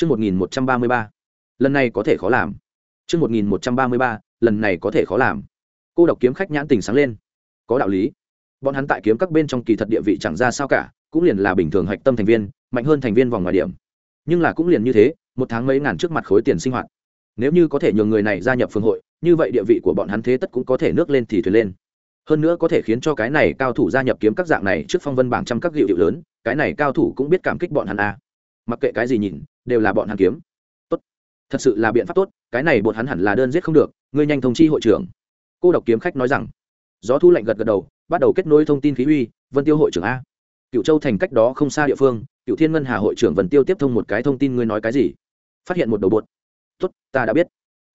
Chương 1133. Lần này có thể khó làm. Chương 1133. Lần này có thể khó làm. Cô độc kiếm khách nhãn tình sáng lên. Có đạo lý. Bọn hắn tại kiếm các bên trong kỳ thật địa vị chẳng ra sao cả, cũng liền là bình thường hạch tâm thành viên, mạnh hơn thành viên vòng ngoài điểm. Nhưng là cũng liền như thế, một tháng mấy ngàn trước mặt khối tiền sinh hoạt. Nếu như có thể nhường người này gia nhập phương hội, như vậy địa vị của bọn hắn thế tất cũng có thể nước lên thì thuyền lên. Hơn nữa có thể khiến cho cái này cao thủ gia nhập kiếm các dạng này trước phong vân bảng trăm các hiệu hiệu lớn, cái này cao thủ cũng biết cảm kích bọn hắn a. À. Mặc kệ cái gì nhìn, đều là bọn hắn kiếm. Tốt. Thật sự là biện pháp tốt, cái này bột hắn hẳn là đơn giết không được, ngươi nhanh thông chi hội trưởng. Cô độc kiếm khách nói rằng. Gió thu lạnh gật gật đầu, bắt đầu kết nối thông tin khí uy, vân tiêu hội trưởng a. Cựu châu thành cách đó không xa địa phương cựu thiên ngân hà hội trưởng vân tiêu tiếp thông một cái thông tin ngươi nói cái gì? Phát hiện một đầu bột. Tốt, ta đã biết.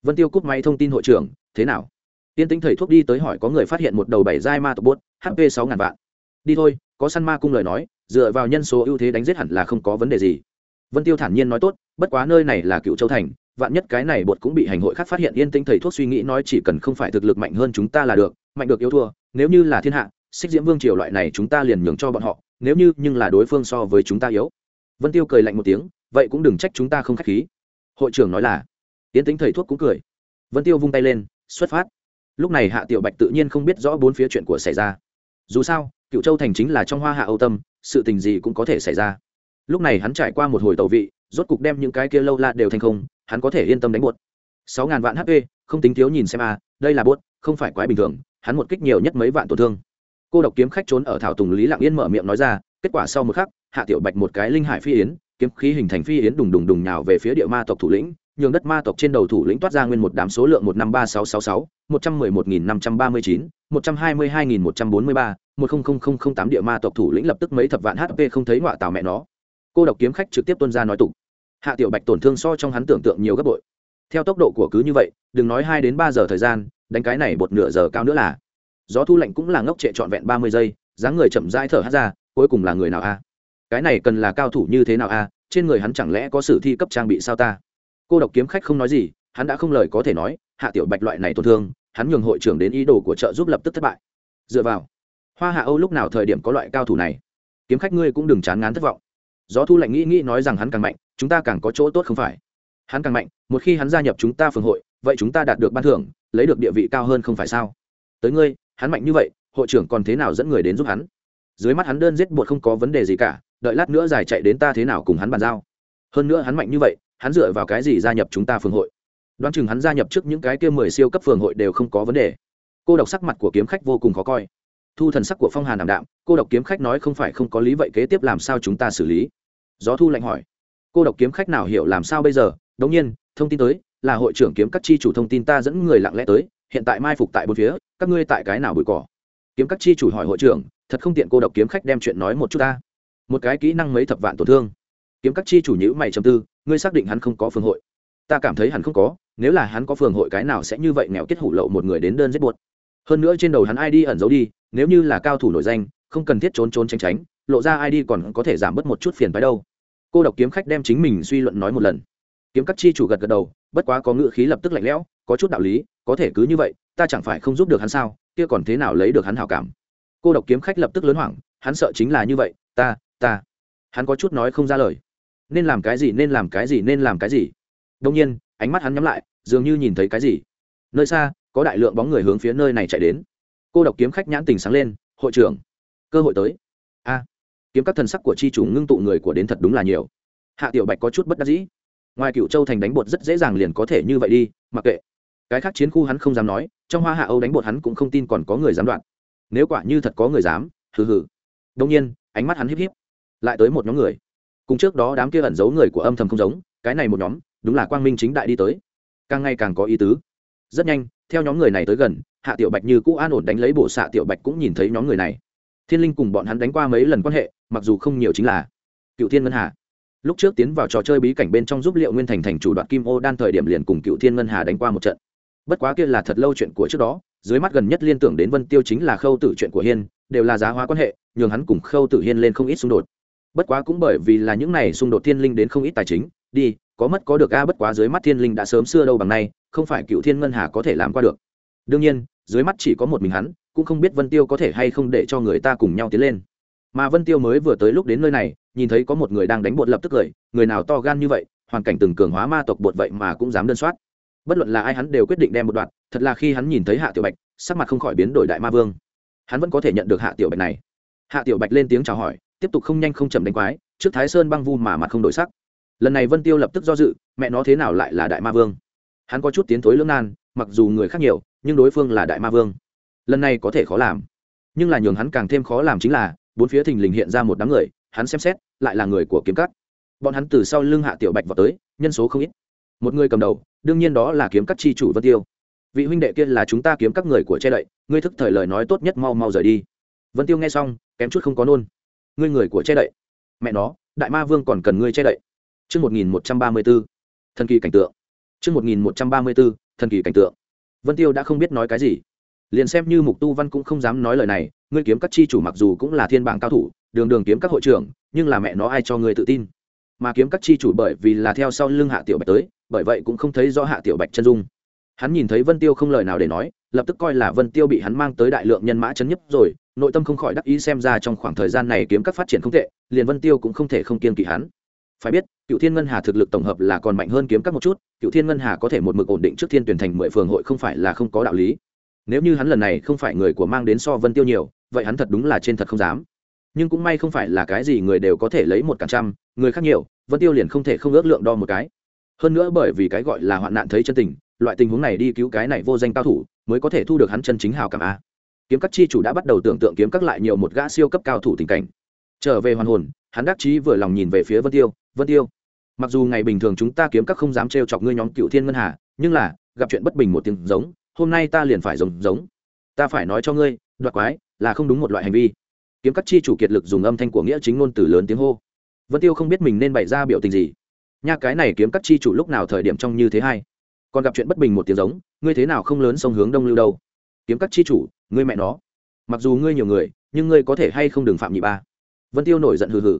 Vân tiêu cúp máy thông tin hội trưởng, thế nào? Tiên tính thầy thuốc đi tới hỏi có người phát hiện một đầu bảy giai ma tộc bột hp sáu ngàn vạn. Đi thôi, có săn ma cung lời nói, dựa vào nhân số ưu thế đánh giết hẳn là không có vấn đề gì vân tiêu thản nhiên nói tốt, bất quá nơi này là cựu châu thành, vạn nhất cái này bột cũng bị hành hội khác phát hiện, yên tĩnh thầy thuốc suy nghĩ nói chỉ cần không phải thực lực mạnh hơn chúng ta là được, mạnh được yếu thua, nếu như là thiên hạ, xích diễm vương triều loại này chúng ta liền nhường cho bọn họ, nếu như nhưng là đối phương so với chúng ta yếu. Vân tiêu cười lạnh một tiếng, vậy cũng đừng trách chúng ta không k h á c h khí. Hội trưởng nói là, yên tĩnh thầy thuốc cũng cười. Vân tiêu vung tay lên, xuất phát. Lúc này hạ tiểu bạch tự nhiên không biết rõ bốn phía chuyện của xảy ra. Dù sao cựu châu thành chính là trong hoa hạ âu tâm, sự tình gì cũng có thể xảy ra lúc này hắn trải qua một hồi tẩu vị, rốt cục đem những cái kia lâu la đều thành không, hắn có thể yên tâm đánh buốt. Sáu ngàn vạn hp, không tính thiếu nhìn xem a đây là buốt, không phải quái bình thường, hắn một kích nhiều nhất mấy vạn tổn thương. Cô độc kiếm khách trốn ở thảo tùng lý lặng yên mở miệng nói ra, kết quả sau một khắc, hạ tiểu bạch một cái linh hải phi yến, kiếm khí hình thành phi yến đùng đùng đùng nhào về phía địa ma tộc thủ lĩnh, nhường đất ma tộc trên đầu thủ lĩnh toát ra nguyên một đám số lượng một năm ba sáu sáu sáu, một trăm mười một nghìn năm trăm ba mươi chín, một trăm hai mươi hai nghìn một trăm bốn mươi ba, một không không không không tám địa ma tộc thủ lĩnh lập tức mấy thập vạn hp không thấy ngoại tào mẹ nó cô độc kiếm khách trực tiếp tuân ra nói tục. Hạ tiểu bạch tổn thương so trong hắn tưởng tượng nhiều gấp bội. Theo tốc độ của cứ như vậy, đừng nói hai đến ba giờ thời gian, đánh cái này một nửa giờ cao nữa là. Gió thu lạnh cũng là ngốc trệ trọn vẹn ba mươi giây, dáng người chậm rãi thở hát ra, cuối cùng là người nào a? À? Cái này cần là cao thủ như thế nào a? À? Trên người hắn chẳng lẽ có sử thi cấp trang bị sao ta? Cô độc kiếm khách không nói gì, hắn đã không lời có thể nói, hạ tiểu bạch loại này tổn thương, hắn nhường hội trưởng đến ý đồ của trợ giúp lập tức thất bại. Dựa vào, hoa hạ âu lúc nào thời điểm có loại cao thủ này? Kiếm khách ngươi cũng đừng chán ngán thất vọng gió thu lạnh nghĩ nghĩ nói rằng hắn càng mạnh, chúng ta càng có chỗ tốt không phải. Hắn càng mạnh, một khi hắn gia nhập chúng ta phường hội, vậy chúng ta đạt được ban thưởng, lấy được địa vị cao hơn không phải sao? Tới ngươi, hắn mạnh như vậy, hội trưởng còn thế nào dẫn người đến giúp hắn? Dưới mắt hắn đơn giết bột không có vấn đề gì cả, đợi lát nữa giải chạy đến ta thế nào cùng hắn bàn giao. Hơn nữa hắn mạnh như vậy, hắn dựa vào cái gì gia nhập chúng ta phường hội? Đoán chừng hắn gia nhập trước những cái kia mười siêu cấp phường hội đều không có vấn đề. Cô độc sắc mặt của kiếm khách vô cùng khó coi. Thu thần sắc của phong hàn đảm đạm, cô độc kiếm khách nói không phải không có lý vậy kế tiếp làm sao chúng ta xử lý? Gió thu lạnh hỏi. Cô độc kiếm khách nào hiểu làm sao bây giờ? Đống nhiên, thông tin tới, là hội trưởng kiếm các chi chủ thông tin ta dẫn người lặng lẽ tới, hiện tại mai phục tại bốn phía, các ngươi tại cái nào bụi cỏ? Kiếm các chi chủ hỏi hội trưởng, thật không tiện cô độc kiếm khách đem chuyện nói một chút ta. Một cái kỹ năng mấy thập vạn tổn thương. Kiếm các chi chủ nhữ mày chầm tư, ngươi xác định hắn không có phường hội. Ta cảm thấy hắn không có, nếu là hắn có phường hội cái nào sẽ như vậy nghèo kết hủ lậu một người đến đơn giết buột hơn nữa trên đầu hắn ai đi ẩn giấu đi, nếu như là cao thủ nổi danh, không cần thiết trốn trốn tránh tránh, lộ ra ai đi còn có thể giảm bớt một chút phiền phái đâu cô độc kiếm khách đem chính mình suy luận nói một lần. Kiếm các chi chủ gật gật đầu, bất quá có ngựa khí lập tức lạnh lẽo, có chút đạo lý, có thể cứ như vậy, ta chẳng phải không giúp được hắn sao, kia còn thế nào lấy được hắn hào cảm. Cô độc kiếm khách lập tức lớn hoảng, hắn sợ chính là như vậy, ta ta. Hắn có chút nói không ra lời. Nên làm cái gì, nên làm cái gì, nên làm cái gì? Đông nhiên, ánh mắt hắn nhắm lại, dường như nhìn thấy cái gì. Nơi xa, có đại lượng bóng người hướng phía nơi này chạy đến. Cô độc kiếm khách nhãn tình sáng lên, hội trưởng, cơ hội tới kiếm các thần sắc của chi chủ ngưng tụ người của đến thật đúng là nhiều. Hạ tiểu bạch có chút bất đắc dĩ. Ngoài cựu châu thành đánh bột rất dễ dàng liền có thể như vậy đi, mặc kệ. Cái khác chiến khu hắn không dám nói, trong hoa hạ âu đánh bột hắn cũng không tin còn có người dám đoạn nếu quả như thật có người dám, hừ hừ. Đông nhiên, ánh mắt hắn híp híp, lại tới một nhóm người. Cùng trước đó đám kia ẩn giấu người của âm thầm không giống, cái này một nhóm, đúng là quang minh chính đại đi tới. Càng ngày càng có ý tứ. Rất nhanh, theo nhóm người này tới gần, hạ tiểu bạch như cũ an ổn đánh lấy bộ xạ tiểu bạch cũng nhìn thấy nhóm người này thiên linh cùng bọn hắn đánh qua mấy lần quan hệ, mặc dù không nhiều chính là cựu thiên ngân hà. Lúc trước tiến vào trò chơi bí cảnh bên trong giúp liệu nguyên thành thành chủ đoạn kim ô đan thời điểm liền cùng cựu thiên ngân hà đánh qua một trận. Bất quá kia là thật lâu chuyện của trước đó, dưới mắt gần nhất liên tưởng đến vân tiêu chính là khâu tử chuyện của hiên, đều là giá hóa quan hệ, nhường hắn cùng khâu tử hiên lên không ít xung đột. Bất quá cũng bởi vì là những này xung đột thiên linh đến không ít tài chính, đi, có mất có được a, bất quá dưới mắt thiên linh đã sớm xưa đâu bằng nay, không phải cựu thiên ngân hà có thể làm qua được. Đương nhiên, dưới mắt chỉ có một mình hắn cũng không biết vân tiêu có thể hay không để cho người ta cùng nhau tiến lên. Mà vân tiêu mới vừa tới lúc đến nơi này, nhìn thấy có một người đang đánh bột lập tức cười, người nào to gan như vậy, hoàn cảnh từng cường hóa ma tộc bột vậy mà cũng dám đơn soát. Bất luận là ai hắn đều quyết định đem một đoạn, thật là khi hắn nhìn thấy hạ tiểu bạch, sắc mặt không khỏi biến đổi đại ma vương. Hắn vẫn có thể nhận được hạ tiểu bạch này. Hạ tiểu bạch lên tiếng chào hỏi, tiếp tục không nhanh không chậm đánh quái, trước thái sơn băng vu mà mặt không đổi sắc. Lần này vân tiêu lập tức do dự, mẹ nó thế nào lại là đại ma vương? Hắn có chút tiến thối lưỡng nan, mặc dù người khác nhiều, nhưng đối phương là đại ma vương lần này có thể khó làm. Nhưng là nhường hắn càng thêm khó làm chính là, bốn phía thình lình hiện ra một đám người, hắn xem xét, lại là người của kiếm cắt bọn hắn từ sau lưng hạ tiểu bạch vào tới, nhân số không ít. Một người cầm đầu, đương nhiên đó là kiếm cắt chi chủ vân tiêu. Vị huynh đệ kia là chúng ta kiếm các người của che đậy, ngươi thức thời lời nói tốt nhất mau mau rời đi. Vân tiêu nghe xong, kém chút không có nôn. Ngươi người của che đậy. Mẹ nó, đại ma vương còn cần ngươi che đậy. Chương một nghìn một trăm ba mươi b ố thần kỳ cảnh tượng. chương một nghìn một trăm ba mươi b ố thần kỳ cảnh tượng. Vân Tiêu đã không biết nói cái gì. Liền xem như Mục Tu Văn cũng không dám nói lời này, ngươi kiếm các chi chủ mặc dù cũng là thiên bảng cao thủ, đường đường kiếm các hội trưởng, nhưng là mẹ nó ai cho ngươi tự tin? Mà kiếm các chi chủ bởi vì là theo sau lưng Hạ Tiểu Bạch tới, bởi vậy cũng không thấy rõ Hạ Tiểu Bạch chân dung. Hắn nhìn thấy Vân Tiêu không lời nào để nói, lập tức coi là Vân Tiêu bị hắn mang tới đại lượng nhân mã chấn nhấp rồi, nội tâm không khỏi đắc ý xem ra trong khoảng thời gian này kiếm các phát triển không tệ, liền Vân Tiêu cũng không thể không kiên kỵ hắn phải biết cựu thiên ngân hà thực lực tổng hợp là còn mạnh hơn kiếm các một chút cựu thiên ngân hà có thể một mực ổn định trước thiên tuyển thành mười phường hội không phải là không có đạo lý nếu như hắn lần này không phải người của mang đến so vân tiêu nhiều, vậy hắn thật đúng là trên thật không dám. Nhưng cũng may không phải là cái gì người đều có thể lấy một cả trăm, người khác nhiều, vân tiêu liền không thể không ước lượng đo một cái. Hơn nữa bởi vì cái gọi là hoạn nạn thấy chân tình, loại tình huống này đi cứu cái này vô danh cao thủ, mới có thể thu được hắn chân chính hào cảm a. Kiếm các chi chủ đã bắt đầu tưởng tượng kiếm các lại nhiều một gã siêu cấp cao thủ tình cảnh. Trở về hoàn hồn, hắn đắc chí vừa lòng nhìn về phía vân tiêu vân tiêu, mặc dù ngày bình thường chúng ta kiếm các không dám trêu chọc ngươi nhóm cựu thiên ngân hà, nhưng là, gặp chuyện bất bình một tiếng giống hôm nay ta liền phải giống giống ta phải nói cho ngươi, đoạt quái, là không đúng một loại hành vi. Kiếm các chi chủ kiệt lực dùng âm thanh của nghĩa chính ngôn từ lớn tiếng hô. Vân tiêu không biết mình nên bày ra biểu tình gì. Nha, cái này kiếm các chi chủ lúc nào thời điểm trong như thế hay? Còn gặp chuyện bất bình một tiếng giống, ngươi thế nào không lớn sông hướng đông lưu đâu? Kiếm các chi chủ, ngươi mẹ nó. Mặc dù ngươi nhiều người, nhưng ngươi có thể hay không đừng phạm nhị ba? Vân tiêu nổi giận hừ hừ.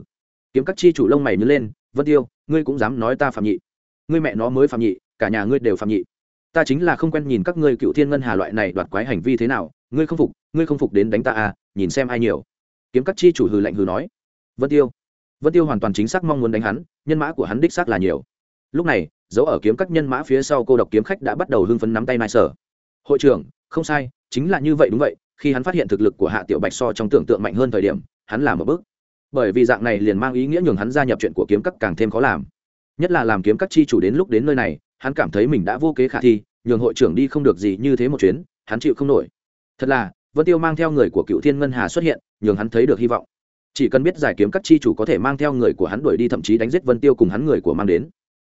Kiếm các chi chủ lông mày nhớ lên, vân tiêu, ngươi cũng dám nói ta phạm nhị. Ngươi mẹ nó mới phạm nhị, cả nhà ngươi đều phạm nhị ta chính là không quen nhìn các ngươi cựu thiên ngân hà loại này đoạt quái hành vi thế nào, ngươi không phục, ngươi không phục đến đánh ta à nhìn xem ai nhiều. Kiếm các chi chủ hừ lạnh hừ nói. Vân tiêu. Vân tiêu hoàn toàn chính xác mong muốn đánh hắn, nhân mã của hắn đích xác là nhiều. Lúc này, dấu ở kiếm các nhân mã phía sau cô độc kiếm khách đã bắt đầu hưng phấn nắm tay mai sở. Hội trưởng, không sai, chính là như vậy đúng vậy, khi hắn phát hiện thực lực của hạ tiểu bạch so trong tưởng tượng mạnh hơn thời điểm, hắn làm một bước. Bởi vì dạng này liền mang ý nghĩa nhường hắn gia nhập chuyện của kiếm các càng thêm khó làm. Nhất là làm kiếm các chi chủ đến lúc đến nơi này hắn cảm thấy mình đã vô kế khả thi, nhường hội trưởng đi không được gì như thế một chuyến, hắn chịu không nổi. Thật là, vân tiêu mang theo người của cựu thiên ngân hà xuất hiện, nhường hắn thấy được hy vọng. Chỉ cần biết giải kiếm các chi chủ có thể mang theo người của hắn đuổi đi, thậm chí đánh giết vân tiêu cùng hắn người của mang đến.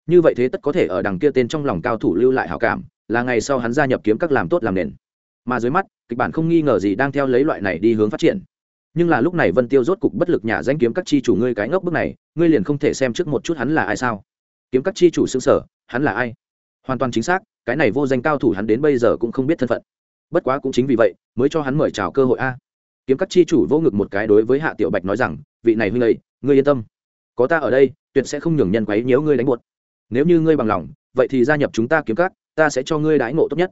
Như vậy thế tất có thể ở đằng kia tên trong lòng cao thủ lưu lại hảo cảm, là ngày sau hắn gia nhập kiếm các làm tốt làm nền. Mà dưới mắt, kịch bản không nghi ngờ gì đang theo lấy loại này đi hướng phát triển. Nhưng là lúc này vân tiêu rốt cục bất lực nhà danh kiếm các chi chủ ngươi cái ngốc bước này, ngươi liền không thể xem trước một chút hắn là ai sao? Kiếm các chi chủ xương sở hắn là ai? Hoàn toàn chính xác, cái này vô danh cao thủ hắn đến bây giờ cũng không biết thân phận. Bất quá cũng chính vì vậy, mới cho hắn mời chào cơ hội a. Kiếm các chi chủ vô ngực một cái đối với hạ tiểu bạch nói rằng, vị này huynh ấy, ngươi yên tâm. Có ta ở đây, tuyệt sẽ không nhường nhân quấy nếu ngươi đánh buột nếu như ngươi bằng lòng, vậy thì gia nhập chúng ta kiếm các, ta sẽ cho ngươi đãi ngộ tốt nhất.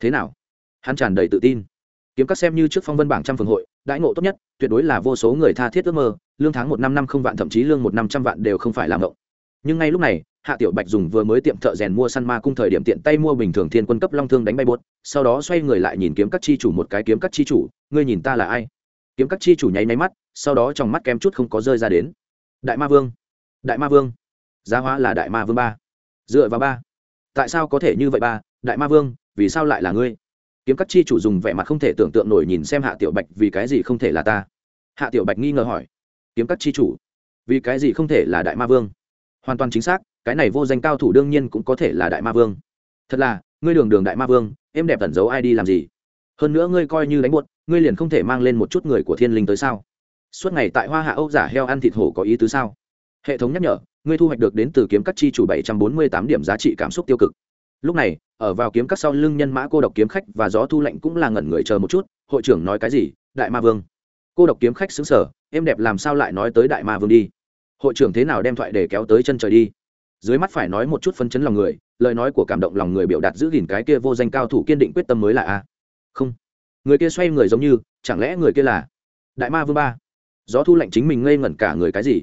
Thế nào? Hắn tràn đầy tự tin. Kiếm các xem như trước phong vân bảng trăm phường hội, đãi ngộ tốt nhất, tuyệt đối là vô số người tha thiết ước mơ, lương tháng một năm năm không vạn, thậm chí lương một năm trăm vạn đều không phải làm ngộ nhưng ngay lúc này hạ tiểu bạch dùng vừa mới tiệm thợ rèn mua săn ma cung thời điểm tiện tay mua bình thường thiên quân cấp long thương đánh bay bốt sau đó xoay người lại nhìn kiếm các chi chủ một cái kiếm các chi chủ, ngươi nhìn ta là ai? Kiếm các chi chủ nháy máy mắt, sau đó trong mắt kém chút không có rơi ra đến. Đại ma vương, đại ma vương, giá hóa là đại ma vương ba, dựa vào ba. Tại sao có thể như vậy ba, đại ma vương, vì sao lại là ngươi? Kiếm các chi chủ dùng vẻ mặt không thể tưởng tượng nổi nhìn xem hạ tiểu bạch, vì cái gì không thể là ta? Hạ tiểu bạch nghi ngờ hỏi. Kiếm các chi chủ, vì cái gì không thể là đại ma vương? Hoàn toàn chính xác cái này vô danh cao thủ đương nhiên cũng có thể là đại ma vương. Thật là, ngươi đường đường đại ma vương, em đẹp tẩn giấu ai đi làm gì? Hơn nữa ngươi coi như đánh buốt, ngươi liền không thể mang lên một chút người của thiên linh tới sao? Suốt ngày tại hoa hạ âu giả heo ăn thịt hổ có ý tứ sao? Hệ thống nhắc nhở, ngươi thu hoạch được đến từ kiếm các chi chủ bảy trăm bốn mươi tám điểm giá trị cảm xúc tiêu cực. Lúc này, ở vào kiếm các sau lưng nhân mã cô độc kiếm khách và gió thu lạnh cũng là ngẩn người chờ một chút, hội trưởng nói cái gì? Đại ma vương. Cô độc kiếm khách xứng sở em đẹp làm sao lại nói tới đại ma vương đi? Hội trưởng thế nào đem thoại để kéo tới chân trời đi? Dưới mắt phải nói một chút phân chấn lòng người, lời nói của cảm động lòng người biểu đạt giữ gìn cái kia vô danh cao thủ kiên định quyết tâm mới là a. Không. Người kia xoay người giống như, chẳng lẽ người kia là đại ma vương ba? Gió thu lạnh chính mình ngây ngẩn cả người cái gì?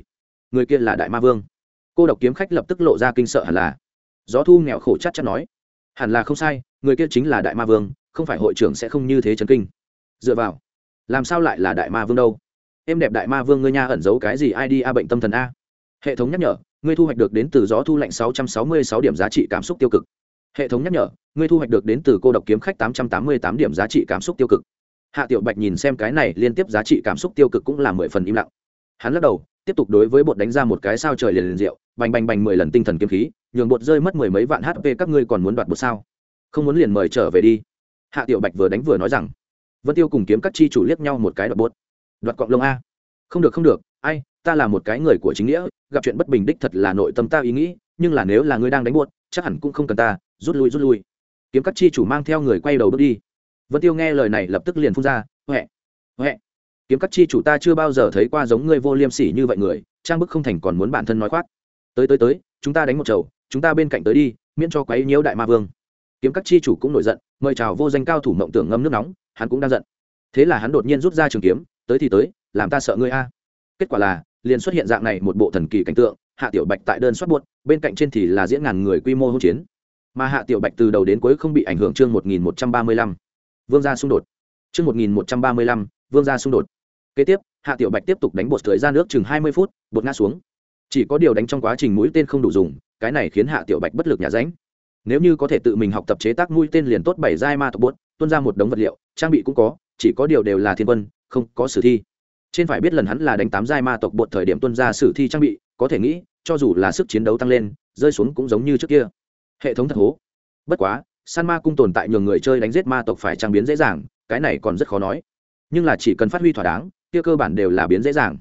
Người kia là đại ma vương. Cô độc kiếm khách lập tức lộ ra kinh sợ hẳn là. Gió thu nghèo khổ chắc chắn nói, hẳn là không sai, người kia chính là đại ma vương, không phải hội trưởng sẽ không như thế chấn kinh. Dựa vào, làm sao lại là đại ma vương đâu? Em đẹp đại ma vương ngươi nha ẩn giấu cái gì id a bệnh tâm thần a? Hệ thống nhắc nhở ngươi thu hoạch được đến từ gió thu lạnh 666 điểm giá trị cảm xúc tiêu cực. Hệ thống nhắc nhở, ngươi thu hoạch được đến từ cô độc kiếm khách 888 điểm giá trị cảm xúc tiêu cực. Hạ tiểu bạch nhìn xem cái này liên tiếp giá trị cảm xúc tiêu cực cũng là mười phần im lặng. Hắn lắc đầu, tiếp tục đối với bột đánh ra một cái sao trời liền liền rượu bành bành bành mười lần tinh thần kiếm khí, nhường bột rơi mất mười mấy vạn hp các ngươi còn muốn đoạt bột sao? Không muốn liền mời trở về đi. Hạ tiểu bạch vừa đánh vừa nói rằng, vân tiêu cùng kiếm các chi chủ liếc nhau một cái đoạt bột. Đoạt cọng lông a. Không được không được, ai, ta là một cái người của chính nghĩa gặp chuyện bất bình đích thật là nội tâm ta ý nghĩ, nhưng là nếu là ngươi đang đánh buốt, chắc hẳn cũng không cần ta, rút lui rút lui. Kiếm các chi chủ mang theo người quay đầu bước đi. Vân tiêu nghe lời này lập tức liền phun ra, huệ huệ. Kiếm các chi chủ ta chưa bao giờ thấy qua giống ngươi vô liêm sỉ như vậy người, trang bức không thành còn muốn bản thân nói khoác. Tới tới tới, chúng ta đánh một chầu, chúng ta bên cạnh tới đi, miễn cho quấy nhiễu đại ma vương. Kiếm các chi chủ cũng nổi giận, mời chào vô danh cao thủ mộng tưởng ngâm nước nóng, hắn cũng đang giận. Thế là hắn đột nhiên rút ra trường kiếm, tới thì tới, làm ta sợ ngươi a. Kết quả là liền xuất hiện dạng này một bộ thần kỳ cảnh tượng, hạ tiểu bạch tại đơn soát buốt, bên cạnh trên thì là diễn ngàn người quy mô hỗn chiến. Mà hạ tiểu bạch từ đầu đến cuối không bị ảnh hưởng chương một nghìn một trăm ba mươi lăm. Vương gia xung đột. Chương một nghìn một trăm ba mươi lăm, vương gia xung đột. Kế tiếp, hạ tiểu bạch tiếp tục đánh bột thời ra nước chừng hai mươi phút bột ngã xuống. Chỉ có điều đánh trong quá trình mũi tên không đủ dùng, cái này khiến hạ tiểu bạch bất lực nhà ránh. Nếu như có thể tự mình học tập chế tác mũi tên liền tốt bảy giai ma tộc bốt tuôn ra một đống vật liệu, trang bị cũng có, chỉ có điều đều là thiên quân, không có sử thi trên phải biết lần hắn là đánh tám giai ma tộc bột thời điểm tuân ra sử thi trang bị, có thể nghĩ, cho dù là sức chiến đấu tăng lên, rơi xuống cũng giống như trước kia. Hệ thống thật hố. Bất quá, san ma cung tồn tại nhường người chơi đánh giết ma tộc phải trang biến dễ dàng, cái này còn rất khó nói. Nhưng là chỉ cần phát huy thỏa đáng, kia cơ bản đều là biến dễ dàng.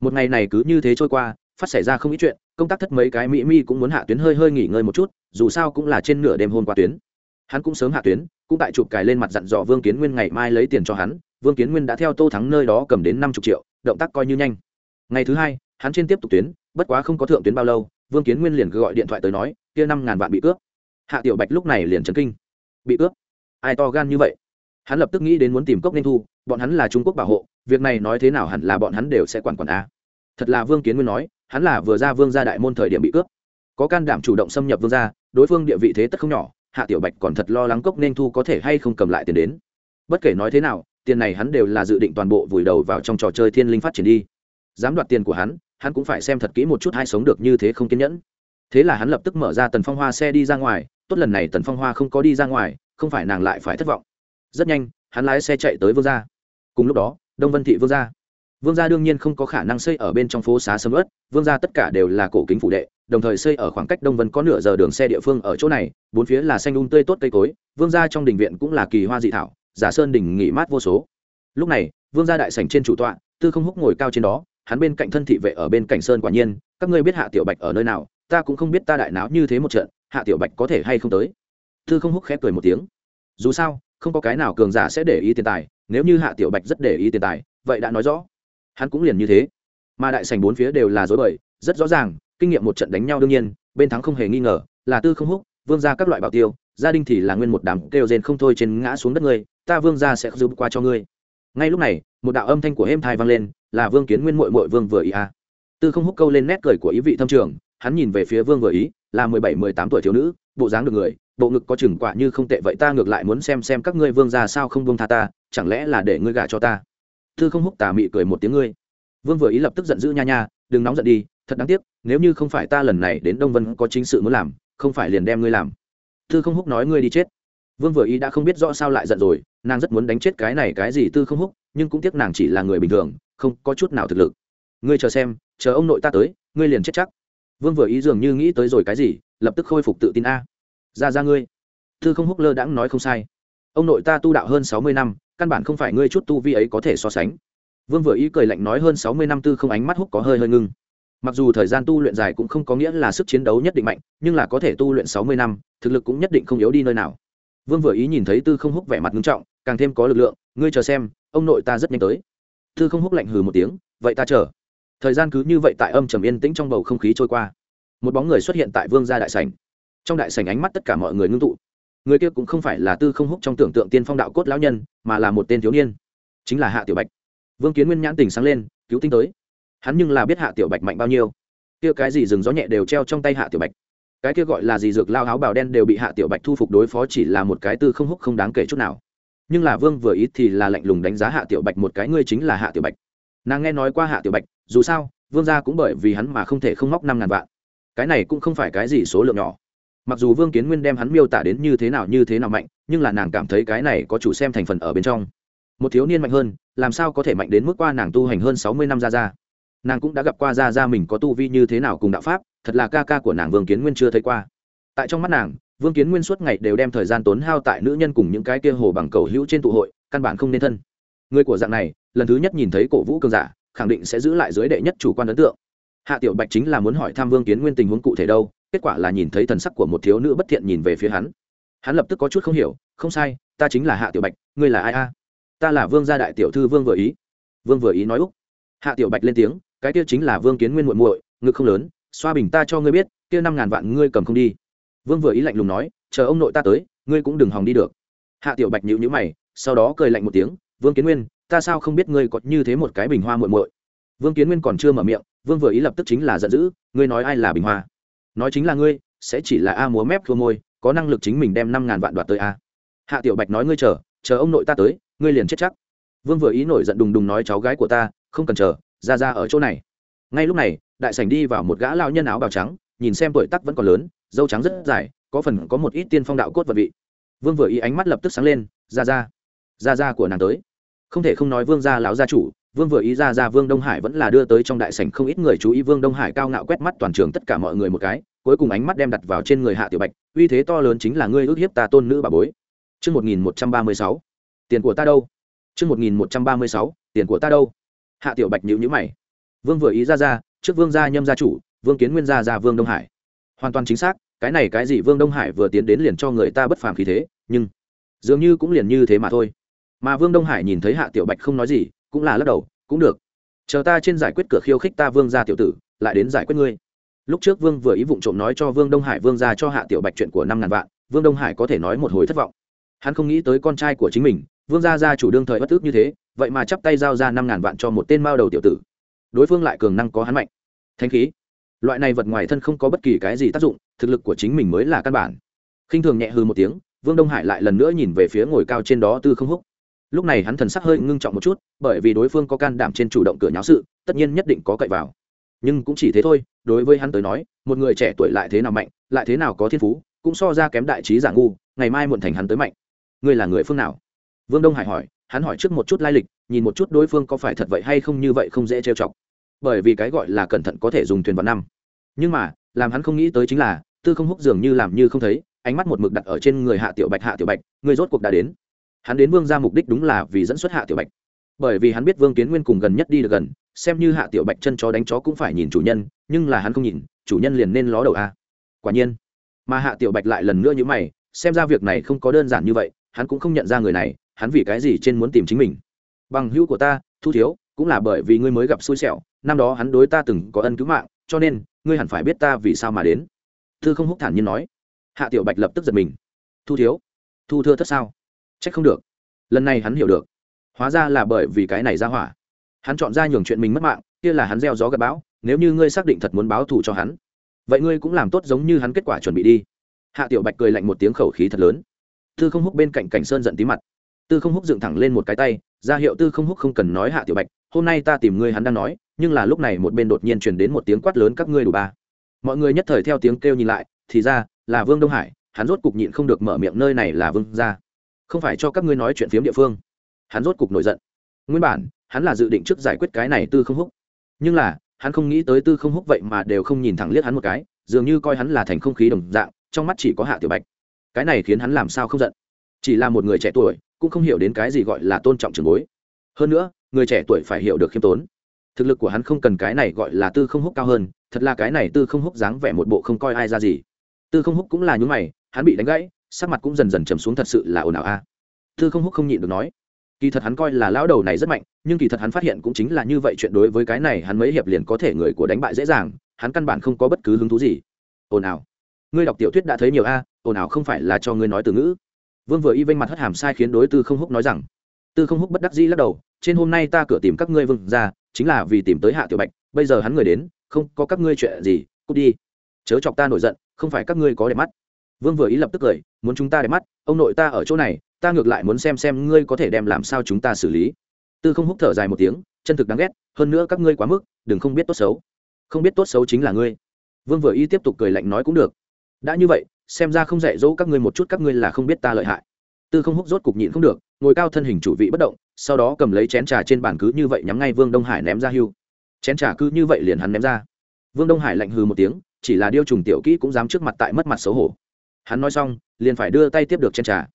Một ngày này cứ như thế trôi qua, phát xảy ra không ít chuyện, công tác thất mấy cái mỹ mi cũng muốn hạ tuyến hơi hơi nghỉ ngơi một chút, dù sao cũng là trên nửa đêm hôn qua tuyến. Hắn cũng sớm hạ tuyến, cũng tại chụp cài lên mặt dặn dò vương kiến nguyên ngày mai lấy tiền cho hắn vương kiến nguyên đã theo tô thắng nơi đó cầm đến năm chục triệu, động tác coi như nhanh. Ngày thứ hai, hắn trên tiếp tục tuyến, bất quá không có thượng tuyến bao lâu, vương kiến nguyên liền gọi điện thoại tới nói, kia năm ngàn vạn bị cướp. Hạ tiểu bạch lúc này liền chấn kinh. Bị cướp? Ai to gan như vậy? Hắn lập tức nghĩ đến muốn tìm cốc nên thu, bọn hắn là trung quốc bảo hộ, việc này nói thế nào hẳn là bọn hắn đều sẽ quản quản á thật là vương kiến nguyên nói, hắn là vừa ra vương gia đại môn thời điểm bị cướp. Có can đảm chủ động xâm nhập vương gia, đối phương địa vị thế tất không nhỏ, hạ tiểu bạch còn thật lo lắng cốc nên thu có thể hay không cầm lại tiền đến. Bất kể nói thế nào tiền này hắn đều là dự định toàn bộ vùi đầu vào trong trò chơi thiên linh phát triển đi. Dám đoạt tiền của hắn hắn cũng phải xem thật kỹ một chút hai sống được như thế không kiên nhẫn. Thế là hắn lập tức mở ra tần phong hoa xe đi ra ngoài, tốt lần này tần phong hoa không có đi ra ngoài, không phải nàng lại phải thất vọng. Rất nhanh, hắn lái xe chạy tới vương gia. Cùng lúc đó, đông vân thị vương gia. Vương gia đương nhiên không có khả năng xây ở bên trong phố xá sầm ớt vương gia tất cả đều là cổ kính phủ đệ, đồng thời xây ở khoảng cách đông vân có nửa giờ đường xe địa phương ở chỗ này, bốn phía là xanh un um tươi tốt cây cối, vương gia trong đình viện cũng là kỳ hoa dị thảo giả sơn đình nghỉ mát vô số. Lúc này, vương gia đại sảnh trên chủ tọa, tư không húc ngồi cao trên đó, hắn bên cạnh thân thị vệ ở bên cạnh sơn quả nhiên, các ngươi biết hạ tiểu bạch ở nơi nào, ta cũng không biết ta đại náo như thế một trận, hạ tiểu bạch có thể hay không tới? Tư không húc khép cười một tiếng. Dù sao, không có cái nào cường giả sẽ để ý tiền tài, nếu như hạ tiểu bạch rất để ý tiền tài, vậy đã nói rõ. Hắn cũng liền như thế. Mà đại sảnh bốn phía đều là dối bời, rất rõ ràng, kinh nghiệm một trận đánh nhau đương nhiên, bên thắng không hề nghi ngờ, là tư không húc, vương ra các loại bảo tiêu, gia đình thì là nguyên một đám kêu rên không thôi trên ngã xuống đất ngươi ta vương gia sẽ giúp qua cho ngươi. Ngay lúc này, một đạo âm thanh của êm thai vang lên, là vương kiến nguyên mội mội vương vừa ý a à. tư không húc câu lên nét cười của ý vị thâm trường, hắn nhìn về phía vương vừa ý, là mười bảy, mười tám tuổi thiếu nữ, bộ dáng được người, bộ ngực có chừng quả như không tệ vậy ta ngược lại muốn xem xem các ngươi vương ra sao không vương tha ta, chẳng lẽ là để ngươi gả cho ta. Tư không húc tà mị cười một tiếng ngươi. Vương vừa ý lập tức giận dữ nha nha, đừng nóng giận đi, thật đáng tiếc, nếu như không phải ta lần này đến đông vân có chính sự muốn làm, không phải liền đem ngươi làm. Tư không húc nói ngươi đi chết vương vừa ý đã không biết rõ sao lại giận rồi, nàng rất muốn đánh chết cái này cái gì tư không húc, nhưng cũng tiếc nàng chỉ là người bình thường, không có chút nào thực lực. Ngươi chờ xem, chờ ông nội ta tới, ngươi liền chết chắc. Vương vừa ý dường như nghĩ tới rồi cái gì, lập tức khôi phục tự tin a. Ra ra ngươi. Tư không húc lơ đãng nói không sai. Ông nội ta tu đạo hơn sáu mươi năm, căn bản không phải ngươi chút tu vi ấy có thể so sánh. Vương vừa ý cười lạnh nói hơn sáu mươi năm tư không ánh mắt húc có hơi hơi ngưng. Mặc dù thời gian tu luyện dài cũng không có nghĩa là sức chiến đấu nhất định mạnh, nhưng là có thể tu luyện sáu mươi năm, thực lực cũng nhất định không yếu đi nơi nào vương vừa ý nhìn thấy tư không húc vẻ mặt nghiêm trọng, càng thêm có lực lượng, ngươi chờ xem, ông nội ta rất nhanh tới. Tư không húc lạnh hừ một tiếng, vậy ta chờ. Thời gian cứ như vậy tại âm trầm yên tĩnh trong bầu không khí trôi qua. Một bóng người xuất hiện tại vương gia đại sảnh. Trong đại sảnh ánh mắt tất cả mọi người ngưng tụ. Người kia cũng không phải là tư không húc trong tưởng tượng tiên phong đạo cốt lão nhân, mà là một tên thiếu niên. Chính là hạ tiểu bạch. Vương kiến nguyên nhãn tình sáng lên, cứu tinh tới. Hắn nhưng là biết hạ tiểu bạch mạnh bao nhiêu. Kia cái gì rừng gió nhẹ đều treo trong tay hạ tiểu bạch cái kia gọi là gì dược lao áo bào đen đều bị hạ tiểu bạch thu phục đối phó chỉ là một cái tư không húc không đáng kể chút nào. Nhưng là vương vừa ý thì là lạnh lùng đánh giá hạ tiểu bạch một cái, ngươi chính là hạ tiểu bạch. Nàng nghe nói qua hạ tiểu bạch, dù sao, vương gia cũng bởi vì hắn mà không thể không móc năm ngàn vạn. Cái này cũng không phải cái gì số lượng nhỏ. Mặc dù vương kiến nguyên đem hắn miêu tả đến như thế nào như thế nào mạnh, nhưng là nàng cảm thấy cái này có chủ xem thành phần ở bên trong. Một thiếu niên mạnh hơn, làm sao có thể mạnh đến mức qua nàng tu hành hơn sáu mươi năm ra ra. Nàng cũng đã gặp qua ra ra mình có tu vi như thế nào cùng đạo pháp thật là ca ca của nàng vương kiến nguyên chưa thấy qua. Tại trong mắt nàng, vương kiến nguyên suốt ngày đều đem thời gian tốn hao tại nữ nhân cùng những cái kia hồ bằng cầu hữu trên tụ hội, căn bản không nên thân. Người của dạng này, lần thứ nhất nhìn thấy cổ vũ cường giả, khẳng định sẽ giữ lại dưới đệ nhất chủ quan ấn tượng. Hạ tiểu bạch chính là muốn hỏi tham vương kiến nguyên tình huống cụ thể đâu, kết quả là nhìn thấy thần sắc của một thiếu nữ bất thiện nhìn về phía hắn. Hắn lập tức có chút không hiểu, không sai, ta chính là hạ tiểu bạch, ngươi là ai a? Ta là vương gia đại tiểu thư vương vừa ý. Vương vừa ý nói úc. Hạ tiểu bạch lên tiếng, cái kia chính là vương kiến nguyên muội muội, ngực không lớn xoa bình ta cho ngươi biết, kia năm ngàn vạn ngươi cầm không đi. Vương vừa ý lạnh lùng nói, chờ ông nội ta tới, ngươi cũng đừng hòng đi được. Hạ tiểu bạch nhịu nhữ mày, sau đó cười lạnh một tiếng, vương kiến nguyên, ta sao không biết ngươi có như thế một cái bình hoa muội muội? Vương kiến nguyên còn chưa mở miệng, vương vừa ý lập tức chính là giận dữ, ngươi nói ai là bình hoa? Nói chính là ngươi, sẽ chỉ là a múa mép thua môi, có năng lực chính mình đem năm ngàn vạn đoạt tới a. Hạ tiểu bạch nói, ngươi chờ chờ ông nội ta tới, ngươi liền chết chắc. Vương vừa ý nổi giận đùng đùng nói, cháu gái của ta, không cần chờ, ra ra ở chỗ này. Ngay lúc này đại sảnh đi vào một gã lao nhân áo bào trắng, nhìn xem tuổi tắc vẫn còn lớn, dâu trắng rất dài, có phần có một ít tiên phong đạo cốt vật vị. Vương vừa ý ánh mắt lập tức sáng lên ra ra ra ra của nàng tới. Không thể không nói vương gia lão gia chủ, vương vừa ý ra ra vương đông hải vẫn là đưa tới trong đại sảnh không ít người chú ý. Vương đông hải cao ngạo quét mắt toàn trường tất cả mọi người một cái, cuối cùng ánh mắt đem đặt vào trên người hạ tiểu bạch, uy thế to lớn chính là ngươi ước hiếp ta tôn nữ bà bối. Chương một nghìn một trăm ba mươi sáu, tiền của ta đâu? Chương một nghìn một trăm ba mươi sáu, tiền của ta đâu? Hạ tiểu bạch nhữ nhữ mày. Vương vừa ý ra ra trước vương gia nhâm gia chủ, vương kiến nguyên gia ra vương đông hải. Hoàn toàn chính xác, cái này cái gì vương đông hải vừa tiến đến liền cho người ta bất phàm khí thế, nhưng dường như cũng liền như thế mà thôi. Mà vương đông hải nhìn thấy hạ tiểu bạch không nói gì, cũng là lắc đầu, cũng được, chờ ta trên giải quyết cửa khiêu khích ta vương gia tiểu tử, lại đến giải quyết ngươi. Lúc trước vương vừa ý vụng trộm nói cho vương đông hải vương ra cho hạ tiểu bạch chuyện của năm ngàn vạn, vương đông hải có thể nói một hồi thất vọng. Hắn không nghĩ tới con trai của chính mình, vương gia gia chủ đương thời bất ước như thế, vậy mà chắp tay giao ra năm ngàn vạn cho một tên mao đầu tiểu tử đối phương lại cường năng có hắn mạnh. Thanh khí. Loại này vật ngoài thân không có bất kỳ cái gì tác dụng, thực lực của chính mình mới là căn bản. Khinh thường nhẹ hư một tiếng, vương đông hải lại lần nữa nhìn về phía ngồi cao trên đó tư không húc. Lúc này hắn thần sắc hơi ngưng trọng một chút, bởi vì đối phương có can đảm trên chủ động cửa nháo sự, tất nhiên nhất định có cậy vào. Nhưng cũng chỉ thế thôi, đối với hắn tới nói, một người trẻ tuổi lại thế nào mạnh, lại thế nào có thiên phú, cũng so ra kém đại trí giả ngu, ngày mai muộn thành hắn tới mạnh. Ngươi là người phương nào? Vương đông hải hỏi, hắn hỏi trước một chút lai lịch, nhìn một chút đối phương có phải thật vậy hay không, như vậy không dễ trêu chọc bởi vì cái gọi là cẩn thận có thể dùng thuyền vào năm. Nhưng mà, làm hắn không nghĩ tới chính là, tư không húc dường như làm như không thấy, ánh mắt một mực đặt ở trên người hạ tiểu bạch, hạ tiểu bạch người rốt cuộc đã đến. Hắn đến vương ra mục đích đúng là vì dẫn xuất hạ tiểu bạch. Bởi vì hắn biết vương kiến nguyên cùng gần nhất đi được gần, xem như hạ tiểu bạch chân chó đánh chó cũng phải nhìn chủ nhân, nhưng là hắn không nhìn, chủ nhân liền nên ló đầu a. Quả nhiên, mà hạ tiểu bạch lại lần nữa như mày, xem ra việc này không có đơn giản như vậy, hắn cũng không nhận ra người này, hắn vì cái gì trên muốn tìm chính mình. Bằng hữu của ta, thu thiếu, cũng là bởi vì ngươi mới gặp xui xẻo năm đó hắn đối ta từng có ân cứu mạng, cho nên, ngươi hẳn phải biết ta vì sao mà đến. Thư không húc thản nhiên nói. Hạ tiểu bạch lập tức giật mình. Thu thiếu, thu thưa thất sao? Trách không được. Lần này hắn hiểu được. Hóa ra là bởi vì cái này ra hỏa. Hắn chọn ra nhường chuyện mình mất mạng, kia là hắn gieo gió gặp bão, nếu như ngươi xác định thật muốn báo thù cho hắn, vậy ngươi cũng làm tốt giống như hắn kết quả chuẩn bị đi. Hạ tiểu bạch cười lạnh một tiếng khẩu khí thật lớn. Tư không húc bên cạnh cảnh sơn giận tí mặt. Tư không húc dựng thẳng lên một cái tay, ra hiệu tư không húc không cần nói hạ tiểu bạch hôm nay ta tìm ngươi hắn đang nói, nhưng là lúc này một bên đột nhiên truyền đến một tiếng quát lớn các ngươi đủ ba. Mọi người nhất thời theo tiếng kêu nhìn lại, thì ra, là vương đông hải, hắn rốt cục nhịn không được mở miệng nơi này là vương gia. Không phải cho các ngươi nói chuyện phiếm địa phương. Hắn rốt cục nổi giận. Nguyên bản, hắn là dự định trước giải quyết cái này tư không húc. Nhưng là, hắn không nghĩ tới tư không húc vậy mà đều không nhìn thẳng liếc hắn một cái, dường như coi hắn là thành không khí đồng dạng, trong mắt chỉ có hạ tiểu bạch. Cái này khiến hắn làm sao không giận. Chỉ là một người trẻ tuổi, cũng không hiểu đến cái gì gọi là tôn trọng trường bối hơn nữa, người trẻ tuổi phải hiểu được khiêm tốn. Thực lực của hắn không cần cái này gọi là tư không húc cao hơn, thật là cái này tư không húc dáng vẻ một bộ không coi ai ra gì. Tư không húc cũng là nhúng mày, hắn bị đánh gãy, sắc mặt cũng dần dần trầm xuống thật sự là ồn ào a. Tư không húc không nhịn được nói, kỳ thật hắn coi là lão đầu này rất mạnh, nhưng kỳ thật hắn phát hiện cũng chính là như vậy chuyện đối với cái này hắn mấy hiệp liền có thể người của đánh bại dễ dàng, hắn căn bản không có bất cứ hứng thú gì. Ồn ào. Ngươi đọc tiểu thuyết đã thấy nhiều a, ồn ào không phải là cho ngươi nói từ ngữ. Vương vừa y vênh mặt hất hàm sai khiến đối tư không húc nói rằng tư không húc bất đắc dĩ lắc đầu, trên hôm nay ta cửa tìm các ngươi vương ra chính là vì tìm tới hạ tiểu bạch, bây giờ hắn người đến, không có các ngươi chuyện gì, cút đi. Chớ chọc ta nổi giận, không phải các ngươi có đẹp mắt. Vương vừa ý lập tức cười, muốn chúng ta đẹp mắt, ông nội ta ở chỗ này, ta ngược lại muốn xem xem ngươi có thể đem làm sao chúng ta xử lý. Tư không húc thở dài một tiếng, chân thực đáng ghét, hơn nữa các ngươi quá mức, đừng không biết tốt xấu. Không biết tốt xấu chính là ngươi. Vương vừa y tiếp tục cười lạnh nói cũng được. Đã như vậy, xem ra không dạy dỗ các ngươi một chút, các ngươi là không biết ta lợi hại tư không húc rốt cục nhịn không được, ngồi cao thân hình chủ vị bất động, sau đó cầm lấy chén trà trên bàn cứ như vậy nhắm ngay vương đông hải ném ra hưu. Chén trà cứ như vậy liền hắn ném ra. Vương đông hải lạnh hừ một tiếng, chỉ là điêu trùng tiểu kỹ cũng dám trước mặt tại mất mặt xấu hổ. Hắn nói xong, liền phải đưa tay tiếp được chén trà.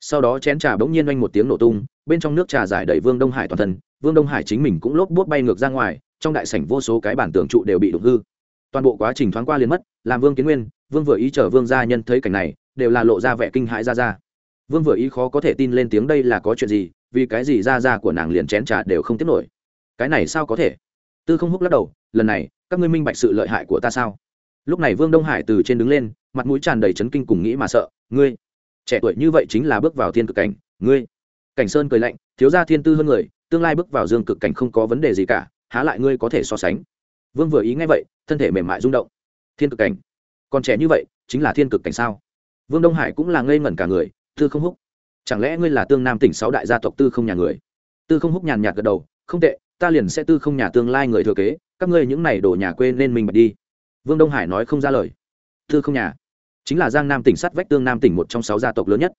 Sau đó chén trà bỗng nhiên oanh một tiếng nổ tung, bên trong nước trà giải đẩy vương đông hải toàn thân, vương đông hải chính mình cũng lốp bút bay ngược ra ngoài, trong đại sảnh vô số cái bản tường trụ đều bị đụng hư. Toàn bộ quá trình thoáng qua liền mất, làm vương kiến nguyên, vương vừa ý chở vương gia nhân thấy cảnh này, đều là lộ ra vẻ kinh hãi ra ra vương vừa ý khó có thể tin lên tiếng đây là có chuyện gì, vì cái gì ra ra của nàng liền chén trà đều không tiếp nổi. Cái này sao có thể? Tư không húc lắc đầu, lần này, các ngươi minh bạch sự lợi hại của ta sao? Lúc này vương đông hải từ trên đứng lên, mặt mũi tràn đầy chấn kinh cùng nghĩ mà sợ, ngươi, trẻ tuổi như vậy chính là bước vào thiên cực cảnh, ngươi. Cảnh sơn cười lạnh, thiếu gia thiên tư hơn người, tương lai bước vào dương cực cảnh không có vấn đề gì cả, há lại ngươi có thể so sánh? Vương vừa ý ngay vậy, thân thể mềm mại rung động. Thiên cực cảnh? Còn trẻ như vậy, chính là thiên cực cảnh sao? Vương đông hải cũng là ngây ngẩn cả người tư không húc. Chẳng lẽ ngươi là tương nam tỉnh sáu đại gia tộc tư không nhà người? Tư không húc nhàn nhạt gật đầu, không tệ, ta liền sẽ tư không nhà tương lai người thừa kế, các ngươi những này đổ nhà quê nên mình bật đi. Vương đông hải nói không ra lời. Tư không nhà chính là giang nam tỉnh sắt vách tương nam tỉnh một trong sáu gia tộc lớn nhất.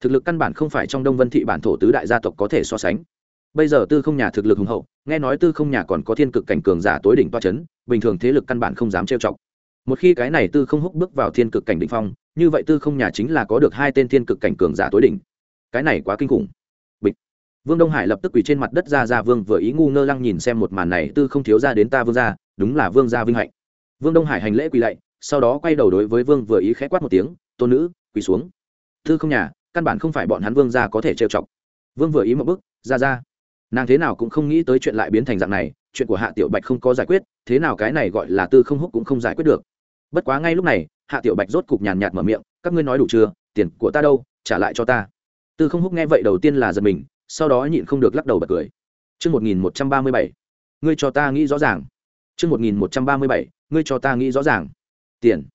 Thực lực căn bản không phải trong đông vân thị bản thổ tứ đại gia tộc có thể so sánh. Bây giờ tư không nhà thực lực hùng hậu, nghe nói tư không nhà còn có thiên cực cảnh cường giả tối đỉnh toa c h ấ n bình thường thế lực căn bản không dám trêu chọc. Một khi cái này tư không húc bước vào thiên cực cảnh định phong như vậy tư không nhà chính là có được hai tên thiên cực cảnh cường giả tối đỉnh. Cái này quá kinh khủng. Bịch. Vương đông hải lập tức quỳ trên mặt đất ra ra vương vừa ý ngu ngơ lăng nhìn xem một màn này, tư không thiếu ra đến ta vương ra đúng là vương gia vinh hạnh. Vương đông hải hành lễ quỳ lạy, sau đó quay đầu đối với vương vừa ý khẽ quát một tiếng, tôn nữ, quỳ xuống. Tư không nhà, căn bản không phải bọn hắn vương gia có thể trêu chọc. Vương vừa ý một bức ra ra. Nàng thế nào cũng không nghĩ tới chuyện lại biến thành dạng này, chuyện của hạ tiểu bạch không có giải quyết, thế nào cái này gọi là tư không húc cũng không giải quyết được. Bất quá ngay lúc này hạ tiểu bạch rốt cục nhàn nhạt mở miệng các ngươi nói đủ chưa tiền của ta đâu trả lại cho ta tư không húc nghe vậy đầu tiên là giật mình sau đó nhịn không được lắc đầu bật cười Trước 1137, ngươi cho ta nghĩ rõ ràng. Trước 1137, ngươi cho ta nghĩ rõ ràng. Tiền.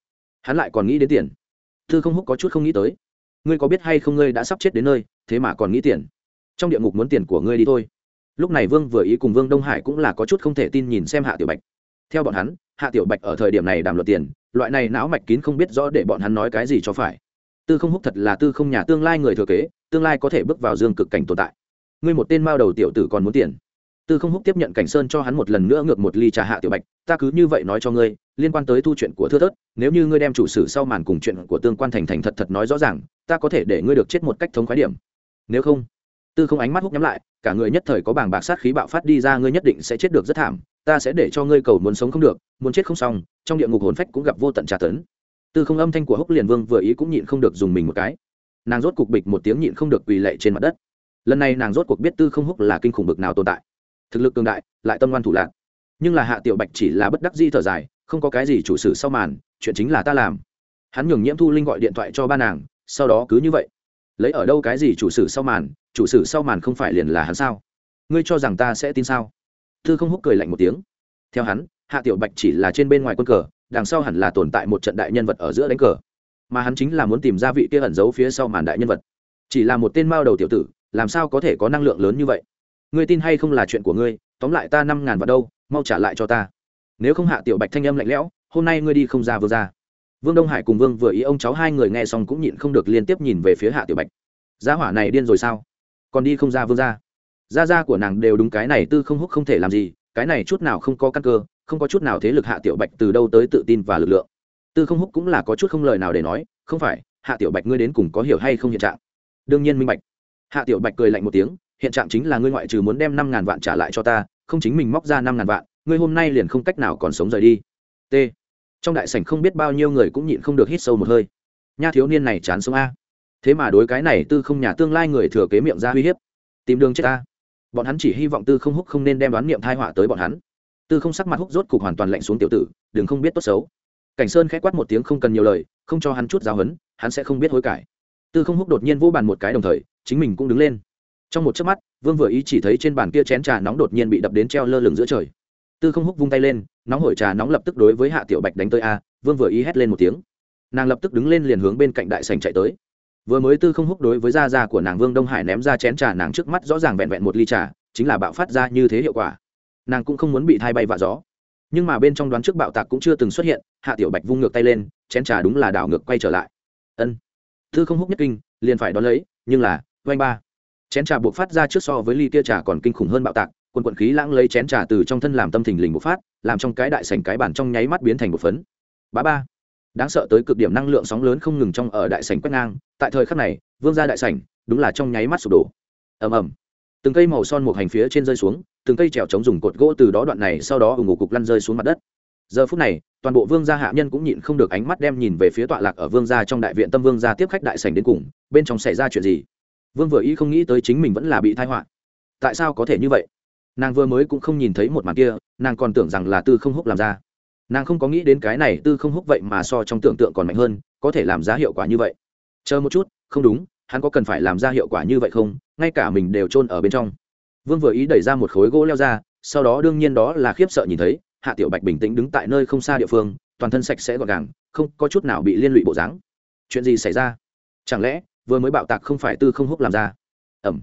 Hắn lại còn nghĩ đến tiền. Tư không húc có chút không nghĩ tới. Ngươi có biết hay không ngươi đã sắp chết đến nơi, thế mà còn nghĩ tiền. Trong địa ngục muốn tiền của ngươi đi thôi lúc này vương vừa ý cùng vương đông hải cũng là có chút không thể tin nhìn xem hạ tiểu bạch theo bọn hắn, hạ tiểu bạch ở thời điểm này đàm luật tiền, loại này não mạch kín không biết rõ để bọn hắn nói cái gì cho phải. Tư không húc thật là tư không nhà tương lai người thừa kế, tương lai có thể bước vào dương cực cảnh tồn tại. Ngươi một tên mao đầu tiểu tử còn muốn tiền. Tư không húc tiếp nhận cảnh sơn cho hắn một lần nữa ngược một ly trà hạ tiểu bạch, ta cứ như vậy nói cho ngươi, liên quan tới thu chuyện của thưa thớt, nếu như ngươi đem chủ sử sau màn cùng chuyện của tương quan thành thành thật thật nói rõ ràng, ta có thể để ngươi được chết một cách thống khái điểm. Nếu không tư không ánh mắt hút nhắm lại, cả người nhất thời có bảng bạc sát khí bạo phát đi ra, ngươi nhất định sẽ chết được rất thảm, ta sẽ để cho ngươi cầu muốn sống không được, muốn chết không xong, trong địa ngục hồn phách cũng gặp vô tận trả tấn. Tư không âm thanh của húc liền vương vừa ý cũng nhịn không được dùng mình một cái. Nàng rốt cuộc bịch một tiếng nhịn không được quỳ lệ trên mặt đất. Lần này nàng rốt cuộc biết tư không húc là kinh khủng bực nào tồn tại. Thực lực cường đại, lại tâm ngoan thủ lạc nhưng là hạ tiểu bạch chỉ là bất đắc di thở dài, không có cái gì chủ sử sau màn, chuyện chính là ta làm. Hắn nhường nhiễm thu linh gọi điện thoại cho ba nàng, sau đó cứ như vậy. Lấy ở đâu cái gì chủ sử sau màn chủ sử sau màn không phải liền là hắn sao? Ngươi cho rằng ta sẽ tin sao? Thư không húc cười lạnh một tiếng. Theo hắn, hạ tiểu bạch chỉ là trên bên ngoài quân cờ, đằng sau hẳn là tồn tại một trận đại nhân vật ở giữa đánh cờ. Mà hắn chính là muốn tìm ra vị kia ẩn giấu phía sau màn đại nhân vật. Chỉ là một tên mao đầu tiểu tử, làm sao có thể có năng lượng lớn như vậy? Ngươi tin hay không là chuyện của ngươi, tóm lại ta năm ngàn vào đâu, mau trả lại cho ta. Nếu không hạ tiểu bạch thanh âm lạnh lẽo, hôm nay ngươi đi không ra vừa ra. Vương đông hải cùng vương vừa ý ông cháu hai người nghe xong cũng nhịn không được liên tiếp nhìn về phía hạ tiểu bạch. Giá hỏa này điên rồi sao? Còn đi không ra vương ra gia gia của nàng đều đúng cái này tư không húc không thể làm gì, cái này chút nào không có căn cơ, không có chút nào thế lực hạ tiểu bạch từ đâu tới tự tin và lực lượng. Tư không húc cũng là có chút không lời nào để nói, không phải, hạ tiểu bạch ngươi đến cùng có hiểu hay không hiện trạng? Đương nhiên minh bạch. Hạ tiểu bạch cười lạnh một tiếng, hiện trạng chính là ngươi ngoại trừ muốn đem năm ngàn vạn trả lại cho ta, không chính mình móc ra năm ngàn vạn, ngươi hôm nay liền không cách nào còn sống rời đi. T. Trong đại sảnh không biết bao nhiêu người cũng nhịn không được hít sâu một hơi. Nha thiếu niên này chán sống a thế mà đối cái này tư không nhà tương lai người thừa kế miệng ra uy hiếp. Tìm đường chết ta. Bọn hắn chỉ hy vọng tư không húc không nên đem đoán niệm thai họa tới bọn hắn. Tư không sắc mặt húc rốt cục hoàn toàn lạnh xuống tiểu tử, đừng không biết tốt xấu. Cảnh sơn k h á quát một tiếng không cần nhiều lời, không cho hắn chút giáo hấn hắn sẽ không biết hối cải. Tư không húc đột nhiên vô bàn một cái đồng thời, chính mình cũng đứng lên. Trong một chớp mắt, vương vừa ý chỉ thấy trên bàn kia chén trà nóng đột nhiên bị đập đến treo lơ lửng giữa trời. Tư không húc vung tay lên, nóng hổi trà nóng lập tức đối với hạ tiểu bạch đánh tới a, vương vừa ý hét lên một tiếng. Nàng lập tức đứng lên liền hướng bên cạnh đại sành chạy tới vừa mới tư không húc đối với da da của nàng vương đông hải ném ra chén trà, nàng trước mắt rõ ràng vẹn vẹn một ly trà, chính là bạo phát ra như thế hiệu quả. Nàng cũng không muốn bị thay bay vạ gió. Nhưng mà bên trong đoán trước bạo tạc cũng chưa từng xuất hiện, hạ tiểu bạch vung ngược tay lên, chén trà đúng là đảo ngược quay trở lại. Ân. Tư không húc nhất kinh, liền phải đón lấy, nhưng là, oanh ba. Chén trà buộc phát ra trước so với ly kia trà còn kinh khủng hơn bạo tạc quần quận khí lãng lấy chén trà từ trong thân làm tâm thình lình bộc phát, làm trong cái đại sảnh cái bản trong nháy mắt biến thành một phấn. Bá ba đáng sợ tới cực điểm năng lượng sóng lớn không ngừng trong ở đại sảnh quét ngang, tại thời khắc này, vương ra đại sảnh, đúng là trong nháy mắt sụp đổ. Ầm ầm. Từng cây màu son một hành phía trên rơi xuống, từng cây trèo chống dùng cột gỗ từ đó đoạn này sau đó ủng ngủ cục lăn rơi xuống mặt đất. Giờ phút này, toàn bộ vương gia hạ nhân cũng nhịn không được ánh mắt đem nhìn về phía tọa lạc ở vương gia trong đại viện tâm vương gia tiếp khách đại sảnh đến cùng, bên trong xảy ra chuyện gì? Vương vừa ý không nghĩ tới chính mình vẫn là bị thai họa. Tại sao có thể như vậy? Nàng vừa mới cũng không nhìn thấy một màn kia, nàng còn tưởng rằng là tư không húc làm ra nàng không có nghĩ đến cái này tư không húc vậy mà so trong tưởng tượng còn mạnh hơn, có thể làm ra hiệu quả như vậy. Chờ một chút, không đúng, hắn có cần phải làm ra hiệu quả như vậy không? Ngay cả mình đều chôn ở bên trong. Vương vừa ý đẩy ra một khối gỗ leo ra, sau đó đương nhiên đó là khiếp sợ nhìn thấy, hạ tiểu bạch bình tĩnh đứng tại nơi không xa địa phương, toàn thân sạch sẽ gọn gàng, không có chút nào bị liên lụy bộ dáng. Chuyện gì xảy ra? Chẳng lẽ, vừa mới bạo tạc không phải tư không húc làm ra? Ẩm.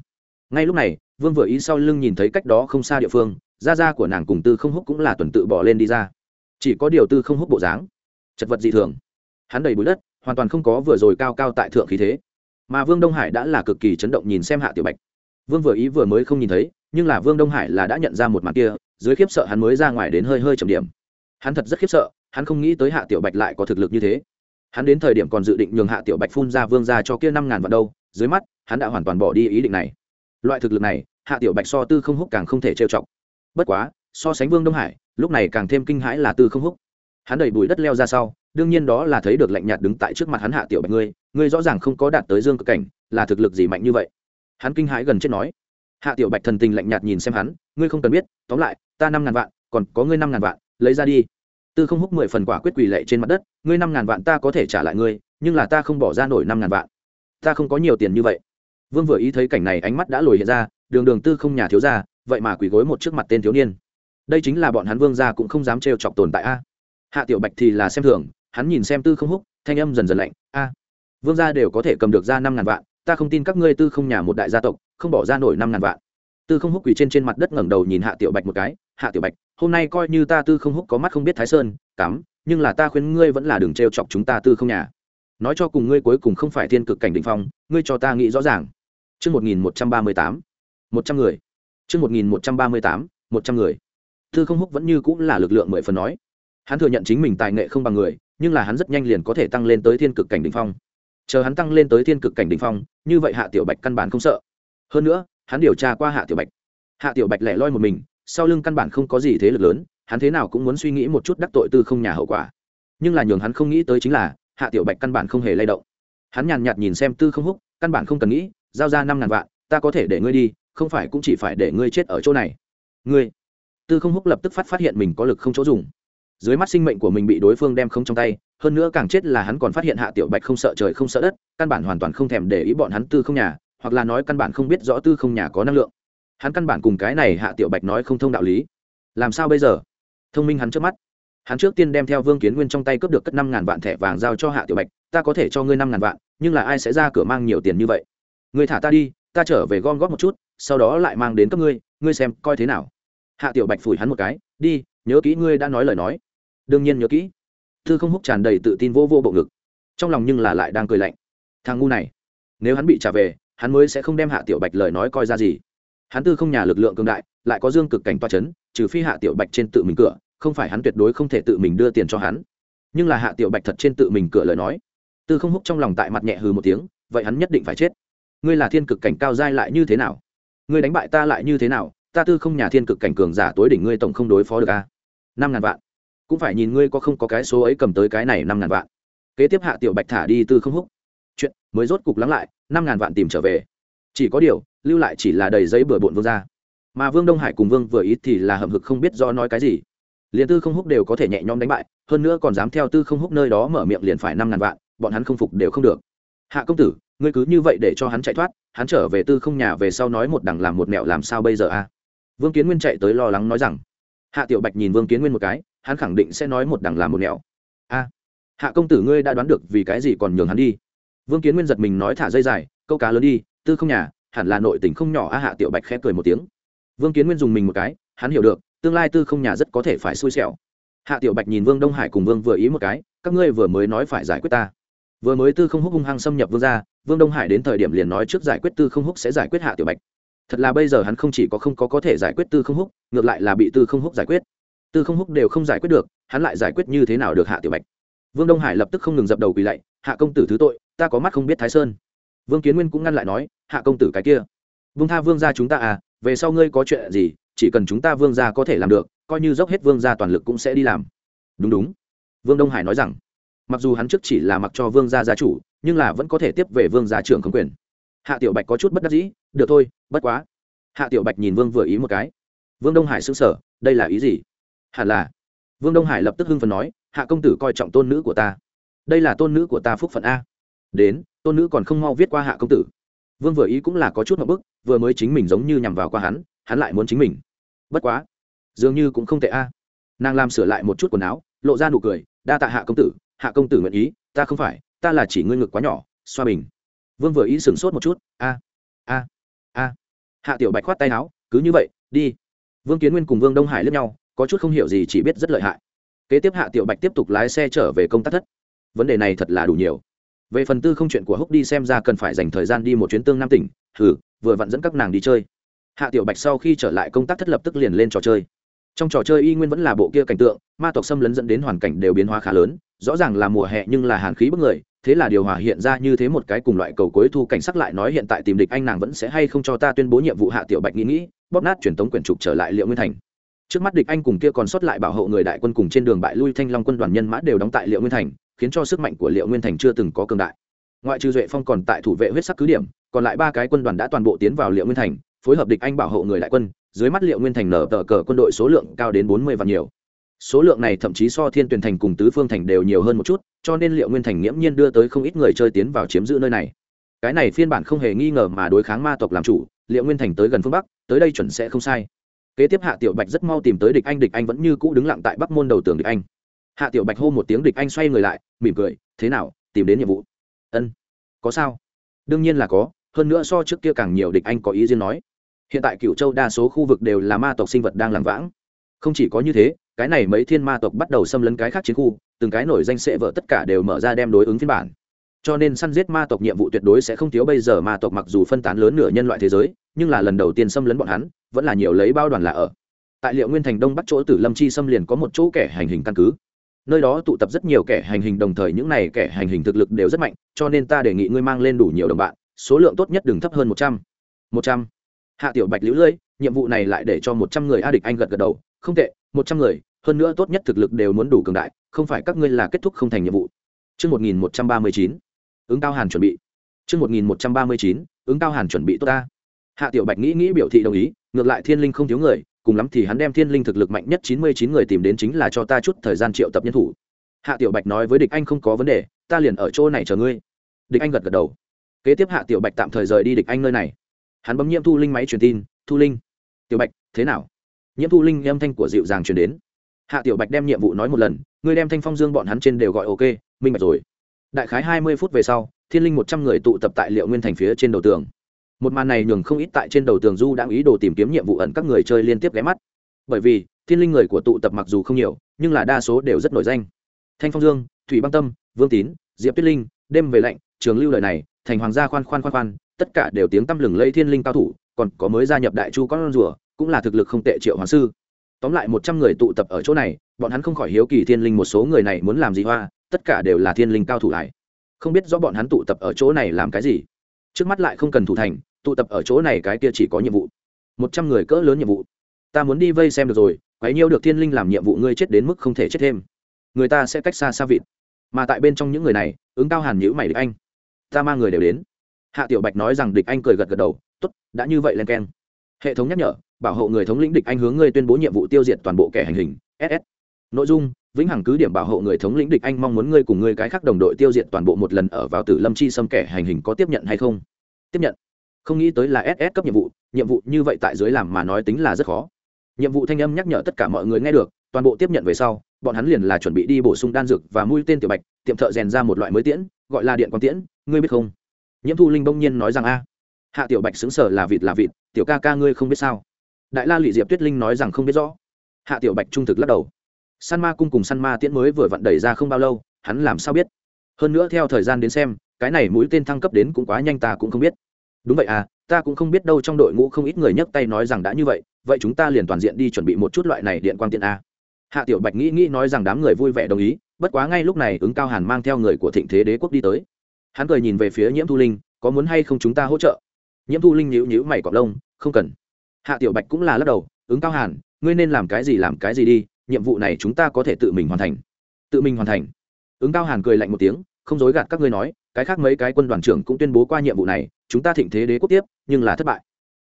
Ngay lúc này, vương vừa ý sau lưng nhìn thấy cách đó không xa địa phương, da da của nàng cùng tư không húc cũng là tuần tự bỏ lên đi ra chỉ có điều tư không hút bộ dáng. Chật vật dị thường. Hắn đầy bụi đất, hoàn toàn không có vừa rồi cao cao tại thượng khí thế. Mà vương đông hải đã là cực kỳ chấn động nhìn xem hạ tiểu bạch. Vương vừa ý vừa mới không nhìn thấy, nhưng là vương đông hải là đã nhận ra một mặt kia, dưới khiếp sợ hắn mới ra ngoài đến hơi hơi trầm điểm. Hắn thật rất khiếp sợ, hắn không nghĩ tới hạ tiểu bạch lại có thực lực như thế. Hắn đến thời điểm còn dự định nhường hạ tiểu bạch phun ra vương ra cho kia năm ngàn vạn đâu, dưới mắt, hắn đã hoàn toàn bỏ đi ý định này. Loại thực lực này, hạ tiểu bạch so tư không hút càng không thể trêu chọc. Bất quá so sánh vương đông hải, lúc này càng thêm kinh hãi là tư không húc. Hắn đẩy bụi đất leo ra sau, đương nhiên đó là thấy được lạnh nhạt đứng tại trước mặt hắn hạ tiểu bạch ngươi ngươi rõ ràng không có đạt tới dương cực cảnh, là thực lực gì mạnh như vậy? Hắn kinh hãi gần chết nói. Hạ tiểu bạch thần tình lạnh nhạt nhìn xem hắn, ngươi không cần biết, tóm lại, ta năm ngàn vạn, còn có ngươi năm ngàn vạn, lấy ra đi. Tư không húc mười phần quả quyết quỳ lệ trên mặt đất, ngươi năm ngàn vạn ta có thể trả lại ngươi, nhưng là ta không bỏ ra nổi năm ngàn vạn. Ta không có nhiều tiền như vậy. Vương vừa ý thấy cảnh này ánh mắt đã lồi hiện ra, đường đường tư không nhà thiếu ra vậy mà quỳ gối một trước mặt tên thiếu niên đây chính là bọn hắn vương gia cũng không dám trêu chọc tồn tại a hạ tiểu bạch thì là xem thường hắn nhìn xem tư không húc thanh âm dần dần lạnh a vương gia đều có thể cầm được ra năm ngàn vạn ta không tin các ngươi tư không nhà một đại gia tộc không bỏ ra nổi năm ngàn vạn tư không húc quỳ trên trên mặt đất ngẩng đầu nhìn hạ tiểu bạch một cái hạ tiểu bạch hôm nay coi như ta tư không húc có mắt không biết thái sơn cắm nhưng là ta khuyên ngươi vẫn là đừng trêu chọc chúng ta tư không nhà nói cho cùng ngươi cuối cùng không phải thiên cực cảnh định phong ngươi cho ta nghĩ rõ ràng Trước 1138, 100 người. Trước 1138, 100 người. Thư không húc vẫn như cũng là lực lượng mười phần nói. Hắn thừa nhận chính mình tài nghệ không bằng người, nhưng là hắn rất nhanh liền có thể tăng lên tới thiên cực cảnh đỉnh phong. Chờ hắn tăng lên tới thiên cực cảnh đỉnh phong, như vậy Hạ Tiểu Bạch căn bản không sợ. Hơn nữa, hắn điều tra qua Hạ Tiểu Bạch. Hạ Tiểu Bạch lẻ loi một mình, sau lưng căn bản không có gì thế lực lớn, hắn thế nào cũng muốn suy nghĩ một chút đắc tội tư không nhà hậu quả. Nhưng là nhường hắn không nghĩ tới chính là, Hạ Tiểu Bạch căn bản không hề lay động. Hắn nhàn nhạt nhìn xem Tư Không Húc, căn bản không cần nghĩ, giao ra năm ngàn vạn, ta có thể để ngươi đi, không phải cũng chỉ phải để ngươi chết ở chỗ này. Ngươi? Tư Không Húc lập tức phát phát hiện mình có lực không chỗ dùng. Dưới mắt sinh mệnh của mình bị đối phương đem không trong tay, hơn nữa càng chết là hắn còn phát hiện hạ tiểu bạch không sợ trời không sợ đất, căn bản hoàn toàn không thèm để ý bọn hắn tư không nhà, hoặc là nói căn bản không biết rõ tư không nhà có năng lượng. Hắn căn bản cùng cái này hạ tiểu bạch nói không thông đạo lý. Làm sao bây giờ? Thông minh hắn trước mắt. Hắn trước tiên đem theo vương kiến nguyên trong tay cướp được cất năm ngàn vạn thẻ vàng giao cho hạ tiểu bạch, ta có thể cho ngươi năm ngàn vạn, nhưng là ai sẽ ra cửa mang nhiều tiền như vậy? Ngươi thả ta đi, ta trở về gom góp một chút, sau đó lại mang đến cấp ngươi ngươi xem coi thế nào hạ tiểu bạch phủi hắn một cái, đi, nhớ kỹ ngươi đã nói lời nói. Đương nhiên nhớ kỹ. Thư không húc tràn đầy tự tin vô vô bộ ngực. Trong lòng nhưng là lại đang cười lạnh. Thằng ngu này, nếu hắn bị trả về, hắn mới sẽ không đem hạ tiểu bạch lời nói coi ra gì. Hắn tư không nhà lực lượng cường đại, lại có dương cực cảnh toa c h ấ n trừ phi hạ tiểu bạch trên tự mình cửa, không phải hắn tuyệt đối không thể tự mình đưa tiền cho hắn. Nhưng là hạ tiểu bạch thật trên tự mình cửa lời nói. Tư không húc trong lòng tại mặt nhẹ hừ một tiếng, vậy hắn nhất định phải chết. Ngươi là thiên cực cảnh cao dai lại như thế nào? Ngươi đánh bại ta lại như thế nào? Ta tư không nhà thiên cực cảnh cường giả tối đỉnh ngươi tổng không đối phó được a. Năm ngàn vạn. Cũng phải nhìn ngươi có không có cái số ấy cầm tới cái này năm ngàn vạn. Kế tiếp hạ tiểu bạch thả đi tư không húc. Chuyện mới rốt cục lắng lại, năm ngàn vạn tìm trở về. Chỉ có điều, lưu lại chỉ là đầy giấy bừa bộn vương ra mà vương đông hải cùng vương vừa ý thì là hậm hực không biết do nói cái gì. Liền tư không húc đều có thể nhẹ nhõm đánh bại, hơn nữa còn dám theo tư không húc nơi đó mở miệng liền phải năm ngàn vạn, bọn hắn không phục đều không được. Hạ công tử, ngươi cứ như vậy để cho hắn chạy thoát, hắn trở về tư không nhà về sau nói một đằng làm một mẹo làm sao bây giờ a? Vương kiến nguyên chạy tới lo lắng nói rằng, hạ tiểu bạch nhìn vương kiến nguyên một cái, hắn khẳng định sẽ nói một đằng làm một nẻo. A, hạ công tử ngươi đã đoán được vì cái gì còn nhường hắn đi? Vương kiến nguyên giật mình nói thả dây dài, câu cá lớn đi, tư không nhà, hẳn là nội tình không nhỏ. A hạ tiểu bạch khẽ cười một tiếng. Vương kiến nguyên dùng mình một cái, hắn hiểu được, tương lai tư không nhà rất có thể phải xui xẻo. Hạ tiểu bạch nhìn vương đông hải cùng vương vừa ý một cái, các ngươi vừa mới nói phải giải quyết ta. Vừa mới tư không húc hung hăng xâm nhập vương ra vương đông hải đến thời điểm liền nói trước giải quyết tư không húc sẽ giải quyết hạ tiểu bạch thật là bây giờ hắn không chỉ có không có có thể giải quyết tư không húc, ngược lại là bị tư không húc giải quyết. Tư không húc đều không giải quyết được, hắn lại giải quyết như thế nào được hạ tiểu bạch? Vương đông hải lập tức không ngừng dập đầu quỳ lạy, hạ công tử thứ tội, ta có mắt không biết thái sơn. Vương kiến nguyên cũng ngăn lại nói, hạ công tử cái kia. Vương tha vương gia chúng ta à về sau ngươi có chuyện gì, chỉ cần chúng ta vương gia có thể làm được, coi như dốc hết vương gia toàn lực cũng sẽ đi làm. Đúng đúng. Vương đông hải nói rằng. Mặc dù hắn trước chỉ là mặc cho vương gia gia chủ, nhưng là vẫn có thể tiếp về vương gia trưởng không quyền hạ tiểu bạch có chút bất đắc dĩ, được thôi, bất quá. Hạ tiểu bạch nhìn vương vừa ý một cái. Vương đông hải xứng sở đây là ý gì? Hẳn là. Vương đông hải lập tức hưng phần nói, hạ công tử coi trọng tôn nữ của ta. Đây là tôn nữ của ta phúc phận a. Đến, tôn nữ còn không mau viết qua hạ công tử. Vương vừa ý cũng là có chút một bức, vừa mới chính mình giống như nhằm vào qua hắn hắn lại muốn chính mình. Bất quá, dường như cũng không tệ a. Nàng làm sửa lại một chút quần áo, lộ ra nụ cười, đa tạ hạ công tử, hạ công tử nguyện ý, ta không phải, ta là chỉ ngươi ngực quá nhỏ, xoa bình vương vừa ý sửng sốt một chút, a a a. Hạ tiểu bạch khoát tay áo, cứ như vậy, đi. Vương kiến nguyên cùng vương đông hải lướt nhau, có chút không hiểu gì, chỉ biết rất lợi hại. Kế tiếp hạ tiểu bạch tiếp tục lái xe trở về công tác thất. Vấn đề này thật là đủ nhiều. Về phần tư không chuyện của húc đi xem ra cần phải dành thời gian đi một chuyến tương nam tỉnh thử vừa vặn dẫn các nàng đi chơi. Hạ tiểu bạch sau khi trở lại công tác thất lập tức liền lên trò chơi. Trong trò chơi y nguyên vẫn là bộ kia cảnh tượng, ma tộc xâm lấn dẫn đến hoàn cảnh đều biến hóa khá lớn, rõ ràng là mùa hè nhưng là hàn khí bức người thế là điều hòa hiện ra như thế một cái cùng loại cầu cuối thu cảnh sắc lại nói hiện tại tìm địch anh nàng vẫn sẽ hay không cho ta tuyên bố nhiệm vụ hạ tiểu bạch nghĩ nghĩ, bóp nát truyền tống quyển trục trở lại liệu nguyên thành. Trước mắt địch anh cùng kia còn sót lại bảo hộ người đại quân cùng trên đường bại lui thanh long quân đoàn nhân mã đều đóng tại liệu nguyên thành, khiến cho sức mạnh của liệu nguyên thành chưa từng có cường đại. Ngoại trừ duệ phong còn tại thủ vệ huyết sắc cứ điểm, còn lại ba cái quân đoàn đã toàn bộ tiến vào liệu nguyên thành, phối hợp địch anh bảo hộ người đại quân, dưới mắt liệu nguyên thành nở tờ cờ quân đội số lượng cao đến bốn mươi vạn nhiều số lượng này thậm chí so thiên tuyển thành cùng tứ phương thành đều nhiều hơn một chút, cho nên liệu nguyên thành nghiễm nhiên đưa tới không ít người chơi tiến vào chiếm giữ nơi này. Cái này phiên bản không hề nghi ngờ mà đối kháng ma tộc làm chủ, liệu nguyên thành tới gần phương bắc, tới đây chuẩn sẽ không sai. Kế tiếp hạ tiểu bạch rất mau tìm tới địch anh địch anh vẫn như cũ đứng lặng tại bắc môn đầu tường địch anh. Hạ tiểu bạch hô một tiếng, địch anh xoay người lại, mỉm cười, thế nào, tìm đến nhiệm vụ? Ân, có sao? Đương nhiên là có, hơn nữa so trước kia càng nhiều địch anh có ý riêng nói. Hiện tại cựu châu đa số khu vực đều là ma tộc sinh vật đang làm vãng. Không chỉ có như thế cái này mấy thiên ma tộc bắt đầu xâm lấn cái khác chiến khu, từng cái nổi danh sệ vợ tất cả đều mở ra đem đối ứng phiên bản. Cho nên săn giết ma tộc nhiệm vụ tuyệt đối sẽ không thiếu bây giờ ma tộc mặc dù phân tán lớn nửa nhân loại thế giới, nhưng là lần đầu tiên xâm lấn bọn hắn, vẫn là nhiều lấy bao đoàn là ở. Tại liệu nguyên thành đông bắc chỗ tử lâm chi xâm liền có một chỗ kẻ hành hình căn cứ. Nơi đó tụ tập rất nhiều kẻ hành hình, đồng thời những này kẻ hành hình thực lực đều rất mạnh, cho nên ta đề nghị ngươi mang lên đủ nhiều đồng bạn, số lượng tốt nhất đừng thấp hơn một trăm. Một trăm. Hạ tiểu bạch lũ lưỡi nhiệm vụ này lại để cho một trăm người a địch anh gật gật đầu, không tệ một trăm người hơn nữa tốt nhất thực lực đều muốn đủ cường đại không phải các ngươi là kết thúc không thành nhiệm vụ Trước 1139, ứng cao hàn chuẩn bị. Trước 1139, ứng cao hàn chuẩn bị tốt ta. Hạ Tiểu Bạch nghĩ nghĩ biểu thị đồng ý, ngược lại Thiên Linh không thiếu người, cùng lắm thì hắn đem Thiên Linh thực lực mạnh nhất chín mươi chín người tìm đến chính là cho ta chút thời gian triệu tập nhân thủ. Hạ Tiểu Bạch nói với Địch Anh không có vấn đề, ta liền ở chỗ này chờ ngươi. Địch Anh gật gật đầu. Kế tiếp Hạ Tiểu Bạch tạm thời rời đi Địch Anh nơi này. Hắn bấm nhiệm thu linh máy truyền tin, "Thu Linh, Tiểu Bạch, thế nào?" Nhiễm thu linh âm thanh của dịu dàng truyền đến. Hạ tiểu bạch đem nhiệm vụ nói một lần ngươi đem thanh phong dương bọn hắn trên đều gọi ok, minh bạch rồi. Đại khái hai mươi phút về sau, thiên linh một trăm người tụ tập tại liệu nguyên thành phía trên đầu tường. Một màn này nhường không ít tại trên đầu tường du đang ý đồ tìm kiếm nhiệm vụ ẩn các người chơi liên tiếp ghé mắt. Bởi vì, thiên linh người của tụ tập mặc dù không nhiều, nhưng là đa số đều rất nổi danh. Thanh phong dương, thủy băng tâm, vương tín, diệp tuyết linh, đêm về lạnh, trường lưu lời này, thành hoàng gia khoan khoan khoan khoan, tất cả đều tiếng tăm lừng lây thiên linh cao thủ, còn có mới gia nhập đại chu con rùa cũng là thực lực không tệ triệu hoàng sư. Tóm lại một trăm người tụ tập ở chỗ này, bọn hắn không khỏi hiếu kỳ thiên linh một số người này muốn làm gì hoa, tất cả đều là thiên linh cao thủ lại. Không biết rõ bọn hắn tụ tập ở chỗ này làm cái gì. Trước mắt lại không cần thủ thành, tụ tập ở chỗ này cái kia chỉ có nhiệm vụ. Một trăm người cỡ lớn nhiệm vụ. Ta muốn đi vây xem được rồi, quấy nhiêu được thiên linh làm nhiệm vụ ngươi chết đến mức không thể chết thêm. Người ta sẽ cách xa xa vịt. Mà tại bên trong những người này, ứng cao hàn nhữ mày địch anh. Ta mang người đều đến. Hạ tiểu bạch nói rằng địch anh cười gật gật đầu t ố t đã như vậy len keng. Hệ thống nhắc nhở bảo hộ người thống lĩnh địch anh hướng ngươi tuyên bố nhiệm vụ tiêu diệt toàn bộ kẻ hành hình. Ss nội dung, vĩnh hằng cứ điểm bảo hộ người thống lĩnh địch anh mong muốn ngươi cùng ngươi cái khác đồng đội tiêu diệt toàn bộ một lần ở vào tử lâm chi xâm kẻ hành hình có tiếp nhận hay không? Tiếp nhận. Không nghĩ tới là ss cấp nhiệm vụ nhiệm vụ như vậy tại dưới làm mà nói tính là rất khó. Nhiệm vụ thanh âm nhắc nhở tất cả mọi người nghe được, toàn bộ tiếp nhận về sau, bọn hắn liền là chuẩn bị đi bổ sung đan dược và mũi tên tiểu bạch, tiệm thợ rèn ra một loại mới tiễn, gọi là điện quang tiễn, ngươi biết không? Nhiễm thu linh bỗng nhiên nói rằng a. Hạ tiểu bạch xứng sở là vịt là vịt, tiểu ca ca ngươi không biết sao? Đại la lụy diệp tuyết linh nói rằng không biết rõ. Hạ tiểu bạch trung thực lắc đầu. San ma cung cùng san ma tiễn mới vừa vặn đẩy ra không bao lâu, hắn làm sao biết? Hơn nữa theo thời gian đến xem, cái này mũi tên thăng cấp đến cũng quá nhanh ta cũng không biết. Đúng vậy à ta cũng không biết đâu trong đội ngũ không ít người nhấc tay nói rằng đã như vậy vậy chúng ta liền toàn diện đi chuẩn bị một chút loại này điện quang tiện a. Hạ tiểu bạch nghĩ nghĩ nói rằng đám người vui vẻ đồng ý, bất quá ngay lúc này ứng cao hàn mang theo người của thịnh thế đế quốc đi tới. Hắn cười nhìn về phía nhiễm thu linh, có muốn hay không chúng ta hỗ trợ? Nhiễm thu linh nhữ nhữ mày cọc lông, không cần hạ tiểu bạch cũng là lắc đầu, ứng cao hàn, ngươi nên làm cái gì làm cái gì đi, nhiệm vụ này chúng ta có thể tự mình hoàn thành. Tự mình hoàn thành? Ứng cao hàn cười lạnh một tiếng, không dối gạt các ngươi nói, cái khác mấy cái quân đoàn trưởng cũng tuyên bố qua nhiệm vụ này, chúng ta thịnh thế đế quốc tiếp, nhưng là thất bại.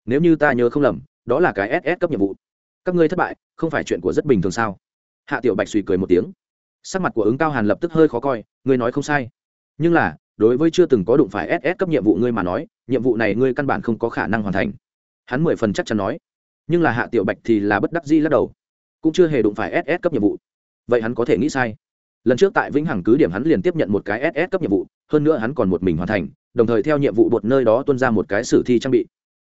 Nếu như ta nhớ không lầm, đó là cái ss cấp nhiệm vụ. Các ngươi thất bại, không phải chuyện của rất bình thường sao? Hạ tiểu bạch suy cười một tiếng. Sắc mặt của ứng cao hàn lập tức hơi khó coi, ngươi nói không sai. Nhưng là, đối với chưa từng có đụng phải ss cấp nhiệm vụ ngươi mà nói, nhiệm vụ này ngươi căn bản không có khả năng hoàn thành hắn mười phần chắc chắn nói. Nhưng là hạ tiểu bạch thì là bất đắc di lắc đầu. Cũng chưa hề đụng phải ss cấp nhiệm vụ. Vậy hắn có thể nghĩ sai. Lần trước tại vĩnh hằng cứ điểm hắn liền tiếp nhận một cái ss cấp nhiệm vụ, hơn nữa hắn còn một mình hoàn thành, đồng thời theo nhiệm vụ bột nơi đó tuân ra một cái sử thi trang bị.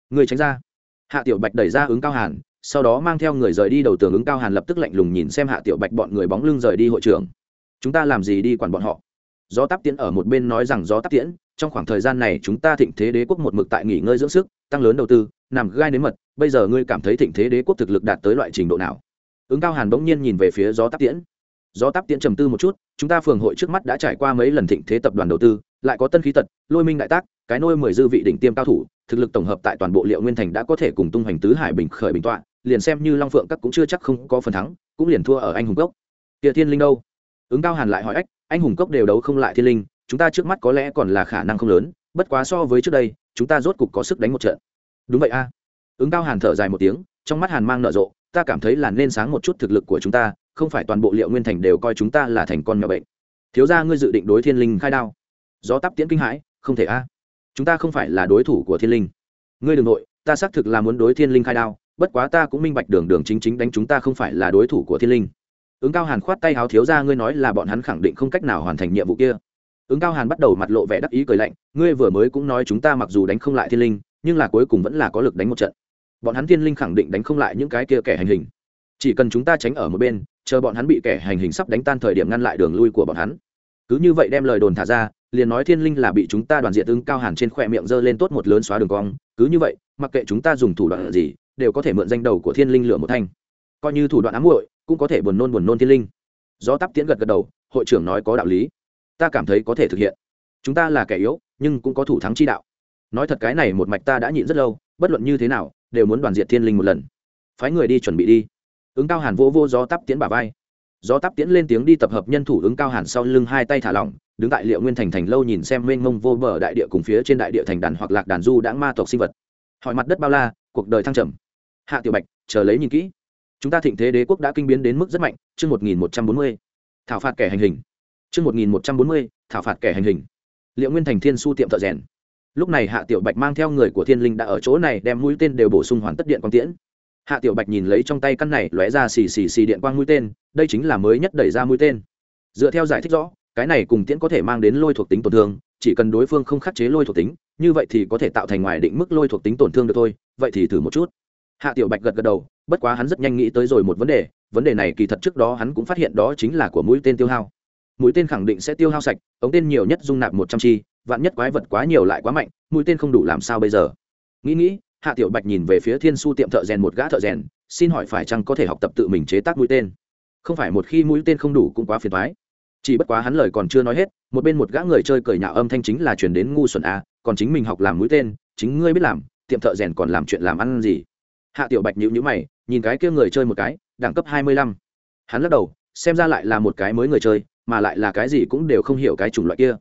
Người tránh ra. Hạ tiểu bạch đẩy ra ứng cao hàn, sau đó mang theo người rời đi đầu tường ứng cao hàn lập tức lạnh lùng nhìn xem hạ tiểu bạch bọn người bóng lưng rời đi hội trường chúng ta làm gì đi quản bọn họ? Gió Táp tiễn ở một bên nói rằng gió Táp tiễn, trong khoảng thời gian này chúng ta thịnh thế đế quốc một mực tại nghỉ ngơi dưỡng sức, tăng lớn đầu tư, nằm gai nếm mật, bây giờ ngươi cảm thấy thịnh thế đế quốc thực lực đạt tới loại trình độ nào? Ứng cao hàn bỗng nhiên nhìn về phía gió Táp tiễn. Gió Táp tiễn trầm tư một chút, chúng ta phường hội trước mắt đã trải qua mấy lần thịnh thế tập đoàn đầu tư, lại có tân khí tật, lôi minh đại tác, cái nôi mười dư vị đỉnh tiêm cao thủ, thực lực tổng hợp tại toàn bộ liệu nguyên thành đã có thể cùng tung hoành tứ hải bình khởi bình tọa, liền xem như long phượng các cũng chưa chắc không có phần thắng, cũng liền thua ở anh hùng gốc. địa thiên linh đâu? Ứng cao hàn lại hỏi ách anh hùng cốc đều đấu không lại thiên linh, chúng ta trước mắt có lẽ còn là khả năng không lớn, bất quá so với trước đây, chúng ta rốt cục có sức đánh một trận. Đúng vậy a. Ứng cao hàn thở dài một tiếng, trong mắt hàn mang nở rộ, ta cảm thấy là nên sáng một chút thực lực của chúng ta, không phải toàn bộ liệu nguyên thành đều coi chúng ta là thành con mèo bệnh. Thiếu ra ngươi dự định đối thiên linh khai đao. Do tắp tiễn kinh hãi, không thể a. Chúng ta không phải là đối thủ của thiên linh. Ngươi đ ừ n g nội, ta xác thực là muốn đối thiên linh khai đao, bất quá ta cũng minh bạch đường đường chính chính đánh chúng ta không phải là đối thủ của thiên linh ứng cao hàn khoát tay háo, thiếu ra ngươi nói là bọn hắn khẳng định không cách nào hoàn thành nhiệm vụ kia. Ứng cao hàn bắt đầu mặt lộ vẻ đắc ý cười lạnh, ngươi vừa mới cũng nói chúng ta mặc dù đánh không lại thiên linh, nhưng là cuối cùng vẫn là có lực đánh một trận. Bọn hắn thiên linh khẳng định đánh không lại những cái kia kẻ hành hình. Chỉ cần chúng ta tránh ở một bên, chờ bọn hắn bị kẻ hành hình sắp đánh tan thời điểm ngăn lại đường lui của bọn hắn. Cứ như vậy đem lời đồn thả ra, liền nói thiên linh là bị chúng ta đoàn diện ứng cao hàn trên khỏe miệng giơ lên tốt một lớn xóa đường cong. Cứ như vậy, mặc kệ chúng ta dùng thủ đoạn gì, đều có thể mượn danh đầu của thiên linh lửa một thanh. Coi như thủ đoạn ám muội cũng có thể buồn nôn buồn nôn thiên linh. Do tắp tiễn gật gật đầu, hội trưởng nói có đạo lý. Ta cảm thấy có thể thực hiện. Chúng ta là kẻ yếu, nhưng cũng có thủ thắng chi đạo. Nói thật cái này một mạch ta đã nhịn rất lâu, bất luận như thế nào, đều muốn đoàn diệt thiên linh một lần. Phái người đi chuẩn bị đi. Ứng cao hàn vô vô gió tắp tiễn bà vai. Gió tắp tiễn lên tiếng đi tập hợp nhân thủ ứng cao hàn sau lưng hai tay thả lỏng, đứng tại liệu nguyên thành thành lâu nhìn xem mênh mông vô bờ đại địa cùng phía trên đại địa thành đàn hoặc lạc đàn du đã ma tộc sinh vật. Hỏi mặt đất bao la, cuộc đời thăng trầm. Hạ tiểu bạch, chờ lấy nhìn kỹ chúng ta thịnh thế đế quốc đã kinh biến đến mức rất mạnh, chương một nghìn một trăm bốn mươi. Thảo phạt kẻ hành hình. Chương một nghìn một trăm bốn mươi, thảo phạt kẻ hành hình. Liệu nguyên thành thiên su tiệm thợ rèn. Lúc này hạ tiểu bạch mang theo người của thiên linh đã ở chỗ này đem mũi tên đều bổ sung hoàn tất điện quang tiễn. Hạ tiểu bạch nhìn lấy trong tay căn này lóe ra xì xì xì điện quang mũi tên, đây chính là mới nhất đẩy ra mũi tên. Dựa theo giải thích rõ, cái này cùng tiễn có thể mang đến lôi thuộc tính tổn thương, chỉ cần đối phương không khắc chế lôi thuộc tính, như vậy thì có thể tạo thành ngoài định mức lôi thuộc tính tổn thương được thôi, vậy thì thử một chút. Hạ tiểu bạch gật gật đầu bất quá hắn rất nhanh nghĩ tới rồi một vấn đề vấn đề này kỳ thật trước đó hắn cũng phát hiện đó chính là của mũi tên tiêu hao. Mũi tên khẳng định sẽ tiêu hao sạch, ống tên nhiều nhất dung nạp một trăm chi, vạn nhất quái vật quá nhiều lại quá mạnh, mũi tên không đủ làm sao bây giờ? Nghĩ nghĩ, hạ tiểu bạch nhìn về phía thiên su tiệm thợ rèn một gã thợ rèn, xin hỏi phải chăng có thể học tập tự mình chế tác mũi tên? Không phải một khi mũi tên không đủ cũng quá phiền thoái chỉ bất quá hắn lời còn chưa nói hết, một bên một gã người chơi cười nhạo âm thanh chính là chuyển đến ngu xuẩn a còn chính mình học làm mũi tên, chính ngươi biết làm, tiệm thợ rèn còn làm chuyện làm ăn gì? Hạ tiểu bạch nhữ nhữ mày, nhìn cái kia người chơi một cái, đẳng cấp hai mươi lăm. Hắn lắc đầu, xem ra lại là một cái mới người chơi, mà lại là cái gì cũng đều không hiểu cái chủng loại kia.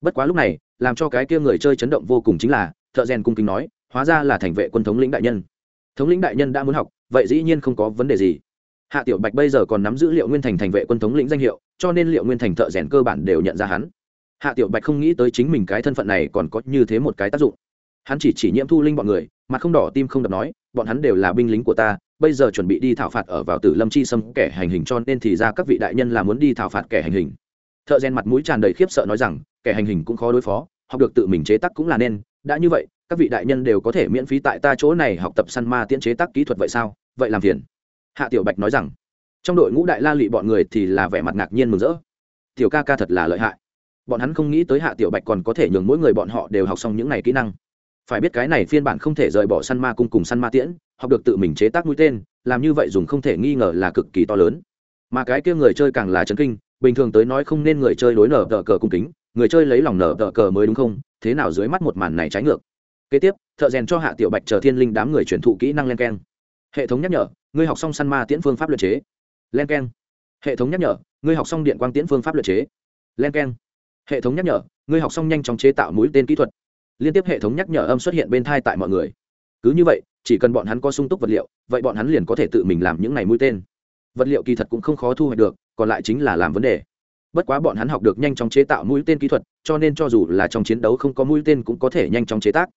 Bất quá lúc này, làm cho cái kia người chơi chấn động vô cùng chính là, thợ rèn cung kính nói, hóa ra là thành vệ quân thống lĩnh đại nhân. Thống lĩnh đại nhân đã muốn học, vậy dĩ nhiên không có vấn đề gì. Hạ tiểu bạch bây giờ còn nắm giữ liệu nguyên thành thành vệ quân thống lĩnh danh hiệu, cho nên liệu nguyên thành thợ rèn cơ bản đều nhận ra hắn. Hạ tiểu bạch không nghĩ tới chính mình cái thân phận này còn có như thế một cái tác dụng. Hắn chỉ chỉ nhiễm thu linh bọn người mà không đỏ, tim không đập nói bọn hắn đều là binh lính của ta, bây giờ chuẩn bị đi thảo phạt ở vào tử lâm chi sâm kẻ hành hình, cho nên thì ra các vị đại nhân là muốn đi thảo phạt kẻ hành hình. Thợ rèn mặt mũi tràn đầy khiếp sợ nói rằng, kẻ hành hình cũng khó đối phó, học được tự mình chế tác cũng là nên. Đã như vậy, các vị đại nhân đều có thể miễn phí tại ta chỗ này học tập săn ma tiễn chế tác kỹ thuật vậy sao? Vậy làm phiền. Hạ tiểu bạch nói rằng, trong đội ngũ đại la lụy bọn người thì là vẻ mặt ngạc nhiên mừng rỡ. Tiểu ca ca thật là lợi hại. Bọn hắn không nghĩ tới hạ tiểu bạch còn có thể nhường mỗi người bọn họ đều học xong những này kỹ năng phải biết cái này phiên bản không thể rời bỏ săn ma cung cùng săn ma tiễn, học được tự mình chế tác mũi tên, làm như vậy dùng không thể nghi ngờ là cực kỳ to lớn. Mà cái kia người chơi càng là chấn kinh, bình thường tới nói không nên người chơi đối nở tờ cờ cung kính, người chơi lấy lòng nở tờ cờ mới đúng không? Thế nào dưới mắt một màn này trái ngược? Kế tiếp, thợ rèn cho hạ tiểu bạch chờ thiên linh đám người truyền thụ kỹ năng len keng. Hệ thống nhắc nhở, ngươi học xong săn ma tiễn phương pháp luật chế. Len keng. Hệ thống nhắc nhở, ngươi học xong điện quang tiễn phương pháp luật chế. Len keng. Hệ thống nhắc nhở, ngươi học xong nhanh chóng chế tạo mũi tên kỹ thuật liên tiếp hệ thống nhắc nhở âm xuất hiện bên thai tại mọi người. Cứ như vậy, chỉ cần bọn hắn có sung túc vật liệu, vậy bọn hắn liền có thể tự mình làm những này mũi tên. Vật liệu kỳ thật cũng không khó thu hoạch được, còn lại chính là làm vấn đề. Bất quá bọn hắn học được nhanh chóng chế tạo mũi tên kỹ thuật, cho nên cho dù là trong chiến đấu không có mũi tên cũng có thể nhanh chóng chế tác.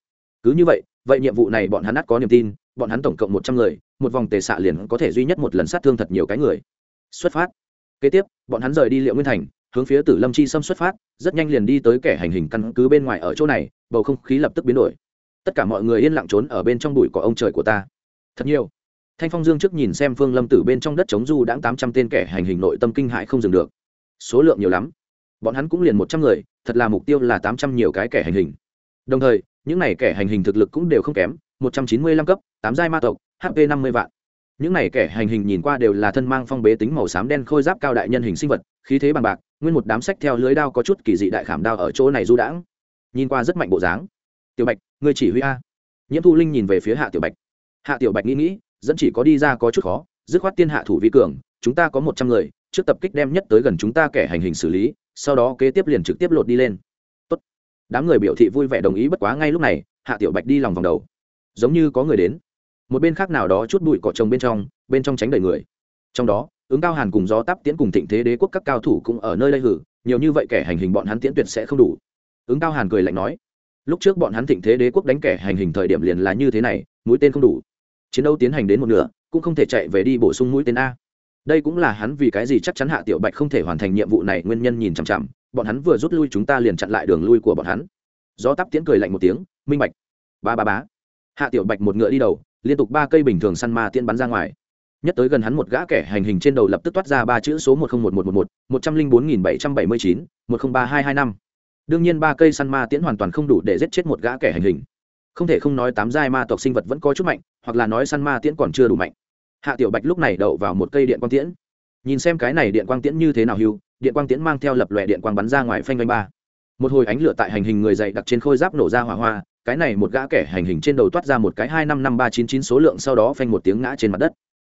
Cứ như vậy vậy nhiệm vụ này bọn hắn ắt có niềm tin, bọn hắn tổng cộng một trăm người, một vòng tề xạ liền có thể duy nhất một lần sát thương thật nhiều cái người. Xuất phát. Kế tiếp, bọn hắn rời đi liệu nguyên thành hướng phía tử lâm chi xâm xuất phát, rất nhanh liền đi tới kẻ hành hình căn cứ bên ngoài ở chỗ này, bầu không khí lập tức biến đổi. Tất cả mọi người yên lặng trốn ở bên trong bụi của ông trời của ta. Thật nhiều. Thanh phong dương trước nhìn xem phương lâm tử bên trong đất chống du đãng tám trăm tên kẻ hành hình nội tâm kinh hại không dừng được. Số lượng nhiều lắm. Bọn hắn cũng liền một trăm người, thật là mục tiêu là tám trăm nhiều cái kẻ hành hình. Đồng thời, những n à y kẻ hành hình thực lực cũng đều không kém, một trăm chín mươi lăm cấp, tám giai ma tộc hp năm mươi vạn. Những n à y kẻ hành hình nhìn qua đều là thân mang phong bế tính màu xám đen khôi giáp cao đại nhân hình sinh vật khí thế bằng bạc, nguyên một đám sách theo lưới đao có chút kỳ dị đại khảm đao ở chỗ này du đãng. Nhìn qua rất mạnh bộ dáng. Tiểu bạch người chỉ huy a. Nhiễm thu linh nhìn về phía hạ tiểu bạch. Hạ tiểu bạch nghĩ nghĩ, dẫn chỉ có đi ra có chút khó, dứt khoát tiên hạ thủ vi cường, chúng ta có một trăm người, trước tập kích đem nhất tới gần chúng ta kẻ hành hình xử lý, sau đó kế tiếp liền trực tiếp lột đi lên. Tốt. đám người biểu thị vui vẻ đồng ý bất quá ngay lúc này, hạ tiểu bạch đi lòng vòng đầu. Giống như có người đến. Một bên khác nào đó chút bụi cỏ trồng bên trong bên trong tránh đầy người. Trong đó ứng cao hàn cùng gió tắp tiễn cùng thịnh thế đế quốc các cao thủ cũng ở nơi đây hử, nhiều như vậy kẻ hành hình bọn hắn tiễn tuyệt sẽ không đủ. Ứng cao hàn cười lạnh nói, lúc trước bọn hắn thịnh thế đế quốc đánh kẻ hành hình thời điểm liền là như thế này, mũi tên không đủ. Chiến đấu tiến hành đến một nửa, cũng không thể chạy về đi bổ sung mũi tên a. Đây cũng là hắn vì cái gì chắc chắn hạ tiểu bạch không thể hoàn thành nhiệm vụ này, nguyên nhân nhìn chằm chằm, bọn hắn vừa rút lui chúng ta liền chặn lại đường lui của bọn hắn. Gió tắp tiễn cười lạnh một tiếng, minh bạch. Ba ba bá hạ tiểu bạch một ngựa đi đầu, liên tục ba cây bình thường săn ma tiễn bắn ra ngoài nhất tới gần hắn một gã kẻ hành hình trên đầu lập tức toát ra ba chữ số một trăm một một một một một trăm linh bốn nghìn bảy trăm bảy mươi chín, một trăm ba hai hai năm. Đương nhiên ba cây săn ma tiễn hoàn toàn không đủ để giết chết một gã kẻ hành hình. Không thể không nói tám giai ma tộc sinh vật vẫn có chút mạnh, hoặc là nói săn ma tiễn còn chưa đủ mạnh. Hạ tiểu bạch lúc này đậu vào một cây điện quang tiễn. Nhìn xem cái này điện quang tiễn như thế nào hưu, điện quang tiễn mang theo lập lòe điện quang bắn ra ngoài phanh phanh ba. Một hồi ánh lửa tại hành hình người dày đặc trên khôi giáp nổ ra hỏa hoa, cái này một gã kẻ hành hình trên đầu toát ra một cái hai năm năm ba chín chín số lượng sau đó phanh một tiếng ngã trên mặt đất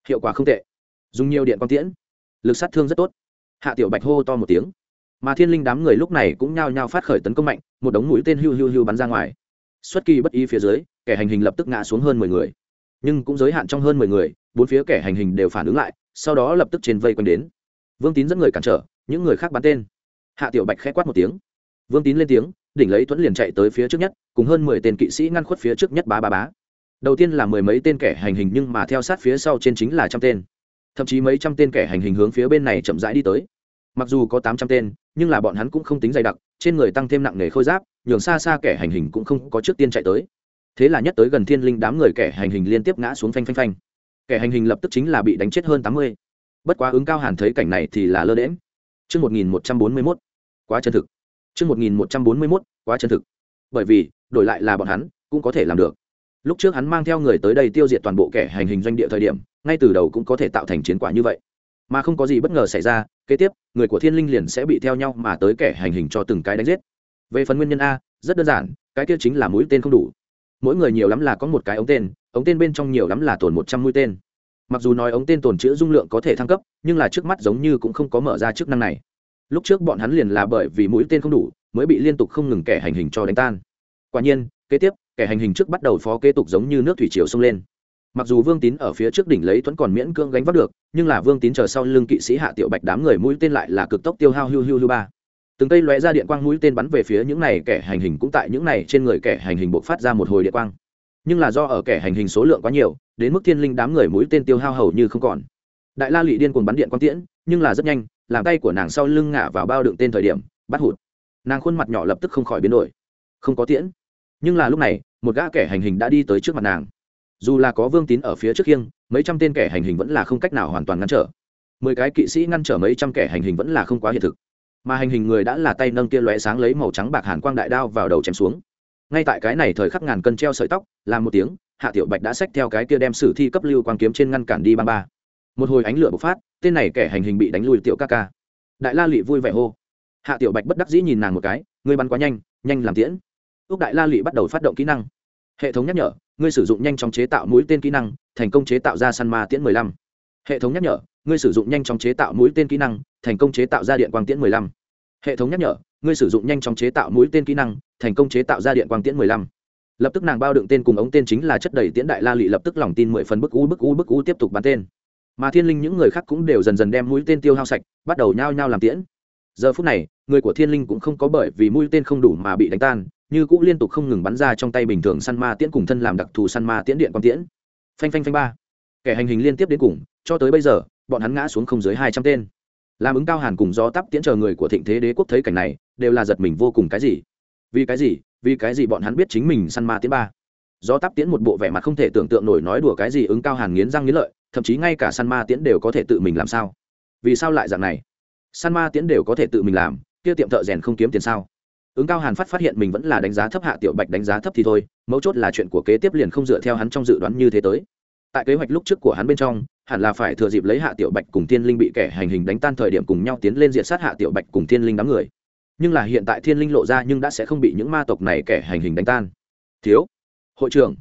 hiệu quả không tệ. Dùng nhiều điện quang tiễn. Lực sát thương rất tốt. Hạ tiểu bạch hô to một tiếng. Mà thiên linh đám người lúc này cũng nhao nhao phát khởi tấn công mạnh, một đống mũi tên hưu hưu hưu bắn ra ngoài. Xuất kỳ bất ý phía dưới, kẻ hành hình lập tức ngã xuống hơn mười người. Nhưng cũng giới hạn trong hơn mười người, bốn phía kẻ hành hình đều phản ứng lại, sau đó lập tức trên vây quanh đến. Vương tín dẫn người cản trở, những người khác bắn tên. Hạ tiểu bạch k h ẽ quát một tiếng. Vương tín lên tiếng, đỉnh lấy thuẫn liền chạy tới phía trước nhất, cùng hơn mười tên kỵ sĩ ngăn khuất phía trước nhất bá bá bá đầu tiên là mười mấy tên kẻ hành hình nhưng mà theo sát phía sau trên chính là trăm tên. Thậm chí mấy trăm tên kẻ hành hình hướng phía bên này chậm rãi đi tới. Mặc dù có tám trăm tên, nhưng là bọn hắn cũng không tính dày đặc, trên người tăng thêm nặng nề khôi giáp, nhường xa xa kẻ hành hình cũng không có trước tiên chạy tới. Thế là nhất tới gần thiên linh đám người kẻ hành hình liên tiếp ngã xuống phanh phanh phanh. Kẻ hành hình lập tức chính là bị đánh chết hơn tám mươi. Bất quá ứng cao hàn thấy cảnh này thì là lơ đễm chương một nghìn một trăm bốn mươi mốt. Quá chân thực. Chương một nghìn một trăm bốn mươi mốt, quá chân thực. Bởi vì, đổi lại là bọn hắn, cũng có thể làm được lúc trước hắn mang theo người tới đây tiêu diệt toàn bộ kẻ hành hình doanh địa thời điểm, ngay từ đầu cũng có thể tạo thành chiến quả như vậy. Mà không có gì bất ngờ xảy ra, kế tiếp, người của thiên linh liền sẽ bị theo nhau mà tới kẻ hành hình cho từng cái đánh giết. Về phần nguyên nhân a, rất đơn giản, cái kia chính là mũi tên không đủ. Mỗi người nhiều lắm là có một cái ống tên ống tên bên trong nhiều lắm là tồn một trăm mũi tên. Mặc dù nói ống tên tồn chữ dung lượng có thể thăng cấp, nhưng là trước mắt giống như cũng không có mở ra chức năng này. Lúc trước bọn hắn liền là bởi vì mũi tên không đủ, mới bị liên tục không ngừng kẻ hành hình cho đánh tan. Quả nhiên, kế tiếp kẻ hành hình trước bắt đầu phó kế tục giống như nước thủy triều xông lên. Mặc dù vương tín ở phía trước đỉnh lấy thuẫn còn miễn cưỡng gánh vác được, nhưng là vương tín chờ sau lưng kỵ sĩ hạ tiểu bạch đám người mũi tên lại là cực tốc tiêu hao hưu hưu hưu ba. Từng cây lóe ra điện quang mũi tên bắn về phía những này kẻ hành hình cũng tại những này trên người kẻ hành hình bộc phát ra một hồi điện quang. Nhưng là do ở kẻ hành hình số lượng quá nhiều, đến mức thiên linh đám người mũi tên tiêu hao hầu như không còn. Đại la lụy điên cuồng bắn điện quang tiễn, nhưng là rất nhanh, làm tay của nàng sau lưng ngả vào bao đựng tên thời điểm, bắt hụt. Nàng khuôn mặt nhỏ lập tức không khỏi biến đổi. Không có tiễn nhưng là lúc này, một gã kẻ hành hình đã đi tới trước mặt nàng. Dù là có vương tín ở phía trước khiêng, mấy trăm tên kẻ hành hình vẫn là không cách nào hoàn toàn ngăn trở. Mười cái kỵ sĩ ngăn trở mấy trăm kẻ hành hình vẫn là không quá hiện thực. Mà hành hình người đã là tay nâng kia lóe sáng lấy màu trắng bạc hàn quang đại đao vào đầu chém xuống. Ngay tại cái này thời khắc ngàn cân treo sợi tóc làm một tiếng, hạ tiểu bạch đã xách theo cái kia đem sử thi cấp lưu quang kiếm trên ngăn cản đi ba ba. Một hồi ánh lửa bộc phát, tên này kẻ hành hình bị đánh lùi tiểu ca ca. Đại la lị vui vẻ hô. Hạ tiểu bạch bất đắc dĩ nhìn nàng một cái, ngươi bắn quá nhanh nhanh làm tiễn ước đại la lị bắt đầu phát động kỹ năng. Hệ thống nhắc nhở, ngươi sử dụng nhanh chóng chế tạo mũi tên kỹ năng, thành công chế tạo ra săn ma tiễn mười lăm. Hệ thống nhắc nhở, ngươi sử dụng nhanh chóng chế tạo mũi tên kỹ năng, thành công chế tạo ra điện quang tiễn mười lăm. Hệ thống nhắc nhở, ngươi sử dụng nhanh chóng chế tạo mũi tên kỹ năng, thành công chế tạo ra điện quang tiễn mười lăm. Lập tức nàng bao đựng tên cùng ống tên chính là chất đầy tiễn đại la lị lập tức lòng tin mười phần bức u bức u bức u tiếp tục bắn tên. Mà thiên linh những người khác cũng đều dần dần đem mũi tên tiêu hao sạch, bắt đầu nhao nhao làm tiễn. Giờ phút này, người của thiên linh cũng không có bởi vì mũi tên không đủ mà bị đánh tan như cũng liên tục không ngừng bắn ra trong tay bình thường săn ma tiễn cùng thân làm đặc thù săn ma tiễn điện quang tiễn. Phanh phanh phanh ba. Kẻ hành hình liên tiếp đến cùng, cho tới bây giờ, bọn hắn ngã xuống không dưới hai trăm tên. Làm ứng cao hàn cùng gió tắp tiễn chờ người của thịnh thế đế quốc thấy cảnh này, đều là giật mình vô cùng cái gì. Vì cái gì? Vì cái gì bọn hắn biết chính mình săn ma tiễn ba? Gió tắp tiễn một bộ vẻ mặt không thể tưởng tượng nổi nói đùa cái gì ứng cao hàn nghiến răng nghiến lợi, thậm chí ngay cả săn ma tiễn đều có thể tự mình làm sao? Vì sao lại dạng này? Săn ma tiễn đều có thể tự mình làm, kia tiệm thợ rèn không kiếm tiền sao? Ứng cao hàn phát phát hiện mình vẫn là đánh giá thấp hạ tiểu bạch đánh giá thấp thì thôi, mấu chốt là chuyện của kế tiếp liền không dựa theo hắn trong dự đoán như thế tới. Tại kế hoạch lúc trước của hắn bên trong, hẳn là phải thừa dịp lấy hạ tiểu bạch cùng thiên linh bị kẻ hành hình đánh tan thời điểm cùng nhau tiến lên diện sát hạ tiểu bạch cùng thiên linh đám người. Nhưng là hiện tại thiên linh lộ ra nhưng đã sẽ không bị những ma tộc này kẻ hành hình đánh tan. Thiếu, hội trưởng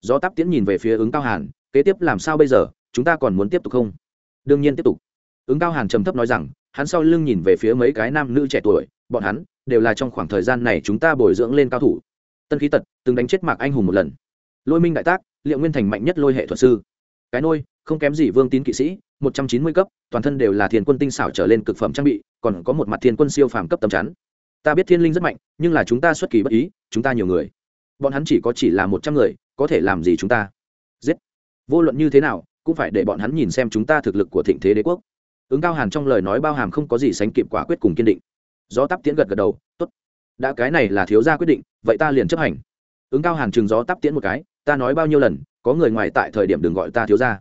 do tắp tiến nhìn về phía ứng cao hàn, kế tiếp làm sao bây giờ, chúng ta còn muốn tiếp tục không? Đương nhiên tiếp tục. Ứng cao hàn trầm thấp nói rằng, hắn sau lưng nhìn về phía mấy cái nam nữ trẻ tuổi, bọn hắn đều là trong khoảng thời gian này chúng ta bồi dưỡng lên cao thủ. Tân khí tật, từng đánh chết mạc anh hùng một lần. Lôi minh đại tác, liệu nguyên thành mạnh nhất lôi hệ thuật sư. Cái nôi, không kém gì vương tín kỵ sĩ, một trăm chín mươi cấp, toàn thân đều là thiên quân tinh xảo trở lên cực phẩm trang bị, còn có một mặt thiên quân siêu phàm cấp tầm chắn. Ta biết thiên linh rất mạnh, nhưng là chúng ta xuất kỳ bất ý, chúng ta nhiều người. Bọn hắn chỉ có chỉ là một trăm người, có thể làm gì chúng ta? Giết. Vô luận như thế nào, cũng phải để bọn hắn nhìn xem chúng ta thực lực của thịnh thế đế quốc. Ứng cao hàn trong lời nói bao hàm không có gì sánh kịp quả quyết cùng kiên định gió tắp tiễn gật gật đầu, tốt. Đã cái này là thiếu gia quyết định, vậy ta liền chấp hành. Ứng cao hàn chừng gió tắp tiễn một cái, ta nói bao nhiêu lần, có người ngoài tại thời điểm đừng gọi ta thiếu gia.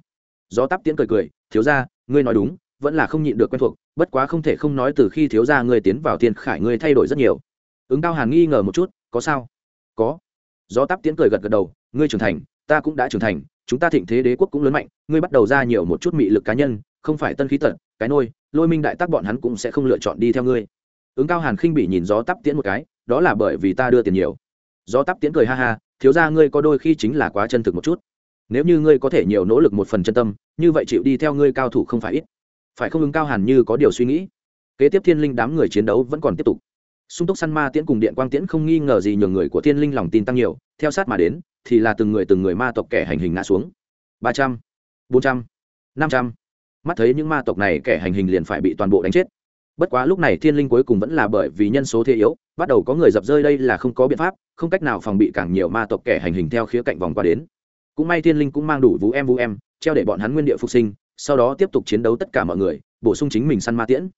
Gió tắp tiễn cười cười, thiếu gia, ngươi nói đúng, vẫn là không nhịn được quen thuộc, bất quá không thể không nói từ khi thiếu gia ngươi tiến vào thiên khải ngươi thay đổi rất nhiều. Ứng cao hàn nghi ngờ một chút, có sao? Có. Gió tắp tiễn cười gật gật đầu, ngươi trưởng thành, ta cũng đã trưởng thành, chúng ta thịnh thế đế quốc cũng lớn mạnh, ngươi bắt đầu ra nhiều một chút mị lực cá nhân, không phải tân khí tật cái nôi, lôi minh đại tác bọn hắn cũng sẽ không lựa chọn đi theo ngươi ứng cao hàn khinh bị nhìn gió tắp tiễn một cái, đó là bởi vì ta đưa tiền nhiều. Gió tắp tiễn cười ha ha, thiếu ra ngươi có đôi khi chính là quá chân thực một chút. Nếu như ngươi có thể nhiều nỗ lực một phần chân tâm, như vậy chịu đi theo ngươi cao thủ không phải ít. Phải không ứng cao hàn như có điều suy nghĩ? Kế tiếp thiên linh đám người chiến đấu vẫn còn tiếp tục. Sung túc săn ma tiễn cùng điện quang tiễn không nghi ngờ gì nhường người của thiên linh lòng tin tăng nhiều, theo sát mà đến, thì là từng người từng người ma tộc kẻ hành hình ngã xuống. Ba trăm, bốn trăm, năm trăm. Mắt thấy những ma tộc này kẻ hành hình liền phải bị toàn bộ đánh chết bất quá lúc này thiên linh cuối cùng vẫn là bởi vì nhân số thế yếu, bắt đầu có người dập rơi đây là không có biện pháp, không cách nào phòng bị càng nhiều ma tộc kẻ hành hình theo khía cạnh vòng qua đến. Cũng may thiên linh cũng mang đủ vũ em vũ em, treo để bọn hắn nguyên địa phục sinh, sau đó tiếp tục chiến đấu tất cả mọi người, bổ sung chính mình săn ma tiễn.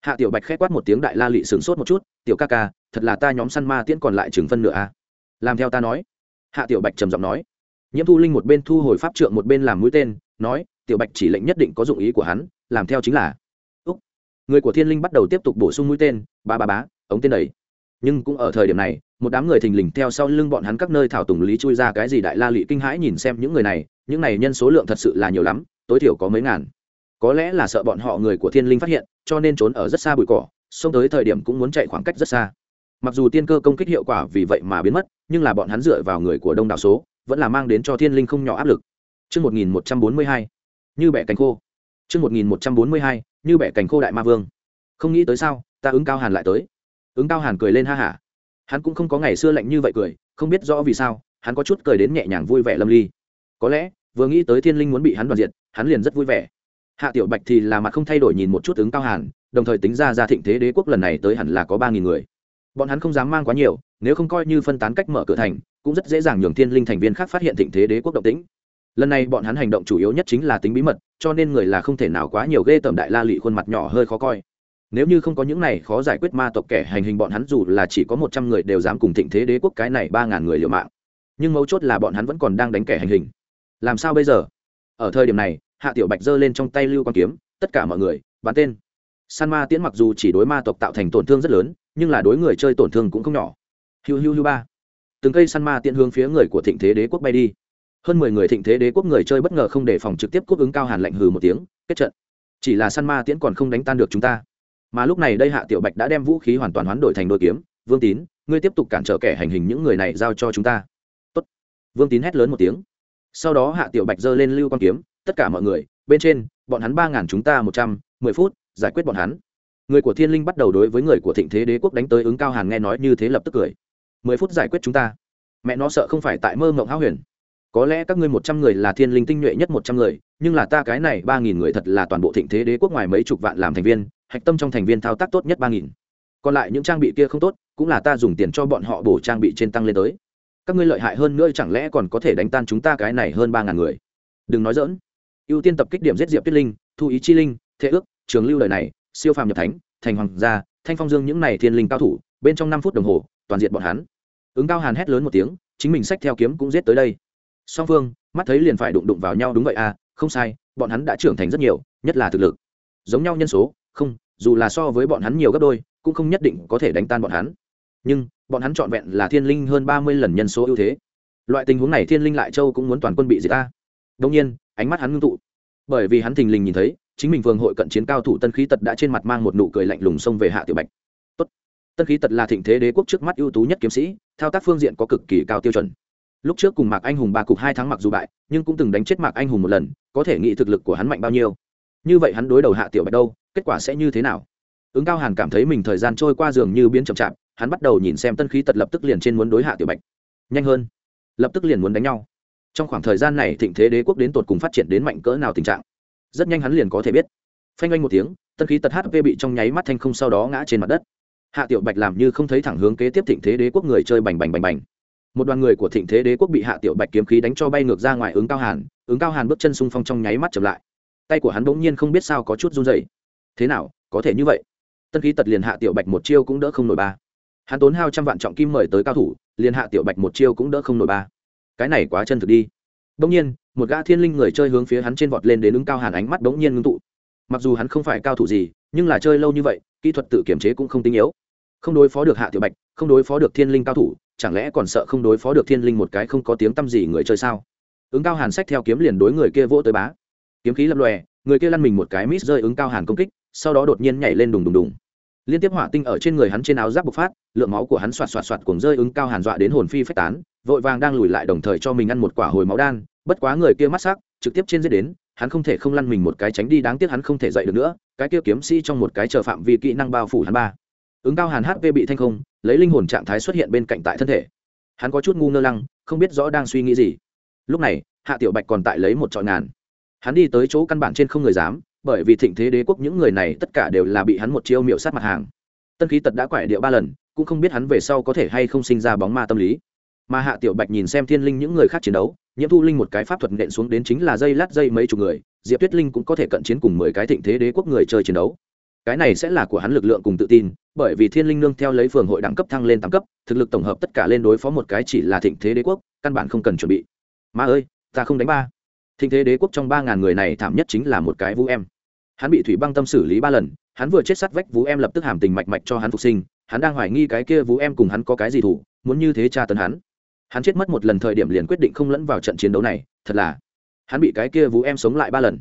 Hạ tiểu bạch k quát một tiếng đại la lị sửng sốt một chút, tiểu ca ca, thật là ta nhóm săn ma tiễn còn lại chừng phân nửa a. À? làm theo ta nói. Hạ tiểu bạch trầm giọng nói. Nhiễm thu linh một bên thu hồi pháp trượng một bên làm mũi tên, nói, tiểu bạch chỉ lệnh nhất định có dụng ý của hắn, làm theo chính là người của thiên linh bắt đầu tiếp tục bổ sung mũi tên ba ba bá ống tên đầy. Nhưng cũng ở thời điểm này một đám người thình lình theo sau lưng bọn hắn các nơi thảo tùng lý chui ra cái gì đại la lị kinh hãi nhìn xem những người này những này nhân số lượng thật sự là nhiều lắm tối thiểu có mấy ngàn. Có lẽ là sợ bọn họ người của thiên linh phát hiện cho nên trốn ở rất xa bụi cỏ xông tới thời điểm cũng muốn chạy khoảng cách rất xa. Mặc dù tiên cơ công kích hiệu quả vì vậy mà biến mất nhưng là bọn hắn dựa vào người của đông đảo số vẫn là mang đến cho thiên linh không nhỏ áp lực. Trước 1142, như bẻ cánh khô. Trước 1142, như bẻ cành khô đại ma vương. Không nghĩ tới sao, ta ứng cao hàn lại tới. Ứng cao hàn cười lên ha hả. Hắn cũng không có ngày xưa lạnh như vậy cười, không biết rõ vì sao, hắn có chút cười đến nhẹ nhàng vui vẻ lâm ly. Có lẽ, vừa nghĩ tới thiên linh muốn bị hắn đoàn diệt, hắn liền rất vui vẻ. Hạ Tiểu Bạch thì là mặt không thay đổi nhìn một chút ứng cao hàn, đồng thời tính ra ra thịnh thế đế quốc lần này tới hẳn là có ba nghìn người bọn hắn không dám mang quá nhiều nếu không coi như phân tán cách mở cửa thành cũng rất dễ dàng nhường thiên linh thành viên khác phát hiện thịnh thế đế quốc động tĩnh lần này bọn hắn hành động chủ yếu nhất chính là tính bí mật, cho nên người là không thể nào quá nhiều ghê tởm đại la lị khuôn mặt nhỏ hơi khó coi. Nếu như không có những này khó giải quyết ma tộc kẻ hành hình bọn hắn dù là chỉ có một trăm người đều dám cùng thịnh thế đế quốc cái này ba ngàn người liều mạng. Nhưng mấu chốt là bọn hắn vẫn còn đang đánh kẻ hành hình. Làm sao bây giờ? Ở thời điểm này, hạ tiểu bạch giơ lên trong tay lưu quan kiếm, tất cả mọi người, bắn tên. San ma tiễn mặc dù chỉ đối ma tộc tạo thành tổn thương rất lớn, nhưng là đối người chơi tổn thương cũng không nhỏ. Hiu hiu hiu ba. Từng cây san ma tiễn hướng phía người của thịnh thế đế quốc bay đi hơn mười người thịnh thế đế quốc người chơi bất ngờ không đề phòng trực tiếp cúp ứng cao hàn lạnh hừ một tiếng, kết trận. Chỉ là săn ma tiễn còn không đánh tan được chúng ta. Mà lúc này đây hạ tiểu bạch đã đem vũ khí hoàn toàn hoán đổi thành đôi kiếm. Vương tín, ngươi tiếp tục cản trở kẻ hành hình những người này giao cho chúng ta. Tốt. vương tín hét lớn một tiếng. Sau đó hạ tiểu bạch giơ lên lưu quan kiếm, tất cả mọi người, bên trên, bọn hắn ba ngàn chúng ta một trăm, mười phút, giải quyết bọn hắn. Người của thiên linh bắt đầu đối với người của thịnh thế đế quốc đánh tới ứng cao hàn nghe nói như thế lập tức cười. Mười phút giải quyết chúng ta. Mẹ nó sợ không phải tại mơ mộng háo huyền có lẽ các ngươi một trăm người là thiên linh tinh nhuệ nhất một trăm người, nhưng là ta cái này ba nghìn người thật là toàn bộ thịnh thế đế quốc ngoài mấy chục vạn làm thành viên, hạch tâm trong thành viên thao tác tốt nhất ba nghìn. Còn lại những trang bị kia không tốt, cũng là ta dùng tiền cho bọn họ bổ trang bị trên tăng lên tới. Các ngươi lợi hại hơn nữa chẳng lẽ còn có thể đánh tan chúng ta cái này hơn ba ngàn người? Đừng nói dỡn ưu tiên tập kích điểm giết diệp tuyết linh, thu ý chi linh, thế ước, trường lưu lời này, siêu phàm nhập thánh, thành hoàng gia, thanh phong dương những này thiên linh cao thủ, bên trong năm phút đồng hồ, toàn diện bọn hắn. Ứng cao hàn hét lớn một tiếng, chính mình sách theo kiếm cũng giết tới đây song phương, mắt thấy liền phải đụng đụng vào nhau đúng vậy à không sai, bọn hắn đã trưởng thành rất nhiều, nhất là thực lực. Giống nhau nhân số, không, dù là so với bọn hắn nhiều gấp đôi, cũng không nhất định có thể đánh tan bọn hắn. Nhưng, bọn hắn trọn vẹn là thiên linh hơn ba mươi lần nhân số ưu thế. Loại tình huống này thiên linh lại châu cũng muốn toàn quân bị diệt ta. Đông nhiên, ánh mắt hắn ngưng tụ. Bởi vì hắn thình lình nhìn thấy, chính mình vương hội cận chiến cao thủ tân khí tật đã trên mặt mang một nụ cười lạnh lùng xông về hạ tiểu bạch. Tốt. tân khí tật là thịnh thế đế quốc trước mắt ưu tú nhất kiếm sĩ, thao tác phương diện có cực kỳ cao tiêu chuẩn lúc trước cùng mạc anh hùng ba cục hai tháng mặc dù bại, nhưng cũng từng đánh chết mạc anh hùng một lần, có thể nghĩ thực lực của hắn mạnh bao nhiêu. Như vậy hắn đối đầu hạ tiểu bạch đâu, kết quả sẽ như thế nào? Ứng cao hàn cảm thấy mình thời gian trôi qua dường như biến chậm chạp, hắn bắt đầu nhìn xem tân khí tật lập tức liền trên muốn đối hạ tiểu bạch. Nhanh hơn. Lập tức liền muốn đánh nhau. Trong khoảng thời gian này thịnh thế đế quốc đến tột cùng phát triển đến mạnh cỡ nào tình trạng? Rất nhanh hắn liền có thể biết. Phanh oanh một tiếng, tân khí tật hp bị trong nháy mắt thanh không sau đó ngã trên mặt đất. Hạ tiểu bạch làm như không thấy thẳng hướng kế tiếp thịnh thế đế quốc người chơi bành bành bành bành một đoàn người của thịnh thế đế quốc bị hạ tiểu bạch kiếm khí đánh cho bay ngược ra ngoài ứng cao hàn, ứng cao hàn bước chân xung phong trong nháy mắt chậm lại. Tay của hắn bỗng nhiên không biết sao có chút run dày thế nào, có thể như vậy? Tân khí tật liền hạ tiểu bạch một chiêu cũng đỡ không nổi ba. Hắn tốn hao trăm vạn trọng kim mời tới cao thủ, liền hạ tiểu bạch một chiêu cũng đỡ không nổi ba. Cái này quá chân thực đi. Bỗng nhiên, một gã thiên linh người chơi hướng phía hắn trên vọt lên đến ứng cao hàn ánh mắt bỗng nhiên ngưng tụ. Mặc dù hắn không phải cao thủ gì, nhưng là chơi lâu như vậy, kỹ thuật tự kiểm chế cũng không tinh yếu. Không đối phó được hạ tiểu bạch, không đối phó được thiên linh cao thủ chẳng lẽ còn sợ không đối phó được thiên linh một cái không có tiếng tăm gì người chơi sao? Ứng cao hàn sách theo kiếm liền đối người kia vỗ tới bá. Kiếm khí lập lòe, người kia lăn mình một cái mít rơi ứng cao hàn công kích, sau đó đột nhiên nhảy lên đùng đùng đùng. Liên tiếp hỏa tinh ở trên người hắn trên áo giáp bộc phát, lượng máu của hắn xoạt xoạt xoạt cùng rơi ứng cao hàn dọa đến hồn phi phách tán, vội vàng đang lùi lại đồng thời cho mình ăn một quả hồi máu đan, bất quá người kia mắt sắc, trực tiếp trên giết đến, hắn không thể không lăn mình một cái tránh đi, đáng tiếc hắn không thể dậy được nữa, cái kia kiếm sĩ trong một cái chờ phạm vi kỹ năng bao phủ hắn ba ứng cao hàn hp bị thanh không, lấy linh hồn trạng thái xuất hiện bên cạnh tại thân thể. Hắn có chút ngu ngơ lăng, không biết rõ đang suy nghĩ gì. Lúc này, hạ tiểu bạch còn tại lấy một trọi ngàn. Hắn đi tới chỗ căn bản trên không người dám, bởi vì thịnh thế đế quốc những người này tất cả đều là bị hắn một chiêu miệu sát mặt hàng. Tân khí tật đã quải điệu ba lần, cũng không biết hắn về sau có thể hay không sinh ra bóng ma tâm lý. Mà hạ tiểu bạch nhìn xem thiên linh những người khác chiến đấu, nhiễm thu linh một cái pháp thuật nện xuống đến chính là dây lát dây mấy chục người, diệp tuyết linh cũng có thể cận chiến cùng mười cái thịnh thế đế quốc người chơi chiến đấu cái này sẽ là của hắn lực lượng cùng tự tin, bởi vì thiên linh nương theo lấy phường hội đẳng cấp thăng lên tám cấp, thực lực tổng hợp tất cả lên đối phó một cái chỉ là thịnh thế đế quốc, căn bản không cần chuẩn bị. Ma ơi, ta không đánh ba. Thịnh thế đế quốc trong ba ngàn người này thảm nhất chính là một cái vũ em. Hắn bị thủy băng tâm xử lý ba lần, hắn vừa chết sát vách vũ em lập tức hàm tình mạch mạch cho hắn phục sinh, hắn đang hoài nghi cái kia vũ em cùng hắn có cái gì thủ, muốn như thế tra tấn hắn. Hắn chết mất một lần thời điểm liền quyết định không lẫn vào trận chiến đấu này, thật là. Hắn bị cái kia vũ em sống lại ba lần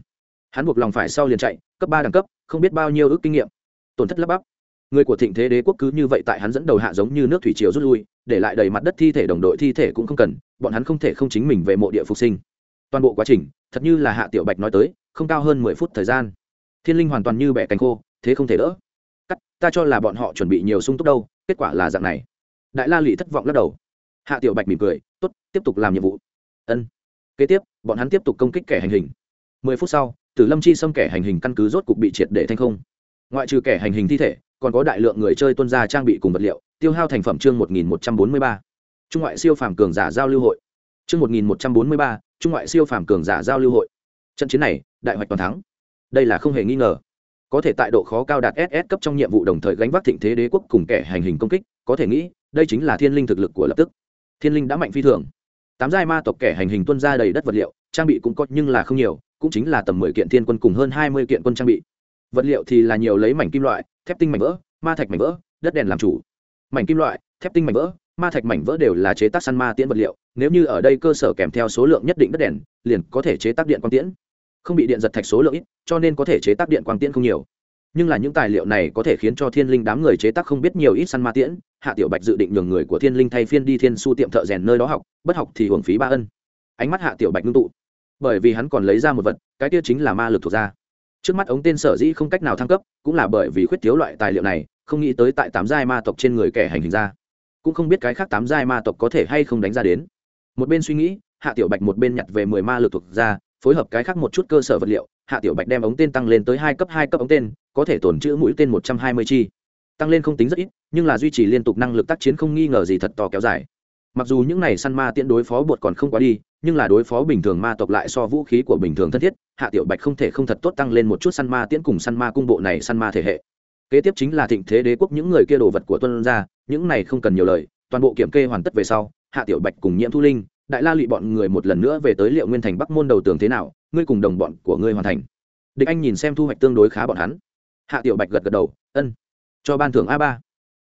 hắn buộc lòng phải sau liền chạy, cấp ba đẳng cấp, không biết bao nhiêu ước kinh nghiệm. Tổn thất lấp bắp. Người của thịnh thế đế quốc cứ như vậy tại hắn dẫn đầu hạ giống như nước thủy triều rút lui, để lại đầy mặt đất thi thể đồng đội thi thể cũng không cần, bọn hắn không thể không chính mình về mộ địa phục sinh. Toàn bộ quá trình, thật như là hạ tiểu bạch nói tới, không cao hơn mười phút thời gian. Thiên linh hoàn toàn như bẻ cánh khô, thế không thể đỡ. Cắt, ta cho là bọn họ chuẩn bị nhiều sung túc đâu, kết quả là dạng này. Đại la lụy thất vọng lắc đầu. Hạ tiểu bạch mỉm cười t ố t tiếp tục làm nhiệm vụ. Ân. Kế tiếp, bọn hắn tiếp tục công kích kẻ hành hình. Mười phút sau tử lâm chi xâm kẻ hành hình căn cứ rốt cục bị triệt để thanh không ngoại trừ kẻ hành hình thi thể còn có đại lượng người chơi tuân ra trang bị cùng vật liệu tiêu hao thành phẩm chương một nghìn một trăm bốn mươi ba trung ngoại siêu phàm cường giả giao lưu hội trương một nghìn một trăm bốn mươi ba. trung ngoại siêu phàm cường giả giao lưu hội. Trận chiến này, đại hoạch toàn thắng. Đây là không hề nghi ngờ. Có thể tại độ khó cao đạt SS cấp trong nhiệm vụ đồng thời gánh vác thịnh thế đế quốc cùng kẻ hành hình công kích, có thể nghĩ, đây chính là thiên linh thực lực của lập tức. Thiên linh đã mạnh phi thường. Tám giai ma tộc kẻ hành hình tuân ra đầy đất vật liệu, trang bị cũng có nhưng là không nhiều, cũng chính là tầm mười kiện thiên quân cùng hơn hai mươi kiện quân trang bị. Vật liệu thì là nhiều lấy mảnh kim loại, thép tinh mảnh vỡ, ma thạch mảnh vỡ, đất đèn làm chủ. Mảnh kim loại, thép tinh mảnh vỡ, ma thạch mảnh vỡ đều là chế tác săn ma tiễn vật liệu nếu như ở đây cơ sở kèm theo số lượng nhất định đất đèn liền có thể chế tác điện quang tiễn không bị điện giật thạch số lượng ít cho nên có thể chế tác điện quang tiễn không nhiều nhưng là những tài liệu này có thể khiến cho thiên linh đám người chế tác không biết nhiều ít săn ma tiễn hạ tiểu bạch dự định nhường người của thiên linh thay phiên đi thiên su tiệm thợ rèn nơi đó học, bất học thì hưởng phí ba ân. Ánh mắt hạ tiểu bạch ngưng tụ. Bởi vì hắn còn lấy ra một vật, cái kia chính là ma lực thuộc ra trước mắt ống tên sở dĩ không cách nào thăng cấp, cũng là bởi vì khuyết thiếu loại tài liệu này, không nghĩ tới tại tám giai ma tộc trên người kẻ hành hình ra. Cũng không biết cái khác tám giai ma tộc có thể hay không đánh ra đến. Một bên suy nghĩ, hạ tiểu bạch một bên nhặt về mười ma lực thuộc ra phối hợp cái khác một chút cơ sở vật liệu, hạ tiểu bạch đem ống tên tăng lên tới hai cấp hai cấp ống tên, có thể tồn trữ mũi tên một trăm hai mươi chi tăng lên không tính rất ít, nhưng là duy trì liên tục năng lực tác chiến không nghi ngờ gì thật to kéo dài. Mặc dù những này săn ma tiễn đối phó bột còn không quá đi, nhưng là đối phó bình thường ma tộc lại so vũ khí của bình thường thân thiết, hạ tiểu bạch không thể không thật tốt tăng lên một chút săn ma tiễn cùng săn ma cung bộ này săn ma thể hệ. Kế tiếp chính là thịnh thế đế quốc những người kia đồ vật của tuân ra những này không cần nhiều lời, toàn bộ kiểm kê hoàn tất về sau, hạ tiểu bạch cùng nhiễm thu linh, đại la lụy bọn người một lần nữa về tới liệu nguyên thành bắc môn đầu tường thế nào, ngươi cùng đồng bọn của ngươi hoàn thành. Địch anh nhìn xem thu hoạch tương đối khá bọn hắn. Hạ tiểu bạch gật gật đầu, ân cho ban thưởng a ba.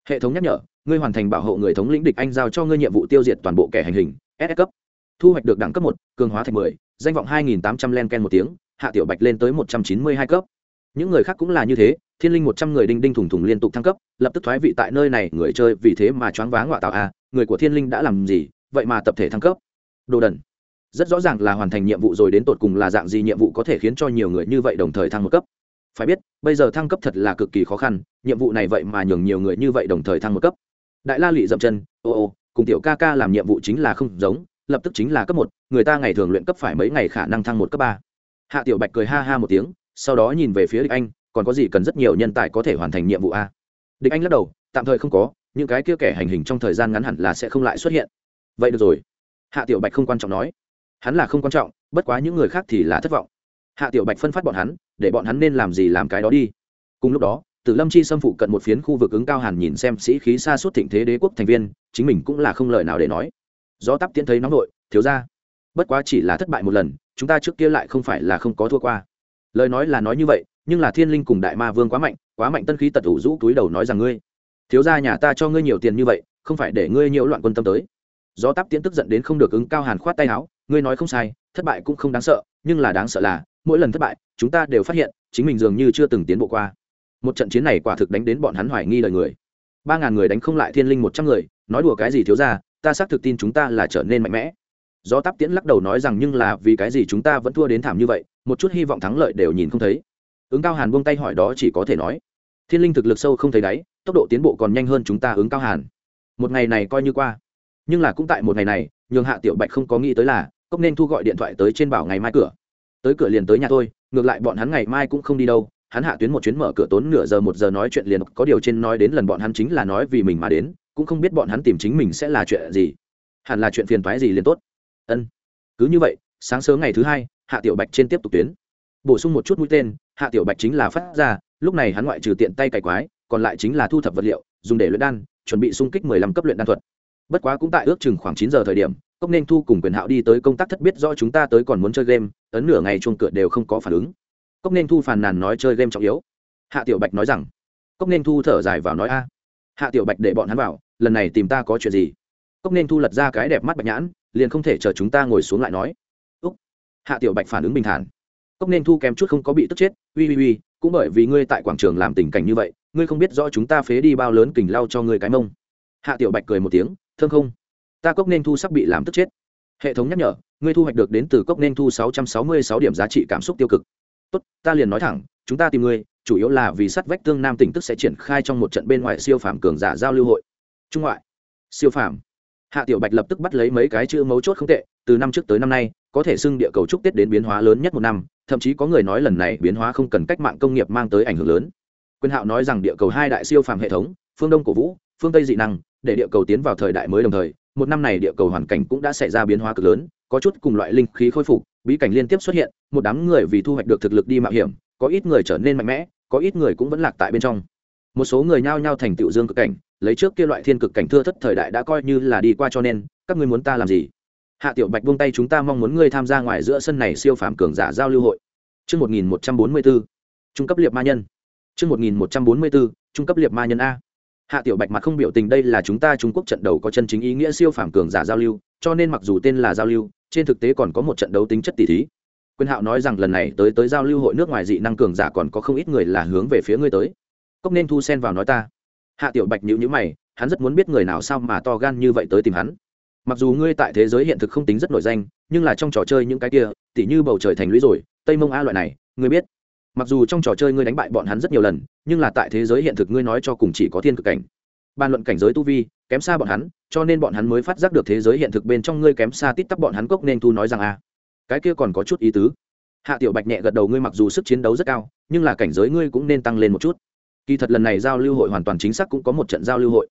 Hệ thống nhắc nhở, ngươi hoàn thành bảo hộ người thống lĩnh địch anh giao cho ngươi nhiệm vụ tiêu diệt toàn bộ kẻ hành hình, s cấp. Thu hoạch được đẳng cấp một, cường hóa thành mười, danh vọng hai nghìn tám trăm len ken một tiếng, hạ tiểu bạch lên tới một trăm chín mươi hai cấp. Những người khác cũng là như thế, thiên linh một trăm người đinh đinh thủng thủng liên tục thăng cấp, lập tức thoái vị tại nơi này, người chơi vì thế mà choáng váng ngoại tạo a, người của thiên linh đã làm gì, vậy mà tập thể thăng cấp. Đồ đần. Rất rõ ràng là hoàn thành nhiệm vụ rồi đến tột cùng là dạng gì nhiệm vụ có thể khiến cho nhiều người như vậy đồng thời thăng một cấp phải biết, bây giờ thăng cấp thật là cực kỳ khó khăn, nhiệm vụ này vậy mà nhường nhiều người như vậy đồng thời thăng một cấp. Đại la lụy dậm chân, ô ô, cùng tiểu ca ca làm nhiệm vụ chính là không giống, lập tức chính là cấp một, người ta ngày thường luyện cấp phải mấy ngày khả năng thăng một cấp ba. Hạ tiểu bạch cười ha ha một tiếng, sau đó nhìn về phía địch anh, còn có gì cần rất nhiều nhân tài có thể hoàn thành nhiệm vụ a? Địch anh lắc đầu, tạm thời không có, những cái kia kẻ hành hình trong thời gian ngắn hẳn là sẽ không lại xuất hiện. Vậy được rồi. Hạ tiểu bạch không quan trọng nói. Hắn là không quan trọng, bất quá những người khác thì là thất vọng. Hạ tiểu bạch phân phát bọn hắn để bọn hắn nên làm gì làm cái đó đi. Cùng lúc đó, tử lâm chi xâm phụ cận một phiến khu vực ứng cao hàn nhìn xem sĩ khí xa suốt thịnh thế đế quốc thành viên, chính mình cũng là không lời nào để nói. Do tắp tiến thấy nóng nội, thiếu ra. Bất quá chỉ là thất bại một lần, chúng ta trước kia lại không phải là không có thua qua. Lời nói là nói như vậy, nhưng là thiên linh cùng đại ma vương quá mạnh quá mạnh tân khí tật ủ rũ túi đầu nói rằng ngươi, thiếu ra nhà ta cho ngươi nhiều tiền như vậy, không phải để ngươi nhiễu loạn quân tâm tới. Do tắp tiễn tức giận đến không được ứng cao hàn khoát tay áo, ngươi nói không sai, thất bại cũng không đáng sợ, nhưng là đáng sợ là mỗi lần thất bại, chúng ta đều phát hiện, chính mình dường như chưa từng tiến bộ qua. Một trận chiến này quả thực đánh đến bọn hắn hoài nghi lời người. Ba ngàn người đánh không lại thiên linh một trăm người, nói đùa cái gì thiếu ra, ta xác thực tin chúng ta là trở nên mạnh mẽ. Do tắp tiễn lắc đầu nói rằng nhưng là vì cái gì chúng ta vẫn thua đến thảm như vậy, một chút hy vọng thắng lợi đều nhìn không thấy. Ứng cao hàn buông tay hỏi đó chỉ có thể nói, thiên linh thực lực sâu không thấy đáy, tốc độ tiến bộ còn nhanh hơn chúng ta ứng cao hàn. Một ngày này coi như qua. Nhưng là cũng tại một ngày này, nhường hạ tiểu bạch không có nghĩ tới là, cốc nên thu gọi điện thoại tới trên bảo ngày mai cửa tới cửa liền tới nhà tôi ngược lại bọn hắn ngày mai cũng không đi đâu, hắn hạ tuyến một chuyến mở cửa tốn nửa giờ một giờ nói chuyện liền có điều trên nói đến lần bọn hắn chính là nói vì mình mà đến, cũng không biết bọn hắn tìm chính mình sẽ là chuyện gì. Hẳn là chuyện phiền toái gì liền tốt. Ân, cứ như vậy, sáng sớm ngày thứ hai, hạ tiểu bạch trên tiếp tục tuyến. Bổ sung một chút mũi tên, hạ tiểu bạch chính là phát ra, lúc này hắn ngoại trừ tiện tay cày quái, còn lại chính là thu thập vật liệu, dùng để luyện đan, chuẩn bị xung kích mười lăm cấp luyện đan thuật. Bất quá cũng tại ước chừng khoảng chín giờ thời điểm cốc nên thu cùng quyền hạo đi tới công tác thất biết do chúng ta tới còn muốn chơi game, ấn nửa ngày chuông cửa đều không có phản ứng. Cốc nên thu phàn nàn nói chơi game trọng yếu. Hạ tiểu bạch nói rằng, cốc nên thu thở dài vào nói a. Hạ tiểu bạch để bọn hắn vào, lần này tìm ta có chuyện gì? Cốc nên thu lật ra cái đẹp mắt bạch nhãn, liền không thể chờ chúng ta ngồi xuống lại nói. Úc. Hạ tiểu bạch phản ứng bình thản. Cốc nên thu kém chút không có bị tức chết ui ui ui cũng bởi vì ngươi tại quảng trường làm tình cảnh như vậy, ngươi không biết rõ chúng ta phế đi bao lớn kình lau cho ngươi cái mông. Hạ tiểu bạch cười một tiếng, thương không? Ta cốc nên thu sắp bị làm tức chết. Hệ thống nhắc nhở, ngươi thu hoạch được đến từ cốc nên thu sáu trăm sáu mươi sáu điểm giá trị cảm xúc tiêu cực. Tốt, ta liền nói thẳng, chúng ta tìm ngươi, chủ yếu là vì sắt vách tương nam tỉnh tức sẽ triển khai trong một trận bên ngoài siêu phàm cường giả giao lưu hội. Trung ngoại, siêu phàm. Hạ tiểu bạch lập tức bắt lấy mấy cái chữ mấu chốt không tệ, từ năm trước tới năm nay, có thể xưng địa cầu trúc tết đến biến hóa lớn nhất một năm, thậm chí có người nói lần này biến hóa không cần cách mạng công nghiệp mang tới ảnh hưởng lớn. Quyền hạo nói rằng địa cầu hai đại siêu phàm hệ thống, phương đông cổ vũ, phương tây dị năng, để địa cầu tiến vào thời đại mới đồng thời một năm này địa cầu hoàn cảnh cũng đã xảy ra biến hóa cực lớn có chút cùng loại linh khí khôi phục bí cảnh liên tiếp xuất hiện một đám người vì thu hoạch được thực lực đi mạo hiểm có ít người trở nên mạnh mẽ có ít người cũng vẫn lạc tại bên trong một số người nhao nhao thành tựu dương cực cảnh lấy trước kia loại thiên cực cảnh thưa thất thời đại đã coi như là đi qua cho nên các ngươi muốn ta làm gì hạ tiểu bạch buông tay chúng ta mong muốn ngươi tham gia ngoài giữa sân này siêu phàm cường giả giao lưu hội Chương 1144, trung cấp liệt ma nhân. Chương 1144, trung cấp liệt ma nhân a. Hạ Tiểu Bạch mặt không biểu tình đây là chúng ta Trung Quốc trận đấu có chân chính ý nghĩa siêu phàm cường giả giao lưu, cho nên mặc dù tên là giao lưu, trên thực tế còn có một trận đấu tính chất tỷ thí. Quyền Hạo nói rằng lần này tới tới giao lưu hội nước ngoài dị năng cường giả còn có không ít người là hướng về phía ngươi tới. Cốc nên thu sen vào nói ta. Hạ Tiểu Bạch nhữ nhữ mày, hắn rất muốn biết người nào sao mà to gan như vậy tới tìm hắn. Mặc dù ngươi tại thế giới hiện thực không tính rất nổi danh, nhưng là trong trò chơi những cái kia, tỉ như bầu trời thành lũy rồi, tây mông a loại này ngươi biết mặc dù trong trò chơi ngươi đánh bại bọn hắn rất nhiều lần, nhưng là tại thế giới hiện thực ngươi nói cho cùng chỉ có thiên cực cảnh. Bàn luận cảnh giới tu vi, kém xa bọn hắn, cho nên bọn hắn mới phát giác được thế giới hiện thực bên trong ngươi kém xa tít tắp bọn hắn cốc nên thu nói rằng a cái kia còn có chút ý tứ. Hạ tiểu bạch nhẹ gật đầu ngươi mặc dù sức chiến đấu rất cao, nhưng là cảnh giới ngươi cũng nên tăng lên một chút. Kỳ thật lần này giao lưu hội hoàn toàn chính xác cũng có một trận giao lưu hội.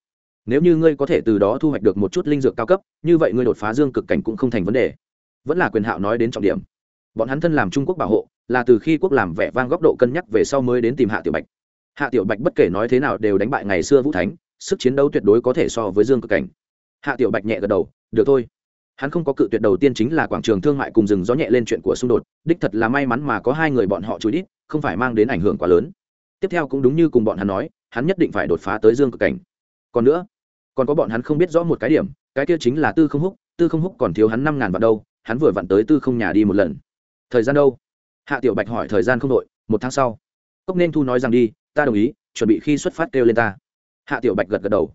Nếu như ngươi có thể từ đó thu hoạch được một chút linh dược cao cấp, như vậy ngươi đột phá dương cực cảnh cũng không thành vấn đề. Vẫn là quyền hạo nói đến trọng điểm. Bọn hắn thân làm trung quốc bảo hộ là từ khi quốc làm vẻ vang góc độ cân nhắc về sau mới đến tìm hạ tiểu bạch. Hạ tiểu bạch bất kể nói thế nào đều đánh bại ngày xưa vũ thánh, sức chiến đấu tuyệt đối có thể so với dương cực cảnh. Hạ tiểu bạch nhẹ gật đầu, được thôi. Hắn không có cự tuyệt đầu tiên chính là quảng trường thương mại cùng rừng gió nhẹ lên chuyện của xung đột, đích thật là may mắn mà có hai người bọn họ chú đít không phải mang đến ảnh hưởng quá lớn. Tiếp theo cũng đúng như cùng bọn hắn nói, hắn nhất định phải đột phá tới dương cực cảnh. Còn nữa, còn có bọn hắn không biết rõ một cái điểm, cái kia chính là tư không húc, tư không húc còn thiếu hắn năm ngàn vạn đâu, hắn vừa vặn tới tư không nhà đi một lần. Thời gian đâu? Hạ tiểu bạch hỏi thời gian không đội, một tháng sau. Cốc nên thu nói rằng đi, ta đồng ý, chuẩn bị khi xuất phát kêu lên ta. Hạ tiểu bạch gật gật đầu.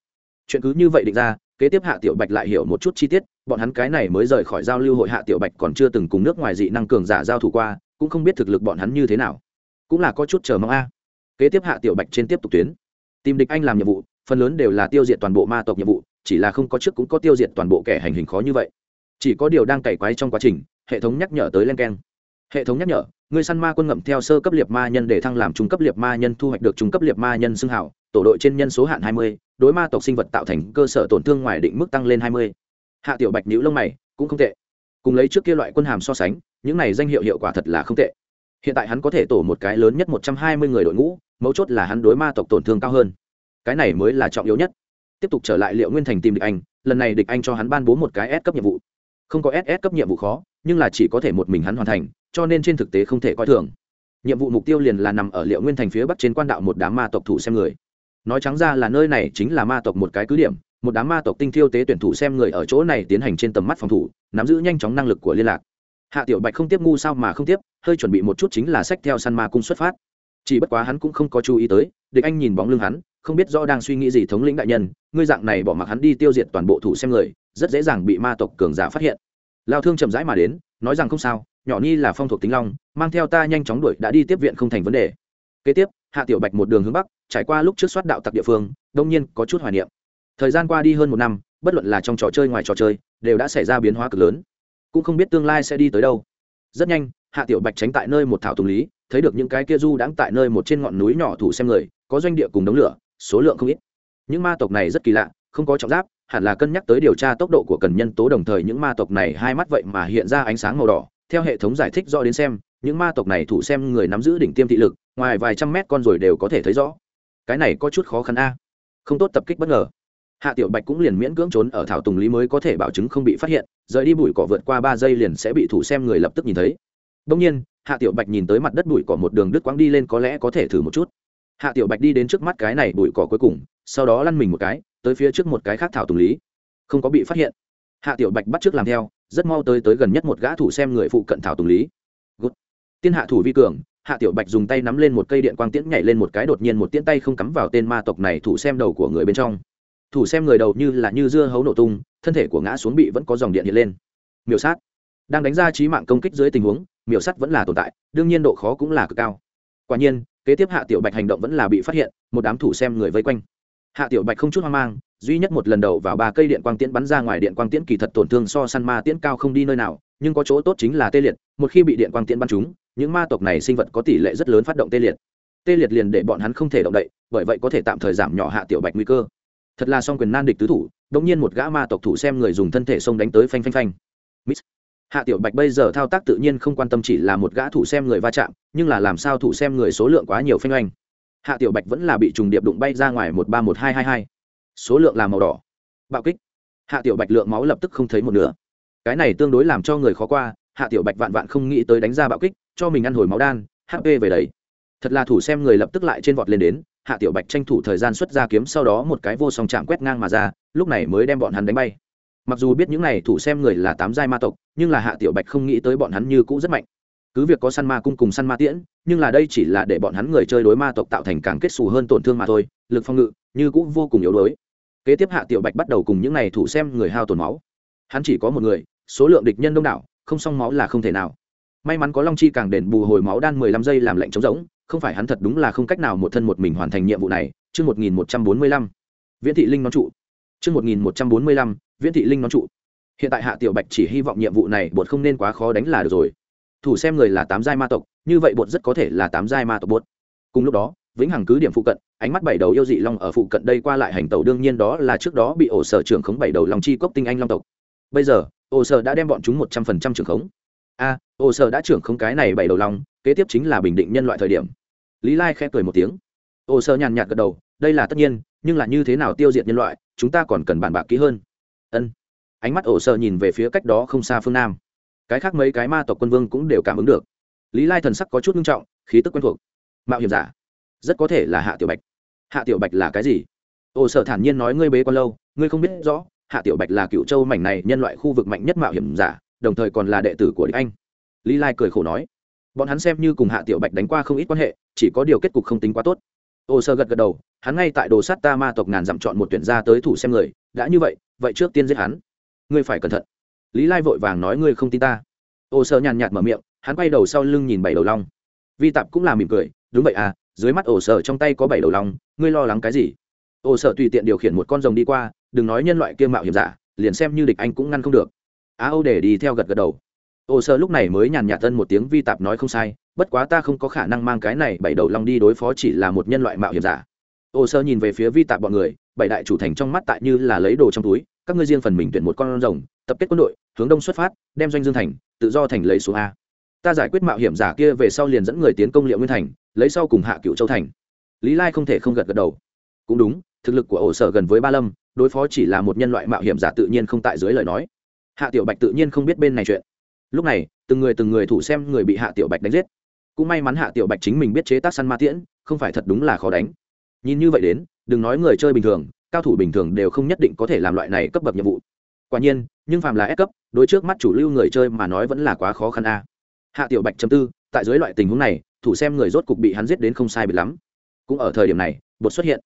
Chuyện cứ như vậy định ra, kế tiếp hạ tiểu bạch lại hiểu một chút chi tiết, bọn hắn cái này mới rời khỏi giao lưu hội hạ tiểu bạch còn chưa từng cùng nước ngoài dị năng cường giả giao thủ qua, cũng không biết thực lực bọn hắn như thế nào. Cũng là có chút chờ mong a. Kế tiếp hạ tiểu bạch trên tiếp tục tuyến. Tìm địch anh làm nhiệm vụ, phần lớn đều là tiêu diệt toàn bộ ma tộc nhiệm vụ, chỉ là không có trước cũng có tiêu diệt toàn bộ kẻ hành hình khó như vậy. Chỉ có điều đang cày quái trong quá trình, hệ thống nhắc nhở tới len keng hệ thống nhắc nhở, người săn ma quân ngậm theo sơ cấp liệt ma nhân để thăng làm trung cấp liệt ma nhân thu hoạch được trung cấp liệt ma nhân xưng hảo tổ đội trên nhân số hạn hai mươi, đối ma tộc sinh vật tạo thành cơ sở tổn thương ngoài định mức tăng lên hai mươi. Hạ tiểu bạch nhữ lông mày, cũng không tệ. Cùng lấy trước kia loại quân hàm so sánh, những này danh hiệu hiệu quả thật là không tệ. Hiện tại hắn có thể tổ một cái lớn nhất một trăm hai mươi người đội ngũ, mấu chốt là hắn đối ma tộc tổn thương cao hơn. Cái này mới là trọng yếu nhất. Tiếp tục trở lại liệu nguyên thành tìm địch anh, lần này địch anh cho hắn ban bố một cái S cấp nhiệm vụ không có ss cấp nhiệm vụ khó, nhưng là chỉ có thể một mình hắn hoàn thành, cho nên trên thực tế không thể coi thường. Nhiệm vụ mục tiêu liền là nằm ở liệu nguyên thành phía bắc trên quan đạo một đám ma tộc thủ xem người. Nói trắng ra là nơi này chính là ma tộc một cái cứ điểm, một đám ma tộc tinh thiêu tế tuyển thủ xem người ở chỗ này tiến hành trên tầm mắt phòng thủ, nắm giữ nhanh chóng năng lực của liên lạc. Hạ tiểu bạch không tiếp ngu sao mà không tiếp, hơi chuẩn bị một chút chính là sách theo săn ma cung xuất phát. Chỉ bất quá hắn cũng không có chú ý tới, địch anh nhìn bóng lưng hắn không biết rõ đang suy nghĩ gì thống lĩnh đại nhân, ngươi dạng này bỏ mặc hắn đi tiêu diệt toàn bộ thủ xem người, rất dễ dàng bị ma tộc cường giả phát hiện. Lao thương chậm rãi mà đến, nói rằng không sao, nhỏ nhi là phong thuộc tính long, mang theo ta nhanh chóng đuổi đã đi tiếp viện không thành vấn đề. Kế tiếp, hạ tiểu bạch một đường hướng bắc, trải qua lúc trước soát đạo tặc địa phương, đông nhiên có chút hoài niệm. Thời gian qua đi hơn một năm, bất luận là trong trò chơi ngoài trò chơi, đều đã xảy ra biến hóa cực lớn. Cũng không biết tương lai sẽ đi tới đâu. Rất nhanh, hạ tiểu bạch tránh tại nơi một thảo tùng lý, thấy được những cái kia du đãng tại nơi một trên ngọn núi nhỏ thủ xem người, có doanh địa cùng đống lửa số lượng không ít. Những ma tộc này rất kỳ lạ, không có trọng giáp, hẳn là cân nhắc tới điều tra tốc độ của cần nhân tố đồng thời những ma tộc này hai mắt vậy mà hiện ra ánh sáng màu đỏ. Theo hệ thống giải thích rõ đến xem, những ma tộc này thủ xem người nắm giữ đỉnh tiêm thị lực, ngoài vài trăm mét con rồi đều có thể thấy rõ. Cái này có chút khó khăn a. Không tốt tập kích bất ngờ. Hạ tiểu bạch cũng liền miễn cưỡng trốn ở thảo tùng lý mới có thể bảo chứng không bị phát hiện, rời đi bụi cỏ vượt qua ba giây liền sẽ bị thủ xem người lập tức nhìn thấy. Đông nhiên, hạ tiểu bạch nhìn tới mặt đất bụi cỏ một đường đứt quãng đi lên có lẽ có thể thử một chút hạ tiểu bạch đi đến trước mắt cái này bụi cỏ cuối cùng, sau đó lăn mình một cái, tới phía trước một cái khác thảo tùng lý. Không có bị phát hiện. Hạ tiểu bạch bắt trước làm theo, rất mau tới tới gần nhất một gã thủ xem người phụ cận thảo tùng lý. Good. tiên hạ thủ vi cường, hạ tiểu bạch dùng tay nắm lên một cây điện quang tiễn nhảy lên một cái đột nhiên một tiễn tay không cắm vào tên ma tộc này thủ xem đầu của người bên trong. Thủ xem người đầu như là như dưa hấu nổ tung, thân thể của ngã xuống bị vẫn có dòng điện hiện lên. Miểu sát. Đang đánh ra trí mạng công kích dưới tình huống, miểu sát vẫn là tồn tại, đương nhiên độ khó cũng là cực cao. Quả nhiên kế tiếp hạ tiểu bạch hành động vẫn là bị phát hiện, một đám thủ xem người vây quanh. Hạ tiểu bạch không chút hoang mang, duy nhất một lần đầu vào ba cây điện quang tiễn bắn ra ngoài điện quang tiễn kỳ thật tổn thương so săn ma tiễn cao không đi nơi nào, nhưng có chỗ tốt chính là tê liệt, một khi bị điện quang tiễn bắn trúng, những ma tộc này sinh vật có tỷ lệ rất lớn phát động tê liệt. Tê liệt liền để bọn hắn không thể động đậy, bởi vậy có thể tạm thời giảm nhỏ hạ tiểu bạch nguy cơ. Thật là song quyền nan địch tứ thủ đống nhiên một gã ma tộc thủ xem người dùng thân thể xông đánh tới phanh phanh phanh hạ tiểu bạch bây giờ thao tác tự nhiên không quan tâm chỉ là một gã thủ xem người va chạm, nhưng là làm sao thủ xem người số lượng quá nhiều phanh oanh. Hạ tiểu bạch vẫn là bị trùng điệp đụng bay ra ngoài một ba một hai hai hai. Số lượng là màu đỏ. Bạo kích. Hạ tiểu bạch lượng máu lập tức không thấy một nửa. Cái này tương đối làm cho người khó qua, hạ tiểu bạch vạn vạn không nghĩ tới đánh ra bạo kích, cho mình ăn hồi máu đan hp về đấy thật là thủ xem người lập tức lại trên vọt lên đến, hạ tiểu bạch tranh thủ thời gian xuất ra kiếm sau đó một cái vô song chạm quét ngang mà ra, lúc này mới đem bọn hắn đánh bay mặc dù biết những này thủ xem người là tám giai ma tộc, nhưng là hạ tiểu bạch không nghĩ tới bọn hắn như cũ rất mạnh. Cứ việc có săn ma cung cùng săn ma tiễn, nhưng là đây chỉ là để bọn hắn người chơi đối ma tộc tạo thành càng kết xù hơn tổn thương mà thôi, lực phong ngự, như cũ vô cùng yếu đuối. Kế tiếp hạ tiểu bạch bắt đầu cùng những này thủ xem người hao tổn máu. Hắn chỉ có một người, số lượng địch nhân đông đảo, không xong máu là không thể nào. May mắn có long chi càng đền bù hồi máu đan mười lăm giây làm lạnh trống rỗng, không phải hắn thật đúng là không cách nào một thân một mình hoàn thành nhiệm vụ này. Chương một nghìn một trăm bốn mươi lăm, viễn thị linh nón trụ. Chương một nghìn một trăm bốn mươi lăm viễn thị linh nón trụ. Hiện tại hạ tiểu bạch chỉ hy vọng nhiệm vụ này bột không nên quá khó đánh là được rồi. Thủ xem người là tám giai ma tộc, như vậy bột rất có thể là tám giai ma tộc bột. Cùng lúc đó, vĩnh hằng cứ điểm phụ cận, ánh mắt bảy đầu yêu dị long ở phụ cận đây qua lại hành tàu đương nhiên đó là trước đó bị ổ sở trưởng khống bảy đầu long chi cốc tinh anh long tộc. Bây giờ, ổ sở đã đem bọn chúng một trăm phần trăm trưởng khống. A, ổ sở đã trưởng khống cái này bảy đầu long, kế tiếp chính là bình định nhân loại thời điểm. Lý lai khẽ cười một tiếng. Ổ sở nhàn nhạt gật đầu, đây là tất nhiên, nhưng là như thế nào tiêu diệt nhân loại, chúng ta còn cần bàn bạc kỹ hơn ánh mắt ổ sợ nhìn về phía cách đó không xa phương nam. Cái khác mấy cái ma tộc quân vương cũng đều cảm ứng được. Lý lai thần sắc có chút nghiêm trọng, khí tức quen thuộc. Mạo hiểm giả. Rất có thể là hạ tiểu bạch. Hạ tiểu bạch là cái gì? Ổ sợ thản nhiên nói ngươi bế quan lâu, ngươi không biết rõ, hạ tiểu bạch là cựu châu mảnh này nhân loại khu vực mạnh nhất mạo hiểm giả, đồng thời còn là đệ tử của địch anh. Lý lai cười khổ nói. Bọn hắn xem như cùng hạ tiểu bạch đánh qua không ít quan hệ, chỉ có điều kết cục không tính quá tốt. Ô sơ gật gật đầu, hắn ngay tại đồ sát ta ma tộc ngàn dặm chọn một tuyển gia tới thủ xem người, đã như vậy vậy trước tiên giết hắn ngươi phải cẩn thận. Lý lai vội vàng nói ngươi không tin ta. Ô sơ nhàn nhạt mở miệng, hắn quay đầu sau lưng nhìn bảy đầu long. Vi tạp cũng là mỉm cười, đúng vậy à dưới mắt ổ sở trong tay có bảy đầu long, ngươi lo lắng cái gì? Ổ sở tùy tiện điều khiển một con rồng đi qua, đừng nói nhân loại kia mạo hiểm giả, liền xem như địch anh cũng ngăn không được. Á âu để đi theo gật gật đầu. Ổ sở lúc này mới nhàn nhạt tân một tiếng vi tạp nói không sai, bất quá ta không có khả năng mang cái này bảy đầu long đi đối phó chỉ là một nhân loại mạo hiểm giả. Ổ sở nhìn về phía vi tạp bọn người, bảy đại chủ thành trong mắt tại như là lấy đồ trong túi các ngươi riêng phần mình tuyển một con rồng, tập kết quân đội, hướng đông xuất phát, đem doanh dương thành, tự do thành lấy số a. Ta giải quyết mạo hiểm giả kia về sau liền dẫn người tiến công liệu nguyên thành, lấy sau cùng hạ cựu châu thành. Lý lai không thể không gật gật đầu. Cũng đúng, thực lực của ổ sở gần với ba lâm, đối phó chỉ là một nhân loại mạo hiểm giả tự nhiên không tại dưới lời nói. Hạ tiểu bạch tự nhiên không biết bên này chuyện. Lúc này, từng người từng người thủ xem người bị hạ tiểu bạch đánh giết. Cũng may mắn hạ tiểu bạch chính mình biết chế tác săn ma tiễn, không phải thật đúng là khó đánh. Nhìn như vậy đến, đừng nói người chơi bình thường cao thủ bình thường đều không nhất định có thể làm loại này cấp bậc nhiệm vụ. Quả nhiên, nhưng phàm là ép cấp, đối trước mắt chủ lưu người chơi mà nói vẫn là quá khó khăn a. Hạ tiểu bạch chấm tư, tại dưới loại tình huống này, thủ xem người rốt cục bị hắn giết đến không sai biệt lắm. Cũng ở thời điểm này, bột xuất hiện.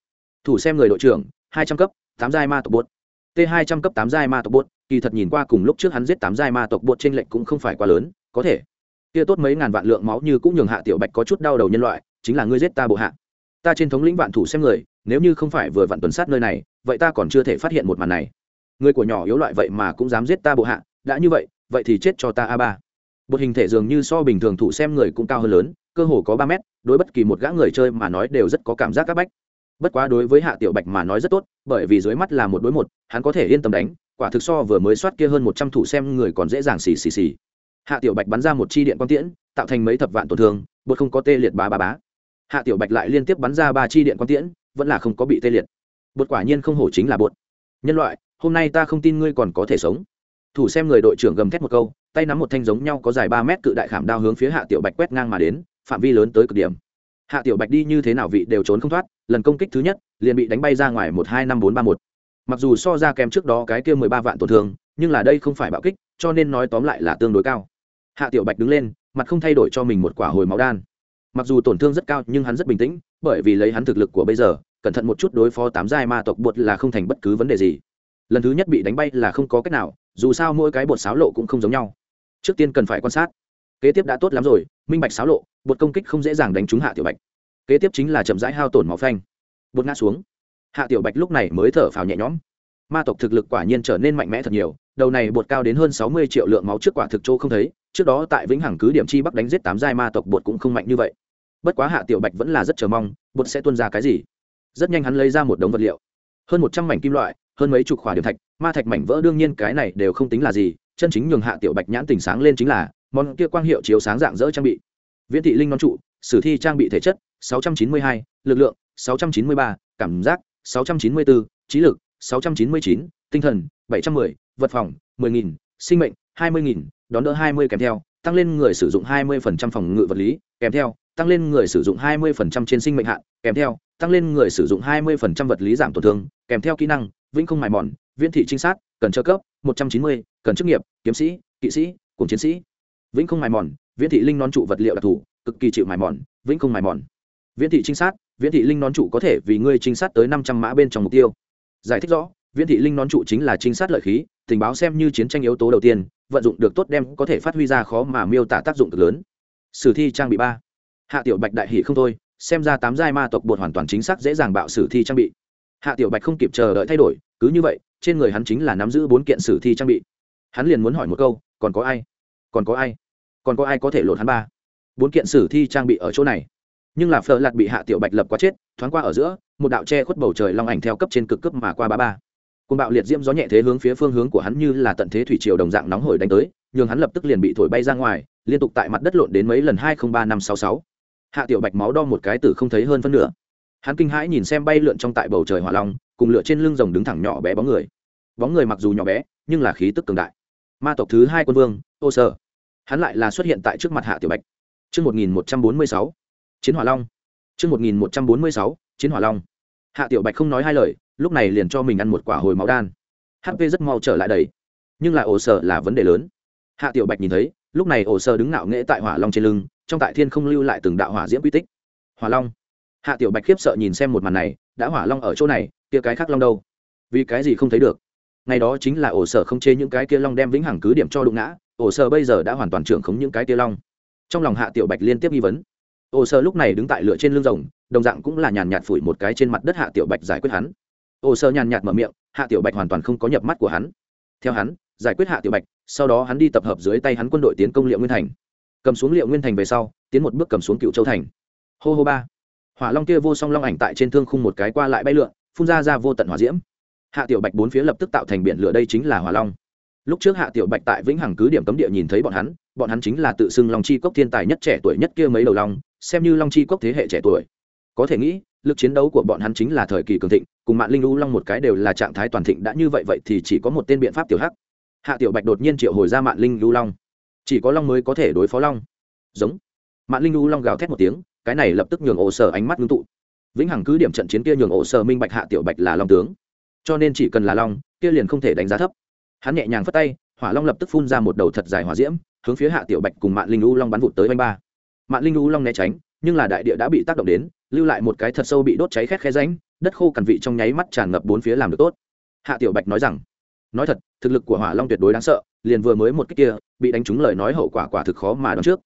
Thủ xem người đội trưởng, hai trăm cấp, tám giai ma tộc bột. T hai trăm cấp, tám giai ma tộc bột, kỳ thật nhìn qua cùng lúc trước hắn giết tám giai ma tộc bột trên lệnh cũng không phải quá lớn, có thể. Kia tốt mấy ngàn vạn lượng máu như cũng nhường hạ tiểu bạch có chút đau đầu nhân loại, chính là ngươi giết ta bộ hạ. Ta trên thống lĩnh vạn thủ xem người nếu như không phải vừa vặn tuần sát nơi này, vậy ta còn chưa thể phát hiện một màn này. Người của nhỏ yếu loại vậy mà cũng dám giết ta bộ hạ, đã như vậy vậy thì chết cho ta a ba. Một hình thể dường như so bình thường thủ xem người cũng cao hơn lớn, cơ hồ có ba mét, đối bất kỳ một gã người chơi mà nói đều rất có cảm giác c áp bách. Bất quá đối với hạ tiểu bạch mà nói rất tốt, bởi vì dưới mắt là một đối một, hắn có thể yên tâm đánh, quả thực so vừa mới soát kia hơn một trăm thủ xem người còn dễ dàng xì xì xì. Hạ tiểu bạch bắn ra một chi điện quang tiễn, tạo thành mấy thập vạn tổn thương, bột không có tê liệt bá bá bá. Hạ tiểu bạch lại liên tiếp bắn ra ba chi điện quang tiễn vẫn là không có bị tê liệt. Bột quả nhiên không hổ chính là bột. Nhân loại, hôm nay ta không tin ngươi còn có thể sống. Thủ xem người đội trưởng gầm thét một câu, tay nắm một thanh giống nhau có dài ba mét cự đại khảm đao hướng phía hạ tiểu bạch quét ngang mà đến, phạm vi lớn tới cực điểm. Hạ tiểu bạch đi như thế nào vị đều trốn không thoát, lần công kích thứ nhất, liền bị đánh bay ra ngoài một hai năm bốn ba một. Mặc dù so ra kém trước đó cái kia mười ba vạn tổn thương, nhưng là đây không phải bạo kích, cho nên nói tóm lại là tương đối cao. Hạ tiểu bạch đứng lên, mặt không thay đổi cho mình một quả hồi máu đan. Mặc dù tổn thương rất cao, nhưng hắn rất bình tĩnh, bởi vì lấy hắn thực lực của bây giờ cẩn thận một chút đối phó tám giai ma tộc bột là không thành bất cứ vấn đề gì. Lần thứ nhất bị đánh bay là không có cách nào, dù sao mỗi cái bột sáo lộ cũng không giống nhau. Trước tiên cần phải quan sát. Kế tiếp đã tốt lắm rồi, minh bạch sáo lộ, bột công kích không dễ dàng đánh trúng hạ tiểu bạch. Kế tiếp chính là chậm rãi hao tổn máu phanh. Bột ngã xuống. Hạ tiểu bạch lúc này mới thở phào nhẹ nhõm. Ma tộc thực lực quả nhiên trở nên mạnh mẽ thật nhiều, đầu này bột cao đến hơn sáu mươi triệu lượng máu trước quả thực chỗ không thấy, trước đó tại vĩnh hằng cứ điểm chi bắc đánh giết tám giai ma tộc bột cũng không mạnh như vậy. Bất quá hạ tiểu bạch vẫn là rất chờ mong, bột sẽ tuân ra cái gì rất nhanh hắn lấy ra một đống vật liệu. Hơn một trăm mảnh kim loại hơn mấy chục khỏa điểm thạch ma thạch mảnh vỡ đương nhiên cái này đều không tính là gì chân chính nhường hạ tiểu bạch nhãn tình sáng lên chính là món kia quang hiệu chiếu sáng dạng dỡ trang bị. Viễn thị linh non trụ sử thi trang bị thể chất 692, lực lượng 693, cảm giác 694, trí lực 699, tinh thần 710, vật phòng 10.000, sinh mệnh 20.000, đón đỡ 20 kèm theo tăng lên người sử dụng 20% phòng ngự vật lý kèm theo tăng lên người sử dụng 20% trên sinh mệnh hạn kèm theo tăng lên người sử dụng 20% vật lý giảm tổn thương kèm theo kỹ năng vĩnh không mài mòn viễn thị trinh sát cần trợ cấp 190, cần chức nghiệp kiếm sĩ kỵ sĩ cùng chiến sĩ. Vĩnh không mài mòn viễn thị linh nón trụ vật liệu đặc thù cực kỳ chịu mài mòn vĩnh không mài mòn. Viễn thị trinh sát viễn thị linh nón trụ có thể vì ngươi trinh sát tới năm trăm mã bên trong mục tiêu. Giải thích rõ viễn thị linh nón trụ chính là trinh sát lợi khí tình báo xem như chiến tranh yếu tố đầu tiên vận dụng được tốt đem có thể phát huy ra khó mà miêu tả tác dụng cực lớn. Sử thi trang bị ba. Hạ tiểu bạch đại hỉ không thôi xem ra tám giai ma tộc bột hoàn toàn chính xác dễ dàng bạo sử thi trang bị. Hạ tiểu bạch không kịp chờ đợi thay đổi, cứ như vậy, trên người hắn chính là nắm giữ bốn kiện sử thi trang bị. Hắn liền muốn hỏi một câu, còn có ai? Còn có ai? Còn có ai có thể lột hắn ba? Bốn kiện sử thi trang bị ở chỗ này. Nhưng là phở lạt bị hạ tiểu bạch lập quá chết, thoáng qua ở giữa, một đạo che khuất bầu trời long ảnh theo cấp trên cực cấp mà qua ba ba. Côn bạo liệt diễm gió nhẹ thế hướng phía phương hướng của hắn như là tận thế thủy triều đồng dạng nóng hổi đánh tới, nhường hắn lập tức liền bị thổi bay ra ngoài, liên tục tại mặt đất lộn đến mấy lần hai không ba năm sáu sáu hạ tiểu bạch máu đo một cái tử không thấy hơn phân nửa hắn kinh hãi nhìn xem bay lượn trong tại bầu trời hỏa long cùng lửa trên lưng rồng đứng thẳng nhỏ bé bóng người bóng người mặc dù nhỏ bé nhưng là khí tức cường đại ma tộc thứ hai quân vương ô sơ hắn lại là xuất hiện tại trước mặt hạ tiểu bạch Trước 1146, Chiến Hỏa Long. Trước 1146, Chiến Hỏa Long. Hạ Tiểu Bạch không nói hai lời, lúc này liền cho mình ăn một quả hồi máu đan. HP rất mau trở lại đầy. Nhưng lại ổ sở là vấn đề lớn. Hạ Tiểu Bạch nhìn thấy, lúc này ổ sở đứng ngạo nghễ tại Hỏa Long trên lưng, trong tại thiên không lưu lại từng đạo hỏa diễm quy tích. Hỏa Long. Hạ Tiểu Bạch khiếp sợ nhìn xem một màn này, đã Hỏa Long ở chỗ này, kia cái khác long đâu? Vì cái gì không thấy được? Ngày đó chính là ổ sở không chế những cái kia long đem vĩnh hằng cứ điểm cho đụng ngã, ổ sở bây giờ đã hoàn toàn trưởng khống những cái kia long trong lòng hạ tiểu bạch liên tiếp nghi vấn ổ sở lúc này đứng tại lửa trên lưng rồng đồng dạng cũng là nhàn nhạt phủi một cái trên mặt đất hạ tiểu bạch giải quyết hắn ổ sở nhàn nhạt mở miệng hạ tiểu bạch hoàn toàn không có nhập mắt của hắn theo hắn giải quyết hạ tiểu bạch sau đó hắn đi tập hợp dưới tay hắn quân đội tiến công liệu nguyên thành cầm xuống liệu nguyên thành về sau, tiến một bước cầm xuống cựu châu thành. Hô hô ba. Hỏa long kia vô song long ảnh tại trên thương khung một cái qua lại bay lượn, phun ra ra vô tận hỏa diễm. Hạ tiểu bạch bốn phía lập tức tạo thành biển lửa đây chính là hỏa long. Lúc trước hạ tiểu bạch tại vĩnh hằng cứ điểm cấm địa nhìn thấy bọn hắn bọn hắn chính là tự xưng long chi cốc thiên tài nhất trẻ tuổi nhất kia mấy đầu long, xem như long chi cốc thế hệ trẻ tuổi. Có thể nghĩ, lực chiến đấu của bọn hắn chính là thời kỳ cường thịnh, cùng mạng linh lũ long một cái đều là trạng thái toàn thịnh đã như vậy vậy thì chỉ có một tên biện pháp tiểu hắc. Hạ tiểu bạch đột nhiên triệu hồi ra mạng linh lũ long chỉ có long mới có thể đối phó long. Giống. Mạng linh u long gào thét một tiếng, cái này lập tức nhường ổ sở ánh mắt ngưng tụ. Vĩnh hằng cứ điểm trận chiến kia nhường ổ sở minh bạch hạ tiểu bạch là long tướng. Cho nên chỉ cần là long, kia liền không thể đánh giá thấp. Hắn nhẹ nhàng phất tay, hỏa long lập tức phun ra một đầu thật dài hỏa diễm, hướng phía hạ tiểu bạch cùng mạng linh u long bắn vụt tới oanh ba. Mạng linh u long né tránh, nhưng là đại địa đã bị tác động đến, lưu lại một cái thật sâu bị đốt cháy khét khe ránh đất khô cằn vị trong nháy mắt tràn ngập bốn phía làm được tốt. Hạ tiểu bạch nói rằng nói thật, thực lực của hỏa long tuyệt đối đáng sợ, liền vừa mới một cách kia, bị đánh trúng lời nói hậu quả quả thực khó mà đoán trước.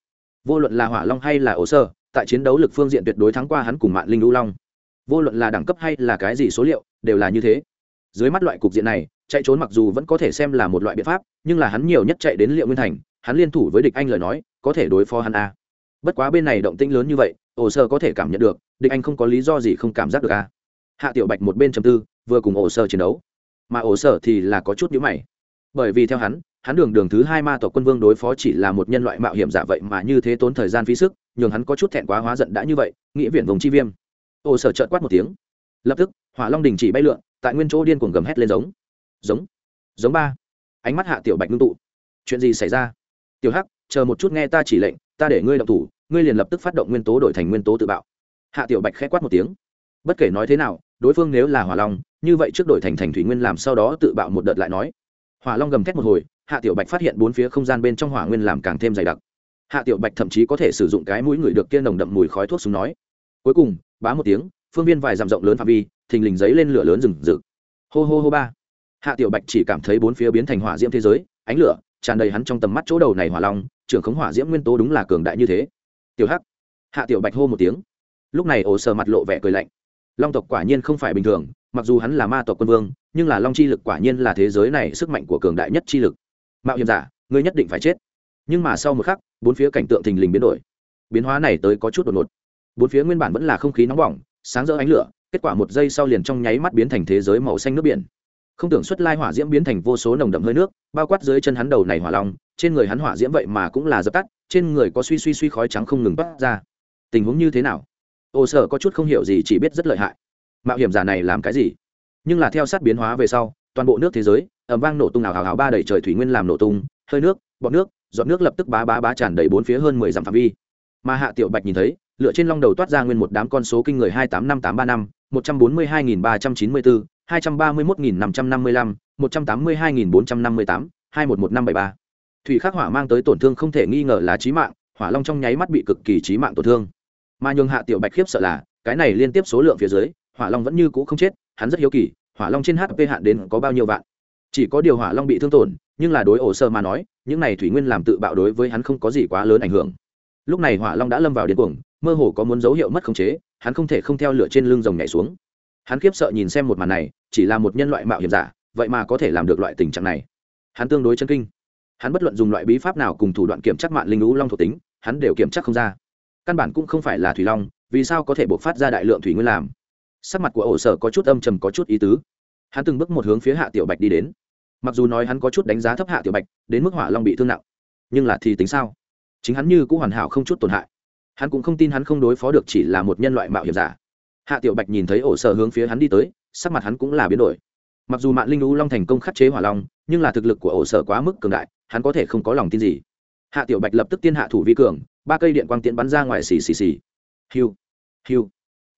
Vô luận là hỏa long hay là ổ sơ, tại chiến đấu lực phương diện tuyệt đối thắng qua hắn cùng mạng linh u long. Vô luận là đẳng cấp hay là cái gì số liệu, đều là như thế. Dưới mắt loại cục diện này, chạy trốn mặc dù vẫn có thể xem là một loại biện pháp, nhưng là hắn nhiều nhất chạy đến liệu nguyên thành, hắn liên thủ với địch anh lời nói, có thể đối phó hắn a. Bất quá bên này động tĩnh lớn như vậy, ổ sơ có thể cảm nhận được, địch anh không có lý do gì không cảm giác được a. Hạ tiểu bạch một bên chầm tư, vừa cùng ổ sơ chiến đấu mà ổ sở thì là có chút nhữ mày. Bởi vì theo hắn hắn đường đường thứ hai ma tộc quân vương đối phó chỉ là một nhân loại mạo hiểm giả vậy mà như thế tốn thời gian phí sức, nhường hắn có chút thẹn quá hóa giận đã như vậy nghĩa viện vùng chi viêm. Ổ sở trợn quát một tiếng. Lập tức, hỏa long đình chỉ bay lượn, tại nguyên chỗ điên cuồng gầm hét lên giống. Giống. Giống ba. Ánh mắt hạ tiểu bạch ngưng tụ. Chuyện gì xảy ra? Tiểu hắc, chờ một chút nghe ta chỉ lệnh, ta để ngươi động thủ, ngươi liền lập tức phát động nguyên tố đổi thành nguyên tố tự bạo. Hạ tiểu bạch khẽ quát một tiếng bất kể nói thế nào, đối phương nếu là hỏa long, như vậy trước đổi thành thành thủy nguyên làm sau đó tự bạo một đợt lại nói. Hỏa long gầm thét một hồi, hạ tiểu bạch phát hiện bốn phía không gian bên trong hỏa nguyên làm càng thêm dày đặc. Hạ tiểu bạch thậm chí có thể sử dụng cái mũi người được kia nồng đậm mùi khói thuốc súng nói. Cuối cùng, bá một tiếng, phương viên vài dặm rộng lớn phạm vi, thình lình giấy lên lửa lớn rừng rực. Hô hô hô ba. Hạ tiểu bạch chỉ cảm thấy bốn phía biến thành hỏa diễm thế giới, ánh lửa tràn đầy hắn trong tầm mắt chỗ đầu này hỏa long, trưởng khống hỏa diễm nguyên tố đúng là cường đại như thế. Tiểu hắc. Hạ tiểu bạch hô một tiếng. Lúc này ổ sờ mặt lộ vẻ cười lạnh long tộc quả nhiên không phải bình thường, mặc dù hắn là ma tộc quân vương, nhưng là long chi lực quả nhiên là thế giới này sức mạnh của cường đại nhất chi lực. Mạo hiểm giả, ngươi nhất định phải chết. Nhưng mà sau một khắc, bốn phía cảnh tượng thình lình biến đổi. Biến hóa này tới có chút đột ngột. Bốn phía nguyên bản vẫn là không khí nóng bỏng, sáng rỡ ánh lửa, kết quả một giây sau liền trong nháy mắt biến thành thế giới màu xanh nước biển. Không tưởng xuất lai hỏa diễm biến thành vô số nồng đậm hơi nước, bao quát dưới chân hắn đầu này hỏa long, trên người hắn hỏa diễm vậy mà cũng là dập tắt, trên người có suy suy suy khói trắng không ngừng bắt ra. Tình huống như thế nào? Ô sở có chút không hiểu gì, chỉ biết rất lợi hại. Mạo hiểm giả này làm cái gì? Nhưng là theo sát biến hóa về sau, toàn bộ nước thế giới ẩm vang nổ tung nào hào hào ba đầy trời thủy nguyên làm nổ tung, hơi nước, bọt nước, giọt nước lập tức bá bá bá tràn đầy bốn phía hơn mười dặm phạm vi. Mà hạ tiểu bạch nhìn thấy, lựa trên long đầu toát ra nguyên một đám con số kinh người hai tám năm tám ba năm, một trăm bốn mươi hai nghìn ba trăm chín mươi bốn, hai trăm ba mươi mốt nghìn năm trăm năm mươi lăm, một trăm tám mươi hai nghìn bốn trăm năm mươi tám, hai một một năm bảy ba. Thủy khắc hỏa mang tới tổn thương không thể nghi ngờ là trí mạng, hỏa long trong nháy mắt bị cực kỳ trí mạng tổn thương mà nhường hạ tiểu bạch khiếp sợ là, cái này liên tiếp số lượng phía dưới, hỏa long vẫn như cũ không chết, hắn rất hiếu kỳ, hỏa long trên hp hạn đến có bao nhiêu vạn. Chỉ có điều hỏa long bị thương tổn, nhưng là đối ổ sơ mà nói, những này thủy nguyên làm tự bạo đối với hắn không có gì quá lớn ảnh hưởng. Lúc này hỏa long đã lâm vào điên cuồng, mơ hồ có muốn dấu hiệu mất khống chế, hắn không thể không theo lửa trên lưng rồng nhảy xuống. Hắn khiếp sợ nhìn xem một màn này, chỉ là một nhân loại mạo hiểm giả, vậy mà có thể làm được loại tình trạng này. Hắn tương đối chân kinh. Hắn bất luận dùng loại bí pháp nào cùng thủ đoạn kiểm tra mạng linh lũ long thuộc tính, hắn đều kiểm tra không ra căn bản cũng không phải là thủy long, vì sao có thể buộc phát ra đại lượng thủy nguyên làm? Sắc mặt của ổ sở có chút âm trầm, có chút ý tứ. Hắn từng bước một hướng phía hạ tiểu bạch đi đến. Mặc dù nói hắn có chút đánh giá thấp hạ tiểu bạch, đến mức hỏa long bị thương nặng. Nhưng là thì tính sao? Chính hắn như cũng hoàn hảo không chút tổn hại. Hắn cũng không tin hắn không đối phó được chỉ là một nhân loại mạo hiểm giả. Hạ tiểu bạch nhìn thấy ổ sở hướng phía hắn đi tới, sắc mặt hắn cũng là biến đổi. Mặc dù mạng linh lũ long thành công khắc chế hỏa long, nhưng là thực lực của ổ sở quá mức cường đại, hắn có thể không có lòng tin gì hạ tiểu bạch lập tức tiên hạ thủ vi cường, ba cây điện quang tiễn bắn ra ngoài xì xì xì. Hiu hiu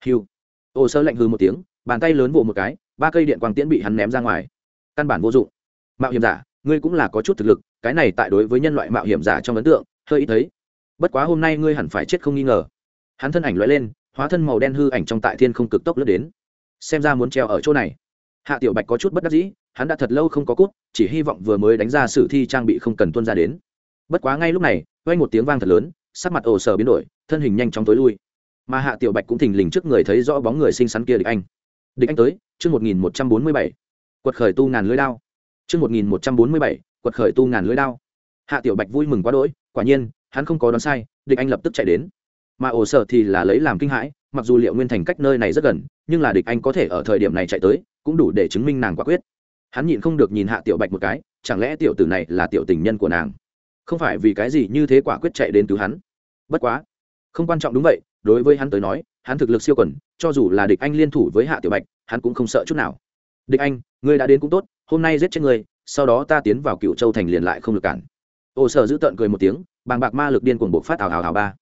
hiu. Ô sơ lạnh hư một tiếng, bàn tay lớn vỗ một cái, ba cây điện quang tiễn bị hắn ném ra ngoài. Căn bản vô dụng. Mạo hiểm giả, ngươi cũng là có chút thực lực, cái này tại đối với nhân loại mạo hiểm giả trong ấn tượng, hơi ít thấy. Bất quá hôm nay ngươi hẳn phải chết không nghi ngờ. Hắn thân ảnh loại lên, hóa thân màu đen hư ảnh trong tại thiên không cực tốc lướt đến. Xem ra muốn treo ở chỗ này. Hạ tiểu bạch có chút bất đắc dĩ, hắn đã thật lâu không có cút, chỉ hy vọng vừa mới đánh ra sử thi trang bị không cần tuân ra đến bất quá ngay lúc này quay một tiếng vang thật lớn, sắc mặt ồ sờ biến đổi, thân hình nhanh chóng tối lui. Mà hạ tiểu bạch cũng thình lình trước người thấy rõ bóng người xinh xắn kia địch anh. Địch anh tới, chương một nghìn một trăm bốn mươi bảy. Quật khởi tu ngàn lưới đao. Chương một nghìn một trăm bốn mươi bảy, quật khởi tu ngàn lưới đao. Hạ tiểu bạch vui mừng quá đỗi, quả nhiên, hắn không có đoán sai, địch anh lập tức chạy đến. Mà ổ sở thì là lấy làm kinh hãi, mặc dù liệu nguyên thành cách nơi này rất gần, nhưng là địch anh có thể ở thời điểm này chạy tới, cũng đủ để chứng minh nàng quả quyết. Hắn nhịn không được nhìn hạ tiểu bạch một cái, chẳng lẽ tiểu tử này là tiểu tình nhân của nàng? Không phải vì cái gì như thế quả quyết chạy đến cứu hắn. Bất quá, không quan trọng đúng vậy, đối với hắn tới nói, hắn thực lực siêu quẩn cho dù là địch anh liên thủ với hạ tiểu bạch, hắn cũng không sợ chút nào. Địch anh, ngươi đã đến cũng tốt, hôm nay giết chết ngươi, sau đó ta tiến vào cựu châu thành liền lại không được cản. Ô sở giữ tợn cười một tiếng, bàng bạc ma lực điên cuồng bộc phát ảo hào ảo ba.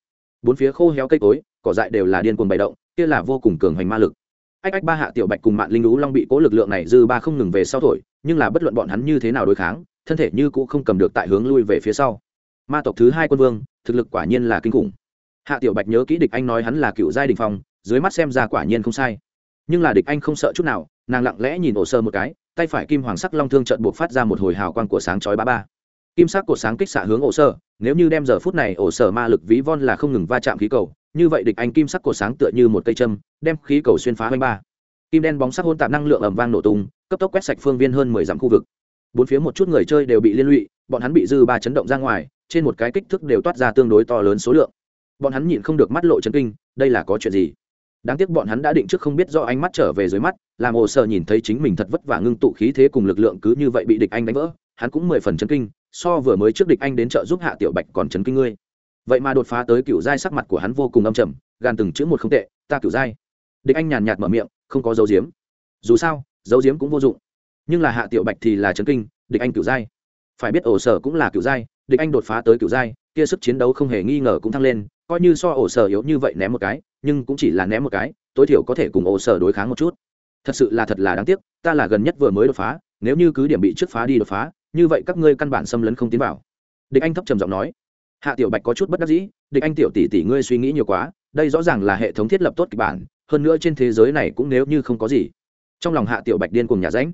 Bốn phía khô héo cây cối, cỏ dại đều là điên cuồng bày động, kia là vô cùng cường hành ma lực. Ách ách ba hạ tiểu bạch cùng mạng linh lũ long bị cố lực lượng này dư ba không ngừng về sau thổi, nhưng là bất luận bọn hắn như thế nào đối kháng thân thể như cũng không cầm được tại hướng lui về phía sau. Ma tộc thứ hai quân vương, thực lực quả nhiên là kinh khủng. Hạ tiểu bạch nhớ kỹ địch anh nói hắn là cựu giai đình phong, dưới mắt xem ra quả nhiên không sai. Nhưng là địch anh không sợ chút nào, nàng lặng lẽ nhìn ổ sơ một cái, tay phải kim hoàng sắc long thương trận buộc phát ra một hồi hào quang của sáng chói ba ba. Kim sắc của sáng kích xạ hướng ổ sơ, nếu như đem giờ phút này ổ sở ma lực ví von là không ngừng va chạm khí cầu, như vậy địch anh kim sắc của sáng tựa như một cây châm, đem khí cầu xuyên phá hoanh ba. Kim đen bóng sắc hôn tạp năng lượng ẩm vang nổ tung, cấp tốc quét sạch phương viên hơn mười dặm khu vực bốn phía một chút người chơi đều bị liên lụy, bọn hắn bị dư ba chấn động ra ngoài, trên một cái kích thước đều toát ra tương đối to lớn số lượng. Bọn hắn nhịn không được mắt lộ chấn kinh, đây là có chuyện gì? Đáng tiếc bọn hắn đã định trước không biết do ánh mắt trở về dưới mắt, làm hồ sơ nhìn thấy chính mình thật vất vả ngưng tụ khí thế cùng lực lượng cứ như vậy bị địch anh đánh vỡ, hắn cũng mười phần chấn kinh, so vừa mới trước địch anh đến chợ giúp hạ tiểu bạch còn chấn kinh ngươi. Vậy mà đột phá tới cựu giai sắc mặt của hắn vô cùng âm trầm, gan từng chữ một không tệ, ta cựu giai. Địch anh nhàn nhạt mở miệng, không có dấu diếm. Dù sao, dấu diếm cũng vô dụng nhưng là hạ tiểu bạch thì là chấn kinh, địch anh cựu giai. Phải biết ổ sở cũng là cựu giai, địch anh đột phá tới cựu giai, kia sức chiến đấu không hề nghi ngờ cũng thăng lên, coi như so ổ sở yếu như vậy ném một cái, nhưng cũng chỉ là ném một cái, tối thiểu có thể cùng ổ sở đối kháng một chút. Thật sự là thật là đáng tiếc, ta là gần nhất vừa mới đột phá, nếu như cứ điểm bị trước phá đi đột phá, như vậy các ngươi căn bản xâm lấn không tiến vào. Địch anh thấp trầm giọng nói. Hạ tiểu bạch có chút bất đắc dĩ, địch anh tiểu tỷ tỷ ngươi suy nghĩ nhiều quá, đây rõ ràng là hệ thống thiết lập tốt kịch bản, hơn nữa trên thế giới này cũng nếu như không có gì. Trong lòng hạ tiểu bạch điên cùng nhà ránh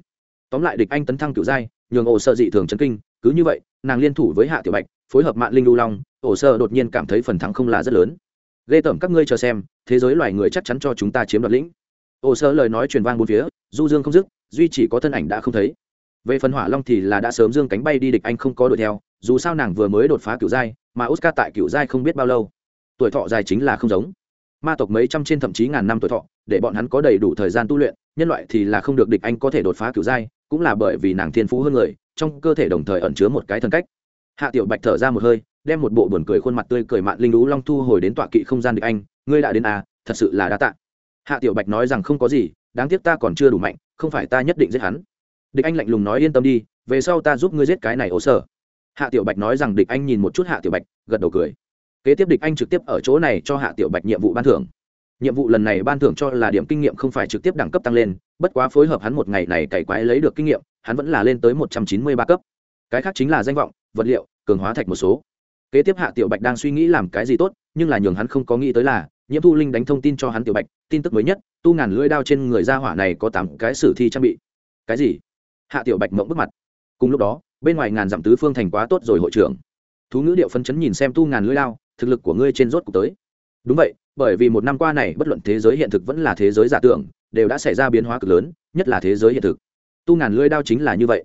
tóm lại địch anh tấn thăng cựu giai, nhường ổ sơ dị thường chấn kinh, cứ như vậy, nàng liên thủ với hạ tiểu bạch, phối hợp mạng linh lưu long, ổ sơ đột nhiên cảm thấy phần thắng không là rất lớn. Ghê tởm các ngươi chờ xem, thế giới loài người chắc chắn cho chúng ta chiếm đoạt lĩnh. Ổ sơ lời nói truyền vang bốn phía, du dương không dứt, duy chỉ có thân ảnh đã không thấy. Về phần hỏa long thì là đã sớm dương cánh bay đi địch anh không có đuổi theo, dù sao nàng vừa mới đột phá cựu giai, mà oscar tại cựu giai không biết bao lâu. Tuổi thọ dài chính là không giống ma tộc mấy trăm trên thậm chí ngàn năm tuổi thọ, để bọn hắn có đầy đủ thời gian tu luyện, nhân loại thì là không được địch anh có thể đột phá cựu giai, cũng là bởi vì nàng thiên phú hơn người, trong cơ thể đồng thời ẩn chứa một cái thân cách. Hạ tiểu bạch thở ra một hơi, đem một bộ buồn cười khuôn mặt tươi cười mạn linh lũ long thu hồi đến tọa kỵ không gian địch anh, ngươi đã đến à thật sự là đa tạ. Hạ tiểu bạch nói rằng không có gì, đáng tiếc ta còn chưa đủ mạnh, không phải ta nhất định giết hắn. Địch anh lạnh lùng nói yên tâm đi, về sau ta giúp ngươi giết cái này ổ sở. Hạ tiểu bạch nói rằng địch anh nhìn một chút hạ tiểu bạch, gật đầu cười kế tiếp địch anh trực tiếp ở chỗ này cho hạ tiểu bạch nhiệm vụ ban thưởng. Nhiệm vụ lần này ban thưởng cho là điểm kinh nghiệm không phải trực tiếp đẳng cấp tăng lên, bất quá phối hợp hắn một ngày này cày quái lấy được kinh nghiệm, hắn vẫn là lên tới một trăm chín mươi ba cấp. Cái khác chính là danh vọng, vật liệu, cường hóa thạch một số. Kế tiếp hạ tiểu bạch đang suy nghĩ làm cái gì tốt, nhưng là nhường hắn không có nghĩ tới là, nhiễm thu linh đánh thông tin cho hắn tiểu bạch, tin tức mới nhất, tu ngàn lưỡi đao trên người ra hỏa này có tám cái sử thi trang bị. Cái gì? Hạ tiểu bạch mộng bước mặt. Cùng lúc đó, bên ngoài ngàn dặm tứ phương thành quá tốt rồi hội trưởng. Thú ngữ điệu phân chấn nhìn xem tu ngàn lưỡi đao thực lực của ngươi trên rốt cuộc tới. Đúng vậy, bởi vì một năm qua này, bất luận thế giới hiện thực vẫn là thế giới giả tưởng, đều đã xảy ra biến hóa cực lớn, nhất là thế giới hiện thực. Tu ngàn lưỡi đao chính là như vậy.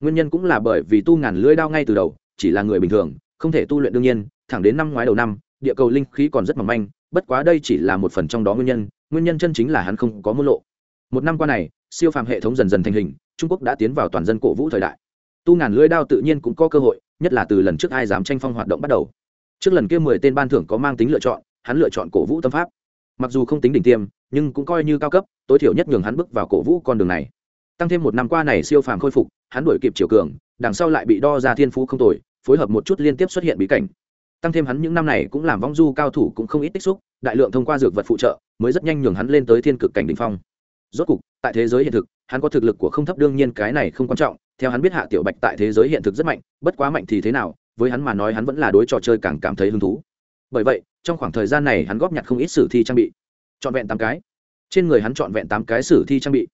Nguyên nhân cũng là bởi vì tu ngàn lưỡi đao ngay từ đầu, chỉ là người bình thường, không thể tu luyện đương nhiên, thẳng đến năm ngoái đầu năm, địa cầu linh khí còn rất mỏng manh, bất quá đây chỉ là một phần trong đó nguyên nhân nguyên nhân chân chính là hắn không có môn lộ. Một năm qua này, siêu phàm hệ thống dần dần thành hình, trung quốc đã tiến vào toàn dân cổ vũ thời đại. Tu ngàn lưỡi đao tự nhiên cũng có cơ hội, nhất là từ lần trước ai dám tranh phong hoạt động bắt đầu trước lần kia mười tên ban thưởng có mang tính lựa chọn, hắn lựa chọn cổ vũ tâm pháp. Mặc dù không tính đỉnh tiêm, nhưng cũng coi như cao cấp, tối thiểu nhất nhường hắn bước vào cổ vũ con đường này. Tăng thêm một năm qua này siêu phàm khôi phục, hắn đuổi kịp chiều cường, đằng sau lại bị đo ra thiên phú không tồi, phối hợp một chút liên tiếp xuất hiện bí cảnh. Tăng thêm hắn những năm này cũng làm vong du cao thủ cũng không ít tích xúc, đại lượng thông qua dược vật phụ trợ, mới rất nhanh nhường hắn lên tới thiên cực cảnh đ ỉ n h phong. Rốt cục, tại thế giới hiện thực, hắn có thực lực của không thấp đương nhiên cái này không quan trọng, theo hắn biết hạ tiểu bạch tại thế giới hiện thực rất mạnh, bất quá mạnh thì thế nào với hắn mà nói hắn vẫn là đối trò chơi càng cảm thấy hứng thú. Bởi vậy, trong khoảng thời gian này hắn góp nhặt không ít sử thi trang bị. Trọn vẹn tám cái. Trên người hắn trọn vẹn tám cái sử thi trang bị.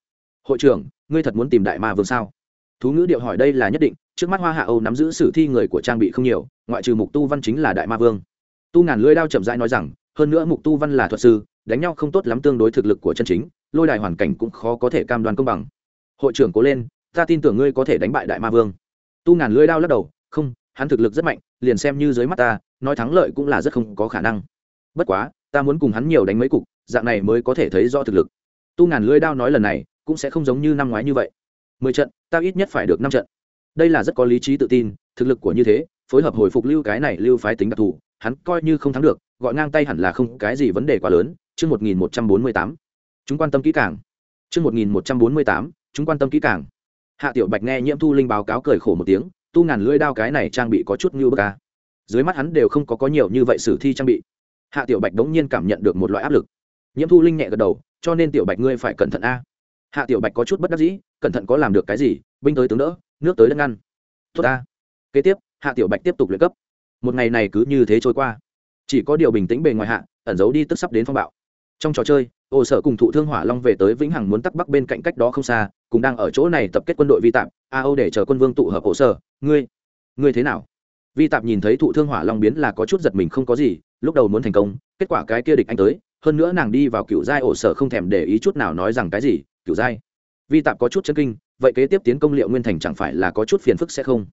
Hội trưởng, ngươi thật muốn tìm đại ma vương sao? Thú ngữ điệu hỏi đây là nhất định, trước mắt hoa hạ âu nắm giữ sử thi người của trang bị không nhiều, ngoại trừ mục tu văn chính là đại ma vương. Tu ngàn lưỡi đao chậm rãi nói rằng, hơn nữa mục tu văn là thuật sư, đánh nhau không tốt lắm tương đối thực lực của chân chính, lôi đài hoàn cảnh cũng khó có thể cam đoan công bằng. Hội trưởng cố lên, ta tin tưởng ngươi có thể đánh bại đại ma vương. Tu ngàn lưỡi đao lắc đầu, không hắn thực lực rất mạnh, liền xem như dưới mắt ta, nói thắng lợi cũng là rất không có khả năng. Bất quá, ta muốn cùng hắn nhiều đánh mấy cục, dạng này mới có thể thấy rõ thực lực. Tu ngàn lưỡi đao nói lần này, cũng sẽ không giống như năm ngoái như vậy. Mười trận, ta ít nhất phải được năm trận. Đây là rất có lý trí tự tin, thực lực của như thế, phối hợp hồi phục lưu cái này lưu phái tính đặc thù, hắn coi như không thắng được, gọi ngang tay hẳn là không cái gì vấn đề quá lớn, chương một nghìn một trăm bốn mươi tám. Chúng quan tâm kỹ càng. Chương một nghìn một trăm bốn mươi tám, chúng quan tâm kỹ càng. Hạ tiểu bạch nghe nhiễm thu linh báo cáo cười khổ một tiếng tu ngàn lưỡi đao cái này trang bị có chút như bờ ca à. dưới mắt hắn đều không có có nhiều như vậy sử thi trang bị. Hạ tiểu bạch đống nhiên cảm nhận được một loại áp lực. Nhiễm thu linh nhẹ gật đầu, cho nên tiểu bạch ngươi phải cẩn thận a. Hạ tiểu bạch có chút bất đắc dĩ, cẩn thận có làm được cái gì, binh tới tướng đỡ, nước tới đất ngăn. Tốt ta. Kế tiếp, hạ tiểu bạch tiếp tục luyện cấp. Một ngày này cứ như thế trôi qua. Chỉ có điều bình tĩnh bề ngoài hạ, ẩn giấu đi tức sắp đến phong bạo. Trong trò chơi, ô sở cùng thụ thương hỏa long về tới vĩnh hằng muốn tắc bắc bên cạnh cách đó không xa, cùng đang ở chỗ này tập kết quân đội vi tạm a âu để chờ quân vương tụ hợp ổ sở ngươi ngươi thế nào? Vi tạm nhìn thấy thụ thương hỏa long biến là có chút giật mình không có gì, lúc đầu muốn thành công, kết quả cái kia địch anh tới, hơn nữa nàng đi vào cựu giai ổ sở không thèm để ý chút nào nói rằng cái gì, cựu giai. Vi tạm có chút chân kinh, vậy kế tiếp tiến công liệu nguyên thành chẳng phải là có chút phiền phức sẽ không?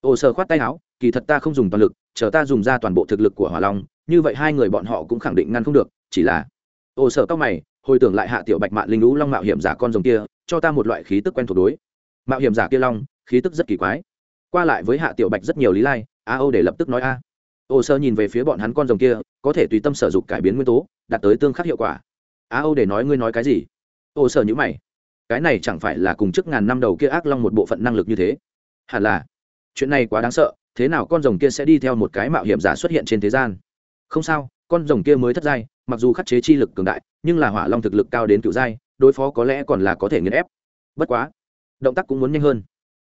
Ổ sở khoát tay áo, kỳ thật ta không dùng toàn lực, chờ ta dùng ra toàn bộ thực lực của hỏa long, như vậy hai người bọn họ cũng khẳng định ngăn không được, chỉ là ổ sở tóc mày, hồi tưởng lại hạ tiểu bạch mạn linh lũ long mạo hiểm giả con rồng kia, cho ta một loại khí tức quen thuộc đối mạo hiểm giả kia long, khí tức rất kỳ quái. Qua lại với hạ tiểu bạch rất nhiều lý lai, a âu để lập tức nói a. Ô sơ nhìn về phía bọn hắn con rồng kia, có thể tùy tâm sở dụng cải biến nguyên tố, đạt tới tương khắc hiệu quả. A âu để nói ngươi nói cái gì? Ô sơ nhữ mày. Cái này chẳng phải là cùng trước ngàn năm đầu kia ác long một bộ phận năng lực như thế? Hẳn là. Chuyện này quá đáng sợ, thế nào con rồng kia sẽ đi theo một cái mạo hiểm giả xuất hiện trên thế gian? Không sao, con rồng kia mới thất giai, mặc dù khắc chế chi lực cường đại, nhưng là hỏa long thực lực cao đến cựu giai, đối phó có lẽ còn là có thể nghiền ép. Bất quá động tác cũng muốn nhanh hơn.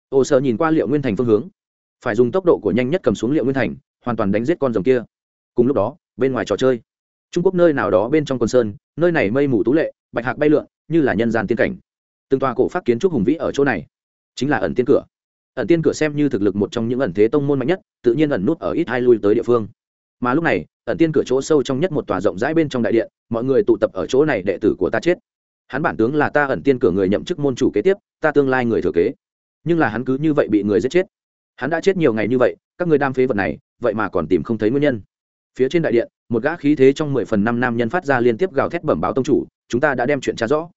Ô sợ nhìn qua liệu nguyên thành phương hướng. Phải dùng tốc độ của nhanh nhất cầm xuống liệu nguyên thành, hoàn toàn đánh giết con rồng kia. Cùng lúc đó, bên ngoài trò chơi. Trung quốc nơi nào đó bên trong quần sơn, nơi này mây mù tú lệ, bạch hạc bay lượn, như là nhân gian tiên cảnh. Từng tòa cổ phát kiến trúc hùng vĩ ở chỗ này. Chính là ẩn tiên cửa. Ẩn tiên cửa xem như thực lực một trong những ẩn thế tông môn mạnh nhất, tự nhiên ẩn nút ở ít hai lui tới địa phương. Mà lúc này, ẩn tiên cửa chỗ sâu trong nhất một tòa rộng rãi bên trong đại điện, mọi người tụ tập ở chỗ này đệ tử của ta chết hắn bản tướng là ta ẩn tiên cửa người nhậm chức môn chủ kế tiếp, ta tương lai người thừa kế. Nhưng là hắn cứ như vậy bị người giết chết. Hắn đã chết nhiều ngày như vậy, các người đam phế vật này, vậy mà còn tìm không thấy nguyên nhân. Phía trên đại điện, một gã khí thế trong mười phần năm nam nhân phát ra liên tiếp gào thét bẩm báo tông chủ, chúng ta đã đem chuyện trả rõ.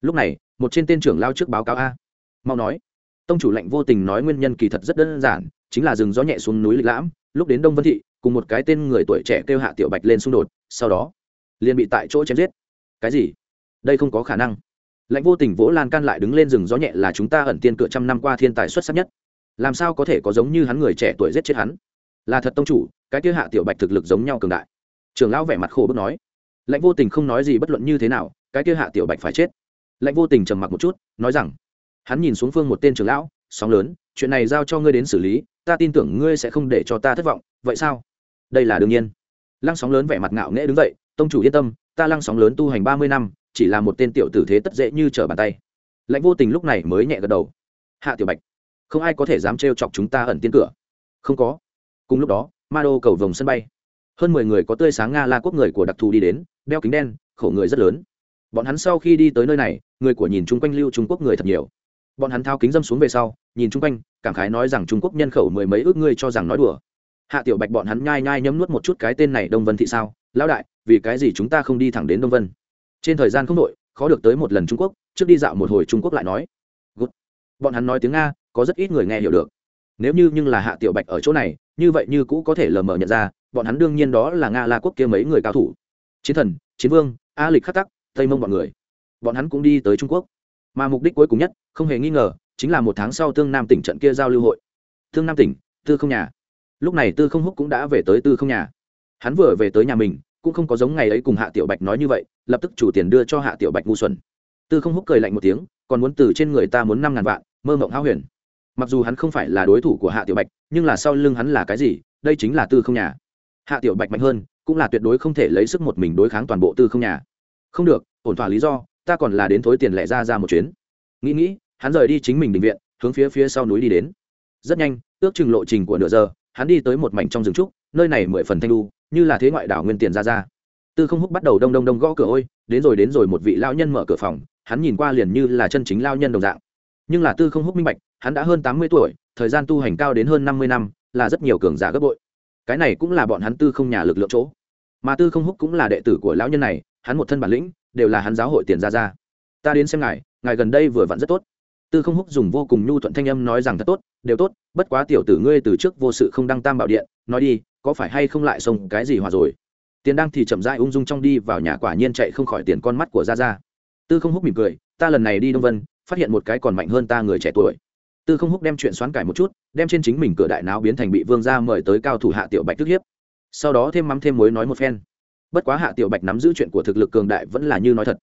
Lúc này, một trên tên trưởng lao trước báo cáo a. Mau nói. Tông chủ lệnh vô tình nói nguyên nhân kỳ thật rất đơn giản, chính là rừng gió nhẹ xuống núi lịch lãm, lúc đến đông vân thị, cùng một cái tên người tuổi trẻ kêu hạ tiểu bạch lên xung đột, sau đó, liền bị tại chỗ chém giết. Cái gì? Đây không có khả năng. Lãnh vô tình vỗ lan can lại đứng lên rừng gió nhẹ là chúng ta ẩn tiên cửa trăm năm qua thiên tài xuất sắc nhất. Làm sao có thể có giống như hắn người trẻ tuổi giết chết hắn? Là thật tông chủ, cái kia hạ tiểu bạch thực lực giống nhau cường đại. Trường lão vẻ mặt khổ bức nói. Lãnh vô tình không nói gì bất luận như thế nào, cái kia hạ tiểu bạch phải chết. Lãnh vô tình trầm mặc một chút, nói rằng, hắn nhìn xuống phương một tên trưởng lão, sóng lớn, chuyện này giao cho ngươi đến xử lý, ta tin tưởng ngươi sẽ không để cho ta thất vọng, vậy sao? Đây là đương nhiên. Lăng sóng lớn vẻ mặt ngạo nghễ đứng dậy, tông chủ yên tâm, ta lăng sóng lớn tu hành ba mươi năm chỉ là một tên tiểu tử thế tất dễ như trở bàn tay. Lãnh vô tình lúc này mới nhẹ gật đầu. Hạ tiểu bạch, không ai có thể dám trêu chọc chúng ta ẩn tiên cửa. Không có. Cùng lúc đó, ma đô cầu vòng sân bay. Hơn mười người có tươi sáng nga la quốc người của đặc thù đi đến, đeo kính đen, khổ người rất lớn. Bọn hắn sau khi đi tới nơi này, người của nhìn chung quanh lưu trung quốc người thật nhiều. Bọn hắn thao kính dâm xuống về sau, nhìn chung quanh, cảm khái nói rằng trung quốc nhân khẩu mười mấy ước người cho rằng nói đùa. Hạ tiểu bạch bọn hắn nhai nhai nhấm nuốt một chút cái tên này đông vân thị sao? Lão đại, vì cái gì chúng ta không đi thẳng đến đông vân? Trên thời gian không đội, khó được tới một lần trung quốc, trước đi dạo một hồi trung quốc lại nói. Good. bọn hắn nói tiếng nga, có rất ít người nghe hiểu được. Nếu như nhưng là hạ tiểu bạch ở chỗ này, như vậy như cũ có thể lờ mờ nhận ra, bọn hắn đương nhiên đó là nga la quốc kia mấy người cao thủ. Chiến thần, chiến vương, a lịch khắc tắc, tây mông bọn người. Bọn hắn cũng đi tới trung quốc. Mà mục đích cuối cùng nhất, không hề nghi ngờ, chính là một tháng sau tương nam tỉnh trận kia giao lưu hội. Thương nam tỉnh, tư không nhà. Lúc này tư không húc cũng đã về tới tư không nhà. Hắn vừa về tới nhà mình cũng không có giống ngày ấy cùng hạ tiểu bạch nói như vậy, lập tức chủ tiền đưa cho hạ tiểu bạch ngu xuẩn. Tư không húc cười lạnh một tiếng, còn muốn từ trên người ta muốn năm ngàn vạn, mơ mộng háo huyền. Mặc dù hắn không phải là đối thủ của hạ tiểu bạch, nhưng là sau lưng hắn là cái gì, đây chính là tư không nhà. Hạ tiểu bạch mạnh hơn, cũng là tuyệt đối không thể lấy sức một mình đối kháng toàn bộ tư không nhà. Không được, ổn thỏa lý do, ta còn là đến thối tiền lẻ ra ra một chuyến. Nghĩ nghĩ, hắn rời đi chính mình định viện, hướng phía phía sau núi đi đến. Rất nhanh, ước chừng lộ trình của nửa giờ hắn đi tới một mảnh trong rừng trúc, nơi này mười phần thanh lu như là thế ngoại đảo nguyên tiền ra ra. Tư không húc bắt đầu đông đông đông gõ cửa ôi, đến rồi đến rồi một vị lao nhân mở cửa phòng, hắn nhìn qua liền như là chân chính lao nhân đồng dạng. Nhưng là tư không húc minh bạch, hắn đã hơn tám mươi tuổi, thời gian tu hành cao đến hơn năm mươi năm, là rất nhiều cường giả gấp bội. Cái này cũng là bọn hắn tư không nhà lực lượng chỗ. Mà tư không húc cũng là đệ tử của lão nhân này, hắn một thân bản lĩnh, đều là hắn giáo hội tiền ra ra. Ta đến xem ngài ngài gần đây vừa vặn rất tốt. Tư không húc dùng vô cùng nhu thuận thanh âm nói rằng thật tốt đều tốt, bất quá tiểu tử ngươi từ trước vô sự không đăng tam bảo điện, nói đi, có phải hay không lại xông cái gì hòa rồi? Tiền đang thì chậm rãi ung dung trong đi vào nhà quả nhiên chạy không khỏi tiền con mắt của Ra Ra. tư không húc mỉm cười, ta lần này đi đông vân, phát hiện một cái còn mạnh hơn ta người trẻ tuổi. Tư không húc đem chuyện xoán cải một chút, đem trên chính mình cửa đại náo biến thành bị vương gia mời tới cao thủ hạ tiểu bạch tức hiếp. Sau đó thêm mắm thêm muối nói một phen. Bất quá hạ tiểu bạch nắm giữ chuyện của thực lực cường đại vẫn là như nói thật.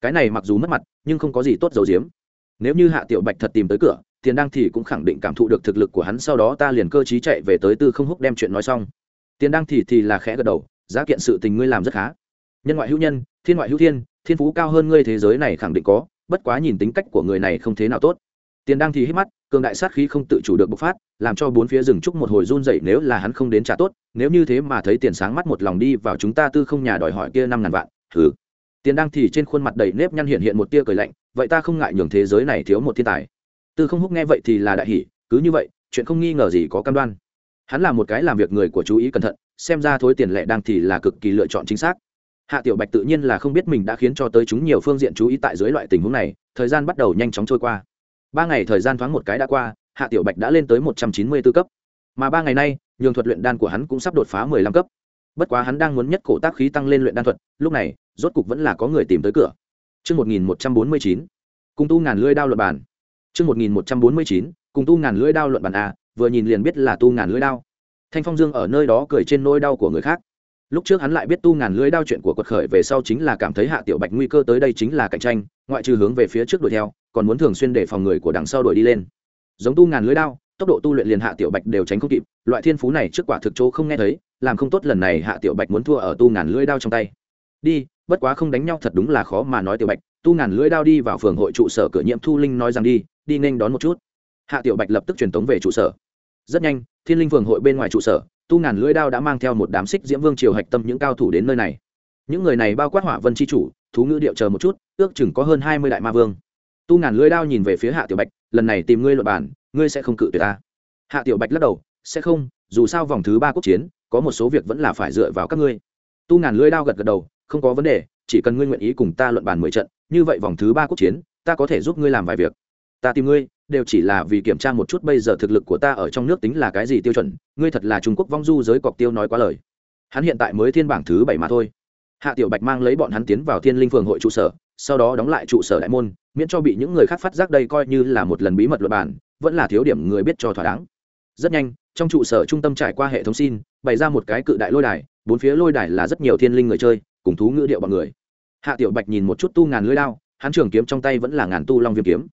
Cái này mặc dù mất mặt, nhưng không có gì tốt dầu diếm nếu như hạ tiểu bạch thật tìm tới cửa tiền đăng thì cũng khẳng định cảm thụ được thực lực của hắn, sau đó ta liền cơ chí chạy về tới tư không húc đem chuyện nói xong. Tiền đăng thì thì là khẽ gật đầu, giá kiện sự tình ngươi làm rất khá. Nhân ngoại hữu nhân, thiên ngoại hữu thiên thiên phú cao hơn ngươi thế giới này khẳng định có, bất quá nhìn tính cách của người này không thế nào tốt. Tiền đăng thì hít mắt, cường đại sát khí không tự chủ được bộc phát, làm cho bốn phía rừng trúc một hồi run dậy nếu là hắn không đến trả tốt, nếu như thế mà thấy tiền sáng mắt một lòng đi vào chúng ta tư không nhà đòi hỏi kia năm ngàn vạn thử tiền đăng thì trên khuôn mặt đầy nếp nhăn hiện hiện một tia cười lạnh, vậy ta không ngại nhường thế giới này thiếu một thiên tài tư không húc nghe vậy thì là đại hỷ cứ như vậy chuyện không nghi ngờ gì có cam đoan. Hắn là một cái làm việc người của chú ý cẩn thận xem ra thối tiền lệ đang thì là cực kỳ lựa chọn chính xác. Hạ tiểu bạch tự nhiên là không biết mình đã khiến cho tới chúng nhiều phương diện chú ý tại dưới loại tình huống này thời gian bắt đầu nhanh chóng trôi qua. Ba ngày thời gian thoáng một cái đã qua hạ tiểu bạch đã lên tới một trăm chín mươi b ố cấp. Mà ba ngày nay nhường thuật luyện đan của hắn cũng sắp đột phá mười lăm cấp. Bất quá hắn đang muốn nhất cổ tác khí tăng lên luyện đan thuật lúc này rốt cục vẫn là có người tìm tới cửa. Trước 1149, cung tu ngàn lưỡi đao luật bản Trước 1149, cùng tu ngàn lưỡi đao luận bàn a, vừa nhìn liền biết là tu ngàn lưỡi đao. Thanh Phong Dương ở nơi đó cười trên nỗi đau của người khác. Lúc trước hắn lại biết tu ngàn lưỡi đao chuyện của quật khởi về sau chính là cảm thấy Hạ Tiểu Bạch nguy cơ tới đây chính là cạnh tranh, ngoại trừ hướng về phía trước đuổi theo, còn muốn thường xuyên để phòng người của đằng sau đuổi đi lên. Giống tu ngàn lưỡi đao, tốc độ tu luyện liền Hạ Tiểu Bạch đều tránh không kịp, loại thiên phú này trước quả thực chỗ không nghe thấy, làm không tốt lần này Hạ Tiểu Bạch muốn thua ở tu ngàn lưỡi đao trong tay. Đi, bất quá không đánh nhau thật đúng là khó mà nói tiểu bạch tu ngàn lưỡi đao đi vào phường hội trụ sở cửa nhiệm thu linh nói rằng đi đi nên đón một chút. Hạ tiểu bạch lập tức truyền tống về trụ sở. Rất nhanh, thiên linh phường hội bên ngoài trụ sở, tu ngàn lưỡi đao đã mang theo một đám xích diễm vương triều hạch tâm những cao thủ đến nơi này. Những người này bao quát hỏa vân c h i chủ, thú ngữ điệu chờ một chút, ước chừng có hơn hai mươi đại ma vương. Tu ngàn lưỡi đao nhìn về phía hạ tiểu bạch, lần này tìm ngươi luật bản ngươi sẽ không cự tuyệt ta. Hạ tiểu bạch lắc đầu, sẽ không, dù sao vòng thứ ba quốc chiến, có một số việc vẫn là phải dựa vào các ngươi. Tu ngàn lưỡi đao gật gật đầu, không có vấn đề, chỉ cần ngươi nguyện ý cùng ta luận bàn mười trận, như vậy vòng thứ ba quốc chiến, ta có thể giúp ngươi làm vài việc ta tìm ngươi, đều chỉ là vì kiểm tra một chút bây giờ thực lực của ta ở trong nước tính là cái gì tiêu chuẩn, ngươi thật là trung quốc vong du giới cọc tiêu nói quá lời. Hắn hiện tại mới thiên bảng thứ bảy mà thôi. Hạ tiểu bạch mang lấy bọn hắn tiến vào thiên linh phường hội trụ sở, sau đó đóng lại trụ sở đại môn, miễn cho bị những người khác phát giác đây coi như là một lần bí mật luật bản, vẫn là thiếu điểm người biết cho thỏa đáng. Rất nhanh, trong trụ sở trung tâm trải qua hệ thống xin, bày ra một cái cự đại lôi đài, bốn phía lôi đài là rất nhiều thiên linh người chơi, cùng thú ngữ điệu bọn người. Hạ tiểu bạch nhìn một chút tu ngàn lưỡi lao hắn trường kiếm trong tay vẫn là ngàn tu long viêm kiếm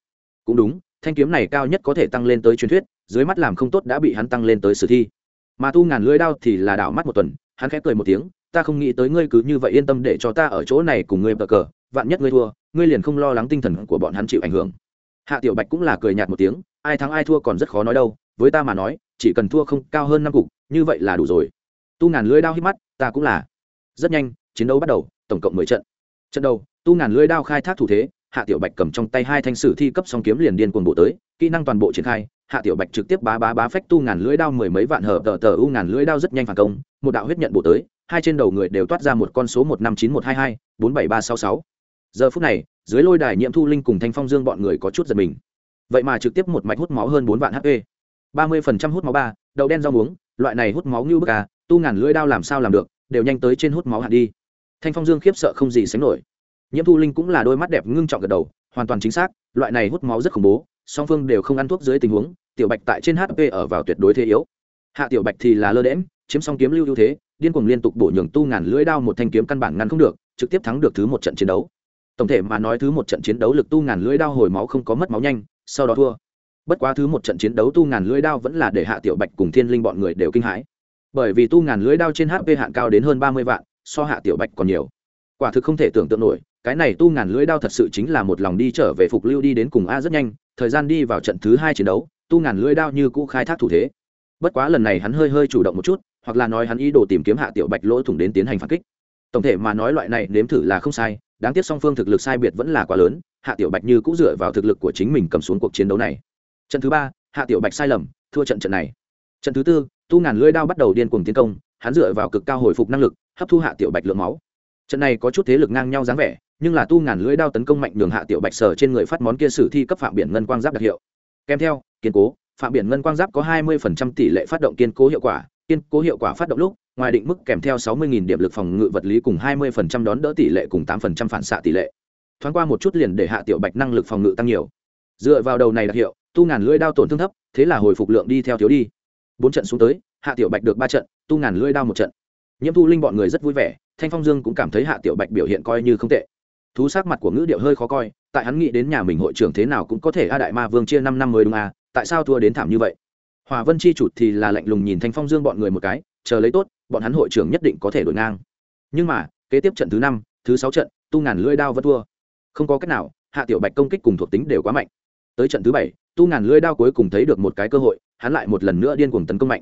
cũng đúng, thanh kiếm này cao nhất có thể tăng lên tới truyền thuyết, dưới mắt làm không tốt đã bị hắn tăng lên tới sử thi. Mà tu ngàn lưỡi đao thì là đảo mắt một tuần, hắn khẽ cười một tiếng, ta không nghĩ tới ngươi cứ như vậy yên tâm để cho ta ở chỗ này cùng ngươi bờ cờ, vạn nhất ngươi thua, ngươi liền không lo lắng tinh thần của bọn hắn chịu ảnh hưởng. Hạ tiểu bạch cũng là cười nhạt một tiếng, ai thắng ai thua còn rất khó nói đâu, với ta mà nói, chỉ cần thua không cao hơn năm cục, như vậy là đủ rồi. Tu ngàn lưỡi đao hít mắt, ta cũng là. Rất nhanh, chiến đấu bắt đầu, tổng cộng mười trận. Trận đầu, tu ngàn lưỡi đao khai thác thủ thế hạ tiểu bạch cầm trong tay hai thanh sử thi cấp song kiếm liền điên cuồng bộ tới kỹ năng toàn bộ triển khai hạ tiểu bạch trực tiếp bá bá bá phách tu ngàn lưỡi đao mười mấy vạn hở tờ tờ u ngàn lưỡi đao rất nhanh phản công một đạo huyết nhận bộ tới hai trên đầu người đều toát ra một con số một năm chín một hai hai bốn bảy ba sáu sáu. Giờ phút này dưới lôi đài nhiễm thu linh cùng thanh phong dương bọn người có chút giật mình. Vậy mà trực tiếp một mạch hút máu hơn bốn vạn hp ba mươi phần trăm hút máu ba đậu đen rau uống, loại này hút máu như bức à tu ngàn lưỡi đao làm sao làm được đều nhanh tới trên hút máu hạt đi. Thanh phong dương khiếp sợ không gì sánh nổi nhiễm thu linh cũng là đôi mắt đẹp ngưng trọng gật đầu, hoàn toàn chính xác, loại này hút máu rất khủng bố, song phương đều không ăn thuốc dưới tình huống, tiểu bạch tại trên hp ở vào tuyệt đối thế yếu. Hạ tiểu bạch thì là lơ đễm chiếm xong kiếm lưu ưu thế, điên cuồng liên tục bổ nhường tu ngàn lưỡi đao một thanh kiếm căn bản ngăn không được, trực tiếp thắng được thứ một trận chiến đấu. Tổng thể mà nói thứ một trận chiến đấu lực tu ngàn lưỡi đao hồi máu không có mất máu nhanh, sau đó thua. Bất quá thứ một trận chiến đấu tu ngàn lưỡi đao vẫn là để hạ tiểu bạch cùng thiên linh bọn người đều kinh hãi. Bởi vì tu ngàn lưỡi đao trên hp hạn cao đến hơn ba mươi vạn, so hạ tiểu bạch còn nhiều. Quả thực không thể tưởng tượng nổi cái này tu ngàn lưỡi đao thật sự chính là một lòng đi trở về phục lưu đi đến cùng a rất nhanh, thời gian đi vào trận thứ hai chiến đấu, tu ngàn lưỡi đao như cũ khai thác thủ thế. Bất quá lần này hắn hơi hơi chủ động một chút, hoặc là nói hắn ý đồ tìm kiếm hạ tiểu bạch lỗ thủng đến tiến hành phản kích. Tổng thể mà nói loại này nếm thử là không sai, đáng tiếc song phương thực lực sai biệt vẫn là quá lớn, hạ tiểu bạch như cũng dựa vào thực lực của chính mình cầm xuống cuộc chiến đấu này. Trận thứ ba, hạ tiểu bạch sai lầm, thua trận trận này. Trận thứ tư, tu ngàn lưỡi đao bắt đầu điên cuồng tiến công, hắn dựa vào cực cao hồi phục năng lực, hấp thu hạ tiểu bạch lượng máu. Trận này có chút thế lực ngang nhau dáng vẻ nhưng là tu ngàn lưỡi đao tấn công mạnh đường hạ tiểu bạch sở trên người phát món kia sử thi cấp phạm biển ngân quang giáp đặc hiệu. Kèm theo, kiên cố, phạm biển ngân quang giáp có hai mươi tỷ lệ phát động kiên cố hiệu quả, kiên cố hiệu quả phát động lúc, ngoài định mức kèm theo sáu mươi điểm lực phòng ngự vật lý cùng hai mươi đón đỡ tỷ lệ cùng tám phản xạ tỷ lệ. Thoáng qua một chút liền để hạ tiểu bạch năng lực phòng ngự tăng nhiều. Dựa vào đầu này đặc hiệu, tu ngàn lưỡi đao tổn thương thấp, thế là hồi phục lượng đi theo thiếu đi. Bốn trận xuống tới, hạ tiểu bạch được ba trận, tu ngàn lưỡi đao một trận. Nhiễm thu linh bọn người rất vui vẻ, thanh phong dương cũng cảm thấy hạ tiểu bạch biểu hiện coi như không tệ thú sắc mặt của ngữ điệu hơi khó coi, tại hắn nghĩ đến nhà mình hội trưởng thế nào cũng có thể a đại ma vương chia năm năm mới đúng à tại sao thua đến thảm như vậy? Hòa vân chi chủ thì là lạnh lùng nhìn thanh phong dương bọn người một cái, chờ lấy tốt, bọn hắn hội trưởng nhất định có thể đổi ngang. Nhưng mà, kế tiếp trận thứ năm, thứ sáu trận, tu ngàn lưỡi đao vẫn thua. Không có cách nào, hạ tiểu bạch công kích cùng thuộc tính đều quá mạnh. Tới trận thứ bảy, tu ngàn lưỡi đao cuối cùng thấy được một cái cơ hội, hắn lại một lần nữa điên cuồng tấn công mạnh.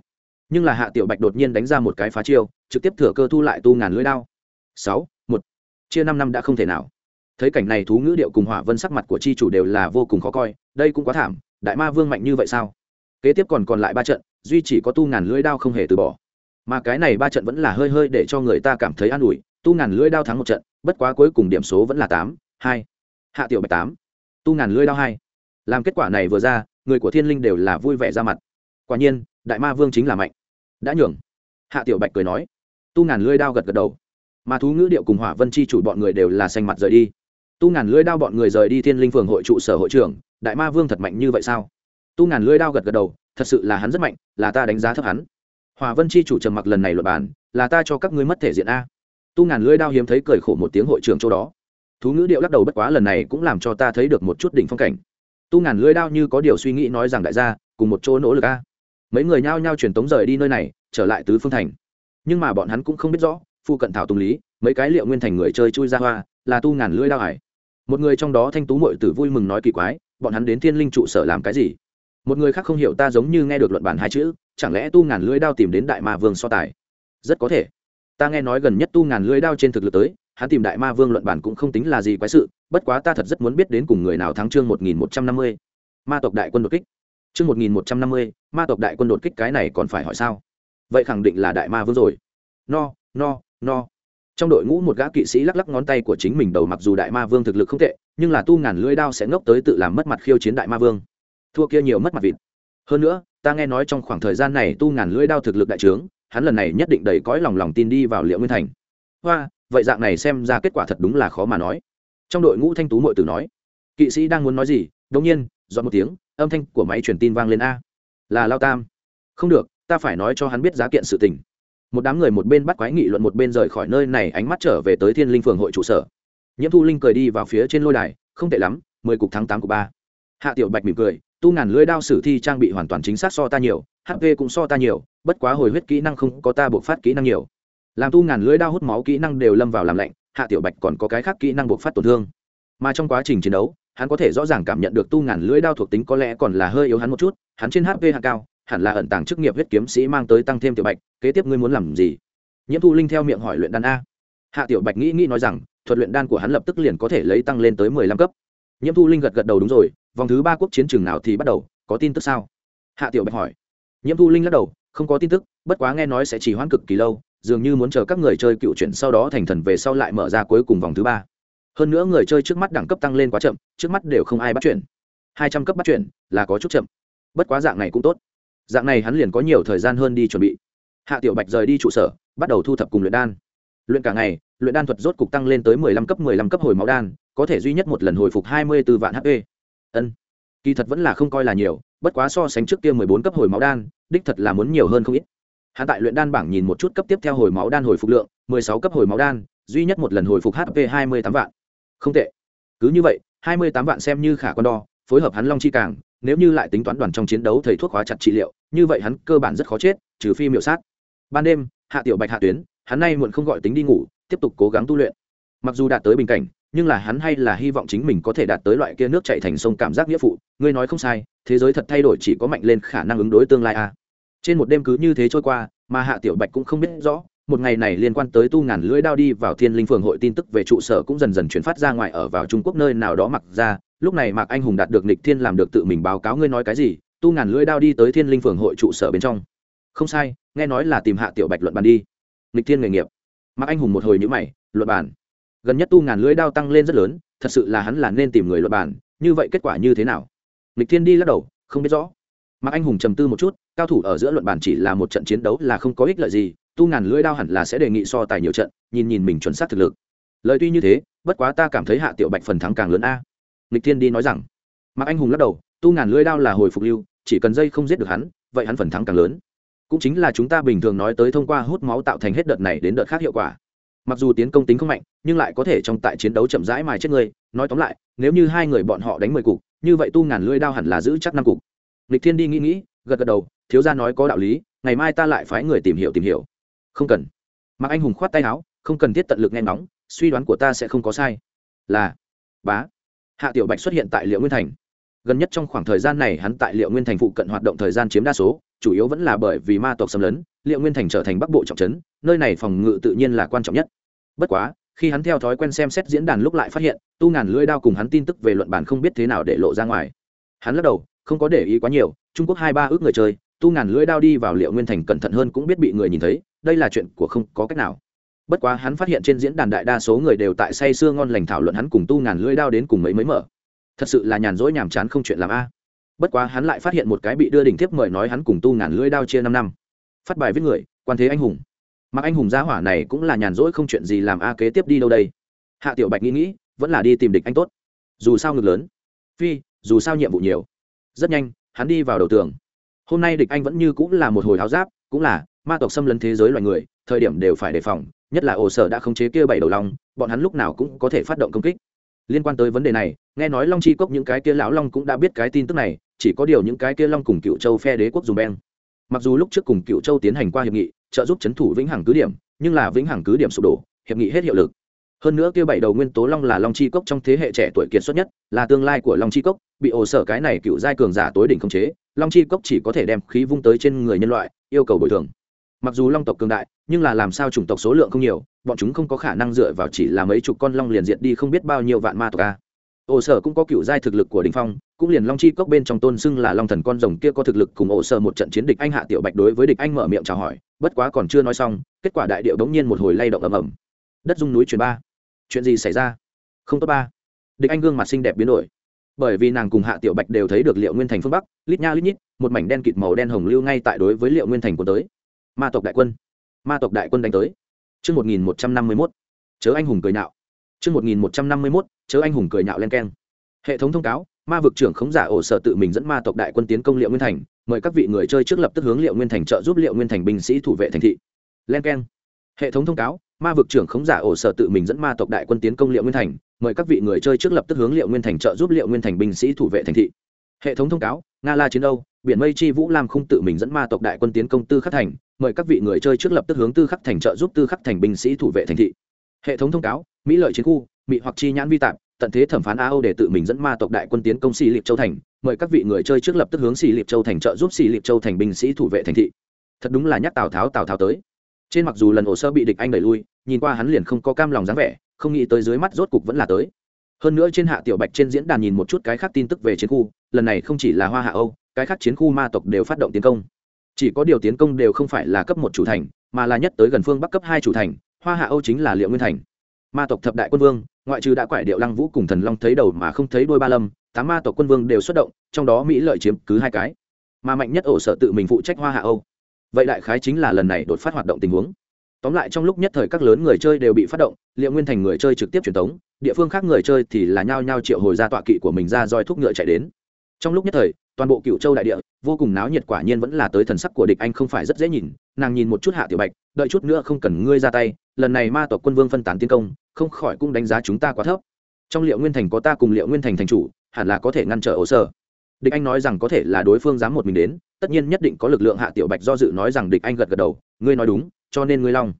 Nhưng là hạ tiểu bạch đột nhiên đánh ra một cái phá chiêu, trực tiếp thừa cơ thu lại tu ngàn lưỡi đao. Sáu, một. Chia năm năm đã không thể nào thấy cảnh này thú ngữ điệu cùng hỏa vân sắc mặt của chi chủ đều là vô cùng khó coi, đây cũng quá thảm, đại ma vương mạnh như vậy sao? Kế tiếp còn còn lại ba trận, duy chỉ có tu ngàn lưỡi đao không hề từ bỏ. Mà cái này ba trận vẫn là hơi hơi để cho người ta cảm thấy an ủi, tu ngàn lưỡi đao thắng một trận, bất quá cuối cùng điểm số vẫn là tám, hai. Hạ tiểu bạch tám, tu ngàn lưỡi đao hai. Làm kết quả này vừa ra, người của thiên linh đều là vui vẻ ra mặt. Quả nhiên, đại ma vương chính là mạnh. Đã nhường. Hạ tiểu bạch cười nói. Tu ngàn lưỡi đao gật gật đầu. Mà thú ngữ điệu cùng hỏa vân chi chủ bọn người đều là xanh mặt rời đi tu ngàn lưỡi đao bọn người rời đi thiên linh phường hội trụ sở hội trưởng, đại ma vương thật mạnh như vậy sao? Tu ngàn lưỡi đao gật gật đầu, thật sự là hắn rất mạnh, là ta đánh giá thấp hắn. Hòa vân chi chủ trầm mặc lần này luật bản là ta cho các ngươi mất thể diện a. Tu ngàn lưỡi đao hiếm thấy cười khổ một tiếng hội trưởng chỗ đó. Thú ngữ điệu lắc đầu bất quá lần này cũng làm cho ta thấy được một chút đỉnh phong cảnh. Tu ngàn lưỡi đao như có điều suy nghĩ nói rằng đại gia, cùng một chỗ nỗ lực a. Mấy người nhao nhao truyền tống rời đi nơi này, trở lại tứ phương thành. Nhưng mà bọn hắn cũng không biết rõ, phu cận thảo tùng lý, mấy cái liệu nguyên thành người chơi chui ra hoa, là tu ngàn lưỡi đao hải một người trong đó thanh tú mội tử vui mừng nói kỳ quái, bọn hắn đến thiên linh trụ sở làm cái gì? Một người khác không hiểu ta giống như nghe được luận bản hai chữ, chẳng lẽ tu ngàn lưỡi đao tìm đến đại ma vương so tài? Rất có thể. Ta nghe nói gần nhất tu ngàn lưỡi đao trên thực lực tới, hắn tìm đại ma vương luận bản cũng không tính là gì quái sự, bất quá ta thật rất muốn biết đến cùng người nào thắng chương một nghìn một trăm năm mươi. Ma tộc đại quân đột kích. Chương một nghìn một trăm năm mươi, ma tộc đại quân đột kích cái này còn phải hỏi sao? Vậy khẳng định là đại ma vương rồi. No no no trong đội ngũ một gã kỵ sĩ lắc lắc ngón tay của chính mình đầu mặc dù đại ma vương thực lực không tệ, nhưng là tu ngàn lưỡi đao sẽ ngốc tới tự làm mất mặt khiêu chiến đại ma vương. Thua kia nhiều mất mặt vịt. Hơn nữa, ta nghe nói trong khoảng thời gian này tu ngàn lưỡi đao thực lực đại trướng, hắn lần này nhất định đầy cõi lòng lòng tin đi vào liệu nguyên thành. Hoa, vậy dạng này xem ra kết quả thật đúng là khó mà nói. Trong đội ngũ thanh tú mội tử nói. Kỵ sĩ đang muốn nói gì? Đông nhiên dọn một tiếng, âm thanh của máy truyền tin vang lên a. Là lao tam. Không được, ta phải nói cho hắn biết giá kiện sự tình một đám người một bên bắt quái nghị luận một bên rời khỏi nơi này, ánh mắt trở về tới thiên linh phường hội trụ sở. Nhiễm thu linh cười đi vào phía trên lôi đài, không tệ lắm, mười cục tháng tám của ba. Hạ tiểu bạch mỉm cười, tu ngàn lưỡi đao sử thi trang bị hoàn toàn chính xác so ta nhiều hp cũng so ta nhiều, bất quá hồi huyết kỹ năng không có ta buộc phát kỹ năng nhiều. Làm tu ngàn lưỡi đao hút máu kỹ năng đều lâm vào làm lạnh, hạ tiểu bạch còn có cái khác kỹ năng buộc phát tổn thương. Mà trong quá trình chiến đấu, hắn có thể rõ ràng cảm nhận được tu ngàn lưỡi đao thuộc tính có lẽ còn là hơi yếu hắn một chút, hắn trên hp hạ cao hẳn là ẩn tàng chức nghiệp huyết kiếm sĩ mang tới tăng thêm tiểu bạch, kế tiếp ngươi muốn làm gì? Nhiễm thu linh theo miệng hỏi luyện đan a. Hạ tiểu bạch nghĩ nghĩ nói rằng, thuật luyện đan của hắn lập tức liền có thể lấy tăng lên tới mười lăm cấp. Nhiễm thu linh gật gật đầu đúng rồi, vòng thứ ba quốc chiến trường nào thì bắt đầu, có tin tức sao? Hạ tiểu bạch hỏi. Nhiễm thu linh lắc đầu, không có tin tức, bất quá nghe nói sẽ chỉ hoãn cực kỳ lâu, dường như muốn chờ các người chơi cựu chuyển sau đó thành thần về sau lại mở ra cuối cùng vòng thứ ba. Hơn nữa người chơi trước mắt đẳng cấp tăng lên quá chậm, trước mắt đều không ai bắt chuyển. Hai trăm cấp bắt chuyển là có chút chậm. Bất quá dạng này cũng tốt dạng này hắn liền có nhiều thời gian hơn đi chuẩn bị. Hạ tiểu bạch rời đi trụ sở, bắt đầu thu thập cùng luyện đan. Luyện cả ngày, luyện đan thuật rốt cục tăng lên tới mười lăm cấp, mười lăm cấp hồi máu đan, có thể duy nhất một lần hồi phục hai mươi b ố vạn hp ân. Kỳ thật vẫn là không coi là nhiều, bất quá so sánh trước kia mười bốn cấp hồi máu đan, đích thật là muốn nhiều hơn không ít. Hạ tại luyện đan bảng nhìn một chút cấp tiếp theo hồi máu đan hồi phục lượng, mười sáu cấp hồi máu đan, duy nhất một lần hồi phục hp hai mươi tám vạn. Không tệ. Cứ như vậy, hai mươi tám vạn xem như khả quan đo, phối hợp hắn long chi càng nếu như lại tính toán đoàn trong chiến đấu thầy thuốc hóa chặt trị liệu, như vậy hắn cơ bản rất khó chết, trừ phi miệu sát ban đêm, hạ tiểu bạch hạ tuyến, hắn nay muộn không gọi tính đi ngủ, tiếp tục cố gắng tu luyện mặc dù đạt tới bình cảnh, nhưng là hắn hay là hy vọng chính mình có thể đạt tới loại kia nước chạy thành sông cảm giác nghĩa phụ, ngươi nói không sai, thế giới thật thay đổi chỉ có mạnh lên khả năng ứng đối tương lai a à. trên một đêm cứ như thế trôi qua, mà hạ tiểu bạch cũng không biết rõ, một ngày này liên quan tới tu ngàn lưỡi đao đi vào thiên linh phường hội tin tức về trụ sở cũng dần dần chuyển phát ra ngoài ở vào trung quốc nơi nào đó mặc ra lúc này mạc anh hùng đạt được nịch thiên làm được tự mình báo cáo ngươi nói cái gì, tu ngàn lưỡi đao đi tới thiên linh phường hội trụ sở bên trong. Không sai, nghe nói là tìm hạ tiểu bạch luận bàn đi. Nịch thiên nghề nghiệp. Mạc anh hùng một hồi nhữ mày, luận bàn. Gần nhất tu ngàn lưỡi đao tăng lên rất lớn, thật sự là hắn là nên tìm người luận bàn, như vậy kết quả như thế nào? Nịch thiên đi lắc đầu, không biết rõ. Mạc anh hùng trầm tư một chút, cao thủ ở giữa luận bàn chỉ là một trận chiến đấu là không có ích lợi gì, tu ngàn lưỡi đao hẳn là sẽ đề nghị so tài nhiều trận, nhìn nhìn mình chuẩn xác thực lực. Lời tuy như thế, bất quá ta cảm thấy hạ tiểu bạch phần thắng càng lớn a lịch thiên đi nói rằng, mạc anh hùng lắc đầu, tu ngàn lưỡi đao là hồi phục lưu, chỉ cần dây không giết được hắn, vậy hắn phần thắng càng lớn. Cũng chính là chúng ta bình thường nói tới thông qua hút máu tạo thành hết đợt này đến đợt khác hiệu quả. Mặc dù tiến công tính không mạnh, nhưng lại có thể trong tại chiến đấu chậm rãi mài chết người. Nói tóm lại, nếu như hai người bọn họ đánh mười cục, như vậy tu ngàn lưỡi đao hẳn là giữ chắc năm cục. Lịch thiên đi nghĩ nghĩ, gật gật đầu, thiếu gia nói có đạo lý, ngày mai ta lại phái người tìm hiểu tìm hiểu. Không cần. Mạc anh hùng khoát tay áo, không cần thiết tận lực nghe ngóng, suy đoán của ta sẽ không có sai. Là, bá hạ tiểu bạch xuất hiện tại liệu nguyên thành. Gần nhất trong khoảng thời gian này hắn tại liệu nguyên thành phụ cận hoạt động thời gian chiếm đa số, chủ yếu vẫn là bởi vì ma tộc xâm lấn, liệu nguyên thành trở thành bắc bộ trọng trấn, nơi này phòng ngự tự nhiên là quan trọng nhất. Bất quá, khi hắn theo thói quen xem xét diễn đàn lúc lại phát hiện, tu ngàn lưỡi đao cùng hắn tin tức về luận bản không biết thế nào để lộ ra ngoài. Hắn lắc đầu, không có để ý quá nhiều, trung quốc hai ba ước người chơi, tu ngàn lưỡi đao đi vào liệu nguyên thành cẩn thận hơn cũng biết bị người nhìn thấy, đây là chuyện của không có cách nào bất quá hắn phát hiện trên diễn đàn đại đa số người đều tại say sưa ngon lành thảo luận hắn cùng tu ngàn lưỡi đao đến cùng mấy mới mở. Thật sự là nhàn rỗi nhàm chán không chuyện làm a. Bất quá hắn lại phát hiện một cái bị đưa đỉnh tiếp mời nói hắn cùng tu ngàn lưỡi đao chia năm năm. Phát bài viết người, quan thế anh hùng. Mặc anh hùng gia hỏa này cũng là nhàn rỗi không chuyện gì làm a kế tiếp đi đâu đây? Hạ tiểu bạch nghĩ nghĩ, vẫn là đi tìm địch anh tốt. Dù sao ngực lớn. Phi, dù sao nhiệm vụ nhiều. Rất nhanh, hắn đi vào đầu tường. Hôm nay địch anh vẫn như cũng là một hồi háo giáp, cũng là ma tộc xâm lấn thế giới loài người, thời điểm đều phải đề phòng nhất là ổ sở đã khống chế kia bảy đầu long, bọn hắn lúc nào cũng có thể phát động công kích. Liên quan tới vấn đề này, nghe nói long chi cốc những cái kia lão long cũng đã biết cái tin tức này, chỉ có điều những cái kia long cùng cựu châu phe đế quốc dùng beng. Mặc dù lúc trước cùng cựu châu tiến hành qua hiệp nghị, trợ giúp c h ấ n thủ vĩnh hằng cứ điểm, nhưng là vĩnh hằng cứ điểm sụp đổ, hiệp nghị hết hiệu lực. Hơn nữa kia bảy đầu nguyên tố long là long chi cốc trong thế hệ trẻ tuổi kiệt xuất nhất, là tương lai của long chi cốc, bị ổ sở cái này cựu giai cường giả tối đỉnh khống chế, long chi cốc chỉ có thể đem khí vung tới trên người nhân loại, yêu cầu bồi thường mặc dù long tộc cường đại, nhưng là làm sao chủng tộc số lượng không nhiều, bọn chúng không có khả năng dựa vào chỉ là mấy chục con long liền diệt đi không biết bao nhiêu vạn ma tộc a. Ổ sở cũng có cựu giai thực lực của đình phong, cũng liền long chi cốc bên trong tôn xưng là long thần con rồng kia có thực lực cùng ổ sở một trận chiến địch anh hạ tiểu bạch đối với địch anh mở miệng chào hỏi, bất quá còn chưa nói xong, kết quả đại điệu đống nhiên một hồi lay động ầm ầm. Đất dung núi chuyển ba. Chuyện gì xảy ra? Không tốt ba. Địch anh gương mặt xinh đẹp biến đổi. Bởi vì nàng cùng hạ tiểu bạch đều thấy được liệu nguyên thành phương bắc, lít nha lít nhít, một mảnh đen kịt màu đen hồng lưu ngay tại đối với liệu nguyên thành của tới ma tộc đại quân ma tộc đại quân đánh tới Trước 1151, chớ anh hùng cười nhạo. mươi 1151, chớ anh hùng cười nhạo len keng. Hệ thống thông cáo, ma vực trưởng khống giả ổ sở tự mình dẫn ma tộc đại quân tiến công liệu nguyên thành, mời các vị người chơi trước lập tức hướng liệu nguyên thành trợ giúp liệu nguyên thành binh sĩ thủ vệ thành thị. Len keng. Hệ thống thông cáo, ma vực trưởng khống giả ổ sở tự mình dẫn ma tộc đại quân tiến công liệu nguyên thành, mời các vị người chơi trước lập tức hướng liệu nguyên thành trợ giúp liệu nguyên thành binh sĩ thủ vệ thành thị. Hệ thống thông cáo, Nga La chiến Âu, biển mây chi vũ lam không tự mình dẫn ma tộc đại quân tiến công tư khắc thành, mời các vị người chơi trước lập tức hướng tư khắc thành trợ giúp tư khắc thành binh sĩ thủ vệ thành thị. Hệ thống thông cáo, mỹ lợi chiến khu, mỹ hoặc chi nhãn vi tạm tận thế thẩm phán a âu để tự mình dẫn ma tộc đại quân tiến công xì liệp châu thành. Mời các vị người chơi trước lập tức hướng xì liệp châu thành trợ giúp xì liệp châu thành binh sĩ thủ vệ thành thị. Thật đúng là nhắc tào tháo tào tháo tới. Trên mặc dù lần hồ sơ bị địch anh đẩy lui, nhìn qua hắn liền không có cam lòng dáng vẻ, không nghĩ tới dưới mắt rốt cục vẫn là tới. Hơn nữa trên hạ tiểu bạch trên diễn đàn nhìn một chút cái khác tin tức về chiến khu, lần này không chỉ là hoa hạ âu, cái khác chiến khu ma tộc đều phát động tiến công chỉ có điều tiến công đều không phải là cấp một chủ thành, mà là nhất tới gần phương bắc cấp hai chủ thành, hoa hạ âu chính là liệu nguyên thành. Ma tộc thập đại quân vương, ngoại trừ đã quải điệu lăng vũ cùng thần long thấy đầu mà không thấy đôi ba lâm, tám ma tộc quân vương đều xuất động, trong đó mỹ lợi chiếm cứ hai cái. Mà mạnh nhất ổ sợ tự mình phụ trách hoa hạ âu. Vậy đại khái chính là lần này đột phát hoạt động tình huống. Tóm lại trong lúc nhất thời các lớn người chơi đều bị phát động, liệu nguyên thành người chơi trực tiếp truyền tống, địa phương khác người chơi thì là nhao nhao triệu hồi ra tọa kỵ của mình ra roi thúc ngựa chạy đến. Trong lúc nhất thời toàn bộ cựu châu đại địa, vô cùng náo nhiệt quả nhiên vẫn là tới thần sắc của địch anh không phải rất dễ nhìn, nàng nhìn một chút hạ tiểu bạch, đợi chút nữa không cần ngươi ra tay, lần này ma tộc quân vương phân tán tiến công, không khỏi cũng đánh giá chúng ta quá thấp. Trong liệu nguyên thành có ta cùng liệu nguyên thành thành chủ, hẳn là có thể ngăn trở ổ sở địch anh nói rằng có thể là đối phương dám một mình đến, tất nhiên nhất định có lực lượng hạ tiểu bạch do dự nói rằng địch anh gật gật đầu, ngươi nói đúng, cho nên ngươi long.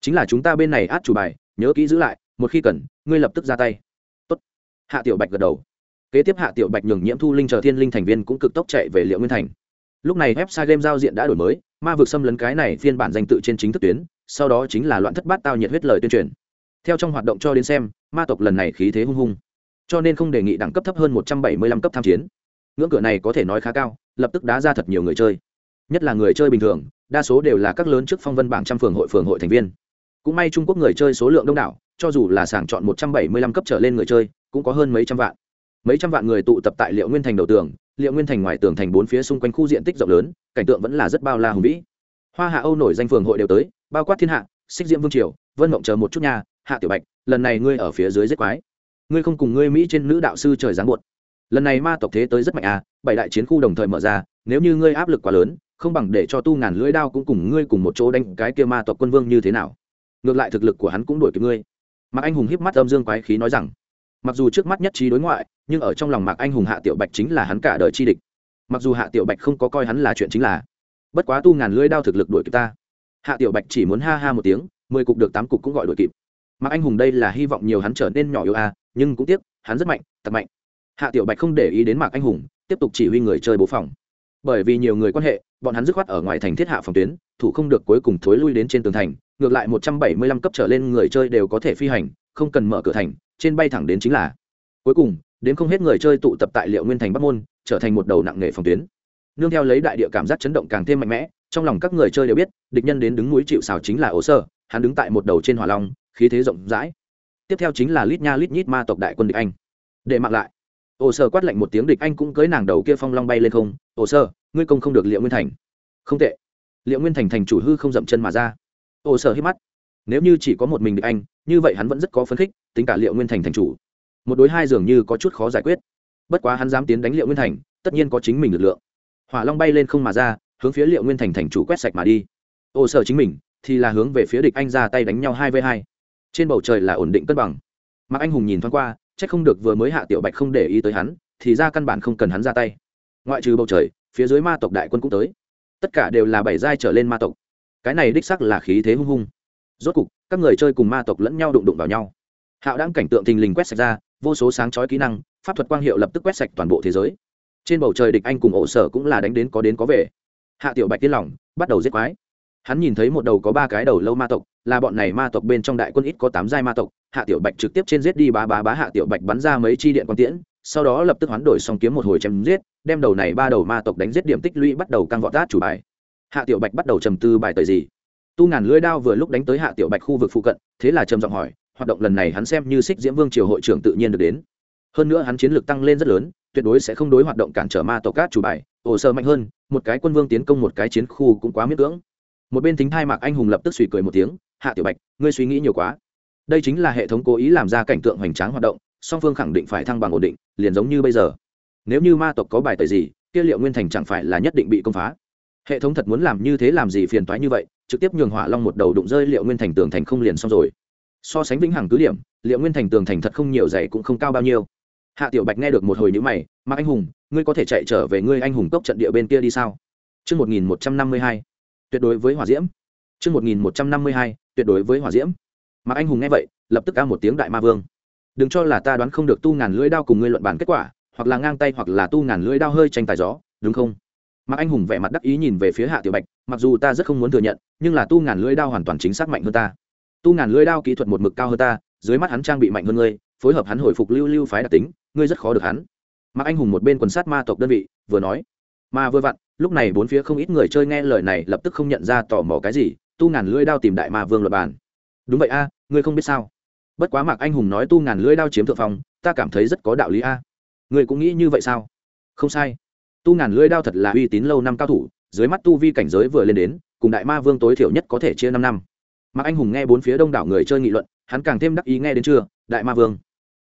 Chính là chúng ta bên này át chủ bài, nhớ kỹ giữ lại, một khi cần, ngươi lập tức ra tay. Tốt. hạ tiểu bạch gật đầu kế tiếp hạ tiểu bạch nhường nhiễm thu linh chờ thiên linh thành viên cũng cực tốc chạy về liệu nguyên thành. Lúc này website game giao diện đã đổi mới, ma vực xâm lấn cái này phiên bản danh tự trên chính thức tuyến, sau đó chính là loạn thất bát tao nhiệt huyết lời tuyên truyền. Theo trong hoạt động cho đến xem, ma tộc lần này khí thế hung hung. Cho nên không đề nghị đẳng cấp thấp hơn một trăm bảy mươi lăm cấp tham chiến. Ngưỡng cửa này có thể nói khá cao, lập tức đá ra thật nhiều người chơi. Nhất là người chơi bình thường, đa số đều là các lớn trước phong vân bảng trăm phường hội phường hội thành viên. Cũng may trung quốc người chơi số lượng đông đảo, cho dù là sàng chọn một trăm bảy mươi lăm cấp trở lên người chơi, cũng có hơn mấy trăm vạn mấy trăm vạn người tụ tập tại liệu nguyên thành đầu tường, liệu nguyên thành ngoài tường thành bốn phía xung quanh khu diện tích rộng lớn, cảnh tượng vẫn là rất bao la hùng vĩ. Hoa hạ âu nổi danh phường hội đều tới, bao quát thiên hạ, xích diễm vương triều, vân mộng chờ một chút nhà hạ tiểu bạch, lần này ngươi ở phía dưới giết quái. Ngươi không cùng ngươi mỹ trên nữ đạo sư trời giáng buột lần này ma tộc thế tới rất mạnh à bảy đại chiến khu đồng thời mở ra, nếu như ngươi áp lực quá lớn, không bằng để cho tu ngàn lưỡi đao cũng cùng ngươi cùng một chỗ đánh cái kia ma tộc quân vương như thế nào. Ngược lại thực lực của hắn cũng đuổi kịp ngươi. Mà anh hùng híp mắt âm dương quái khí nói rằng mặc dù trước mắt nhất trí đối ngoại, nhưng ở trong lòng mạc anh hùng hạ tiểu bạch chính là hắn cả đời chi địch. Mặc dù hạ tiểu bạch không có coi hắn là chuyện chính là, bất quá tu ngàn lưỡi đao thực lực đuổi kịp ta. Hạ tiểu bạch chỉ muốn ha ha một tiếng, mười cục được tám cục cũng gọi đuổi kịp. Mạc anh hùng đây là hy vọng nhiều hắn trở nên nhỏ yếu a nhưng cũng tiếc, hắn rất mạnh, thật mạnh. Hạ tiểu bạch không để ý đến mạc anh hùng, tiếp tục chỉ huy người chơi bố phòng. Bởi vì nhiều người quan hệ, bọn hắn dứt khoát ở ngoài thành thiết hạ phòng tuyến, thủ không được cuối cùng thối lui đến trên tường thành, ngược lại một trăm bảy mươi lăm cấp trở lên người chơi đều có thể phi hành, không cần mở cửa thành trên bay thẳng đến chính là. Cuối cùng, đến không hết người chơi tụ tập tại liệu nguyên thành bắc môn, trở thành một đầu nặng nghề phòng tuyến. Nương theo lấy đại địa cảm giác chấn động càng thêm mạnh mẽ, trong lòng các người chơi đều biết, địch nhân đến đứng núi chịu xào chính là ổ sơ, hắn đứng tại một đầu trên hỏa long, khí thế rộng rãi. Tiếp theo chính là lít nha lít nhít ma tộc đại quân địch anh. Để mặc lại. Ổ sơ quát lạnh một tiếng địch anh cũng cưới nàng đầu kia phong long bay lên không. Ổ sơ, ngươi công không được liệu nguyên thành. Không tệ. Liệu nguyên thành thành chủ hư không dậm chân mà ra. Ổ sơ hít mắt nếu như chỉ có một mình địch anh, như vậy hắn vẫn rất có phấn khích, tính cả liệu nguyên thành thành chủ. Một đối hai dường như có chút khó giải quyết. Bất quá hắn dám tiến đánh liệu nguyên thành, tất nhiên có chính mình lực lượng. Hỏa long bay lên không mà ra, hướng phía liệu nguyên thành thành chủ quét sạch mà đi. Ô sở chính mình, thì là hướng về phía địch anh ra tay đánh nhau hai v hai. Trên bầu trời là ổn định cân bằng. Mặc anh hùng nhìn thoáng qua c h ắ c không được vừa mới hạ tiểu bạch không để ý tới hắn, thì ra căn bản không cần hắn ra tay. Ngoại trừ bầu trời, phía dưới ma tộc đại quân cũng tới. Tất cả đều là bảy giai trở lên ma tộc. Cái này đích sắc là khí thế hung hung rốt cục các người chơi cùng ma tộc lẫn nhau đụng đụng vào nhau. Hạo đáng cảnh tượng thình lình quét sạch ra vô số sáng chói kỹ năng pháp thuật quang hiệu lập tức quét sạch toàn bộ thế giới. Trên bầu trời địch anh cùng ổ sở cũng là đánh đến có đến có về. Hạ tiểu bạch tiên lỏng, bắt đầu giết quái. Hắn nhìn thấy một đầu có ba cái đầu lâu ma tộc là bọn này ma tộc bên trong đại quân ít có tám giai ma tộc. Hạ tiểu bạch trực tiếp trên giết đi bá bá bá hạ tiểu bạch bắn ra mấy chi điện quang tiễn sau đó lập tức hoán đổi xong kiếm một hồi chém giết đem đầu này ba đầu ma tộc đánh giết điểm tích lũy bắt đầu căng vọt tát chủ bài. Hạ tiểu bạch bắt đầu trầm tư bài tời gì tu ngàn lưỡi đao vừa lúc đánh tới hạ tiểu bạch khu vực phụ cận, thế là trầm giọng hỏi, hoạt động lần này hắn xem như xích diễm vương triều hội trưởng tự nhiên được đến. Hơn nữa hắn chiến lược tăng lên rất lớn, tuyệt đối sẽ không đối hoạt động cản trở ma tộc cát chủ bài, ổ sơ mạnh hơn, một cái quân vương tiến công một cái chiến khu cũng quá miễn cưỡng. Một bên thính thai mạc anh hùng lập tức suy cười một tiếng, hạ tiểu bạch, ngươi suy nghĩ nhiều quá. Đây chính là hệ thống cố ý làm ra cảnh tượng hoành tráng hoạt động, song phương khẳng định phải thăng bằng ổn định, liền giống như bây giờ. Nếu như ma tộc có bài tời gì, kia liệu nguyên thành chẳng phải là nhất định bị công phá? Hệ thống thật muốn làm như thế làm gì phiền toái như vậy trực tiếp nhường hỏa long một đầu đụng rơi liệu nguyên thành tường thành không liền xong rồi so sánh vĩnh hằng cứ điểm liệu nguyên thành tường thành thật không nhiều dày cũng không cao bao nhiêu hạ tiểu bạch nghe được một hồi nhữ mày mà anh hùng ngươi có thể chạy trở về ngươi anh hùng cốc trận địa bên kia đi sao Trước 1152, tuyệt đối với hỏa diễm. Trước 1152, tuyệt đối với hỏa diễm. Mà anh hùng nghe vậy, lập tức ca một tiếng đại ma vương. Đừng cho là ta đoán không được tu ngàn lưỡi đao cùng ngươi luận bản kết quả, hoặc là ngang tay hoặc là tu ngàn lưỡi đao hơi tranh tài gió, đúng không? Mạc Anh Hùng vẻ mặt đắc ý nhìn về phía Hạ Tiểu Bạch, mặc dù ta rất không muốn thừa nhận, nhưng là tu ngàn lưỡi đao hoàn toàn chính xác mạnh hơn ta. Tu ngàn lưỡi đao kỹ thuật một mực cao hơn ta, dưới mắt hắn trang bị mạnh hơn ngươi, phối hợp hắn hồi phục lưu lưu phái đặc tính, ngươi rất khó được hắn. Mặc Anh Hùng một bên quần sát ma tộc đơn vị, vừa nói, mà vừa vặn, lúc này bốn phía không ít người chơi nghe lời này lập tức không nhận ra tò mò cái gì, tu ngàn lưỡi đao tìm đại ma vương luật bàn. Đúng vậy a, ngươi không biết sao? Bất quá Mạc Anh Hùng nói tu ngàn lưỡi đao chiếm thượng phong, ta cảm thấy rất có đạo lý a. Ngươi cũng nghĩ như vậy sao? Không sai tu ngàn lưỡi đao thật là uy tín lâu năm cao thủ dưới mắt tu vi cảnh giới vừa lên đến, cùng đại ma vương tối thiểu nhất có thể chia năm năm. Mạc anh hùng nghe bốn phía đông đảo người chơi nghị luận, hắn càng thêm đắc ý nghe đến chưa đại ma vương.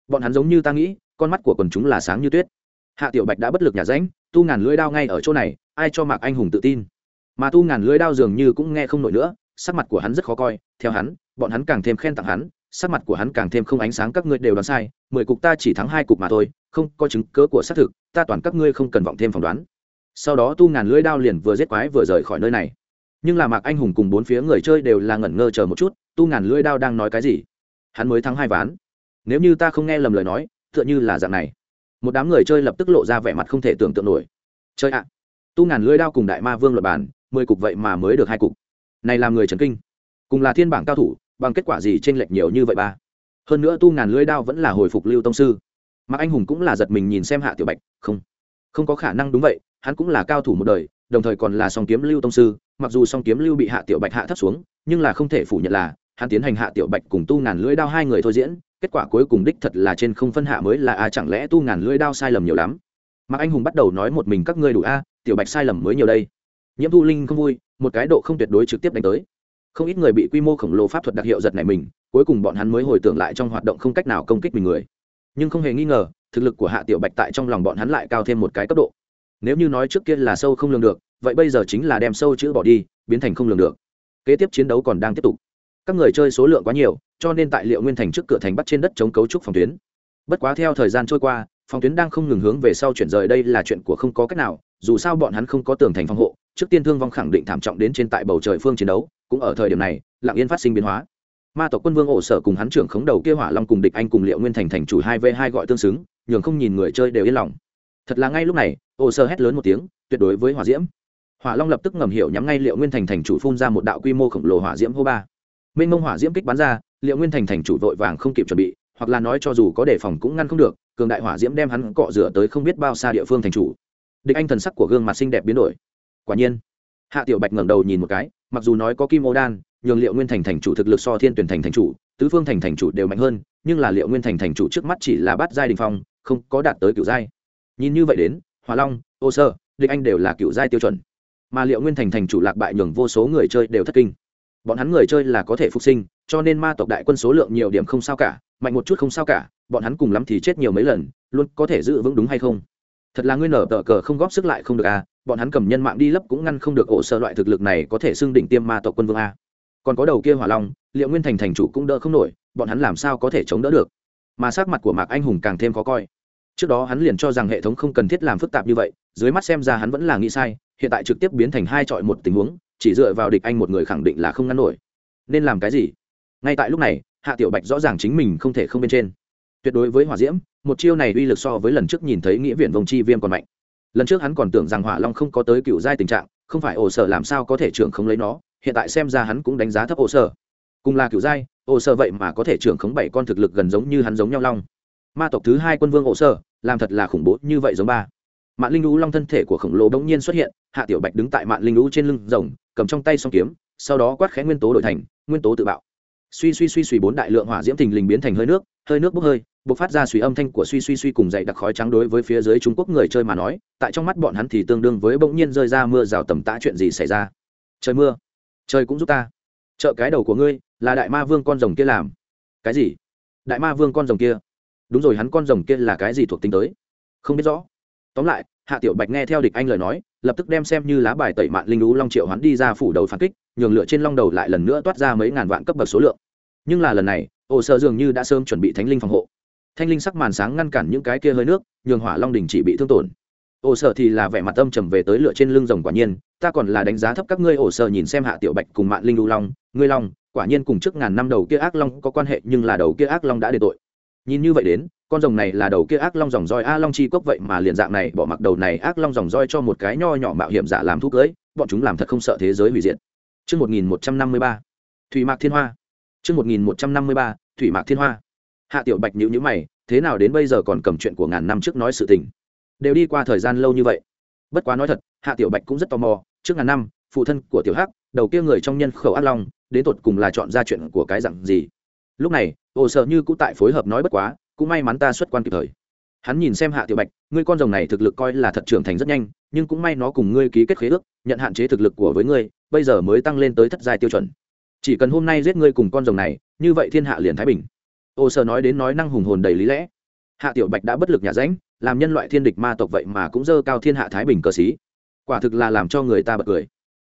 Bọn hắn giống như ta nghĩ, con mắt của quần chúng là sáng như tuyết. Hạ tiểu bạch đã bất lực nhà ránh, tu ngàn lưỡi đao ngay ở chỗ này, ai cho mạc anh hùng tự tin? Mà tu ngàn lưỡi đao dường như cũng nghe không nổi nữa, sắc mặt của hắn rất khó coi, theo hắn, bọn hắn càng thêm khen tặng hắn, sắc mặt của hắn càng thêm không ánh sáng, các ngươi đều đoán sai, mười cục ta chỉ thắng hai cục mà thôi, không có chứng cớ của xác thực, ta toàn các ngươi không cần vọng thêm phỏng đoán sau đó tu ngàn lưỡi đao liền vừa giết quái vừa rời khỏi nơi này. Nhưng là mạc anh hùng cùng bốn phía người chơi đều là ngẩn ngơ chờ một chút, tu ngàn lưỡi đao đang nói cái gì? Hắn mới thắng hai ván. Nếu như ta không nghe lầm lời nói, tựa như là dạng này. Một đám người chơi lập tức lộ ra vẻ mặt không thể tưởng tượng nổi. Chơi ạ. Tu ngàn lưỡi đao cùng đại ma vương luật bàn, mười cục vậy mà mới được hai cục. Này làm người trần kinh. Cùng là thiên bảng cao thủ, bằng kết quả gì t r ê n lệch nhiều như vậy ba? Hơn nữa tu ngàn lưỡi đao vẫn là hồi phục lưu tông sư. Mạc anh hùng cũng là giật mình nhìn xem hạ tiểu bạch, không. Không có khả năng đúng vậy hắn cũng là cao thủ một đời, đồng thời còn là song kiếm lưu tông sư, mặc dù song kiếm lưu bị hạ tiểu bạch hạ thấp xuống, nhưng là không thể phủ nhận là, hắn tiến hành hạ tiểu bạch cùng tu ngàn lưỡi đao hai người thôi diễn, kết quả cuối cùng đích thật là trên không phân hạ mới là a chẳng lẽ tu ngàn lưỡi đao sai lầm nhiều lắm? Mạc anh hùng bắt đầu nói một mình các ngươi đủ a tiểu bạch sai lầm mới nhiều đây. Nhiễm thu linh không vui, một cái độ không tuyệt đối trực tiếp đánh tới. Không ít người bị quy mô khổng lồ pháp thuật đặc hiệu giật này mình, cuối cùng bọn hắn mới hồi tưởng lại trong hoạt động không cách nào công kích mình người. Nhưng không hề nghi ngờ, thực lực của hạ tiểu bạch tại trong lòng bọn hắn lại cao thêm một cái cấp độ nếu như nói trước kia là sâu không lường được, vậy bây giờ chính là đem sâu chữ bỏ đi, biến thành không lường được. Kế tiếp chiến đấu còn đang tiếp tục. Các người chơi số lượng quá nhiều, cho nên tại liệu nguyên thành trước cửa thành bắt trên đất chống cấu trúc phòng tuyến. Bất quá theo thời gian trôi qua, phòng tuyến đang không ngừng hướng về sau chuyển rời đây là chuyện của không có cách nào, dù sao bọn hắn không có tường thành phòng hộ, trước tiên thương vong khẳng định thảm trọng đến trên tại bầu trời phương chiến đấu, cũng ở thời điểm này lạng yên phát sinh biến hóa. Ma tộc quân vương ổ sở cùng hắn trưởng khống đầu kia hỏa long cùng địch anh cùng liệu nguyên thành thành chủ hai v hai gọi tương xứng, nhường không nhìn người chơi đều yên lòng thật là ngay lúc này ồ sơ hét lớn một tiếng, tuyệt đối với hỏa diễm. Hỏa long lập tức ngầm hiểu nhắm ngay liệu nguyên thành thành chủ phun ra một đạo quy mô khổng lồ hỏa diễm hô ba. Mênh mông hỏa diễm kích bắn ra, liệu nguyên thành thành chủ vội vàng không kịp chuẩn bị, hoặc là nói cho dù có đề phòng cũng ngăn không được, cường đại hỏa diễm đem hắn cọ rửa tới không biết bao xa địa phương thành chủ. Địch anh thần sắc của gương mặt xinh đẹp biến đổi. Quả nhiên, hạ tiểu bạch ngẩng đầu nhìn một cái, mặc dù nói có kim ô đan, nhường liệu nguyên thành thành chủ thực lực so thiên tuyển thành thành chủ, tứ phương thành thành chủ đều mạnh hơn, nhưng là liệu nguyên thành thành chủ trước mắt chỉ là bát giai đình phong, không có đạt tới cựu giai nhìn như vậy đến hòa long, ô sơ, địch anh đều là cựu giai tiêu chuẩn. Mà liệu nguyên thành thành chủ lạc bại nhường vô số người chơi đều thất kinh. Bọn hắn người chơi là có thể phục sinh, cho nên ma tộc đại quân số lượng nhiều điểm không sao cả, mạnh một chút không sao cả, bọn hắn cùng lắm thì chết nhiều mấy lần, luôn có thể giữ vững đúng hay không? Thật là ngươi nở tờ cờ không góp sức lại không được à bọn hắn cầm nhân mạng đi lấp cũng ngăn không được ổ sơ loại thực lực này có thể xưng đỉnh tiêm ma tộc quân vương a. Còn có đầu kia hỏa long, liệu nguyên thành thành chủ cũng đỡ không nổi, bọn hắn làm sao có thể chống đỡ được? Mà sắc mặt của mạc anh hùng càng thêm khó coi trước đó hắn liền cho rằng hệ thống không cần thiết làm phức tạp như vậy, dưới mắt xem ra hắn vẫn là nghĩ sai, hiện tại trực tiếp biến thành hai chọi một tình huống, chỉ dựa vào địch anh một người khẳng định là không ngăn nổi. Nên làm cái gì? Ngay tại lúc này, hạ tiểu bạch rõ ràng chính mình không thể không bên trên. Tuyệt đối với hỏa diễm, một chiêu này uy lực so với lần trước nhìn thấy nghĩa viện vồng chi viêm còn mạnh. Lần trước hắn còn tưởng rằng hỏa long không có tới cựu giai tình trạng, không phải ổ sở làm sao có thể trưởng không lấy nó, hiện tại xem ra hắn cũng đánh giá thấp ổ sở. Cùng là cựu giai, ổ sở vậy mà có thể trưởng khống bảy con thực lực gần giống như hắn giống nhau long ma tộc thứ hai quân vương ổ sơ làm thật là khủng bố như vậy giống ba. Mạng linh lũ long thân thể của khổng lồ bỗng nhiên xuất hiện, hạ tiểu bạch đứng tại mạng linh lũ trên lưng rồng, cầm trong tay song kiếm, sau đó quát khẽ nguyên tố đổi thành, nguyên tố tự bạo. Suy suy suy suy bốn đại lượng hỏa diễm thình lình biến thành hơi nước hơi nước bốc hơi, bộc phát ra suy âm thanh của suy suy suy cùng dậy đặc khói trắng đối với phía dưới trung quốc người chơi mà nói, tại trong mắt bọn hắn thì tương đương với bỗng nhiên rơi ra mưa rào tầm tã chuyện gì xảy ra. Trời mưa, trời cũng giúp ta. Trợ cái đầu của ngươi là đại ma vương con rồng kia làm. Cái gì? Đại ma vương con rồng kia? Đúng rồi, hắn con rồng kia là cái gì thuộc tính tới? Không biết rõ. Tóm lại, hạ tiểu bạch nghe theo địch anh lời nói, lập tức đem xem như lá bài tẩy mạn linh lũ long triệu hắn đi ra phủ đầu phản kích, nhường lửa trên long đầu lại lần nữa toát ra mấy ngàn vạn cấp bậc số lượng. Nhưng là lần này ổ sợ dường như đã sớm chuẩn bị thánh linh phòng hộ. Thanh linh sắc màn sáng ngăn cản những cái kia hơi nước, nhường hỏa long đình chỉ bị thương tổn. Ổ sợ thì là vẻ mặt âm trầm về tới lửa trên lưng rồng quả nhiên, ta còn là đánh giá thấp các ngươi ổ sợ nhìn xem hạ tiểu bạch cùng mạn linh lũ long, ngươi long, quả nhiên cùng trước ngàn năm đầu kia ác long có quan hệ, nhưng là đầu kia ác long đã để tội nhìn như vậy đến con rồng này là đầu kia ác long dòng roi a long chi cốc vậy mà liền dạng này bỏ mặc đầu này ác long dòng roi cho một cái nho nhỏ mạo hiểm giả làm thuốc cưới bọn chúng làm thật không sợ thế giới hủy diệt Trước 1153, Thủy Mạc Thiên Hoa. Trước 1153, Thủy Mạc Thiên Hoa. Hạ Tiểu Bạch nhíu nhíu mày, thế nào đến bây giờ còn cầm chuyện của ngàn năm trước nói sự tình. Đều đi qua thời gian lâu như vậy. Bất quá nói thật, Hạ Tiểu Bạch cũng rất tò mò, trước ngàn năm, phụ thân của Tiểu Hắc, đầu kia người trong nhân khẩu ác long, đến tột cùng là chọn ra chuyện của cái dạng gì. Lúc này, Ồ sợ Như cũng tại phối hợp nói bất quá, cũng may mắn ta xuất quan kịp thời. Hắn nhìn xem hạ tiểu bạch ngươi con rồng này thực lực coi là thật trưởng thành rất nhanh nhưng cũng may nó cùng ngươi ký kết khế ước nhận hạn chế thực lực của với ngươi bây giờ mới tăng lên tới thất giai tiêu chuẩn. Chỉ cần hôm nay giết ngươi cùng con rồng này như vậy thiên hạ liền thái bình. Ô sơ nói đến nói năng hùng hồn đầy lý lẽ. Hạ tiểu bạch đã bất lực nhà ránh làm nhân loại thiên địch ma tộc vậy mà cũng dơ cao thiên hạ thái bình cờ xí. Quả thực là làm cho người ta bật cười.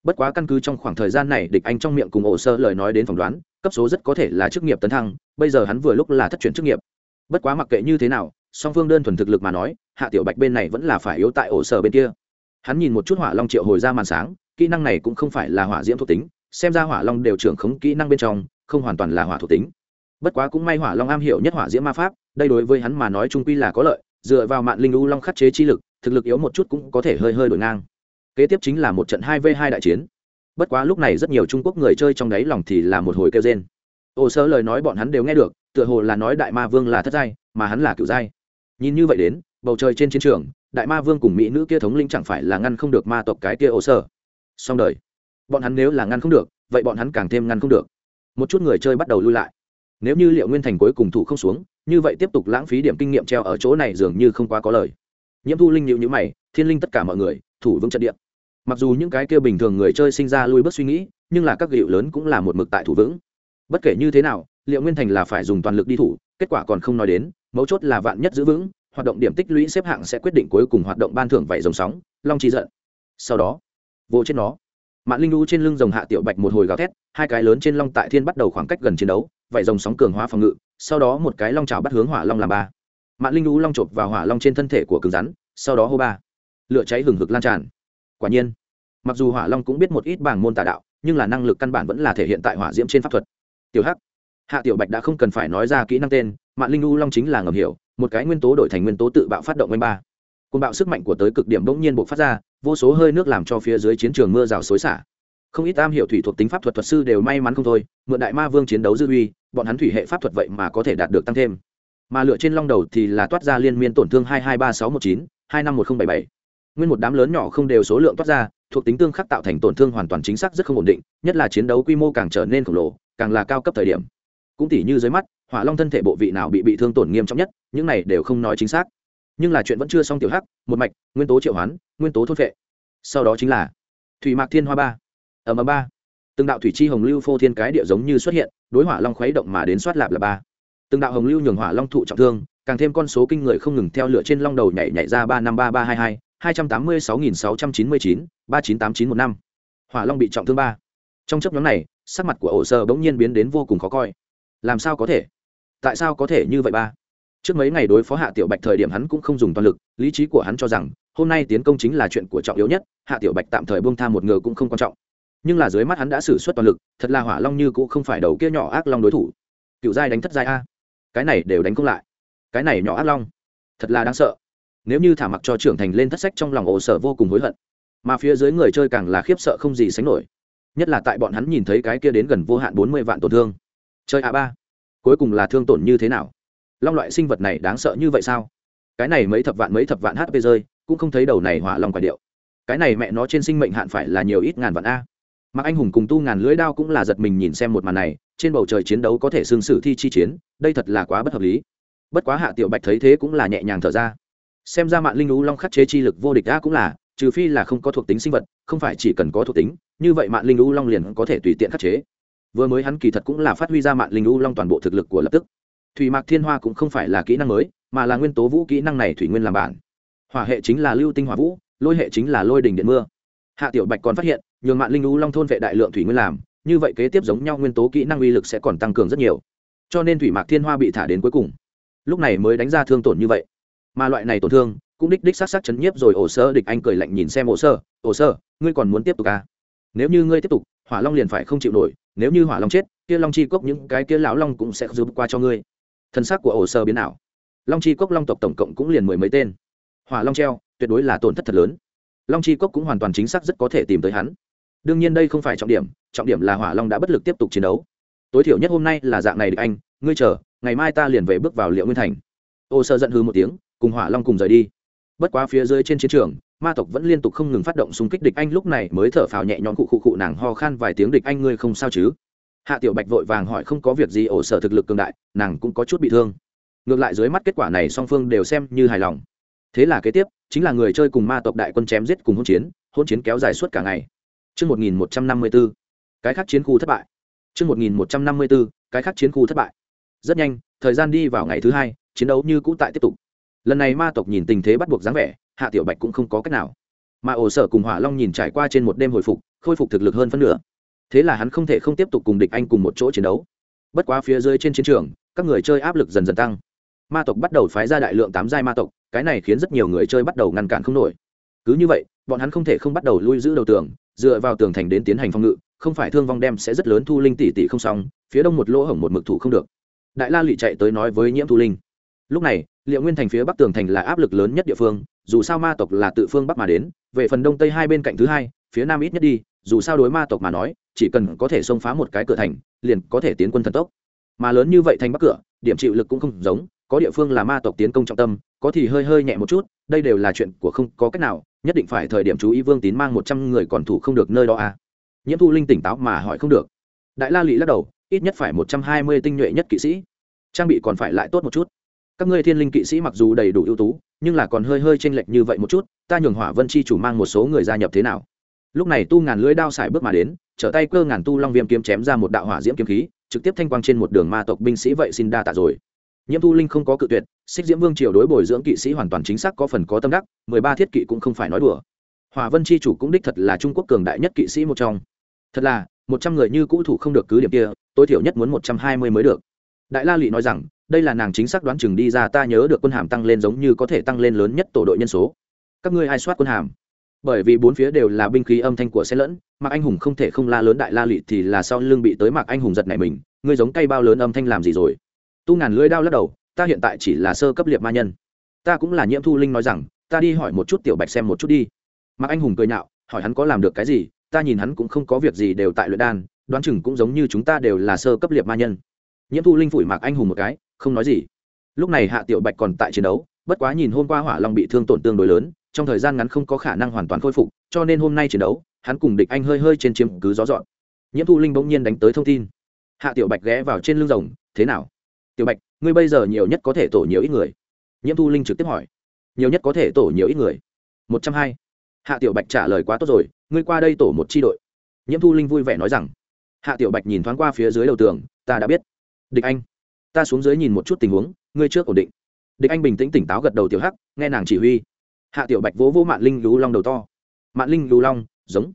Bất quá căn cứ trong khoảng thời gian này địch anh trong miệng cùng ổ sơ lời nói đến phỏng đoán cấp số rất có thể là chức nghiệp tấn thăng, bây giờ hắn vừa lúc là thất truyền chức nghiệp. Bất quá mặc kệ như thế nào, song phương đơn thuần thực lực mà nói, hạ tiểu bạch bên này vẫn là phải yếu tại ổ sở bên kia. Hắn nhìn một chút hỏa long triệu hồi ra màn sáng, kỹ năng này cũng không phải là hỏa diễm thuộc tính, xem ra hỏa long đều trưởng khống kỹ năng bên trong, không hoàn toàn là hỏa thuộc tính. Bất quá cũng may hỏa long am hiểu nhất hỏa diễm ma pháp, đây đối với hắn mà nói trung quy là có lợi, dựa vào mạng linh u long khắc chế chi lực, thực lực yếu một chút cũng có thể hơi hơi đổi ngang. Kế tiếp chính là một trận hai v hai đại chiến bất quá lúc này rất nhiều trung quốc người chơi trong đáy lòng thì là một hồi kêu trên ồ sơ lời nói bọn hắn đều nghe được, tựa hồ là nói đại ma vương là thất giai, mà hắn là cựu giai. Nhìn như vậy đến, bầu trời trên chiến trường, đại ma vương cùng mỹ nữ kia thống lĩnh chẳng phải là ngăn không được ma tộc cái kia ồ sơ. Song đời. Bọn hắn nếu là ngăn không được, vậy bọn hắn càng thêm ngăn không được. Một chút người chơi bắt đầu lui lại. Nếu như liệu nguyên thành cuối cùng thủ không xuống, như vậy tiếp tục lãng phí điểm kinh nghiệm treo ở chỗ này dường như không quá có lời. Nhiễm thu linh nhịu nhữ mày, thiên linh tất cả mọi người, thủ vững trận địa mặc dù những cái kia bình thường người chơi sinh ra lui bước suy nghĩ, nhưng là các hiệu lớn cũng là một mực tại thủ vững. Bất kể như thế nào, liệu nguyên thành là phải dùng toàn lực đi thủ, kết quả còn không nói đến, mấu chốt là vạn nhất giữ vững, hoạt động điểm tích lũy xếp hạng sẽ quyết định cuối cùng hoạt động ban thưởng vảy dòng sóng, long trí giận. Sau đó, vô trên nó. Mạng linh lũ trên lưng rồng hạ tiểu bạch một hồi gào thét, hai cái lớn trên long tại thiên bắt đầu khoảng cách gần chiến đấu, vảy dòng sóng cường hóa phòng ngự, sau đó một cái long trào bắt hướng hỏa long làm ba. Mạng linh lũ long chộp vào hỏa long trên thân thể của cứng rắn, sau đó hô ba. Lửa cháy hừng hực lan tràn quả nhiên, mặc dù hỏa long cũng biết một ít bảng môn tà đạo, nhưng là năng lực căn bản vẫn là thể hiện tại hỏa diễm trên pháp thuật. Tiểu hắc, hạ tiểu bạch đã không cần phải nói ra kỹ năng tên mạng linh u long chính là ngầm hiểu, một cái nguyên tố đổi thành nguyên tố tự bạo phát động oanh ba. Côn bạo sức mạnh của tới cực điểm bỗng nhiên buộc phát ra, vô số hơi nước làm cho phía dưới chiến trường mưa rào xối xả. Không ít am hiểu thủy thuộc tính pháp thuật thuật sư đều may mắn không thôi, mượn đại ma vương chiến đấu dư uy, bọn hắn thủy hệ pháp thuật vậy mà có thể đạt được tăng thêm. Mà lựa trên long đầu thì là toát ra liên miên tổn thương hai hai ba sáu một chín, hai năm một n bảy bảy nguyên một đám lớn nhỏ không đều số lượng toát ra, thuộc tính tương khắc tạo thành tổn thương hoàn toàn chính xác rất không ổn định, nhất là chiến đấu quy mô càng trở nên khổng lồ, càng là cao cấp thời điểm. Cũng tỉ như dưới mắt, hỏa long thân thể bộ vị nào bị bị thương tổn nghiêm trọng nhất, những này đều không nói chính xác. Nhưng là chuyện vẫn chưa xong tiểu hắc, một mạch, nguyên tố triệu hoán, nguyên tố thốt vệ sau đó chính là thủy mạc thiên hoa ba. Ở ầm ba. Từng đạo thủy chi hồng lưu phô thiên cái địa giống như xuất hiện, đối hỏa long khuấy động mà đến soát lạp là ba. Từng đạo hồng lưu nhường hỏa long thụ trọng thương, càng thêm con số kinh người không ngừng theo lửa trên long đầu nhảy nhảy ra ba năm ba ba hai hai hai trăm tám mươi sáu nghìn sáu trăm chín mươi chín, ba chín tám chín một năm. Hỏa long bị trọng thương ba. Trong chấp nhóm này, sắc mặt của ổ sơ bỗng nhiên biến đến vô cùng khó coi. Làm sao có thể? Tại sao có thể như vậy ba? Trước mấy ngày đối phó hạ tiểu bạch thời điểm hắn cũng không dùng toàn lực, lý trí của hắn cho rằng, hôm nay tiến công chính là chuyện của trọng yếu nhất, hạ tiểu bạch tạm thời buông tha một ngờ cũng không quan trọng. Nhưng là dưới mắt hắn đã xử suất toàn lực, thật là hỏa long như cũng không phải đầu kia nhỏ ác long đối thủ. Cựu giai đánh thất giai a. Cái này đều đánh không lại. Cái này nhỏ ác long, thật là đáng sợ nếu như thả mặc cho trưởng thành lên thất sách trong lòng ổ sở vô cùng hối hận. Mà phía dưới người chơi càng là khiếp sợ không gì sánh nổi. Nhất là tại bọn hắn nhìn thấy cái kia đến gần vô hạn bốn mươi vạn tổn thương. Chơi a ba, cuối cùng là thương tổn như thế nào? Long loại sinh vật này đáng sợ như vậy sao? Cái này mấy thập vạn mấy thập vạn hp rơi, cũng không thấy đầu này hỏa long quả điệu. Cái này mẹ nó trên sinh mệnh hạn phải là nhiều ít ngàn vạn a. Mặc anh hùng cùng tu ngàn lưỡi đao cũng là giật mình nhìn xem một màn này, trên bầu trời chiến đấu có thể xương sử thi chi chiến, đây thật là quá bất hợp lý. Bất quá hạ tiểu bạch thấy thế cũng là nhẹ nhàng thở ra xem ra mạng linh lũ long khắc chế chi lực vô địch đã cũng là, trừ phi là không có thuộc tính sinh vật, không phải chỉ cần có thuộc tính, như vậy mạng linh lũ long liền có thể tùy tiện khắc chế. Vừa mới hắn kỳ thật cũng là phát huy ra mạng linh lũ long toàn bộ thực lực của lập tức. Thủy mạc thiên hoa cũng không phải là kỹ năng mới, mà là nguyên tố vũ kỹ năng này thủy nguyên làm bản. Hỏa hệ chính là lưu tinh hỏa vũ, lôi hệ chính là lôi đình điện mưa. Hạ tiểu bạch còn phát hiện, nhường mạng linh lũ long thôn vệ đại lượng thủy nguyên làm, như vậy kế tiếp giống nhau nguyên tố kỹ năng uy lực sẽ còn tăng cường rất nhiều. Cho nên thủy mạc thiên hoa bị thả đến cuối cùng. Lúc này mới đánh ra thương tổn như vậy mà loại này tổn thương cũng đích đích s á t s á t chấn nhiếp rồi ổ sơ. Địch anh cười lạnh nhìn xem ổ sơ. Ổ sơ, ngươi còn muốn tiếp tục à? nếu như ngươi tiếp tục, hỏa long liền phải không chịu nổi. Nếu như hỏa long chết, kia long chi cốc những cái kia lão long cũng sẽ giúp qua cho ngươi. Thân xác của ổ sơ biến nào long chi cốc long tộc tổng cộng cũng liền mười mấy tên. Hỏa long treo, tuyệt đối là tổn thất thật lớn. Long chi cốc cũng hoàn toàn chính xác rất có thể tìm tới hắn. Đương nhiên đây không phải trọng điểm trọng điểm là hỏa long đã bất lực tiếp tục chiến đấu. Tối thiểu nhất hôm nay là dạng này, địch anh, ngươi chờ, ngày mai ta liền về bước vào liệu nguyên thành. Ô sơ giận hư một tiếng cùng hỏa long cùng rời đi bất quá phía dưới trên chiến trường ma tộc vẫn liên tục không ngừng phát động xung kích địch anh lúc này mới thở phào nhẹ nhõm cụ cụ cụ nàng ho khan vài tiếng địch anh ngươi không sao chứ hạ tiểu bạch vội vàng hỏi không có việc gì ổ sở thực lực cường đại nàng cũng có chút bị thương ngược lại dưới mắt kết quả này song phương đều xem như hài lòng thế là kế tiếp chính là người chơi cùng ma tộc đại quân chém giết cùng hỗn chiến hỗn chiến kéo dài suốt cả ngày Trước 1154, cái khác chiến khu thất bại. Trước 1154, cái khác chiến khu thất bại. Rất nhanh, thời gian đi vào ngày thứ hai, chiến đấu như cũ tại tiếp tục. Lần này ma tộc nhìn tình thế bắt buộc dáng vẻ, Hạ Tiểu Bạch cũng không có cách nào. Mà ổ sở cùng Hỏa Long nhìn trải qua trên một đêm hồi phục, khôi phục thực lực hơn phân nửa. Thế là hắn không thể không tiếp tục cùng địch anh cùng một chỗ chiến đấu. Bất quá phía dưới trên chiến trường, các người chơi áp lực dần dần tăng. Ma tộc bắt đầu phái ra đại lượng tám giai ma tộc, cái này khiến rất nhiều người chơi bắt đầu ngăn cản không nổi. Cứ như vậy, bọn hắn không thể không bắt đầu lui giữ đầu tường, dựa vào tường thành đến tiến hành phòng ngự không phải thương vong đem sẽ rất lớn thu linh tỷ tỷ không xong phía đông một lỗ hổng một mực thủ không được đại la lụy chạy tới nói với nhiễm thu linh lúc này liệu nguyên thành phía bắc tường thành là áp lực lớn nhất địa phương, dù sao ma tộc là tự phương bắc mà đến, về phần đông tây hai bên cạnh thứ hai, phía nam ít nhất đi, dù sao đối ma tộc mà nói, chỉ cần có thể xông phá một cái cửa thành, liền có thể tiến quân thần tốc. Mà lớn như vậy thành bắc cửa, điểm chịu lực cũng không giống, có địa phương là ma tộc tiến công trọng tâm, có thì hơi hơi nhẹ một chút, đây đều là chuyện của không có cách nào, nhất định phải thời điểm chú ý vương tín mang một trăm người còn thủ không được nơi đó à. nhiễm thu linh tỉnh táo mà hỏi không được. Đại la lụy lắc đầu, ít nhất phải một trăm hai mươi tinh nhuệ nhất kỵ sĩ. Trang bị còn phải lại tốt một chút các ngươi thiên linh kỵ sĩ mặc dù đầy đủ ưu tú, nhưng là còn hơi hơi chênh lệch như vậy một chút, ta nhường hỏa vân chi chủ mang một số người gia nhập thế nào? Lúc này tu ngàn lưỡi đao xài bước mà đến, trở tay cơ ngàn tu long viêm kiếm chém ra một đạo hỏa diễm kiếm khí, trực tiếp thanh quang trên một đường ma tộc binh sĩ vậy xin đa tạ rồi. Nhiễm thu linh không có cự tuyệt, xích diễm vương triều đối bồi dưỡng kỵ sĩ hoàn toàn chính xác có phần có tâm đắc, mười ba thiết kỵ cũng không phải nói đùa. Hòa vân chi chủ cũng đích thật là trung quốc cường đại nhất kỵ sĩ một trong. Thật là, một trăm người như cũ thủ không được cứ điểm kia, tối thiểu nhất muốn một trăm hai mươi mới được đại la lị nói rằng, đây là nàng chính xác đoán chừng đi ra ta nhớ được quân hàm tăng lên giống như có thể tăng lên lớn nhất tổ đội nhân số. Các ngươi ai soát quân hàm? Bởi vì bốn phía đều là binh khí âm thanh của xe lẫn, mạc anh hùng không thể không la lớn đại la lị thì là sau lưng bị tới mạc anh hùng giật này mình, ngươi giống cây bao lớn âm thanh làm gì rồi? Tu ngàn lưỡi đao lắc đầu, ta hiện tại chỉ là sơ cấp liệt ma nhân. Ta cũng là nhiễm thu linh nói rằng, ta đi hỏi một chút tiểu bạch xem một chút đi. Mạc anh hùng cười nhạo, hỏi hắn có làm được cái gì, ta nhìn hắn cũng không có việc gì đều tại luyện đan, đoán chừng cũng giống như chúng ta đều là sơ cấp liệt ma nhân nhiễm thu linh phủi mạc anh hùng một cái, không nói gì. Lúc này hạ tiểu bạch còn tại chiến đấu, bất quá nhìn hôm qua hỏa long bị thương tổn tương đối lớn, trong thời gian ngắn không có khả năng hoàn toàn khôi phục, cho nên hôm nay chiến đấu, hắn cùng địch anh hơi hơi trên chiếm cứ gió dọn nhiễm thu linh bỗng nhiên đánh tới thông tin. Hạ tiểu bạch ghé vào trên lưng rồng, thế nào? Tiểu bạch, ngươi bây giờ nhiều nhất có thể tổ nhiều ít người? Nhiễm thu linh trực tiếp hỏi. Nhiều nhất có thể tổ nhiều ít người? Một trăm hai. Hạ tiểu bạch trả lời quá tốt rồi, ngươi qua đây tổ một tri đội. Nhiễm thu linh vui vẻ nói rằng. Hạ tiểu bạch nhìn thoáng qua phía dưới đầu tường, ta đã biết địch anh, ta xuống dưới nhìn một chút tình huống, ngươi trước ổn định. Địch anh bình tĩnh tỉnh táo gật đầu tiểu hắc, nghe nàng chỉ huy. Hạ tiểu bạch vỗ vỗ mạn linh lú long đầu to. Mạn linh lú long, giống.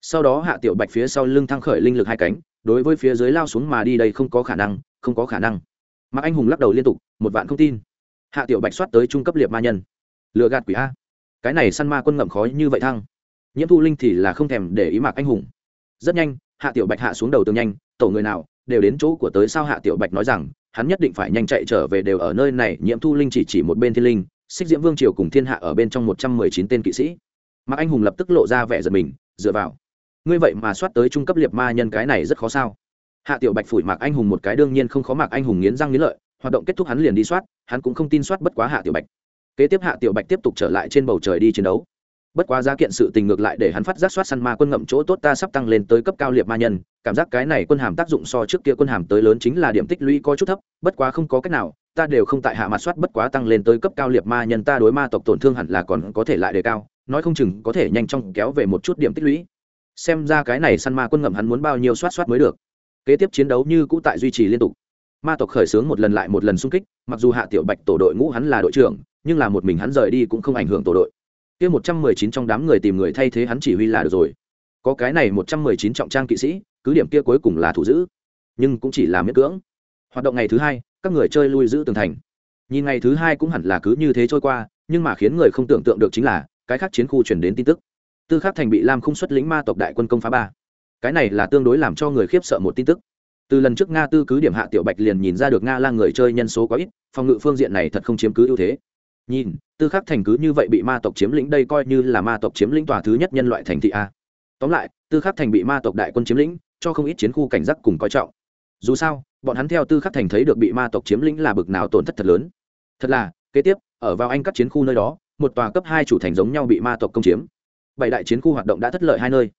Sau đó hạ tiểu bạch phía sau lưng thăng khởi linh lực hai cánh, đối với phía dưới lao xuống mà đi đây không có khả năng, không có khả năng. Mạc anh hùng lắc đầu liên tục, một vạn không tin. Hạ tiểu bạch soát tới trung cấp liệt ma nhân. Lựa gạt quỷ a. Cái này săn ma quân ngậm khói như vậy thăng. Nhiễm thu linh thì là không thèm để ý mạc anh hùng. Rất nhanh, hạ tiểu bạch hạ xuống đầu tường nhanh, tổ người nào đều đến chỗ của tới sao hạ tiểu bạch nói rằng, hắn nhất định phải nhanh chạy trở về đều ở nơi này, nhiễm thu linh chỉ chỉ một bên thiên linh, xích diễm vương triều cùng thiên hạ ở bên trong một trăm mười chín tên kỵ sĩ. Mạc anh hùng lập tức lộ ra vẻ giật mình, dựa vào. Ngươi vậy mà soát tới trung cấp liệt ma nhân cái này rất khó sao? Hạ tiểu bạch phủi mạc anh hùng một cái đương nhiên không khó, mạc anh hùng nghiến răng nghiến lợi, hoạt động kết thúc hắn liền đi soát, hắn cũng không tin soát bất quá hạ tiểu bạch. Kế tiếp hạ tiểu bạch tiếp tục trở lại trên bầu trời đi chiến đấu bất quá giá kiện sự tình ngược lại để hắn phát giác soát săn ma quân ngậm chỗ tốt ta sắp tăng lên tới cấp cao liệt ma nhân, cảm giác cái này quân hàm tác dụng so trước kia quân hàm tới lớn chính là điểm tích lũy có chút thấp, bất quá không có cách nào, ta đều không tại hạ mặt soát bất quá tăng lên tới cấp cao liệt ma nhân ta đối ma tộc tổn thương hẳn là còn có thể lại đề cao, nói không chừng có thể nhanh chóng kéo về một chút điểm tích lũy. Xem ra cái này săn ma quân ngậm hắn muốn bao nhiêu soát soát mới được. Kế tiếp chiến đấu như cũ tại duy trì liên tục. Ma tộc khởi xướng một lần lại một lần xung kích, mặc dù hạ tiểu bạch tổ đội ngũ hắn là đội trưởng, nhưng là một mình hắn rời đi cũng không ảnh hưởng tổ đội kia một trăm mười chín trong đám người tìm người thay thế hắn chỉ huy là được rồi. Có cái này một trăm mười chín trọng trang kỵ sĩ, cứ điểm kia cuối cùng là thủ giữ. Nhưng cũng chỉ là miễn cưỡng. Hoạt động ngày thứ hai, các người chơi lui giữ tường thành. Nhìn ngày thứ hai cũng hẳn là cứ như thế trôi qua, nhưng mà khiến người không tưởng tượng được chính là, cái khác chiến khu chuyển đến tin tức. Tư khắc thành bị lam không xuất lĩnh ma tộc đại quân công phá ba. Cái này là tương đối làm cho người khiếp sợ một tin tức. Từ lần trước nga tư cứ điểm hạ tiểu bạch liền nhìn ra được nga là người chơi nhân số quá ít, phòng ngự phương diện này thật không chiếm cứ ưu thế. Nhìn tư khắc thành cứ như vậy bị ma tộc chiếm lĩnh đây coi như là ma tộc chiếm lĩnh tòa thứ nhất nhân loại thành thị a. Tóm lại, tư khắc thành bị ma tộc đại quân chiếm lĩnh, cho không ít chiến khu cảnh giác cùng coi trọng. Dù sao, bọn hắn theo tư khắc thành thấy được bị ma tộc chiếm lĩnh là bực nào tổn thất thật lớn. Thật là, kế tiếp, ở vào anh các chiến khu nơi đó, một tòa cấp hai chủ thành giống nhau bị ma tộc công chiếm. Bảy đại chiến khu hoạt động đã thất lợi hai nơi.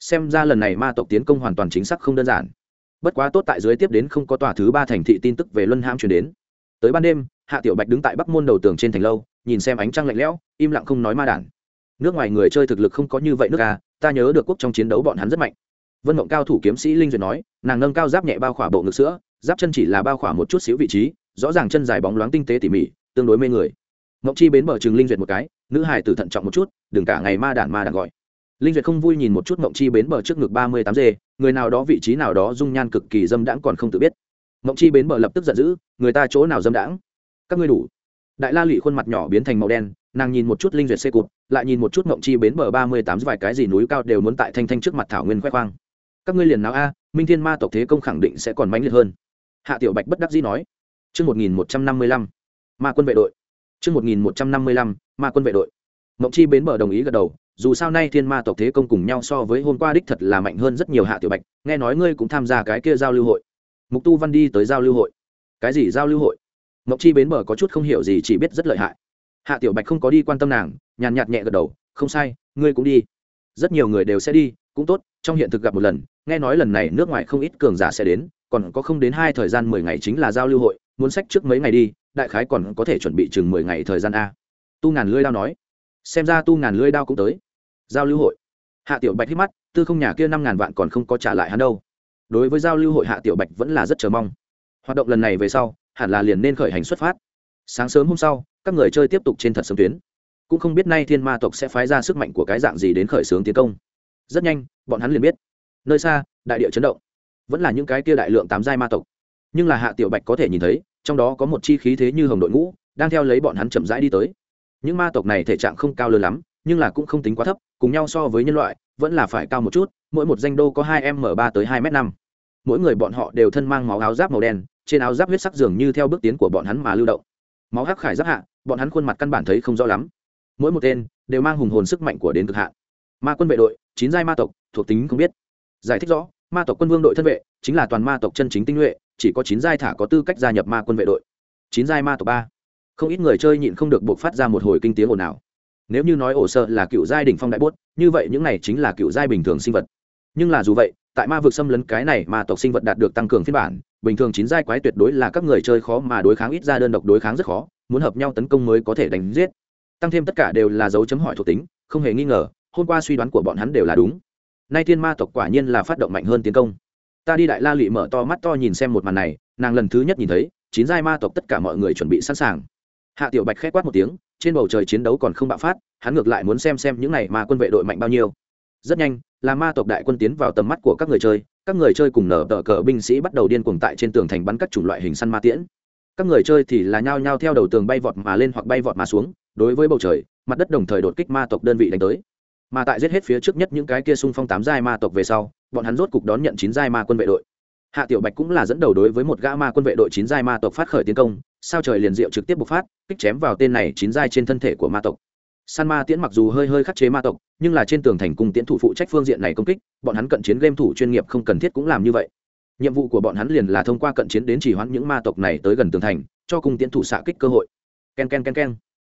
Xem ra lần này ma tộc tiến công hoàn toàn chính xác không đơn giản. Bất quá tốt tại dưới tiếp đến không có tòa thứ ba thành thị tin tức về luân hãm chuyển đến. Tới ban đêm hạ tiểu bạch đứng tại bắc môn đầu tường trên thành lâu nhìn xem ánh trăng lạnh lẽo im lặng không nói ma đản. Nước ngoài người chơi thực lực không có như vậy nước ta, ta nhớ được quốc trong chiến đấu bọn hắn rất mạnh. Vân mộng cao thủ kiếm sĩ linh duyệt nói nàng nâng cao giáp nhẹ bao khỏa bộ ngực sữa giáp chân chỉ là bao khỏa một chút xíu vị trí rõ ràng chân dài bóng loáng tinh tế tỉ mỉ tương đối mê người. Mộng chi bến bờ trường linh duyệt một cái nữ hải tử thận trọng một chút đừng cả ngày ma đản ma đản gọi. Linh duyệt không vui nhìn một chút mộng chi bến bờ trước ngực ba mươi tám g người nào đó vị trí nào đó dung nhan cực kỳ dâm đãng còn không tự biết. Mộng chi bến bờ lập tức giận dữ người ta chỗ nào dâm đãng? Các ngươi đủ đại la lụy khuôn mặt nhỏ biến thành màu đen nàng nhìn một chút linh duyệt xê cụt lại nhìn một chút ngộng chi bến bờ ba mươi tám vài cái gì núi cao đều muốn tại thanh thanh trước mặt thảo nguyên khoe khoang các ngươi liền nào a minh thiên ma tộc thế công khẳng định sẽ còn mãnh liệt hơn hạ tiểu bạch bất đắc dĩ nói Trước 1155, ma quân vệ đội. Trước 1155, ma quân vệ đội. Ngộng chi bến bờ đồng ý gật đầu, dù sao nay thiên ma tộc thế công cùng nhau so với hôm qua đích thật là mạnh hơn rất nhiều hạ tiểu bạch, nghe nói ngươi cũng tham gia cái kia giao lưu hội. Mục Tu Văn đi tới giao lưu hội. Cái gì giao lưu hội? Mộng chi bến bờ có chút không hiểu gì chỉ biết rất lợi hại. Hạ tiểu bạch không có đi quan tâm nàng, nhàn nhạt nhẹ gật đầu, không sai, ngươi cũng đi. Rất nhiều người đều sẽ đi, cũng tốt, trong hiện thực gặp một lần, nghe nói lần này nước ngoài không ít cường giả sẽ đến, còn có không đến hai thời gian mười ngày chính là giao lưu hội, muốn sách trước mấy ngày đi, đại khái còn có thể chuẩn bị chừng mười ngày thời gian a. Tu ngàn lưỡi đao nói. Xem ra tu ngàn lưỡi đao cũng tới. Giao lưu hội? Hạ tiểu bạch hít mắt tư không nhà kia năm ngàn vạn còn không có trả lại hắn đâu. Đối với giao lưu hội hạ tiểu bạch vẫn là rất chờ mong. Hoạt động lần này về sau hẳn là liền nên khởi hành xuất phát. Sáng sớm hôm sau, các người chơi tiếp tục trên thật sớm tuyến. Cũng không biết nay thiên ma tộc sẽ phái ra sức mạnh của cái dạng gì đến khởi xướng tiến công. Rất nhanh, bọn hắn liền biết. Nơi xa, đại địa chấn động. Vẫn là những cái kia đại lượng tám giai ma tộc. Nhưng là hạ tiểu bạch có thể nhìn thấy, trong đó có một chi khí thế như hồng đội ngũ, đang theo lấy bọn hắn chậm rãi đi tới. Những ma tộc này thể trạng không cao lớn lắm, nhưng là cũng không tính quá thấp, cùng nhau so với nhân loại, vẫn là phải cao một chút, mỗi một danh đô có hai m ba tới hai m năm. Mỗi người bọn họ đều thân mang máu áo giáp màu đen trên áo giáp huyết sắc dường như theo bước tiến của bọn hắn mà lưu động. Máu hắc khải giáp hạ, bọn hắn khuôn mặt căn bản thấy không rõ lắm. Mỗi một tên đều mang hùng hồn sức mạnh của đến cực hạ ma quân vệ đội, chín giai ma tộc, thuộc tính không biết. Giải thích rõ, ma tộc quân vương đội thân vệ chính là toàn ma tộc chân chính tinh nhuệ, chỉ có chín giai thả có tư cách gia nhập ma quân vệ đội. Chín giai ma tộc ba. Không ít người chơi nhịn không được buộc phát ra một hồi kinh tiếng ồn ào. Nếu như nói ổ sơ là cựu giai đỉnh phong đại bốt, như vậy những này chính là cựu giai bình thường sinh vật. Nhưng là dù vậy tại ma vực xâm lấn cái này mà tộc sinh vật đạt được tăng cường phiên bản, bình thường chín giai quái tuyệt đối là các người chơi khó mà đối kháng, ít ra đơn độc đối kháng rất khó, muốn hợp nhau tấn công mới có thể đánh giết. Tăng thêm tất cả đều là dấu chấm hỏi thuộc tính, không hề nghi ngờ, hôm qua suy đoán của bọn hắn đều là đúng. Nay thiên ma tộc quả nhiên là phát động mạnh hơn tiến công. Ta đi đại la lụy mở to mắt to nhìn xem một màn này, nàng lần thứ nhất nhìn thấy, chín giai ma tộc tất cả mọi người chuẩn bị sẵn sàng. Hạ tiểu bạch khép quát một tiếng, trên bầu trời chiến đấu còn không bạo phát, hắn ngược lại muốn xem xem những n à y ma quân vệ đội mạnh bao nhiêu. Rất nhanh là ma tộc đại quân tiến vào tầm mắt của các người chơi, các người chơi cùng nở tờ cờ binh sĩ bắt đầu điên cuồng tại trên tường thành bắn các chủng loại hình săn ma tiễn. Các người chơi thì là nhao nhao theo đầu tường bay vọt mà lên hoặc bay vọt mà xuống, đối với bầu trời, mặt đất đồng thời đột kích ma tộc đơn vị đánh tới. Mà tại giết hết phía trước nhất những cái kia xung phong tám giai ma tộc về sau, bọn hắn rốt cục đón nhận chín giai ma quân vệ đội. Hạ tiểu bạch cũng là dẫn đầu đối với một gã ma quân vệ đội chín giai ma tộc phát khởi tiến công, sao trời liền diệu trực tiếp bộc phát, kích chém vào tên này chín giai trên thân thể của ma tộc san ma tiễn mặc dù hơi hơi khắc chế ma tộc, nhưng là trên tường thành cung tiễn thủ phụ trách phương diện này công kích, bọn hắn cận chiến game thủ chuyên nghiệp không cần thiết cũng làm như vậy. Nhiệm vụ của bọn hắn liền là thông qua cận chiến đến chỉ hoãn những ma tộc này tới gần tường thành, cho cung tiễn thủ xạ kích cơ hội. Ken ken ken ken.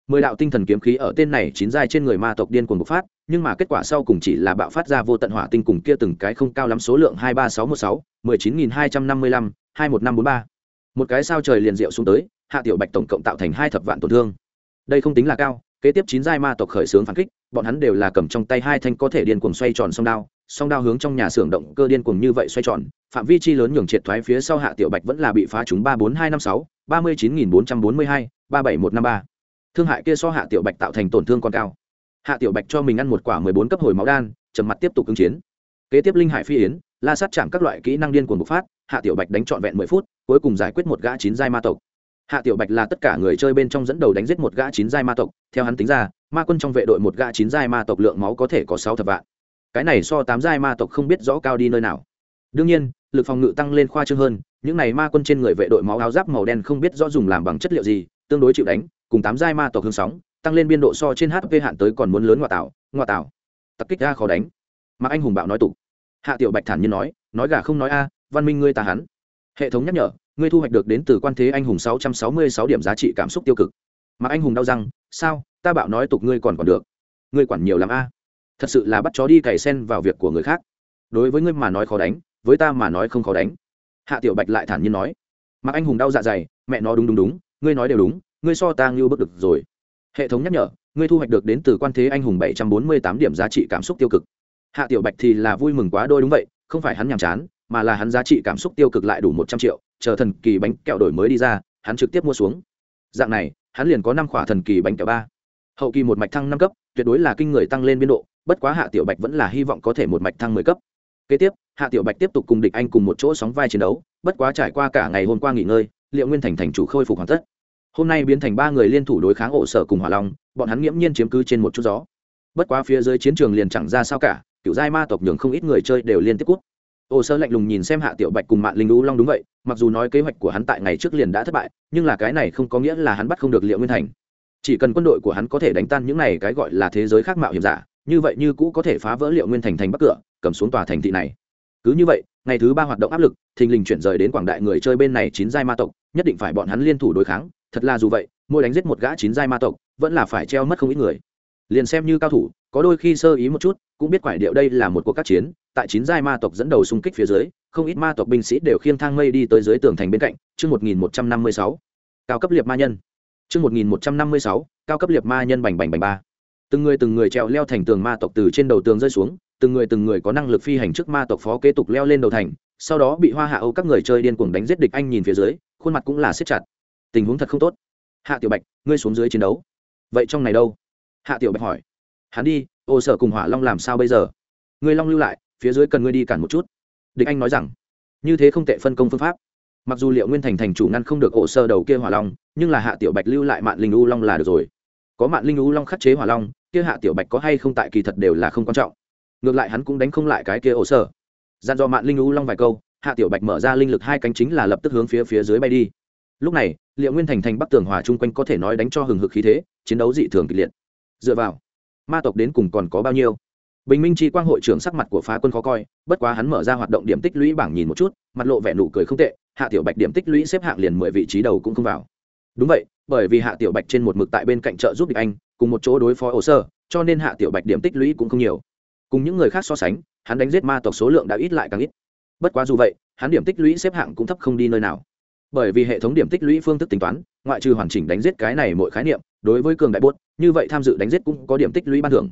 Mười đạo tinh thần kiếm khí ở tên này chín giai trên người ma tộc điên cuồng bộc phát, nhưng mà kết quả sau cùng chỉ là bạo phát ra vô tận hỏa tinh cùng kia từng cái không cao lắm số lượng hai ba sáu một sáu, mười chín nghìn hai trăm năm mươi lăm, hai một năm bốn ba. Một cái sao trời liền diệu xuống tới, hạ tiểu bạch tổng cộng tạo thành hai thập vạn tổn thương. Đây không tính là cao kế tiếp chín giai ma tộc khởi xướng phản kích, bọn hắn đều là cầm trong tay hai thanh có thể điên cuồng xoay tròn song đao song đao hướng trong nhà xưởng động cơ điên cuồng như vậy xoay tròn, phạm vi chi lớn nhường triệt thoái phía sau hạ tiểu bạch vẫn là bị phá trúng ba bốn hai năm sáu, ba mươi chín nghìn bốn trăm bốn mươi hai, ba bảy một năm ba. Thương hại kia so hạ tiểu bạch tạo thành tổn thương còn cao. Hạ tiểu bạch cho mình ăn một quả mười bốn cấp hồi máu đan trầm mặt tiếp tục ứng chiến. Kế tiếp linh hải phi yến, la sát chạm các loại kỹ năng điên cuồng bộc phát, hạ tiểu bạch đánh trọn vẹn mười phút, cuối cùng giải quyết một gã chín giai ma tộc hạ tiểu bạch là tất cả người chơi bên trong dẫn đầu đánh giết một gã chín giai ma tộc, theo hắn tính ra, ma quân trong vệ đội một gã chín giai ma tộc lượng máu có thể có sáu thập vạn. Cái này so tám giai ma tộc không biết rõ cao đi nơi nào. Đương nhiên, lực phòng ngự tăng lên khoa trương hơn, những này ma quân trên người vệ đội máu áo giáp màu đen không biết rõ dùng làm bằng chất liệu gì, tương đối chịu đánh, cùng tám giai ma tộc hương sóng, tăng lên biên độ so trên hp hạn tới còn muốn lớn ngoại tạo ngoại tạo. Tập kích ra khó đánh. Mà anh hùng bạo nói tục. Hạ tiểu bạch thản nhiên nói nói gà không nói a, văn minh ngươi ta hắn. Hệ thống nhắc nhở ngươi thu hoạch được đến từ quan thế anh hùng sáu trăm sáu mươi sáu điểm giá trị cảm xúc tiêu cực. Mà anh hùng đau răng, sao? Ta bảo nói tục ngươi còn còn được. Ngươi quản nhiều lắm a. Thật sự là bắt chó đi cày sen vào việc của người khác. Đối với ngươi mà nói khó đánh, với ta mà nói không khó đánh. Hạ tiểu bạch lại thản nhiên nói. Mặc anh hùng đau dạ dày, mẹ nó đúng đúng đúng, ngươi nói đều đúng, ngươi so ta ngưu bước được rồi. Hệ thống nhắc nhở, ngươi thu hoạch được đến từ quan thế anh hùng bảy trăm bốn mươi tám điểm giá trị cảm xúc tiêu cực. Hạ tiểu bạch thì là vui mừng quá đôi đúng vậy, không phải hắn nhàm chán mà là hắn giá trị cảm xúc tiêu cực lại đủ một trăm triệu, chờ thần kỳ bánh kẹo đổi mới đi ra, hắn trực tiếp mua xuống. Dạng này, hắn liền có năm khỏa thần kỳ bánh kẹo ba. Hậu kỳ một mạch thăng năm cấp, tuyệt đối là kinh người tăng lên biên độ, bất quá hạ tiểu bạch vẫn là hy vọng có thể một mạch thăng mười cấp. Kế tiếp, hạ tiểu bạch tiếp tục cùng địch anh cùng một chỗ sóng vai chiến đấu, bất quá trải qua cả ngày hôm qua nghỉ ngơi, liệu nguyên thành thành chủ khôi phục hoàn tất. Hôm nay biến thành ba người liên thủ đối kháng ổ sở cùng hỏa long, bọn hắn nghiễm nhiên chiếm cứ trên một chút gió. Bất quá phía dưới chiến trường liền chẳng ra sao cả, kiểu giai ma tộc nhường không ít người chơi đều liên tiếp cút. Ô sơ lạnh lùng nhìn xem hạ tiểu bạch cùng mạng linh lũ long đúng vậy, mặc dù nói kế hoạch của hắn tại ngày trước liền đã thất bại, nhưng là cái này không có nghĩa là hắn bắt không được liệu nguyên thành. Chỉ cần quân đội của hắn có thể đánh tan những này cái gọi là thế giới khác mạo hiểm giả, như vậy như cũ có thể phá vỡ liệu nguyên thành thành bắc cửa, cầm xuống tòa thành thị này. Cứ như vậy, ngày thứ ba hoạt động áp lực, thình lình chuyển rời đến quảng đại người chơi bên này chín giai ma tộc, nhất định phải bọn hắn liên thủ đối kháng. Thật là dù vậy, mỗi đánh giết một gã chín giai ma tộc, vẫn là phải treo mất không ít người. Liền xem như cao thủ có đôi khi sơ ý một chút, cũng biết quải điệu đây là một cuộc các chiến, tại chín giai ma tộc dẫn đầu xung kích phía dưới, không ít ma tộc binh sĩ đều khiêng thang mây đi tới dưới tường thành bên cạnh, chương một nghìn một trăm năm mươi sáu, cao cấp liệt ma nhân. Chương một nghìn một trăm năm mươi sáu, cao cấp liệt ma nhân bành bành bành ba. Từng người từng người trèo leo thành tường ma tộc từ trên đầu tường rơi xuống, từng người từng người có năng lực phi hành trước ma tộc phó kế tục leo lên đầu thành, sau đó bị hoa hạ âu các người chơi điên cuồng đánh giết địch anh nhìn phía dưới, khuôn mặt cũng là siết chặt. Tình huống thật không tốt. Hạ tiểu bạch, ngươi xuống dưới chiến đấu. Vậy trong này đâu? Hạ tiểu bạch hỏi hắn đi, ô sở cùng hỏa long làm sao bây giờ? Ngươi long lưu lại, phía dưới cần ngươi đi cản một chút. Địch anh nói rằng, như thế không tệ phân công phương pháp. Mặc dù liệu nguyên thành thành chủ ngăn không được ổ sơ đầu kia hỏa long, nhưng là hạ tiểu bạch lưu lại mạng linh u long là được rồi. Có mạng linh u long khắc chế hỏa long, kia hạ tiểu bạch có hay không tại kỳ thật đều là không quan trọng. Ngược lại hắn cũng đánh không lại cái kia ổ sơ dàn dò mạng linh u long vài câu, hạ tiểu bạch mở ra linh lực hai cánh chính là lập tức hướng phía phía dưới bay đi. Lúc này, liệu nguyên thành thành bắc tường hòa chung quanh có thể nói đánh cho hừng hực khí thế, chiến đấu dị thường kịch liệt. Dựa vào ma tộc đến cùng còn có bao nhiêu? Bình minh chi quang hội trưởng sắc mặt của phá quân khó coi, bất quá hắn mở ra hoạt động điểm tích lũy bảng nhìn một chút, mặt lộ vẻ nụ cười không tệ, hạ tiểu bạch điểm tích lũy xếp hạng liền mười vị trí đầu cũng không vào. Đúng vậy, bởi vì hạ tiểu bạch trên một mực tại bên cạnh trợ giúp địch anh, cùng một chỗ đối phó hồ sơ, cho nên hạ tiểu bạch điểm tích lũy cũng không nhiều. Cùng những người khác so sánh, hắn đánh giết ma tộc số lượng đã ít lại càng ít. Bất quá dù vậy, hắn điểm tích lũy xếp hạng cũng thấp không đi nơi nào bởi vì hệ thống điểm tích lũy phương thức tính toán, ngoại trừ hoàn chỉnh đánh giết cái này mỗi khái niệm, đối với cường đại bốt như vậy tham dự đánh giết cũng có điểm tích lũy ban thưởng.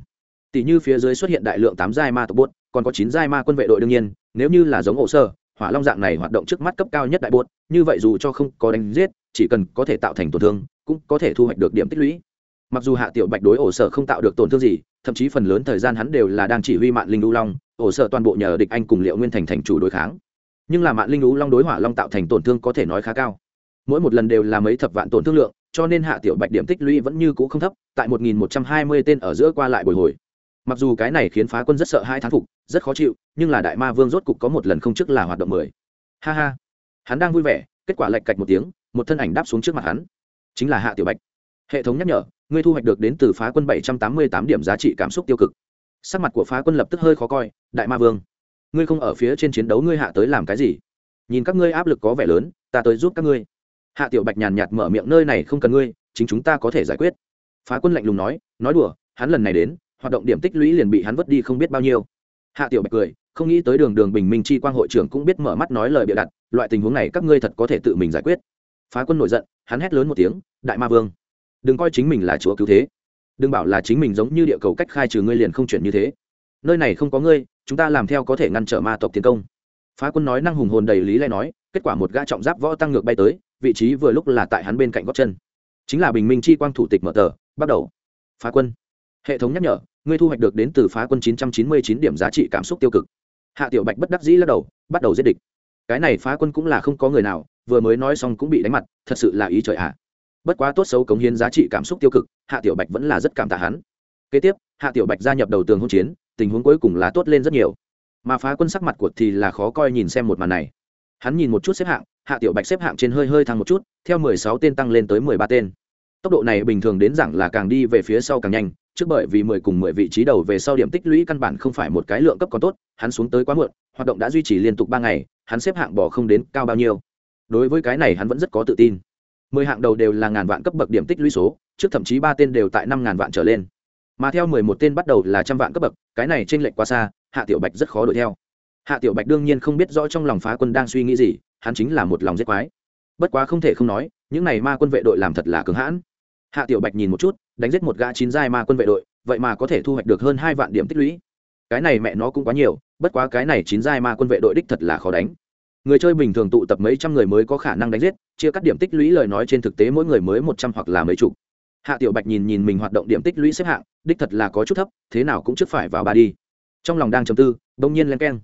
Tỷ như phía dưới xuất hiện đại lượng tám giai ma tộc bốt còn có chín giai ma quân vệ đội đương nhiên, nếu như là giống hồ sơ, hỏa long dạng này hoạt động trước mắt cấp cao nhất đại bốt như vậy dù cho không có đánh giết, chỉ cần có thể tạo thành tổn thương, cũng có thể thu hoạch được điểm tích lũy. Mặc dù hạ tiểu bạch đối ổ sở không tạo được tổn thương gì, thậm chí phần lớn thời gian hắn đều là đang chỉ huy mạng linh lưu long, ổ sở toàn bộ nhờ địch anh cùng liệu nguyên thành thành chủ đối kháng nhưng là mạng linh lưu long đối hỏa long tạo thành tổn thương có thể nói khá cao. Mỗi một lần đều là mấy thập vạn tổn thương lượng, cho nên hạ tiểu bạch điểm tích lũy vẫn như cũ không thấp, tại một nghìn một trăm hai mươi tên ở giữa qua lại bồi hồi. Mặc dù cái này khiến phá quân rất sợ hai thán phục, rất khó chịu, nhưng là đại ma vương rốt cục có một lần không trước là hoạt động mười. Ha ha. Hắn đang vui vẻ, kết quả lạch cạch một tiếng, một thân ảnh đáp xuống trước mặt hắn. Chính là hạ tiểu bạch. Hệ thống nhắc nhở, ngươi thu hoạch được đến từ phá quân bảy trăm tám mươi tám điểm giá trị cảm xúc tiêu cực. Sắc mặt của phá quân lập tức hơi khó coi, đại ma vương ngươi không ở phía trên chiến đấu ngươi hạ tới làm cái gì? Nhìn các ngươi áp lực có vẻ lớn, ta tới giúp các ngươi. Hạ tiểu bạch nhàn nhạt mở miệng nơi này không cần ngươi, chính chúng ta có thể giải quyết. Phá quân lạnh lùng nói nói đùa, hắn lần này đến, hoạt động điểm tích lũy liền bị hắn vứt đi không biết bao nhiêu. Hạ tiểu bạch cười, không nghĩ tới đường đường bình minh chi quang hội trưởng cũng biết mở mắt nói lời bịa đặt, loại tình huống này các ngươi thật có thể tự mình giải quyết. Phá quân nổi giận, hắn hét lớn một tiếng, đại ma vương, đừng coi chính mình là chúa cứu thế. Đừng bảo là chính mình giống như địa cầu cách khai trừ ngươi liền không chuyển như thế nơi này không có ngươi, chúng ta làm theo có thể ngăn trở ma tộc tiến công. Phá quân nói năng hùng hồn đầy lý lẽ nói, kết quả một gã trọng giáp võ tăng ngược bay tới, vị trí vừa lúc là tại hắn bên cạnh góc chân. Chính là bình minh chi quang thủ tịch mở tờ, bắt đầu. Phá quân. Hệ thống nhắc nhở, ngươi thu hoạch được đến từ phá quân 999 điểm giá trị cảm xúc tiêu cực. Hạ tiểu bạch bất đắc dĩ lắc đầu, bắt đầu giết địch. Cái này phá quân cũng là không có người nào, vừa mới nói xong cũng bị đánh mặt, thật sự là ý trời à. bất quá tốt xấu cống hiến giá trị cảm xúc tiêu cực, hạ tiểu bạch vẫn là rất cảm tạ hắn. Kế tiếp, hạ tiểu bạch gia nhập đầu tường hỗn chiến tình huống cuối cùng là tốt lên rất nhiều. Mà phá quân sắc mặt của thì là khó coi nhìn xem một màn này. Hắn nhìn một chút xếp hạng, hạ tiểu bạch xếp hạng trên hơi hơi thăng một chút, theo mười sáu tên tăng lên tới mười ba tên. Tốc độ này bình thường đến rằng là càng đi về phía sau càng nhanh, trước bởi vì mười cùng mười vị trí đầu về sau điểm tích lũy căn bản không phải một cái lượng cấp còn tốt, hắn xuống tới quá muộn, hoạt động đã duy trì liên tục ba ngày, hắn xếp hạng bỏ không đến cao bao nhiêu. Đối với cái này hắn vẫn rất có tự tin. Mười hạng đầu đều là ngàn vạn cấp bậc điểm tích lũy số, trước thậm chí ba tên đều tại năm ngàn vạn trở lên mà theo mười một tên bắt đầu là trăm vạn cấp bậc, cái này t r ê n lệch quá xa, hạ tiểu bạch rất khó đuổi theo. Hạ tiểu bạch đương nhiên không biết rõ trong lòng phá quân đang suy nghĩ gì, hắn chính là một lòng giết quái. Bất quá không thể không nói, những n à y ma quân vệ đội làm thật là cứng hãn. Hạ tiểu bạch nhìn một chút, đánh giết một gã chín giai ma quân vệ đội, vậy mà có thể thu hoạch được hơn hai vạn điểm tích lũy. Cái này mẹ nó cũng quá nhiều, bất quá cái này chín giai ma quân vệ đội đích thật là khó đánh. Người chơi bình thường tụ tập mấy trăm người mới có khả năng đánh giết, chia cắt điểm tích lũy lời nói trên thực tế mỗi người mới một trăm hoặc là mấy chục hạ tiểu bạch nhìn nhìn mình hoạt động điểm tích lũy xếp hạng, đích thật là có chút thấp, thế nào cũng trước phải vào ba đi. Trong lòng đang chầm tư, bỗng nhiên len keng.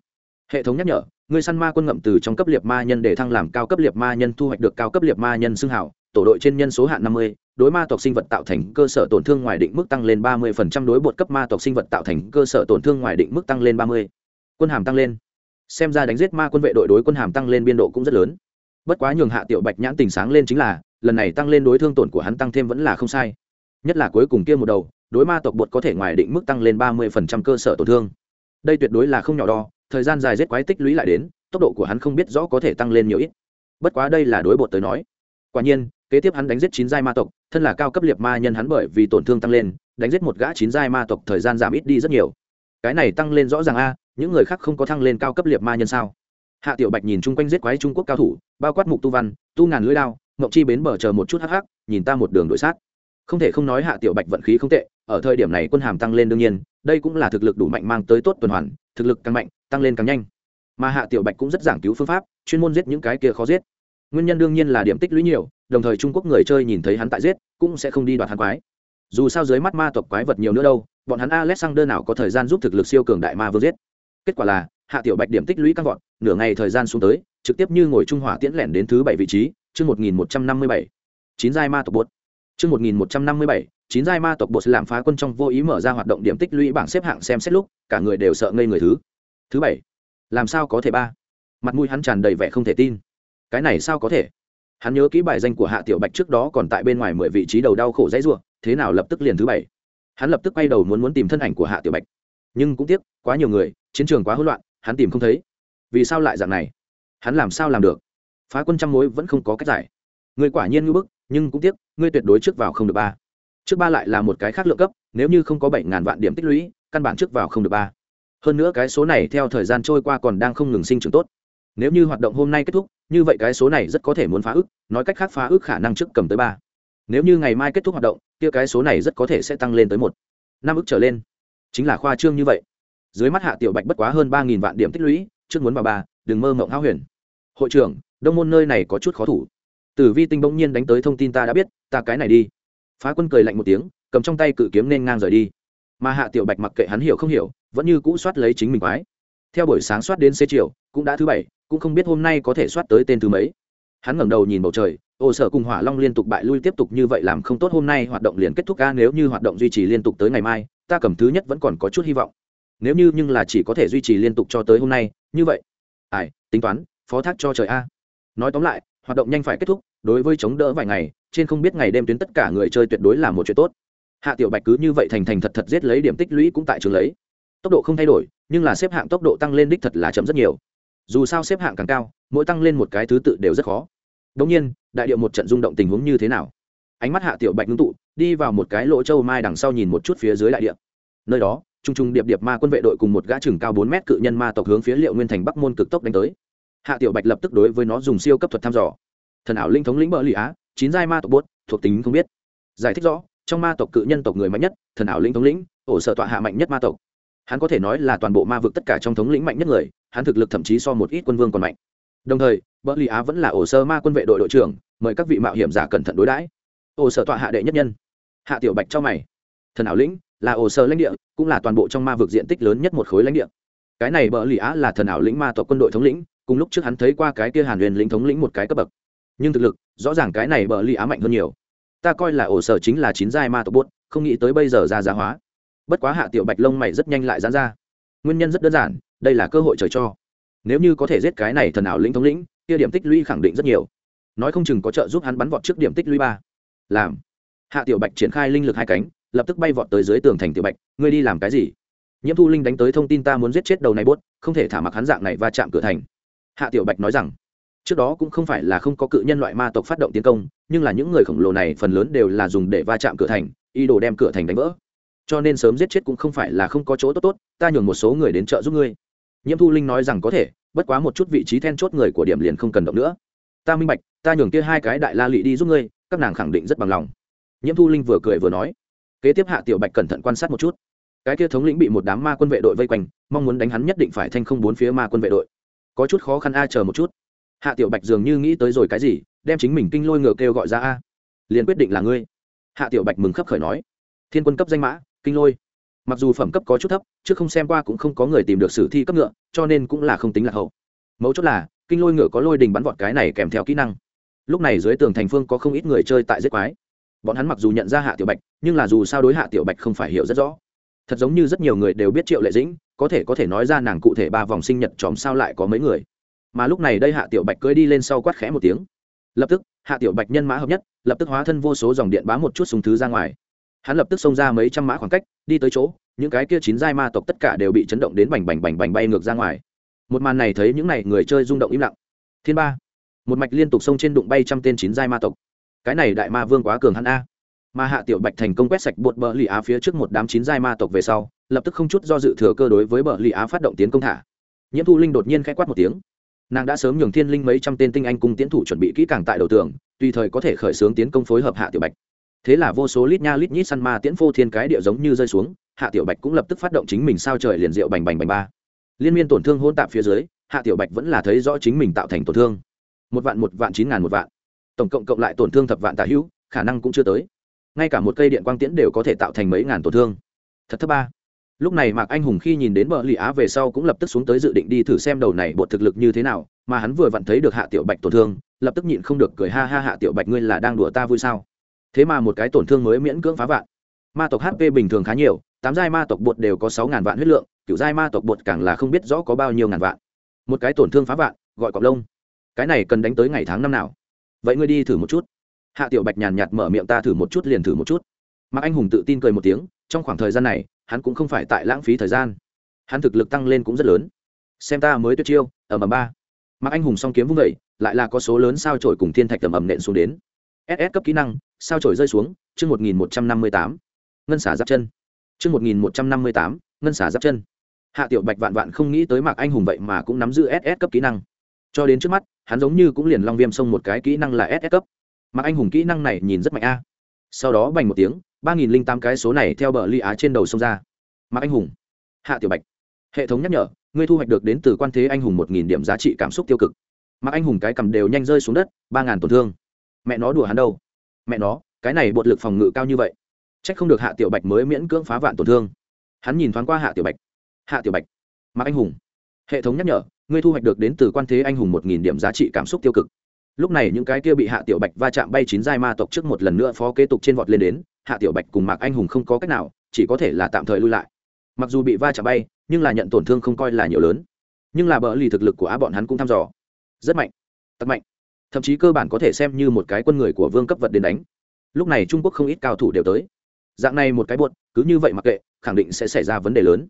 Hệ thống nhắc nhở, người săn ma quân ngậm từ trong cấp liệt ma nhân để thăng làm cao cấp liệt ma nhân thu hoạch được cao cấp liệt ma nhân xưng hảo tổ đội trên nhân số hạn năm mươi, đối ma tộc sinh vật tạo thành cơ sở tổn thương ngoài định mức tăng lên ba mươi phần trăm, đối bột cấp ma tộc sinh vật tạo thành cơ sở tổn thương ngoài định mức tăng lên ba mươi. Quân hàm tăng lên. Xem ra đánh giết ma quân vệ đội đối quân hàm tăng lên biên độ cũng rất lớn. Bất quá nhường hạ tiểu bạch nhãn tình sáng lên chính là lần này tăng lên đối thương tổn của hắn tăng thêm vẫn là không sai. Nhất là cuối cùng kia một đầu, đối ma tộc bột có thể ngoài định mức tăng lên ba mươi phần trăm cơ sở tổn thương. Đây tuyệt đối là không nhỏ đo, thời gian dài giết quái tích lũy lại đến, tốc độ của hắn không biết rõ có thể tăng lên nhiều ít. Bất quá đây là đối bột tới nói. Quả nhiên, kế tiếp hắn đánh giết chín giai ma tộc, thân là cao cấp liệt ma nhân hắn bởi vì tổn thương tăng lên, đánh giết một gã chín giai ma tộc thời gian giảm ít đi rất nhiều. Cái này tăng lên rõ ràng a, những người khác không có thăng lên cao cấp liệt ma nhân sao? Hạ tiểu bạch nhìn chung quanh giết quái trung quốc cao thủ, bao quát mục tu văn, tu ngàn lưỡi lao ngọc chi bến bờ chờ một chút hắc hắc, nhìn ta một đường đội sát. Không thể không nói hạ tiểu bạch vận khí không tệ, ở thời điểm này quân hàm tăng lên đương nhiên, đây cũng là thực lực đủ mạnh mang tới tốt tuần hoàn, thực lực càng mạnh, tăng lên càng nhanh. Mà hạ tiểu bạch cũng rất giảng cứu phương pháp, chuyên môn giết những cái kia khó giết. Nguyên nhân đương nhiên là điểm tích lũy nhiều, đồng thời trung quốc người chơi nhìn thấy hắn tại giết, cũng sẽ không đi đoạt hắn quái. Dù sao dưới mắt ma tộc quái vật nhiều nữa đâu, bọn hắn alexander nào có thời gian giúp thực lực siêu cường đại ma vương giết. Kết quả là, hạ tiểu bạch điểm tích lũy căng vọt, nửa ngày thời gian xuống tới, trực tiếp như ngồi trung hỏa tiễn lẻn đến thứ bảy vị trí chương một nghìn một trăm năm mươi bảy chín giai ma tộc bột. Chương một nghìn một trăm năm mươi bảy chín giai ma tộc bột làm phá quân trong vô ý mở ra hoạt động điểm tích lũy bảng xếp hạng xem xét lúc cả người đều sợ ngây người thứ. Thứ bảy làm sao có thể ba? Mặt mũi hắn tràn đầy vẻ không thể tin. Cái này sao có thể? Hắn nhớ kỹ bài danh của hạ tiểu bạch trước đó còn tại bên ngoài mười vị trí đầu đau khổ dãy rủa, thế nào lập tức liền thứ bảy. Hắn lập tức quay đầu muốn muốn tìm thân ảnh của hạ tiểu bạch. Nhưng cũng tiếc quá nhiều người chiến trường quá hỗn loạn hắn tìm không thấy. Vì sao lại dạng này? Hắn làm sao làm được? Phá quân trăm mối vẫn không có cách giải. Người quả nhiên ngưỡng bức, nhưng cũng tiếc, ngươi tuyệt đối trước vào không được ba. Trước ba lại là một cái khác lượng cấp, nếu như không có bảy ngàn vạn điểm tích lũy, căn bản trước vào không được ba. Hơn nữa cái số này theo thời gian trôi qua còn đang không ngừng sinh trưởng tốt. Nếu như hoạt động hôm nay kết thúc, như vậy cái số này rất có thể muốn phá ức nói cách khác phá ức khả năng trước cầm tới ba. Nếu như ngày mai kết thúc hoạt động, kia cái số này rất có thể sẽ tăng lên tới một. Năm ức trở lên. Chính là khoa trương như vậy. Dưới mắt hạ tiểu bạch bất quá hơn ba nghìn vạn điểm tích lũy, trước muốn vào ba, đừng mơ mộng hao huyền. Hội trưởng đông môn nơi này có chút khó thủ. Tử vi tinh bỗng nhiên đánh tới thông tin ta đã biết, ta cái này đi. Phá quân cười lạnh một tiếng, cầm trong tay cự kiếm nên ngang rời đi. Mà hạ tiểu bạch mặc kệ hắn hiểu không hiểu, vẫn như cũ soát lấy chính mình quái. Theo buổi sáng soát đến xế chiều, cũng đã thứ bảy, cũng không biết hôm nay có thể soát tới tên thứ mấy. Hắn ngẩng đầu nhìn bầu trời ồ sở cùng hỏa long liên tục bại lui tiếp tục như vậy làm không tốt hôm nay hoạt động liền kết thúc ca, nếu như hoạt động duy trì liên tục tới ngày mai, ta cầm thứ nhất vẫn còn có chút hy vọng. Nếu như nhưng là chỉ có thể duy trì liên tục cho tới hôm nay, như vậy. Ai, tính toán, phó thác cho trời a nói tóm lại, hoạt động nhanh phải kết thúc, đối với chống đỡ vài ngày, trên không biết ngày đêm tuyến tất cả người chơi tuyệt đối là một chuyện tốt. Hạ tiểu bạch cứ như vậy thành thành thật thật giết lấy điểm tích lũy cũng tại trường lấy. Tốc độ không thay đổi, nhưng là xếp hạng tốc độ tăng lên đích thật là chậm rất nhiều. Dù sao xếp hạng càng cao, mỗi tăng lên một cái thứ tự đều rất khó. Đống nhiên, đại điệu một trận rung động tình huống như thế nào? Ánh mắt hạ tiểu bạch ngưng tụ, đi vào một cái lỗ châu mai đằng sau nhìn một chút phía dưới đại địa. Nơi đó, trung trung điệp điệp ma quân vệ đội cùng một gã chừng cao bốn mét cự nhân ma tộc hướng phía liệu nguyên thành bắc môn cực tốc đánh tới hạ tiểu bạch lập tức đối với nó dùng siêu cấp thuật thăm dò. Thần ảo linh thống lĩnh bờ lì á, chín giai ma tộc bốt, thuộc tính không biết. Giải thích rõ, trong ma tộc cự nhân tộc người mạnh nhất, thần ảo linh thống lĩnh, ổ sợ tọa hạ mạnh nhất ma tộc. Hắn có thể nói là toàn bộ ma vực tất cả trong thống lĩnh mạnh nhất người, hắn thực lực thậm chí so một ít quân vương còn mạnh. Đồng thời bờ lì á vẫn là ổ sơ ma quân vệ đội đội trưởng, mời các vị mạo hiểm giả cẩn thận đối đãi. Ổ sở tọa hạ đệ nhất nhân. Hạ tiểu bạch cho mày. Thần ảo lĩnh là ổ sở lãnh địa, cũng là toàn bộ trong ma vực diện tích lớn nhất một khối lãnh địa. Cái này bờ lì á là thần ảo lĩnh ma tộc quân đội thống lĩnh cùng lúc trước hắn thấy qua cái kia hàn huyền lĩnh thống lĩnh một cái cấp bậc. Nhưng thực lực, rõ ràng cái này bờ lì á mạnh hơn nhiều. Ta coi là ổ sở chính là chín giai ma tộc bốt không nghĩ tới bây giờ ra giá hóa. Bất quá hạ tiểu bạch lông mày rất nhanh lại dán ra. Nguyên nhân rất đơn giản, đây là cơ hội trời cho. Nếu như có thể giết cái này thần ảo lĩnh thống lĩnh, kia điểm tích lũy khẳng định rất nhiều. Nói không chừng có trợ giúp hắn bắn vọt trước điểm tích lũy ba. Làm. Hạ tiểu bạch triển khai linh lực hai cánh, lập tức bay vọt tới dưới tường thành tiểu bạch, ngươi đi làm cái gì? Nhiễm thu linh đánh tới thông tin ta muốn giết chết đầu này bốt không thể thả mặc hắn dạng này va chạm cửa thành hạ tiểu bạch nói rằng, trước đó cũng không phải là không có cự nhân loại ma tộc phát động tiến công, nhưng là những người khổng lồ này phần lớn đều là dùng để va chạm cửa thành, ý đồ đem cửa thành đánh vỡ. Cho nên sớm giết chết cũng không phải là không có chỗ tốt tốt, ta nhường một số người đến trợ giúp ngươi. Nhiễm thu linh nói rằng có thể, bất quá một chút vị trí then chốt người của điểm liền không cần động nữa. Ta minh bạch, ta nhường kia hai cái đại la lị đi giúp ngươi, các nàng khẳng định rất bằng lòng. Nhiễm thu linh vừa cười vừa nói. Kế tiếp hạ tiểu bạch cẩn thận quan sát một chút. Cái kia thống lĩnh bị một đám ma quân vệ đội vây quanh, mong muốn đánh hắn nhất định phải thanh không bốn phía ma quân vệ đội có chút khó khăn a, chờ một chút. Hạ tiểu bạch dường như nghĩ tới rồi cái gì, đem chính mình kinh lôi ngựa kêu gọi ra a. Liền quyết định là ngươi. Hạ tiểu bạch mừng khấp khởi nói. Thiên quân cấp danh mã, kinh lôi. Mặc dù phẩm cấp có chút thấp, chứ không xem qua cũng không có người tìm được sử thi cấp ngựa, cho nên cũng là không tính là hậu. Mấu chốt là, kinh lôi ngựa có lôi đình bắn vọt cái này kèm theo kỹ năng. Lúc này dưới tường thành phương có không ít người chơi tại giết quái. Bọn hắn mặc dù nhận ra hạ tiểu bạch, nhưng là dù sao đối hạ tiểu bạch không phải hiểu rất rõ. Thật giống như rất nhiều người đều biết triệu lệ dĩnh có thể có thể nói ra nàng cụ thể ba vòng sinh nhật chòm sao lại có mấy người. Mà lúc này đây hạ tiểu bạch cưỡi đi lên sau quát khẽ một tiếng. Lập tức, hạ tiểu bạch nhân mã hợp nhất, lập tức hóa thân vô số dòng điện bám một chút súng thứ ra ngoài. Hắn lập tức xông ra mấy trăm mã khoảng cách, đi tới chỗ, những cái kia chín giai ma tộc tất cả đều bị chấn động đến bành bành bành bành bay ngược ra ngoài. Một màn này thấy những n à y người chơi rung động im lặng. Thiên ba, một mạch liên tục xông trên đụng bay trăm tên chín giai ma tộc. Cái này đại ma vương quá cường hắn a. Mà hạ tiểu bạch thành công quét sạch bột bờ lì á phía trước một đám chín giai ma tộc về sau lập tức không chút do dự thừa cơ đối với bờ lì á phát động tiến công thả. Nhiễm thu linh đột nhiên k h ẽ quát một tiếng. Nàng đã sớm nhường thiên linh mấy trăm tên tinh anh cùng tiến thủ chuẩn bị kỹ càng tại đầu tường, tùy thời có thể khởi xướng tiến công phối hợp hạ tiểu bạch. Thế là vô số lít nha lít nhít săn ma tiễn phô thiên cái địa giống như rơi xuống, hạ tiểu bạch cũng lập tức phát động chính mình sao trời liền rượu bành bành bành ba. Liên miên tổn thương hôn tạp phía dưới, hạ tiểu bạch vẫn là thấy rõ chính mình tạo thành tổn thương. Một vạn một vạn, chín ngàn một vạn. Tổng cộng cộng lại tổn thương thập vạn tả hữu, khả năng cũng chưa tới. Ngay cả một cây điện quang tiễn đều có thể tạo thành mấy ngàn tổn thương. Thật thấp ba lúc này mạc anh hùng khi nhìn đến bờ lì á về sau cũng lập tức xuống tới dự định đi thử xem đầu này bột thực lực như thế nào, mà hắn vừa vặn thấy được hạ tiểu bạch tổn thương, lập tức nhịn không được cười ha ha hạ tiểu bạch ngươi là đang đùa ta vui sao? Thế mà một cái tổn thương mới miễn cưỡng phá vạn. Ma tộc hp bình thường khá nhiều, tám giai ma tộc bột đều có sáu ngàn vạn huyết lượng, kiểu giai ma tộc bột càng là không biết rõ có bao nhiêu ngàn vạn. Một cái tổn thương phá vạn, gọi cọc lông. Cái này cần đánh tới ngày tháng năm nào? Vậy ngươi đi thử một chút. Hạ tiểu bạch nhàn nhạt mở miệng ta thử một chút liền thử một chút. Mạc anh hùng tự tin cười một tiếng, trong khoảng thời gian này hắn cũng không phải tại lãng phí thời gian. Hắn thực lực tăng lên cũng rất lớn. Xem ta mới tuyệt chiêu, ở mầm ba. Mặc anh hùng song kiếm vung vẩy lại là có số lớn sao trổi cùng thiên thạch tầm ầm nện xuống đến. Ss cấp kỹ năng, sao trổi rơi xuống, chương một nghìn một trăm năm mươi tám. Ngân xả giáp chân. Chương một nghìn một trăm năm mươi tám, ngân xả giáp chân. Hạ tiểu bạch vạn vạn không nghĩ tới mạc anh hùng vậy mà cũng nắm giữ ss cấp kỹ năng. Cho đến trước mắt, hắn giống như cũng liền long viêm xông một cái kỹ năng là ss cấp. Mạc anh hùng kỹ năng này nhìn rất mạnh a. Sau đó bành một tiếng ba nghìn linh tám cái số này theo bờ ly á trên đầu sông ra. Mạc anh hùng, hạ tiểu bạch, hệ thống nhắc nhở, ngươi thu hoạch được đến từ quan thế anh hùng một nghìn điểm giá trị cảm xúc tiêu cực. Mạc anh hùng cái cầm đều nhanh rơi xuống đất, ba ngàn tổn thương. Mẹ nó đùa hắn đâu? Mẹ nó, cái này bột lực phòng ngự cao như vậy. C h ắ c không được hạ tiểu bạch mới miễn cưỡng phá vạn tổn thương. Hắn nhìn thoáng qua hạ tiểu bạch. Hạ tiểu bạch, mạc anh hùng, hệ thống nhắc nhở, ngươi thu hoạch được đến từ quan thế anh hùng một nghìn điểm giá trị cảm xúc tiêu cực. Lúc này những cái kia bị hạ tiểu bạch va chạm bay chín giai ma tộc trước một lần nữa phó kế tục trên vọt lên đến hạ tiểu bạch cùng mạc anh hùng không có cách nào, chỉ có thể là tạm thời lui lại. Mặc dù bị va chạm bay, nhưng là nhận tổn thương không coi là nhiều lớn. Nhưng là bờ lì thực lực của á bọn hắn cũng thăm dò. Rất mạnh. Tặc mạnh. Thậm chí cơ bản có thể xem như một cái quân người của vương cấp vật đến đánh. Lúc này trung quốc không ít cao thủ đều tới. Dạng này một cái buột cứ như vậy mặc kệ, khẳng định sẽ xảy ra vấn đề lớn.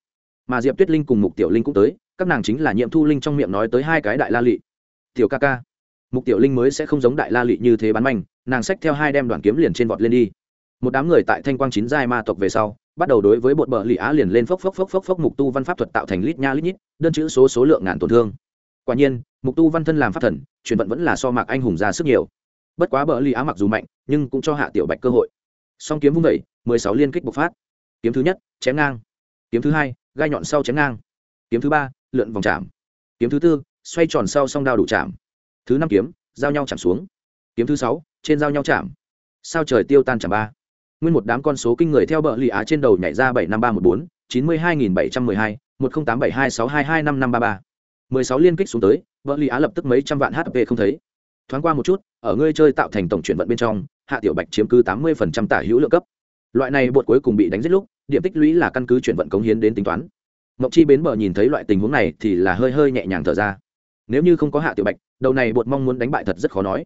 Mà diệp tuyết linh cùng mục tiểu linh cũng tới, các nàng chính là nhiệm thu linh trong miệng nói tới hai cái đại la lị. Tiểu ca ca. Mục tiểu linh mới sẽ không giống đại la lị như thế bán manh, nàng xách theo hai đem đoàn kiếm liền trên vọt lên đi một đám người tại thanh quang chín giai ma tộc về sau, bắt đầu đối với bột bờ lì á liền lên phốc phốc phốc phốc phốc mục tu văn pháp thuật tạo thành lít nha lít nhít, đơn chữ số số lượng ngàn tổn thương. Quả nhiên, mục tu văn thân làm pháp thần chuyển vận vẫn là so mạc anh hùng ra sức nhiều. Bất quá bờ lì á mặc dù mạnh, nhưng cũng cho hạ tiểu bạch cơ hội. Song kiếm vung vẩy mười sáu liên kích bộc phát. Kiếm thứ nhất, chém ngang. Kiếm thứ hai, gai nhọn sau chém ngang. Kiếm thứ ba, lượn vòng chạm. Kiếm thứ tư, xoay tròn sau song đao đủ chạm. Thứ năm kiếm, giao nhau chạm xuống. Kiếm thứ sáu, trên giao nhau chạm. Sao trời tiêu tan chạm ba nguyên một đám con số kinh người theo bờ lì á trên đầu nhảy ra bảy năm ba một bốn, chín mươi hai nghìn bảy trăm mười hai, một không tám bảy hai sáu hai hai năm năm ba ba. Mười sáu liên kích xuống tới, bờ lì á lập tức mấy trăm vạn hp không thấy. Thoáng qua một chút, ở ngươi chơi tạo thành tổng chuyển vận bên trong, hạ tiểu bạch chiếm cứ tám mươi phần trăm tả hữu lượng cấp. Loại này bột cuối cùng bị đánh giết lúc, điểm tích lũy là căn cứ chuyển vận cống hiến đến tính toán. Mộng chi bến bờ nhìn thấy loại tình huống này thì là hơi hơi nhẹ nhàng thở ra. Nếu như không có hạ tiểu bạch, đầu này bột mong muốn đánh bại thật rất khó nói.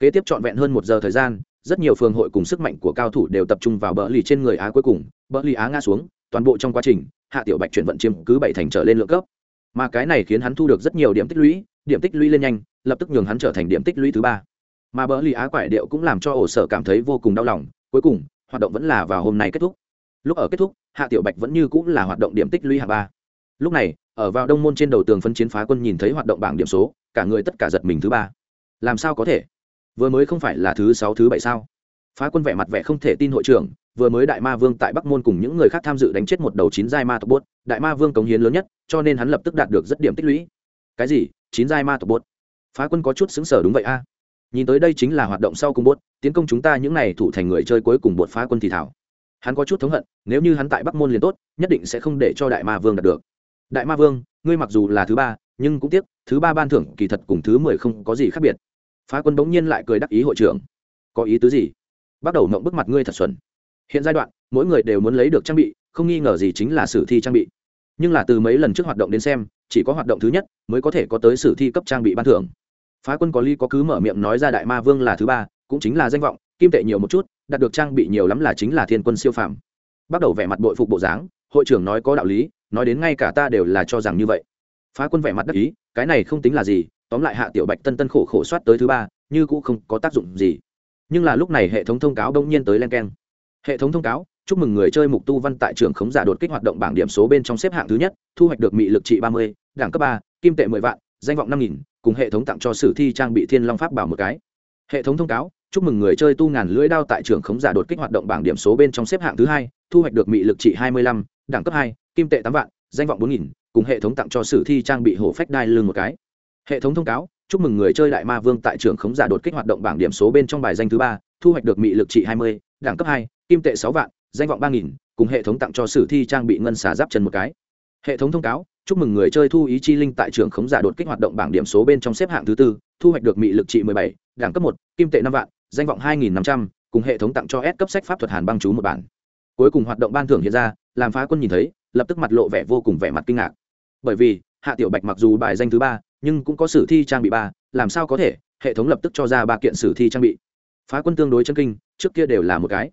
Kế tiếp trọn vẹn hơn một giờ thời gian rất nhiều phường hội cùng sức mạnh của cao thủ đều tập trung vào bờ lì trên người á cuối cùng, bờ lì á ngã xuống, toàn bộ trong quá trình, hạ tiểu bạch chuyển vận chiếm cứ bảy thành trở lên lượng cấp. Mà cái này khiến hắn thu được rất nhiều điểm tích lũy, điểm tích lũy lên nhanh, lập tức nhường hắn trở thành điểm tích lũy thứ ba. Mà bờ lì á quải điệu cũng làm cho ổ sở cảm thấy vô cùng đau lòng, cuối cùng, hoạt động vẫn là vào hôm nay kết thúc. Lúc ở kết thúc, hạ tiểu bạch vẫn như cũng là hoạt động điểm tích lũy hạ ba. Lúc này, ở vào đông môn trên đầu tường phân chiến phá quân nhìn thấy hoạt động bảng điểm số, cả người tất cả giật mình thứ ba. Làm sao có thể? Vừa mới không phải là thứ sáu, thứ bảy sao? Phá quân vẻ mặt vẻ không thể tin hội trưởng, vừa mới đại ma vương tại bắc môn cùng những người khác tham dự đánh chết một đầu chín giai ma tộc bốt đại ma vương cống hiến lớn nhất, cho nên hắn lập tức đạt được rất điểm tích lũy. Cái gì? Chín giai ma tộc bốt phá quân có chút xứng sở đúng vậy a. Nhìn tới đây chính là hoạt động sau cùng bốt tiến công chúng ta những n à y thủ thành người chơi cuối cùng bột phá quân thì thảo. Hắn có chút thống hận, nếu như hắn tại bắc môn liền tốt, nhất định sẽ không để cho đại ma vương đạt được. Đại ma vương, ngươi mặc dù là thứ ba, nhưng cũng tiếc, thứ ba ban thưởng kỳ thật cùng thứ mười không có gì khác biệt phá quân bỗng nhiên lại cười đắc ý hội trưởng. Có ý tứ gì? Bắt đầu mộng bức mặt ngươi thật xuẩn. Hiện giai đoạn, mỗi người đều muốn lấy được trang bị, không nghi ngờ gì chính là sử thi trang bị. Nhưng là từ mấy lần trước hoạt động đến xem, chỉ có hoạt động thứ nhất mới có thể có tới sử thi cấp trang bị ban thưởng. Phá quân có ly có cứ mở miệng nói ra đại ma vương là thứ ba, cũng chính là danh vọng, kim tệ nhiều một chút, đạt được trang bị nhiều lắm là chính là thiên quân siêu phàm. Bắt đầu vẻ mặt bội phục bộ dáng, hội trưởng nói có đạo lý, nói đến ngay cả ta đều là cho rằng như vậy. Phá quân vẻ mặt đắc ý, cái này không tính là gì tóm lại hạ tiểu bạch tân tân khổ khổ soát tới thứ ba, như cũng không có tác dụng gì. Nhưng là lúc này hệ thống thông cáo đông nhiên tới len keng. Hệ thống thông cáo, chúc mừng người chơi mục tu văn tại trường khống giả đột kích hoạt động bảng điểm số bên trong xếp hạng thứ nhất, thu hoạch được mị lực trị ba mươi đảng cấp ba, kim tệ mười vạn, danh vọng năm nghìn, cùng hệ thống tặng cho sử thi trang bị thiên long pháp bảo một cái. Hệ thống thông cáo, chúc mừng người chơi tu ngàn lưỡi đao tại trường khống giả đột kích hoạt động bảng điểm số bên trong xếp hạng thứ hai, thu hoạch được mị lực trị hai mươi lăm, đẳng cấp hai, kim tệ tám vạn, danh vọng bốn nghìn, cùng hệ thống tặng cho sử thi trang bị hổ phách đai lưng một cái hệ thống thông cáo, chúc mừng người chơi đại ma vương tại trường khống giả đột kích hoạt động bảng điểm số bên trong bài danh thứ ba, thu hoạch được mị lực trị hai mươi, đẳng cấp hai, kim tệ sáu vạn, danh vọng ba nghìn, cùng hệ thống tặng cho sử thi trang bị ngân xà giáp chân một cái. Hệ thống thông cáo, chúc mừng người chơi thu ý chi linh tại trường khống giả đột kích hoạt động bảng điểm số bên trong xếp hạng thứ tư, thu hoạch được mị lực trị mười bảy, đẳng cấp một, kim tệ năm vạn, danh vọng hai nghìn năm trăm, cùng hệ thống tặng cho S cấp sách pháp thuật hàn băng chú một bản. Cuối cùng hoạt động ban thưởng hiện ra, làm phá quân nhìn thấy, lập tức mặt lộ vẻ vô cùng vẻ mặt kinh ngạc. Bởi vì, hạ tiểu bạch mặc dù bài danh thứ ba nhưng cũng có sử thi trang bị ba, làm sao có thể? Hệ thống lập tức cho ra ba kiện sử thi trang bị. Phá quân tương đối chân kinh, trước kia đều là một cái.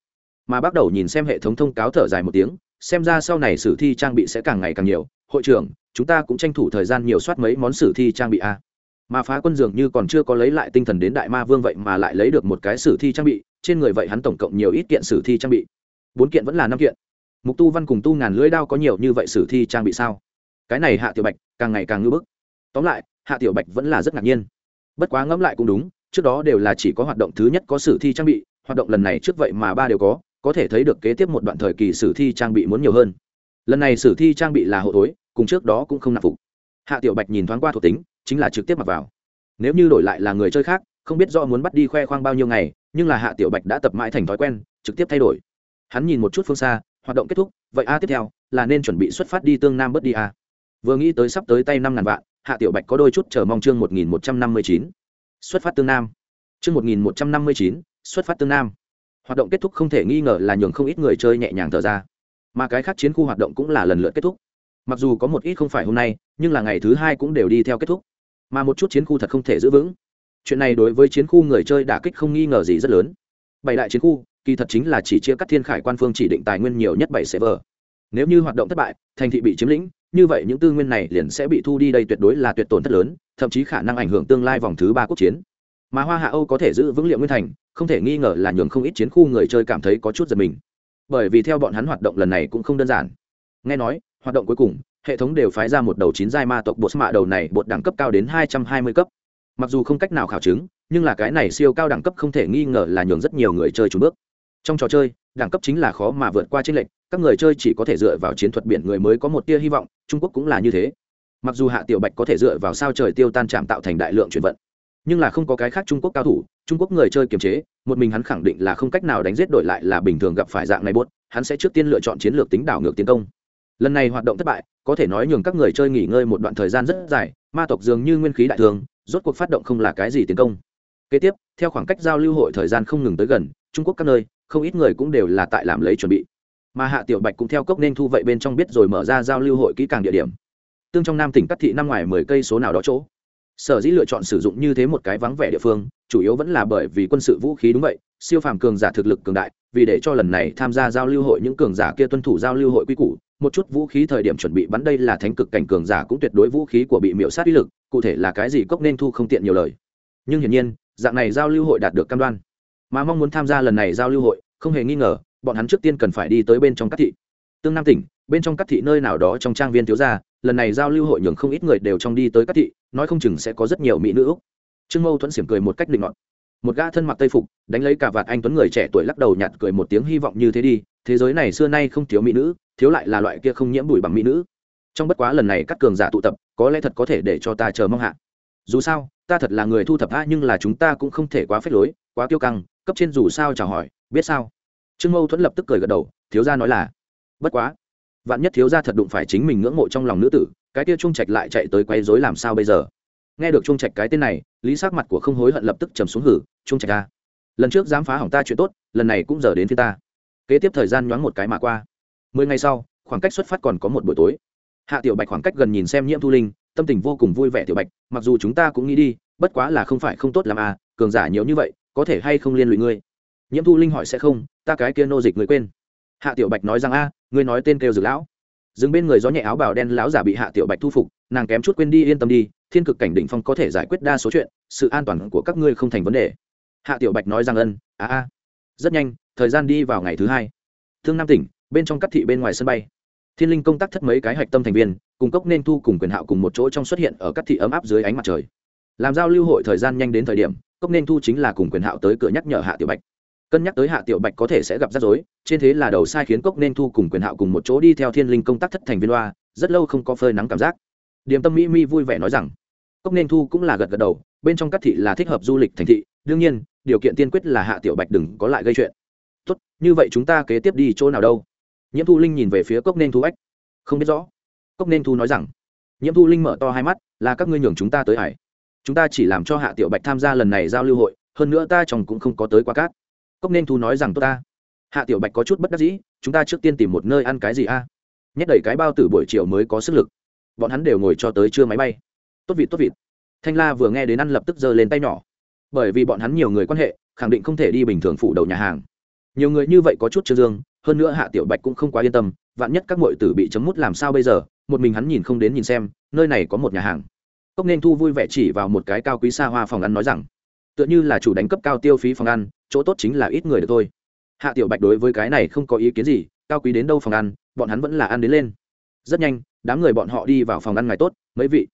Mà bắt đầu nhìn xem hệ thống thông cáo thở dài một tiếng, xem ra sau này sử thi trang bị sẽ càng ngày càng nhiều. Hội trưởng, chúng ta cũng tranh thủ thời gian nhiều soát mấy món sử thi trang bị a. Mà phá quân dường như còn chưa có lấy lại tinh thần đến đại ma vương vậy mà lại lấy được một cái sử thi trang bị, trên người vậy hắn tổng cộng nhiều ít kiện sử thi trang bị. Bốn kiện vẫn là năm kiện. Mục tu văn cùng tu ngàn lưỡi đao có nhiều như vậy sử thi trang bị sao? Cái này hạ tiểu bạch, càng ngày càng ngưỡng bức. Tóm lại hạ tiểu bạch vẫn là rất ngạc nhiên. Bất quá ngẫm lại cũng đúng, trước đó đều là chỉ có hoạt động thứ nhất có sử thi trang bị, hoạt động lần này trước vậy mà ba đều có có thể thấy được kế tiếp một đoạn thời kỳ sử thi trang bị muốn nhiều hơn. Lần này sử thi trang bị là hộ tối cùng trước đó cũng không nạp phục. Hạ tiểu bạch nhìn thoáng qua thuộc tính, chính là trực tiếp mặc vào. Nếu như đổi lại là người chơi khác, không biết do muốn bắt đi khoe khoang bao nhiêu ngày, nhưng là hạ tiểu bạch đã tập mãi thành thói quen, trực tiếp thay đổi. Hắn nhìn một chút phương xa, hoạt động kết thúc, vậy a tiếp theo, là nên chuẩn bị xuất phát đi tương nam bớt đi a. Vừa nghĩ tới sắp tới tay năm ngàn vạn hạ tiểu bạch có đôi chút chờ mong chương một nghìn một trăm năm mươi chín. Xuất phát tương nam. Chương một nghìn một trăm năm mươi chín, xuất phát tương nam. Hoạt động kết thúc không thể nghi ngờ là nhường không ít người chơi nhẹ nhàng thở ra. Mà cái khác chiến khu hoạt động cũng là lần lượt kết thúc. Mặc dù có một ít không phải hôm nay, nhưng là ngày thứ hai cũng đều đi theo kết thúc. Mà một chút chiến khu thật không thể giữ vững. Chuyện này đối với chiến khu người chơi đả kích không nghi ngờ gì rất lớn. Bảy đại chiến khu, kỳ thật chính là chỉ chia cắt thiên khải quan phương chỉ định tài nguyên nhiều nhất bảy server. Nếu như hoạt động thất bại, thành thị bị chiếm lĩnh như vậy những tư nguyên này liền sẽ bị thu đi đây tuyệt đối là tuyệt tổn thất lớn, thậm chí khả năng ảnh hưởng tương lai vòng thứ ba quốc chiến. Mà hoa hạ âu có thể giữ vững liệu nguyên thành, không thể nghi ngờ là nhường không ít chiến khu người chơi cảm thấy có chút giật mình. Bởi vì theo bọn hắn hoạt động lần này cũng không đơn giản. Nghe nói, hoạt động cuối cùng, hệ thống đều phái ra một đầu chín giai ma tộc bột mạ đầu này bột đẳng cấp cao đến hai trăm hai mươi cấp. Mặc dù không cách nào khảo chứng, nhưng là cái này siêu cao đẳng cấp không thể nghi ngờ là nhường rất nhiều người chơi trùn bước. Trong trò chơi, đẳng cấp chính là khó mà vượt qua tranh lệch các người chơi chỉ có thể dựa vào chiến thuật biển người mới có một tia hy vọng, trung quốc cũng là như thế. Mặc dù hạ tiểu bạch có thể dựa vào sao trời tiêu tan chạm tạo thành đại lượng chuyển vận, nhưng là không có cái khác trung quốc cao thủ, trung quốc người chơi kiềm chế, một mình hắn khẳng định là không cách nào đánh giết đổi lại là bình thường gặp phải dạng này buốt, hắn sẽ trước tiên lựa chọn chiến lược tính đảo ngược tiến công. Lần này hoạt động thất bại, có thể nói nhường các người chơi nghỉ ngơi một đoạn thời gian rất dài, ma tộc dường như nguyên khí đại thường, rốt cuộc phát động không là cái gì tiến công. Kế tiếp, theo khoảng cách giao lưu hội thời gian không ngừng tới gần, trung quốc các nơi, không ít người cũng đều là tại làm lấy chuẩn bị mà hạ tiểu bạch cũng theo cốc nên thu vậy bên trong biết rồi mở ra giao lưu hội kỹ càng địa điểm. Tương trong nam tỉnh cắt thị năm ngoài mười cây số nào đó chỗ. Sở dĩ lựa chọn sử dụng như thế một cái vắng vẻ địa phương, chủ yếu vẫn là bởi vì quân sự vũ khí đúng vậy, siêu phàm cường giả thực lực cường đại, vì để cho lần này tham gia giao lưu hội những cường giả kia tuân thủ giao lưu hội quy củ, một chút vũ khí thời điểm chuẩn bị bắn đây là thánh cực cảnh cường giả cũng tuyệt đối vũ khí của bị miễu sát uy lực, cụ thể là cái gì cốc nên thu không tiện nhiều lời. Nhưng hiển nhiên, dạng này giao lưu hội đạt được cam đoan. Mà mong muốn tham gia lần này giao lưu hội, không hề nghi ngờ bọn hắn trước tiên cần phải đi tới bên trong các thị. Tương nam tỉnh, bên trong các thị nơi nào đó trong trang viên thiếu gia, lần này giao lưu hội nhường không ít người đều trong đi tới các thị, nói không chừng sẽ có rất nhiều mỹ nữ úc. Trương mâu thuẫn xiểm cười một cách định ngọn một gã thân mặc tây phục, đánh lấy cả vạt anh tuấn người trẻ tuổi lắc đầu nhạt cười một tiếng hy vọng như thế đi, thế giới này xưa nay không thiếu mỹ nữ, thiếu lại là loại kia không nhiễm bụi bằng mỹ nữ. Trong bất quá lần này các cường giả tụ tập, có lẽ thật có thể để cho ta chờ mong hạ. Dù sao, ta thật là người thu thập tha nhưng là chúng ta cũng không thể quá phết lối, quá kiêu căng, cấp trên dù sao chào hỏi, biết sao? Trương mâu thuẫn lập tức cười gật đầu, thiếu gia nói là, bất quá, vạn nhất thiếu gia thật đụng phải chính mình ngưỡng mộ trong lòng nữ tử, cái kia trung trạch lại chạy tới quay rối làm sao bây giờ? Nghe được trung trạch cái tên này, lý sắc mặt của không hối hận lập tức trầm xuống hử, trung trạch ta lần trước dám phá hỏng ta chuyện tốt, lần này cũng giờ đến phía ta. Kế tiếp thời gian nhoáng một cái mà qua. Mười ngày sau, khoảng cách xuất phát còn có một buổi tối. Hạ tiểu bạch khoảng cách gần nhìn xem nhiễm thu linh, tâm tình vô cùng vui vẻ tiểu bạch, mặc dù chúng ta cũng nghĩ đi, bất quá là không phải không tốt làm à cường giả nhiều như vậy, có thể hay không liên lụy ngươi? Nhiễm thu linh hỏi sẽ không, ta cái kia nô dịch người quên. Hạ tiểu bạch nói rằng, a, ngươi nói tên kêu dược lão. Dừng bên người gió nhẹ áo bào đen lão giả bị hạ tiểu bạch thu phục, nàng kém chút quên đi, yên tâm đi, thiên cực cảnh đỉnh phong có thể giải quyết đa số chuyện, sự an toàn của các ngươi không thành vấn đề. Hạ tiểu bạch nói rằng, ân, a a. Rất nhanh, thời gian đi vào ngày thứ hai. Thương nam tỉnh, bên trong các thị bên ngoài sân bay. Thiên linh công tác thất mấy cái hạch tâm thành viên, cùng cốc nên thu cùng quyền hạo cùng một chỗ trong xuất hiện ở các thị ấm áp dưới ánh mặt trời. Làm giao lưu hội thời gian nhanh đến thời điểm, cốc nên thu chính là cùng quyền hạo tới cửa nhắc nhở hạ tiểu bạch cân nhắc tới hạ tiểu bạch có thể sẽ gặp rắc rối, trên thế là đầu sai khiến cốc nên thu cùng quyền hạo cùng một chỗ đi theo thiên linh công tác thất thành viên loa, rất lâu không có phơi nắng cảm giác. Điềm tâm mỹ mi vui vẻ nói rằng, cốc nên thu cũng là gật gật đầu, bên trong các thị là thích hợp du lịch thành thị, đương nhiên, điều kiện tiên quyết là hạ tiểu bạch đừng có lại gây chuyện. Tốt, như vậy chúng ta kế tiếp đi chỗ nào đâu? Nhiễm thu linh nhìn về phía cốc nên thu ách. Không biết rõ. Cốc nên thu nói rằng, nhiễm thu linh mở to hai mắt, là các ngươi nhường chúng ta tới hải. Chúng ta chỉ làm cho hạ tiểu bạch tham gia lần này giao lưu hội, hơn nữa ta chồng cũng không có tới quá cát cốc nên thu nói rằng tốt ta. Hạ tiểu bạch có chút bất đắc dĩ, chúng ta trước tiên tìm một nơi ăn cái gì a? Nhét đầy cái bao tử buổi chiều mới có sức lực. Bọn hắn đều ngồi cho tới trưa máy bay. Tốt vịt tốt vịt. Thanh la vừa nghe đến ăn lập tức giơ lên tay nhỏ. Bởi vì bọn hắn nhiều người quan hệ, khẳng định không thể đi bình thường phủ đầu nhà hàng. Nhiều người như vậy có chút chưa dương, hơn nữa hạ tiểu bạch cũng không quá yên tâm, vạn nhất các mọi tử bị chấm mút làm sao bây giờ, một mình hắn nhìn không đến nhìn xem, nơi này có một nhà hàng. Cốc nên thu vui vẻ chỉ vào một cái cao quý xa hoa phòng ăn nói rằng, tựa như là chủ đánh cấp cao tiêu phí phòng ăn chỗ tốt chính là ít người được thôi. Hạ tiểu bạch đối với cái này không có ý kiến gì, cao quý đến đâu phòng ăn, bọn hắn vẫn là ăn đến lên. Rất nhanh, đám người bọn họ đi vào phòng ăn ngày tốt, mấy vị.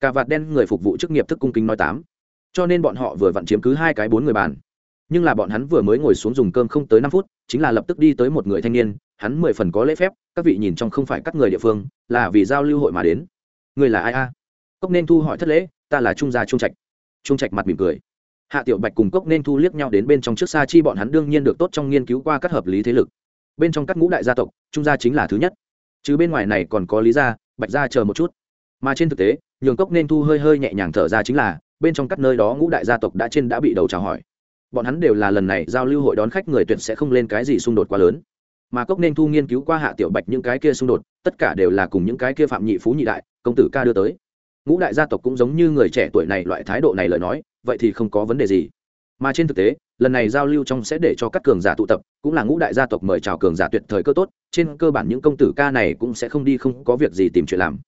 Cà vạt đen người phục vụ chức nghiệp thức cung kính nói tám. Cho nên bọn họ vừa vặn chiếm cứ hai cái bốn người bàn. Nhưng là bọn hắn vừa mới ngồi xuống dùng cơm không tới năm phút, chính là lập tức đi tới một người thanh niên, hắn mười phần có lễ phép, các vị nhìn trong không phải các người địa phương, là vì giao lưu hội mà đến. Người là ai a? Cốc nên thu hỏi thất lễ, ta là trung gia trung trạch. Trung trạch mặt mỉm cười hạ tiểu bạch cùng cốc nên thu liếc nhau đến bên trong trước xa chi, bọn hắn đương nhiên được tốt trong nghiên cứu qua các hợp lý thế lực. Bên trong các ngũ đại gia tộc, trung gia chính là thứ nhất. Chứ bên ngoài này còn có lý gia, bạch gia chờ một chút. Mà trên thực tế, nhường cốc nên thu hơi hơi nhẹ nhàng thở ra chính là, bên trong các nơi đó ngũ đại gia tộc đã trên đã bị đầu chào hỏi. Bọn hắn đều là lần này giao lưu hội đón khách người tuyệt sẽ không lên cái gì xung đột quá lớn. Mà cốc nên thu nghiên cứu qua hạ tiểu bạch những cái kia xung đột, tất cả đều là cùng những cái kia phạm nhị phú nhị đại, công tử ca đưa tới ngũ đại gia tộc cũng giống như người trẻ tuổi này loại thái độ này lời nói vậy thì không có vấn đề gì mà trên thực tế lần này giao lưu trong sẽ để cho các cường giả tụ tập cũng là ngũ đại gia tộc mời chào cường giả tuyệt thời cơ tốt trên cơ bản những công tử ca này cũng sẽ không đi không có việc gì tìm chuyện làm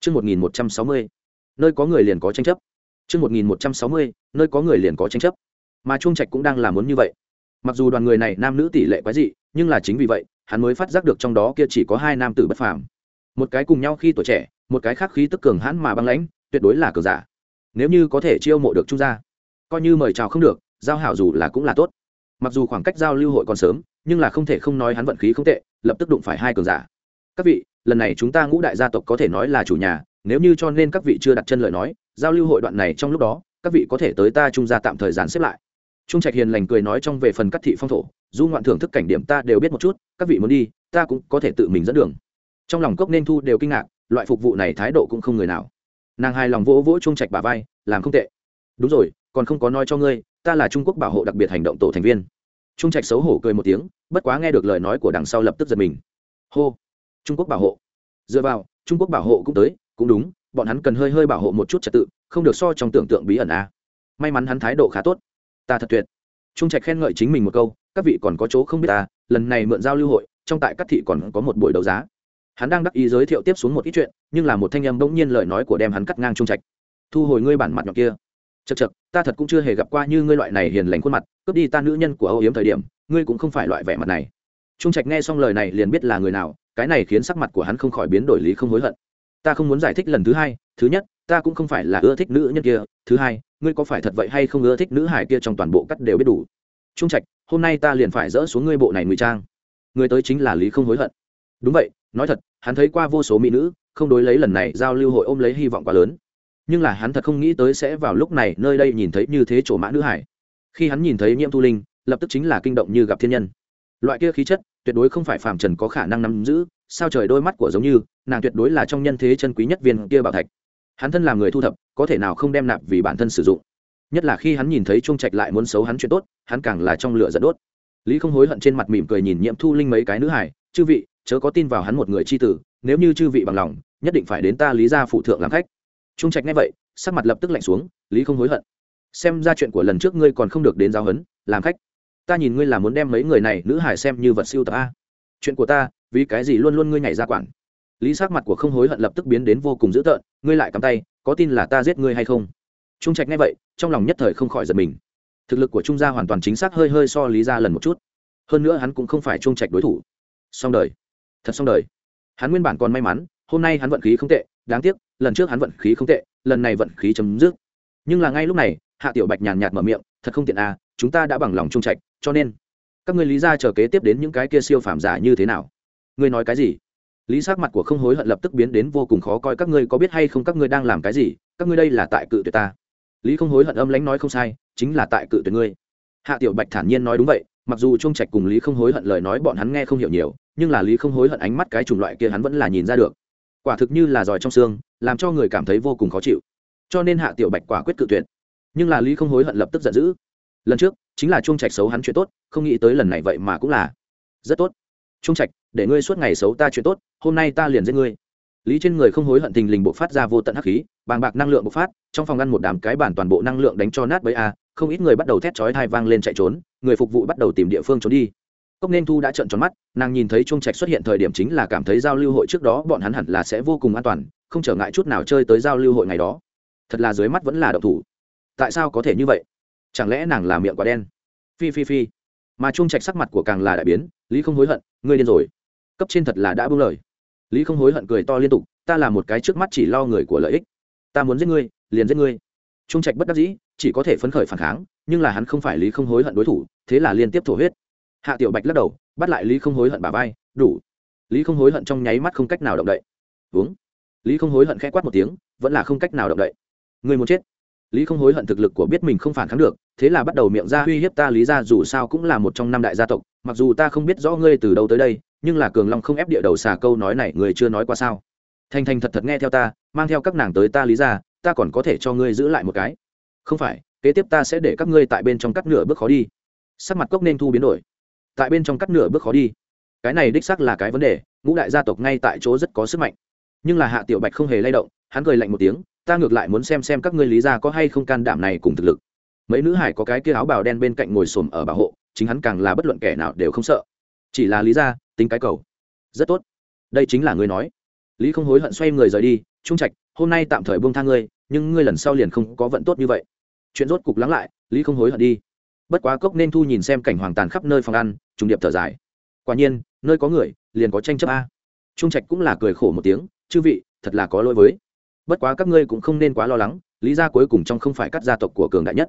Trước 1160, nơi có người liền có tranh chấp. Trước 1160, nơi có người liền có tranh chấp. Mà Trung Trạch cũng đang làm muốn như vậy. Mặc dù đoàn người này nam nữ tỷ lệ quá dị, nhưng là chính vì vậy, hắn mới phát giác được trong đó kia chỉ có hai nam tử bất phàm. Một cái cùng nhau khi tuổi trẻ, một cái khác khí tức cường hãn mà băng lãnh, tuyệt đối là cường giả. Nếu như có thể chiêu mộ được Trung gia, coi như mời chào không được, giao hảo dù là cũng là tốt. Mặc dù khoảng cách giao lưu hội còn sớm, nhưng là không thể không nói hắn vận khí không tệ, lập tức đụng phải hai cường giả. Các vị, lần này chúng ta ngũ đại gia tộc có thể nói là chủ nhà, nếu như cho nên các vị chưa đặt chân lời nói, giao lưu hội đoạn này trong lúc đó, các vị có thể tới ta trung gia tạm thời gian xếp lại trung trạch hiền lành cười nói trong về phần cắt thị phong thổ du ngoạn thưởng thức cảnh điểm ta đều biết một chút các vị muốn đi ta cũng có thể tự mình dẫn đường trong lòng cốc nên thu đều kinh ngạc loại phục vụ này thái độ cũng không người nào. Nàng hài lòng vỗ vỗ trung trạch bà vai, làm không tệ. Đúng rồi, còn không có nói cho ngươi, ta là trung quốc bảo hộ đặc biệt hành động tổ thành viên. Trung trạch xấu hổ cười một tiếng, bất quá nghe được lời nói của đằng sau lập tức giật mình. Hô, trung quốc bảo hộ. Dựa vào, trung quốc bảo hộ cũng tới, cũng đúng, bọn hắn cần hơi hơi bảo hộ một chút trật tự, không được so trong tưởng tượng bí ẩn à. may mắn hắn thái độ khá tốt. Ta thật tuyệt. Trung trạch khen ngợi chính mình một câu, các vị còn có chỗ không biết ta, lần này mượn giao lưu hội, trong tại các thị còn có một buổi đấu giá hắn đang đắc ý giới thiệu tiếp xuống một ít chuyện, nhưng là một thanh âm bỗng nhiên lời nói của đem hắn cắt ngang trung trạch. Thu hồi ngươi bản mặt nhọn kia. Chật chật ta thật cũng chưa hề gặp qua như ngươi loại này hiền lành khuôn mặt, cướp đi ta nữ nhân của âu yếm thời điểm, ngươi cũng không phải loại vẻ mặt này. Trung trạch nghe xong lời này liền biết là người nào, cái này khiến sắc mặt của hắn không khỏi biến đổi lý không hối hận. Ta không muốn giải thích lần thứ hai, thứ nhất, ta cũng không phải là ưa thích nữ nhân kia, thứ hai, ngươi có phải thật vậy hay không ưa thích nữ hải kia trong toàn bộ cắt đều biết đủ. Trung trạch, hôm nay ta liền phải dỡ xuống ngươi bộ này ngụy trang. Người tới chính là lý không hối hận. Đúng vậy, nói thật hắn thấy qua vô số mỹ nữ, không đối lấy lần này giao lưu hội ôm lấy hy vọng quá lớn. Nhưng là hắn thật không nghĩ tới sẽ vào lúc này nơi đây nhìn thấy như thế chỗ mã nữ hải. Khi hắn nhìn thấy nhiễm thu linh, lập tức chính là kinh động như gặp thiên nhân. Loại kia khí chất, tuyệt đối không phải phàm trần có khả năng nắm giữ, sao trời đôi mắt của giống như, nàng tuyệt đối là trong nhân thế chân quý nhất viên kia bảo thạch. Hắn thân làm người thu thập, có thể nào không đem nạp vì bản thân sử dụng. Nhất là khi hắn nhìn thấy trung trạch lại muốn xấu hắn chuyện tốt, hắn càng là trong lửa dẫn đốt. Lý không hối hận trên mặt mỉm cười nhìn nhiễm thu linh mấy cái nữ hải, chư vị chớ có tin vào hắn một người chi tử, nếu như chư vị bằng lòng, nhất định phải đến ta lý gia phụ thượng làm khách. Trung trạch nghe vậy, sắc mặt lập tức lạnh xuống, lý không hối hận. Xem ra chuyện của lần trước ngươi còn không được đến giáo huấn, làm khách. Ta nhìn ngươi là muốn đem mấy người này nữ hải xem như vật siêu tập a. Chuyện của ta, vì cái gì luôn luôn ngươi nhảy ra quản? Lý sắc mặt của không hối hận lập tức biến đến vô cùng dữ tợn, ngươi lại cắm tay, có tin là ta giết ngươi hay không? Trung trạch nghe vậy, trong lòng nhất thời không khỏi giật mình. Thực lực của trung gia hoàn toàn chính xác hơi hơi so lý ra lần một chút. Hơn nữa hắn cũng không phải trung trạch đối thủ. Song đời thật xong đời. Hắn nguyên bản còn may mắn, hôm nay hắn vận khí không tệ, đáng tiếc, lần trước hắn vận khí không tệ, lần này vận khí chấm dứt. Nhưng là ngay lúc này, hạ tiểu bạch nhàn nhạt mở miệng, thật không tiện à chúng ta đã bằng lòng trung trạch, cho nên các ngươi lý ra chờ kế tiếp đến những cái kia siêu phàm giả như thế nào? Ngươi nói cái gì? Lý sắc mặt của không hối hận lập tức biến đến vô cùng khó coi, các ngươi có biết hay không các ngươi đang làm cái gì? Các ngươi đây là tại cự tuyệt ta. Lý không hối hận âm lãnh nói không sai, chính là tại cự tuyệt ngươi. Hạ tiểu bạch thản nhiên nói đúng vậy, mặc dù trung trạch cùng lý không hối hận lời nói bọn hắn nghe không hiểu nhiều nhưng là lý không hối hận ánh mắt cái chủng loại kia hắn vẫn là nhìn ra được. Quả thực như là giỏi trong xương, làm cho người cảm thấy vô cùng khó chịu. Cho nên hạ tiểu bạch quả quyết cự tuyệt. Nhưng là lý không hối hận lập tức giận dữ. Lần trước, chính là trung trạch xấu hắn chuyện tốt, không nghĩ tới lần này vậy mà cũng là rất tốt. Trung trạch, để ngươi suốt ngày xấu ta chuyện tốt, hôm nay ta liền giết ngươi. Lý trên người không hối hận tình lình bộc phát ra vô tận hắc khí, bàng bạc năng lượng bộc phát, trong phòng ngăn một đám cái bản toàn bộ năng lượng đánh cho nát bấy a, không ít người bắt đầu thét chói thai vang lên chạy trốn, người phục vụ bắt đầu tìm địa phương trốn đi cốc nên thu đã trợn tròn mắt, nàng nhìn thấy chuông trạch xuất hiện thời điểm chính là cảm thấy giao lưu hội trước đó bọn hắn hẳn là sẽ vô cùng an toàn, không trở ngại chút nào chơi tới giao lưu hội ngày đó. Thật là dưới mắt vẫn là động thủ. Tại sao có thể như vậy? Chẳng lẽ nàng là miệng quá đen? Phi phi phi. Mà chuông trạch sắc mặt của càng là đại biến, lý không hối hận, ngươi điên rồi. Cấp trên thật là đã buông lời. Lý không hối hận cười to liên tục, ta là một cái trước mắt chỉ lo người của lợi ích. Ta muốn giết ngươi, liền giết ngươi. Trung trạch bất đắc dĩ, chỉ có thể phấn khởi phản kháng, nhưng là hắn không phải lý không hối hận đối thủ, thế là liên tiếp thổ huyết hạ tiểu bạch lắc đầu, bắt lại lý không hối hận bà vai, đủ. Lý không hối hận trong nháy mắt không cách nào động đậy. Uống. Lý không hối hận k h ẽ quát một tiếng, vẫn là không cách nào động đậy. Người muốn chết. Lý không hối hận thực lực của biết mình không phản kháng được, thế là bắt đầu miệng ra uy hiếp ta, lý ra dù sao cũng là một trong năm đại gia tộc, mặc dù ta không biết rõ ngươi từ đâu tới đây, nhưng là cường long không ép địa đầu xà câu nói này người chưa nói qua sao. Thành thành thật thật nghe theo ta, mang theo các nàng tới ta, lý ra ta còn có thể cho ngươi giữ lại một cái. Không phải, kế tiếp ta sẽ để các ngươi tại bên trong cắt nửa bước khó đi. Sắc mặt cốc nên thu biến đổi tại bên trong cắt nửa bước khó đi. Cái này đích xác là cái vấn đề, ngũ đại gia tộc ngay tại chỗ rất có sức mạnh. Nhưng là hạ tiểu bạch không hề lay động, hắn cười lạnh một tiếng, ta ngược lại muốn xem xem các ngươi lý ra có hay không can đảm này cùng thực lực. Mấy nữ hải có cái kia áo bào đen bên cạnh ngồi xổm ở bảo hộ, chính hắn càng là bất luận kẻ nào đều không sợ. Chỉ là lý ra tính cái cầu. Rất tốt. Đây chính là ngươi nói. Lý không hối hận xoay người rời đi, trung trạch, hôm nay tạm thời buông tha ngươi, nhưng ngươi lần sau liền không có vận tốt như vậy. Chuyện rốt cục lắng lại, lý không hối hận đi bất quá cốc nên thu nhìn xem cảnh hoàng tàn khắp nơi phòng ăn, trùng điệp thở dài. Quả nhiên, nơi có người, liền có tranh chấp a. Trung trạch cũng là cười khổ một tiếng, chư vị, thật là có lỗi với. Bất quá các ngươi cũng không nên quá lo lắng, lý gia cuối cùng trong không phải cắt gia tộc của cường đại nhất.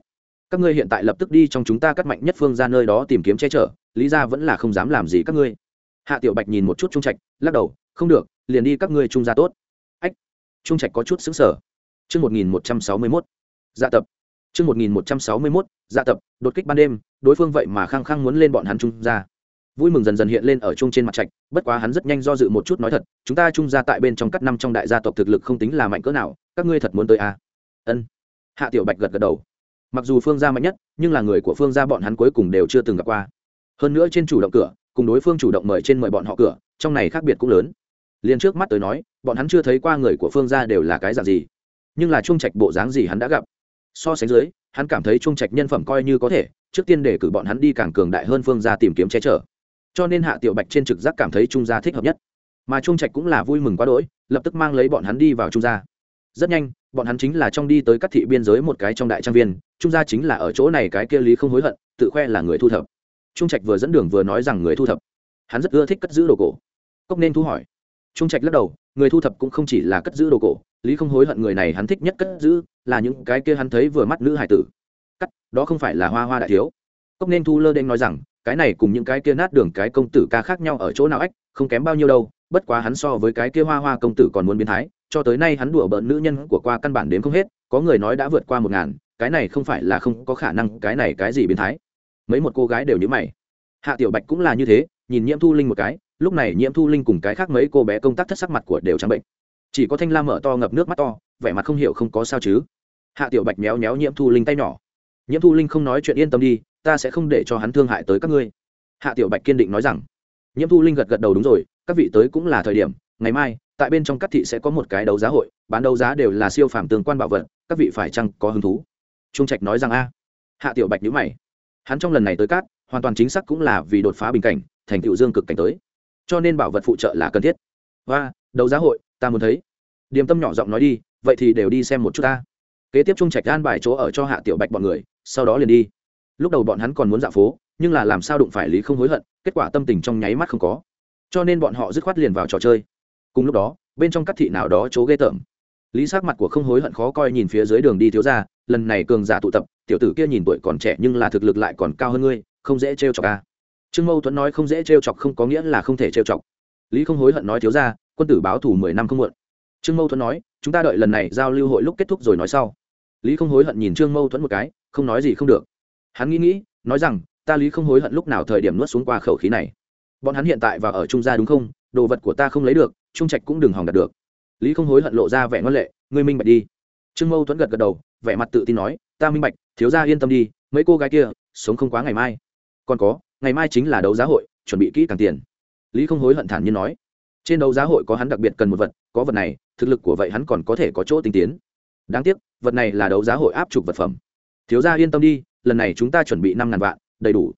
Các ngươi hiện tại lập tức đi trong chúng ta cắt mạnh nhất phương ra nơi đó tìm kiếm che chở, lý gia vẫn là không dám làm gì các ngươi. Hạ tiểu bạch nhìn một chút trung trạch, lắc đầu, không được, liền đi các ngươi trung gia tốt. Ách, trung trạch có chút xứng sở chương một nghìn một trăm sáu mươi mốt. Dạ tập chương một nghìn một trăm sáu mươi mốt dạ tập, đột kích ban đêm, đối phương vậy mà khăng khăng muốn lên bọn hắn trung gia. Vui mừng dần dần hiện lên ở chung trên mặt trạch, bất quá hắn rất nhanh do dự một chút nói thật, chúng ta trung gia tại bên trong cắt năm trong đại gia tộc thực lực không tính là mạnh cỡ nào, các ngươi thật muốn tới à? ân. Hạ tiểu bạch gật gật đầu. Mặc dù phương gia mạnh nhất, nhưng là người của phương gia bọn hắn cuối cùng đều chưa từng gặp qua. Hơn nữa trên chủ động cửa, cùng đối phương chủ động mời trên mời bọn họ cửa, trong này khác biệt cũng lớn. Liên trước mắt tới nói, bọn hắn chưa thấy qua người của phương gia đều là cái dạng gì, nhưng là trung trạch bộ dáng gì hắn đã gặp so sánh dưới, hắn cảm thấy trung trạch nhân phẩm coi như có thể, trước tiên để cử bọn hắn đi càng cường đại hơn phương gia tìm kiếm che chở. Cho nên hạ tiểu bạch trên trực giác cảm thấy trung gia thích hợp nhất. Mà trung trạch cũng là vui mừng quá đỗi, lập tức mang lấy bọn hắn đi vào trung gia. Rất nhanh, bọn hắn chính là trong đi tới các thị biên giới một cái trong đại trang viên, trung gia chính là ở chỗ này cái kia lý không hối hận, tự khoe là người thu thập. Trung trạch vừa dẫn đường vừa nói rằng người thu thập. Hắn rất ưa thích cất giữ đồ cổ. Cốc nên thu hỏi. Trung trạch lắc đầu, người thu thập cũng không chỉ là cất giữ đồ cổ, lý không hối hận người này hắn thích nhất cất giữ là những cái kia hắn thấy vừa mắt nữ hải tử. Cắt, đó không phải là hoa hoa đại thiếu. Cốc nên thu lơ đen nói rằng, cái này cùng những cái kia nát đường cái công tử ca khác nhau ở chỗ nào ách, không kém bao nhiêu đâu, bất quá hắn so với cái kia hoa hoa công tử còn muốn biến thái, cho tới nay hắn đùa bỡn nữ nhân của qua căn bản đến không hết, có người nói đã vượt qua một ngàn, cái này không phải là không có khả năng, cái này cái gì biến thái? Mấy một cô gái đều như mày. Hạ tiểu bạch cũng là như thế, nhìn nhiễm thu linh một cái, lúc này nhiễm thu linh cùng cái khác mấy cô bé công tác thất sắc mặt của đều trắng bệnh. Chỉ có thanh lam mở to ngập nước mắt to, vẻ mặt không hiểu không có sao chứ hạ tiểu bạch méo méo nhiễm thu linh tay nhỏ. Nhiễm thu linh không nói chuyện yên tâm đi, ta sẽ không để cho hắn thương hại tới các ngươi. Hạ tiểu bạch kiên định nói rằng. Nhiễm thu linh gật gật đầu đúng rồi, các vị tới cũng là thời điểm, ngày mai, tại bên trong các thị sẽ có một cái đấu giá hội, bán đấu giá đều là siêu phàm tương quan bảo vật, các vị phải chăng có hứng thú? Trung trạch nói rằng a. Hạ tiểu bạch nhữ mày. Hắn trong lần này tới cát, hoàn toàn chính xác cũng là vì đột phá bình cảnh, thành tựu dương cực cảnh tới. Cho nên bảo vật phụ trợ là cần thiết. Và đấu giá hội, ta muốn thấy. Điềm tâm nhỏ giọng nói đi, vậy thì đều đi xem một chút ta kế tiếp trung trạch gan bài chỗ ở cho hạ tiểu bạch bọn người, sau đó liền đi. Lúc đầu bọn hắn còn muốn dạo phố, nhưng là làm sao đụng phải lý không hối hận, kết quả tâm tình trong nháy mắt không có. Cho nên bọn họ dứt khoát liền vào trò chơi. Cùng lúc đó, bên trong các thị nào đó chỗ ghê tởm. Lý sắc mặt của không hối hận khó coi nhìn phía dưới đường đi thiếu ra lần này cường giả tụ tập, tiểu tử kia nhìn tuổi còn trẻ nhưng là thực lực lại còn cao hơn ngươi, không dễ trêu chọc ca trương mâu thuẫn nói không dễ trêu chọc không có nghĩa là không thể trêu chọc. Lý không hối hận nói thiếu ra quân tử báo thủ mười năm không muộn. Trương mâu thuẫn nói, chúng ta đợi lần này giao lưu hội lúc kết thúc rồi nói sau lý không hối hận nhìn trương mâu thuẫn một cái, không nói gì không được. Hắn nghĩ nghĩ, nói rằng, ta lý không hối hận lúc nào thời điểm nuốt xuống qua khẩu khí này. Bọn hắn hiện tại và ở trung gia đúng không? Đồ vật của ta không lấy được, trung trạch cũng đừng hòng đạt được. Lý không hối hận lộ ra vẻ ngân lệ, ngươi minh bạch đi. Trương mâu thuẫn gật gật đầu, vẻ mặt tự tin nói, ta minh bạch, thiếu gia yên tâm đi, mấy cô gái kia sống không quá ngày mai. Còn có, ngày mai chính là đấu giá hội, chuẩn bị kỹ càng tiền. Lý không hối hận thản nhiên nói. Trên đấu giá hội có hắn đặc biệt cần một vật, có vật này, thực lực của vậy hắn còn có thể có chỗ tinh tiến đáng tiếc, vật này là đấu giá hội áp trục vật phẩm. Thiếu gia yên tâm đi, lần này chúng ta chuẩn bị năm ngàn vạn, đầy đủ.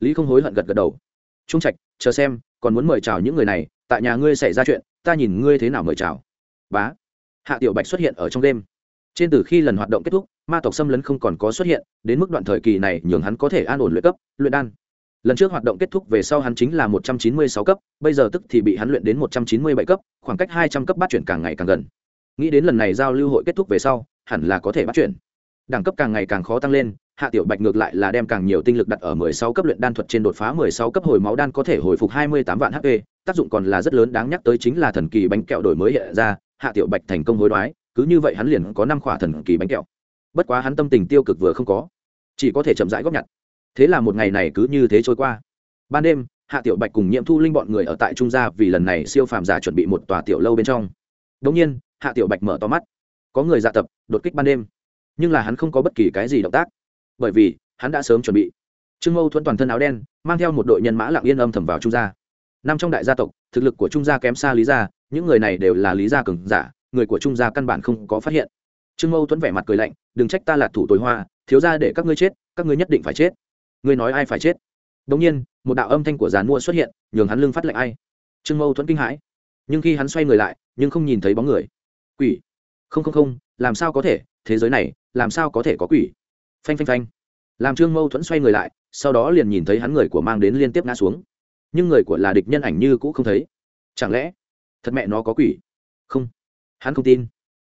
Lý không hối hận gật gật đầu. Trung trạch, chờ xem, còn muốn mời chào những người này, tại nhà ngươi xảy ra chuyện, ta nhìn ngươi thế nào mời chào. Bá. Hạ tiểu bạch xuất hiện ở trong đêm. Trên từ khi lần hoạt động kết thúc, ma tộc xâm lấn không còn có xuất hiện, đến mức đoạn thời kỳ này nhường hắn có thể an ổn luyện cấp, luyện đan. Lần trước hoạt động kết thúc về sau hắn chính là một trăm chín mươi sáu cấp, bây giờ tức thì bị hắn luyện đến một trăm chín mươi bảy cấp, khoảng cách hai trăm cấp bắt chuyển càng ngày càng gần nghĩ đến lần này giao lưu hội kết thúc về sau, hẳn là có thể bắt chuyển đẳng cấp càng ngày càng khó tăng lên, hạ tiểu bạch ngược lại là đem càng nhiều tinh lực đặt ở mười sáu cấp luyện đan thuật trên đột phá mười sáu cấp hồi máu đan có thể hồi phục hai mươi tám vạn hp tác dụng còn là rất lớn, đáng nhắc tới chính là thần kỳ bánh kẹo đổi mới hiện ra, hạ tiểu bạch thành công hối đoái, cứ như vậy hắn liền có năm khỏa thần kỳ bánh kẹo. Bất quá hắn tâm tình tiêu cực vừa không có, chỉ có thể chậm rãi góp nhặt. Thế là một ngày này cứ như thế trôi qua. Ban đêm, hạ tiểu bạch cùng nhiệm thu linh bọn người ở tại trung gia vì lần này siêu phàm giả chuẩn bị một tòa tiểu lâu bên trong. Đ nhiên hạ tiểu bạch mở to mắt. Có người dạ tập, đột kích ban đêm. Nhưng là hắn không có bất kỳ cái gì động tác. Bởi vì, hắn đã sớm chuẩn bị. Trương mâu thuẫn toàn thân áo đen, mang theo một đội nhân mã lặng yên âm thầm vào trung gia. Năm trong đại gia tộc, thực lực của trung gia kém xa lý gia, những người này đều là lý gia cường giả, người của trung gia căn bản không có phát hiện. Trương mâu thuẫn vẻ mặt cười lạnh, đừng trách ta là thủ tối hoa, thiếu ra để các ngươi chết, các ngươi nhất định phải chết. Ngươi nói ai phải chết? Đống nhiên, một đạo âm thanh của giàn mua xuất hiện, nhường hắn lưng phát lạnh ai. Trương mâu thuẫn kinh hãi. Nhưng khi hắn xoay người lại, nhưng không nhìn thấy bóng người quỷ. Không không không, làm sao có thể? Thế giới này, làm sao có thể có quỷ? Phanh phanh phanh. Làm trương mâu thuẫn xoay người lại, sau đó liền nhìn thấy hắn người của mang đến liên tiếp ngã xuống. Nhưng người của là địch nhân ảnh như cũ không thấy. Chẳng lẽ, thật mẹ nó có quỷ? Không, hắn không tin.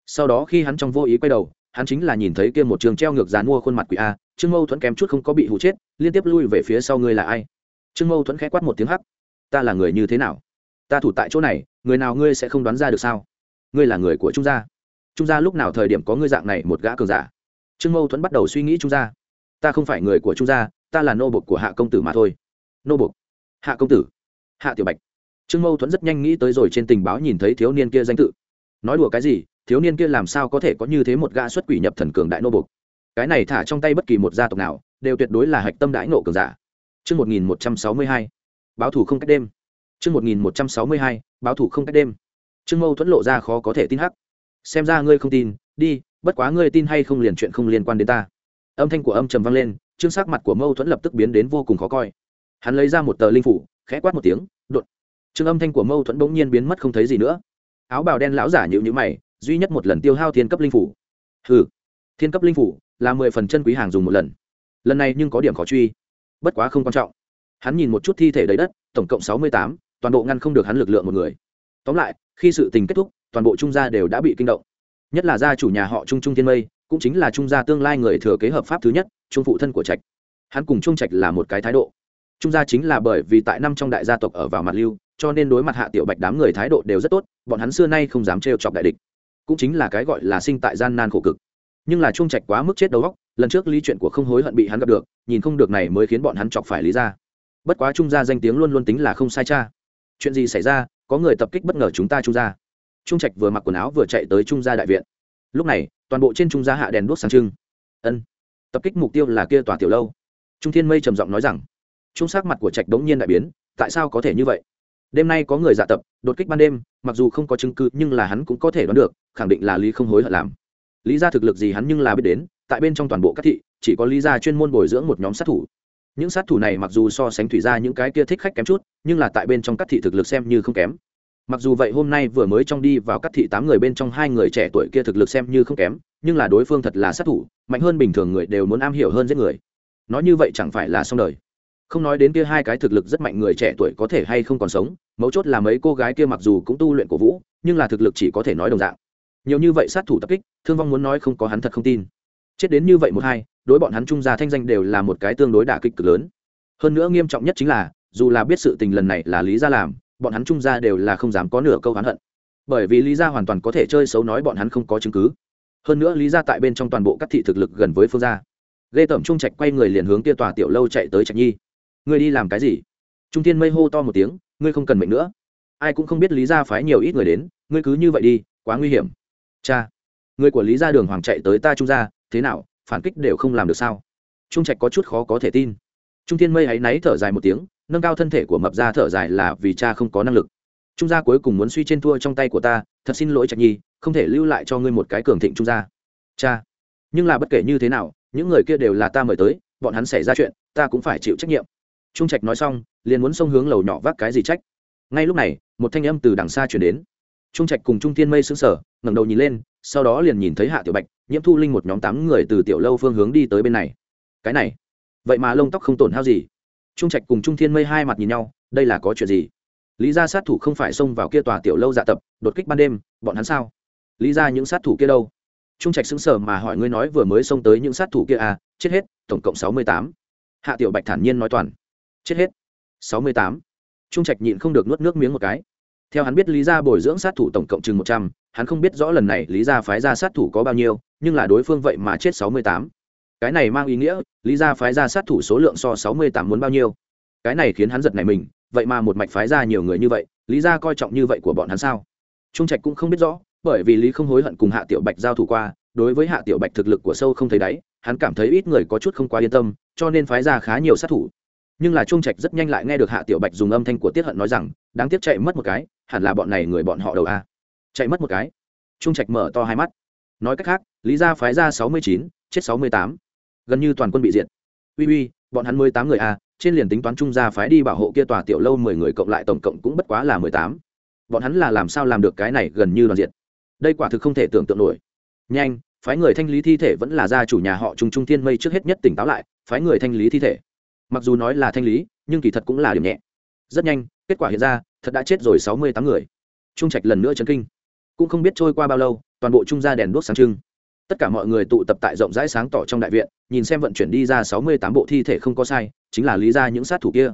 Sau đó khi hắn trong vô ý quay đầu, hắn chính là nhìn thấy kia một trường treo ngược dán mua khuôn mặt quỷ a, trương mâu thuẫn kém chút không có bị hụ chết, liên tiếp lui về phía sau ngươi là ai? Trương mâu thuẫn khẽ quát một tiếng hắc. Ta là người như thế nào? Ta thủ tại chỗ này, người nào ngươi sẽ không đoán ra được sao? Ngươi là người của trung gia. Trung gia lúc nào thời điểm có ngươi dạng này một gã cường giả? Trương mâu thuẫn bắt đầu suy nghĩ trung gia. Ta không phải người của trung gia, ta là nô bộc của hạ công tử mà thôi. Nô bộc? Hạ công tử. Hạ tiểu bạch. Trương mâu thuẫn rất nhanh nghĩ tới rồi trên tình báo nhìn thấy thiếu niên kia danh tự. Nói đùa cái gì, thiếu niên kia làm sao có thể có như thế một gã xuất quỷ nhập thần cường đại nô bộc? Cái này thả trong tay bất kỳ một gia tộc nào, đều tuyệt đối là hạch tâm đãi nộ cường giả. Chương 1162. Báo thủ không cách đêm. Chương 1162. Báo thủ không cách đêm. Trương Mâu thuẫn lộ ra khó có thể tin hắc. Xem ra ngươi không tin, đi, bất quá ngươi tin hay không liền chuyện không liên quan đến ta. Âm thanh của âm trầm vang lên, trương sắc mặt của Mâu thuẫn lập tức biến đến vô cùng khó coi. Hắn lấy ra một tờ linh phủ, khẽ quát một tiếng, đột. Trương âm thanh của Mâu thuẫn bỗng nhiên biến mất không thấy gì nữa. Áo bào đen lão giả nhịu nhữ mày, duy nhất một lần tiêu hao thiên cấp linh phủ. Hừ, thiên cấp linh phủ là mười phần chân quý hàng dùng một lần. Lần này nhưng có điểm khó truy bất quá không quan trọng hắn nhìn một chút thi thể đầy đất tổng cộng sáu mươi tám toàn bộ ngăn không được hắn lực lượng một người tóm lại, khi sự tình kết thúc, toàn bộ trung gia đều đã bị kinh động. Nhất là gia chủ nhà họ trung trung thiên mây, cũng chính là trung gia tương lai người thừa kế hợp pháp thứ nhất, trung phụ thân của trạch. Hắn cùng trung trạch là một cái thái độ. Trung gia chính là bởi vì tại năm trong đại gia tộc ở vào mặt lưu, cho nên đối mặt hạ tiểu bạch đám người thái độ đều rất tốt, bọn hắn xưa nay không dám trêu chọc đại địch. Cũng chính là cái gọi là sinh tại gian nan khổ cực. Nhưng là trung trạch quá mức chết đầu góc lần trước lý chuyện của không hối hận bị hắn gặp được, nhìn không được này mới khiến bọn hắn chọc phải lý ra. Bất quá trung gia danh tiếng luôn luôn tính là không sai cha. Chuyện gì xảy ra có người tập kích bất ngờ chúng ta trung gia. Trung trạch vừa mặc quần áo vừa chạy tới trung gia đại viện. Lúc này, toàn bộ trên trung gia hạ đèn đuốc sáng trưng. Ân, tập kích mục tiêu là kia tòa tiểu lâu. Trung thiên mây trầm giọng nói rằng, trung sắc mặt của trạch đống nhiên đại biến, tại sao có thể như vậy? Đêm nay có người dạ tập, đột kích ban đêm, mặc dù không có chứng cứ, nhưng là hắn cũng có thể đoán được, khẳng định là lý không hối hận làm. Lý ra thực lực gì hắn nhưng là biết đến, tại bên trong toàn bộ các thị, chỉ có lý ra chuyên môn bồi dưỡng một nhóm sát thủ. Những sát thủ này mặc dù so sánh thủy ra những cái kia thích khách kém chút nhưng là tại bên trong các thị thực lực xem như không kém. Mặc dù vậy hôm nay vừa mới trong đi vào các thị tám người bên trong hai người trẻ tuổi kia thực lực xem như không kém, nhưng là đối phương thật là sát thủ, mạnh hơn bình thường người đều muốn am hiểu hơn giết người. Nói như vậy chẳng phải là xong đời. Không nói đến kia hai cái thực lực rất mạnh người trẻ tuổi có thể hay không còn sống, mấu chốt là mấy cô gái kia mặc dù cũng tu luyện cổ vũ, nhưng là thực lực chỉ có thể nói đồng dạng. Nhiều như vậy sát thủ tập kích, thương vong muốn nói không có hắn thật không tin. Chết đến như vậy một hai, đối bọn hắn trung gia thanh danh đều là một cái tương đối đả kích cực lớn. Hơn nữa nghiêm trọng nhất chính là dù là biết sự tình lần này là lý gia làm, bọn hắn trung gia đều là không dám có nửa câu hắn hận. Bởi vì lý gia hoàn toàn có thể chơi xấu nói bọn hắn không có chứng cứ. Hơn nữa lý gia tại bên trong toàn bộ các thị thực lực gần với phương gia. Lê tẩm trung trạch quay người liền hướng kia tòa tiểu lâu chạy tới trạch nhi. Ngươi đi làm cái gì? Trung thiên mây hô to một tiếng, ngươi không cần mệnh nữa. Ai cũng không biết lý gia phái nhiều ít người đến, ngươi cứ như vậy đi, quá nguy hiểm. Cha, người của lý gia đường hoàng chạy tới ta trung gia, thế nào, phản kích đều không làm được sao? Trung trạch có chút khó có thể tin. Trung thiên mây hãy náy thở dài một tiếng nâng cao thân thể của mập ra thở dài là vì cha không có năng lực. Trung gia cuối cùng muốn suy trên thua trong tay của ta, thật xin lỗi trạch nhi, không thể lưu lại cho ngươi một cái cường thịnh trung gia. Cha, nhưng là bất kể như thế nào, những người kia đều là ta mời tới, bọn hắn xảy ra chuyện, ta cũng phải chịu trách nhiệm. Trung trạch nói xong, liền muốn xông hướng lầu nhỏ vác cái gì trách. Ngay lúc này, một thanh âm từ đằng xa chuyển đến. Trung trạch cùng trung thiên mây xứng sở ngẩng đầu nhìn lên, sau đó liền nhìn thấy hạ tiểu bạch, nhiễm thu linh một nhóm tám người từ tiểu lâu phương hướng đi tới bên này. Cái này, vậy mà lông tóc không tổn hao gì trung trạch cùng trung thiên mây hai mặt nhìn nhau, đây là có chuyện gì? Lý ra sát thủ không phải xông vào kia tòa tiểu lâu dạ tập, đột kích ban đêm, bọn hắn sao? Lý ra những sát thủ kia đâu? Trung trạch xứng sở mà hỏi ngươi nói vừa mới xông tới những sát thủ kia à? Chết hết, tổng cộng sáu mươi tám. Hạ tiểu bạch thản nhiên nói toàn. Chết hết, sáu mươi tám. Trung trạch nhịn không được nuốt nước miếng một cái. Theo hắn biết lý gia bồi dưỡng sát thủ tổng cộng chừng một trăm, hắn không biết rõ lần này lý gia phái ra sát thủ có bao nhiêu, nhưng là đối phương vậy mà chết sáu mươi tám cái này mang ý nghĩa, lý gia phái ra sát thủ số lượng so sáu mươi tám muốn bao nhiêu. Cái này khiến hắn giật này mình, vậy mà một mạch phái ra nhiều người như vậy, lý gia coi trọng như vậy của bọn hắn sao? Trung trạch cũng không biết rõ, bởi vì lý không hối hận cùng hạ tiểu bạch giao thủ qua, đối với hạ tiểu bạch thực lực của sâu không thấy đáy, hắn cảm thấy ít người có chút không quá yên tâm, cho nên phái ra khá nhiều sát thủ. Nhưng là trung trạch rất nhanh lại nghe được hạ tiểu bạch dùng âm thanh của tiết hận nói rằng, đáng tiếc chạy mất một cái, hẳn là bọn này người bọn họ đầu a. Chạy mất một cái? Trung trạch mở to hai mắt. Nói cách khác, lý gia phái ra sáu mươi chín, chết sáu mươi tám gần như toàn quân bị diệt. Uy uy, bọn hắn mười tám người a trên liền tính toán trung gia phái đi bảo hộ kia tòa tiểu lâu mười người cộng lại tổng cộng cũng bất quá là mười tám. Bọn hắn là làm sao làm được cái này gần như đoàn diệt? Đây quả thực không thể tưởng tượng nổi. Nhanh, phái người thanh lý thi thể vẫn là gia chủ nhà họ trung trung thiên mây trước hết nhất tỉnh táo lại, phái người thanh lý thi thể. Mặc dù nói là thanh lý, nhưng kỳ thật cũng là điểm nhẹ. Rất nhanh, kết quả hiện ra, thật đã chết rồi sáu mươi tám người. Trung trạch lần nữa chấn kinh. Cũng không biết trôi qua bao lâu, toàn bộ trung gia đèn đuốc sáng trưng tất cả mọi người tụ tập tại rộng rãi sáng tỏ trong đại viện, nhìn xem vận chuyển đi ra sáu mươi tám bộ thi thể không có sai, chính là lý ra những sát thủ kia.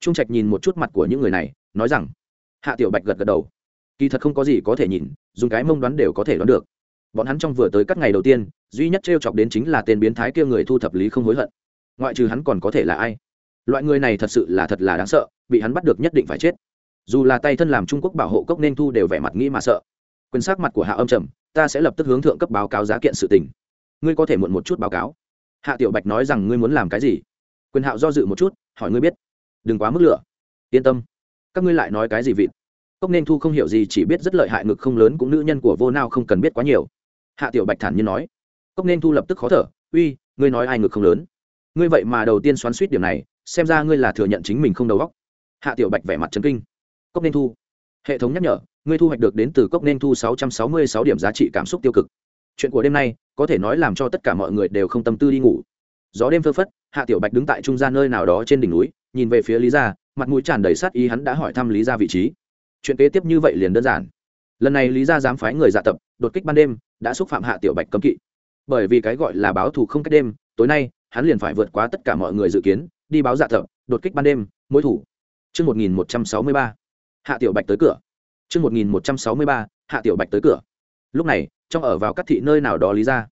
Trung trạch nhìn một chút mặt của những người này, nói rằng, hạ tiểu bạch gật gật đầu. Kỳ thật không có gì có thể nhìn, dùng cái mông đoán đều có thể đoán được. Bọn hắn trong vừa tới các ngày đầu tiên, duy nhất t r e o chọc đến chính là tên biến thái kia người thu thập lý không hối hận. Ngoại trừ hắn còn có thể là ai? Loại người này thật sự là thật là đáng sợ, bị hắn bắt được nhất định phải chết. Dù là tay thân làm trung quốc bảo hộ cốc nên thu đều vẻ mặt nghĩ mà sợ quyền sắc mặt của hạ âm trầm, ta sẽ lập tức hướng thượng cấp báo cáo giá kiện sự tình. Ngươi có thể muộn một chút báo cáo. Hạ tiểu bạch nói rằng ngươi muốn làm cái gì? Quyền hạo do dự một chút, hỏi ngươi biết. Đừng quá mức lửa. Yên tâm. Các ngươi lại nói cái gì vịt? Cốc nên thu không hiểu gì, chỉ biết rất lợi hại, ngực không lớn cũng nữ nhân của vô nao không cần biết quá nhiều. Hạ tiểu bạch thản nhiên nói. Cốc nên thu lập tức khó thở. Uy, ngươi nói ai ngực không lớn? Ngươi vậy mà đầu tiên xoắn suýt điểm này, xem ra ngươi là thừa nhận chính mình không đầu óc. Hạ tiểu bạch vẻ mặt chấn kinh. Cốc nên thu, hệ thống nhắc nhở ngươi thu hoạch được đến từ cốc nên thu sáu trăm sáu mươi sáu điểm giá trị cảm xúc tiêu cực. Chuyện của đêm nay có thể nói làm cho tất cả mọi người đều không tâm tư đi ngủ. Gió đêm phơ phất hạ tiểu bạch đứng tại trung gian nơi nào đó trên đỉnh núi nhìn về phía lý gia mặt mũi tràn đầy sát ý hắn đã hỏi thăm lý gia vị trí. Chuyện kế tiếp như vậy liền đơn giản. Lần này lý gia dám phái người dạ tập đột kích ban đêm đã xúc phạm hạ tiểu bạch cấm kỵ. Bởi vì cái gọi là báo thù không cách đêm tối nay hắn liền phải vượt quá tất cả mọi người dự kiến đi báo dạ tập đột kích ban đêm mỗi thủ. Trước 1163, hạ tiểu bạch tới cửa. Trước 1163, hạ tiểu bạch tới cửa. Lúc này, trong ở vào các thị nơi nào đó lý ra.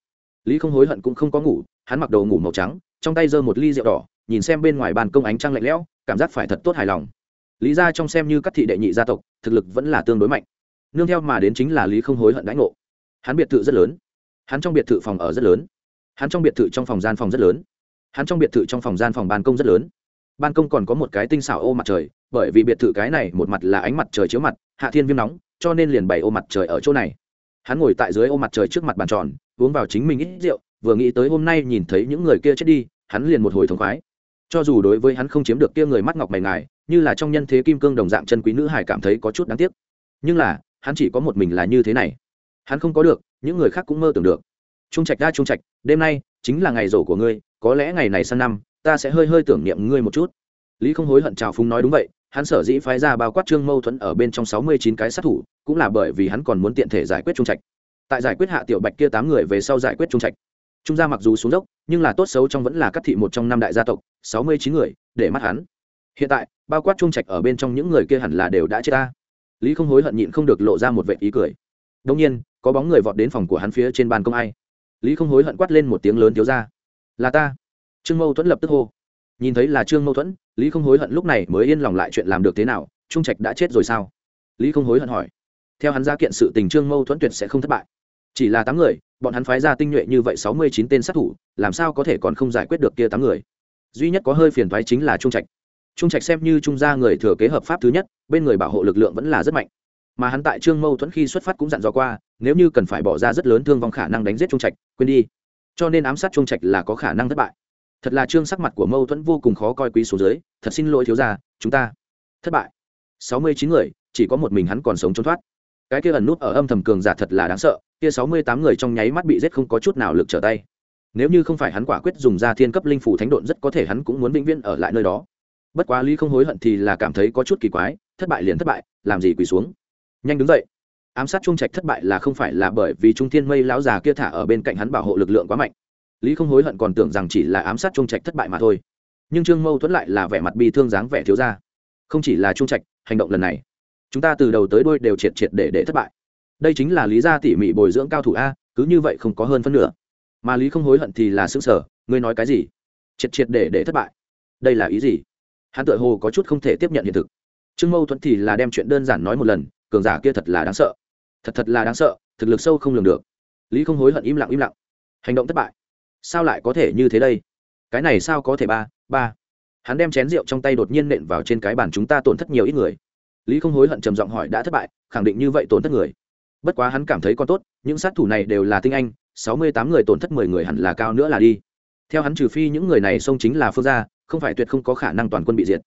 Lý không hối hận cũng không có ngủ, hắn mặc đồ ngủ màu trắng, trong tay giơ một ly rượu đỏ, nhìn xem bên ngoài bàn công ánh trăng lạnh lẽo, cảm giác phải thật tốt hài lòng. Lý gia trong xem như các thị đệ nhị gia tộc thực lực vẫn là tương đối mạnh. Nương theo mà đến chính là lý không hối hận đãi ngộ. Hắn biệt thự rất lớn. Hắn trong biệt thự phòng ở rất lớn. Hắn trong biệt thự trong phòng gian phòng rất lớn. Hắn trong biệt thự trong phòng gian phòng ban công rất lớn ban công còn có một cái tinh xảo ô mặt trời, bởi vì biệt thự cái này một mặt là ánh mặt trời chiếu mặt, hạ thiên viêm nóng, cho nên liền bày ô mặt trời ở chỗ này. Hắn ngồi tại dưới ô mặt trời trước mặt bàn tròn, uống vào chính mình ít rượu, vừa nghĩ tới hôm nay nhìn thấy những người kia chết đi, hắn liền một hồi thống khoái. Cho dù đối với hắn không chiếm được kia người mắt ngọc mày ngài, như là trong nhân thế kim cương đồng dạng chân quý nữ hải cảm thấy có chút đáng tiếc. Nhưng là, hắn chỉ có một mình là như thế này. Hắn không có được, những người khác cũng mơ tưởng được. Trung trạch đa trung trạch, đêm nay chính là ngày rổ của ngươi, có lẽ ngày này sang năm ta sẽ hơi hơi tưởng niệm ngươi một chút. Lý không hối hận trào phúng nói đúng vậy, hắn sở dĩ phái ra bao quát trương mâu thuẫn ở bên trong sáu mươi chín cái sát thủ, cũng là bởi vì hắn còn muốn tiện thể giải quyết trung trạch. Tại giải quyết hạ tiểu bạch kia tám người về sau giải quyết trung trạch. Trung gia mặc dù xuống dốc, nhưng là tốt xấu trong vẫn là các thị một trong năm đại gia tộc, sáu mươi chín người, để mắt hắn. Hiện tại, bao quát trung trạch ở bên trong những người kia hẳn là đều đã chết ta. Lý không hối hận nhịn không được lộ ra một vệ ý cười. Đông nhiên, có bóng người vọt đến phòng của hắn phía trên ban công ai? Lý không hối hận quát lên một tiếng lớn thiếu ra là ta trương mâu thuẫn lập tức hô. Nhìn thấy là trương mâu thuẫn, lý không hối hận lúc này mới yên lòng lại chuyện làm được thế nào, trung trạch đã chết rồi sao? Lý không hối hận hỏi. Theo hắn ra kiện sự tình trương mâu thuẫn tuyệt sẽ không thất bại. Chỉ là tám người, bọn hắn phái ra tinh nhuệ như vậy sáu mươi chín tên sát thủ, làm sao có thể còn không giải quyết được kia tám người? Duy nhất có hơi phiền thoái chính là trung trạch. Trung trạch xem như trung gia người thừa kế hợp pháp thứ nhất, bên người bảo hộ lực lượng vẫn là rất mạnh. Mà hắn tại trương mâu thuẫn khi xuất phát cũng dặn dò qua, nếu như cần phải bỏ ra rất lớn thương vong khả năng đánh giết trung trạch, quên đi. Cho nên ám sát trung trạch là có khả năng thất bại thật là trương sắc mặt của mâu thuẫn vô cùng khó coi quý số dưới, thật xin lỗi thiếu gia, chúng ta thất bại. Sáu mươi chín người, chỉ có một mình hắn còn sống trốn thoát. Cái kia ẩn nút ở âm thầm cường giả thật là đáng sợ, kia sáu mươi tám người trong nháy mắt bị giết không có chút nào lực trở tay. Nếu như không phải hắn quả quyết dùng ra thiên cấp linh phủ thánh độn rất có thể hắn cũng muốn vĩnh viễn ở lại nơi đó. Bất quá lý không hối hận thì là cảm thấy có chút kỳ quái, thất bại liền thất bại, làm gì quỳ xuống. Nhanh đứng dậy. Ám sát trung trạch thất bại là không phải là bởi vì trung thiên mây lão già kia thả ở bên cạnh hắn bảo hộ lực lượng quá mạnh lý không hối hận còn tưởng rằng chỉ là ám sát trung trạch thất bại mà thôi. Nhưng trương mâu thuẫn lại là vẻ mặt bi thương dáng vẻ thiếu ra không chỉ là trung trạch, hành động lần này, chúng ta từ đầu tới đôi đều triệt triệt để để thất bại. Đây chính là lý gia tỉ mỉ bồi dưỡng cao thủ a, cứ như vậy không có hơn phân nửa. Mà lý không hối hận thì là xứng sở ngươi nói cái gì? Triệt triệt để để thất bại. Đây là ý gì? Hắn tự hồ có chút không thể tiếp nhận hiện thực. Trương mâu thuẫn thì là đem chuyện đơn giản nói một lần, cường giả kia thật là đáng sợ. Thật thật là đáng sợ, thực lực sâu không lường được. Lý không hối hận im lặng im lặng. Hành động thất bại sao lại có thể như thế đây? Cái này sao có thể ba ba? Hắn đem chén rượu trong tay đột nhiên nện vào trên cái bàn chúng ta tổn thất nhiều ít người. Lý không hối hận trầm giọng hỏi đã thất bại, khẳng định như vậy tổn thất người. Bất quá hắn cảm thấy còn tốt, những sát thủ này đều là tinh anh, sáu mươi tám người tổn thất mười người hẳn là cao nữa là đi. Theo hắn trừ phi những người này xông chính là phương gia, không phải tuyệt không có khả năng toàn quân bị diệt.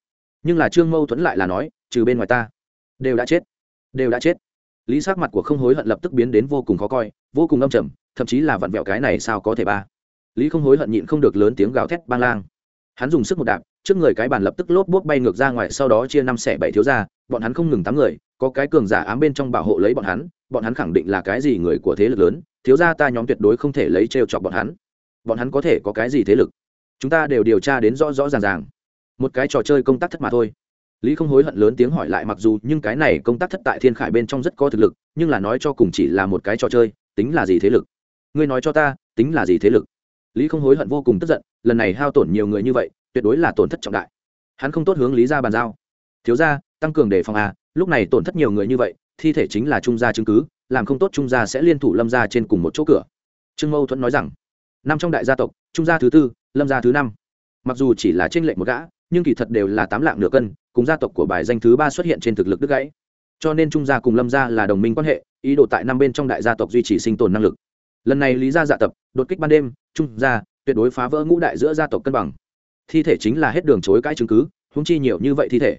Nhưng là trương mâu thuẫn lại là nói, trừ bên ngoài ta, đều đã chết, đều đã chết. Lý sắc mặt của không hối hận lập tức biến đến vô cùng khó coi, vô cùng âm trầm, thậm chí là vặn vẹo cái này sao có thể ba? Lý không hối hận nhịn không được lớn tiếng gào thét bang lang. Hắn dùng sức một đạp, trước người cái bàn lập tức lốp bốp bay ngược ra ngoài, sau đó chia năm xẻ bảy thiếu ra, bọn hắn không ngừng tám người, có cái cường giả ám bên trong bảo hộ lấy bọn hắn bọn hắn khẳng định là cái gì người của thế lực lớn, thiếu ra ta nhóm tuyệt đối không thể lấy trêu chọc bọn hắn. Bọn hắn có thể có cái gì thế lực? Chúng ta đều điều tra đến rõ rõ ràng ràng. Một cái trò chơi công tác thất mà thôi. Lý không hối hận lớn tiếng hỏi lại mặc dù nhưng cái này công tác thất tại thiên khải bên trong rất có thực lực, nhưng là nói cho cùng chỉ là một cái trò chơi, tính là gì thế lực? Ngươi nói cho ta, tính là gì thế lực? Lý không hối hận vô cùng tức giận, lần này hao tổn nhiều người như vậy, tuyệt đối là tổn thất trọng đại. Hắn không tốt hướng lý ra bàn giao. Thiếu ra tăng cường đề phòng a lúc này tổn thất nhiều người như vậy, thi thể chính là trung gia chứng cứ, làm không tốt trung gia sẽ liên thủ lâm gia trên cùng một chỗ cửa. Trương mâu thuẫn nói rằng, năm trong đại gia tộc, trung gia thứ tư, lâm gia thứ năm. Mặc dù chỉ là trên lệnh một gã, nhưng kỳ thật đều là tám lạng nửa cân, cùng gia tộc của bài danh thứ ba xuất hiện trên thực lực đứt gãy. Cho nên trung gia cùng lâm gia là đồng minh quan hệ, ý đồ tại năm bên trong đại gia tộc duy trì sinh tồn năng lực lần này lý gia dạ tập, đột kích ban đêm, trung gia, tuyệt đối phá vỡ ngũ đại giữa gia tộc cân bằng. Thi thể chính là hết đường chối cãi chứng cứ húng chi nhiều như vậy thi thể.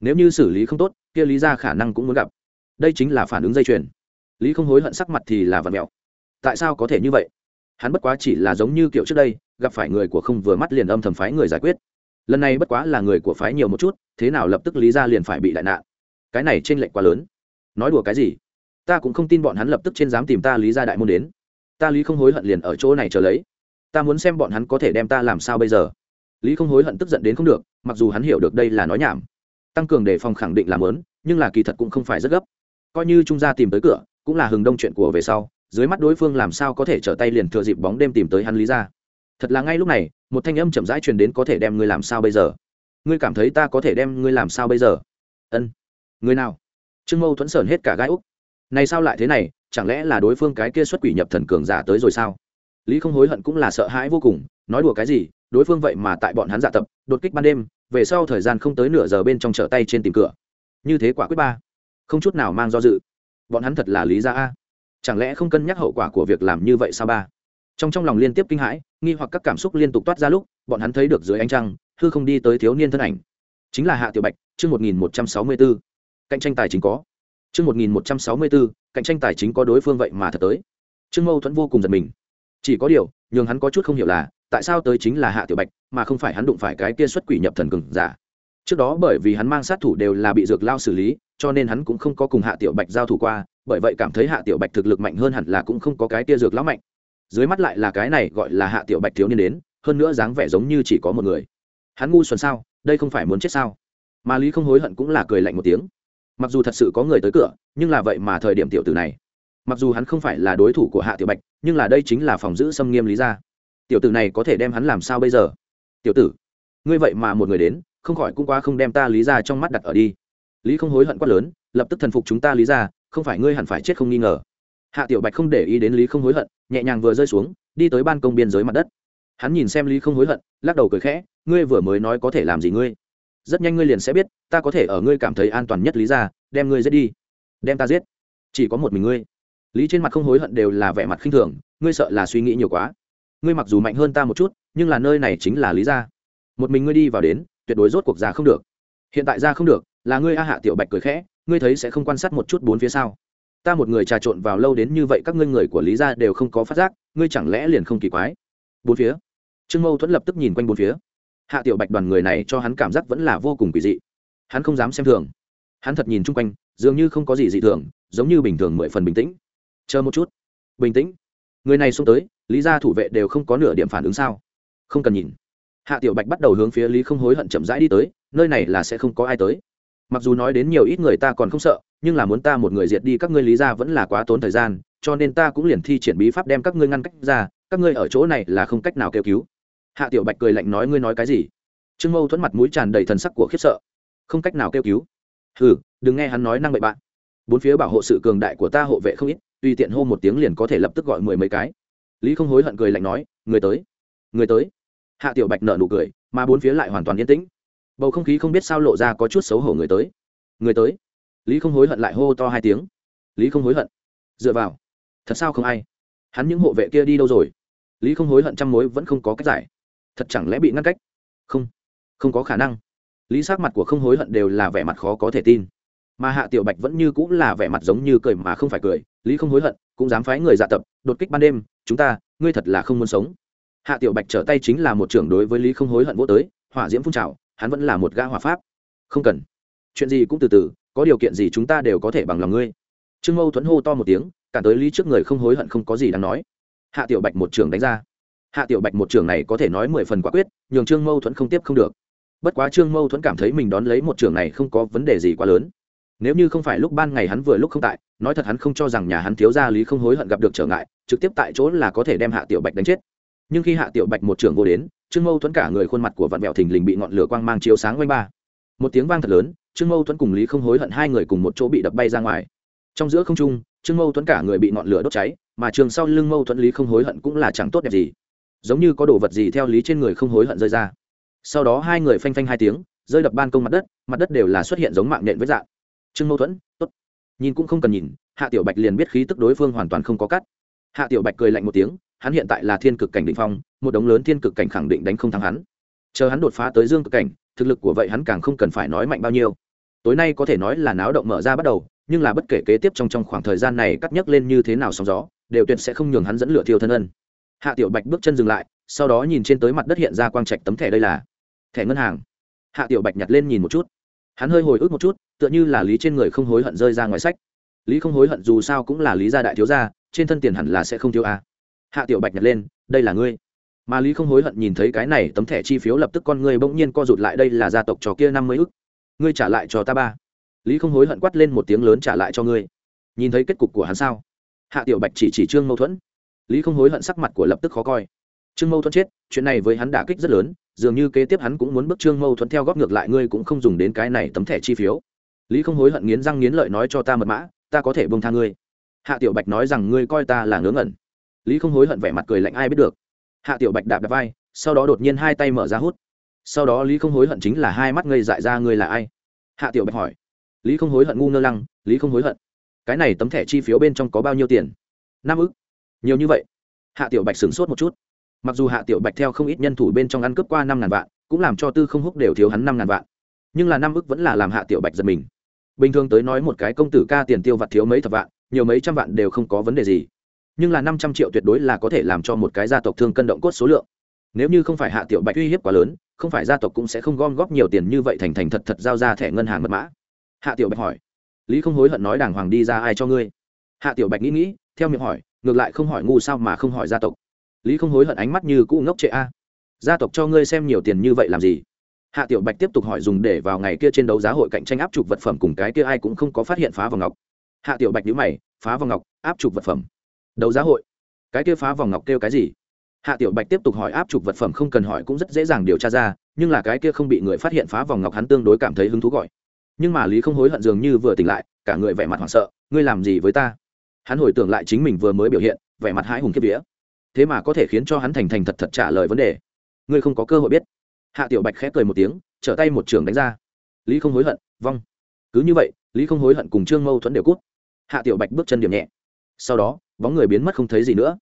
Nếu như xử lý không tốt, kia lý gia khả năng cũng muốn gặp. Đây chính là phản ứng dây chuyền. Lý không hối hận sắc mặt thì là vật mẹo tại sao có thể như vậy? Hắn bất quá chỉ là giống như kiểu trước đây, gặp phải người của không vừa mắt liền âm thầm phái người giải quyết. Lần này bất quá là người của phái nhiều một chút, thế nào lập tức lý ra liền phải bị đại nạn? Cái này t r ê n lệch quá lớn. Nói đùa cái gì? Ta cũng không tin bọn hắn lập tức trên dám tìm ta lý ra đại môn đến ta lý không hối hận liền ở chỗ này chờ lấy. Ta muốn xem bọn hắn có thể đem ta làm sao bây giờ. Lý không hối hận tức giận đến không được, mặc dù hắn hiểu được đây là nói nhảm. Tăng cường đề phòng khẳng định làm lớn nhưng là kỳ thật cũng không phải rất gấp. Coi như trung gia tìm tới cửa, cũng là hừng đông chuyện của về sau, dưới mắt đối phương làm sao có thể trở tay liền thừa dịp bóng đêm tìm tới hắn lý ra thật là ngay lúc này, một thanh âm chậm rãi truyền đến có thể đem ngươi làm sao bây giờ. Ngươi cảm thấy ta có thể đem ngươi làm sao bây giờ? Ân. Người nào? Trương mâu thuẫn sởn hết cả gai úc này sao lại thế này, chẳng lẽ là đối phương cái kia xuất quỷ nhập thần cường giả tới rồi sao? Lý không hối hận cũng là sợ hãi vô cùng, nói đùa cái gì, đối phương vậy mà tại bọn hắn giả tập, đột kích ban đêm, về sau thời gian không tới nửa giờ bên trong trở tay trên tìm cửa. Như thế quả quyết ba. Không chút nào mang do dự. Bọn hắn thật là lý ra a. Chẳng lẽ không cân nhắc hậu quả của việc làm như vậy sao ba? Trong trong lòng liên tiếp kinh hãi, nghi hoặc các cảm xúc liên tục toát ra lúc, bọn hắn thấy được dưới ánh trăng, hư không đi tới thiếu niên thân ảnh. Chính là hạ tiểu bạch, chương một nghìn một trăm sáu mươi b ố cạnh tranh tài chính có chương một nghìn một trăm sáu mươi b ố cạnh tranh tài chính có đối phương vậy mà thật tới. Trương mâu thuẫn vô cùng giật mình. Chỉ có điều, nhường hắn có chút không hiểu là, tại sao tới chính là hạ tiểu bạch, mà không phải hắn đụng phải cái kia xuất quỷ nhập thần cường giả. Trước đó bởi vì hắn mang sát thủ đều là bị dược lao xử lý, cho nên hắn cũng không có cùng hạ tiểu bạch giao thủ qua, bởi vậy cảm thấy hạ tiểu bạch thực lực mạnh hơn hẳn là cũng không có cái kia dược lão mạnh. Dưới mắt lại là cái này gọi là hạ tiểu bạch thiếu niên đến, hơn nữa dáng vẻ giống như chỉ có một người. Hắn ngu xuẩn sao? Đây không phải muốn chết sao? Mà lý không hối hận cũng là cười lạnh một tiếng mặc dù thật sự có người tới cửa, nhưng là vậy mà thời điểm tiểu tử này. Mặc dù hắn không phải là đối thủ của hạ tiểu bạch, nhưng là đây chính là phòng giữ xâm nghiêm lý ra tiểu tử này có thể đem hắn làm sao bây giờ? Tiểu tử, ngươi vậy mà một người đến, không khỏi cũng quá không đem ta lý ra trong mắt đặt ở đi. Lý không hối hận quá lớn, lập tức thần phục chúng ta lý ra không phải ngươi hẳn phải chết không nghi ngờ. Hạ tiểu bạch không để ý đến lý không hối hận, nhẹ nhàng vừa rơi xuống, đi tới ban công biên giới mặt đất. Hắn nhìn xem lý không hối hận, lắc đầu cười khẽ, ngươi vừa mới nói có thể làm gì ngươi? Rất nhanh ngươi liền sẽ biết, ta có thể ở ngươi cảm thấy an toàn nhất lý ra, đem ngươi giết đi. Đem ta giết. Chỉ có một mình ngươi. Lý trên mặt không hối hận đều là vẻ mặt khinh thường, ngươi sợ là suy nghĩ nhiều quá. Ngươi mặc dù mạnh hơn ta một chút, nhưng là nơi này chính là lý ra. Một mình ngươi đi vào đến, tuyệt đối rốt cuộc ra không được. Hiện tại ra không được, là ngươi a hạ tiểu bạch cười khẽ, ngươi thấy sẽ không quan sát một chút bốn phía sau ta một người trà trộn vào lâu đến như vậy các ngươi người của lý gia đều không có phát giác, ngươi chẳng lẽ liền không kỳ quái? Bốn phía. Trương mâu thuẫn lập tức nhìn quanh bốn phía hạ tiểu bạch đoàn người này cho hắn cảm giác vẫn là vô cùng kỳ dị. Hắn không dám xem thường. Hắn thật nhìn chung quanh, dường như không có gì dị thường, giống như bình thường mười phần bình tĩnh. Chờ một chút. Bình tĩnh. Người này xuống tới, lý gia thủ vệ đều không có nửa điểm phản ứng sao? Không cần nhìn. Hạ tiểu bạch bắt đầu hướng phía lý không hối hận chậm rãi đi tới, nơi này là sẽ không có ai tới. Mặc dù nói đến nhiều ít người ta còn không sợ, nhưng là muốn ta một người diệt đi các ngươi lý ra vẫn là quá tốn thời gian, cho nên ta cũng liền thi triển bí pháp đem các ngươi ngăn cách ra, các ngươi ở chỗ này là không cách nào kêu cứu hạ tiểu bạch cười lạnh nói ngươi nói cái gì? Trương mâu thuẫn mặt mũi tràn đầy thần sắc của khiếp sợ. Không cách nào kêu cứu. Hừ, đừng nghe hắn nói năng bậy bạn. Bốn phía bảo hộ sự cường đại của ta hộ vệ không ít tùy tiện hô một tiếng liền có thể lập tức gọi mười mấy cái. Lý không hối hận cười lạnh nói người tới người tới. Hạ tiểu bạch nở nụ cười mà bốn phía lại hoàn toàn yên tĩnh. Bầu không khí không biết sao lộ ra có chút xấu hổ người tới. Người tới? Lý không hối hận lại hô to hai tiếng. Lý không hối hận dựa vào. Thật sao không ai? Hắn những hộ vệ kia đi đâu rồi? Lý không hối hận trăm mối vẫn không có cách giải thật chẳng lẽ bị ngăn cách? Không không có khả năng. Lý sắc mặt của không hối hận đều là vẻ mặt khó có thể tin. Mà hạ tiểu bạch vẫn như cũng là vẻ mặt giống như cười mà không phải cười, lý không hối hận, cũng dám phái người dạ tập, đột kích ban đêm, chúng ta, ngươi thật là không muốn sống. Hạ tiểu bạch trở tay chính là một trưởng đối với lý không hối hận vô tới, hỏa diễm phun trào, hắn vẫn là một gã hỏa pháp. Không cần. Chuyện gì cũng từ từ, có điều kiện gì chúng ta đều có thể bằng lòng ngươi. Trương mâu thuẫn hô to một tiếng, cả tới lý trước người không hối hận không có gì đáng nói. Hạ tiểu bạch một trưởng đánh ra hạ tiểu bạch một trưởng này có thể nói mười phần quả quyết, nhường trương mâu thuẫn không tiếp không được. Bất quá trương mâu thuẫn cảm thấy mình đón lấy một trưởng này không có vấn đề gì quá lớn. Nếu như không phải lúc ban ngày hắn vừa lúc không tại, nói thật hắn không cho rằng nhà hắn thiếu gia lý không hối hận gặp được trở ngại, trực tiếp tại chỗ là có thể đem hạ tiểu bạch đánh chết. Nhưng khi hạ tiểu bạch một trưởng vô đến, trương mâu thuẫn cả người khuôn mặt của vạn mẹo thình lình bị ngọn lửa quang mang chiếu sáng quanh ba. Một tiếng vang thật lớn, trương mâu thuẫn cùng lý không hối hận hai người cùng một chỗ bị đập bay ra ngoài. Trong giữa không trung, trương mâu thuẫn cả người bị ngọn lửa đốt cháy, mà trường sau lưng mâu thuẫn lý không hối hận cũng là chẳng tốt đẹp gì giống như có đồ vật gì theo lý trên người không hối hận rơi ra. Sau đó hai người phanh phanh hai tiếng, rơi đập ban công mặt đất mặt đất đều là xuất hiện giống mạng nện với dạng trương mâu thuẫn, tốt. Nhìn cũng không cần nhìn, hạ tiểu bạch liền biết khí tức đối phương hoàn toàn không có cắt. Hạ tiểu bạch cười lạnh một tiếng, hắn hiện tại là thiên cực cảnh định phong, một đống lớn thiên cực cảnh khẳng định đánh không thắng hắn. Chờ hắn đột phá tới dương cực cảnh, thực lực của vậy hắn càng không cần phải nói mạnh bao nhiêu. Tối nay có thể nói là náo động mở ra bắt đầu, nhưng là bất kể kế tiếp trong trong khoảng thời gian này cắt nhấc lên như thế nào sóng gió, đều tuyệt sẽ không nhường hắn dẫn lửa thiêu thân ân hạ tiểu bạch bước chân dừng lại, sau đó nhìn trên tới mặt đất hiện ra quang trạch tấm thẻ đây là thẻ ngân hàng. Hạ tiểu bạch nhặt lên nhìn một chút. Hắn hơi hồi ức một chút, tựa như là lý trên người không hối hận rơi ra ngoài sách. Lý không hối hận dù sao cũng là lý gia đại thiếu gia, trên thân tiền hẳn là sẽ không thiếu a. Hạ tiểu bạch nhặt lên, đây là ngươi. Mà lý không hối hận nhìn thấy cái này tấm thẻ chi phiếu lập tức con ngươi bỗng nhiên co rụt lại, đây là gia tộc trò kia năm mươi ức. Ngươi trả lại cho ta ba. Lý không hối hận quát lên một tiếng lớn trả lại cho ngươi. Nhìn thấy kết cục của hắn sao? Hạ tiểu bạch chỉ chỉ trương mâu thuẫn lý không hối hận sắc mặt của lập tức khó coi. Trương mâu thuẫn chết, chuyện này với hắn đả kích rất lớn, dường như kế tiếp hắn cũng muốn bước trương mâu thuẫn theo góp ngược lại, ngươi cũng không dùng đến cái này tấm thẻ chi phiếu. Lý không hối hận nghiến răng nghiến lợi nói cho ta mật mã, ta có thể bông tha ngươi. Hạ tiểu bạch nói rằng ngươi coi ta là ngớ ngẩn. Lý không hối hận vẻ mặt cười lạnh ai biết được. Hạ tiểu bạch đạp đạp vai, sau đó đột nhiên hai tay mở ra hút. Sau đó lý không hối hận chính là hai mắt ngây dại ra ngươi là ai? Hạ tiểu bạch hỏi. Lý không hối hận ngu ngơ lăng, lý không hối hận. Cái này tấm thẻ chi phiếu bên trong có bao nhiêu tiền? Năm ức nhiều như vậy, hạ tiểu bạch sửng sốt một chút. Mặc dù hạ tiểu bạch theo không ít nhân thủ bên trong ăn cướp qua năm ngàn vạn, cũng làm cho tư không húc đều thiếu hắn năm ngàn vạn. Nhưng là năm ức vẫn là làm hạ tiểu bạch giật mình. Bình thường tới nói một cái công tử ca tiền tiêu vặt thiếu mấy thập vạn, nhiều mấy trăm vạn đều không có vấn đề gì. Nhưng là năm trăm triệu tuyệt đối là có thể làm cho một cái gia tộc thương cân động cốt số lượng. Nếu như không phải hạ tiểu bạch uy hiếp quá lớn, không phải gia tộc cũng sẽ không gom góp nhiều tiền như vậy thành thành thật thật giao ra thẻ ngân hàng mật mã. Hạ tiểu bạch hỏi. Lý không hối hận nói đàng hoàng đi ra ai cho ngươi? Hạ tiểu bạch nghĩ nghĩ, theo miệng hỏi ngược lại không hỏi ngu sao mà không hỏi gia tộc. Lý không hối hận ánh mắt như cũ ngốc trệ a. Gia tộc cho ngươi xem nhiều tiền như vậy làm gì? Hạ tiểu bạch tiếp tục hỏi dùng để vào ngày kia trên đấu giá hội cạnh tranh áp chụp vật phẩm cùng cái kia ai cũng không có phát hiện phá vòng ngọc. Hạ tiểu bạch nhữ mày, phá vòng ngọc, áp chụp vật phẩm. Đấu giá hội? Cái kia phá vòng ngọc kêu cái gì? Hạ tiểu bạch tiếp tục hỏi áp chụp vật phẩm không cần hỏi cũng rất dễ dàng điều tra ra, nhưng là cái kia không bị người phát hiện phá vòng ngọc hắn tương đối cảm thấy hứng thú gọi. Nhưng mà lý không hối hận dường như vừa tỉnh lại, cả người vẻ mặt hoảng sợ, ngươi làm gì với ta? Hắn hồi tưởng lại chính mình vừa mới biểu hiện, vẻ mặt hãi hùng kiếp vía. Thế mà có thể khiến cho hắn thành thành thật thật trả lời vấn đề. Ngươi không có cơ hội biết. Hạ tiểu bạch khẽ cười một tiếng, trở tay một trường đánh ra. Lý không hối hận, vong. Cứ như vậy, lý không hối hận cùng trương mâu thuẫn đều cút. Hạ tiểu bạch bước chân điểm nhẹ. Sau đó, bóng người biến mất không thấy gì nữa.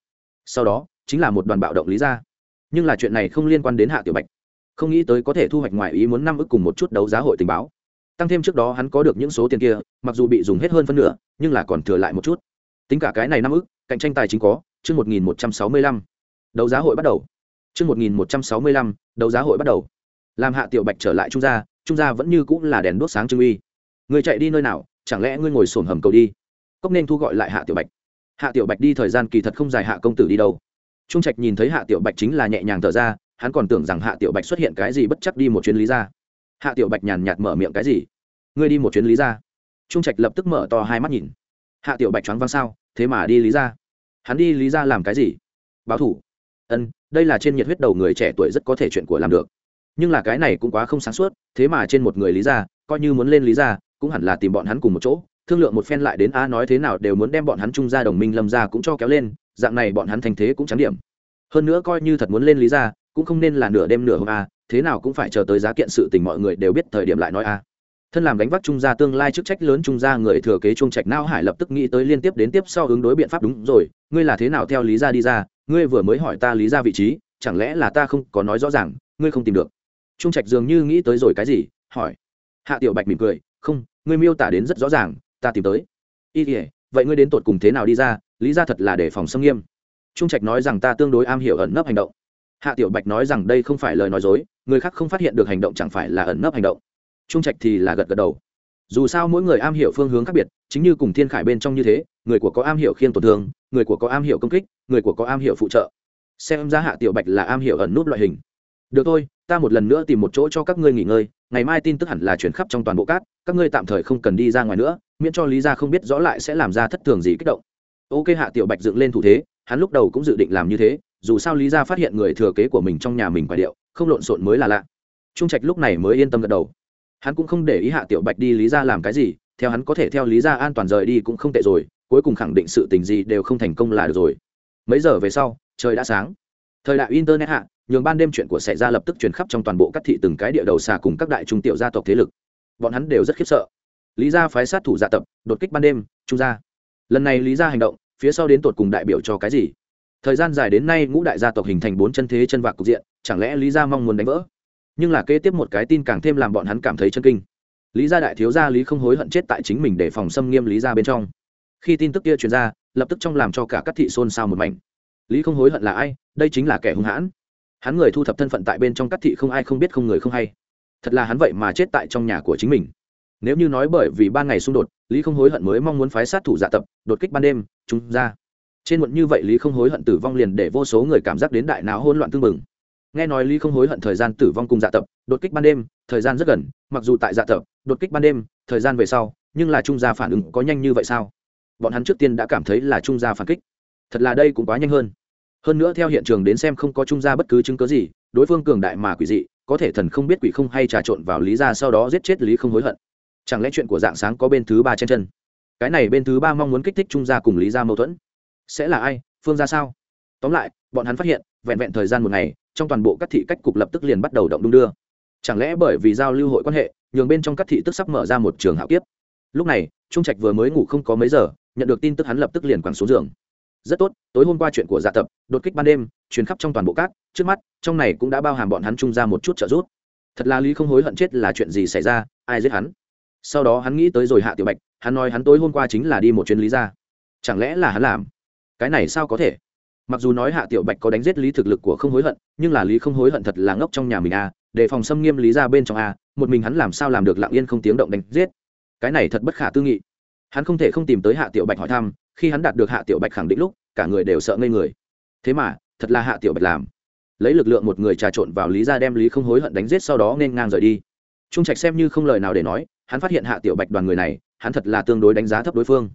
Sau đó, chính là một đoàn bạo động lý ra. Nhưng là chuyện này không liên quan đến hạ tiểu bạch. Không nghĩ tới có thể thu hoạch ngoài ý muốn năm ức cùng một chút đấu giá hội tình báo. Tăng thêm trước đó hắn có được những số tiền kia, mặc dù bị dùng hết hơn phân nửa, nhưng là còn thừa lại một chút tính cả cái này năm ước cạnh tranh tài chính có, chương một nghìn một trăm sáu mươi lăm. Đấu giá hội bắt đầu. Chương một nghìn một trăm sáu mươi lăm, đấu giá hội bắt đầu. Làm hạ tiểu bạch trở lại trung gia trung gia vẫn như cũng là đèn đốt sáng trưng uy. Người chạy đi nơi nào, chẳng lẽ ngươi ngồi sồn hầm cầu đi? Cốc nên thu gọi lại hạ tiểu bạch. Hạ tiểu bạch đi thời gian kỳ thật không dài hạ công tử đi đâu. Trung trạch nhìn thấy hạ tiểu bạch chính là nhẹ nhàng thở ra, hắn còn tưởng rằng hạ tiểu bạch xuất hiện cái gì bất chấp đi một chuyến lý ra hạ tiểu bạch nhàn nhạt mở miệng cái gì? Ngươi đi một chuyến lý ra trung trạch lập tức mở to hai mắt nhìn. Hạ tiểu bạch choáng văng sao? Thế mà đi lý ra. Hắn đi lý ra làm cái gì? Báo thủ. Ân, đây là trên nhiệt huyết đầu người trẻ tuổi rất có thể chuyện của làm được. Nhưng là cái này cũng quá không sáng suốt, thế mà trên một người lý ra, coi như muốn lên lý ra, cũng hẳn là tìm bọn hắn cùng một chỗ. Thương lượng một phen lại đến a nói thế nào đều muốn đem bọn hắn chung ra đồng minh lâm ra cũng cho kéo lên, dạng này bọn hắn thành thế cũng trắng điểm. Hơn nữa coi như thật muốn lên lý ra, cũng không nên là nửa đêm nửa hôm a, thế nào cũng phải chờ tới giá kiện sự tình mọi người đều biết thời điểm lại nói a thân làm đánh vác trung gia tương lai chức trách lớn trung gia người thừa kế trung trạch não hải lập tức nghĩ tới liên tiếp đến tiếp sau ứng đối biện pháp đúng rồi, ngươi là thế nào theo lý gia đi ra? Ngươi vừa mới hỏi ta lý gia vị trí, chẳng lẽ là ta không có nói rõ ràng, ngươi không tìm được? Trung trạch dường như nghĩ tới rồi cái gì, hỏi. Hạ tiểu bạch mỉm cười, không, ngươi miêu tả đến rất rõ ràng, ta tìm tới. Y thể vậy ngươi đến tột cùng thế nào đi ra? Lý ra thật là để phòng xâm nghiêm. Trung trạch nói rằng ta tương đối am hiểu ẩn nấp hành động. Hạ tiểu bạch nói rằng đây không phải lời nói dối, người khác không phát hiện được hành động chẳng phải là ẩn nấp hành động trung trạch thì là gật gật đầu. Dù sao mỗi người am hiểu phương hướng khác biệt, chính như cùng thiên khải bên trong như thế, người của có am hiểu khiên tổn thương, người của có am hiểu công kích, người của có am hiểu phụ trợ. Xem ra hạ tiểu bạch là am hiểu ẩn nút loại hình. Được thôi, ta một lần nữa tìm một chỗ cho các ngươi nghỉ ngơi, ngày mai tin tức hẳn là chuyển khắp trong toàn bộ cát, các ngươi tạm thời không cần đi ra ngoài nữa, miễn cho lý ra không biết rõ lại sẽ làm ra thất thường gì kích động. Ok, hạ tiểu bạch dựng lên thủ thế, hắn lúc đầu cũng dự định làm như thế, dù sao lý ra phát hiện người thừa kế của mình trong nhà mình quả điệu, không lộn xộn mới là lạ. Trung trạch lúc này mới yên tâm gật đầu hắn cũng không để ý hạ tiểu bạch đi lý ra làm cái gì, theo hắn có thể theo lý ra an toàn rời đi cũng không tệ rồi, cuối cùng khẳng định sự tình gì đều không thành công là được rồi. Mấy giờ về sau, trời đã sáng. Thời đại internet hạ, nhường ban đêm chuyện của xảy ra lập tức truyền khắp trong toàn bộ các thị từng cái địa đầu xà cùng các đại trung tiểu gia tộc thế lực. Bọn hắn đều rất khiếp sợ. Lý gia phái sát thủ dạ tập, đột kích ban đêm trung gia lần này lý gia hành động, phía sau đến tột cùng đại biểu cho cái gì? Thời gian dài đến nay ngũ đại gia tộc hình thành bốn chân thế chân vạc cục diện, chẳng lẽ lý gia mong muốn đánh vỡ? Nhưng là kế tiếp một cái tin càng thêm làm bọn hắn cảm thấy chân kinh. Lý gia đại thiếu gia lý không hối hận chết tại chính mình để phòng xâm nghiêm lý gia bên trong. Khi tin tức kia truyền ra, lập tức trong làm cho cả các thị xôn xao một mảnh. Lý không hối hận là ai? Đây chính là kẻ hung hãn. Hắn người thu thập thân phận tại bên trong các thị không ai không biết không người không hay. Thật là hắn vậy mà chết tại trong nhà của chính mình. Nếu như nói bởi vì ban ngày xung đột, lý không hối hận mới mong muốn phái sát thủ giả tập, đột kích ban đêm, chúng ra. Trên muộn như vậy lý không hối hận tử vong liền để vô số người cảm giác đến đại não hỗn loạn tương mừng nghe nói lý không hối hận thời gian tử vong cùng dạ tập, đột kích ban đêm, thời gian rất gần, mặc dù tại dạ tập, đột kích ban đêm, thời gian về sau, nhưng là trung gia phản ứng có nhanh như vậy sao? Bọn hắn trước tiên đã cảm thấy là trung gia phản kích. Thật là đây cũng quá nhanh hơn. Hơn nữa theo hiện trường đến xem không có trung gia bất cứ chứng cớ gì, đối phương cường đại mà quỷ dị, có thể thần không biết quỷ không hay trà trộn vào lý ra sau đó giết chết lý không hối hận. Chẳng lẽ chuyện của dạng sáng có bên thứ ba trên chân? Cái này bên thứ ba mong muốn kích thích trung gia cùng lý ra mâu thuẫn. Sẽ là ai? Phương ra sao? Tóm lại, bọn hắn phát hiện, vẹn vẹn thời gian một ngày, trong toàn bộ các thị cách cục lập tức liền bắt đầu động đung đưa. Chẳng lẽ bởi vì giao lưu hội quan hệ, nhường bên trong các thị tức sắp mở ra một trường hạo kiếp? Lúc này, trung trạch vừa mới ngủ không có mấy giờ, nhận được tin tức hắn lập tức liền quẳng xuống giường. Rất tốt, tối hôm qua chuyện của dạ tập, đột kích ban đêm chuyến khắp trong toàn bộ cát trước mắt, trong này cũng đã bao hàm bọn hắn trung ra một chút trợ giúp. Thật là lý không hối hận chết là chuyện gì xảy ra, ai giết hắn? Sau đó hắn nghĩ tới rồi hạ tiểu bạch, hắn nói hắn tối hôm qua chính là đi một chuyến lý ra. Chẳng lẽ là hắn làm? Cái này sao có thể? Mặc dù nói hạ tiểu bạch có đánh giết lý thực lực của không hối hận, nhưng là lý không hối hận thật là ngốc trong nhà mình à để phòng xâm nghiêm lý ra bên trong à một mình hắn làm sao làm được lặng yên không tiếng động đánh giết. Cái này thật bất khả tư nghị. Hắn không thể không tìm tới hạ tiểu bạch hỏi thăm, khi hắn đạt được hạ tiểu bạch khẳng định lúc, cả người đều sợ ngây người. Thế mà, thật là hạ tiểu bạch làm. Lấy lực lượng một người trà trộn vào lý ra đem lý không hối hận đánh giết sau đó nên ngang rời đi. Trung trạch xem như không lời nào để nói, hắn phát hiện hạ tiểu bạch đoàn người này, hắn thật là tương đối đánh giá thấp đối phương.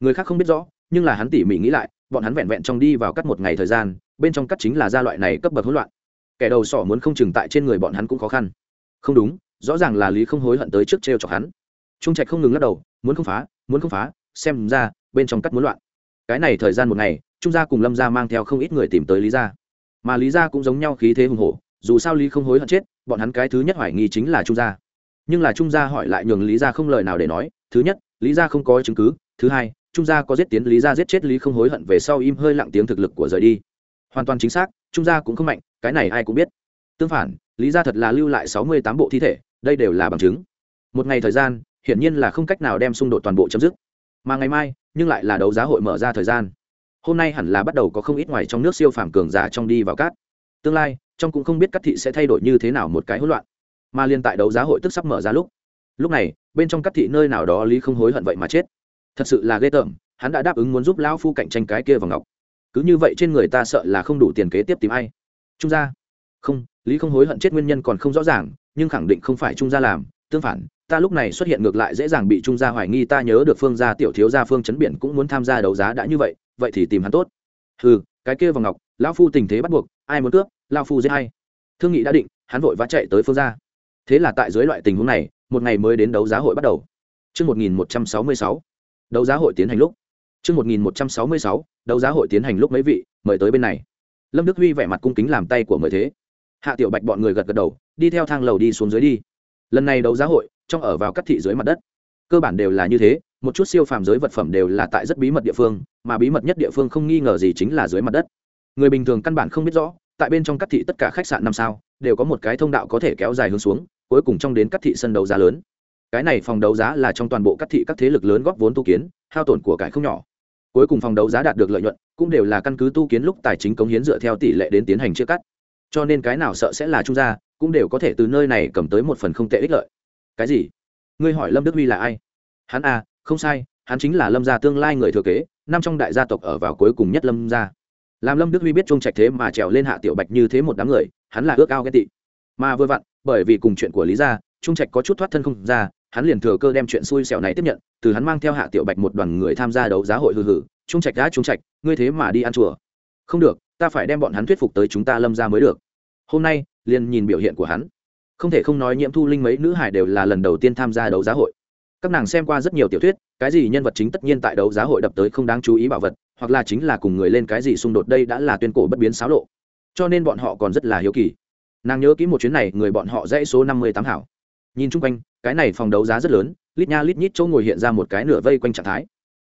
Người khác không biết rõ, nhưng là hắn tỉ mỉ nghĩ lại bọn hắn vẹn vẹn trong đi vào cắt một ngày thời gian, bên trong cắt chính là gia loại này cấp bậc hỗn loạn. Kẻ đầu sỏ muốn không chừng tại trên người bọn hắn cũng khó khăn. Không đúng, rõ ràng là lý không hối hận tới trước t r e o chọc hắn. Trung trạch không ngừng lắc đầu, muốn không phá, muốn không phá, xem ra, bên trong cắt muốn loạn. Cái này thời gian một ngày, trung gia cùng lâm gia mang theo không ít người tìm tới lý gia. Mà lý gia cũng giống nhau khí thế hùng hổ, dù sao lý không hối hận chết, bọn hắn cái thứ nhất hoài nghi chính là trung gia. Nhưng là trung gia hỏi lại nhường lý gia không lời nào để nói. Thứ nhất, lý gia không có chứng cứ. Thứ hai trung gia có giết tiến lý ra giết chết lý không hối hận về sau im hơi lặng tiếng thực lực của rời đi. Hoàn toàn chính xác, trung gia cũng không mạnh, cái này ai cũng biết. Tương phản, lý gia thật là lưu lại sáu mươi tám bộ thi thể, đây đều là bằng chứng. Một ngày thời gian, hiển nhiên là không cách nào đem xung đột toàn bộ chấm dứt. Mà ngày mai, nhưng lại là đấu giá hội mở ra thời gian. Hôm nay hẳn là bắt đầu có không ít ngoài trong nước siêu phàm cường giả trong đi vào cát. Tương lai, trong cũng không biết các thị sẽ thay đổi như thế nào một cái hỗn loạn. Mà liên tại đấu giá hội tức sắp mở ra lúc. Lúc này, bên trong các thị nơi nào đó lý không hối hận vậy mà chết thật sự là ghê tởm hắn đã đáp ứng muốn giúp lão phu cạnh tranh cái kia vào ngọc. Cứ như vậy trên người ta sợ là không đủ tiền kế tiếp tìm ai. Trung gia. Không lý không hối hận chết nguyên nhân còn không rõ ràng nhưng khẳng định không phải trung gia làm. Tương phản ta lúc này xuất hiện ngược lại dễ dàng bị trung gia hoài nghi ta nhớ được phương gia tiểu thiếu gia phương chấn biển cũng muốn tham gia đấu giá đã như vậy vậy thì tìm hắn tốt. Ừ cái kia vào ngọc lão phu tình thế bắt buộc ai muốn cướp lão phu dễ hay thương nghị đã định hắn vội vã chạy tới phương gia. Thế là tại dưới loại tình huống này một ngày mới đến đấu giá hội bắt đầu. Trước 1166, đấu giá hội tiến hành lúc. Trước 1166, đấu giá hội tiến hành lúc mấy vị, mời tới bên này. Lâm Đức Huy vẻ mặt cung kính làm tay của mời thế. Hạ Tiểu Bạch bọn người gật gật đầu, đi theo thang lầu đi xuống dưới đi. Lần này đấu giá hội, trong ở vào các thị dưới mặt đất. Cơ bản đều là như thế, một chút siêu phàm giới vật phẩm đều là tại rất bí mật địa phương, mà bí mật nhất địa phương không nghi ngờ gì chính là dưới mặt đất. Người bình thường căn bản không biết rõ, tại bên trong các thị tất cả khách sạn năm sao đều có một cái thông đạo có thể kéo dài hướng xuống, cuối cùng trong đến các thị sân đấu giá lớn cái này phòng đấu giá là trong toàn bộ các thị các thế lực lớn góp vốn tu kiến, hao tổn của cải không nhỏ. Cuối cùng phòng đấu giá đạt được lợi nhuận, cũng đều là căn cứ tu kiến lúc tài chính cống hiến dựa theo tỷ lệ đến tiến hành chia cắt. Cho nên cái nào sợ sẽ là trung gia, cũng đều có thể từ nơi này cầm tới một phần không tệ ích lợi. Cái gì? Ngươi hỏi lâm đức huy là ai? Hắn à không sai, hắn chính là lâm gia tương lai người thừa kế, năm trong đại gia tộc ở vào cuối cùng nhất lâm gia. Làm lâm đức huy biết trung trạch thế mà trèo lên hạ tiểu bạch như thế một đám người, hắn là ước ao ghen tị. Mà vừa vặn, bởi vì cùng chuyện của lý gia trung trạch có chút thoát thân không ra hắn liền thừa cơ đem chuyện xui xẻo này tiếp nhận, từ hắn mang theo hạ tiểu bạch một đoàn người tham gia đấu giá hội hừ hừ, trung trạch đã, trung trạch, ngươi thế mà đi ăn chùa. Không được, ta phải đem bọn hắn thuyết phục tới chúng ta lâm ra mới được. Hôm nay, liền nhìn biểu hiện của hắn. Không thể không nói nhiễm thu linh mấy nữ hải đều là lần đầu tiên tham gia đấu giá hội. Các nàng xem qua rất nhiều tiểu thuyết, cái gì nhân vật chính tất nhiên tại đấu giá hội đập tới không đáng chú ý bảo vật, hoặc là chính là cùng người lên cái gì xung đột đây đã là tuyên cổ bất biến xáo lộ. Cho nên bọn họ còn rất là hiếu kỳ. Nàng nhớ kỹ một chuyến này, người bọn họ dãy số năm mươi tám hảo. Nhìn chung quanh cái này phòng đấu giá rất lớn, lít nha lít nhít chỗ ngồi hiện ra một cái nửa vây quanh trạng thái.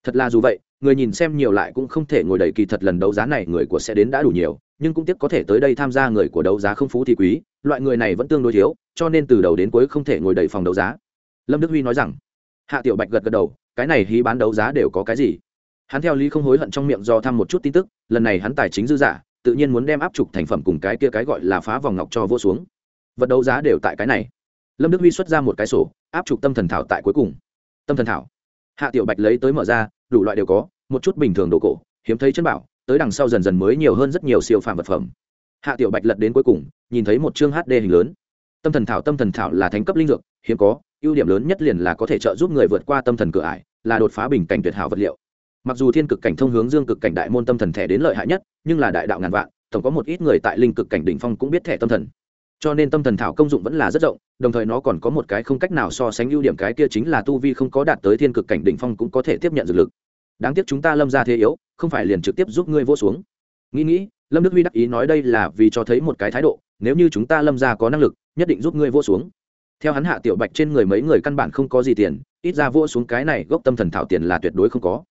Thật là dù vậy, người nhìn xem nhiều lại cũng không thể ngồi đầy kỳ thật lần đấu giá này người của sẽ đến đã đủ nhiều, nhưng cũng tiếc có thể tới đây tham gia người của đấu giá không phú thì quý, loại người này vẫn tương đối thiếu, cho nên từ đầu đến cuối không thể ngồi đầy phòng đấu giá. Lâm đức huy nói rằng, hạ tiểu bạch gật gật đầu, cái này hí bán đấu giá đều có cái gì? Hắn theo lý không hối hận trong miệng do thăm một chút tin tức, lần này hắn tài chính dư giả tự nhiên muốn đem áp trục thành phẩm cùng cái kia cái gọi là phá vòng ngọc cho vô xuống. Vật đấu giá đều tại cái này lâm đức huy xuất ra một cái sổ, áp trục tâm thần thảo tại cuối cùng. Tâm thần thảo. Hạ tiểu bạch lấy tới mở ra, đủ loại đều có, một chút bình thường đồ cổ, hiếm thấy chân bảo, tới đằng sau dần dần mới nhiều hơn rất nhiều siêu phàm vật phẩm. Hạ tiểu bạch lật đến cuối cùng, nhìn thấy một chương hd hình lớn. Tâm thần thảo, tâm thần thảo là thánh cấp linh dược, hiếm có, ưu điểm lớn nhất liền là có thể trợ giúp người vượt qua tâm thần cửa ải, là đột phá bình cảnh tuyệt hảo vật liệu. Mặc dù thiên cực cảnh thông hướng dương cực cảnh đại môn tâm thần thẻ đến lợi hại nhất, nhưng là đại đạo ngàn vạn, tổng có một ít người tại linh cực cảnh đỉnh phong cũng biết thẻ tâm thần cho nên tâm thần thảo công dụng vẫn là rất rộng, đồng thời nó còn có một cái không cách nào so sánh ưu điểm cái kia chính là tu vi không có đạt tới thiên cực cảnh đỉnh phong cũng có thể tiếp nhận dược lực. Đáng tiếc chúng ta lâm ra thế yếu, không phải liền trực tiếp giúp ngươi vô xuống. Nghĩ nghĩ, lâm đức huy đắc ý nói đây là vì cho thấy một cái thái độ, nếu như chúng ta lâm ra có năng lực, nhất định giúp ngươi vô xuống. Theo hắn hạ tiểu bạch trên người mấy người căn bản không có gì tiền, ít ra vô xuống cái này gốc tâm thần thảo tiền là tuyệt đối không có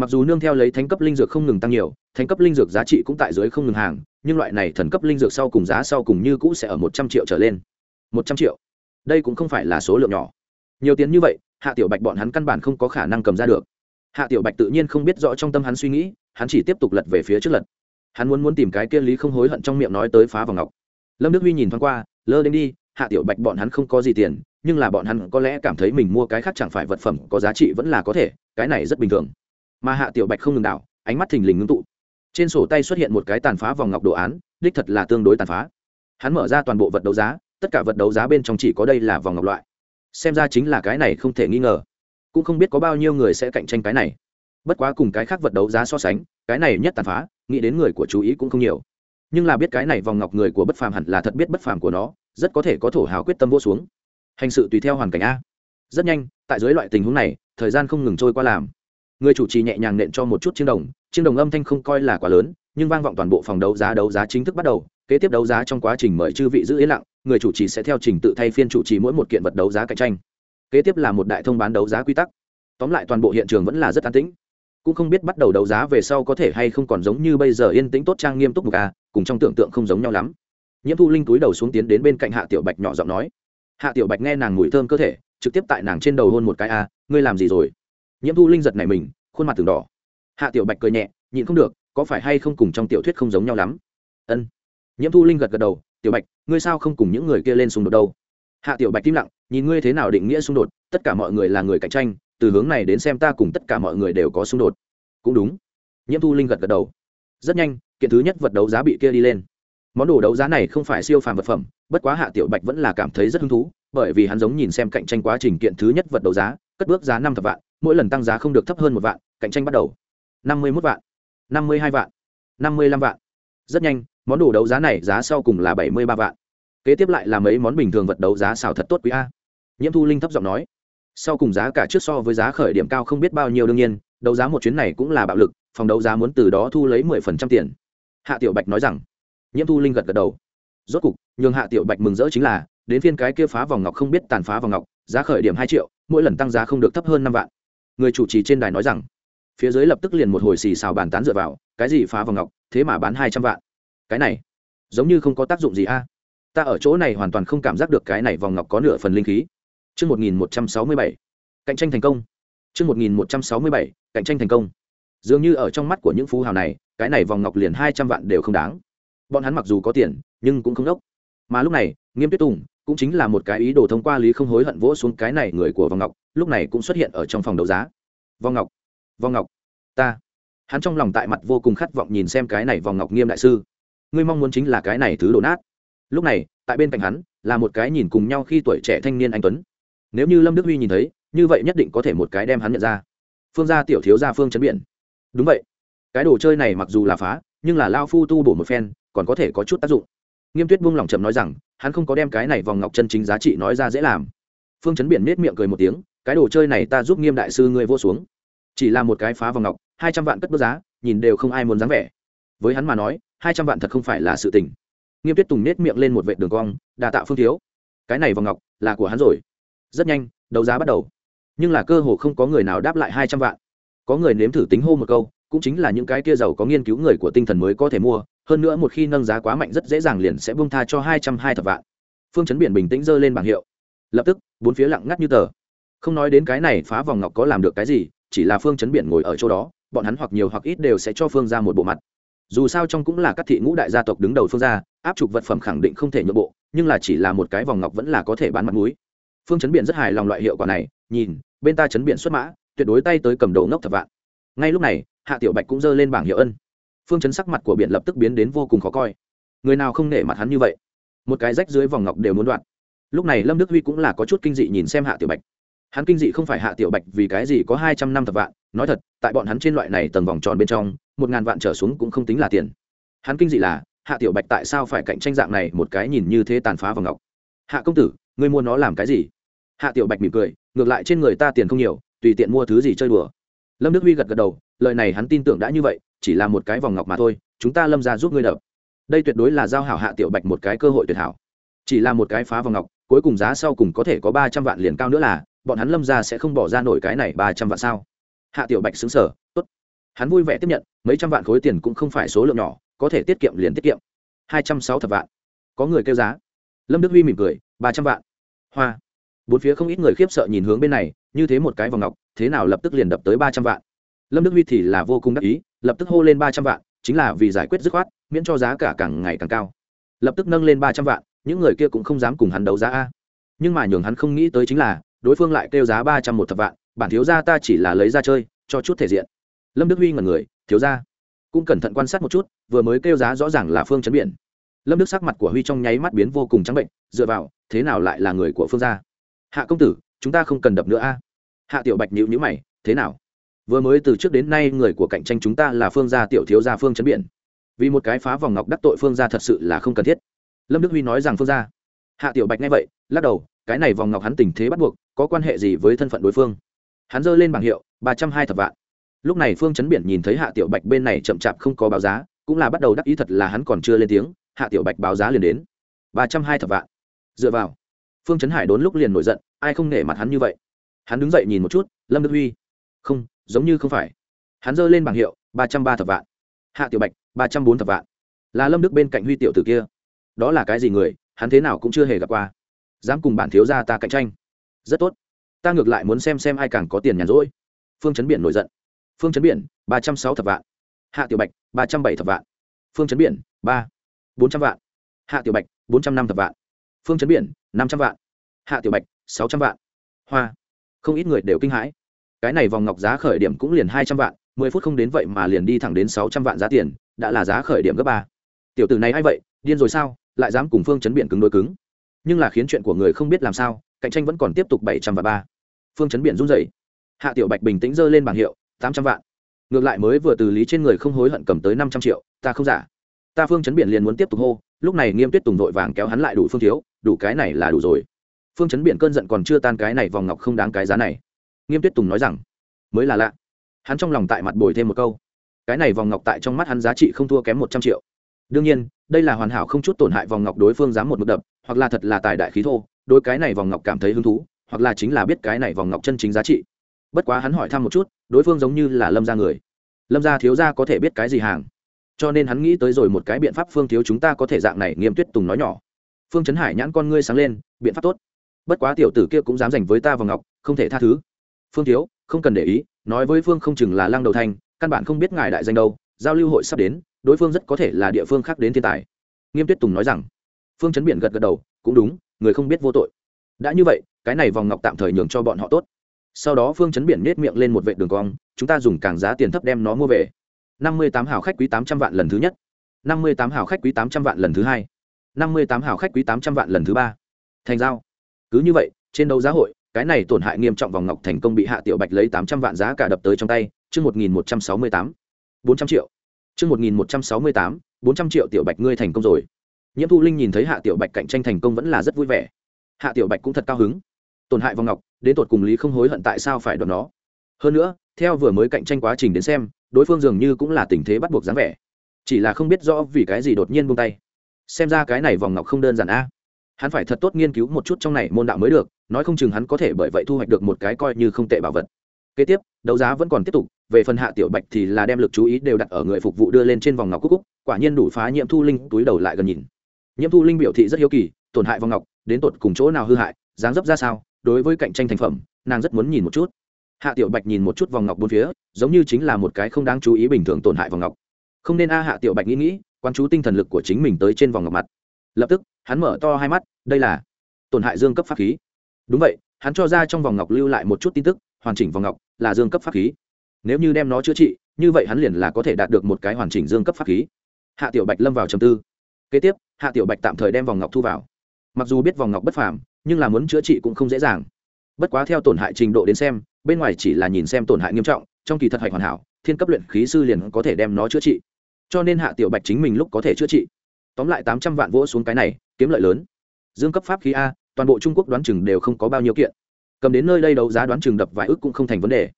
mặc dù nương theo lấy thánh cấp linh dược không ngừng tăng nhiều, thánh cấp linh dược giá trị cũng tại dưới không ngừng hàng, nhưng loại này thần cấp linh dược sau cùng giá sau cùng như cũ sẽ ở một trăm triệu trở lên. Một trăm triệu? Đây cũng không phải là số lượng nhỏ. Nhiều tiền như vậy, hạ tiểu bạch bọn hắn căn bản không có khả năng cầm ra được. Hạ tiểu bạch tự nhiên không biết rõ trong tâm hắn suy nghĩ, hắn chỉ tiếp tục lật về phía trước lật. Hắn muốn muốn tìm cái kia lý không hối hận trong miệng nói tới phá vào ngọc. Lâm đức huy nhìn thoáng qua, lơ đến đi, hạ tiểu bạch bọn hắn không có gì tiền, nhưng là bọn hắn có lẽ cảm thấy mình mua cái khác chẳng phải vật phẩm có giá trị vẫn là có thể, cái này rất bình thường mà hạ tiểu bạch không ngừng đảo, ánh mắt thình lình ngưng tụ. Trên sổ tay xuất hiện một cái tàn phá vòng ngọc đồ án, đích thật là tương đối tàn phá. Hắn mở ra toàn bộ vật đấu giá, tất cả vật đấu giá bên trong chỉ có đây là vòng ngọc loại. Xem ra chính là cái này không thể nghi ngờ. Cũng không biết có bao nhiêu người sẽ cạnh tranh cái này. Bất quá cùng cái khác vật đấu giá so sánh, cái này nhất tàn phá, nghĩ đến người của chú ý cũng không nhiều. Nhưng là biết cái này vòng ngọc người của bất phàm hẳn là thật biết bất phàm của nó, rất có thể có thổ hào quyết tâm vô xuống. Hành sự tùy theo hoàn cảnh a. Rất nhanh, tại dưới loại tình huống này, thời gian không ngừng trôi qua làm người chủ trì nhẹ nhàng nện cho một chút chiêng đồng chiêng đồng âm thanh không coi là quá lớn, nhưng vang vọng toàn bộ phòng đấu giá đấu giá chính thức bắt đầu. Kế tiếp đấu giá trong quá trình mời chư vị giữ yên lặng, người chủ trì sẽ theo trình tự thay phiên chủ trì mỗi một kiện vật đấu giá cạnh tranh. Kế tiếp là một đại thông bán đấu giá quy tắc. Tóm lại toàn bộ hiện trường vẫn là rất an tĩnh. Cũng không biết bắt đầu đấu giá về sau có thể hay không còn giống như bây giờ yên tĩnh tốt trang nghiêm túc một ca à, cùng trong tưởng tượng không giống nhau lắm. Nhiễm thu linh túi đầu xuống tiến đến bên cạnh hạ tiểu bạch nhỏ giọng nói. Hạ tiểu bạch nghe nàng mùi thơm cơ thể, trực tiếp tại nàng trên đầu hôn một cái a ngươi làm gì rồi? Nhiễm thu linh giật này mình, khuôn mặt từng đỏ. Hạ tiểu bạch cười nhẹ, nhịn không được, có phải hay không cùng trong tiểu thuyết không giống nhau lắm? Ân. Nhiễm thu linh gật gật đầu, tiểu bạch, ngươi sao không cùng những người kia lên xung đột đâu? Hạ tiểu bạch im lặng, nhìn ngươi thế nào định nghĩa xung đột, tất cả mọi người là người cạnh tranh, từ hướng này đến xem ta cùng tất cả mọi người đều có xung đột. Cũng đúng. Nhiễm thu linh gật gật đầu. Rất nhanh, kiện thứ nhất vật đấu giá bị kia đi lên. Món đồ đấu giá này không phải siêu phàm vật phẩm, bất quá hạ tiểu bạch vẫn là cảm thấy rất hứng thú, bởi vì hắn giống nhìn xem cạnh tranh quá trình kiện thứ nhất vật đấu giá, cất bước giá năm thập vạn mỗi lần tăng giá không được thấp hơn một vạn, cạnh tranh bắt đầu. Năm mươi một vạn, năm mươi hai vạn, năm mươi lăm vạn. Rất nhanh, món đồ đấu giá này giá sau cùng là bảy mươi ba vạn. Kế tiếp lại là mấy món bình thường vật đấu giá xào thật tốt quý a. Nhiễm thu linh thấp giọng nói. Sau cùng giá cả trước so với giá khởi điểm cao không biết bao nhiêu đương nhiên, đấu giá một chuyến này cũng là bạo lực, phòng đấu giá muốn từ đó thu lấy mười phần trăm tiền. Hạ tiểu bạch nói rằng. Nhiễm thu linh gật gật đầu. Rốt cục, nhường hạ tiểu bạch mừng rỡ chính là, đến phiên cái kia phá vòng ngọc không biết tàn phá vòng ngọc, giá khởi điểm hai triệu, mỗi lần tăng giá không được thấp hơn năm vạn người chủ trì trên đài nói rằng phía dưới lập tức liền một hồi xì xào bàn tán dựa vào cái gì phá vòng ngọc thế mà bán hai trăm vạn cái này giống như không có tác dụng gì a ta ở chỗ này hoàn toàn không cảm giác được cái này vòng ngọc có nửa phần linh khí Chương 1167. Cạnh tranh thành công. Chương 1167. Cạnh tranh thành công. Dường như ở trong mắt của những phú hào này, cái này vòng ngọc liền hai trăm vạn đều không đáng. Bọn hắn mặc dù có tiền, nhưng cũng không đốc. Mà lúc này, Nghiêm Tuyết Tùng cũng chính là một cái ý đồ thông qua lý không hối hận vỗ xuống cái này người của vòng ngọc, lúc này cũng xuất hiện ở trong phòng đấu giá. Vòng ngọc, vòng ngọc, ta. Hắn trong lòng tại mặt vô cùng khát vọng nhìn xem cái này vòng ngọc Nghiêm đại sư. Ngươi mong muốn chính là cái này thứ đổ nát. Lúc này, tại bên cạnh hắn, là một cái nhìn cùng nhau khi tuổi trẻ thanh niên anh tuấn nếu như lâm đức huy nhìn thấy như vậy nhất định có thể một cái đem hắn nhận ra phương gia tiểu thiếu gia phương chấn biển đúng vậy cái đồ chơi này mặc dù là phá nhưng là lao phu tu bổ một phen còn có thể có chút tác dụng nghiêm tuyết buông lòng chậm nói rằng hắn không có đem cái này vòng ngọc chân chính giá trị nói ra dễ làm phương chấn biển nết miệng cười một tiếng cái đồ chơi này ta giúp nghiêm đại sư ngươi vô xuống. Chỉ là một cái phá vòng ngọc, hai trăm vạn cất bước giá, nhìn đều không ai muốn dáng vẻ. Với hắn mà nói, hai trăm vạn thật không phải là sự tình. Nghiêm tuyết tùng nết miệng lên một vệ đường cong đà tạo phương thiếu. Cái này vòng ngọc là của hắn rồi. Rất nhanh, đấu giá bắt đầu. Nhưng là cơ hồ không có người nào đáp lại hai trăm vạn. Có người nếm thử tính hô một câu, cũng chính là những cái kia giàu có nghiên cứu người của tinh thần mới có thể mua, hơn nữa một khi nâng giá quá mạnh rất dễ dàng liền sẽ bông tha cho hai trăm hai thập vạn. Phương chấn biển bình tĩnh giơ lên bảng hiệu. Lập tức, bốn phía lặng ngắt như tờ không nói đến cái này phá vòng ngọc có làm được cái gì, chỉ là phương chấn biển ngồi ở chỗ đó, bọn hắn hoặc nhiều hoặc ít đều sẽ cho phương ra một bộ mặt. Dù sao trong cũng là các thị ngũ đại gia tộc đứng đầu phương gia, áp trục vật phẩm khẳng định không thể nhượng bộ, nhưng là chỉ là một cái vòng ngọc vẫn là có thể bán mặt mũi. Phương chấn biện rất hài lòng loại hiệu quả này, nhìn, bên ta chấn biện xuất mã, tuyệt đối tay tới cầm đầu ngốc thập vạn. Ngay lúc này, hạ tiểu bạch cũng giơ lên bảng hiệu ân. Phương chấn sắc mặt của biện lập tức biến đến vô cùng khó coi. Người nào không nể mặt hắn như vậy? Một cái rách dưới vòng ngọc đều muốn đoạn. Lúc này lâm đức huy cũng là có chút kinh dị nhìn xem hạ tiểu bạch hắn kinh dị không phải hạ tiểu bạch vì cái gì có hai trăm năm thập vạn, nói thật, tại bọn hắn trên loại này tầng vòng tròn bên trong, một ngàn vạn trở xuống cũng không tính là tiền. Hắn kinh dị là, hạ tiểu bạch tại sao phải cạnh tranh dạng này một cái nhìn như thế tàn phá vào ngọc? Hạ công tử, ngươi mua nó làm cái gì? Hạ tiểu bạch mỉm cười, ngược lại trên người ta tiền không nhiều, tùy tiện mua thứ gì chơi đùa. Lâm đức huy gật gật đầu, lời này hắn tin tưởng đã như vậy, chỉ là một cái vòng ngọc mà thôi, chúng ta lâm ra giúp ngươi đập. Đây tuyệt đối là giao hảo hạ tiểu bạch một cái cơ hội tuyệt hảo. Chỉ là một cái phá vòng ngọc, cuối cùng giá sau cùng có thể có ba trăm vạn liền cao nữa là bọn hắn lâm ra sẽ không bỏ ra nổi cái này ba trăm vạn sao? Hạ tiểu bạch xứng sở tốt. Hắn vui vẻ tiếp nhận, mấy trăm vạn khối tiền cũng không phải số lượng nhỏ, có thể tiết kiệm liền tiết kiệm. Hai trăm sáu thập vạn. Có người kêu giá. Lâm đức huy mỉm cười, ba trăm vạn. Hoa. Bốn phía không ít người khiếp sợ nhìn hướng bên này, như thế một cái vòng ngọc, thế nào lập tức liền đập tới ba trăm vạn. Lâm đức huy thì là vô cùng đắc ý, lập tức hô lên ba trăm vạn, chính là vì giải quyết dứt khoát, miễn cho giá cả càng ngày càng cao. Lập tức nâng lên ba trăm vạn, những người kia cũng không dám cùng hắn đấu giá a. Nhưng mà nhường hắn không nghĩ tới chính là đối phương lại kêu giá ba trăm một thập vạn, bản thiếu gia ta chỉ là lấy ra chơi, cho chút thể diện. Lâm đức huy ngẩn người, thiếu gia, cũng cẩn thận quan sát một chút, vừa mới kêu giá rõ ràng là phương chấn biển. Lâm đức sắc mặt của huy trong nháy mắt biến vô cùng trắng bệnh, dựa vào, thế nào lại là người của phương gia? Hạ công tử, chúng ta không cần đập nữa a. Hạ tiểu bạch nhịu nhữ mày, thế nào? Vừa mới từ trước đến nay người của cạnh tranh chúng ta là phương gia tiểu thiếu gia phương chấn biển. Vì một cái phá vòng ngọc đắc tội phương gia thật sự là không cần thiết. Lâm đức huy nói rằng phương gia. Hạ tiểu bạch nghe vậy, lắc đầu, cái này vòng ngọc hắn tình thế bắt buộc có quan hệ gì với thân phận đối phương. Hắn giơ lên bảng hiệu, ba trăm hai thập vạn. Lúc này phương chấn biển nhìn thấy hạ tiểu bạch bên này chậm chạp không có báo giá, cũng là bắt đầu đắc ý thật là hắn còn chưa lên tiếng, hạ tiểu bạch báo giá liền đến. Ba trăm hai thập vạn. Dựa vào. Phương chấn hải đốn lúc liền nổi giận, ai không nể mặt hắn như vậy? Hắn đứng dậy nhìn một chút, lâm đức huy. Không, giống như không phải. Hắn giơ lên bảng hiệu, ba trăm ba thập vạn. Hạ tiểu bạch, ba trăm bốn thập vạn. Là lâm đức bên cạnh huy tiểu tử kia. Đó là cái gì người, hắn thế nào cũng chưa hề gặp qua. Dám cùng bản thiếu gia ta cạnh tranh rất tốt. Ta ngược lại muốn xem xem ai càng có tiền nhàn rỗi. Phương chấn biển nổi giận. Phương chấn biển, ba trăm sáu thập vạn. Hạ tiểu bạch, ba trăm bảy thập vạn. Phương chấn biển, ba, bốn trăm vạn. Hạ tiểu bạch, bốn trăm năm thập vạn. Phương chấn biển, năm trăm vạn. Hạ tiểu bạch, sáu trăm vạn. Hoa. Không ít người đều kinh hãi. Cái này vòng ngọc giá khởi điểm cũng liền hai trăm vạn, mười phút không đến vậy mà liền đi thẳng đến sáu trăm vạn giá tiền, đã là giá khởi điểm gấp ba. Tiểu tử này a i vậy? Điên rồi sao? Lại dám cùng phương chấn biển cứng đối cứng. Nhưng là khiến chuyện của người không biết làm sao cạnh tranh vẫn còn tiếp tục bảy trăm và ba. Phương chấn biển run rẩy, hạ tiểu bạch bình tĩnh giơ lên bảng hiệu tám trăm vạn. Ngược lại mới vừa từ lý trên người không hối hận cầm tới năm trăm triệu ta không giả. Ta phương chấn biển liền muốn tiếp tục hô lúc này nghiêm tuyết tùng vội vàng kéo hắn lại đủ phương thiếu đủ cái này là đủ rồi. Phương chấn biển cơn giận còn chưa tan cái này vòng ngọc không đáng cái giá này. Nghiêm tuyết tùng nói rằng mới là lạ. Hắn trong lòng tại mặt bồi thêm một câu. Cái này vòng ngọc tại trong mắt hắn giá trị không thua kém một trăm triệu. Đương nhiên đây là hoàn hảo không chút tổn hại vòng ngọc đối phương dám một mực đập hoặc là thật là tài đại khí thô đôi cái này vòng ngọc cảm thấy hứng thú, hoặc là chính là biết cái này vòng ngọc chân chính giá trị. Bất quá hắn hỏi thăm một chút, đối phương giống như là lâm ra người. Lâm gia thiếu gia có thể biết cái gì hàng? Cho nên hắn nghĩ tới rồi một cái biện pháp phương thiếu chúng ta có thể dạng này nghiêm tuyết tùng nói nhỏ. Phương trấn hải nhãn con ngươi sáng lên, biện pháp tốt. Bất quá tiểu tử kia cũng dám giành với ta vào ngọc, không thể tha thứ. Phương thiếu, không cần để ý, nói với phương không chừng là lăng đầu thanh căn bản không biết ngài đại danh đâu, giao lưu hội sắp đến, đối phương rất có thể là địa phương khác đến thiên tài. Nghiêm tuyết tùng nói rằng. Phương chấn biển gật gật đầu, cũng đúng người không biết vô tội. Đã như vậy, cái này vòng ngọc tạm thời nhường cho bọn họ tốt. Sau đó phương chấn biển nết miệng lên một vệ đường cong, chúng ta dùng càng giá tiền thấp đem nó mua về. Năm mươi tám hào khách quý tám trăm vạn lần thứ nhất. Năm mươi tám hào khách quý tám trăm vạn lần thứ hai. Năm mươi tám hào khách quý tám trăm vạn lần thứ ba. Thành giao. Cứ như vậy, trên đấu giá hội, cái này tổn hại nghiêm trọng vòng ngọc thành công bị hạ tiểu bạch lấy tám trăm vạn giá cả đập tới trong tay, chương một nghìn một trăm sáu mươi tám. bốn trăm triệu. Chương một nghìn một trăm sáu mươi tám, bốn trăm triệu tiểu bạch ngươi thành công rồi nhiễm thu linh nhìn thấy hạ tiểu bạch cạnh tranh thành công vẫn là rất vui vẻ. Hạ tiểu bạch cũng thật cao hứng. Tổn hại vòng ngọc, đến tột cùng lý không hối hận tại sao phải đoạt nó? Hơn nữa, theo vừa mới cạnh tranh quá trình đến xem, đối phương dường như cũng là tình thế bắt buộc dáng vẻ. Chỉ là không biết rõ vì cái gì đột nhiên buông tay. Xem ra cái này vòng ngọc không đơn giản a. Hắn phải thật tốt nghiên cứu một chút trong này môn đạo mới được, nói không chừng hắn có thể bởi vậy thu hoạch được một cái coi như không tệ bảo vật. Kế tiếp, đấu giá vẫn còn tiếp tục, về phần hạ tiểu bạch thì là đem lực chú ý đều đặt ở người phục vụ đưa lên trên vòng ngọc cúc cúc, quả nhiên đủ phá nhiễm thu linh túi đầu lại gần nhìn nhiễm thu linh biểu thị rất hiếu kỳ, tổn hại vòng ngọc, đến tột cùng chỗ nào hư hại, dáng dấp ra sao, đối với cạnh tranh thành phẩm, nàng rất muốn nhìn một chút. Hạ tiểu bạch nhìn một chút vòng ngọc bốn phía, giống như chính là một cái không đáng chú ý bình thường tổn hại vòng ngọc. Không nên a, hạ tiểu bạch nghĩ nghĩ, quan chú tinh thần lực của chính mình tới trên vòng ngọc mặt. Lập tức, hắn mở to hai mắt, đây là tổn hại dương cấp pháp khí. Đúng vậy, hắn cho ra trong vòng ngọc lưu lại một chút tin tức, hoàn chỉnh vòng ngọc là dương cấp pháp khí. Nếu như đem nó chữa trị, như vậy hắn liền là có thể đạt được một cái hoàn chỉnh dương cấp pháp khí. Hạ tiểu bạch lâm vào trầm tư kế tiếp, hạ tiểu bạch tạm thời đem vòng ngọc thu vào. Mặc dù biết vòng ngọc bất phàm, nhưng là muốn chữa trị cũng không dễ dàng. Bất quá theo tổn hại trình độ đến xem, bên ngoài chỉ là nhìn xem tổn hại nghiêm trọng, trong kỳ thật hạch hoàn hảo, thiên cấp luyện khí sư liền có thể đem nó chữa trị. Cho nên hạ tiểu bạch chính mình lúc có thể chữa trị. Tóm lại tám trăm vạn vỗ xuống cái này, kiếm lợi lớn. Dương cấp pháp khí a, toàn bộ trung quốc đoán chừng đều không có bao nhiêu kiện. Cầm đến nơi đây đấu giá đoán chừng đập vài ước cũng không thành vấn đề.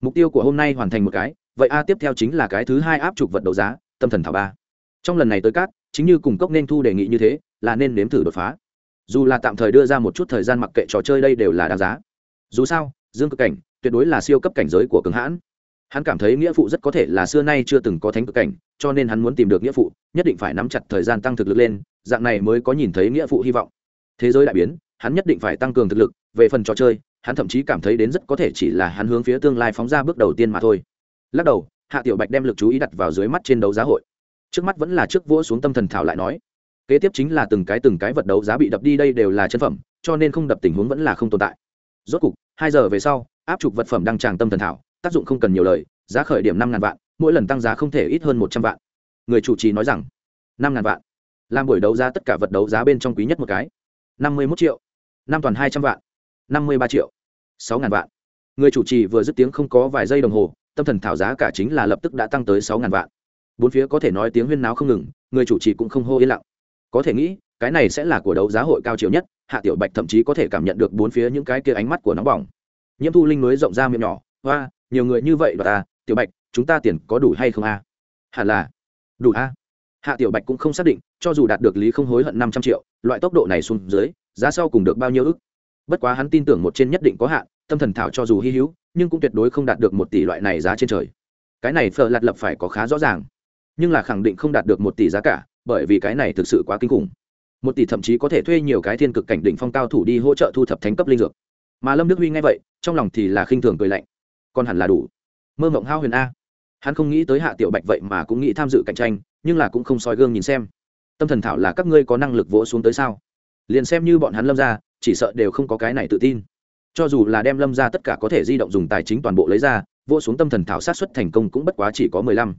Mục tiêu của hôm nay hoàn thành một cái, vậy a tiếp theo chính là cái thứ hai áp trục vật đấu giá, tâm thần thảo ba. Trong lần này tới cát chính như cùng cốc nên thu đề nghị như thế, là nên nếm thử đột phá. Dù là tạm thời đưa ra một chút thời gian mặc kệ trò chơi đây đều là đáng giá. Dù sao, dương cực cảnh tuyệt đối là siêu cấp cảnh giới của cường hãn. Hắn cảm thấy nghĩa phụ rất có thể là xưa nay chưa từng có thánh cực cảnh, cho nên hắn muốn tìm được nghĩa phụ, nhất định phải nắm chặt thời gian tăng thực lực lên, dạng này mới có nhìn thấy nghĩa phụ hy vọng. Thế giới đại biến, hắn nhất định phải tăng cường thực lực, về phần trò chơi, hắn thậm chí cảm thấy đến rất có thể chỉ là hắn hướng phía tương lai phóng ra bước đầu tiên mà thôi. Lắc đầu, hạ tiểu bạch đem lực chú ý đặt vào dưới mắt trên đấu giá hội trước mắt vẫn là trước vỗ xuống tâm thần thảo lại nói, kế tiếp chính là từng cái từng cái vật đấu giá bị đập đi đây đều là chân phẩm, cho nên không đập tình huống vẫn là không tồn tại. Rốt cục, hai giờ về sau, áp trục vật phẩm đăng tràng tâm thần thảo, tác dụng không cần nhiều lời, giá khởi điểm năm ngàn vạn, mỗi lần tăng giá không thể ít hơn một trăm vạn. Người chủ trì nói rằng, năm ngàn vạn. Làm buổi đấu giá tất cả vật đấu giá bên trong quý nhất một cái. năm mươi một triệu. Năm toàn hai trăm vạn. năm mươi ba triệu. sáu ngàn vạn. Người chủ trì vừa dứt tiếng không có vài giây đồng hồ, tâm thần thảo giá cả chính là lập tức đã tăng tới sáu ngàn vạn bốn phía có thể nói tiếng huyên náo không ngừng, người chủ trì cũng không hô yên lặng. Có thể nghĩ, cái này sẽ là của đấu giá hội cao chiều nhất, hạ tiểu bạch thậm chí có thể cảm nhận được bốn phía những cái kia ánh mắt của nóng bỏng. Nhiễm thu linh mới rộng ra miệng nhỏ hoa nhiều người như vậy và ta tiểu bạch, chúng ta tiền có đủ hay không a hẳn là. Đủ a hạ tiểu bạch cũng không xác định, cho dù đạt được lý không hối hận năm trăm triệu, loại tốc độ này xuống dưới, giá sau cùng được bao nhiêu ức? Bất quá hắn tin tưởng một trên nhất định có hạn, tâm thần thảo cho dù hy hữu, nhưng cũng tuyệt đối không đạt được một tỷ loại này giá trên trời. Cái này phờ lạt lập phải có khá rõ ràng nhưng là khẳng định không đạt được một tỷ giá cả, bởi vì cái này thực sự quá kinh khủng. Một tỷ thậm chí có thể thuê nhiều cái thiên cực cảnh đỉnh phong cao thủ đi hỗ trợ thu thập thánh cấp linh dược. Mà lâm đức huy nghe vậy, trong lòng thì là khinh thường cười lạnh. Còn hẳn là đủ. Mơ mộng hao huyền a. Hắn không nghĩ tới hạ tiểu bạch vậy mà cũng nghĩ tham dự cạnh tranh, nhưng là cũng không soi gương nhìn xem. Tâm thần thảo là các ngươi có năng lực vỗ xuống tới sao? Liền xem như bọn hắn lâm ra, chỉ sợ đều không có cái này tự tin. Cho dù là đem lâm ra tất cả có thể di động dùng tài chính toàn bộ lấy ra, vỗ xuống tâm thần thảo sát xuất thành công cũng bất quá chỉ có mười lăm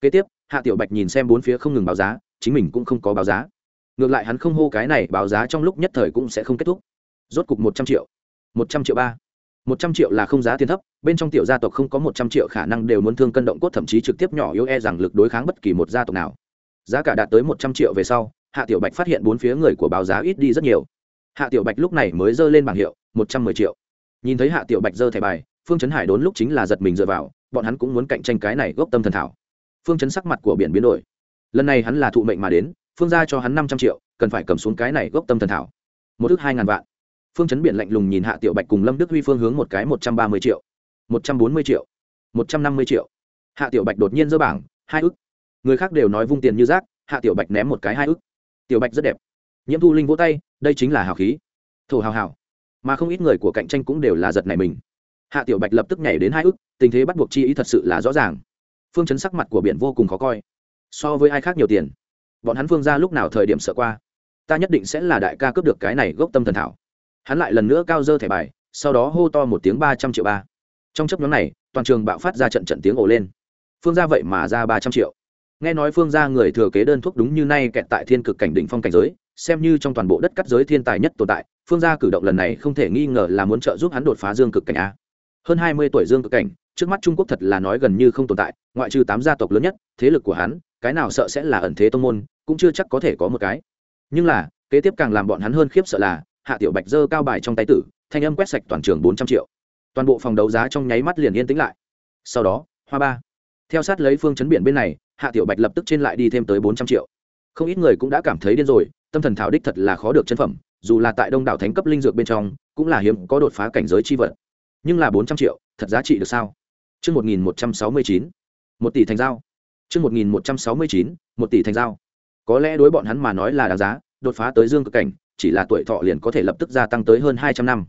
kế tiếp, hạ tiểu bạch nhìn xem bốn phía không ngừng báo giá, chính mình cũng không có báo giá. Ngược lại hắn không hô cái này báo giá trong lúc nhất thời cũng sẽ không kết thúc. Rốt cục một trăm triệu. Một trăm triệu ba. Một trăm triệu là không giá tiền thấp, bên trong tiểu gia tộc không có một trăm triệu khả năng đều muốn thương cân động cốt, thậm chí trực tiếp nhỏ yếu e rằng lực đối kháng bất kỳ một gia tộc nào. Giá cả đạt tới một trăm triệu về sau, hạ tiểu bạch phát hiện bốn phía người của báo giá ít đi rất nhiều. Hạ tiểu bạch lúc này mới dơ lên bảng hiệu, một trăm mười triệu. Nhìn thấy hạ tiểu bạch dơ thẻ bài, phương trấn hải đốn lúc chính là giật mình dựa vào, bọn hắn cũng muốn cạnh tranh cái này gốc tâm thần thảo phương Chấn sắc mặt của biển biến đổi. Lần này hắn là thụ mệnh mà đến, phương ra cho hắn năm trăm triệu, cần phải cầm xuống cái này gốc tâm thần thảo. Một ước hai ngàn vạn. Phương chấn biển lạnh lùng nhìn hạ tiểu bạch cùng lâm đức huy phương hướng một cái một trăm ba mươi triệu. Một trăm bốn mươi triệu. Một trăm năm mươi triệu. Hạ tiểu bạch đột nhiên dơ bảng, hai ức. người khác đều nói vung tiền như rác, hạ tiểu bạch ném một cái hai ức. tiểu bạch rất đẹp. Nhiễm thu linh vỗ tay, đây chính là hào khí. Thổ hào hào. Mà không ít người của cạnh tranh cũng đều là giật này mình. Hạ tiểu bạch lập tức nhảy đến hai ức, tình thế bắt buộc chi ý thật sự là rõ ràng phương chấn sắc mặt của biển vô cùng khó coi. So với ai khác nhiều tiền, bọn hắn phương ra lúc nào thời điểm sợ qua, ta nhất định sẽ là đại ca cướp được cái này gốc tâm thần thảo. Hắn lại lần nữa cao dơ thẻ bài, sau đó hô to một tiếng ba trăm triệu ba. Trong chấp nhóm này, toàn trường bạo phát ra trận trận tiếng ồ lên. Phương ra vậy mà ra ba trăm triệu. Nghe nói phương ra người thừa kế đơn thuốc đúng như nay kẹt tại thiên cực cảnh đỉnh phong cảnh giới, xem như trong toàn bộ đất cắt giới thiên tài nhất tồn tại, phương gia cử động lần này không thể nghi ngờ là muốn trợ giúp hắn đột phá dương cực cảnh a. Hơn hai mươi tuổi dương cực cảnh trước mắt trung quốc thật là nói gần như không tồn tại, ngoại trừ tám gia tộc lớn nhất, thế lực của hắn, cái nào sợ sẽ là ẩn thế tông môn, cũng chưa chắc có thể có một cái. Nhưng là, kế tiếp càng làm bọn hắn hơn khiếp sợ là, hạ tiểu bạch dơ cao bài trong tay tử, thanh âm quét sạch toàn trường bốn trăm triệu. Toàn bộ phòng đấu giá trong nháy mắt liền yên tĩnh lại. Sau đó, hoa ba. Theo sát lấy phương chấn biển bên này, hạ tiểu bạch lập tức trên lại đi thêm tới bốn trăm triệu. Không ít người cũng đã cảm thấy điên rồi, tâm thần thảo đích thật là khó được chân phẩm, dù là tại đông đảo thánh cấp linh dược bên trong, cũng là hiếm có đột phá cảnh giới chi vật. Nhưng là bốn trăm triệu, thật giá trị được sao? Trước 1169, một tỷ thành giao. Trước 1169, một tỷ thành giao. Có lẽ đối bọn hắn mà nói là đáng giá, đột phá tới dương cực cảnh, chỉ là tuổi thọ liền có thể lập tức gia tăng tới hơn hai trăm năm.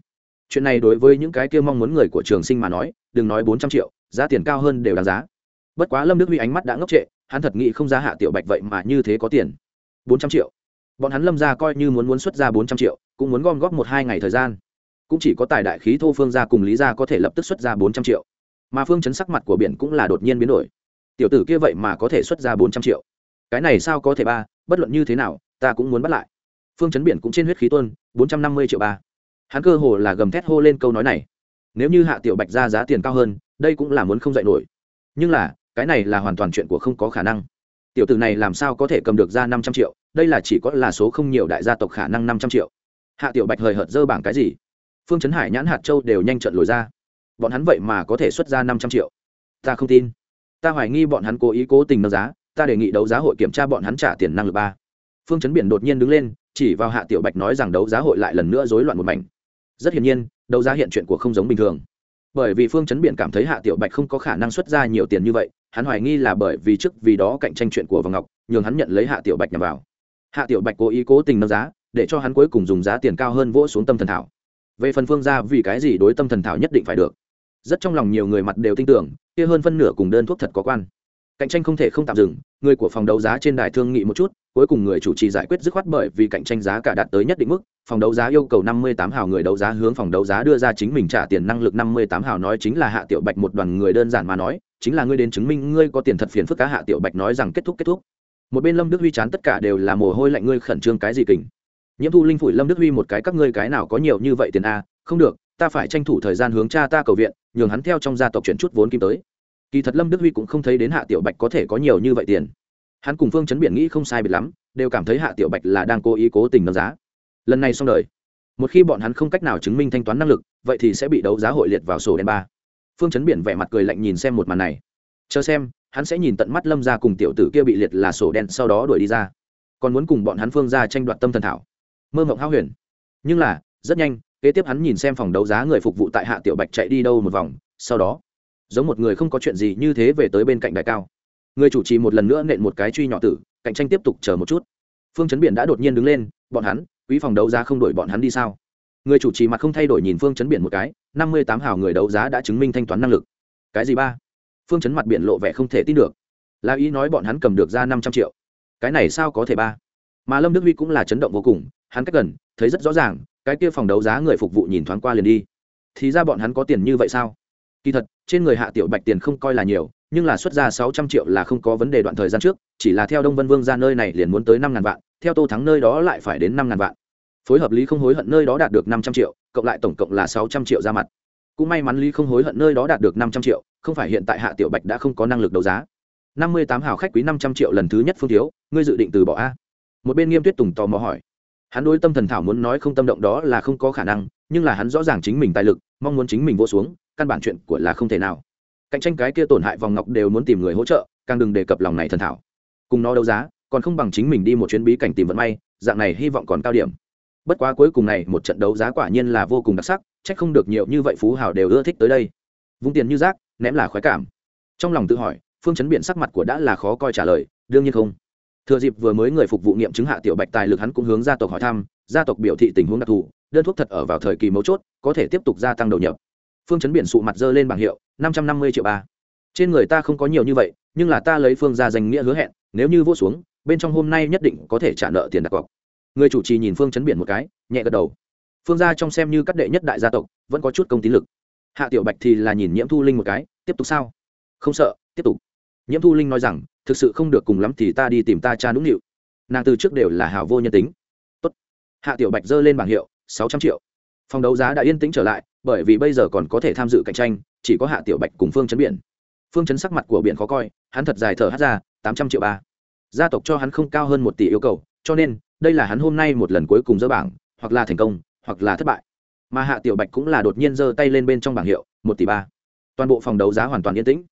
Chuyện này đối với những cái kia mong muốn người của trường sinh mà nói, đừng nói bốn trăm triệu, giá tiền cao hơn đều đáng giá. Bất quá Lâm Đức Huy ánh mắt đã ngốc trệ, hắn thật nghĩ không ra hạ tiểu bạch vậy mà như thế có tiền. bốn trăm triệu. Bọn hắn Lâm gia coi như muốn muốn xuất ra bốn trăm triệu, cũng muốn gom góp một hai ngày thời gian. Cũng chỉ có tài đại khí thô phương gia cùng Lý gia có thể lập tức xuất ra bốn trăm triệu mà phương chấn sắc mặt của biển cũng là đột nhiên biến đổi. Tiểu tử kia vậy mà có thể xuất ra bốn trăm triệu. Cái này sao có thể ba, bất luận như thế nào, ta cũng muốn bắt lại. Phương chấn biển cũng trên huyết khí tuân bốn trăm năm mươi triệu ba. Hắn cơ hồ là gầm thét hô lên câu nói này. Nếu như hạ tiểu bạch ra giá tiền cao hơn, đây cũng là muốn không dạy nổi. Nhưng là, cái này là hoàn toàn chuyện của không có khả năng. Tiểu tử này làm sao có thể cầm được ra năm trăm triệu, đây là chỉ có là số không nhiều đại gia tộc khả năng năm trăm triệu. Hạ tiểu bạch hời hợt dơ bảng cái gì? Phương chấn hải nhãn hạt châu đều nhanh trận lồi ra bọn hắn vậy mà có thể xuất ra năm trăm triệu. Ta không tin. Ta hoài nghi bọn hắn cố ý cố tình nâng giá, ta đề nghị đấu giá hội kiểm tra bọn hắn trả tiền năng lực ba. Phương chấn biển đột nhiên đứng lên, chỉ vào hạ tiểu bạch nói rằng đấu giá hội lại lần nữa rối loạn một mảnh. Rất hiển nhiên, đấu giá hiện chuyện của không giống bình thường. Bởi vì phương chấn biển cảm thấy hạ tiểu bạch không có khả năng xuất ra nhiều tiền như vậy, hắn hoài nghi là bởi vì trước vì đó cạnh tranh chuyện của Vương ngọc, nhường hắn nhận lấy hạ tiểu bạch nhằm vào. Hạ tiểu bạch cố ý cố tình nâng giá, để cho hắn cuối cùng dùng giá tiền cao hơn vỗ xuống tâm thần thảo. Về phần phương ra vì cái gì đối tâm thần thảo nhất định phải được rất trong lòng nhiều người mặt đều tin tưởng, kia hơn phân nửa cùng đơn thuốc thật có quan. Cạnh tranh không thể không tạm dừng, người của phòng đấu giá trên đài thương nghị một chút, cuối cùng người chủ trì giải quyết dứt khoát bởi vì cạnh tranh giá cả đạt tới nhất định mức, phòng đấu giá yêu cầu năm mươi tám hào người đấu giá hướng phòng đấu giá đưa ra chính mình trả tiền năng lực năm mươi tám hào nói chính là hạ tiểu bạch một đoàn người đơn giản mà nói, chính là ngươi đến chứng minh ngươi có tiền thật phiền phức cá hạ tiểu bạch nói rằng kết thúc kết thúc. Một bên lâm đức huy chán tất cả đều là mồ hôi lạnh ngươi khẩn trương cái gì kình. Nhiễm thu linh phủi lâm đức huy một cái, các ngươi cái nào có nhiều như vậy tiền a? Không được ta phải tranh thủ thời gian hướng cha ta cầu viện, nhường hắn theo trong gia tộc chuyển chút vốn kim tới. Kỳ thật lâm đức huy cũng không thấy đến hạ tiểu bạch có thể có nhiều như vậy tiền. Hắn cùng phương chấn biển nghĩ không sai biệt lắm, đều cảm thấy hạ tiểu bạch là đang cố ý cố tình nâng giá. Lần này xong đời, một khi bọn hắn không cách nào chứng minh thanh toán năng lực, vậy thì sẽ bị đấu giá hội liệt vào sổ đen ba. Phương chấn biển vẻ mặt cười lạnh nhìn xem một màn này. Chờ xem, hắn sẽ nhìn tận mắt lâm ra cùng tiểu tử kia bị liệt là sổ đen sau đó đuổi đi ra. Còn muốn cùng bọn hắn phương ra tranh đoạt tâm thần thảo. Mơ mộng hao huyền. Nhưng là, rất nhanh kế tiếp hắn nhìn xem phòng đấu giá người phục vụ tại hạ tiểu bạch chạy đi đâu một vòng, sau đó, giống một người không có chuyện gì như thế về tới bên cạnh đại cao. Người chủ trì một lần nữa nện một cái truy nhỏ tử, cạnh tranh tiếp tục chờ một chút. Phương chấn biển đã đột nhiên đứng lên, bọn hắn, quý phòng đấu giá không đổi bọn hắn đi sao? Người chủ trì mặt không thay đổi nhìn phương chấn biển một cái, năm mươi tám hào người đấu giá đã chứng minh thanh toán năng lực. Cái gì ba? Phương chấn mặt biển lộ vẻ không thể tin được. Là ý nói bọn hắn cầm được ra năm trăm triệu. Cái này sao có thể ba? Mà lâm đức huy cũng là chấn động vô cùng, hắn cách gần thấy rất rõ ràng, cái kia phòng đấu giá người phục vụ nhìn thoáng qua liền đi. Thì ra bọn hắn có tiền như vậy sao? Kỳ thật, trên người hạ tiểu bạch tiền không coi là nhiều, nhưng là xuất ra sáu trăm triệu là không có vấn đề đoạn thời gian trước, chỉ là theo đông vân vương ra nơi này liền muốn tới năm ngàn vạn, theo tô thắng nơi đó lại phải đến năm ngàn vạn. Phối hợp lý không hối hận nơi đó đạt được năm trăm triệu, cộng lại tổng cộng là sáu trăm triệu ra mặt. Cũng may mắn lý không hối hận nơi đó đạt được năm trăm triệu, không phải hiện tại hạ tiểu bạch đã không có năng lực đấu giá. Năm mươi tám hào khách quý năm trăm triệu lần thứ nhất phương thiếu, ngươi dự định từ bỏ a? Một bên nghiêm tuyết tùng tò mò hỏi hắn đối tâm thần thảo muốn nói không tâm động đó là không có khả năng, nhưng là hắn rõ ràng chính mình tài lực, mong muốn chính mình vô xuống, căn bản chuyện của là không thể nào. Cạnh tranh cái kia tổn hại vòng ngọc đều muốn tìm người hỗ trợ, càng đừng đề cập lòng này thần thảo. Cùng nó đấu giá, còn không bằng chính mình đi một chuyến bí cảnh tìm vận may, dạng này hy vọng còn cao điểm. Bất quá cuối cùng này, một trận đấu giá quả nhiên là vô cùng đặc sắc trách không được nhiều như vậy phú hào đều ưa thích tới đây. Vung tiền như rác, ném là khoái cảm. Trong lòng tự hỏi, phương chấn biện sắc mặt của đã là khó coi trả lời, đương nhiên không thừa dịp vừa mới người phục vụ nghiệm chứng hạ tiểu bạch tài lực hắn cũng hướng gia tộc hỏi thăm, gia tộc biểu thị tình huống đặc thù, đơn thuốc thật ở vào thời kỳ mấu chốt, có thể tiếp tục gia tăng đầu nhập. Phương chấn biển sụ mặt dơ lên bảng hiệu, năm trăm năm mươi triệu ba. Trên người ta không có nhiều như vậy, nhưng là ta lấy phương ra danh nghĩa hứa hẹn, nếu như vô xuống, bên trong hôm nay nhất định có thể trả nợ tiền đặt cọc. Người chủ trì nhìn phương chấn biển một cái, nhẹ gật đầu. Phương gia trong xem như các đệ nhất đại gia tộc, vẫn có chút công tín lực. Hạ tiểu bạch thì là nhìn nhiễm thu linh một cái, tiếp tục sao? Không sợ, tiếp tục. Nhiễm thu linh nói rằng thực sự không được cùng lắm thì ta đi tìm ta cha nũng nịu. Nàng từ trước đều là hào vô nhân tính. Tốt. hạ tiểu bạch giơ lên bảng hiệu, sáu trăm triệu. Phòng đấu giá đã yên tĩnh trở lại, bởi vì bây giờ còn có thể tham dự cạnh tranh, chỉ có hạ tiểu bạch cùng phương chấn biển. Phương chấn sắc mặt của biển khó coi, hắn thật dài thở hát ra, tám trăm triệu ba. Gia tộc cho hắn không cao hơn một tỷ yêu cầu, cho nên, đây là hắn hôm nay một lần cuối cùng dỡ bảng, hoặc là thành công, hoặc là thất bại. Mà hạ tiểu bạch cũng là đột nhiên giơ tay lên bên trong bảng hiệu, một tỷ ba. Toàn bộ phòng đấu giá hoàn toàn yên tĩnh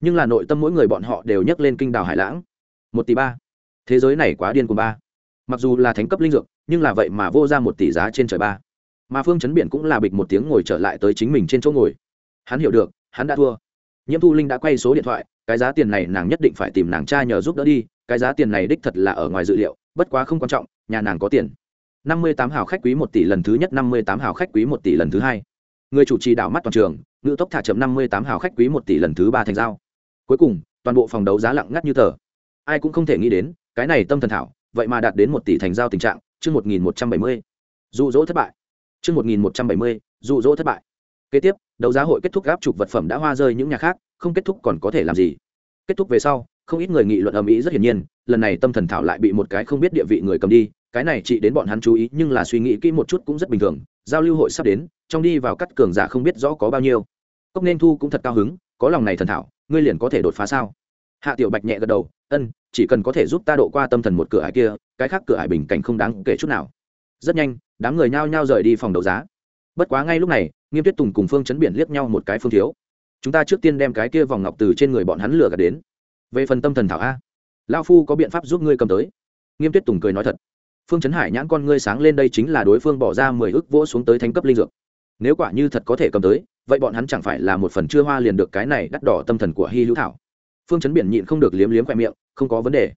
nhưng là nội tâm mỗi người bọn họ đều nhấc lên kinh đào hải lãng. Một tỷ ba. Thế giới này quá điên cùng ba. Mặc dù là thánh cấp linh dược, nhưng là vậy mà vô ra một tỷ giá trên trời ba. Mà phương chấn biển cũng là bịch một tiếng ngồi trở lại tới chính mình trên chỗ ngồi. Hắn hiểu được, hắn đã thua. Nhiễm thu linh đã quay số điện thoại, cái giá tiền này nàng nhất định phải tìm nàng cha nhờ giúp đỡ đi, cái giá tiền này đích thật là ở ngoài dự liệu, bất quá không quan trọng, nhà nàng có tiền. Năm mươi tám hào khách quý một tỷ lần thứ nhất, năm mươi tám hào khách quý một tỷ lần thứ hai. Người chủ trì đảo mắt toàn trường, ngự tốc thả chậm năm mươi tám hào khách quý một tỷ lần thứ ba thành giao cuối cùng, toàn bộ phòng đấu giá lặng ngắt như tờ. Ai cũng không thể nghĩ đến, cái này tâm thần thảo, vậy mà đạt đến một tỷ thành giao tình trạng, chương một nghìn một trăm bảy mươi. Dụ dỗ thất bại. Chương một nghìn một trăm bảy mươi, dụ dỗ thất bại. Kế tiếp, đấu giá hội kết thúc gáp chụp vật phẩm đã hoa rơi những nhà khác, không kết thúc còn có thể làm gì? Kết thúc về sau, không ít người nghị luận ầm ĩ rất hiển nhiên, lần này tâm thần thảo lại bị một cái không biết địa vị người cầm đi, cái này chỉ đến bọn hắn chú ý, nhưng là suy nghĩ kỹ một chút cũng rất bình thường, giao lưu hội sắp đến, trong đi vào cắt cường giả không biết rõ có bao nhiêu. Cốc nên thu cũng thật cao hứng, có lòng này thần thảo ngươi liền có thể đột phá sao? Hạ tiểu bạch nhẹ gật đầu, ân, chỉ cần có thể giúp ta độ qua tâm thần một cửa ải kia, cái khác cửa ải bình cảnh không đáng kể chút nào. Rất nhanh, đám người nhao nhao rời đi phòng đấu giá. Bất quá ngay lúc này, nghiêm tuyết tùng cùng phương chấn biển liếc nhau một cái phương thiếu. Chúng ta trước tiên đem cái kia vòng ngọc từ trên người bọn hắn lừa gạt đến. Về phần tâm thần thảo a lao phu có biện pháp giúp ngươi cầm tới. Nghiêm tuyết tùng cười nói thật. Phương chấn hải nhãn con ngươi sáng lên đây chính là đối phương bỏ ra mười ước vỗ xuống tới thánh cấp linh dược. Nếu quả như thật có thể cầm tới vậy bọn hắn chẳng phải là một phần chưa hoa liền được cái này đắt đỏ tâm thần của hy hữu thảo? Phương chấn biển nhịn không được liếm liếm khoe miệng, không có vấn đề.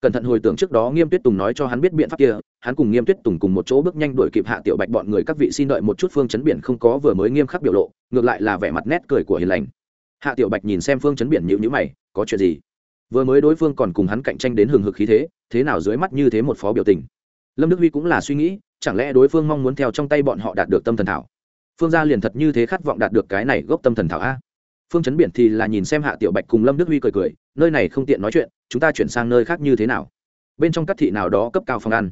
Cẩn thận hồi tưởng trước đó nghiêm tuyết tùng nói cho hắn biết biện pháp kia, hắn cùng nghiêm tuyết tùng cùng một chỗ bước nhanh đuổi kịp hạ tiểu bạch bọn người các vị xin đợi một chút phương chấn biển không có vừa mới nghiêm khắc biểu lộ, ngược lại là vẻ mặt nét cười của hiền lành. Hạ tiểu bạch nhìn xem phương chấn biển nhịu nhữ mày, có chuyện gì? Vừa mới đối phương còn cùng hắn cạnh tranh đến hừng hực khí thế thế nào dưới mắt như thế một phó biểu tình? Lâm đức huy cũng là suy nghĩ, chẳng lẽ đối phương mong muốn theo trong tay bọn họ đạt được tâm thần thảo? Phương gia liền thật như thế khát vọng đạt được cái này gốc tâm thần thảo a. Phương chấn biển thì là nhìn xem hạ tiểu bạch cùng lâm đức huy cười cười, nơi này không tiện nói chuyện, chúng ta chuyển sang nơi khác như thế nào? Bên trong các thị nào đó cấp cao phòng ăn.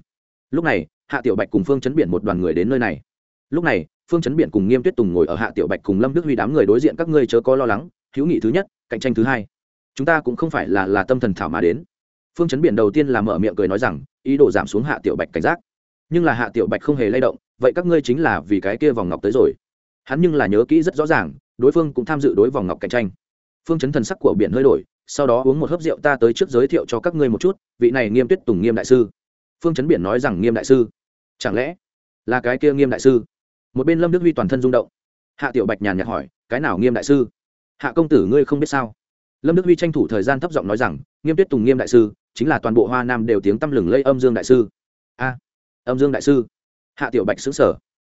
Lúc này, hạ tiểu bạch cùng phương chấn biển một đoàn người đến nơi này. Lúc này, phương chấn biển cùng nghiêm tuyết tùng ngồi ở hạ tiểu bạch cùng lâm đức huy đám người đối diện các ngươi chớ có lo lắng, hữu nghị thứ nhất, cạnh tranh thứ hai. Chúng ta cũng không phải là là tâm thần thảo mà đến. Phương chấn biển đầu tiên là mở miệng cười nói rằng, ý đồ giảm xuống hạ tiểu bạch cảnh giác. Nhưng là hạ tiểu bạch không hề lay động vậy các ngươi chính là vì cái kia vòng ngọc tới rồi. Hắn nhưng là nhớ kỹ rất rõ ràng, đối phương cũng tham dự đối vòng ngọc cạnh tranh. Phương chấn thần sắc của biển hơi đổi, sau đó uống một hớp rượu ta tới trước giới thiệu cho các ngươi một chút, vị này nghiêm tuyết tùng nghiêm đại sư. Phương chấn biển nói rằng, nghiêm đại sư, chẳng lẽ là cái kia nghiêm đại sư? Một bên lâm đức huy toàn thân rung động. Hạ tiểu bạch nhàn nhạt hỏi, cái nào nghiêm đại sư? Hạ công tử ngươi không biết sao? Lâm đức huy tranh thủ thời gian thấp giọng nói rằng, nghiêm tuyết tùng nghiêm đại sư, chính là toàn bộ hoa nam đều tiếng tăm lừng lây âm dương đại sư. A, âm dương đại sư hạ tiểu bạch xứng sở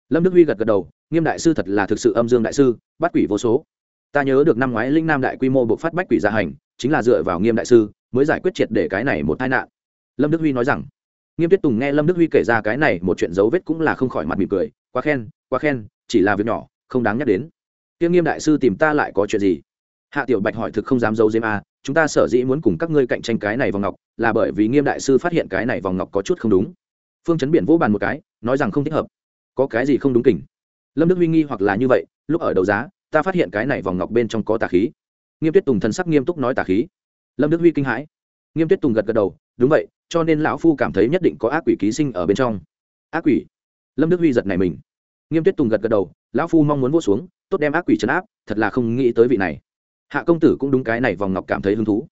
lâm đức huy gật gật đầu, nghiêm đại sư thật là thực sự âm dương đại sư, bắt quỷ vô số. Ta nhớ được năm ngoái linh nam đại quy mô buộc phát bách quỷ gia hành, chính là dựa vào nghiêm đại sư mới giải quyết triệt để cái này một tai nạn. Lâm đức huy nói rằng. Nghiêm tuyết tùng nghe lâm đức huy kể ra cái này một chuyện dấu vết cũng là không khỏi mặt mỉm cười, quá khen quá khen, chỉ là việc nhỏ, không đáng nhắc đến. Tiêu nghiêm đại sư tìm ta lại có chuyện gì? Hạ tiểu bạch hỏi thực không dám giấu dếm a à, chúng ta sở dĩ muốn cùng các ngươi cạnh tranh cái này vòng ngọc, là bởi vì nghiêm đại sư phát hiện cái này vòng ngọc có chút không đúng phương chấn biển vỗ bàn một cái, nói rằng không thích hợp. Có cái gì không đúng kỉnh lâm đức huy nghi hoặc là như vậy, lúc ở đấu giá, ta phát hiện cái này vòng ngọc bên trong có tà khí. Nghiêm tuyết tùng thần sắc nghiêm túc nói tà khí. Lâm đức huy kinh hãi. Nghiêm tuyết tùng gật gật đầu, đúng vậy, cho nên lão phu cảm thấy nhất định có ác quỷ ký sinh ở bên trong. Ác quỷ? Lâm đức huy giật này mình. Nghiêm tuyết tùng gật gật đầu, lão phu mong muốn vô xuống, tốt đem ác quỷ chấn áp, thật là không nghĩ tới vị này. Hạ công tử cũng đúng cái này vòng ngọc cảm thấy hứng thú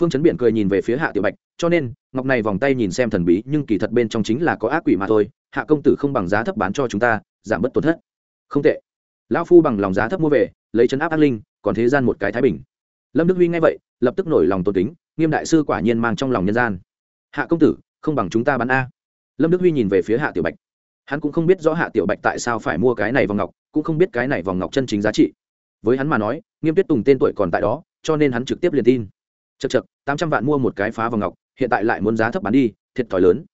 phương chấn biển cười nhìn về phía hạ tiểu bạch, cho nên, ngọc này vòng tay nhìn xem thần bí, nhưng kỳ thật bên trong chính là có ác quỷ mà thôi. Hạ công tử không bằng giá thấp bán cho chúng ta, giảm bớt tổn thất. Không tệ. Lão phu bằng lòng giá thấp mua về, lấy chấn áp ác linh, còn thế gian một cái thái bình. Lâm đức huy nghe vậy, lập tức nổi lòng tôn kính, nghiêm đại sư quả nhiên mang trong lòng nhân gian. Hạ công tử, không bằng chúng ta bán a. Lâm đức huy nhìn về phía hạ tiểu bạch. Hắn cũng không biết rõ hạ tiểu bạch tại sao phải mua cái này vòng ngọc, cũng không biết cái này vòng ngọc chân chính giá trị. Với hắn mà nói, nghiêm tuyết tùng tên tuổi còn tại đó, cho nên hắn trực tiếp liền tin chật chật tám trăm vạn mua một cái phá vòng ngọc, hiện tại lại muốn giá thấp bán đi, thiệt thòi lớn.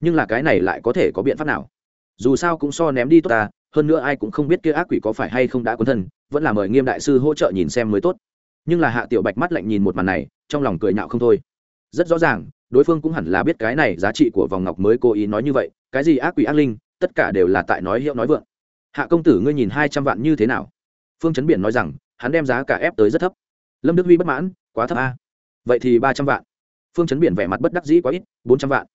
Nhưng là cái này lại có thể có biện pháp nào? Dù sao cũng so ném đi tốt ta, hơn nữa ai cũng không biết kia ác quỷ có phải hay không đã quấn thân, vẫn là mời nghiêm đại sư hỗ trợ nhìn xem mới tốt. Nhưng là hạ tiểu bạch mắt lạnh nhìn một màn này, trong lòng cười nhạo không thôi. Rất rõ ràng, đối phương cũng hẳn là biết cái này giá trị của vòng ngọc mới cố ý nói như vậy, cái gì ác quỷ ác linh, tất cả đều là tại nói hiệu nói vượng. Hạ công tử ngươi nhìn hai trăm vạn như thế nào? Phương chấn biển nói rằng, hắn đem giá cả ép tới rất thấp. Lâm đức huy bất mãn, quá thấp a vậy thì ba trăm vạn. Phương chấn biển vẻ mặt bất đắc dĩ quá ít, bốn trăm vạn.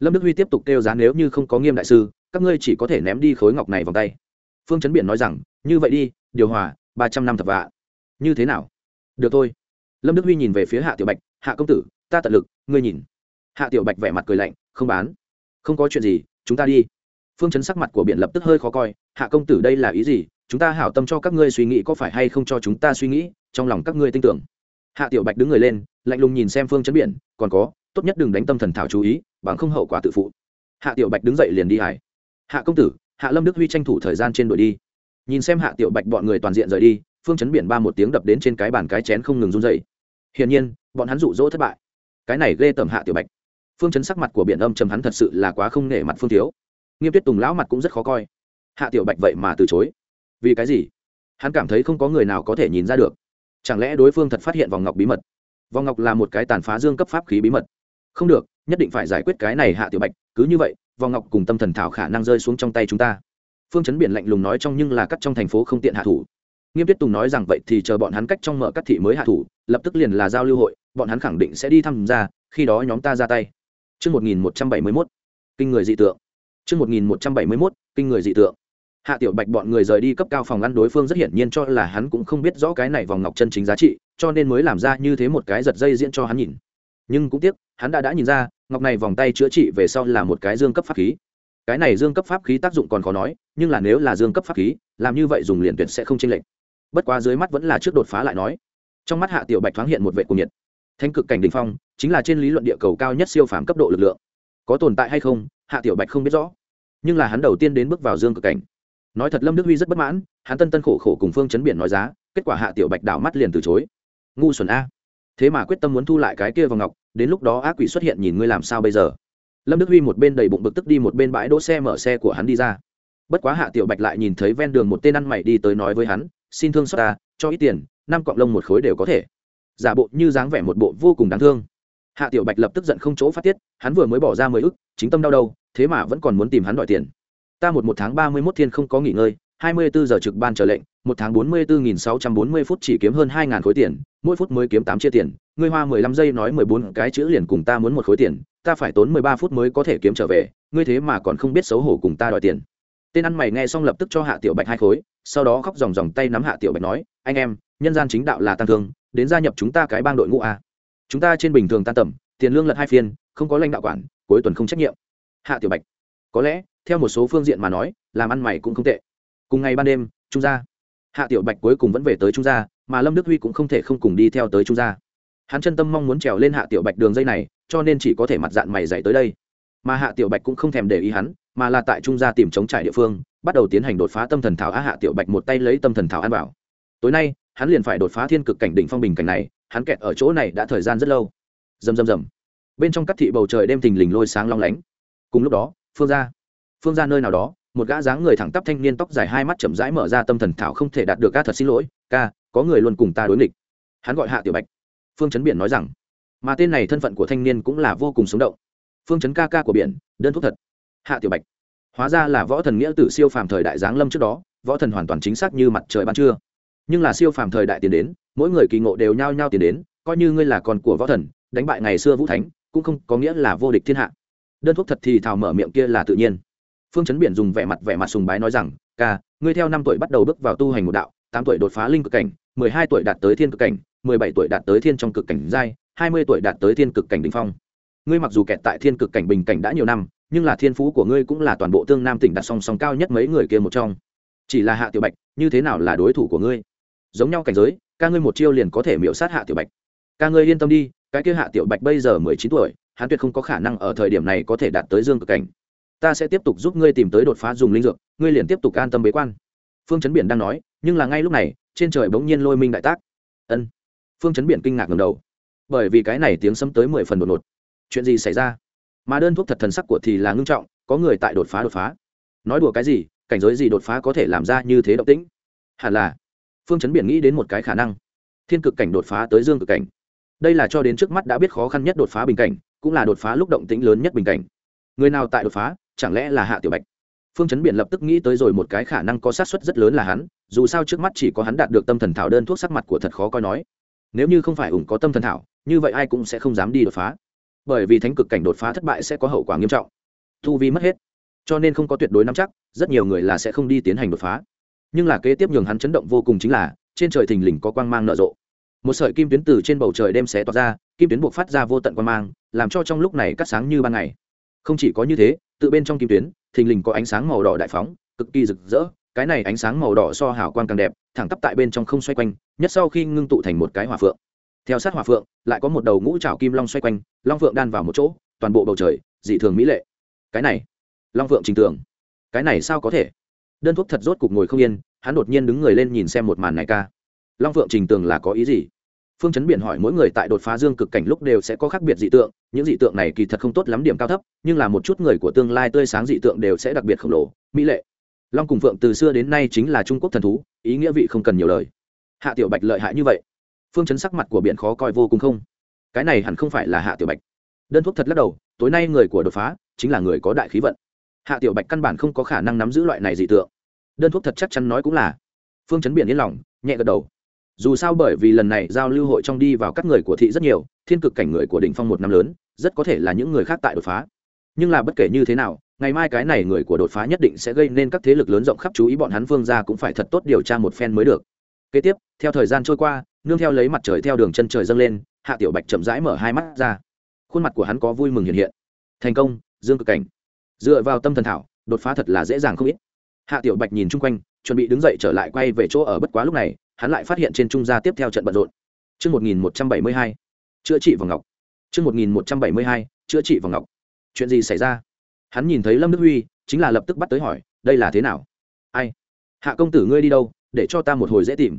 Lâm đức huy tiếp tục kêu giá nếu như không có nghiêm đại sư, các ngươi chỉ có thể ném đi khối ngọc này vòng tay. Phương chấn biển nói rằng, như vậy đi, điều hòa, ba trăm năm thập vạn. Như thế nào? Được thôi. Lâm đức huy nhìn về phía hạ tiểu bạch, hạ công tử, ta tận lực, ngươi nhìn. Hạ tiểu bạch vẻ mặt cười lạnh, không bán. Không có chuyện gì, chúng ta đi. Phương chấn sắc mặt của biển lập tức hơi khó coi, hạ công tử đây là ý gì? Chúng ta hảo tâm cho các ngươi suy nghĩ có phải hay không cho chúng ta suy nghĩ, trong lòng các ngươi tin tưởng. Hạ tiểu bạch đứng người lên lạnh lùng nhìn xem phương chấn biển, còn có, tốt nhất đừng đánh tâm thần thảo chú ý, bằng không hậu quả tự phụ. Hạ tiểu bạch đứng dậy liền đi hải. Hạ công tử, hạ lâm đức huy tranh thủ thời gian trên đội đi. Nhìn xem hạ tiểu bạch bọn người toàn diện rời đi, phương chấn biển ba một tiếng đập đến trên cái bàn cái chén không ngừng run dậy hiển nhiên, bọn hắn rụ rỗ thất bại. Cái này ghê tởm hạ tiểu bạch. Phương chấn sắc mặt của biển âm trầm hắn thật sự là quá không nể mặt phương thiếu. Nghiêm tuyết tùng lão mặt cũng rất khó coi. Hạ tiểu bạch vậy mà từ chối. Vì cái gì? Hắn cảm thấy không có người nào có thể nhìn ra được. Chẳng lẽ đối phương thật phát hiện vòng ngọc bí mật? Vòng ngọc là một cái tàn phá dương cấp pháp khí bí mật không được nhất định phải giải quyết cái này hạ tiểu bạch cứ như vậy vòng ngọc cùng tâm thần thảo khả năng rơi xuống trong tay chúng ta phương chấn biển lạnh lùng nói trong nhưng là cắt trong thành phố không tiện hạ thủ nghiêm tuyết tùng nói rằng vậy thì chờ bọn hắn cách trong mở các thị mới hạ thủ lập tức liền là giao lưu hội bọn hắn khẳng định sẽ đi tham gia khi đó nhóm ta ra tay Trước 1171, kinh người dị tượng. Trước 1171, kinh người dị tượng. Hạ Tiểu Bạch bọn người rời đi cấp cao phòng ngăn đối phương rất hiển nhiên cho là hắn cũng không biết rõ cái này vòng ngọc chân chính giá trị, cho nên mới làm ra như thế một cái giật dây diễn cho hắn nhìn. Nhưng cũng tiếc, hắn đã đã nhìn ra, ngọc này vòng tay chữa trị về sau là một cái dương cấp pháp khí. Cái này dương cấp pháp khí tác dụng còn khó nói, nhưng là nếu là dương cấp pháp khí, làm như vậy dùng liền tuyệt sẽ không chênh lệch. Bất quá dưới mắt vẫn là trước đột phá lại nói. Trong mắt Hạ Tiểu Bạch thoáng hiện một vẻ cuồng nhiệt. Thánh cực cảnh đỉnh phong, chính là trên lý luận địa cầu cao nhất siêu phàm cấp độ lực lượng. Có tồn tại hay không, Hạ Tiểu Bạch không biết rõ, nhưng là hắn đầu tiên đến bước vào dương cực cảnh nói thật lâm đức huy rất bất mãn, hắn tân tân khổ khổ cùng phương chấn biển nói giá, kết quả hạ tiểu bạch đảo mắt liền từ chối. Ngu xuẩn a. Thế mà quyết tâm muốn thu lại cái kia vào ngọc, đến lúc đó ác quỷ xuất hiện nhìn ngươi làm sao bây giờ? Lâm đức huy một bên đầy bụng bực tức đi một bên bãi đỗ xe mở xe của hắn đi ra. Bất quá hạ tiểu bạch lại nhìn thấy ven đường một tên ăn mày đi tới nói với hắn, xin thương xót ta, cho ít tiền, năm cọng lông một khối đều có thể. Giả bộ như dáng vẻ một bộ vô cùng đáng thương. Hạ tiểu bạch lập tức giận không chỗ phát tiết, hắn vừa mới bỏ ra mười ức, chính tâm đau đâu thế mà vẫn còn muốn tìm hắn đòi tiền ta một một tháng ba mươi mốt thiên không có nghỉ ngơi, hai mươi bốn giờ trực ban trở lệnh, một tháng bốn mươi bốn nghìn sáu trăm bốn mươi phút chỉ kiếm hơn hai ngàn khối tiền, mỗi phút mới kiếm tám chia tiền. Ngươi hoa mười lăm giây nói mười bốn cái chữ liền cùng ta muốn một khối tiền, ta phải tốn mười ba phút mới có thể kiếm trở về, ngươi thế mà còn không biết xấu hổ cùng ta đòi tiền. Tên ăn mày nghe xong lập tức cho hạ tiểu bạch hai khối, sau đó khóc dòng dòng tay nắm hạ tiểu bạch nói, anh em, nhân gian chính đạo là tăng thương, đến gia nhập chúng ta cái bang đội ngũ a. Chúng ta trên bình thường tan tầm, tiền lương lật hai phiên, không có lãnh đạo quản, cuối tuần không trách nhiệm. Hạ tiểu bạch, có lẽ theo một số phương diện mà nói, làm ăn mày cũng không tệ. Cùng ngày ban đêm, trung gia, hạ tiểu bạch cuối cùng vẫn về tới trung gia, mà lâm đức huy cũng không thể không cùng đi theo tới trung gia. Hắn chân tâm mong muốn trèo lên hạ tiểu bạch đường dây này, cho nên chỉ có thể mặt dạng mày dạy tới đây. Mà hạ tiểu bạch cũng không thèm để ý hắn, mà là tại trung gia tìm chống trải địa phương, bắt đầu tiến hành đột phá tâm thần thảo á hạ tiểu bạch một tay lấy tâm thần thảo an bảo. tối nay, hắn liền phải đột phá thiên cực cảnh đỉnh phong bình cảnh này, hắn kẹt ở chỗ này đã thời gian rất lâu. Rầm rầm rầm. Bên trong các thị bầu trời đêm thình lình lôi sáng long lánh. Cùng lúc đó, phương ra phương ra nơi nào đó, một gã dáng người thẳng tắp thanh niên tóc dài hai mắt chậm rãi mở ra tâm thần thảo không thể đạt được ca thật xin lỗi, ca, có người luôn cùng ta đối nghịch. Hắn gọi hạ tiểu bạch. Phương chấn biển nói rằng, mà tên này thân phận của thanh niên cũng là vô cùng sống động. Phương chấn ca ca của biển, đơn thuốc thật. Hạ tiểu bạch. Hóa ra là võ thần nghĩa tử siêu phàm thời đại giáng lâm trước đó, võ thần hoàn toàn chính xác như mặt trời ban trưa. Nhưng là siêu phàm thời đại tiền đến, mỗi người kỳ ngộ đều nhao nhao tiền đến, coi như ngươi là con của võ thần, đánh bại ngày xưa vũ thánh, cũng không có nghĩa là vô địch thiên hạ. Đơn thuốc thật thì thảo mở miệng kia là tự nhiên phương chấn biển dùng vẻ mặt vẻ mặt sùng bái nói rằng, ca, ngươi theo năm tuổi bắt đầu bước vào tu hành một đạo, tám tuổi đột phá linh cực cảnh, mười hai tuổi đạt tới thiên cực cảnh, mười bảy tuổi đạt tới thiên trong cực cảnh giai, hai mươi tuổi đạt tới thiên cực cảnh đ ỉ n h phong. Ngươi mặc dù kẹt tại thiên cực cảnh bình cảnh đã nhiều năm, nhưng là thiên phú của ngươi cũng là toàn bộ tương nam tỉnh đặt song song cao nhất mấy người kia một trong. Chỉ là hạ tiểu bạch, như thế nào là đối thủ của ngươi? Giống nhau cảnh giới, ca ngươi một chiêu liền có thể miễu sát hạ tiểu bạch. Ca ngươi yên tâm đi, cái kia hạ tiểu bạch bây giờ mười chín tuổi, hắn tuyệt không có khả năng ở thời điểm này có thể đạt tới dương cực cảnh ta sẽ tiếp tục giúp ngươi tìm tới đột phá dùng linh dược, ngươi liền tiếp tục an tâm bế quan. Phương chấn biển đang nói, nhưng là ngay lúc này, trên trời bỗng nhiên lôi minh đại tác. Ân. Phương chấn biển kinh ngạc ngầm đầu. Bởi vì cái này tiếng sấm tới mười phần đột ngột. Chuyện gì xảy ra? Mà đơn thuốc thật thần sắc của thì là ngưng trọng, có người tại đột phá đột phá. Nói đùa cái gì, cảnh giới gì đột phá có thể làm ra như thế động tĩnh? Hẳn là, phương chấn biển nghĩ đến một cái khả năng. Thiên cực cảnh đột phá tới dương cực cảnh. Đây là cho đến trước mắt đã biết khó khăn nhất đột phá bình cảnh, cũng là đột phá lúc động tĩnh lớn nhất bình cảnh. Người nào tại đột phá chẳng lẽ là hạ tiểu bạch? Phương chấn biển lập tức nghĩ tới rồi một cái khả năng có sát suất rất lớn là hắn, dù sao trước mắt chỉ có hắn đạt được tâm thần thảo đơn thuốc sắc mặt của thật khó coi nói. Nếu như không phải ủng có tâm thần thảo, như vậy ai cũng sẽ không dám đi đột phá. Bởi vì thánh cực cảnh đột phá thất bại sẽ có hậu quả nghiêm trọng. Thu vi mất hết. Cho nên không có tuyệt đối nắm chắc, rất nhiều người là sẽ không đi tiến hành đột phá. Nhưng là kế tiếp nhường hắn chấn động vô cùng chính là, trên trời thình lình có quang mang nở rộ. Một sợi kim tuyến từ trên bầu trời đem xé toạc ra, kim tuyến buộc phát ra vô tận quang mang, làm cho trong lúc này cắt sáng như ban ngày. Không chỉ có như thế tự bên trong kim tuyến, thình lình có ánh sáng màu đỏ đại phóng, cực kỳ rực rỡ, cái này ánh sáng màu đỏ so hào quang càng đẹp, thẳng tắp tại bên trong không xoay quanh, nhất sau khi ngưng tụ thành một cái hỏa phượng. Theo sát hỏa phượng, lại có một đầu ngũ trảo kim long xoay quanh, long phượng đan vào một chỗ, toàn bộ bầu trời, dị thường mỹ lệ. Cái này, long phượng trình tưởng cái này sao có thể? Đơn thuốc thật rốt cục ngồi không yên, hắn đột nhiên đứng người lên nhìn xem một màn này ca. Long phượng trình tường là có ý gì? Phương chấn biển hỏi mỗi người tại đột phá dương cực cảnh lúc đều sẽ có khác biệt dị tượng, những dị tượng này kỳ thật không tốt lắm điểm cao thấp, nhưng là một chút người của tương lai tươi sáng dị tượng đều sẽ đặc biệt khổng lồ, mỹ lệ. Long cùng phượng từ xưa đến nay chính là trung quốc thần thú, ý nghĩa vị không cần nhiều lời. Hạ tiểu bạch lợi hại như vậy. Phương chấn sắc mặt của biển khó coi vô cùng không? Cái này hẳn không phải là hạ tiểu bạch. Đơn thuốc thật lắc đầu, tối nay người của đột phá chính là người có đại khí vận. Hạ tiểu bạch căn bản không có khả năng nắm giữ loại này dị tượng. Đơn thuốc thật chắc chắn nói cũng là. Phương chấn biển yên lòng, nhẹ gật đầu dù sao bởi vì lần này giao lưu hội trong đi vào các người của thị rất nhiều, thiên cực cảnh người của đỉnh phong một năm lớn, rất có thể là những người khác tại đột phá. Nhưng là bất kể như thế nào, ngày mai cái này người của đột phá nhất định sẽ gây nên các thế lực lớn rộng khắp chú ý bọn hắn phương ra cũng phải thật tốt điều tra một phen mới được. Kế tiếp, theo thời gian trôi qua, nương theo lấy mặt trời theo đường chân trời dâng lên, hạ tiểu bạch chậm rãi mở hai mắt ra. Khuôn mặt của hắn có vui mừng hiện hiện. Thành công, dương cực cảnh. Dựa vào tâm thần thảo, đột phá thật là dễ dàng không ít. Hạ tiểu bạch nhìn chung quanh, chuẩn bị đứng dậy trở lại quay về chỗ ở bất quá lúc này hắn lại phát hiện trên trung gia tiếp theo trận bận rộn Chương 1172, chữa trị vào ngọc. Chương 1172, chữa trị vào ngọc. Chuyện gì xảy ra? Hắn nhìn thấy Lâm Đức Huy, chính là lập tức bắt tới hỏi, đây là thế nào? Ai? Hạ công tử ngươi đi đâu, để cho ta một hồi dễ tìm.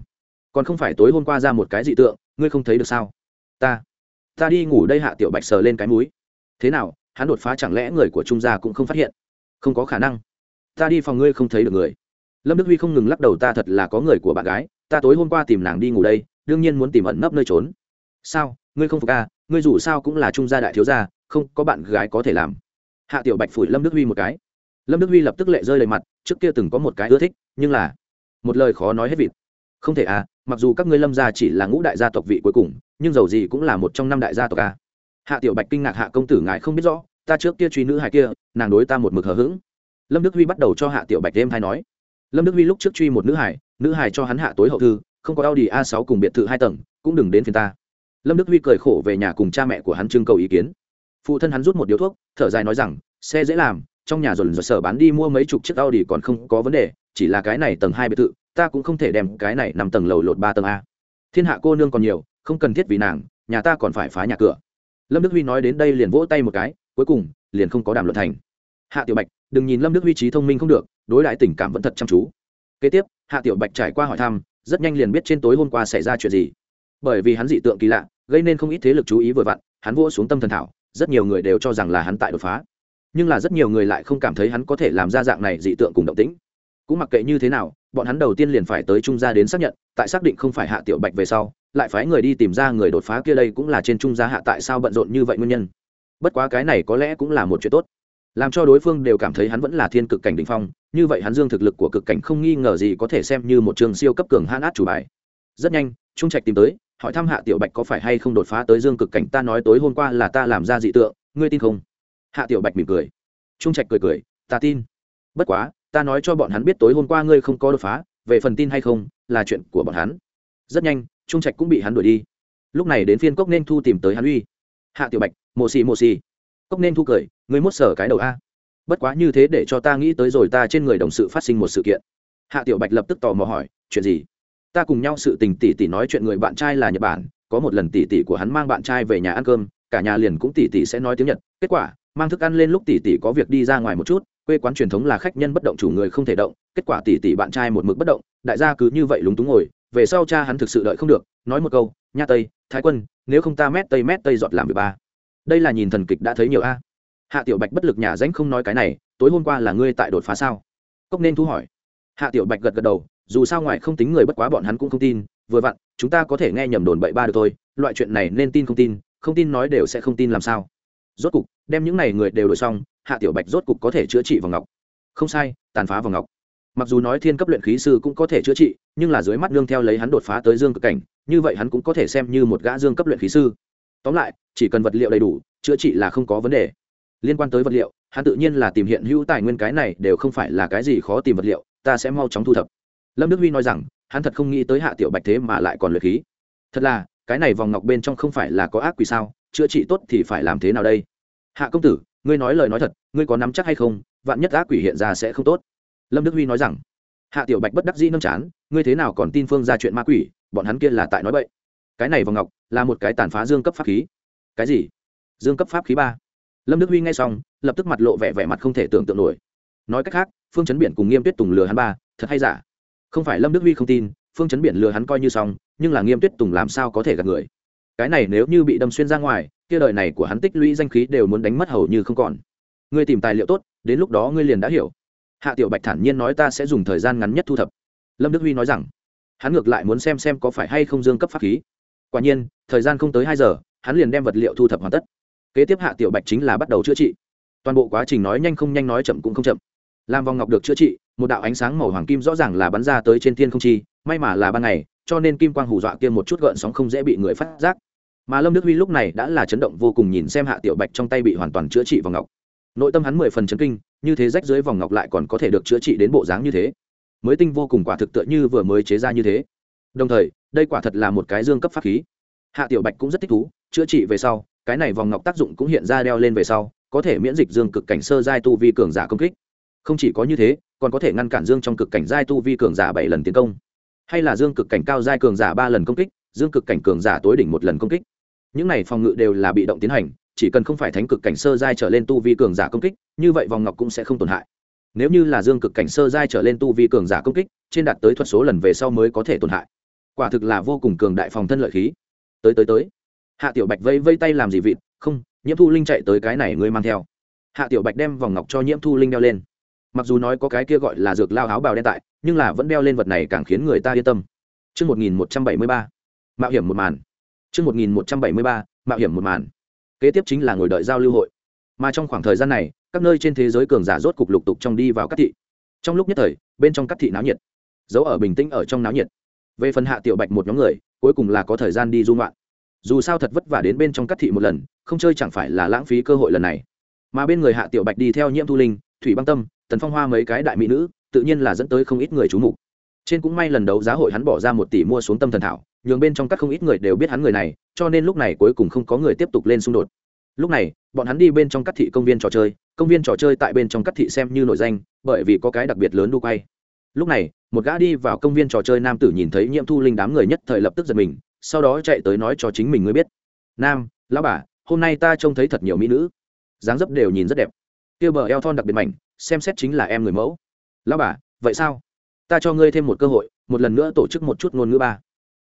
Còn không phải tối hôm qua ra một cái dị tượng, ngươi không thấy được sao? Ta, ta đi ngủ đây Hạ Tiểu Bạch sờ lên cái mũi. Thế nào, hắn đột phá chẳng lẽ người của trung gia cũng không phát hiện? Không có khả năng. Ta đi phòng ngươi không thấy được người. Lâm Đức Huy không ngừng lắc đầu ta thật là có người của bạn gái, ta tối hôm qua tìm nàng đi ngủ đây, đương nhiên muốn tìm ẩn nấp nơi trốn. Sao? Ngươi không phục à? Ngươi dù sao cũng là trung gia đại thiếu gia, không có bạn gái có thể làm. Hạ tiểu bạch phủi lâm đức huy một cái. Lâm đức huy lập tức lệ rơi đầy mặt, trước kia từng có một cái ưa thích, nhưng là một lời khó nói hết vịt. Không thể à mặc dù các ngươi lâm gia chỉ là ngũ đại gia tộc vị cuối cùng, nhưng dầu gì cũng là một trong năm đại gia tộc à. hạ tiểu bạch kinh ngạc hạ công tử ngài không biết rõ, ta trước kia truy nữ hài kia, nàng đối ta một mực hờ hững. Lâm đức huy bắt đầu cho hạ tiểu bạch đêm thay nói lâm đức huy lúc trước truy một nữ hải nữ hải cho hắn hạ tối hậu thư, không có Audi a 6 cùng biệt thự hai tầng, cũng đừng đến phiền ta. Lâm đức huy cười khổ về nhà cùng cha mẹ của hắn trưng cầu ý kiến. Phụ thân hắn rút một điếu thuốc, thở dài nói rằng, xe dễ làm, trong nhà dồn dồn sở bán đi mua mấy chục chiếc Audi còn không có vấn đề, chỉ là cái này tầng hai biệt thự, ta cũng không thể đem cái này nằm tầng lầu lột ba tầng a. Thiên hạ cô nương còn nhiều, không cần thiết vì nàng, nhà ta còn phải phá nhà cửa. Lâm đức huy nói đến đây liền vỗ tay một cái, cuối cùng liền không có đàm luận thành. Hạ tiểu bạch, đừng nhìn lâm đức huy trí thông minh không được đối đãi tình cảm vẫn thật chăm chú. Kế tiếp, hạ tiểu bạch trải qua hỏi thăm, rất nhanh liền biết trên tối hôm qua xảy ra chuyện gì. Bởi vì hắn dị tượng kỳ lạ, gây nên không ít thế lực chú ý vừa vặn, hắn vỗ xuống tâm thần thảo, rất nhiều người đều cho rằng là hắn tại đột phá. Nhưng là rất nhiều người lại không cảm thấy hắn có thể làm ra dạng này dị tượng cùng động tĩnh. Cũng mặc kệ như thế nào, bọn hắn đầu tiên liền phải tới trung gia đến xác nhận, tại xác định không phải hạ tiểu bạch về sau, lại phái người đi tìm ra người đột phá kia đây cũng là trên trung gia hạ tại sao bận rộn như vậy nguyên nhân. Bất quá cái này có lẽ cũng là một chuyện tốt làm cho đối phương đều cảm thấy hắn vẫn là thiên cực cảnh đ ỉ n h phong, như vậy hắn dương thực lực của cực cảnh không nghi ngờ gì có thể xem như một trường siêu cấp cường hãn át chủ bài. Rất nhanh, trung trạch tìm tới, hỏi thăm hạ tiểu bạch có phải hay không đột phá tới dương cực cảnh, ta nói tối hôm qua là ta làm ra dị tượng, ngươi tin không? Hạ tiểu bạch mỉm cười. Trung trạch cười cười, ta tin. Bất quá, ta nói cho bọn hắn biết tối hôm qua ngươi không có đột phá, về phần tin hay không, là chuyện của bọn hắn. Rất nhanh, trung trạch cũng bị hắn đuổi đi. Lúc này đến phiên cốc nên thu tìm tới hắn uy. Hạ tiểu bạch mồ xì mồ xì. Cốc nên thu cười ngươi mốt sở cái đầu a. Bất quá như thế để cho ta nghĩ tới rồi, ta trên người đồng sự phát sinh một sự kiện. Hạ tiểu bạch lập tức tò mò hỏi, chuyện gì? Ta cùng nhau sự tình tỷ tỷ nói chuyện người bạn trai là nhật bản, có một lần tỷ tỷ của hắn mang bạn trai về nhà ăn cơm, cả nhà liền cũng tỷ tỷ sẽ nói tiếng nhật. Kết quả, mang thức ăn lên lúc tỷ tỷ có việc đi ra ngoài một chút, quê quán truyền thống là khách nhân bất động chủ người không thể động, kết quả tỷ tỷ bạn trai một mực bất động, đại gia cứ như vậy lúng túng ngồi, về sau cha hắn thực sự đợi không được, nói một câu, nha tây, thái quân, nếu không ta mét tây mét tây giọt làm việc ba. Đây là nhìn thần kịch đã thấy nhiều a hạ tiểu bạch bất lực nhà danh không nói cái này, tối hôm qua là ngươi tại đột phá sao? Cốc nên thu hỏi. Hạ tiểu bạch gật gật đầu, dù sao ngoài không tính người bất quá bọn hắn cũng không tin, vừa vặn, chúng ta có thể nghe nhầm đồn bậy ba được thôi, loại chuyện này nên tin không tin không tin nói đều sẽ không tin làm sao. Rốt cục, đem những này người đều đổi xong, hạ tiểu bạch rốt cục có thể chữa trị vào ngọc. Không sai, tàn phá vào ngọc. Mặc dù nói thiên cấp luyện khí sư cũng có thể chữa trị, nhưng là dưới mắt nương theo lấy hắn đột phá tới dương cực cảnh, như vậy hắn cũng có thể xem như một gã dương cấp luyện khí sư. Tóm lại, chỉ cần vật liệu đầy đủ, chữa trị là không có vấn đề liên quan tới vật liệu, hắn tự nhiên là tìm hiện hữu tài nguyên cái này đều không phải là cái gì khó tìm vật liệu, ta sẽ mau chóng thu thập. Lâm đức huy nói rằng, hắn thật không nghĩ tới hạ tiểu bạch thế mà lại còn luyện khí. Thật là, cái này vòng ngọc bên trong không phải là có ác quỷ sao, chữa trị tốt thì phải làm thế nào đây? Hạ công tử, ngươi nói lời nói thật, ngươi có nắm chắc hay không, vạn nhất ác quỷ hiện ra sẽ không tốt. Lâm đức huy nói rằng, hạ tiểu bạch bất đắc dĩ nâng chán, ngươi thế nào còn tin phương ra chuyện ma quỷ, bọn hắn kia là tại nói bậy. Cái này vòng ngọc là một cái tàn phá dương cấp pháp khí. Cái gì? Dương cấp pháp khí ba lâm đức huy nghe xong, lập tức mặt lộ vẻ vẻ mặt không thể tưởng tượng nổi. Nói cách khác, phương chấn biển cùng nghiêm tuyết tùng lừa hắn ba, thật hay giả? Không phải lâm đức huy không tin, phương chấn biển lừa hắn coi như xong, nhưng là nghiêm tuyết tùng làm sao có thể gạt người? Cái này nếu như bị đâm xuyên ra ngoài, kia đời này của hắn tích lũy danh khí đều muốn đánh mất hầu như không còn. Ngươi tìm tài liệu tốt, đến lúc đó ngươi liền đã hiểu. Hạ tiểu bạch thản nhiên nói ta sẽ dùng thời gian ngắn nhất thu thập. Lâm đức huy nói rằng, hắn ngược lại muốn xem xem có phải hay không dương cấp pháp khí. Quả nhiên, thời gian không tới hai giờ, hắn liền đem vật liệu thu thập hoàn tất kế tiếp hạ tiểu bạch chính là bắt đầu chữa trị. Toàn bộ quá trình nói nhanh không nhanh nói chậm cũng không chậm. Làm vòng ngọc được chữa trị, một đạo ánh sáng màu hoàng kim rõ ràng là bắn ra tới trên thiên không chi, may mà là ban ngày, cho nên kim quang hù dọa kia một chút gợn sóng không dễ bị người phát giác. Mà lâm đức huy lúc này đã là chấn động vô cùng nhìn xem hạ tiểu bạch trong tay bị hoàn toàn chữa trị vòng ngọc. Nội tâm hắn mười phần chấn kinh, như thế rách dưới vòng ngọc lại còn có thể được chữa trị đến bộ dáng như thế. Mới tinh vô cùng quả thực tựa như vừa mới chế ra như thế. Đồng thời, đây quả thật là một cái dương cấp pháp khí. Hạ tiểu bạch cũng rất thích thú, chữa trị về sau cái này vòng ngọc tác dụng cũng hiện ra đeo lên về sau, có thể miễn dịch dương cực cảnh sơ giai tu vi cường giả công kích. Không chỉ có như thế, còn có thể ngăn cản dương trong cực cảnh giai tu vi cường giả bảy lần tiến công. Hay là dương cực cảnh cao giai cường giả ba lần công kích, dương cực cảnh cường giả tối đỉnh một lần công kích. Những này phòng ngự đều là bị động tiến hành, chỉ cần không phải thánh cực cảnh sơ giai trở lên tu vi cường giả công kích, như vậy vòng ngọc cũng sẽ không tổn hại. Nếu như là dương cực cảnh sơ giai trở lên tu vi cường giả công kích, trên đạt tới thuật số lần về sau mới có thể tổn hại. Quả thực là vô cùng cường đại phòng thân lợi khí. Tới tới tới hạ tiểu bạch vây vây tay làm gì vịt không nhiễm thu linh chạy tới cái này ngươi mang theo hạ tiểu bạch đem vòng ngọc cho nhiễm thu linh đeo lên mặc dù nói có cái kia gọi là dược lao áo bào đen tại nhưng là vẫn đeo lên vật này càng khiến người ta yên tâm Trước 1173, mạo hiểm một màn. Trước 1173, mạo hiểm một màn. Kế tiếp chính là ngồi đợi giao lưu hội. Mà trong khoảng thời gian này, các nơi trên thế giới cường giả rốt cục lục tục trong đi vào các thị. Trong lúc nhất thời, bên trong các thị náo nhiệt. Dấu ở bình tĩnh ở trong náo nhiệt. Về phần Hạ Tiểu Bạch một nhóm người, cuối cùng là có thời gian đi du ngoạn. Dù sao thật vất vả đến bên trong cắt thị một lần, không chơi chẳng phải là lãng phí cơ hội lần này. Mà bên người Hạ Tiểu Bạch đi theo Nhiễm Thu Linh, Thủy Băng Tâm, Tần Phong Hoa mấy cái đại mỹ nữ, tự nhiên là dẫn tới không ít người chú mục. Trên cũng may lần đấu giá hội hắn bỏ ra một tỷ mua xuống tâm thần thảo nhường bên trong các không ít người đều biết hắn người này cho nên lúc này cuối cùng không có người tiếp tục lên xung đột. Lúc này bọn hắn đi bên trong các thị công viên trò chơi công viên trò chơi tại bên trong các thị xem như nổi danh bởi vì có cái đặc biệt lớn đu quay. Lúc này một gã đi vào công viên trò chơi nam tử nhìn thấy nhiễm thu linh đám người nhất thời lập tức giật mình sau đó chạy tới nói cho chính mình người biết. Nam, lão bà, hôm nay ta trông thấy thật nhiều mỹ nữ. Dáng dấp đều nhìn rất đẹp. Kia bờ eo thon đặc biệt mảnh, xem xét chính là em người mẫu. Lão bà, vậy sao? Ta cho ngươi thêm một cơ hội, một lần nữa tổ chức một chút ngôn ngữ ba.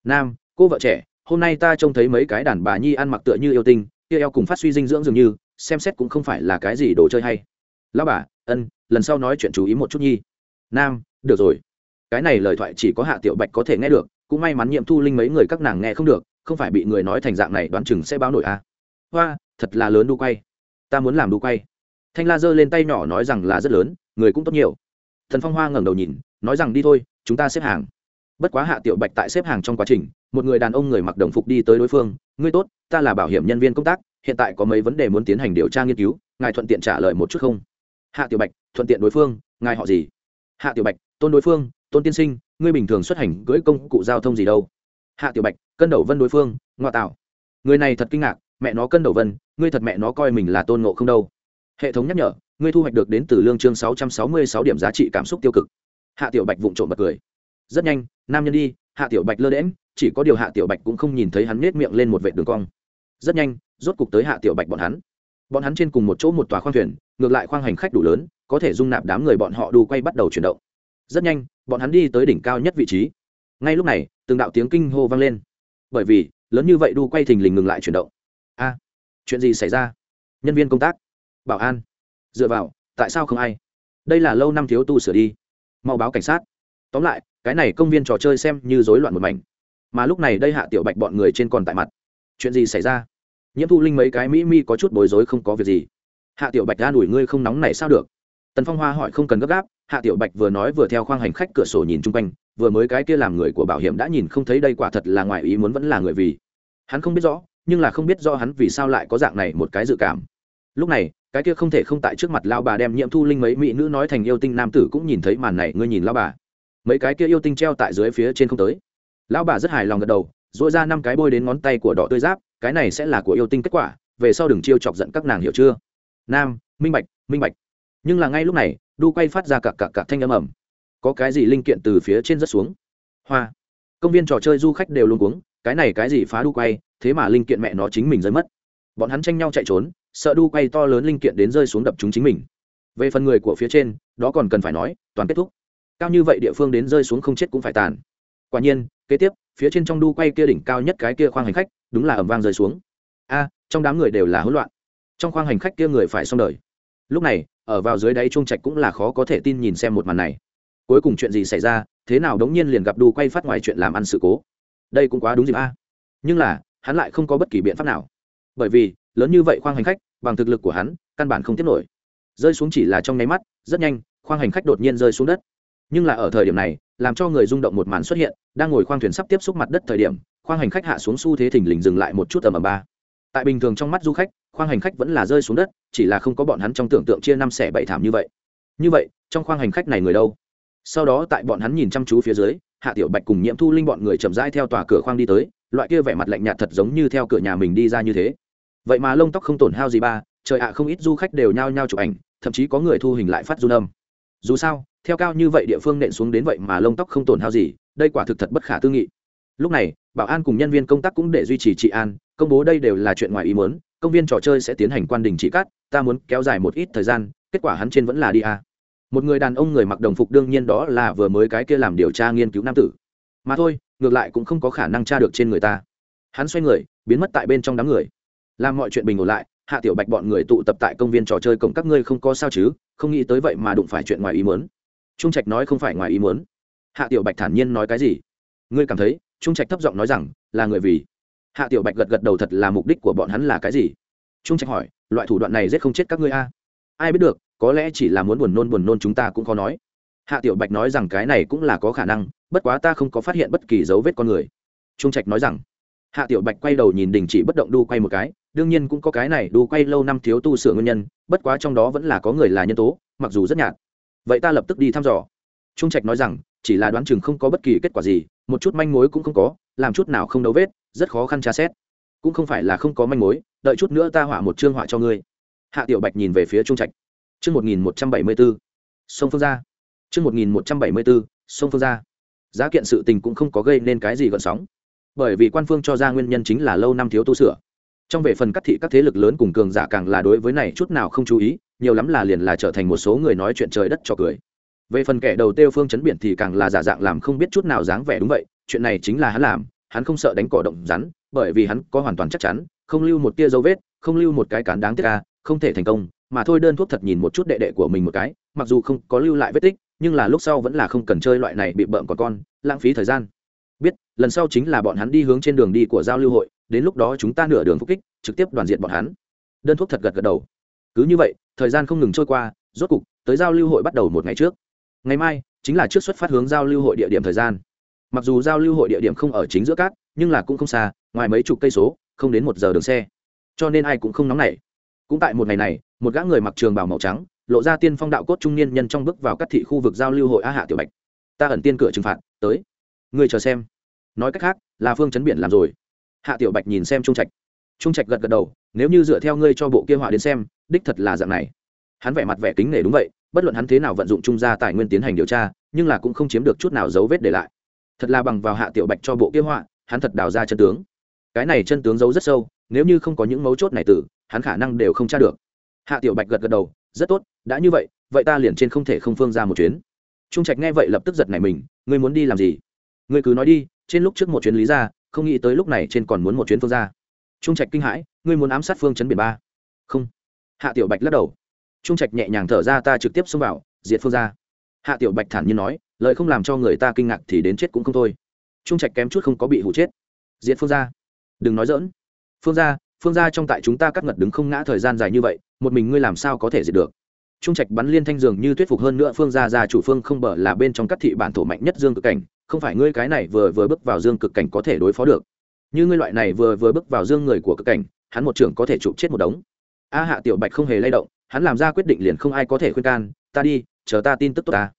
Nam, cô vợ trẻ, hôm nay ta trông thấy mấy cái đàn bà nhi ăn mặc tựa như yêu tinh, kia eo cùng phát suy dinh dưỡng dường như, xem xét cũng không phải là cái gì đồ chơi hay. Lão bà, ân, lần sau nói chuyện chú ý một chút nhi. Nam, được rồi. Cái này lời thoại chỉ có hạ tiểu bạch có thể nghe được cũng may mắn nhiệm thu linh mấy người các nàng nghe không được, không phải bị người nói thành dạng này đoán chừng sẽ báo nổi à. hoa, thật là lớn đu quay. Ta muốn làm đu quay. Thanh la giơ lên tay nhỏ nói rằng là rất lớn, người cũng tốt nhiều. Thần phong hoa ngẩng đầu nhìn, nói rằng đi thôi, chúng ta xếp hàng. Bất quá hạ tiểu bạch tại xếp hàng trong quá trình, một người đàn ông người mặc đồng phục đi tới đối phương, ngươi tốt, ta là bảo hiểm nhân viên công tác, hiện tại có mấy vấn đề muốn tiến hành điều tra nghiên cứu, ngài thuận tiện trả lời một chút không? Hạ tiểu bạch, thuận tiện đối phương, ngài họ gì? Hạ tiểu bạch, tôn đối phương, tôn tiên sinh ngươi bình thường xuất hành cưỡi công cụ giao thông gì đâu. Hạ tiểu bạch, cân đầu vân đối phương, ngoa tạo. Người này thật kinh ngạc, mẹ nó cân đầu vân, ngươi thật mẹ nó coi mình là tôn ngộ không đâu. Hệ thống nhắc nhở, ngươi thu hoạch được đến từ lương chương sáu trăm sáu mươi sáu điểm giá trị cảm xúc tiêu cực. Hạ tiểu bạch vụng trộm bật cười. Rất nhanh, nam nhân đi, hạ tiểu bạch lơ đễm chỉ có điều hạ tiểu bạch cũng không nhìn thấy hắn nết miệng lên một vệ đường cong. Rất nhanh, rốt cục tới hạ tiểu bạch bọn hắn. Bọn hắn trên cùng một chỗ một tòa khoang thuyền, ngược lại khoang hành khách đủ lớn, có thể dung nạp đám người bọn họ đu quay bắt đầu chuyển động rất nhanh, bọn hắn đi tới đỉnh cao nhất vị trí. Ngay lúc này, từng đạo tiếng kinh hô vang lên. Bởi vì, lớn như vậy đu quay thình lình ngừng lại chuyển động. A, chuyện gì xảy ra? Nhân viên công tác. Bảo an. Dựa vào, tại sao không ai? Đây là lâu năm thiếu tu sửa đi. Mau báo cảnh sát. Tóm lại, cái này công viên trò chơi xem như rối loạn một mảnh. Mà lúc này đây hạ tiểu bạch bọn người trên còn tại mặt. Chuyện gì xảy ra? Nhiễm thu linh mấy cái mỹ mi có chút bối rối không có việc gì. Hạ tiểu bạch ra đuổi ngươi không nóng này sao được? Tần phong hoa hỏi không cần gấp gáp hạ tiểu bạch vừa nói vừa theo khoang hành khách cửa sổ nhìn chung quanh, vừa mới cái kia làm người của bảo hiểm đã nhìn không thấy đây quả thật là ngoài ý muốn vẫn là người vì. Hắn không biết rõ, nhưng là không biết rõ hắn vì sao lại có dạng này một cái dự cảm. Lúc này, cái kia không thể không tại trước mặt lao bà đem nhiễm thu linh mấy mỹ nữ nói thành yêu tinh nam tử cũng nhìn thấy màn này, ngươi nhìn lao bà. Mấy cái kia yêu tinh treo tại dưới phía trên không tới. Lão bà rất hài lòng gật đầu dội ra năm cái bôi đến ngón tay của đỏ tươi giáp, cái này sẽ là của yêu tinh kết quả, về sau đừng chiêu chọc giận các nàng hiểu chưa? Nam, minh bạch minh bạch nhưng là ngay lúc này, đu quay phát ra cặp cặp cặp thanh âm ẩm có cái gì linh kiện từ phía trên rất xuống? Hoa. Công viên trò chơi du khách đều luôn cuống, cái này cái gì phá đu quay, thế mà linh kiện mẹ nó chính mình rơi mất. Bọn hắn tranh nhau chạy trốn, sợ đu quay to lớn linh kiện đến rơi xuống đập chúng chính mình. Về phần người của phía trên, đó còn cần phải nói, toàn kết thúc. Cao như vậy địa phương đến rơi xuống không chết cũng phải tàn. Quả nhiên, kế tiếp, phía trên trong đu quay kia đỉnh cao nhất cái kia khoang hành khách, đúng là ẩm vang rơi xuống. A, trong đám người đều là hỗn loạn. Trong khoang hành khách kia người phải xong đời. Lúc này ở vào dưới đáy trung trạch cũng là khó có thể tin nhìn xem một màn này. Cuối cùng chuyện gì xảy ra, thế nào đống nhiên liền gặp đu quay phát ngoài chuyện làm ăn sự cố. Đây cũng quá đúng dịp a. Nhưng là, hắn lại không có bất kỳ biện pháp nào. Bởi vì, lớn như vậy khoang hành khách, bằng thực lực của hắn, căn bản không tiếp nổi. Rơi xuống chỉ là trong nháy mắt, rất nhanh, khoang hành khách đột nhiên rơi xuống đất. Nhưng là ở thời điểm này, làm cho người rung động một màn xuất hiện, đang ngồi khoang thuyền sắp tiếp xúc mặt đất thời điểm, khoang hành khách hạ xuống xu thế thình lình dừng lại một chút ầm ầm ba. Tại bình thường trong mắt du khách khoang hành khách vẫn là rơi xuống đất, chỉ là không có bọn hắn trong tưởng tượng chia năm xẻ bảy thảm như vậy. Như vậy, trong khoang hành khách này người đâu? Sau đó tại bọn hắn nhìn chăm chú phía dưới, hạ tiểu bạch cùng nhiễm thu linh bọn người chậm rãi theo tòa cửa khoang đi tới, loại kia vẻ mặt lạnh nhạt thật giống như theo cửa nhà mình đi ra như thế. Vậy mà lông tóc không tổn hao gì ba, trời ạ, không ít du khách đều nhao nhao chụp ảnh, thậm chí có người thu hình lại phát run âm. Dù sao, theo cao như vậy địa phương nện xuống đến vậy mà lông tóc không tổn hao gì, đây quả thực thật bất khả tư nghị. Lúc này, bảo an cùng nhân viên công tác cũng để duy trì trị an, công bố đây đều là chuyện ngoài ý muốn công viên trò chơi sẽ tiến hành quan đình chỉ cắt ta muốn kéo dài một ít thời gian, kết quả hắn trên vẫn là đi a một người đàn ông người mặc đồng phục đương nhiên đó là vừa mới cái kia làm điều tra nghiên cứu nam tử. Mà thôi, ngược lại cũng không có khả năng tra được trên người ta. Hắn xoay người, biến mất tại bên trong đám người. Làm mọi chuyện bình ổn lại, hạ tiểu bạch bọn người tụ tập tại công viên trò chơi cộng các ngươi không có sao chứ, không nghĩ tới vậy mà đụng phải chuyện ngoài ý muốn. Trung trạch nói không phải ngoài ý muốn. Hạ tiểu bạch thản nhiên nói cái gì? Ngươi cảm thấy, trung trạch thấp giọng nói rằng, là người vì hạ tiểu bạch gật gật đầu thật là mục đích của bọn hắn là cái gì? Trung trạch hỏi, loại thủ đoạn này giết không chết các ngươi a? Ai biết được, có lẽ chỉ là muốn buồn nôn buồn nôn chúng ta cũng khó nói. Hạ tiểu bạch nói rằng cái này cũng là có khả năng, bất quá ta không có phát hiện bất kỳ dấu vết con người. Trung trạch nói rằng, hạ tiểu bạch quay đầu nhìn đình chỉ bất động đu quay một cái, đương nhiên cũng có cái này đu quay lâu năm thiếu tu sửa nguyên nhân, bất quá trong đó vẫn là có người là nhân tố, mặc dù rất nhạt. Vậy ta lập tức đi thăm dò. Trung trạch nói rằng, chỉ là đoán chừng không có bất kỳ kết quả gì, một chút manh mối cũng không có, làm chút nào không đấu vết rất khó khăn tra xét. Cũng không phải là không có manh mối, đợi chút nữa ta họa một chương họa cho ngươi. Hạ tiểu bạch nhìn về phía trung trạch. Chương một nghìn một trăm bảy mươi bốn sông phương gia. Chương một nghìn một trăm bảy mươi bốn sông phương gia. Giá kiện sự tình cũng không có gây nên cái gì gợn sóng. Bởi vì quan phương cho ra nguyên nhân chính là lâu năm thiếu tu sửa. Trong về phần cắt thị các thế lực lớn cùng cường giả càng là đối với này chút nào không chú ý, nhiều lắm là liền là trở thành một số người nói chuyện trời đất cho cười. Về phần kẻ đầu tiêu phương chấn biển thì càng là giả dạng làm không biết chút nào dáng vẻ đúng vậy, chuyện này chính là hắn làm hắn không sợ đánh cỏ động rắn, bởi vì hắn có hoàn toàn chắc chắn, không lưu một tia dấu vết, không lưu một cái cán đáng tiếc ca không thể thành công, mà thôi đơn thuốc thật nhìn một chút đệ đệ của mình một cái, mặc dù không có lưu lại vết tích, nhưng là lúc sau vẫn là không cần chơi loại này bị bợm còn con, lãng phí thời gian. Biết, lần sau chính là bọn hắn đi hướng trên đường đi của giao lưu hội, đến lúc đó chúng ta nửa đường phục kích, trực tiếp đoàn diện bọn hắn. Đơn thuốc thật gật gật đầu. Cứ như vậy, thời gian không ngừng trôi qua, rốt cục, tới giao lưu hội bắt đầu một ngày trước. Ngày mai, chính là trước xuất phát hướng giao lưu hội địa điểm thời gian mặc dù giao lưu hội địa điểm không ở chính giữa cát, nhưng là cũng không xa, ngoài mấy chục cây số, không đến một giờ đường xe. Cho nên ai cũng không nóng nảy. Cũng tại một ngày này, một gã người mặc trường bào màu trắng, lộ ra tiên phong đạo cốt trung niên nhân trong bước vào các thị khu vực giao lưu hội a hạ tiểu bạch. Ta ẩn tiên cửa trừng phạt, tới. Người chờ xem. Nói cách khác, là phương chấn biển làm rồi. Hạ tiểu bạch nhìn xem trung trạch. Trung trạch gật gật đầu, nếu như dựa theo ngươi cho bộ kia họa đến xem, đích thật là dạng này. Hắn vẻ mặt vẻ kính nể đúng vậy, bất luận hắn thế nào vận dụng trung gia tài nguyên tiến hành điều tra, nhưng là cũng không chiếm được chút nào dấu vết để lại thật là bằng vào hạ tiểu bạch cho bộ kia họa, hắn thật đào ra chân tướng. Cái này chân tướng giấu rất sâu, nếu như không có những mấu chốt này từ hắn khả năng đều không tra được. Hạ tiểu bạch gật gật đầu, rất tốt, đã như vậy vậy ta liền trên không thể không phương ra một chuyến. Trung trạch nghe vậy lập tức giật này mình, ngươi muốn đi làm gì? Ngươi cứ nói đi, trên lúc trước một chuyến lý ra, không nghĩ tới lúc này trên còn muốn một chuyến phương ra. Trung trạch kinh hãi, ngươi muốn ám sát phương chấn biển ba? Không. Hạ tiểu bạch lắc đầu. Trung trạch nhẹ nhàng thở ra, ta trực tiếp xông vào, diệt phương ra. Hạ tiểu bạch thản nhiên nói lời không làm cho người ta kinh ngạc thì đến chết cũng không thôi. Trung trạch kém chút không có bị hụ chết. Diệt phương Gia, đừng nói dỡn phương Gia, phương Gia trong tại chúng ta cắt ngật đứng không ngã thời gian dài như vậy một mình ngươi làm sao có thể diệt được? Trung trạch bắn liên thanh dường như thuyết phục hơn nữa phương gia gia chủ phương không bở là bên trong các thị bản thổ mạnh nhất dương cực cảnh không phải ngươi cái này vừa vừa bước vào dương cực cảnh có thể đối phó được. Như ngươi loại này vừa vừa bước vào dương người của cực cảnh hắn một trưởng có thể chụp chết một đống. A hạ tiểu bạch không hề lay động hắn làm ra quyết định liền không ai có thể khuyên can ta đi chờ ta tin tức tốt ta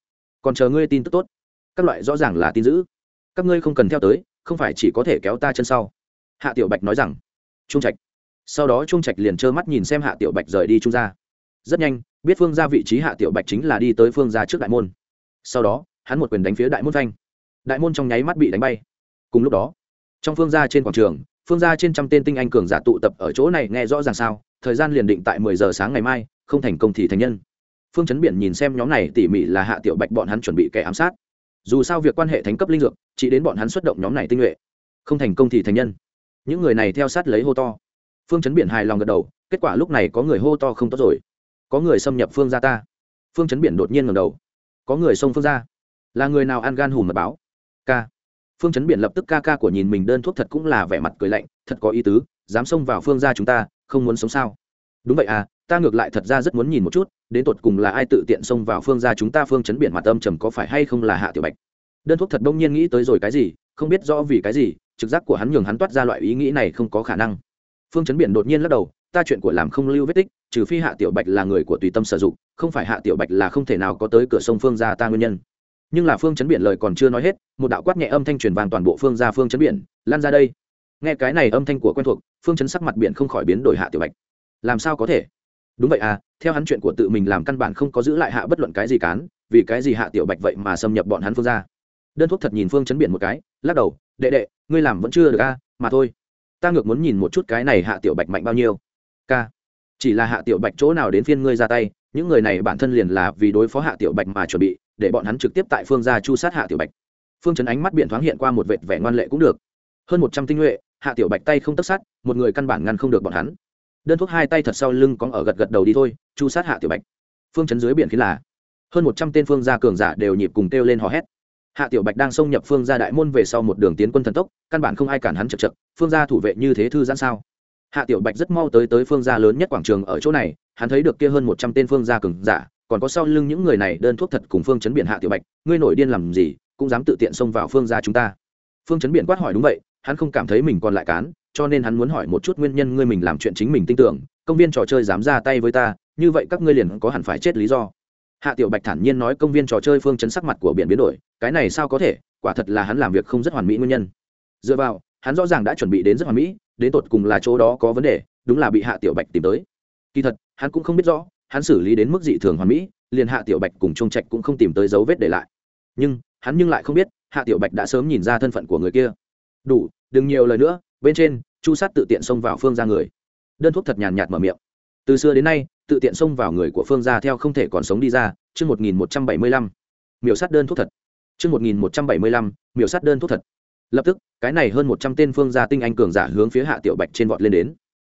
còn chờ ngươi tin tức tốt. Các loại rõ ràng là tin dữ. Các ngươi không cần theo tới, không phải chỉ có thể kéo ta chân sau. Hạ tiểu bạch nói rằng. Trung trạch. Sau đó trung trạch liền trơ mắt nhìn xem hạ tiểu bạch rời đi trung gia. Rất nhanh, biết phương ra vị trí hạ tiểu bạch chính là đi tới phương ra trước đại môn. Sau đó, hắn một quyền đánh phía đại môn phanh. Đại môn trong nháy mắt bị đánh bay. Cùng lúc đó, trong phương ra trên quảng trường, phương ra trên trăm tên tinh anh cường giả tụ tập ở chỗ này nghe rõ ràng sao, thời gian liền định tại mười giờ sáng ngày mai, không thành công thì thành nhân phương chấn biển nhìn xem nhóm này tỉ mỉ là hạ tiểu bạch bọn hắn chuẩn bị kẻ ám sát. Dù sao việc quan hệ thánh cấp linh dược, chỉ đến bọn hắn xuất động nhóm này tinh nhuệ, không thành công thì thành nhân. Những người này theo sát lấy hô to. Phương chấn biển hài lòng gật đầu, kết quả lúc này có người hô to không tốt rồi. Có người xâm nhập phương gia ta. Phương chấn biển đột nhiên ngầm đầu. Có người xông phương gia. Là người nào ăn gan hùm mật báo? K phương chấn biển lập tức ca ca của nhìn mình đơn thuốc thật cũng là vẻ mặt cười lạnh, thật có ý tứ, dám xông vào phương gia chúng ta, không muốn sống sao? Đúng vậy à ta ngược lại thật ra rất muốn nhìn một chút, đến tột cùng là ai tự tiện xông vào phương gia chúng ta phương chấn biển mặt âm trầm có phải hay không là hạ tiểu bạch. Đơn thuốc thật đông nhiên nghĩ tới rồi cái gì, không biết rõ vì cái gì, trực giác của hắn nhường hắn toát ra loại ý nghĩ này không có khả năng. Phương chấn biển đột nhiên lắc đầu, ta chuyện của làm không lưu vết tích, trừ phi hạ tiểu bạch là người của tùy tâm sử dụng, không phải hạ tiểu bạch là không thể nào có tới cửa sông phương gia ta nguyên nhân. Nhưng là phương chấn biển lời còn chưa nói hết, một đạo quát nhẹ âm thanh truyền vàng toàn bộ phương gia phương chấn biển, lan ra đây. Nghe cái này âm thanh của quen thuộc, phương chấn sắc mặt biển không khỏi biến đổi hạ tiểu bạch. Làm sao có thể? Đúng vậy à theo hắn chuyện của tự mình làm căn bản không có giữ lại hạ bất luận cái gì cán, vì cái gì hạ tiểu bạch vậy mà xâm nhập bọn hắn phương gia đơn thuốc thật nhìn phương chấn biển một cái, lắc đầu, đệ đệ, ngươi làm vẫn chưa được a, mà thôi. Ta ngược muốn nhìn một chút cái này hạ tiểu bạch mạnh bao nhiêu. K. Chỉ là hạ tiểu bạch chỗ nào đến phiên ngươi ra tay, những người này bản thân liền là vì đối phó hạ tiểu bạch mà chuẩn bị, để bọn hắn trực tiếp tại phương gia chu sát hạ tiểu bạch. Phương chấn ánh mắt biển thoáng hiện qua một vệt vẻ ngoan lệ cũng được. Hơn một trăm tinh nhuệ, hạ tiểu bạch tay không tất sát, một người căn bản ngăn không được bọn hắn đơn thuốc hai tay thật sau lưng cóng ở gật gật đầu đi thôi, chu sát hạ tiểu bạch. Phương chấn dưới biển khiến là, hơn một trăm tên phương gia cường giả đều nhịp cùng kêu lên hò hét. Hạ tiểu bạch đang xông nhập phương gia đại môn về sau một đường tiến quân thần tốc, căn bản không ai cản hắn chật chật phương gia thủ vệ như thế thư giãn sao? Hạ tiểu bạch rất mau tới tới phương gia lớn nhất quảng trường ở chỗ này, hắn thấy được kia hơn một trăm tên phương gia cường giả, còn có sau lưng những người này đơn thuốc thật cùng phương chấn biển hạ tiểu bạch, ngươi nổi điên làm gì, cũng dám tự tiện xông vào phương gia chúng ta. Phương chấn biển quát hỏi đúng vậy, hắn không cảm thấy mình còn lại cán cho nên hắn muốn hỏi một chút nguyên nhân ngươi mình làm chuyện chính mình tin tưởng, công viên trò chơi dám ra tay với ta, như vậy các ngươi liền có hẳn phải chết lý do. Hạ tiểu bạch thản nhiên nói công viên trò chơi phương chấn sắc mặt của biển biến đổi, cái này sao có thể, quả thật là hắn làm việc không rất hoàn mỹ nguyên nhân. Dựa vào, hắn rõ ràng đã chuẩn bị đến rất hoàn mỹ, đến tột cùng là chỗ đó có vấn đề, đúng là bị hạ tiểu bạch tìm tới. Kỳ thật, hắn cũng không biết rõ, hắn xử lý đến mức dị thường hoàn mỹ, liền hạ tiểu bạch cùng trung trạch cũng không tìm tới dấu vết để lại. Nhưng, hắn nhưng lại không biết, hạ tiểu bạch đã sớm nhìn ra thân phận của người kia. Đủ, đừng nhiều lời nữa bên trên, chu sát tự tiện xông vào phương ra người. Đơn thuốc thật nhàn nhạt mở miệng. Từ xưa đến nay, tự tiện xông vào người của phương ra theo không thể còn sống đi ra, chương một nghìn một trăm bảy mươi lăm. Miểu sát đơn thuốc thật. Chương một nghìn một trăm bảy mươi lăm, miểu sát đơn thuốc thật. Lập tức, cái này hơn một trăm tên phương gia tinh anh cường giả hướng phía hạ tiểu bạch trên vọt lên đến.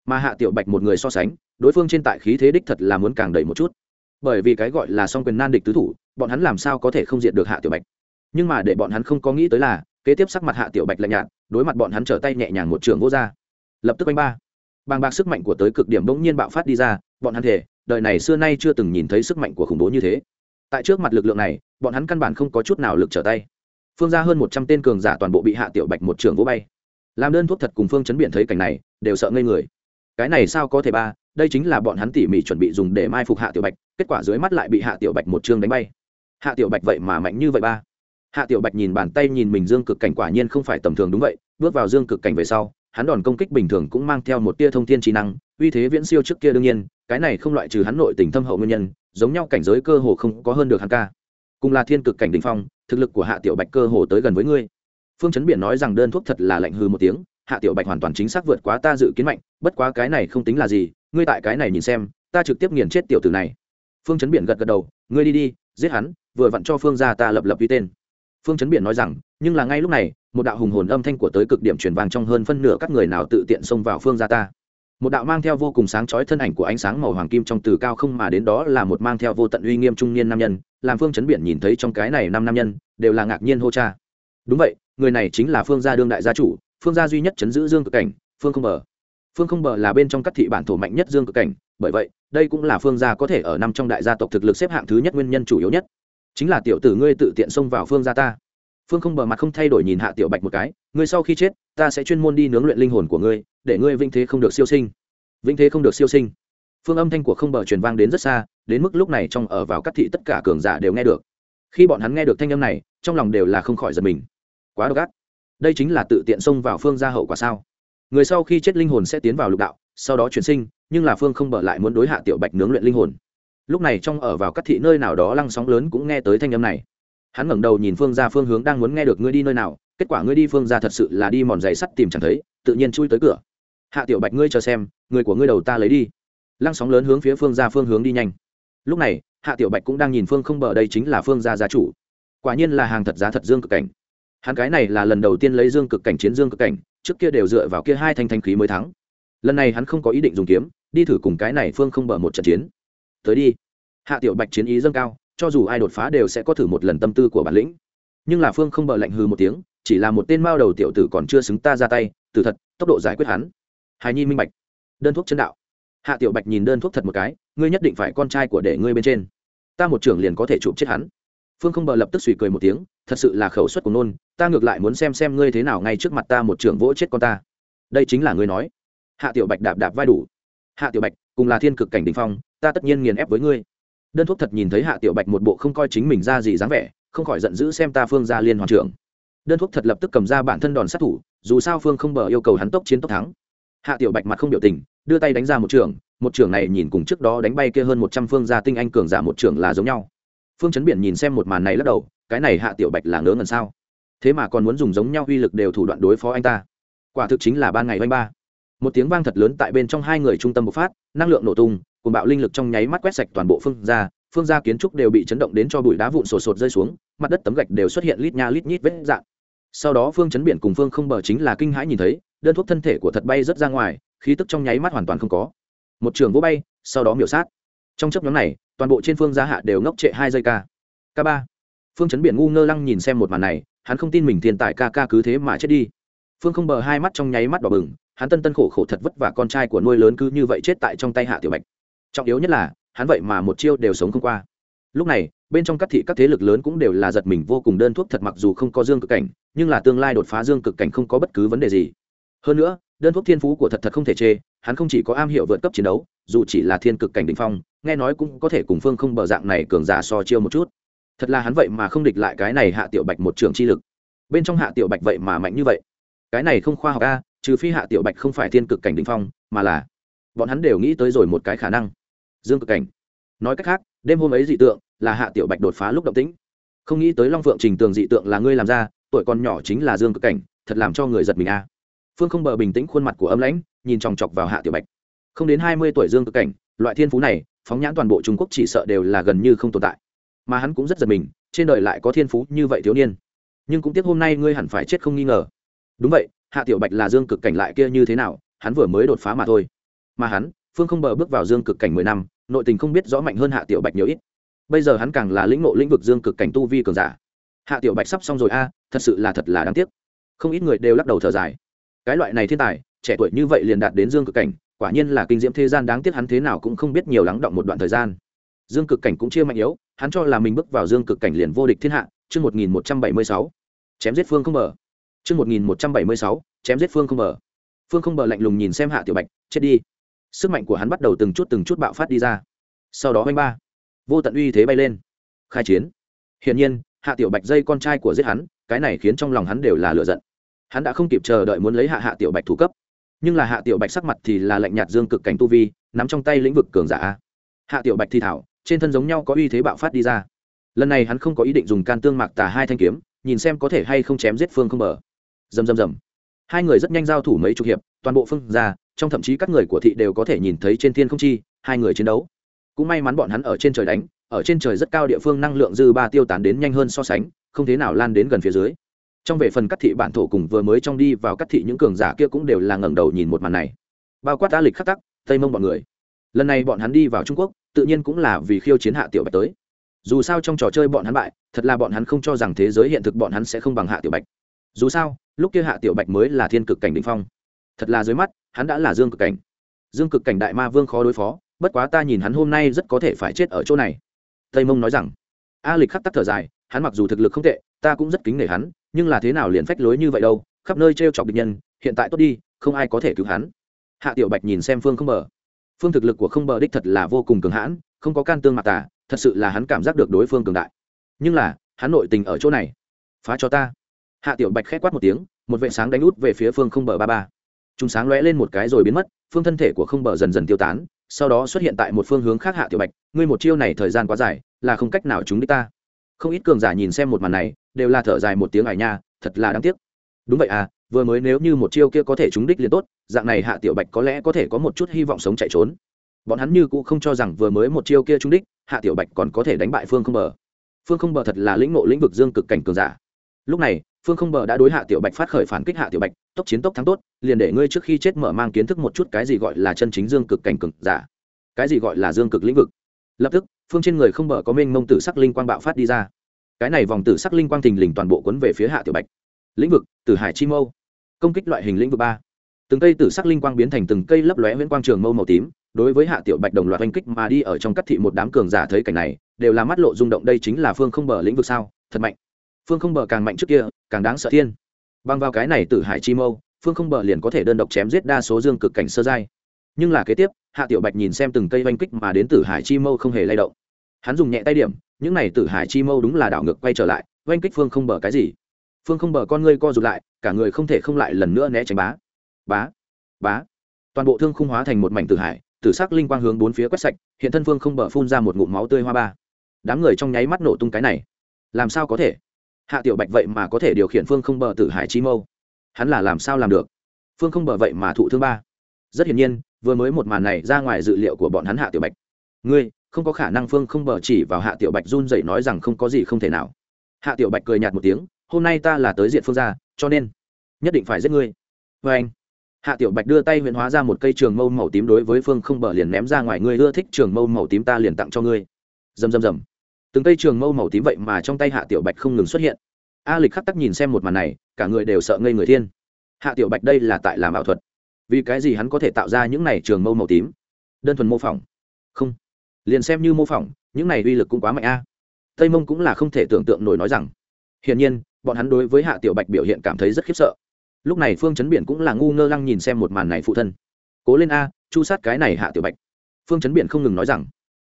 Mà hạ tiểu bạch một người so sánh, đối phương trên tại khí thế đích thật là muốn càng đầy một chút. Bởi vì cái gọi là song quyền nan địch tứ thủ, bọn hắn làm sao có thể không diệt được hạ tiểu bạch? Nhưng mà để bọn hắn không có nghĩ tới là, kế tiếp sắc mặt hạ tiểu bạch lạnh nhạt đối mặt bọn hắn trở tay nhẹ nhàng một trường vô ra. Lập tức anh ba. Bàng bạc sức mạnh của tới cực điểm bỗng nhiên bạo phát đi ra, bọn hắn thể đời này xưa nay chưa từng nhìn thấy sức mạnh của khủng bố như thế. Tại trước mặt lực lượng này, bọn hắn căn bản không có chút nào lực trở tay. Phương ra hơn một trăm tên cường giả toàn bộ bị hạ tiểu bạch một trường vô bay. Làm đơn thuốc thật cùng phương chấn biển thấy cảnh này, đều sợ ngây người. Cái này sao có thể ba, đây chính là bọn hắn tỉ mỉ chuẩn bị dùng để mai phục hạ tiểu bạch, kết quả dưới mắt lại bị hạ tiểu bạch một chương đánh bay. Hạ tiểu bạch vậy mà mạnh như vậy ba hạ tiểu bạch nhìn bàn tay nhìn mình dương cực cảnh quả nhiên không phải tầm thường đúng vậy, bước vào dương cực cảnh về sau, hắn đòn công kích bình thường cũng mang theo một tia thông thiên trí năng, uy thế viễn siêu trước kia đương nhiên, cái này không loại trừ hắn nội tình thâm hậu nguyên nhân, giống nhau cảnh giới cơ hồ không có hơn được hắn ca. Cùng là thiên cực cảnh đ ỉ n h phong, thực lực của hạ tiểu bạch cơ hồ tới gần với ngươi. Phương chấn biển nói rằng đơn thuốc thật là lạnh hư một tiếng, hạ tiểu bạch hoàn toàn chính xác vượt quá ta dự kiến mạnh, bất quá cái này không tính là gì, ngươi tại cái này nhìn xem, ta trực tiếp nghiền chết tiểu tử này. Phương chấn biển gật gật đầu, ngươi đi đi, giết hắn, vừa vặn cho phương gia ta lập lập uy tên phương chấn biển nói rằng, nhưng là ngay lúc này, một đạo hùng hồn âm thanh của tới cực điểm truyền vang trong hơn phân nửa các người nào tự tiện xông vào phương gia ta. Một đạo mang theo vô cùng sáng chói thân ảnh của ánh sáng màu hoàng kim trong từ cao không mà đến đó là một mang theo vô tận uy nghiêm trung niên nam nhân, làm phương chấn biển nhìn thấy trong cái này năm nam nhân, đều là ngạc nhiên hô cha. Đúng vậy, người này chính là phương gia đương đại gia chủ, phương gia duy nhất chấn giữ dương cực cảnh, phương không bờ. Phương không bờ là bên trong các thị bản thổ mạnh nhất dương cực cảnh, bởi vậy, đây cũng là phương gia có thể ở năm trong đại gia tộc thực lực xếp hạng thứ nhất nguyên nhân chủ yếu nhất chính là tiểu tử ngươi tự tiện xông vào phương gia ta. Phương không bờ mặt không thay đổi nhìn hạ tiểu bạch một cái, ngươi sau khi chết, ta sẽ chuyên môn đi nướng luyện linh hồn của ngươi, để ngươi vinh thế không được siêu sinh. Vinh thế không được siêu sinh. Phương âm thanh của không bờ truyền vang đến rất xa, đến mức lúc này trong ở vào các thị tất cả cường giả đều nghe được. Khi bọn hắn nghe được thanh âm này, trong lòng đều là không khỏi giật mình. Quá độc ác. Đây chính là tự tiện xông vào phương gia hậu quả sao? Người sau khi chết linh hồn sẽ tiến vào lục đạo, sau đó chuyển sinh, nhưng là phương không bờ lại muốn đối hạ tiểu bạch nướng luyện linh hồn lúc này trong ở vào các thị nơi nào đó lăng sóng lớn cũng nghe tới thanh âm này. Hắn ngẩng đầu nhìn phương ra phương hướng đang muốn nghe được ngươi đi nơi nào, kết quả ngươi đi phương ra thật sự là đi mòn giày sắt tìm chẳng thấy, tự nhiên chui tới cửa. Hạ tiểu bạch ngươi chờ xem, người của ngươi đầu ta lấy đi. Lăng sóng lớn hướng phía phương ra phương hướng đi nhanh. Lúc này, hạ tiểu bạch cũng đang nhìn phương không bờ đây chính là phương gia gia chủ. Quả nhiên là hàng thật giá thật dương cực cảnh. Hắn cái này là lần đầu tiên lấy dương cực cảnh chiến dương cực cảnh, trước kia đều dựa vào kia hai thanh thanh khí mới thắng. Lần này hắn không có ý định dùng kiếm, đi thử cùng cái này phương không bờ một trận chiến tới đi. Hạ tiểu bạch chiến ý dâng cao, cho dù ai đột phá đều sẽ có thử một lần tâm tư của bản lĩnh. Nhưng là phương không bờ lạnh hư một tiếng, chỉ là một tên mao đầu tiểu tử còn chưa xứng ta ra tay, từ thật, tốc độ giải quyết hắn. Hài nhi minh bạch. Đơn thuốc chân đạo. Hạ tiểu bạch nhìn đơn thuốc thật một cái, ngươi nhất định phải con trai của để ngươi bên trên. Ta một trưởng liền có thể chụp chết hắn. Phương không bờ lập tức suy cười một tiếng, thật sự là khẩu suất của nôn, ta ngược lại muốn xem xem ngươi thế nào ngay trước mặt ta một trưởng vỗ chết con ta. Đây chính là ngươi nói. Hạ tiểu bạch đạp đạp vai đủ. Hạ tiểu bạch, cùng là thiên cực cảnh đình phong ta tất nhiên nghiền ép với ngươi. Đơn thuốc thật nhìn thấy hạ tiểu bạch một bộ không coi chính mình ra gì dáng vẻ, không khỏi giận dữ xem ta phương ra liên hoàn trưởng. Đơn thuốc thật lập tức cầm ra bản thân đòn sát thủ, dù sao phương không bờ yêu cầu hắn tốc chiến tốc thắng. Hạ tiểu bạch mặt không biểu tình, đưa tay đánh ra một trường một trường này nhìn cùng trước đó đánh bay kia hơn một trăm phương gia tinh anh cường giả một trường là giống nhau. Phương chấn biển nhìn xem một màn này lắc đầu, cái này hạ tiểu bạch là ngớ ngần sao? Thế mà còn muốn dùng giống nhau uy lực đều thủ đoạn đối phó anh ta. Quả thực chính là ban ngày oanh ba. Một tiếng vang thật lớn tại bên trong hai người trung tâm bộc phát, năng lượng nổ tung cùng bạo linh lực trong nháy mắt quét sạch toàn bộ phương gia phương gia kiến trúc đều bị chấn động đến cho bụi đá vụn sổ sột rơi xuống, mặt đất tấm gạch đều xuất hiện lít nha lít nhít vết dạng sau đó phương chấn biển cùng phương không bờ chính là kinh hãi nhìn thấy, đơn thuốc thân thể của thật bay rất ra ngoài, khí tức trong nháy mắt hoàn toàn không có. Một trường vỗ bay, sau đó miểu sát. Trong chấp nhóm này, toàn bộ trên phương gia hạ đều ngốc trệ hai giây ca. K ba. Phương chấn biển ngu ngơ lăng nhìn xem một màn này, hắn không tin mình tiền tài ca ca cứ thế mà chết đi. Phương không bờ hai mắt trong nháy mắt đỏ bừng, hắn tân tân khổ khổ thật vất vả con trai của nuôi lớn cứ như vậy chết tại trong tay hạ tiểu bạch trọng yếu nhất là, hắn vậy mà một chiêu đều sống không qua. Lúc này, bên trong các thị các thế lực lớn cũng đều là giật mình vô cùng, đơn thuốc thật mặc dù không có dương cực cảnh, nhưng là tương lai đột phá dương cực cảnh không có bất cứ vấn đề gì. Hơn nữa, đơn thuốc thiên phú của thật thật không thể chê, hắn không chỉ có am hiểu vượt cấp chiến đấu, dù chỉ là thiên cực cảnh đỉnh phong, nghe nói cũng có thể cùng phương không bờ dạng này cường giả so chiêu một chút. Thật là hắn vậy mà không địch lại cái này hạ tiểu bạch một trường chi lực. Bên trong hạ tiểu bạch vậy mà mạnh như vậy. Cái này không khoa học a, trừ phi hạ tiểu bạch không phải thiên cực cảnh đỉnh phong, mà là bọn hắn đều nghĩ tới rồi một cái khả năng dương cực cảnh. Nói cách khác, đêm hôm ấy dị tượng là hạ tiểu bạch đột phá lúc động tĩnh. Không nghĩ tới long phượng trình tường dị tượng là ngươi làm ra, tuổi còn nhỏ chính là dương cực cảnh, thật làm cho người giật mình a. Phương không bờ bình tĩnh khuôn mặt của âm lãnh, nhìn chòng chọc vào hạ tiểu bạch. Không đến hai mươi tuổi dương cực cảnh, loại thiên phú này, phóng nhãn toàn bộ trung quốc chỉ sợ đều là gần như không tồn tại. Mà hắn cũng rất giật mình, trên đời lại có thiên phú như vậy thiếu niên. Nhưng cũng tiếc hôm nay ngươi hẳn phải chết không nghi ngờ. Đúng vậy, hạ tiểu bạch là dương cực cảnh lại kia như thế nào, hắn vừa mới đột phá mà thôi. Mà hắn phương không bờ bước vào dương cực cảnh mười năm, nội tình không biết rõ mạnh hơn hạ tiểu bạch nhiều ít. Bây giờ hắn càng là lĩnh ngộ lĩnh vực dương cực cảnh tu vi cường giả. Hạ tiểu bạch sắp xong rồi a, thật sự là thật là đáng tiếc. Không ít người đều lắc đầu thở dài. Cái loại này thiên tài, trẻ tuổi như vậy liền đạt đến dương cực cảnh, quả nhiên là kinh diễm thế gian đáng tiếc hắn thế nào cũng không biết nhiều lắng động một đoạn thời gian. Dương cực cảnh cũng chia mạnh yếu, hắn cho là mình bước vào dương cực cảnh liền vô địch thiên hạ, chương một nghìn một trăm bảy mươi sáu. Chém giết phương không bờ. Chương một nghìn một trăm bảy mươi sáu, chém giết phương không bờ. Phương không bờ lạnh lùng nhìn xem hạ tiểu bạch, chết đi sức mạnh của hắn bắt đầu từng chút từng chút bạo phát đi ra. Sau đó anh ba, vô tận uy thế bay lên. Khai chiến. Hiển nhiên, hạ tiểu bạch dây con trai của giết hắn, cái này khiến trong lòng hắn đều là lựa giận. Hắn đã không kịp chờ đợi muốn lấy hạ hạ tiểu bạch thủ cấp. Nhưng là hạ tiểu bạch sắc mặt thì là lạnh nhạt dương cực cảnh tu vi, nắm trong tay lĩnh vực cường giả hạ tiểu bạch thi thảo, trên thân giống nhau có uy thế bạo phát đi ra. Lần này hắn không có ý định dùng can tương mạc tả hai thanh kiếm, nhìn xem có thể hay không chém giết phương không bờ. Rầm rầm rầm. Hai người rất nhanh giao thủ mấy chục hiệp, toàn bộ phương ra trong thậm chí các người của thị đều có thể nhìn thấy trên thiên không chi, hai người chiến đấu. Cũng may mắn bọn hắn ở trên trời đánh, ở trên trời rất cao địa phương năng lượng dư ba tiêu tán đến nhanh hơn so sánh, không thế nào lan đến gần phía dưới. Trong về phần cắt thị bản thổ cùng vừa mới trong đi vào cắt thị những cường giả kia cũng đều là ngẩng đầu nhìn một màn này. Bao quát đã lịch khắc tắc, tây mông bọn người. Lần này bọn hắn đi vào trung quốc, tự nhiên cũng là vì khiêu chiến hạ tiểu bạch tới. Dù sao trong trò chơi bọn hắn bại, thật là bọn hắn không cho rằng thế giới hiện thực bọn hắn sẽ không bằng hạ tiểu bạch. Dù sao, lúc kia hạ tiểu bạch mới là thiên cực cảnh đ ỉ n h phong. Thật là dưới mắt hắn đã là dương cực cảnh. Dương cực cảnh đại ma vương khó đối phó, bất quá ta nhìn hắn hôm nay rất có thể phải chết ở chỗ này. Tây mông nói rằng. A lịch khắc tắc thở dài, hắn mặc dù thực lực không tệ, ta cũng rất kính nể hắn, nhưng là thế nào liền phách lối như vậy đâu, khắp nơi t r e o chọc địch nhân, hiện tại tốt đi, không ai có thể cứu hắn. Hạ tiểu bạch nhìn xem phương không bờ. Phương thực lực của không bờ đích thật là vô cùng cường hãn, không có can tương mạc tả thật sự là hắn cảm giác được đối phương cường đại. Nhưng là, hắn nội tình ở chỗ này. Phá cho ta. Hạ tiểu bạch k h é quát một tiếng, một vệ sáng đánh út về phía phương không bờ ba ba chúng sáng lóe lên một cái rồi biến mất, phương thân thể của không bờ dần dần tiêu tán, sau đó xuất hiện tại một phương hướng khác hạ tiểu bạch, ngươi một chiêu này thời gian quá dài, là không cách nào chúng đích ta. Không ít cường giả nhìn xem một màn này, đều là thở dài một tiếng ải nha, thật là đáng tiếc. Đúng vậy à vừa mới nếu như một chiêu kia có thể trúng đích liền tốt, dạng này hạ tiểu bạch có lẽ có thể có một chút hy vọng sống chạy trốn. Bọn hắn như cũng không cho rằng vừa mới một chiêu kia trúng đích, hạ tiểu bạch còn có thể đánh bại phương không bờ. Phương không bờ thật là lĩnh ngộ lĩnh vực dương cực cảnh cường giả. Lúc này phương không bờ đã đối hạ tiểu bạch phát khởi phản kích hạ tiểu bạch, tốc chiến tốc thắng tốt, liền để ngươi trước khi chết mở mang kiến thức một chút cái gì gọi là chân chính dương cực cảnh cực giả, cái gì gọi là dương cực lĩnh vực. Lập tức, phương trên người không bờ có mênh mông tử sắc linh quang bạo phát đi ra. Cái này vòng tử sắc linh quang thình lình toàn bộ cuốn về phía hạ tiểu bạch. Lĩnh vực, tử hải chi mâu. Công kích loại hình lĩnh vực ba. Từng cây tử sắc linh quang biến thành từng cây lấp lóe nguyễn quang trường mâu màu tím, đối với hạ tiểu bạch đồng loạt oanh kích mà đi ở trong các thị một đám cường giả thấy cảnh này, đều là mắt lộ rung động đây chính là phương không bờ lĩnh vực sao? Thật mạnh phương không bờ càng mạnh trước kia, càng đáng sợ thiên. Bằng vào cái này tử hải chi mâu, phương không bờ liền có thể đơn độc chém giết đa số dương cực cảnh sơ giai. Nhưng là kế tiếp, hạ tiểu bạch nhìn xem từng cây oanh kích mà đến tử hải chi mâu không hề lay động. Hắn dùng nhẹ tay điểm, những này tử hải chi mâu đúng là đảo ngược quay trở lại, oanh kích phương không bờ cái gì? Phương không bờ con ngươi co rụt lại, cả người không thể không lại lần nữa né tránh bá. Bá bá. Toàn bộ thương khung hóa thành một mảnh tử hải, tử sắc linh quang hướng bốn phía quét sạch, hiện thân phương không bờ phun ra một ngụm máu tươi hoa ba. Đám người trong nháy mắt nổ tung cái này. Làm sao có thể? Hạ tiểu bạch vậy mà có thể điều khiển phương không bờ tử hải chi mâu. Hắn là làm sao làm được? Phương không bờ vậy mà thụ thương ba. Rất hiển nhiên, vừa mới một màn này ra ngoài dự liệu của bọn hắn hạ tiểu bạch. Ngươi, không có khả năng phương không bờ chỉ vào hạ tiểu bạch run dậy nói rằng không có gì không thể nào. Hạ tiểu bạch cười nhạt một tiếng, hôm nay ta là tới diện phương gia, cho nên nhất định phải giết ngươi. Vê anh, hạ tiểu bạch đưa tay huyện hóa ra một cây trường mâu màu tím đối với phương không bờ liền ném ra ngoài. Ngươi ưa thích trường mâu màu tím, ta liền tặng cho ngươi. Rầm rầm rầm từng cây trường mâu màu tím vậy mà trong tay hạ tiểu bạch không ngừng xuất hiện. A lịch khắc tắc nhìn xem một màn này, cả người đều sợ ngây người thiên. Hạ tiểu bạch đây là tại làm ảo thuật? Vì cái gì hắn có thể tạo ra những này trường mâu màu tím? Đơn thuần mô phỏng. Không. Liền xem như mô phỏng, những này uy lực cũng quá mạnh a. Tây mông cũng là không thể tưởng tượng nổi nói rằng. Hiển nhiên, bọn hắn đối với hạ tiểu bạch biểu hiện cảm thấy rất khiếp sợ. Lúc này phương chấn biển cũng là ngu ngơ lăng nhìn xem một màn này phụ thân. Cố lên a, chu sát cái này hạ tiểu bạch. Phương chấn biển không ngừng nói rằng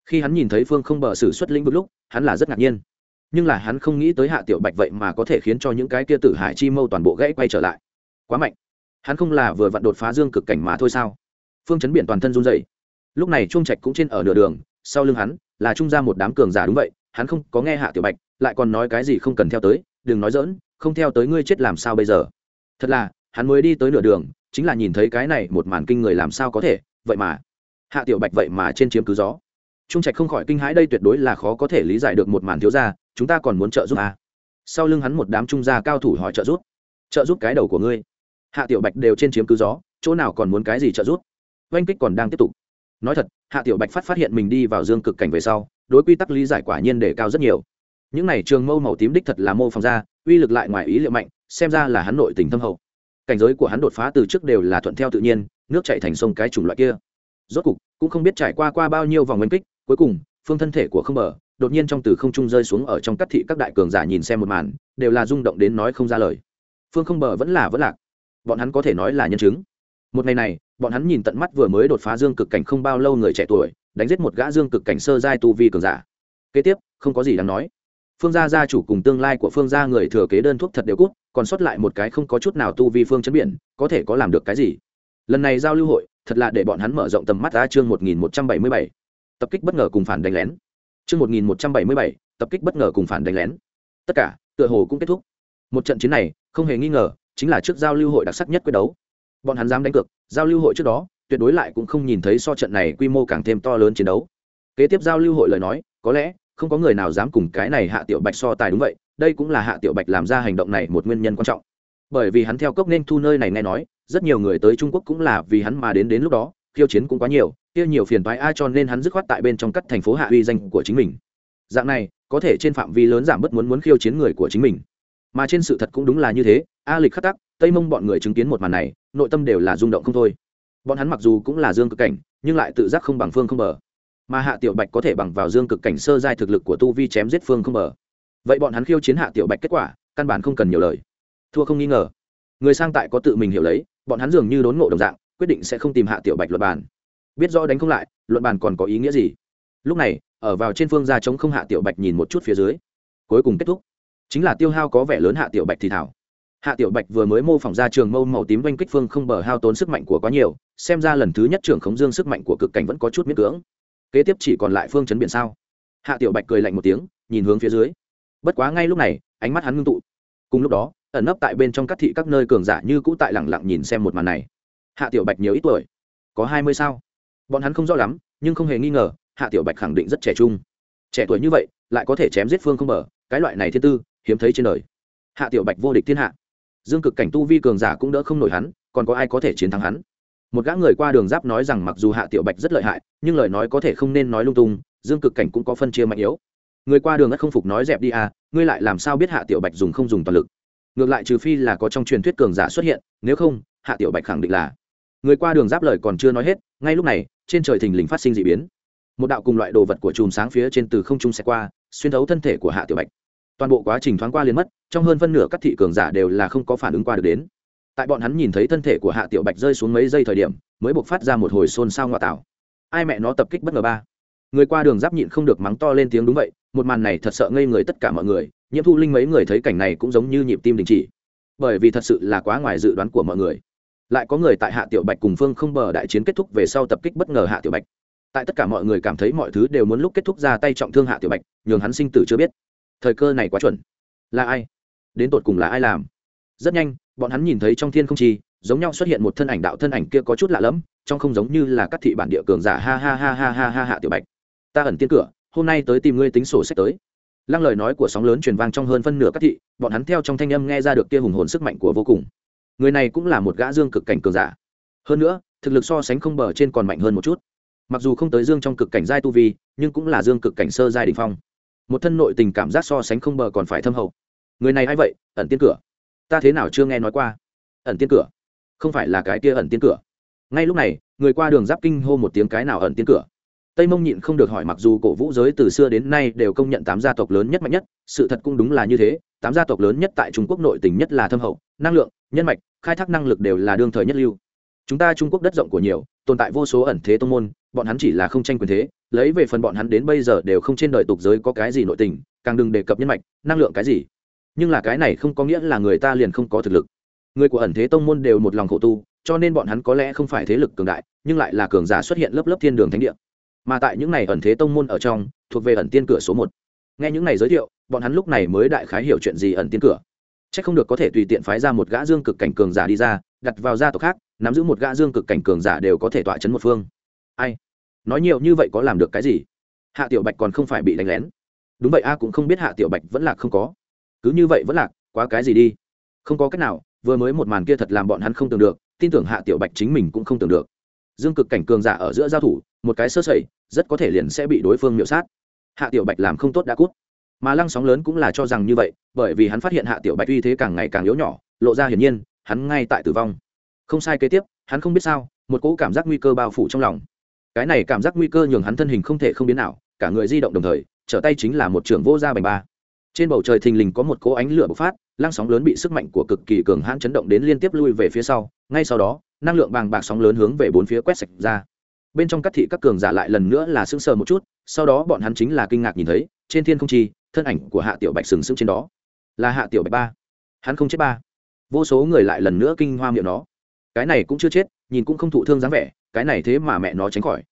khi hắn nhìn thấy phương không bờ xử xuất lĩnh vực lúc, hắn là rất ngạc nhiên. Nhưng là hắn không nghĩ tới hạ tiểu bạch vậy mà có thể khiến cho những cái kia tử hải chi mâu toàn bộ gãy quay trở lại. Quá mạnh. Hắn không là vừa vặn đột phá dương cực cảnh mà thôi sao? Phương chấn biển toàn thân run dậy lúc này Trung trạch cũng trên ở nửa đường, sau lưng hắn là trung ra một đám cường giả đúng vậy, hắn không có nghe hạ tiểu bạch, lại còn nói cái gì không cần theo tới, đừng nói dỡn không theo tới ngươi chết làm sao bây giờ? Thật là, hắn mới đi tới nửa đường, chính là nhìn thấy cái này một màn kinh người làm sao có thể, vậy mà. Hạ tiểu bạch vậy mà trên chiếm cứ gió trung trạch không khỏi kinh hãi, đây tuyệt đối là khó có thể lý giải được một màn thiếu gia, chúng ta còn muốn trợ giúp à. sau lưng hắn một đám trung gia cao thủ hỏi trợ giúp. Trợ giúp cái đầu của ngươi. Hạ tiểu bạch đều trên chiếm cứ gió, chỗ nào còn muốn cái gì trợ giúp? Oanh kích còn đang tiếp tục. Nói thật, hạ tiểu bạch phát phát hiện mình đi vào dương cực cảnh về sau, đối quy tắc lý giải quả nhiên đề cao rất nhiều. Những này trường mâu màu tím đích thật là mô phỏng ra, uy lực lại ngoài ý liệu mạnh, xem ra là hắn nội tình thâm hậu. Cảnh giới của hắn đột phá từ trước đều là thuận theo tự nhiên, nước chạy thành sông cái chủng loại kia. Rốt cục, cũng không biết trải qua qua bao nhiêu vòng oanh kích cuối cùng, phương thân thể của không bờ, đột nhiên trong từ không trung rơi xuống ở trong các thị các đại cường giả nhìn xem một màn, đều là rung động đến nói không ra lời. Phương không bờ vẫn là vẫn lạc. Bọn hắn có thể nói là nhân chứng. Một ngày này, bọn hắn nhìn tận mắt vừa mới đột phá dương cực cảnh không bao lâu người trẻ tuổi, đánh giết một gã dương cực cảnh sơ giai tu vi cường giả. Kế tiếp, không có gì đáng nói. Phương gia gia chủ cùng tương lai của phương gia người thừa kế đơn thuốc thật đều cút, còn sót lại một cái không có chút nào tu vi phương chấn biển, có thể có làm được cái gì? Lần này giao lưu hội, thật là để bọn hắn mở rộng tầm mắt ra chương một nghìn một trăm bảy mươi bảy tập kích bất ngờ cùng phản đánh lén. Chương một nghìn một trăm bảy mươi bảy, tập kích bất ngờ cùng phản đánh lén. Tất cả, tựa hồ cũng kết thúc. Một trận chiến này, không hề nghi ngờ, chính là trước giao lưu hội đặc sắc nhất quyết đấu. Bọn hắn dám đánh cược, giao lưu hội trước đó, tuyệt đối lại cũng không nhìn thấy so trận này quy mô càng thêm to lớn chiến đấu. Kế tiếp giao lưu hội lời nói, có lẽ, không có người nào dám cùng cái này hạ tiểu bạch so tài đúng vậy, đây cũng là hạ tiểu bạch làm ra hành động này một nguyên nhân quan trọng. Bởi vì hắn theo cốc nên thu nơi này nghe nói, rất nhiều người tới trung quốc cũng là vì hắn mà đến đến lúc đó, khiêu chiến cũng quá nhiều kia nhiều phiền toái ai cho nên hắn dứt khoát tại bên trong các thành phố hạ uy danh của chính mình. Dạng này, có thể trên phạm vi lớn giảm bớt muốn muốn khiêu chiến người của chính mình. Mà trên sự thật cũng đúng là như thế, a lịch khắc tắc, tây mông bọn người chứng kiến một màn này, nội tâm đều là rung động không thôi. Bọn hắn mặc dù cũng là dương cực cảnh, nhưng lại tự giác không bằng phương không bờ. Mà hạ tiểu bạch có thể bằng vào dương cực cảnh sơ giai thực lực của tu vi chém giết phương không bờ. Vậy bọn hắn khiêu chiến hạ tiểu bạch kết quả, căn bản không cần nhiều lời. Thua không nghi ngờ. Người sang tại có tự mình hiểu lấy, bọn hắn dường như đốn ngộ đồng dạng, quyết định sẽ không tìm hạ tiểu bạch luật bàn biết rõ đánh không lại, luận bàn còn có ý nghĩa gì? Lúc này, ở vào trên phương ra chống không hạ tiểu bạch nhìn một chút phía dưới. Cuối cùng kết thúc. Chính là tiêu hao có vẻ lớn hạ tiểu bạch thì thảo. Hạ tiểu bạch vừa mới mô phỏng ra trường mâu màu tím oanh kích phương không bờ hao tốn sức mạnh của quá nhiều, xem ra lần thứ nhất trưởng khống dương sức mạnh của cực cảnh vẫn có chút miễn cưỡng. Kế tiếp chỉ còn lại phương chấn biển sao? Hạ tiểu bạch cười lạnh một tiếng, nhìn hướng phía dưới. Bất quá ngay lúc này, ánh mắt hắn ngưng tụ. Cùng lúc đó, ẩn nấp tại bên trong các thị các nơi cường giả như cũ tại lẳng lặng nhìn xem một màn này. Hạ tiểu bạch nhiều ít tuổi. Có hai mươi sao? Bọn hắn không rõ lắm, nhưng không hề nghi ngờ, hạ tiểu bạch khẳng định rất trẻ trung. Trẻ tuổi như vậy, lại có thể chém giết phương không mở cái loại này thiên tư, hiếm thấy trên đời. Hạ tiểu bạch vô địch thiên hạ. Dương cực cảnh tu vi cường giả cũng đỡ không nổi hắn, còn có ai có thể chiến thắng hắn? Một gã người qua đường giáp nói rằng mặc dù hạ tiểu bạch rất lợi hại, nhưng lời nói có thể không nên nói lung tung, dương cực cảnh cũng có phân chia mạnh yếu. Người qua đường ất không phục nói dẹp đi à ngươi lại làm sao biết hạ tiểu bạch dùng không dùng toàn lực? Ngược lại trừ phi là có trong truyền thuyết cường giả xuất hiện, nếu không, hạ tiểu bạch khẳng định là. Người qua đường giáp lời còn chưa nói hết, ngay lúc này trên trời thình lình phát sinh d ị biến. Một đạo cùng loại đồ vật của chùm sáng phía trên từ không trung xe qua, xuyên thấu thân thể của hạ tiểu bạch. Toàn bộ quá trình thoáng qua liền mất, trong hơn phân nửa các thị cường giả đều là không có phản ứng qua được đến. Tại bọn hắn nhìn thấy thân thể của hạ tiểu bạch rơi xuống mấy giây thời điểm, mới buộc phát ra một hồi xôn xao ngoại tảo ai mẹ nó tập kích bất ngờ ba. Người qua đường giáp nhịn không được mắng to lên tiếng đúng vậy, một màn này thật sợ ngây người tất cả mọi người, nhiễm thu linh mấy người thấy cảnh này cũng giống như nhịp tim đình chỉ. Bởi vì thật sự là quá ngoài dự đoán của mọi người lại có người tại hạ tiểu bạch cùng phương không bờ đại chiến kết thúc về sau tập kích bất ngờ hạ tiểu bạch. Tại tất cả mọi người cảm thấy mọi thứ đều muốn lúc kết thúc ra tay trọng thương hạ tiểu bạch, nhường hắn sinh tử chưa biết. Thời cơ này quá chuẩn. Là ai? Đến tột cùng là ai làm? Rất nhanh, bọn hắn nhìn thấy trong thiên không chi, giống nhau xuất hiện một thân ảnh đạo thân ảnh kia có chút lạ lẫm, trong không giống như là các thị bản địa cường giả ha ha ha ha ha ha hạ tiểu bạch. Ta ẩn tiên cửa, hôm nay tới tìm ngươi tính sổ sách tới. Lăng lời nói của sóng lớn truyền vang trong hơn phân nửa các thị, bọn hắn theo trong thanh âm nghe ra được kia hùng hồn sức mạnh của vô cùng người này cũng là một gã dương cực cảnh cường giả. Hơn nữa, thực lực so sánh không bờ trên còn mạnh hơn một chút. Mặc dù không tới dương trong cực cảnh giai tu vi, nhưng cũng là dương cực cảnh sơ giai đình phong. Một thân nội tình cảm giác so sánh không bờ còn phải thâm hậu. Người này a i vậy? Ẩn tiên cửa. Ta thế nào chưa nghe nói qua? Ẩn tiên cửa. Không phải là cái kia ẩn tiên cửa. Ngay lúc này, người qua đường giáp kinh hô một tiếng cái nào ẩn tiên cửa? Tây mông nhịn không được hỏi mặc dù cổ vũ giới từ xưa đến nay đều công nhận tám gia tộc lớn nhất mạnh nhất, sự thật cũng đúng là như thế, tám gia tộc lớn nhất tại trung quốc nội tình nhất là thâm hậu, năng lượng, nhân mạch, khai thác năng lực đều là đương thời nhất lưu. Chúng ta trung quốc đất rộng của nhiều, tồn tại vô số ẩn thế tông môn, bọn hắn chỉ là không tranh quyền thế, lấy về phần bọn hắn đến bây giờ đều không trên đời tục giới có cái gì nội tình, càng đừng đề cập nhân mạch, năng lượng cái gì. Nhưng là cái này không có nghĩa là người ta liền không có thực lực. Người của ẩn thế tông môn đều một lòng khổ tu, cho nên bọn hắn có lẽ không phải thế lực cường đại, nhưng lại là cường giả xuất hiện lớp lớp thiên đường thánh địa mà tại những này ẩn thế tông môn ở trong, thuộc về ẩn tiên cửa số một. Nghe những này giới thiệu, bọn hắn lúc này mới đại khái hiểu chuyện gì ẩn tiên cửa. C h ắ c không được có thể tùy tiện phái ra một gã dương cực cảnh cường giả đi ra, đặt vào gia tộc khác, nắm giữ một gã dương cực cảnh cường giả đều có thể tọa chấn một phương. Ai? Nói nhiều như vậy có làm được cái gì? Hạ tiểu bạch còn không phải bị đánh lén. Đúng vậy, a cũng không biết hạ tiểu bạch vẫn lạc không có. Cứ như vậy vẫn lạc quá cái gì đi? Không có cách nào, vừa mới một màn kia thật làm bọn hắn không tưởng được, tin tưởng hạ tiểu bạch chính mình cũng không tưởng được dương cực cảnh cường giả ở giữa giao thủ, một cái sơ sẩy, rất có thể liền sẽ bị đối phương miễu sát. Hạ tiểu bạch làm không tốt đã cút. Mà lăng sóng lớn cũng là cho rằng như vậy, bởi vì hắn phát hiện hạ tiểu bạch uy thế càng ngày càng yếu nhỏ, lộ ra hiển nhiên, hắn ngay tại tử vong. Không sai kế tiếp, hắn không biết sao, một cỗ cảm giác nguy cơ bao phủ trong lòng. Cái này cảm giác nguy cơ nhường hắn thân hình không thể không biến nào cả người di động đồng thời, trở tay chính là một trường vô gia bành ba. Trên bầu trời thình lình có một cỗ ánh lửa bộc phát, lăng sóng lớn bị sức mạnh của cực kỳ cường hãn chấn động đến liên tiếp lui về phía sau, ngay sau đó năng lượng bàng bạc sóng lớn hướng về bốn phía quét sạch ra. Bên trong các thị các cường giả lại lần nữa là sững sờ một chút, sau đó bọn hắn chính là kinh ngạc nhìn thấy, trên thiên không chi, thân ảnh của hạ tiểu bạch sừng sững trên đó. Là hạ tiểu bạch ba. Hắn không chết ba. Vô số người lại lần nữa kinh hoa miệng nó. Cái này cũng chưa chết, nhìn cũng không thụ thương dáng vẻ, cái này thế mà mẹ nó tránh khỏi.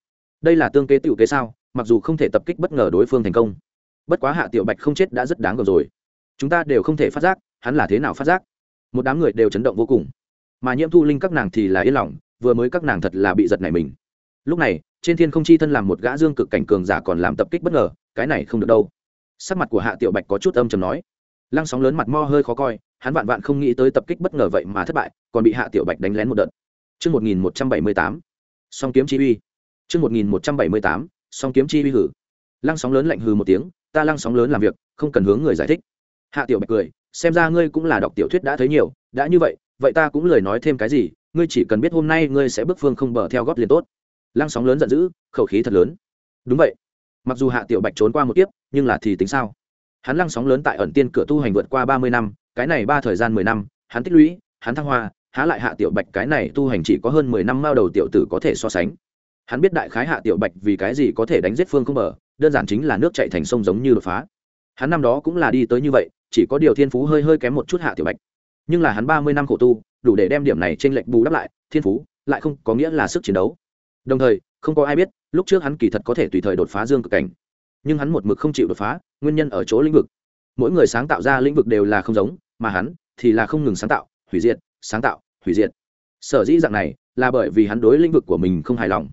Đây là tương kế tiểu kế sao, mặc dù không thể tập kích bất ngờ đối phương thành công. Bất quá hạ tiểu bạch không chết đã rất đáng gờm rồi. Chúng ta đều không thể phát giác, hắn là thế nào phát giác. Một đám người đều chấn động vô cùng mà nhiễm thu linh các nàng thì là yên lòng vừa mới các nàng thật là bị giật này mình lúc này trên thiên không chi thân làm một gã dương cực cảnh cường giả còn làm tập kích bất ngờ cái này không được đâu sắc mặt của hạ tiểu bạch có chút âm chầm nói lăng sóng lớn mặt mo hơi khó coi hắn vạn vạn không nghĩ tới tập kích bất ngờ vậy mà thất bại còn bị hạ tiểu bạch đánh lén một đợt Trước 1178, song kiếm chi uy. Trước 1178, song kiếm chi uy hử. Lăng sóng lớn lạnh hừ một tiếng, ta lăng sóng lớn làm việc, không cần hướng người giải thích. Hạ tiểu bạch cười, xem ra ngươi cũng là đọc tiểu thuyết đã thấy nhiều, đã như vậy, vậy ta cũng lời nói thêm cái gì, ngươi chỉ cần biết hôm nay ngươi sẽ bước phương không bờ theo gót liền tốt. Lăng sóng lớn giận dữ, khẩu khí thật lớn. Đúng vậy. Mặc dù Hạ tiểu bạch trốn qua một kiếp, nhưng là thì tính sao? Hắn lăng sóng lớn tại ẩn tiên cửa tu hành vượt qua ba mươi năm, cái này ba thời gian mười năm, hắn tích lũy, hắn thăng hoa, há lại hạ tiểu bạch cái này tu hành chỉ có hơn mười năm mao đầu tiểu tử có thể so sánh hắn biết đại khái hạ tiểu bạch vì cái gì có thể đánh giết phương không bờ, đơn giản chính là nước chạy thành sông giống như đột phá hắn năm đó cũng là đi tới như vậy chỉ có điều thiên phú hơi hơi kém một chút hạ tiểu bạch nhưng là hắn ba mươi năm khổ tu, đủ để đem điểm này trên lệnh bù đắp lại, thiên phú, lại không có nghĩa là sức chiến đấu. Đồng thời, không có ai biết, lúc trước hắn kỳ thật có thể tùy thời đột phá dương cực cảnh. Nhưng hắn một mực không chịu đột phá, nguyên nhân ở chỗ lĩnh vực. Mỗi người sáng tạo ra lĩnh vực đều là không giống, mà hắn thì là không ngừng sáng tạo, hủy diệt, sáng tạo, hủy diệt. Sở dĩ dạng này, là bởi vì hắn đối lĩnh vực của mình không hài lòng.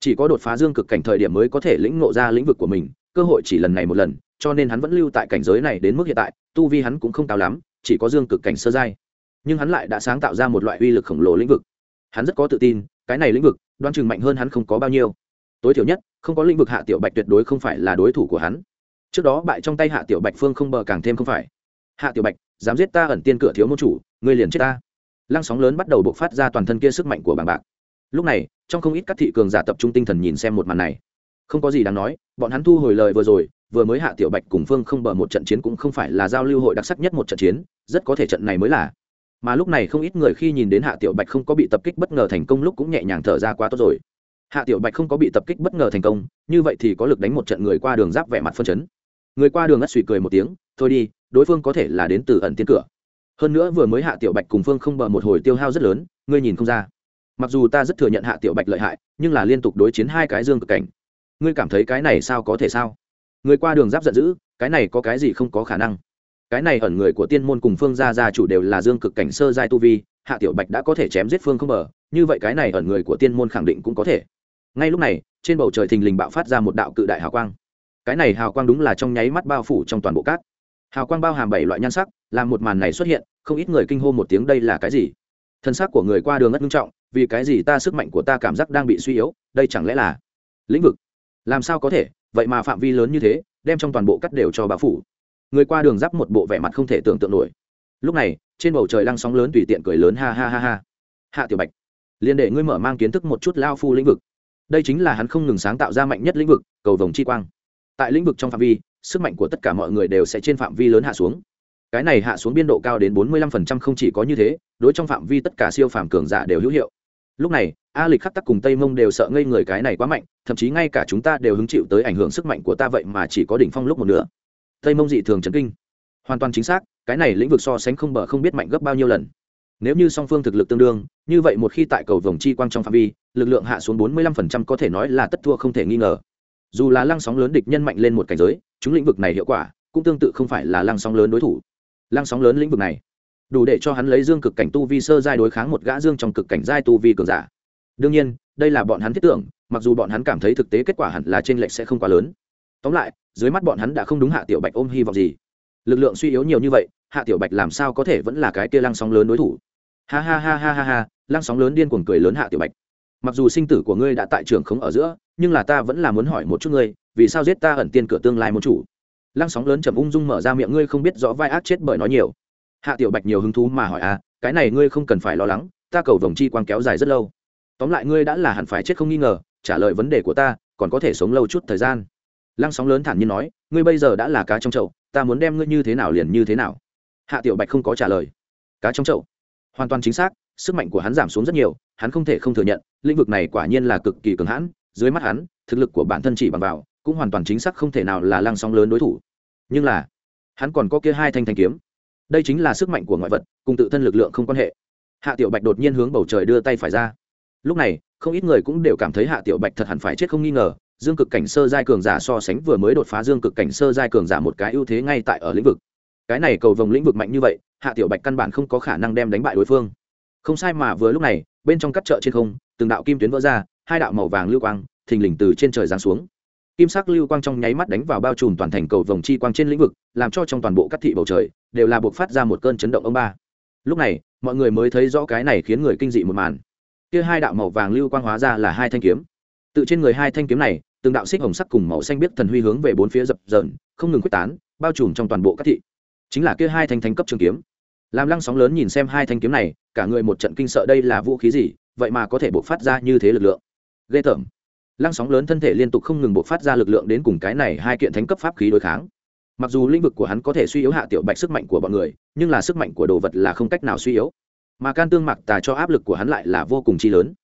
Chỉ có đột phá dương cực cảnh thời điểm mới có thể lĩnh ngộ ra lĩnh vực của mình, cơ hội chỉ lần này một lần, cho nên hắn vẫn lưu tại cảnh giới này đến mức hiện tại, tu vi hắn cũng không cao lắm chỉ có dương cực cảnh sơ giai. Nhưng hắn lại đã sáng tạo ra một loại uy lực khổng lồ lĩnh vực. Hắn rất có tự tin, cái này lĩnh vực, đoan chừng mạnh hơn hắn không có bao nhiêu. Tối thiểu nhất, không có lĩnh vực hạ tiểu bạch tuyệt đối không phải là đối thủ của hắn. Trước đó bại trong tay hạ tiểu bạch phương không bờ càng thêm không phải. Hạ tiểu bạch, dám giết ta ẩn tiên cửa thiếu môn chủ, ngươi liền chết ta. Lăng sóng lớn bắt đầu bộc phát ra toàn thân kia sức mạnh của bàng bạc. Lúc này, trong không ít các thị cường giả tập trung tinh thần nhìn xem một màn này. Không có gì đáng nói, bọn hắn thu hồi lời vừa rồi vừa mới hạ tiểu bạch cùng phương không bờ một trận chiến cũng không phải là giao lưu hội đặc sắc nhất một trận chiến, rất có thể trận này mới là. Mà lúc này không ít người khi nhìn đến hạ tiểu bạch không có bị tập kích bất ngờ thành công lúc cũng nhẹ nhàng thở ra quá tốt rồi. Hạ tiểu bạch không có bị tập kích bất ngờ thành công, như vậy thì có lực đánh một trận người qua đường giáp vẻ mặt phân chấn. Người qua đường ngất suy cười một tiếng, thôi đi, đối phương có thể là đến từ ẩn tiên cửa. Hơn nữa vừa mới hạ tiểu bạch cùng phương không bờ một hồi tiêu hao rất lớn, ngươi nhìn không ra. Mặc dù ta rất thừa nhận hạ tiểu bạch lợi hại, nhưng là liên tục đối chiến hai cái dương cực cảnh. Ngươi cảm thấy cái này sao có thể sao? Người qua đường giáp giận dữ, cái này có cái gì không có khả năng? Cái này ẩn người của tiên môn cùng phương gia gia chủ đều là dương cực cảnh sơ giai tu vi, hạ tiểu bạch đã có thể chém giết phương không bờ, như vậy cái này ẩn người của tiên môn khẳng định cũng có thể. Ngay lúc này, trên bầu trời thình lình bạo phát ra một đạo cự đại hào quang. Cái này hào quang đúng là trong nháy mắt bao phủ trong toàn bộ cát. Hào quang bao hàm bảy loại nhan sắc, làm một màn này xuất hiện, không ít người kinh hô một tiếng đây là cái gì? Thân xác của người qua đường ngất nghiêm trọng, vì cái gì ta sức mạnh của ta cảm giác đang bị suy yếu, đây chẳng lẽ là lĩnh vực? Làm sao có thể? Vậy mà phạm vi lớn như thế, đem trong toàn bộ cắt đều cho bao phủ. Người qua đường giáp một bộ vẻ mặt không thể tưởng tượng nổi. Lúc này, trên bầu trời lăng sóng lớn tùy tiện cười lớn ha ha ha ha. Hạ tiểu bạch, liền để ngươi mở mang kiến thức một chút lao phu lĩnh vực. Đây chính là hắn không ngừng sáng tạo ra mạnh nhất lĩnh vực, cầu vồng chi quang. Tại lĩnh vực trong phạm vi, sức mạnh của tất cả mọi người đều sẽ trên phạm vi lớn hạ xuống. Cái này hạ xuống biên độ cao đến bốn mươi lăm phần trăm không chỉ có như thế, đối trong phạm vi tất cả siêu phàm cường giả đều hữu hiệu lúc này, a lịch khắc tắc cùng tây mông đều sợ ngây người cái này quá mạnh, thậm chí ngay cả chúng ta đều hứng chịu tới ảnh hưởng sức mạnh của ta vậy mà chỉ có đỉnh phong lúc một nửa. Tây mông dị thường chấn kinh. Hoàn toàn chính xác, cái này lĩnh vực so sánh không bờ không biết mạnh gấp bao nhiêu lần. Nếu như song phương thực lực tương đương, như vậy một khi tại cầu vồng chi quang trong phạm vi, lực lượng hạ xuống bốn mươi lăm phần trăm có thể nói là tất thua không thể nghi ngờ. Dù là lăng sóng lớn địch nhân mạnh lên một cảnh giới, chúng lĩnh vực này hiệu quả cũng tương tự không phải là lăng sóng lớn đối thủ. Lăng sóng lớn lĩnh vực này đủ để cho hắn lấy dương cực cảnh tu vi sơ giai đối kháng một gã dương trong cực cảnh giai tu vi cường giả. Đương nhiên, đây là bọn hắn thiết tưởng, mặc dù bọn hắn cảm thấy thực tế kết quả hẳn là trên lệch sẽ không quá lớn. Tóm lại, dưới mắt bọn hắn đã không đúng hạ tiểu bạch ôm hy vọng gì. Lực lượng suy yếu nhiều như vậy, hạ tiểu bạch làm sao có thể vẫn là cái kia lăng sóng lớn đối thủ? Ha ha ha ha ha ha, lăng sóng lớn điên cuồng cười lớn hạ tiểu bạch. Mặc dù sinh tử của ngươi đã tại trường khống ở giữa, nhưng là ta vẫn là muốn hỏi một chút ngươi, vì sao giết ta ẩn tiên cửa tương lai môn chủ? Lăng sóng lớn trầm ung dung mở ra miệng ngươi không biết rõ vai ác chết bởi nói nhiều hạ tiểu bạch nhiều hứng thú mà hỏi à cái này ngươi không cần phải lo lắng, ta cầu vòng chi quang kéo dài rất lâu. Tóm lại ngươi đã là hẳn phải chết không nghi ngờ, trả lời vấn đề của ta, còn có thể sống lâu chút thời gian. Lăng sóng lớn thản nhiên nói, ngươi bây giờ đã là cá trong chậu, ta muốn đem ngươi như thế nào liền như thế nào. Hạ tiểu bạch không có trả lời. Cá trong chậu. Hoàn toàn chính xác, sức mạnh của hắn giảm xuống rất nhiều, hắn không thể không thừa nhận, lĩnh vực này quả nhiên là cực kỳ cường hãn, dưới mắt hắn, thực lực của bản thân chỉ bằng vào, cũng hoàn toàn chính xác không thể nào là lăng sóng lớn đối thủ. Nhưng là, hắn còn có kia hai thanh thanh kiếm đây chính là sức mạnh của ngoại vật, cùng tự thân lực lượng không quan hệ. Hạ tiểu bạch đột nhiên hướng bầu trời đưa tay phải ra. Lúc này, không ít người cũng đều cảm thấy hạ tiểu bạch thật hẳn phải chết không nghi ngờ, dương cực cảnh sơ giai cường giả so sánh vừa mới đột phá dương cực cảnh sơ giai cường giả một cái ưu thế ngay tại ở lĩnh vực. Cái này cầu vồng lĩnh vực mạnh như vậy, hạ tiểu bạch căn bản không có khả năng đem đánh bại đối phương. Không sai mà vừa lúc này, bên trong các chợ trên không, từng đạo kim tuyến vỡ ra, hai đạo màu vàng lưu quang, thình lình từ trên trời giáng xuống. Kim sắc lưu quang trong nháy mắt đánh vào bao trùm toàn thành cầu vồng chi quang trên lĩnh vực, làm cho trong toàn bộ các thị bầu trời đều là buộc phát ra một cơn chấn động ông ba. Lúc này, mọi người mới thấy rõ cái này khiến người kinh dị một màn. Kia hai đạo màu vàng lưu quang hóa ra là hai thanh kiếm. Tự trên người hai thanh kiếm này, từng đạo xích hồng sắc cùng màu xanh biết thần huy hướng về bốn phía dập dờn, không ngừng quyết tán, bao trùm trong toàn bộ các thị. Chính là kia hai thanh thanh cấp trường kiếm. Làm lăng sóng lớn nhìn xem hai thanh kiếm này, cả người một trận kinh sợ đây là vũ khí gì, vậy mà có thể bộc phát ra như thế lực lượng. Ghê tởm. Lăng sóng lớn thân thể liên tục không ngừng bộc phát ra lực lượng đến cùng cái này hai kiện thánh cấp pháp khí đối kháng mặc dù lĩnh vực của hắn có thể suy yếu hạ tiểu bạch sức mạnh của bọn người nhưng là sức mạnh của đồ vật là không cách nào suy yếu. Mà can tương mặc tà cho áp lực của hắn lại là vô cùng chi lớn.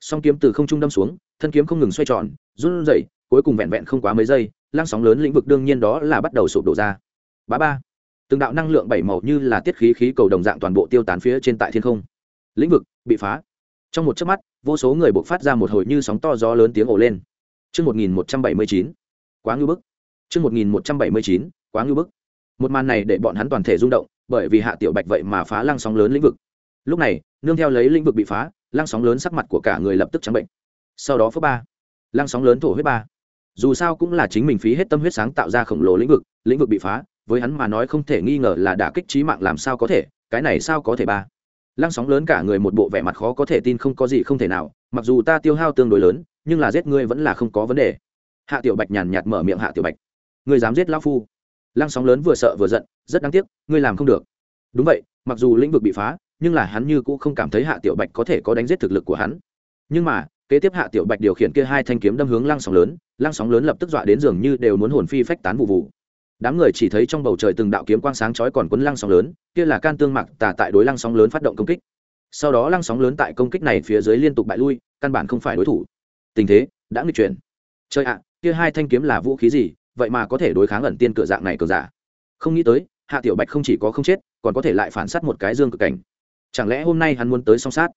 Song kiếm từ không trung đâm xuống thân kiếm không ngừng xoay tròn run rẩy cuối cùng vẹn vẹn không quá mấy giây lăng sóng lớn lĩnh vực đương nhiên đó là bắt đầu sụp đổ ra. Bá ba từng đạo năng lượng bảy màu như là tiết khí khí cầu đồng dạng toàn bộ tiêu tán phía trên tại thiên không. Lĩnh vực bị phá. Trong một chớp mắt vô số người buộc phát ra một hồi như sóng to gió lớn tiếng ồ lên. Trước 1179, quá ngưu bức. Trước 1179, quá ngưu bức. Một màn này để bọn hắn toàn thể rung động, bởi vì Hạ Tiểu Bạch vậy mà phá lăng sóng lớn lĩnh vực. Lúc này, nương theo lấy lĩnh vực bị phá, lăng sóng lớn sắc mặt của cả người lập tức trắng bệnh. Sau đó phước ba, lăng sóng lớn thổ huyết ba. Dù sao cũng là chính mình phí hết tâm huyết sáng tạo ra khổng lồ lĩnh vực, lĩnh vực bị phá, với hắn mà nói không thể nghi ngờ là đả kích trí mạng làm sao có thể, cái này sao có thể ba lăng sóng lớn cả người một bộ vẻ mặt khó có thể tin không có gì không thể nào mặc dù ta tiêu hao tương đối lớn nhưng là giết ngươi vẫn là không có vấn đề hạ tiểu bạch nhàn nhạt mở miệng hạ tiểu bạch ngươi dám giết lão phu lăng sóng lớn vừa sợ vừa giận, rất đáng tiếc, ngươi làm không được. Đúng vậy, mặc dù lĩnh vực bị phá, nhưng là hắn như cũng không cảm thấy hạ tiểu bạch có thể có đánh giết thực lực của hắn. Nhưng mà, kế tiếp hạ tiểu bạch điều khiển kia hai thanh kiếm đâm hướng lăng sóng lớn, lăng sóng lớn lập tức dọa đến dường như đều muốn hồn phi phách tán vụ vụ. Đám người chỉ thấy trong bầu trời từng đạo kiếm quang sáng chói còn quấn lăng sóng lớn, kia là can tương mặc tà tại đối lăng sóng lớn phát động công kích. Sau đó lăng sóng lớn tại công kích này phía dưới liên tục bại lui, căn bản không phải đối thủ. Tình thế đã nghịch chuyển. Chơi ạ, kia hai thanh kiếm là vũ khí gì? Vậy mà có thể đối kháng ẩn tiên cửa dạng này cờ giả. Không nghĩ tới, hạ tiểu bạch không chỉ có không chết, còn có thể lại phản sát một cái dương cực cảnh. Chẳng lẽ hôm nay hắn muốn tới song sát?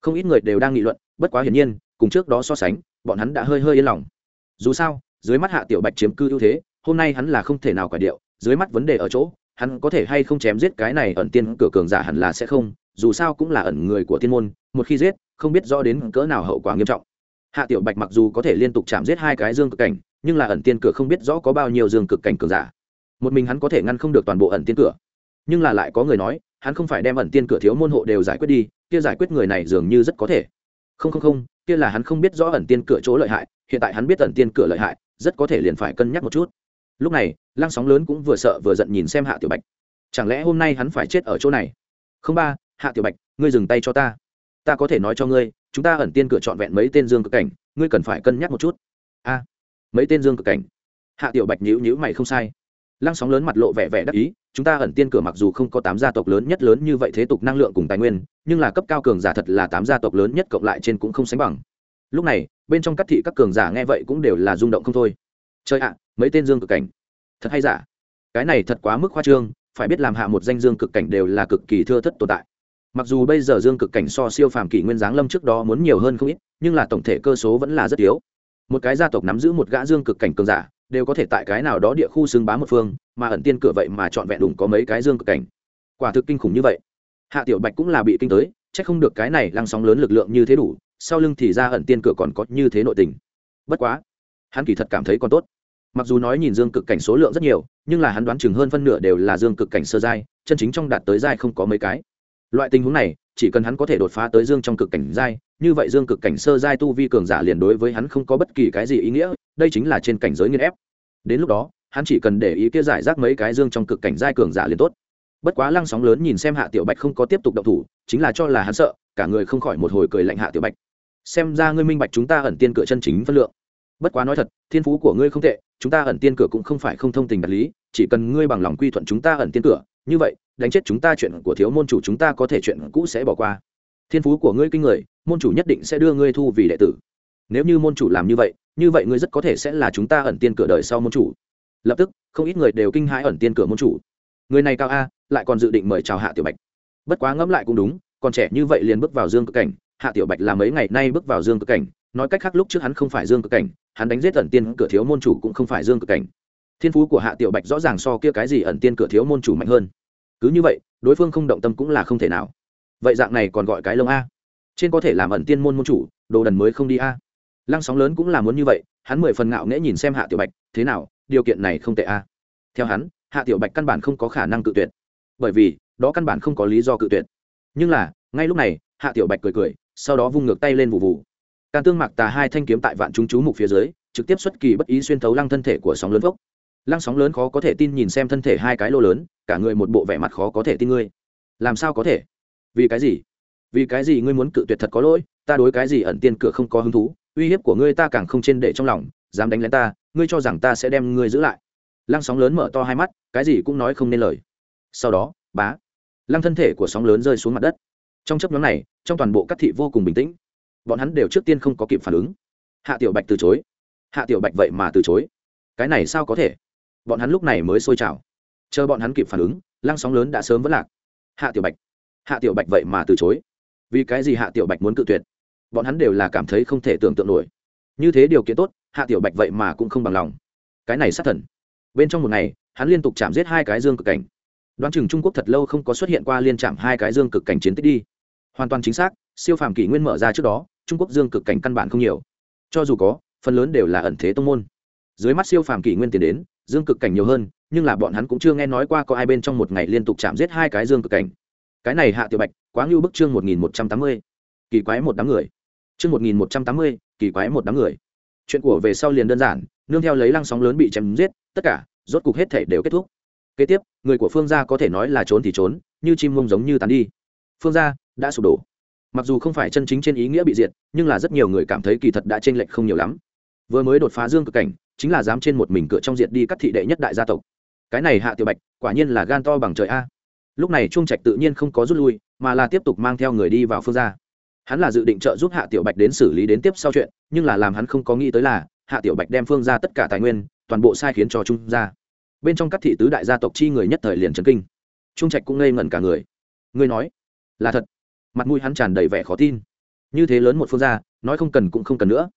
Không ít người đều đang nghị luận, bất quá hiển nhiên, cùng trước đó so sánh, bọn hắn đã hơi hơi yên lòng. Dù sao, dưới mắt hạ tiểu bạch chiếm cư ưu thế, hôm nay hắn là không thể nào quả điệu, dưới mắt vấn đề ở chỗ, hắn có thể hay không chém giết cái này ẩn tiên cửa cường giả hẳn là sẽ không, dù sao cũng là ẩn người của tiên môn, một khi giết, không biết rõ đến cỡ nào hậu quả nghiêm trọng. Hạ tiểu bạch mặc dù có thể liên tục chạm giết hai cái dương cực cảnh nhưng là ẩn tiên cửa không biết rõ có bao nhiêu dương cực cảnh cường giả. Một mình hắn có thể ngăn không được toàn bộ ẩn tiên cửa. Nhưng là lại có người nói, hắn không phải đem ẩn tiên cửa thiếu môn hộ đều giải quyết đi, kia giải quyết người này dường như rất có thể. Không không không, kia là hắn không biết rõ ẩn tiên cửa chỗ lợi hại, hiện tại hắn biết ẩn tiên cửa lợi hại, rất có thể liền phải cân nhắc một chút. Lúc này, lăng sóng lớn cũng vừa sợ vừa giận nhìn xem hạ tiểu bạch. Chẳng lẽ hôm nay hắn phải chết ở chỗ này? Không ba, hạ tiểu bạch, ngươi dừng tay cho ta. Ta có thể nói cho ngươi, chúng ta ẩn tiên cửa trọn vẹn mấy tên dương cực cảnh, ngươi cần phải cân nhắc một chút. A mấy tên dương cực cảnh. Hạ tiểu bạch nhữ nhữ mày không sai. Lăng sóng lớn mặt lộ vẻ vẻ đắc ý, chúng ta ẩn tiên cửa mặc dù không có tám gia tộc lớn nhất lớn như vậy thế tục năng lượng cùng tài nguyên, nhưng là cấp cao cường giả thật là tám gia tộc lớn nhất cộng lại trên cũng không sánh bằng. Lúc này, bên trong các thị các cường giả nghe vậy cũng đều là rung động không thôi. Chơi ạ, mấy tên dương cực cảnh. Thật hay giả? Cái này thật quá mức khoa trương, phải biết làm hạ một danh dương cực cảnh đều là cực kỳ thưa thất tồn tại. Mặc dù bây giờ dương cực cảnh so siêu phàm kỷ nguyên giáng lâm trước đó muốn nhiều hơn không ít, nhưng là tổng thể cơ số vẫn là rất yếu một cái gia tộc nắm giữ một gã dương cực cảnh cường giả, đều có thể tại cái nào đó địa khu xưng bá một phương, mà ẩn tiên cửa vậy mà trọn vẹn đủng có mấy cái dương cực cảnh. Quả thực kinh khủng như vậy. Hạ tiểu bạch cũng là bị kinh tới c h ắ c không được cái này lăng sóng lớn lực lượng như thế đủ, sau lưng thì ra ẩn tiên cửa còn có như thế nội tình. Bất quá, hắn kỳ thật cảm thấy còn tốt. Mặc dù nói nhìn dương cực cảnh số lượng rất nhiều, nhưng là hắn đoán chừng hơn phân nửa đều là dương cực cảnh sơ giai, chân chính trong đạt tới giai không có mấy cái loại tình huống này, chỉ cần hắn có thể đột phá tới dương trong cực cảnh giai, như vậy dương cực cảnh sơ giai tu vi cường giả liền đối với hắn không có bất kỳ cái gì ý nghĩa, đây chính là trên cảnh giới nghiên ép. Đến lúc đó, hắn chỉ cần để ý kia giải rác mấy cái dương trong cực cảnh giai cường giả liền tốt. Bất quá lăng sóng lớn nhìn xem hạ tiểu bạch không có tiếp tục động thủ, chính là cho là hắn sợ, cả người không khỏi một hồi cười lạnh hạ tiểu bạch. Xem ra ngươi minh bạch chúng ta ẩn tiên cửa chân chính phân lượng. Bất quá nói thật, thiên phú của ngươi không tệ, chúng ta ẩn tiên cửa cũng không phải không thông tình đạt lý, chỉ cần ngươi bằng lòng quy thuận chúng ta ẩn tiên cửa như vậy, đánh chết chúng ta chuyện của thiếu môn chủ chúng ta có thể chuyện cũ sẽ bỏ qua. Thiên phú của ngươi kinh người, môn chủ nhất định sẽ đưa ngươi thu vì đệ tử. Nếu như môn chủ làm như vậy như vậy ngươi rất có thể sẽ là chúng ta ẩn tiên cửa đời sau môn chủ. Lập tức, không ít người đều kinh hãi ẩn tiên cửa môn chủ. Người này cao a, lại còn dự định mời chào hạ tiểu bạch. Bất quá ngẫm lại cũng đúng, còn trẻ như vậy liền bước vào dương cực cảnh, hạ tiểu bạch là mấy ngày nay bước vào dương cực cảnh, nói cách khác lúc trước hắn không phải dương cực cảnh, hắn đánh giết ẩn tiên cửa thiếu môn chủ cũng không phải dương cực cảnh thiên phú của hạ tiểu bạch rõ ràng so kia cái gì ẩn tiên cửa thiếu môn chủ mạnh hơn. Cứ như vậy, đối phương không động tâm cũng là không thể nào. Vậy dạng này còn gọi cái lông a. Trên có thể làm ẩn tiên môn môn chủ, đồ đần mới không đi a. Lăng sóng lớn cũng là muốn như vậy, hắn mười phần ngạo nghễ nhìn xem hạ tiểu bạch, thế nào, điều kiện này không tệ a. Theo hắn, hạ tiểu bạch căn bản không có khả năng cự tuyệt. Bởi vì, đó căn bản không có lý do cự tuyệt. Nhưng là, ngay lúc này, hạ tiểu bạch cười cười, sau đó vung ngược tay lên vụ vụ can tương mạc tà hai thanh kiếm tại vạn chúng chú mục phía dưới, trực tiếp xuất kỳ bất ý xuyên thấu lăng thân thể của sóng lớn vốc lăng sóng lớn khó có thể tin nhìn xem thân thể hai cái lô lớn, cả người một bộ vẻ mặt khó có thể tin ngươi. Làm sao có thể? Vì cái gì? Vì cái gì ngươi muốn cự tuyệt thật có lỗi, ta đối cái gì ẩn tiên cửa không có hứng thú, uy hiếp của ngươi ta càng không trên để trong lòng, dám đánh lén ta, ngươi cho rằng ta sẽ đem ngươi giữ lại. Lăng sóng lớn mở to hai mắt, cái gì cũng nói không nên lời. Sau đó, bá, lăng thân thể của sóng lớn rơi xuống mặt đất. Trong chấp nhóm này, trong toàn bộ các thị vô cùng bình tĩnh. Bọn hắn đều trước tiên không có kịp phản ứng. Hạ tiểu bạch từ chối. Hạ tiểu bạch vậy mà từ chối. Cái này sao có thể? Bọn hắn lúc này mới sôi trào. Chờ bọn hắn kịp phản ứng, lăng sóng lớn đã sớm vẫn lạc. Hạ tiểu bạch. Hạ tiểu bạch vậy mà từ chối. Vì cái gì hạ tiểu bạch muốn cự tuyệt? Bọn hắn đều là cảm thấy không thể tưởng tượng nổi. Như thế điều kiện tốt, hạ tiểu bạch vậy mà cũng không bằng lòng. Cái này sát thần. Bên trong một ngày, hắn liên tục chạm giết hai cái dương cực cảnh. Đoán chừng trung quốc thật lâu không có xuất hiện qua liên chạm hai cái dương cực cảnh chiến tích đi. Hoàn toàn chính xác, siêu phàm kỷ nguyên mở ra trước đó, trung quốc dương cực cảnh căn bản không nhiều. Cho dù có, phần lớn đều là ẩn thế tông môn. Dưới mắt siêu phàm kỷ nguyên tiến đến dương cực cảnh nhiều hơn, nhưng là bọn hắn cũng chưa nghe nói qua có ai bên trong một ngày liên tục chạm giết hai cái dương cực cảnh. Cái này hạ tiểu bạch, quá ngưu bức chương một nghìn một trăm tám mươi. Kỳ quái một đám người. Chương một nghìn một trăm tám mươi, kỳ quái một đám người. Chuyện của về sau liền đơn giản, nương theo lấy lăng sóng lớn bị chém giết, tất cả, rốt cục hết thể đều kết thúc. Kế tiếp, người của phương gia có thể nói là trốn thì trốn, như chim mông giống như tàn đi. Phương gia đã sụp đổ. Mặc dù không phải chân chính trên ý nghĩa bị diệt, nhưng là rất nhiều người cảm thấy kỳ thật đã t r ê n lệch không nhiều lắm. Vừa mới đột phá dương cực cảnh chính là dám trên một mình cửa trong diệt đi các thị đệ nhất đại gia tộc. Cái này hạ tiểu bạch, quả nhiên là gan to bằng trời a. Lúc này trung trạch tự nhiên không có rút lui, mà là tiếp tục mang theo người đi vào phương gia. Hắn là dự định trợ giúp hạ tiểu bạch đến xử lý đến tiếp sau chuyện, nhưng là làm hắn không có nghĩ tới là, hạ tiểu bạch đem phương ra tất cả tài nguyên, toàn bộ sai khiến cho trung gia. Bên trong các thị tứ đại gia tộc chi người nhất thời liền trấn kinh. Trung trạch cũng ngây ngẩn cả người. Ngươi nói, là thật. Mặt mũi hắn tràn đầy vẻ khó tin. Như thế lớn một phương gia, nói không cần cũng không cần nữa.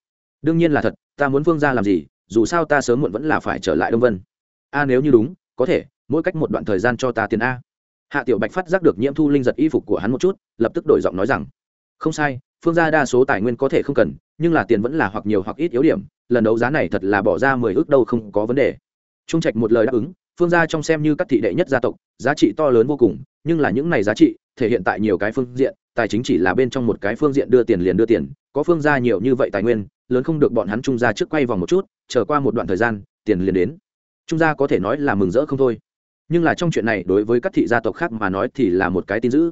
Đương nhiên là thật, ta muốn phương gia làm gì dù sao ta sớm muộn vẫn là phải trở lại đông vân. A, nếu như đúng, có thể, mỗi cách một đoạn thời gian cho ta tiền a. Hạ tiểu bạch phát giác được nhiễm thu linh giật y phục của hắn một chút, lập tức đổi giọng nói rằng, không sai, phương gia đa số tài nguyên có thể không cần, nhưng là tiền vẫn là hoặc nhiều hoặc ít yếu điểm, lần đấu giá này thật là bỏ ra mười ước đâu không có vấn đề. Trung trạch một lời đáp ứng, phương gia trong xem như các thị đệ nhất gia tộc, giá trị to lớn vô cùng, nhưng là những này giá trị, thể hiện tại nhiều cái phương diện, tài chính chỉ là bên trong một cái phương diện đưa tiền liền đưa tiền, có phương gia nhiều như vậy tài nguyên lớn không được bọn hắn trung gia trước quay vòng một chút, chờ qua một đoạn thời gian, tiền liền đến. Trung gia có thể nói là mừng rỡ không thôi. Nhưng là trong chuyện này đối với các thị gia tộc khác mà nói thì là một cái tin dữ.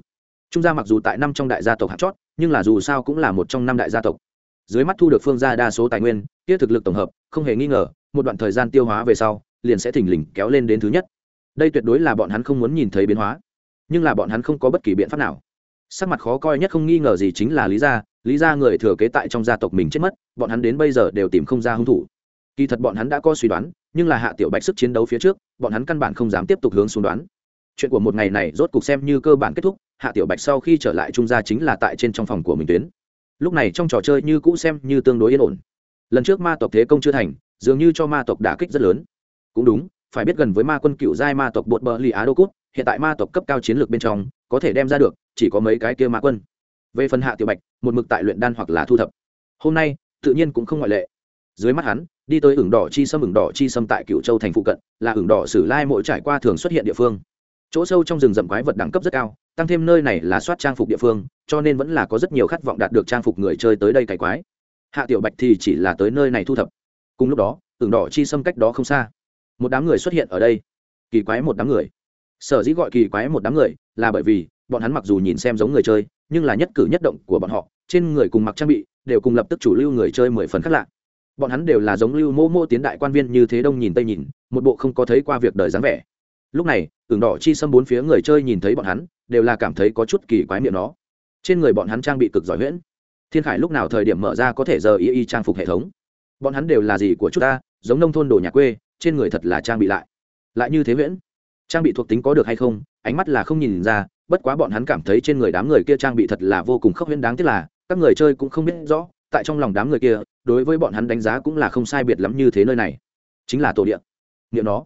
Trung gia mặc dù tại năm trong đại gia tộc hạt chót, nhưng là dù sao cũng là một trong năm đại gia tộc. Dưới mắt thu được phương gia đa số tài nguyên, kia thực lực tổng hợp, không hề nghi ngờ, một đoạn thời gian tiêu hóa về sau, liền sẽ thình lình kéo lên đến thứ nhất. Đây tuyệt đối là bọn hắn không muốn nhìn thấy biến hóa. Nhưng là bọn hắn không có bất kỳ biện pháp nào sắc mặt khó coi nhất không nghi ngờ gì chính là lý gia. Lý gia người thừa kế tại trong gia tộc mình chết mất, bọn hắn đến bây giờ đều tìm không ra hung thủ. Kỳ thật bọn hắn đã có suy đoán, nhưng là hạ tiểu bạch sức chiến đấu phía trước, bọn hắn căn bản không dám tiếp tục hướng xuống đoán. Chuyện của một ngày này rốt cục xem như cơ bản kết thúc, hạ tiểu bạch sau khi trở lại trung gia chính là tại trên trong phòng của mình tuyến. Lúc này trong trò chơi như cũ xem như tương đối yên ổn. Lần trước ma tộc thế công chưa thành, dường như cho ma tộc đả kích rất lớn. Cũng đúng, phải biết gần với ma quân cựu giai ma tộc bột bờ lì á đô cút, hiện tại ma tộc cấp cao chiến lược bên trong có thể đem ra được, chỉ có mấy cái kia mã quân. Về phần hạ tiểu bạch, một mực tại luyện đan hoặc là thu thập. Hôm nay, tự nhiên cũng không ngoại lệ. Dưới mắt hắn, đi tới ửng đỏ chi sâm, ửng đỏ chi sâm tại cựu châu thành phụ cận, là ửng đỏ sử lai mỗi trải qua thường xuất hiện địa phương. Chỗ sâu trong rừng rậm quái vật đẳng cấp rất cao, tăng thêm nơi này là soát trang phục địa phương, cho nên vẫn là có rất nhiều khát vọng đạt được trang phục người chơi tới đây cày quái. Hạ tiểu bạch thì chỉ là tới nơi này thu thập. Cùng lúc đó, ửng đỏ chi sâm cách đó không xa, một đám người xuất hiện ở đây. Kỳ quái một đám người. Sở dĩ gọi kỳ quái một đám người là bởi vì bọn hắn mặc dù nhìn xem giống người chơi, nhưng là nhất cử nhất động của bọn họ, trên người cùng mặc trang bị đều cùng lập tức chủ lưu người chơi mười phần khác lạ. Bọn hắn đều là giống lưu mô mô tiến đại quan viên như thế đông nhìn tây nhìn, một bộ không có thấy qua việc đời dáng vẻ. Lúc này tưởng đỏ chi xâm bốn phía người chơi nhìn thấy bọn hắn, đều là cảm thấy có chút kỳ quái miệng nó. Trên người bọn hắn trang bị cực giỏi huyễn. Thiên khải lúc nào thời điểm mở ra có thể giờ y y trang phục hệ thống? Bọn hắn đều là gì của chúng ta, giống nông thôn đồ nhà quê, trên người thật là trang bị lại. Lại như thế huyễn trang bị thuộc tính có được hay không, ánh mắt là không nhìn ra, bất quá bọn hắn cảm thấy trên người đám người kia trang bị thật là vô cùng khốc huyễn đáng tiếc là, các người chơi cũng không biết rõ, tại trong lòng đám người kia, đối với bọn hắn đánh giá cũng là không sai biệt lắm như thế nơi này. Chính là tổ địa. Nghĩa nó.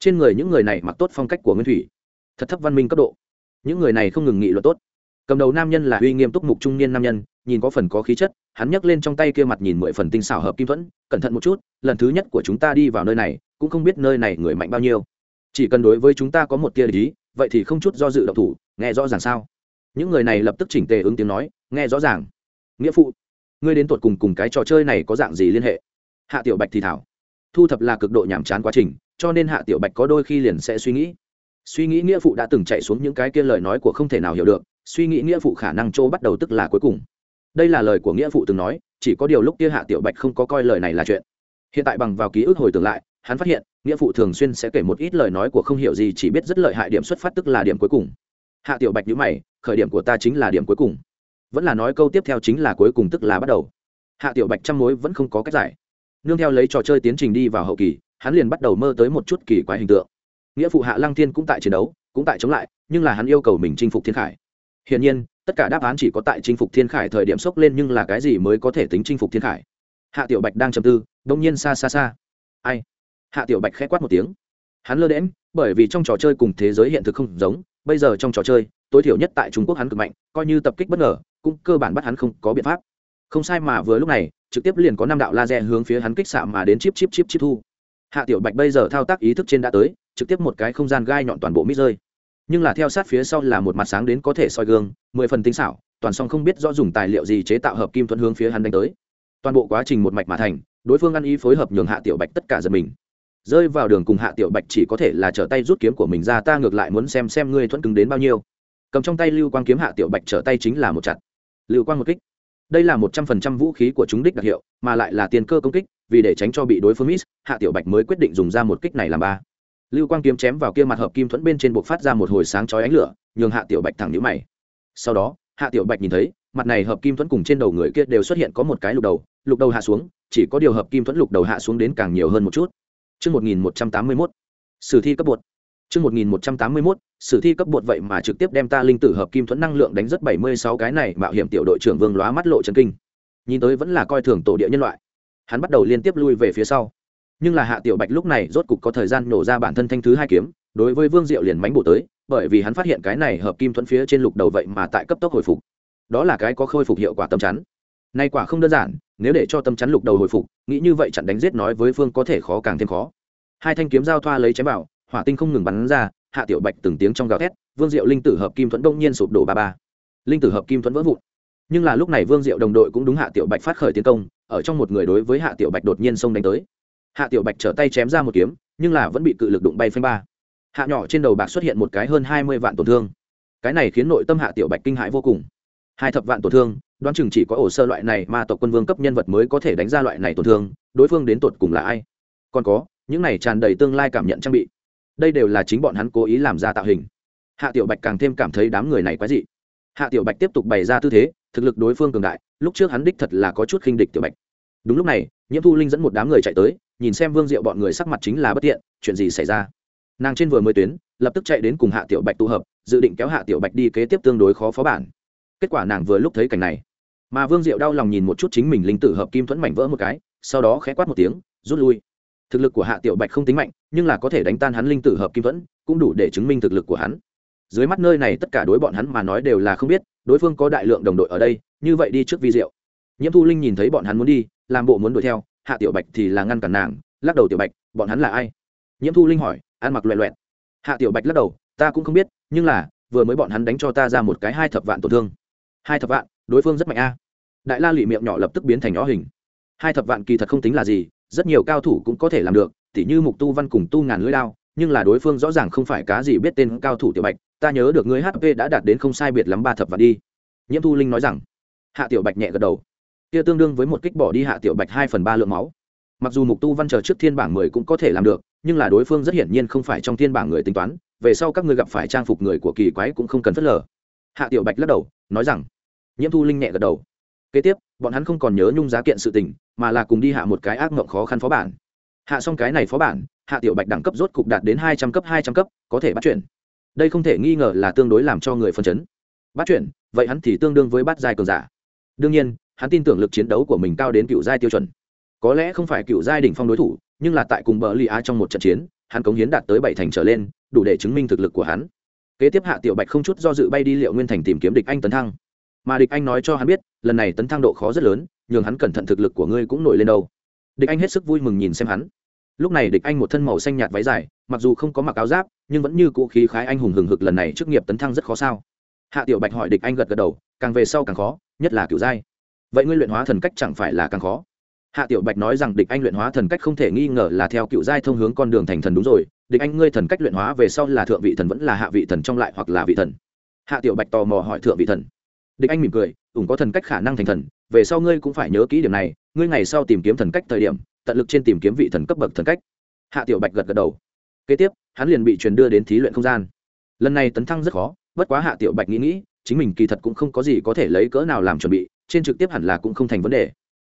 Trên người những người này mặc tốt phong cách của nguyên thủy. Thật thấp văn minh cấp độ. Những người này không ngừng nghị luật tốt. Cầm đầu nam nhân là uy nghiêm túc mục trung niên nam nhân, nhìn có phần có khí chất, hắn nhấc lên trong tay kia mặt nhìn mười phần tinh xảo hợp kim thuẫn, cẩn thận một chút, lần thứ nhất của chúng ta đi vào nơi này, cũng không biết nơi này người mạnh bao nhiêu chỉ cần đối với chúng ta có một tia lý vậy thì không chút do dự động thủ, nghe rõ ràng sao? Những người này lập tức chỉnh tề ứng tiếng nói, nghe rõ ràng. Nghĩa phụ, ngươi đến tuột cùng cùng cái trò chơi này có dạng gì liên hệ? Hạ tiểu bạch thì thảo. Thu thập là cực độ nhàm chán quá trình, cho nên hạ tiểu bạch có đôi khi liền sẽ suy nghĩ. Suy nghĩ nghĩa phụ đã từng chạy xuống những cái kia lời nói của không thể nào hiểu được, suy nghĩ nghĩa phụ khả năng chỗ bắt đầu tức là cuối cùng. Đây là lời của nghĩa phụ từng nói, chỉ có điều lúc kia hạ tiểu bạch không có coi lời này là chuyện. Hiện tại bằng vào ký ức hồi tưởng lại hắn phát hiện, nghĩa phụ thường xuyên sẽ kể một ít lời nói của không hiểu gì, chỉ biết rất lợi hại điểm xuất phát tức là điểm cuối cùng. Hạ tiểu bạch nhữ mày, khởi điểm của ta chính là điểm cuối cùng. Vẫn là nói câu tiếp theo chính là cuối cùng tức là bắt đầu. Hạ tiểu bạch trăm mối vẫn không có cách giải. Nương theo lấy trò chơi tiến trình đi vào hậu kỳ, hắn liền bắt đầu mơ tới một chút kỳ quái hình tượng. Nghĩa phụ hạ lăng thiên cũng tại chiến đấu, cũng tại chống lại, nhưng là hắn yêu cầu mình chinh phục thiên khải. Hiển nhiên, tất cả đáp án chỉ có tại chinh phục thiên khải thời điểm sốc lên, nhưng là cái gì mới có thể tính chinh phục thiên khải? Hạ tiểu bạch đang trầm tư, đông nhiên xa xa xa. Ai? Hạ tiểu bạch khẽ quát một tiếng. Hắn lơ đễm bởi vì trong trò chơi cùng thế giới hiện thực không giống, bây giờ trong trò chơi, tối thiểu nhất tại trung quốc hắn cực mạnh, coi như tập kích bất ngờ, cũng cơ bản bắt hắn không có biện pháp. Không sai mà vừa lúc này, trực tiếp liền có năm đạo laser hướng phía hắn kích xạ mà đến chip chip chip chip thu. Hạ tiểu bạch bây giờ thao tác ý thức trên đã tới, trực tiếp một cái không gian gai nhọn toàn bộ mít rơi. Nhưng là theo sát phía sau là một mặt sáng đến có thể soi gương, mười phần tinh xảo, toàn song không biết rõ dùng tài liệu gì chế tạo hợp kim thuận hướng phía hắn đánh tới. Toàn bộ quá trình một mạch mà thành, đối phương ăn ý phối hợp nhường hạ tiểu bạch tất cả giật mình rơi vào đường cùng hạ tiểu bạch chỉ có thể là trở tay rút kiếm của mình ra, ta ngược lại muốn xem xem ngươi thuận cứng đến bao nhiêu. Cầm trong tay lưu quang kiếm hạ tiểu bạch trở tay chính là một chặt. Lưu quang một kích. Đây là một trăm phần trăm vũ khí của chúng đích đặc hiệu, mà lại là tiền cơ công kích, vì để tránh cho bị đối phương miss, hạ tiểu bạch mới quyết định dùng ra một kích này làm ba. Lưu quang kiếm chém vào kia mặt hợp kim thuẫn bên trên buộc phát ra một hồi sáng chói ánh lửa, nhường hạ tiểu bạch thẳng nhũ mày. Sau đó, hạ tiểu bạch nhìn thấy, mặt này hợp kim thuẫn cùng trên đầu người kia đều xuất hiện có một cái lục đầu lục đầu hạ xuống, chỉ có điều hợp kim thuẫn lục đầu hạ xuống đến càng nhiều hơn một chút chương 1181, sử thi cấp bột. chương 1181, sử thi cấp bột vậy mà trực tiếp đem ta linh tử hợp kim thuẫn năng lượng đánh rất 76 cái này mạo hiểm tiểu đội trưởng Vương lóa mắt lộ chân kinh. Nhìn tới vẫn là coi thường tổ địa nhân loại. Hắn bắt đầu liên tiếp lui về phía sau. Nhưng là Hạ Tiểu Bạch lúc này rốt cục có thời gian nổ ra bản thân thanh thứ hai kiếm, đối với Vương Diệu liền mánh bổ tới, bởi vì hắn phát hiện cái này hợp kim thuẫn phía trên lục đầu vậy mà tại cấp tốc hồi phục. Đó là cái có khôi phục hiệu quả tâm chắn. Nay quả không đơn giản, nếu để cho tâm chắn lục đầu hồi phục, nghĩ như vậy chặn đánh giết nói với Phương có thể khó càng thêm khó. Hai thanh kiếm giao thoa lấy chém vào, hỏa tinh không ngừng bắn ra, hạ tiểu bạch từng tiếng trong gào thét vương diệu linh tử hợp kim thuẫn đông nhiên sụp đổ ba ba. Linh tử hợp kim thuẫn vỡ vụn. Nhưng là lúc này vương diệu đồng đội cũng đúng hạ tiểu bạch phát khởi tiến công ở trong một người đối với hạ tiểu bạch đột nhiên xông đánh tới. Hạ tiểu bạch trở tay chém ra một kiếm nhưng là vẫn bị cự lực đụng bay phanh ba. Hạ nhỏ trên đầu bạc xuất hiện một cái hơn hai mươi vạn tổn thương. Cái này khiến nội tâm hạ tiểu bạch kinh hãi vô cùng. Hai thập vạn tổn thương đoán chừng chỉ có ổ sơ loại này mà tộc quân vương cấp nhân vật mới có thể đánh ra loại này tổn thương, đối phương đến tột cùng là ai? Còn có, những này tràn đầy tương lai cảm nhận trang bị. Đây đều là chính bọn hắn cố ý làm ra tạo hình. Hạ tiểu bạch càng thêm cảm thấy đám người này quái dị. Hạ tiểu bạch tiếp tục bày ra tư thế, thực lực đối phương cường đại, lúc trước hắn đích thật là có chút khinh địch tiểu bạch. Đúng lúc này, nhiễm thu linh dẫn một đám người chạy tới, nhìn xem vương diệu bọn người sắc mặt chính là bất tiện, chuyện gì xảy ra? Nàng trên vừa mới tuyến, lập tức chạy đến cùng hạ tiểu bạch tụ hợp, dự định kéo hạ tiểu bạch đi kế tiếp tương đối khó phó bản. Kết quả nàng vừa lúc thấy cảnh này mà vương diệu đau lòng nhìn một chút chính mình linh tử hợp kim thuẫn mảnh vỡ một cái, sau đó khẽ quát một tiếng, rút lui. Thực lực của hạ tiểu bạch không tính mạnh, nhưng là có thể đánh tan hắn linh tử hợp kim thuẫn, cũng đủ để chứng minh thực lực của hắn. Dưới mắt nơi này tất cả đối bọn hắn mà nói đều là không biết, đối phương có đại lượng đồng đội ở đây, như vậy đi trước vi diệu. Nhiễm thu linh nhìn thấy bọn hắn muốn đi, làm bộ muốn đuổi theo, hạ tiểu bạch thì là ngăn cản nàng, lắc đầu tiểu bạch, bọn hắn là ai? Nhiễm thu linh hỏi, ăn mặc loẹ loẹt. Hạ tiểu bạch lắc đầu, ta cũng không biết, nhưng là, vừa mới bọn hắn đánh cho ta ra một cái hai thập vạn tổn thương hai thập vạn, đối phương rất mạnh a. Đại la lụy miệng nhỏ lập tức biến thành nhỏ hình. Hai thập vạn kỳ thật không tính là gì, rất nhiều cao thủ cũng có thể làm được, tỉ như mục tu văn cùng tu ngàn lưỡi lao nhưng là đối phương rõ ràng không phải cá gì biết tên cao thủ tiểu bạch, ta nhớ được ngươi hp đã đạt đến không sai biệt lắm ba thập vạn đi. Nhiễm thu linh nói rằng. Hạ tiểu bạch nhẹ gật đầu. Kia tương đương với một kích bỏ đi hạ tiểu bạch hai phần ba lượng máu. Mặc dù mục tu văn chờ trước thiên bảng mười cũng có thể làm được, nhưng là đối phương rất hiển nhiên không phải trong thiên bảng người tính toán, về sau các ngươi gặp phải trang phục người của kỳ quái cũng không cần phớt lờ. Hạ tiểu bạch lắc đầu, nói rằng nhiễm thu linh nhẹ gật đầu. Kế tiếp, bọn hắn không còn nhớ nhung giá kiện sự tình, mà là cùng đi hạ một cái ác mộng khó khăn phó bản. Hạ xong cái này phó bản, hạ tiểu bạch đẳng cấp rốt cục đạt đến hai trăm cấp, hai trăm cấp, có thể bắt chuyển đây không thể nghi ngờ là tương đối làm cho người phân chấn. Bắt chuyển vậy hắn thì tương đương với bắt giai cường giả. Đương nhiên, hắn tin tưởng lực chiến đấu của mình cao đến cựu giai tiêu chuẩn. Có lẽ không phải cựu giai đỉnh phong đối thủ, nhưng là tại cùng bờ lì á trong một trận chiến, hắn cống hiến đạt tới bảy thành trở lên, đủ để chứng minh thực lực của hắn. Kế tiếp hạ tiểu bạch không chút do dự bay đi liệu nguyên thành tìm kiếm địch anh tấn thăng mà địch anh nói cho hắn biết, lần này tấn thăng độ khó rất lớn, nhường hắn cẩn thận thực lực của ngươi cũng nổi lên đâu. Địch anh hết sức vui mừng nhìn xem hắn. Lúc này địch anh một thân màu xanh nhạt váy dài, mặc dù không có mặc áo giáp, nhưng vẫn như cũ khí khái anh hùng hừng hực lần này chức nghiệp tấn thăng rất khó sao. Hạ tiểu bạch hỏi địch anh gật gật đầu, càng về sau càng khó, nhất là kiểu giai vậy ngươi luyện hóa thần cách chẳng phải là càng khó? Hạ tiểu bạch nói rằng địch anh luyện hóa thần cách không thể nghi ngờ là theo cựu giai thông hướng con đường thành thần đúng rồi, địch anh ngươi thần cách luyện hóa về sau là thượng vị thần vẫn là hạ vị thần trong lại hoặc là vị thần. Hạ tiểu bạch tò mò hỏi thượng vị thần địch anh mỉm cười, ủng có thần cách khả năng thành thần, về sau ngươi cũng phải nhớ kỹ điểm này, ngươi ngày sau tìm kiếm thần cách thời điểm, tận lực trên tìm kiếm vị thần cấp bậc thần cách. Hạ tiểu bạch gật gật đầu. Kế tiếp, hắn liền bị truyền đưa đến thí luyện không gian. Lần này tấn thăng rất khó, bất quá hạ tiểu bạch nghĩ nghĩ, chính mình kỳ thật cũng không có gì có thể lấy cỡ nào làm chuẩn bị, trên trực tiếp hẳn là cũng không thành vấn đề.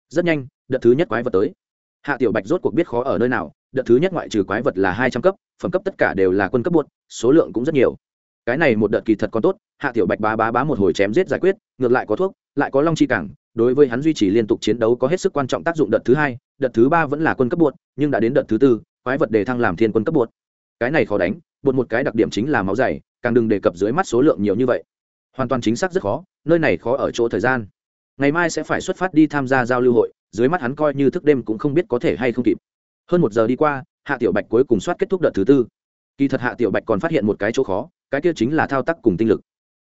Rất nhanh, đợt thứ nhất quái vật tới. Hạ tiểu bạch rốt cuộc biết khó ở nơi nào, đợt thứ nhất ngoại trừ quái vật là hai trăm cấp, phẩm cấp tất cả đều là quân cấp buốt số lượng cũng rất nhiều cái này một đợt kỳ thật còn tốt, hạ tiểu bạch bá bá bá một hồi chém giết giải quyết, ngược lại có thuốc, lại có long chi cảng, đối với hắn duy trì liên tục chiến đấu có hết sức quan trọng tác dụng đợt thứ hai, đợt thứ ba vẫn là quân cấp buốt nhưng đã đến đợt thứ tư, quái vật đề thăng làm thiên quân cấp buốt cái này khó đánh, buột một cái đặc điểm chính là máu dày, càng đừng đề cập dưới mắt số lượng nhiều như vậy. Hoàn toàn chính xác rất khó, nơi này khó ở chỗ thời gian. Ngày mai sẽ phải xuất phát đi tham gia giao lưu hội, dưới mắt hắn coi như thức đêm cũng không biết có thể hay không kịp. Hơn một giờ đi qua, hạ tiểu bạch cuối cùng soát kết thúc đợt thứ tư. Kỳ thật hạ tiểu bạch còn phát hiện một cái chỗ khó cái kia chính là thao tác cùng tinh lực.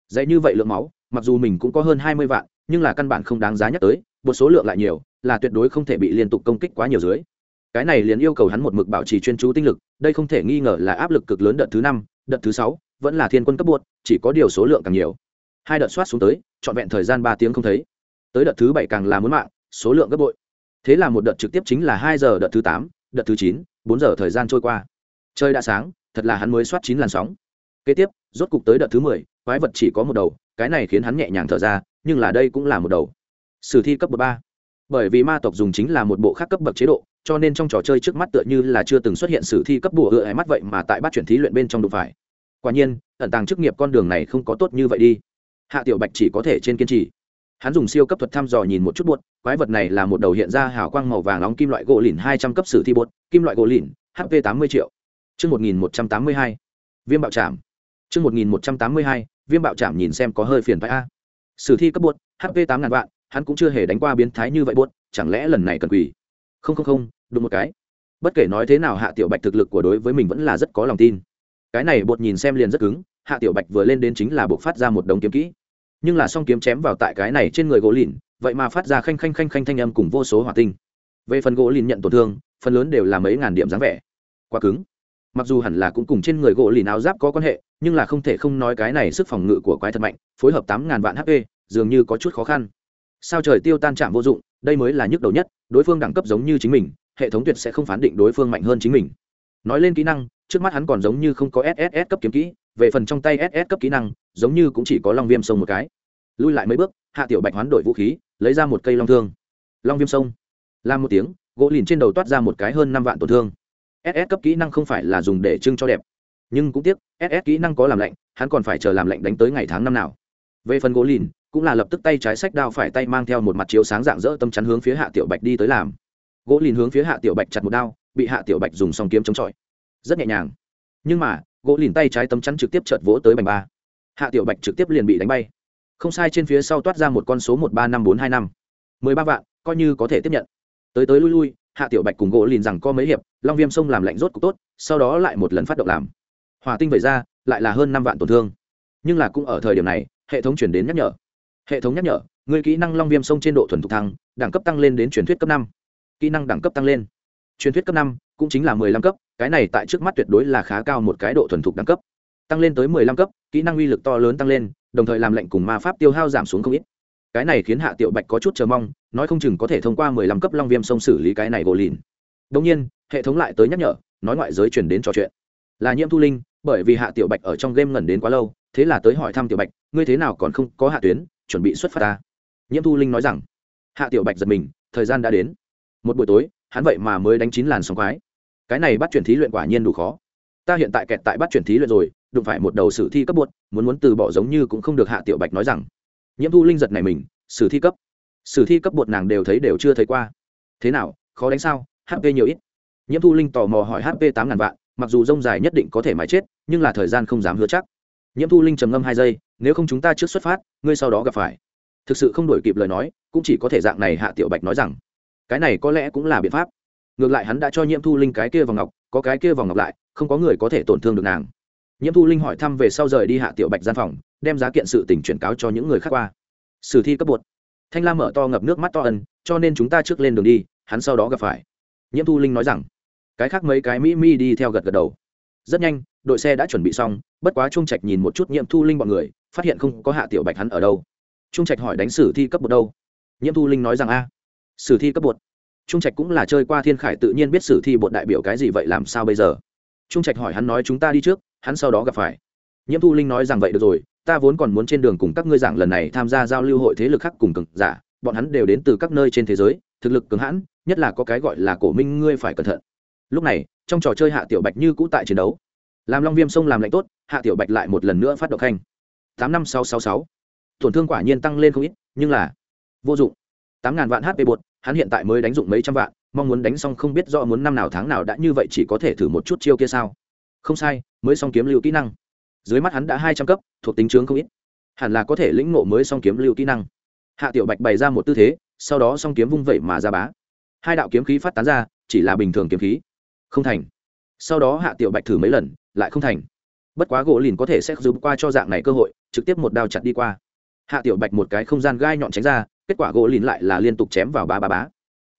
Dạy như vậy lượng máu, mặc dù mình cũng có hơn hai mươi vạn, nhưng là căn bản không đáng giá nhắc tới, một số lượng lại nhiều, là tuyệt đối không thể bị liên tục công kích quá nhiều dưới. Cái này liền yêu cầu hắn một mực bảo trì chuyên chú tinh lực, đây không thể nghi ngờ là áp lực cực lớn đợt thứ năm, đợt thứ sáu, vẫn là thiên quân cấp buộc, chỉ có điều số lượng càng nhiều. Hai đợt soát xuống tới, trọn vẹn thời gian ba tiếng không thấy. Tới đợt thứ bảy càng là muốn mạng, số lượng gấp bội. Thế là một đợt trực tiếp chính là hai giờ đợt thứ tám, đợt thứ chín, bốn giờ thời gian trôi qua. Chơi đã sáng, thật là hắn mới soát chín làn sóng kế tiếp, rốt cục tới đợt thứ mười, quái vật chỉ có một đầu, cái này khiến hắn nhẹ nhàng thở ra, nhưng là đây cũng là một đầu. Sử thi cấp bậc ba. Bởi vì ma tộc dùng chính là một bộ khác cấp bậc chế độ, cho nên trong trò chơi trước mắt tựa như là chưa từng xuất hiện sử thi cấp bùa ựa hay mắt vậy mà tại bát chuyển thí luyện bên trong đụng phải. Quả nhiên, ẩn tàng chức nghiệp con đường này không có tốt như vậy đi. Hạ tiểu bạch chỉ có thể trên kiên trì. Hắn dùng siêu cấp thuật thăm dò nhìn một chút buốt, quái vật này là một đầu hiện ra hào quang màu vàng nóng kim loại gỗ lìn hai trăm cấp sử thi bột kim loại gỗ lìn hp tám mươi triệu. Chương một nghìn một trăm tám mươi hai. Viêm bạo trảm. Chương một nghìn một trăm tám mươi hai, viêm bạo chạm nhìn xem có hơi phiền phải a. Sử thi cấp bột hp tám ngàn vạn, hắn cũng chưa hề đánh qua biến thái như vậy bột chẳng lẽ lần này cần quỳ? Không không không đúng một cái. Bất kể nói thế nào hạ tiểu bạch thực lực của đối với mình vẫn là rất có lòng tin. Cái này bột nhìn xem liền rất cứng, hạ tiểu bạch vừa lên đến chính là buộc phát ra một đống kiếm kỹ. Nhưng là song kiếm chém vào tại cái này trên người gỗ lìn, vậy mà phát ra khanh khanh khanh khanh thanh âm cùng vô số hỏa tinh. Về phần gỗ lìn nhận tổn thương, phần lớn đều là mấy ngàn điểm dáng vẻ. Quá cứng mặc dù hẳn là cũng cùng trên người gỗ lìn áo giáp có quan hệ, nhưng là không thể không nói cái này sức phòng ngự của quái thật mạnh, phối hợp tám ngàn vạn hp dường như có chút khó khăn. Sao trời tiêu tan chạm vô dụng, đây mới là nhức đầu nhất, đối phương đẳng cấp giống như chính mình, hệ thống tuyệt sẽ không phán định đối phương mạnh hơn chính mình. Nói lên kỹ năng, trước mắt hắn còn giống như không có sss cấp kiếm kỹ, về phần trong tay ss cấp kỹ năng, giống như cũng chỉ có long viêm sông một cái. Lui lại mấy bước, hạ tiểu bạch hoán đổi vũ khí, lấy ra một cây long thương. Long viêm sông. Làm một tiếng, gỗ lìn trên đầu toát ra một cái hơn năm vạn tổn thương ss cấp kỹ năng không phải là dùng để trưng cho đẹp. Nhưng cũng tiếc ss kỹ năng có làm lạnh, hắn còn phải chờ làm lạnh đánh tới ngày tháng năm nào. Về phần gỗ lìn, cũng là lập tức tay trái sách đao phải tay mang theo một mặt chiếu sáng dạng dỡ tâm chắn hướng phía hạ tiểu bạch đi tới làm. Gỗ lìn hướng phía hạ tiểu bạch chặt một đao, bị hạ tiểu bạch dùng song kiếm chống chọi. Rất nhẹ nhàng. Nhưng mà, gỗ lìn tay trái tấm chắn trực tiếp chợt vỗ tới bành ba. Hạ tiểu bạch trực tiếp liền bị đánh bay. Không sai trên phía sau toát ra một con số một ba năm bốn hai năm. Mười ba vạn, coi như có thể tiếp nhận. Tới tới lui lui hạ tiểu bạch cùng gỗ lìn rằng có mấy hiệp, long viêm sông làm lạnh rốt cục tốt, sau đó lại một lần phát động làm. Hòa tinh vẩy ra, lại là hơn năm vạn tổn thương. Nhưng là cũng ở thời điểm này, hệ thống chuyển đến nhắc nhở. Hệ thống nhắc nhở, người kỹ năng long viêm sông trên độ thuần thục thăng, đẳng cấp tăng lên đến truyền thuyết cấp năm. Kỹ năng đẳng cấp tăng lên. Truyền thuyết cấp năm, cũng chính là mười lăm cấp, cái này tại trước mắt tuyệt đối là khá cao một cái độ thuần thục đẳng cấp. Tăng lên tới mười lăm cấp, kỹ năng uy lực to lớn tăng lên, đồng thời làm lệnh cùng ma pháp tiêu hao giảm xuống không ít cái này khiến hạ tiểu bạch có chút chờ mong, nói không chừng có thể thông qua mười lăm cấp long viêm sông xử lý cái này gỗ lìn. Đông nhiên, hệ thống lại tới nhắc nhở, nói ngoại giới chuyển đến trò chuyện. Là nhiễm thu linh, bởi vì hạ tiểu bạch ở trong game ngẩn đến quá lâu, thế là tới hỏi thăm tiểu bạch, ngươi thế nào còn không có hạ tuyến, chuẩn bị xuất phát ta. Nhiễm thu linh nói rằng, hạ tiểu bạch giật mình, thời gian đã đến. Một buổi tối, hắn vậy mà mới đánh chín làn sóng quái. Cái này bắt chuyển thí luyện quả nhiên đủ khó. Ta hiện tại kẹt tại bắt chuyển thí luyện rồi, đụng phải một đầu sử thi cấp buộc muốn muốn từ bỏ giống như cũng không được hạ tiểu bạch nói rằng. Nhiễm thu linh giật này mình sử thi cấp. Sử thi cấp bột nàng đều thấy đều chưa thấy qua. Thế nào, khó đánh sao? Hp nhiều ít. Nhiễm thu linh tò mò hỏi hp tám ngàn vạn, mặc dù rông dài nhất định có thể mãi chết, nhưng là thời gian không dám hứa chắc. Nhiễm thu linh trầm ngâm hai giây, nếu không chúng ta trước xuất phát, ngươi sau đó gặp phải. Thực sự không đổi kịp lời nói, cũng chỉ có thể dạng này hạ tiểu bạch nói rằng, cái này có lẽ cũng là biện pháp. Ngược lại hắn đã cho nhiễm thu linh cái kia vòng ngọc, có cái kia vòng ngọc lại, không có người có thể tổn thương được nàng. Nhiễm thu linh hỏi thăm về sau rời đi hạ tiểu bạch gian phòng, đem giá kiện sự tình chuyển cáo cho những người khác qua sử thi cấp bột. Thanh lam mở to ngập nước mắt to ân cho nên chúng ta trước lên đường đi, hắn sau đó gặp phải. Nhiễm thu linh nói rằng, cái khác mấy cái mỹ mi đi theo gật gật đầu. Rất nhanh, đội xe đã chuẩn bị xong, bất quá trung trạch nhìn một chút nhiễm thu linh bọn người, phát hiện không có hạ tiểu bạch hắn ở đâu. Trung trạch hỏi đánh sử thi cấp bột đâu? Nhiễm thu linh nói rằng a, sử thi cấp bột. Trung trạch cũng là chơi qua thiên khải tự nhiên biết sử thi bột đại biểu cái gì vậy làm sao bây giờ? Trung trạch hỏi hắn nói chúng ta đi trước, hắn sau đó gặp phải. Nhiễm thu linh nói rằng vậy được rồi ta vốn còn muốn trên đường cùng các ngươi giảng lần này tham gia giao lưu hội thế lực khác cùng cường giả, bọn hắn đều đến từ các nơi trên thế giới, thực lực cường hãn, nhất là có cái gọi là cổ minh ngươi phải cẩn thận. Lúc này, trong trò chơi hạ tiểu bạch như cũ tại chiến đấu. Làm long viêm sông làm lạnh tốt, hạ tiểu bạch lại một lần nữa phát động khanh. Tám năm sáu sáu sáu. Tổn thương quả nhiên tăng lên không ít, nhưng là vô dụng. Tám ngàn vạn hp bột, hắn hiện tại mới đánh dụng mấy trăm vạn, mong muốn đánh xong không biết rõ muốn năm nào tháng nào đã như vậy chỉ có thể thử một chút chiêu kia sao. Không sai, mới xong kiếm lưu kỹ năng dưới mắt hắn đã hai trăm cấp, thuộc tính chướng không ít. Hẳn là có thể lĩnh ngộ mới song kiếm lưu kỹ năng. Hạ tiểu bạch bày ra một tư thế, sau đó song kiếm vung vẩy mà ra bá. Hai đạo kiếm khí phát tán ra, chỉ là bình thường kiếm khí. Không thành. Sau đó hạ tiểu bạch thử mấy lần, lại không thành. Bất quá gỗ lìn có thể sẽ giúp qua cho dạng này cơ hội, trực tiếp một đao chặt đi qua. Hạ tiểu bạch một cái không gian gai nhọn tránh ra, kết quả gỗ lìn lại là liên tục chém vào ba ba bá.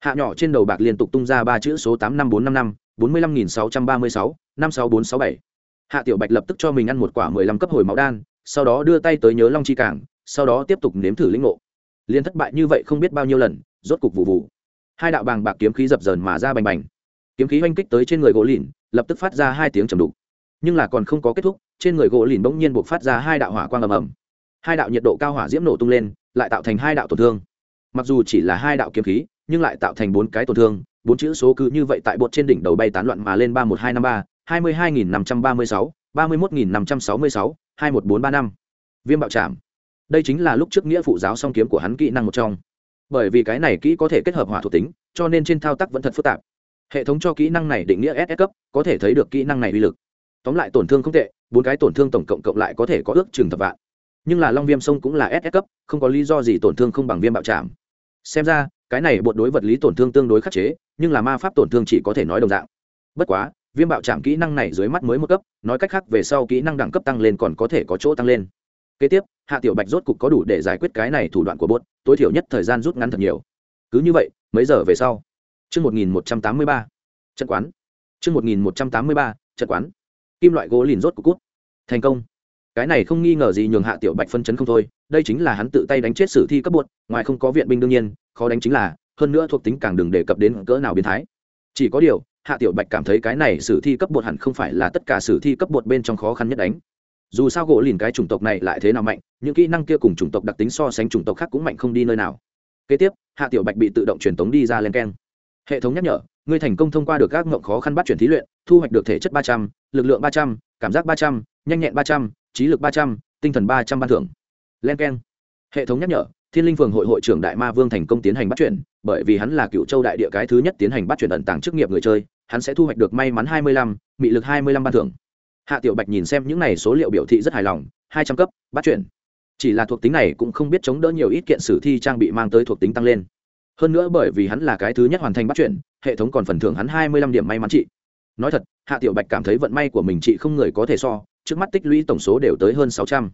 Hạ nhỏ trên đầu bạc liên tục tung ra ba chữ số tám năm bốn năm năm, bốn mươi lăm nghìn sáu trăm ba mươi sáu, năm sáu bốn sáu bảy hạ tiểu bạch lập tức cho mình ăn một quả mười lăm cấp hồi máu đan, sau đó đưa tay tới nhớ long chi cảng, sau đó tiếp tục nếm thử lĩnh ngộ. Liên thất bại như vậy không biết bao nhiêu lần, rốt cục vụ vụ. Hai đạo bàng bạc kiếm khí dập dờn mà ra bành bành. Kiếm khí oanh kích tới trên người gỗ lìn, lập tức phát ra hai tiếng trầm đục. Nhưng là còn không có kết thúc, trên người gỗ lìn bỗng nhiên buộc phát ra hai đạo hỏa quang ầm ầm. Hai đạo nhiệt độ cao hỏa diễm nổ tung lên, lại tạo thành hai đạo tổn thương. Mặc dù chỉ là hai đạo kiếm khí, nhưng lại tạo thành bốn cái tổn thương, bốn chữ số cứ như vậy tại bột trên đỉnh đầu bay tán loạn mà lên ba một hai năm ba hai mươi hai nghìn năm trăm ba mươi sáu, ba mươi một nghìn năm trăm sáu mươi sáu, hai một bốn ba năm. Viêm bạo chạm đây chính là lúc trước nghĩa phụ giáo song kiếm của hắn kỹ năng một trong. Bởi vì cái này kỹ có thể kết hợp hỏa thuộc tính, cho nên trên thao tác vẫn thật phức tạp. Hệ thống cho kỹ năng này định nghĩa ss cấp, có thể thấy được kỹ năng này uy lực. Tóm lại tổn thương không tệ, bốn cái tổn thương tổng cộng cộng lại có thể có ước chừng thập vạn. Nhưng là long viêm sông cũng là ss cấp, không có lý do gì tổn thương không bằng viêm bạo chạm xem ra, cái này bột đối vật lý tổn thương tương đối khắc chế, nhưng là ma pháp tổn thương chỉ có thể nói đồng dạng. Bất quá viêm bạo chạm kỹ năng này dưới mắt mới một cấp, nói cách khác về sau kỹ năng đẳng cấp tăng lên còn có thể có chỗ tăng lên. Kế tiếp, hạ tiểu bạch rốt cục có đủ để giải quyết cái này thủ đoạn của bốt tối thiểu nhất thời gian rút ngắn thật nhiều. Cứ như vậy, mấy giờ về sau? Chương một nghìn một trăm tám mươi ba. Trận quán. Chương một nghìn một trăm tám mươi ba, trận quán. Kim loại gỗ lìn rốt cục cút. Thành công. Cái này không nghi ngờ gì nhường hạ tiểu bạch phân chấn không thôi, đây chính là hắn tự tay đánh chết sử thi cấp bột, ngoài không có viện binh đương nhiên, khó đánh chính là, hơn nữa thuộc tính càng đừng đề cập đến cỡ nào biến thái. Chỉ có điều hạ tiểu bạch cảm thấy cái này sử thi cấp bột hẳn không phải là tất cả sử thi cấp bột bên trong khó khăn nhất đánh. Dù sao gỗ lìn cái chủng tộc này lại thế nào mạnh, những kỹ năng kia cùng chủng tộc đặc tính so sánh chủng tộc khác cũng mạnh không đi nơi nào. Kế tiếp, hạ tiểu bạch bị tự động truyền tống đi ra lên keng. Hệ thống nhắc nhở, ngươi thành công thông qua được các ngộng khó khăn bắt chuyển thí luyện, thu hoạch được thể chất ba trăm l ự c lượng ba trăm, cảm giác ba trăm, nhanh nhẹn ba trăm, trí lực ba trăm, tinh thần ba trăm ban thưởng. Len k e n hệ thống nhắc nhở, thiên linh phường hội hội trưởng đại ma vương thành công tiến hành bắt chuyển, bởi vì hắn là cựu châu đại địa cái thứ nhất tiến hành bắt chuyển ẩn tàng chức nghiệp người chơi hắn sẽ thu hoạch được may mắn hai mươi lăm, mị lực hai mươi lăm ban thưởng. Hạ tiểu bạch nhìn xem những này số liệu biểu thị rất hài lòng, hai trăm cấp, bắt chuyển chỉ là thuộc tính này cũng không biết chống đỡ nhiều ít kiện sử thi trang bị mang tới thuộc tính tăng lên. Hơn nữa bởi vì hắn là cái thứ nhất hoàn thành bắt chuyển hệ thống còn phần thưởng hắn hai mươi lăm điểm may mắn trị. Nói thật, hạ tiểu bạch cảm thấy vận may của mình chị không người có thể so, trước mắt tích lũy tổng số đều tới hơn sáu trăm.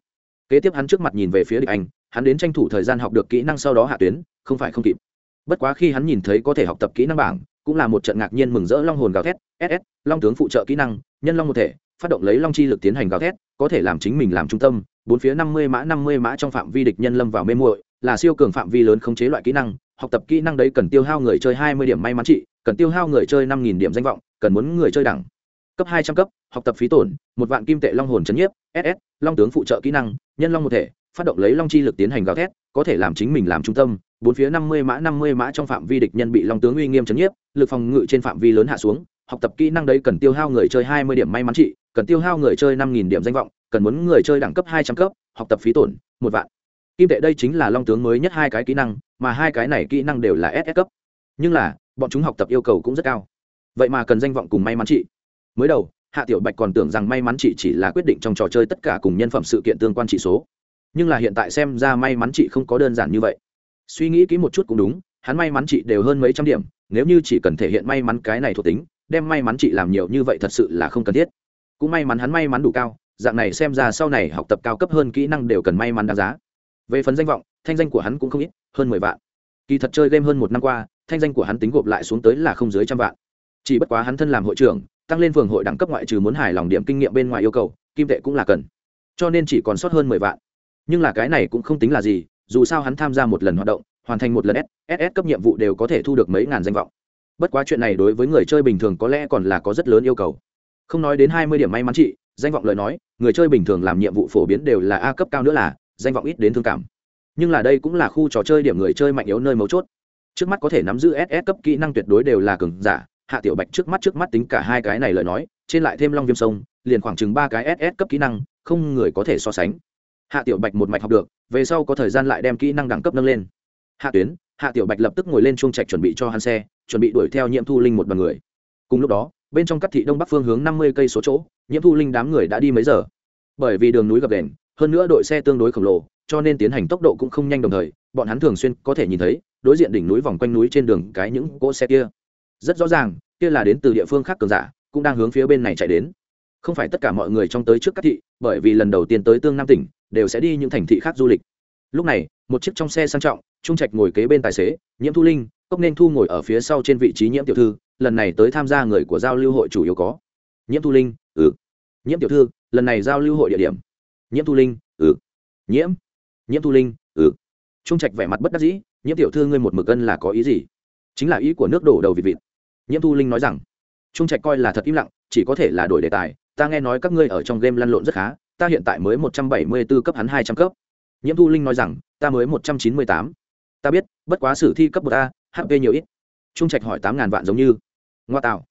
Kế tiếp hắn trước mặt nhìn về phía địch anh, hắn đến tranh thủ thời gian học được kỹ năng sau đó hạ tuyến, không phải không kịp. Bất quá khi hắn nhìn thấy có thể học tập kỹ năng bảng cũng là một trận ngạc nhiên mừng rỡ long hồn gào thét ss long tướng phụ trợ kỹ năng, nhân long một thể, phát động lấy long chi lực tiến hành gào thét, có thể làm chính mình làm trung tâm, bốn phía năm mươi mã, năm mươi mã trong phạm vi địch nhân lâm vào mê muội, là siêu cường phạm vi lớn khống chế loại kỹ năng, học tập kỹ năng đấy cần tiêu hao người chơi hai mươi điểm may mắn trị, cần tiêu hao người chơi năm nghìn điểm danh vọng, cần muốn người chơi đẳng. Cấp hai trăm cấp, học tập phí tổn, một vạn kim tệ long hồn chấn nhiếp ss long tướng phụ trợ kỹ năng, nhân long một thể, phát động lấy long chi lực tiến hành gào thét có thể làm chính mình làm trung tâm, bốn phía năm mươi mã năm mươi mã trong phạm vi địch nhân bị long tướng uy nghiêm chấn nhiếp, lực phòng ngự trên phạm vi lớn hạ xuống, học tập kỹ năng đấy cần tiêu hao người chơi hai mươi điểm may mắn trị, cần tiêu hao người chơi năm nghìn điểm danh vọng, cần muốn người chơi đẳng cấp hai trăm cấp, học tập phí tổn, một vạn. Kim tệ đây chính là long tướng mới nhất hai cái kỹ năng, mà hai cái này kỹ năng đều là ss cấp. Nhưng là, bọn chúng học tập yêu cầu cũng rất cao. Vậy mà cần danh vọng cùng may mắn trị. Mới đầu, hạ tiểu bạch còn tưởng rằng may mắn chị chỉ là quyết định trong trò chơi tất cả cùng nhân phẩm sự kiện tương quan trị số nhưng là hiện tại xem ra may mắn chị không có đơn giản như vậy. Suy nghĩ kỹ một chút cũng đúng, hắn may mắn chị đều hơn mấy trăm điểm, nếu như chỉ cần thể hiện may mắn cái này thuộc tính, đem may mắn chị làm nhiều như vậy thật sự là không cần thiết. Cũng may mắn hắn may mắn đủ cao, dạng này xem ra sau này học tập cao cấp hơn kỹ năng đều cần may mắn đáng giá. Về phần danh vọng, thanh danh của hắn cũng không ít, hơn mười vạn. Kỳ thật chơi game hơn một năm qua, thanh danh của hắn tính gộp lại xuống tới là không dưới trăm vạn. Chỉ bất quá hắn thân làm hội trưởng, tăng lên phường hội đẳng cấp ngoại trừ muốn hài lòng điểm kinh nghiệm bên ngoài yêu cầu, kim tệ cũng là cần. Cho nên chỉ còn sót hơn mười vạn nhưng là cái này cũng không tính là gì, dù sao hắn tham gia một lần hoạt động, hoàn thành một lần s ss cấp nhiệm vụ đều có thể thu được mấy ngàn danh vọng. Bất quá chuyện này đối với người chơi bình thường có lẽ còn là có rất lớn yêu cầu. Không nói đến hai mươi điểm may mắn chị, danh vọng lời nói, người chơi bình thường làm nhiệm vụ phổ biến đều là a cấp cao nữa là, danh vọng ít đến thương cảm. Nhưng là đây cũng là khu trò chơi điểm người chơi mạnh yếu nơi mấu chốt. Trước mắt có thể nắm giữ ss cấp kỹ năng tuyệt đối đều là cường giả. Hạ tiểu bạch trước mắt trước mắt tính cả hai cái này lời nói, trên lại thêm long viêm sông, liền khoảng chừng ba cái ss cấp kỹ năng, không người có thể so sánh hạ tiểu bạch một mạch học được, về sau có thời gian lại đem kỹ năng đẳng cấp nâng lên. Hạ tuyến, hạ tiểu bạch lập tức ngồi lên chuông trạch chuẩn bị cho hắn xe, chuẩn bị đuổi theo nhiễm thu linh một đoàn người. Cùng lúc đó, bên trong các thị đông bắc phương hướng năm mươi cây số chỗ nhiễm thu linh đám người đã đi mấy giờ? Bởi vì đường núi gập đền hơn nữa đội xe tương đối khổng lồ, cho nên tiến hành tốc độ cũng không nhanh đồng thời, bọn hắn thường xuyên có thể nhìn thấy, đối diện đỉnh núi vòng quanh núi trên đường cái những cỗ xe kia. Rất rõ ràng, kia là đến từ địa phương khác cường giả, cũng đang hướng phía bên này chạy đến. Không phải tất cả mọi người trong tới trước các thị, bởi vì lần đầu tiên tới tương nam tỉnh đều sẽ đi những thành thị khác du lịch. Lúc này, một chiếc trong xe sang trọng, trung trạch ngồi kế bên tài xế, nhiễm thu linh, cốc nên thu ngồi ở phía sau trên vị trí nhiễm tiểu thư, lần này tới tham gia người của giao lưu hội chủ yếu có nhiễm thu linh ừ. Nhiễm tiểu thư, lần này giao lưu hội địa điểm. Nhiễm thu linh ừ. Nhiễm. Nhiễm thu linh ừ. Trung trạch vẻ mặt bất đắc dĩ, nhiễm tiểu thư, ngươi một mực cân là có ý gì? Chính là ý của nước đổ đầu vịt vịt. Nhiễm thu linh nói rằng. Trung trạch coi là thật im lặng, chỉ có thể là đổi đề tài, ta nghe nói các ngươi ở trong game lăn lộn rất khá ta hiện tại mới một trăm bảy mươi b ố cấp hắn hai trăm cấp. Nhiễm thu linh nói rằng, ta mới một trăm chín mươi tám. Ta biết, bất quá sử thi cấp một a hp nhiều ít. Trung trạch hỏi tám ngàn vạn giống như. Ngoa tạo.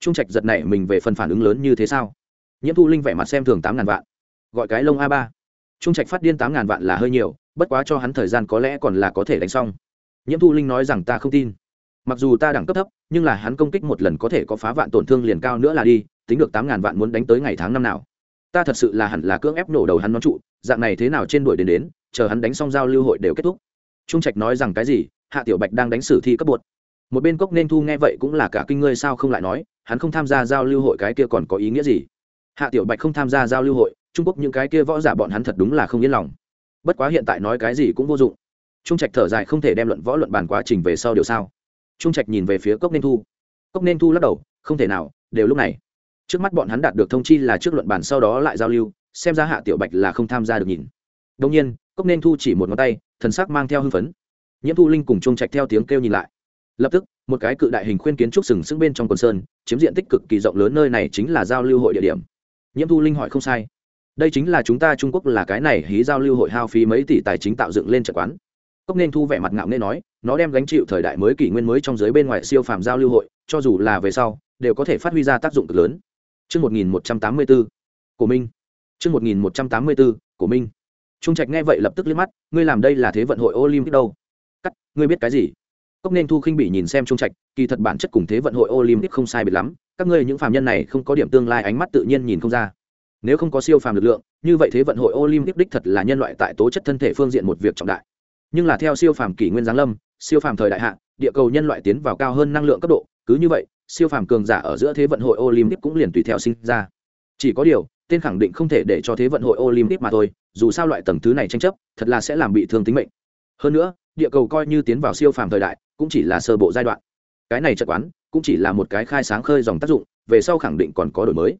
Trung trạch giật nảy mình về phần phản ứng lớn như thế sao? Nhiễm thu linh vẻ mặt xem thường tám ngàn vạn. Gọi cái lông a ba. Trung trạch phát điên tám ngàn vạn là hơi nhiều, bất quá cho hắn thời gian có lẽ còn là có thể đánh xong. Nhiễm thu linh nói rằng ta không tin. Mặc dù ta đẳng cấp thấp, nhưng là hắn công kích một lần có thể có phá vạn tổn thương liền cao nữa là đi, tính được tám ngàn vạn muốn đánh tới ngày tháng năm nào ta thật sự là hẳn là cưỡng ép nổ đầu hắn nó trụ, dạng này thế nào trên đuổi đến đến, chờ hắn đánh xong giao lưu hội đều kết thúc. Trung trạch nói rằng cái gì, hạ tiểu bạch đang đánh sử thi cấp bột. Một bên cốc nên thu nghe vậy cũng là cả kinh ngươi sao không lại nói, hắn không tham gia giao lưu hội cái kia còn có ý nghĩa gì? Hạ tiểu bạch không tham gia giao lưu hội, trung quốc những cái kia võ giả bọn hắn thật đúng là không yên lòng. Bất quá hiện tại nói cái gì cũng vô dụng. Trung trạch thở dài không thể đem luận võ luận bàn quá trình về sau điều sao. Trung trạch nhìn về phía cốc nên thu. Cốc nên thu lắc đầu, không thể nào, đều lúc này trước mắt bọn hắn đạt được thông chi là trước luận bàn sau đó lại giao lưu, xem ra hạ tiểu bạch là không tham gia được nhìn. Đông nhiên, cốc nên thu chỉ một ngón tay, thần sắc mang theo hưng phấn. Nhiễm thu linh cùng trung trạch theo tiếng kêu nhìn lại. Lập tức, một cái cự đại hình khuyên kiến trúc sừng sững bên trong quần sơn, chiếm diện tích cực kỳ rộng lớn nơi này chính là giao lưu hội địa điểm. Nhiễm thu linh hỏi không sai. Đây chính là chúng ta trung quốc là cái này hí giao lưu hội hao phí mấy tỷ tài chính tạo dựng lên trận quán. Cốc nên thu vẻ mặt ngạo nghê nói, nó đem gánh chịu thời đại mới kỷ nguyên mới trong giới bên ngoài siêu phàm giao lưu hội, cho dù là về sau, đều có thể phát huy ra tác dụng cực lớn. Trước 1184, Cổ Minh. Trước 1184, Cổ Minh. Trung Trạch nghe vậy lập tức liếc mắt, ngươi làm đây là thế vận hội Olympic đâu? Cắt, ngươi biết cái gì? Cốc nên thu khinh bỉ nhìn xem Trung Trạch, kỳ thật bản chất cùng thế vận hội Olympic không sai biệt lắm, các ngươi những phàm nhân này không có điểm tương lai ánh mắt tự nhiên nhìn không ra. Nếu không có siêu phàm lực lượng, như vậy thế vận hội Olympic đích thật là nhân loại tại tố chất thân thể phương diện một việc trọng đại. Nhưng là theo siêu phàm kỷ nguyên giáng lâm, siêu phàm thời đại hạ, địa cầu nhân loại tiến vào cao hơn năng lượng cấp độ, cứ như vậy, siêu phàm cường giả ở giữa thế vận hội Olympic cũng liền tùy theo sinh ra. Chỉ có điều, tên khẳng định không thể để cho thế vận hội Olympic mà thôi, dù sao loại tầng thứ này tranh chấp, thật là sẽ làm bị thương tính mệnh. Hơn nữa, địa cầu coi như tiến vào siêu phàm thời đại, cũng chỉ là sơ bộ giai đoạn. Cái này trận quán, cũng chỉ là một cái khai sáng khơi dòng tác dụng, về sau khẳng định còn có đổi mới.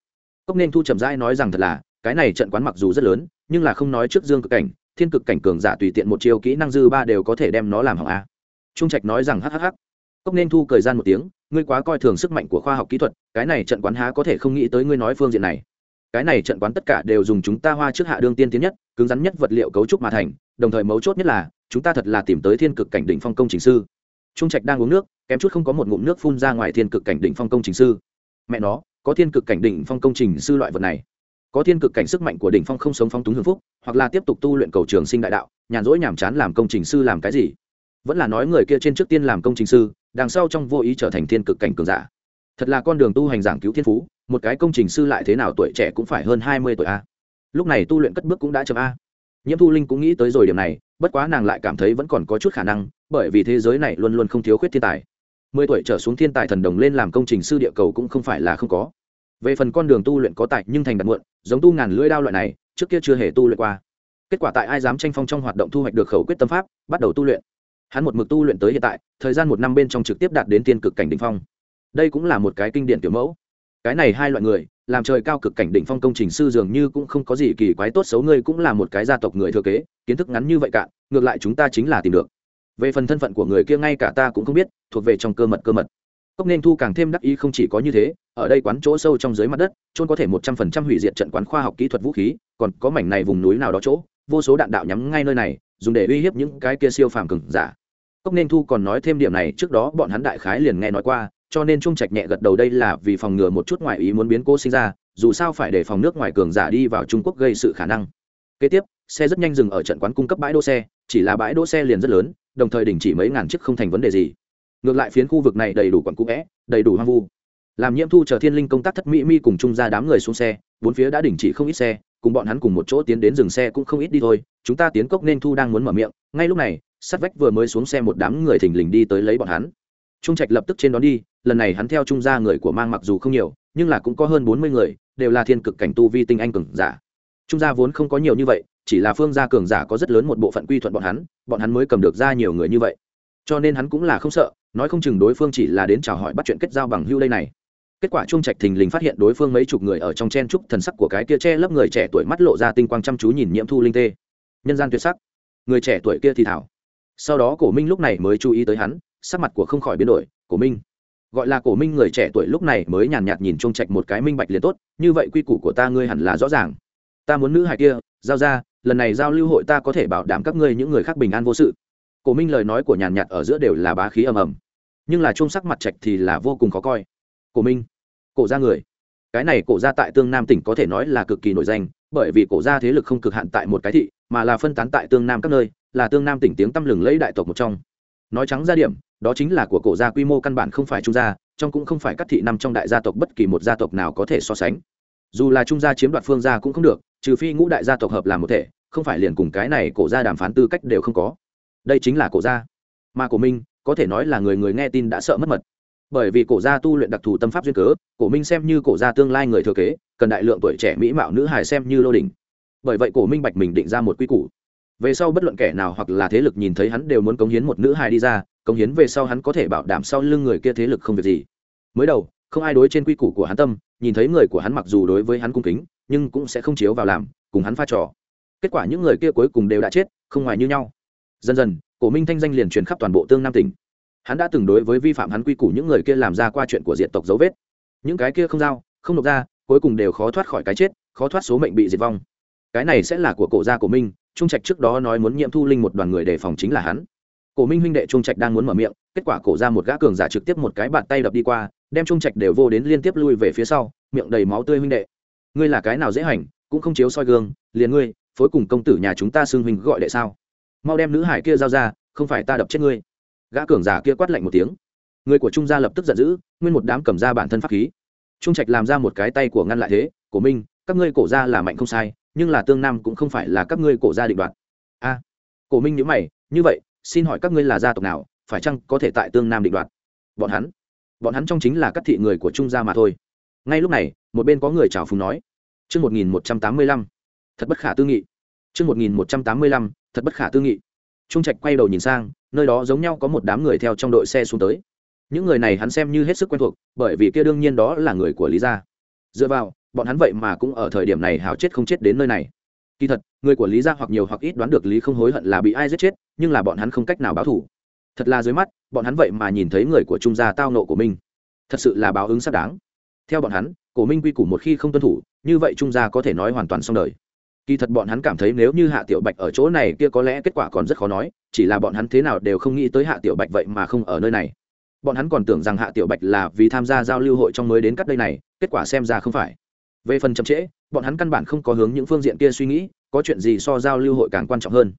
Cốc nên thu trầm rãi nói rằng thật là, cái này trận quán mặc dù rất lớn, nhưng là không nói trước dương cực cảnh, thiên cực cảnh cường giả tùy tiện một chiêu kỹ năng dư ba đều có thể đem nó làm hỏng a. Trung Trạch nói rằng hắc hắc hắc. Cốc nên thu cười gian một tiếng, ngươi quá coi thường sức mạnh của khoa học kỹ thuật, cái này trận quán há có thể không nghĩ tới ngươi nói phương diện này. Cái này trận quán tất cả đều dùng chúng ta hoa trước hạ đương tiên tiến nhất cứng rắn nhất vật liệu cấu trúc mà thành đồng thời mấu chốt nhất là chúng ta thật là tìm tới thiên cực cảnh đỉnh phong công trình sư. Trung trạch đang uống nước kém chút không có một ngụm nước phun ra ngoài thiên cực cảnh đỉnh phong công trình sư. Mẹ nó có thiên cực cảnh đỉnh phong công trình sư loại vật này. Có thiên cực cảnh sức mạnh của đỉnh phong không sống phong túng hưng phúc hoặc là tiếp tục tu luyện cầu trường sinh đại đạo nhàn rỗi nhàm chán làm công trình sư làm cái gì? Vẫn là nói người kia trên trước tiên làm công trình sư, đằng sau trong vô ý trở thành thiên cực cảnh cường giả. Thật là con đường tu hành giảng cứu thiên phú, một cái công trình sư lại thế nào tuổi trẻ cũng phải hơn hai mươi tuổi a. Lúc này tu luyện cất bước cũng đã chậm a. Nhiễm thu linh cũng nghĩ tới rồi điểm này, bất quá nàng lại cảm thấy vẫn còn có chút khả năng, bởi vì thế giới này luôn luôn không thiếu khuyết thiên tài. Mười tuổi trở xuống thiên tài thần đồng lên làm công trình sư địa cầu cũng không phải là không có. Về phần con đường tu luyện có tại nhưng thành đặt muộn, giống tu ngàn lưỡi đao loại này, trước kia chưa hề tu luyện qua. Kết quả tại ai dám tranh phong trong hoạt động thu hoạch được khẩu quyết tâm pháp, bắt đầu tu luyện hắn một mực tu luyện tới hiện tại, thời gian một năm bên trong trực tiếp đạt đến tiên cực cảnh đ ỉ n h phong. Đây cũng là một cái kinh điển kiểu mẫu. Cái này hai loại người, làm trời cao cực cảnh đỉnh phong công trình sư dường như cũng không có gì kỳ quái tốt xấu, ngươi cũng là một cái gia tộc người thừa kế, kiến thức ngắn như vậy cạn ngược lại chúng ta chính là tìm được. Về phần thân phận của người kia ngay cả ta cũng không biết, thuộc về trong cơ mật cơ mật. Cốc nên thu càng thêm đắc ý không chỉ có như thế, ở đây quán chỗ sâu trong dưới mặt đất trôn có thể một trăm phần trăm hủy diệt trận quán khoa học kỹ thuật vũ khí, còn có mảnh này vùng núi nào đó chỗ, vô số đạn đạo nhắm ngay nơi này dùng để uy hiếp những cái kia siêu phàm cường giả. Cốc nên thu còn nói thêm điểm này, trước đó bọn hắn đại khái liền nghe nói qua, cho nên trung trạch nhẹ gật đầu đây là vì phòng ngừa một chút ngoại ý muốn biến cố sinh ra, dù sao phải để phòng nước ngoài cường giả đi vào trung quốc gây sự khả năng. Kế tiếp, xe rất nhanh dừng ở trận quán cung cấp bãi đỗ xe, chỉ là bãi đỗ xe liền rất lớn, đồng thời đình chỉ mấy ngàn chiếc không thành vấn đề gì. Ngược lại phiến khu vực này đầy đủ quần cũ vẽ, đầy đủ hoang vu. Làm nhiễm thu chờ thiên linh công tác thất mỹ mi cùng trung ra đám người xuống xe, bốn phía đã đình chỉ không ít xe cùng bọn hắn cùng một chỗ tiến đến dừng xe cũng không ít đi thôi, chúng ta tiến cốc nên thu đang muốn mở miệng, ngay lúc này sắt vách vừa mới xuống xe một đám người thình lình đi tới lấy bọn hắn. Trung trạch lập tức trên đón đi, lần này hắn theo trung gia người của mang mặc dù không nhiều, nhưng là cũng có hơn bốn mươi người, đều là thiên cực cảnh tu vi tinh anh cường giả. Trung gia vốn không có nhiều như vậy, chỉ là phương gia cường giả có rất lớn một bộ phận quy thuận bọn hắn bọn hắn mới cầm được ra nhiều người như vậy. Cho nên hắn cũng là không sợ, nói không chừng đối phương chỉ là đến chào hỏi bắt chuyện kết giao bằng hưu đây này kết quả trung trạch thình lình phát hiện đối phương mấy chục người ở trong chen trúc thần sắc của cái kia che lấp người trẻ tuổi mắt lộ ra tinh quang chăm chú nhìn nhiễm thu linh tê. Nhân gian tuyệt sắc. Người trẻ tuổi kia thì thảo. Sau đó cổ minh lúc này mới chú ý tới hắn, sắc mặt của không khỏi biến đổi, cổ minh. Gọi là cổ minh người trẻ tuổi lúc này mới nhàn nhạt nhìn trung trạch một cái minh bạch liền tốt, như vậy quy củ của ta ngươi hẳn là rõ ràng. Ta muốn nữ hài kia, giao ra, lần này giao lưu hội ta có thể bảo đảm các ngươi những người khác bình an vô sự. Cổ minh lời nói của nhàn nhạt ở giữa đều là bá khí ầm ầm. Nhưng là chung sắc mặt trạch thì là vô cùng khó coi cổ minh. Cổ gia người. Cái này cổ gia tại tương nam tỉnh có thể nói là cực kỳ nổi danh, bởi vì cổ gia thế lực không cực hạn tại một cái thị, mà là phân tán tại tương nam các nơi, là tương nam tỉnh tiếng tăm lừng lẫy đại tộc một trong. Nói trắng ra điểm, đó chính là của cổ gia quy mô căn bản không phải trung gia, trong cũng không phải các thị nằm trong đại gia tộc bất kỳ một gia tộc nào có thể so sánh. Dù là trung gia chiếm đoạt phương gia cũng không được, trừ phi ngũ đại gia tộc hợp làm một thể, không phải liền cùng cái này cổ gia đàm phán tư cách đều không có. Đây chính là cổ gia. Mà cổ minh, có thể nói là người người nghe tin đã sợ mất mật bởi vì cổ gia tu luyện đặc thù tâm pháp duyên cớ, cổ minh xem như cổ gia tương lai người thừa kế, cần đại lượng tuổi trẻ mỹ mạo nữ hài xem như lô đình bởi vậy cổ minh bạch mình định ra một quy củ. Về sau bất luận kẻ nào hoặc là thế lực nhìn thấy hắn đều muốn cống hiến một nữ hài đi ra, cống hiến về sau hắn có thể bảo đảm sau lưng người kia thế lực không việc gì. Mới đầu, không ai đối trên quy củ của hắn tâm, nhìn thấy người của hắn mặc dù đối với hắn cung kính, nhưng cũng sẽ không chiếu vào làm, cùng hắn pha trò. Kết quả những người kia cuối cùng đều đã chết, không ngoài như nhau. Dần dần, cổ minh thanh danh liền truyền khắp toàn bộ tương nam tỉnh hắn đã từng đối với vi phạm hắn quy củ những người kia làm ra qua chuyện của diện tộc dấu vết. Những cái kia không giao, không nộp ra, cuối cùng đều khó thoát khỏi cái chết, khó thoát số mệnh bị diệt vong. Cái này sẽ là của cổ gia của minh, trung trạch trước đó nói muốn nhiệm thu linh một đoàn người đề phòng chính là hắn. Cổ minh huynh đệ trung trạch đang muốn mở miệng, kết quả cổ ra một gã cường giả trực tiếp một cái bàn tay đập đi qua, đem trung trạch đều vô đến liên tiếp lui về phía sau, miệng đầy máu tươi huynh đệ. Ngươi là cái nào dễ hành, cũng không chiếu soi gương, liền ngươi, phối cùng công tử nhà chúng ta xưng huynh gọi đệ sao? Mau đem nữ hải kia giao ra, không phải ta đập chết ngươi gã cường giả kia quát lạnh một tiếng. Người của trung gia lập tức giận dữ nguyên một đám cầm ra bản thân pháp khí. Trung trạch làm ra một cái tay của ngăn lại thế của minh các ngươi cổ gia là mạnh không sai nhưng là tương nam cũng không phải là các ngươi cổ gia định đoạt. A. Cổ minh nhữ mày như vậy xin hỏi các ngươi là gia tộc nào phải chăng có thể tại tương nam định đoạt? Bọn hắn bọn hắn trong chính là các thị người của trung gia mà thôi. Ngay lúc này một bên có người chào phùng nói Trước 1185, thật bất khả tư nghị. Trước 1185, thật bất khả tư nghị. Trung Trạch quay đầu nhìn sang, nơi đó giống nhau có một đám người theo trong đội xe xuống tới. Những người này hắn xem như hết sức quen thuộc, bởi vì kia đương nhiên đó là người của Lý gia. Dựa vào, bọn hắn vậy mà cũng ở thời điểm này hào chết không chết đến nơi này. Kỳ thật, người của Lý gia hoặc nhiều hoặc ít đoán được Lý không hối hận là bị ai giết chết, nhưng là bọn hắn không cách nào báo thù. Thật là dưới mắt, bọn hắn vậy mà nhìn thấy người của Trung gia tao nộ của mình. Thật sự là báo ứng xác đáng. Theo bọn hắn, Cổ Minh quy củ một khi không tuân thủ, như vậy Trung gia có thể nói hoàn toàn xong đời kỳ thật bọn hắn cảm thấy nếu như hạ tiểu bạch ở chỗ này kia có lẽ kết quả còn rất khó nói, chỉ là bọn hắn thế nào đều không nghĩ tới hạ tiểu bạch vậy mà không ở nơi này. Bọn hắn còn tưởng rằng hạ tiểu bạch là vì tham gia giao lưu hội trong mới đến cắt đây này, kết quả xem ra không phải. Về phần chậm trễ, bọn hắn căn bản không có hướng những phương diện kia suy nghĩ, có chuyện gì so giao lưu hội càng quan trọng hơn.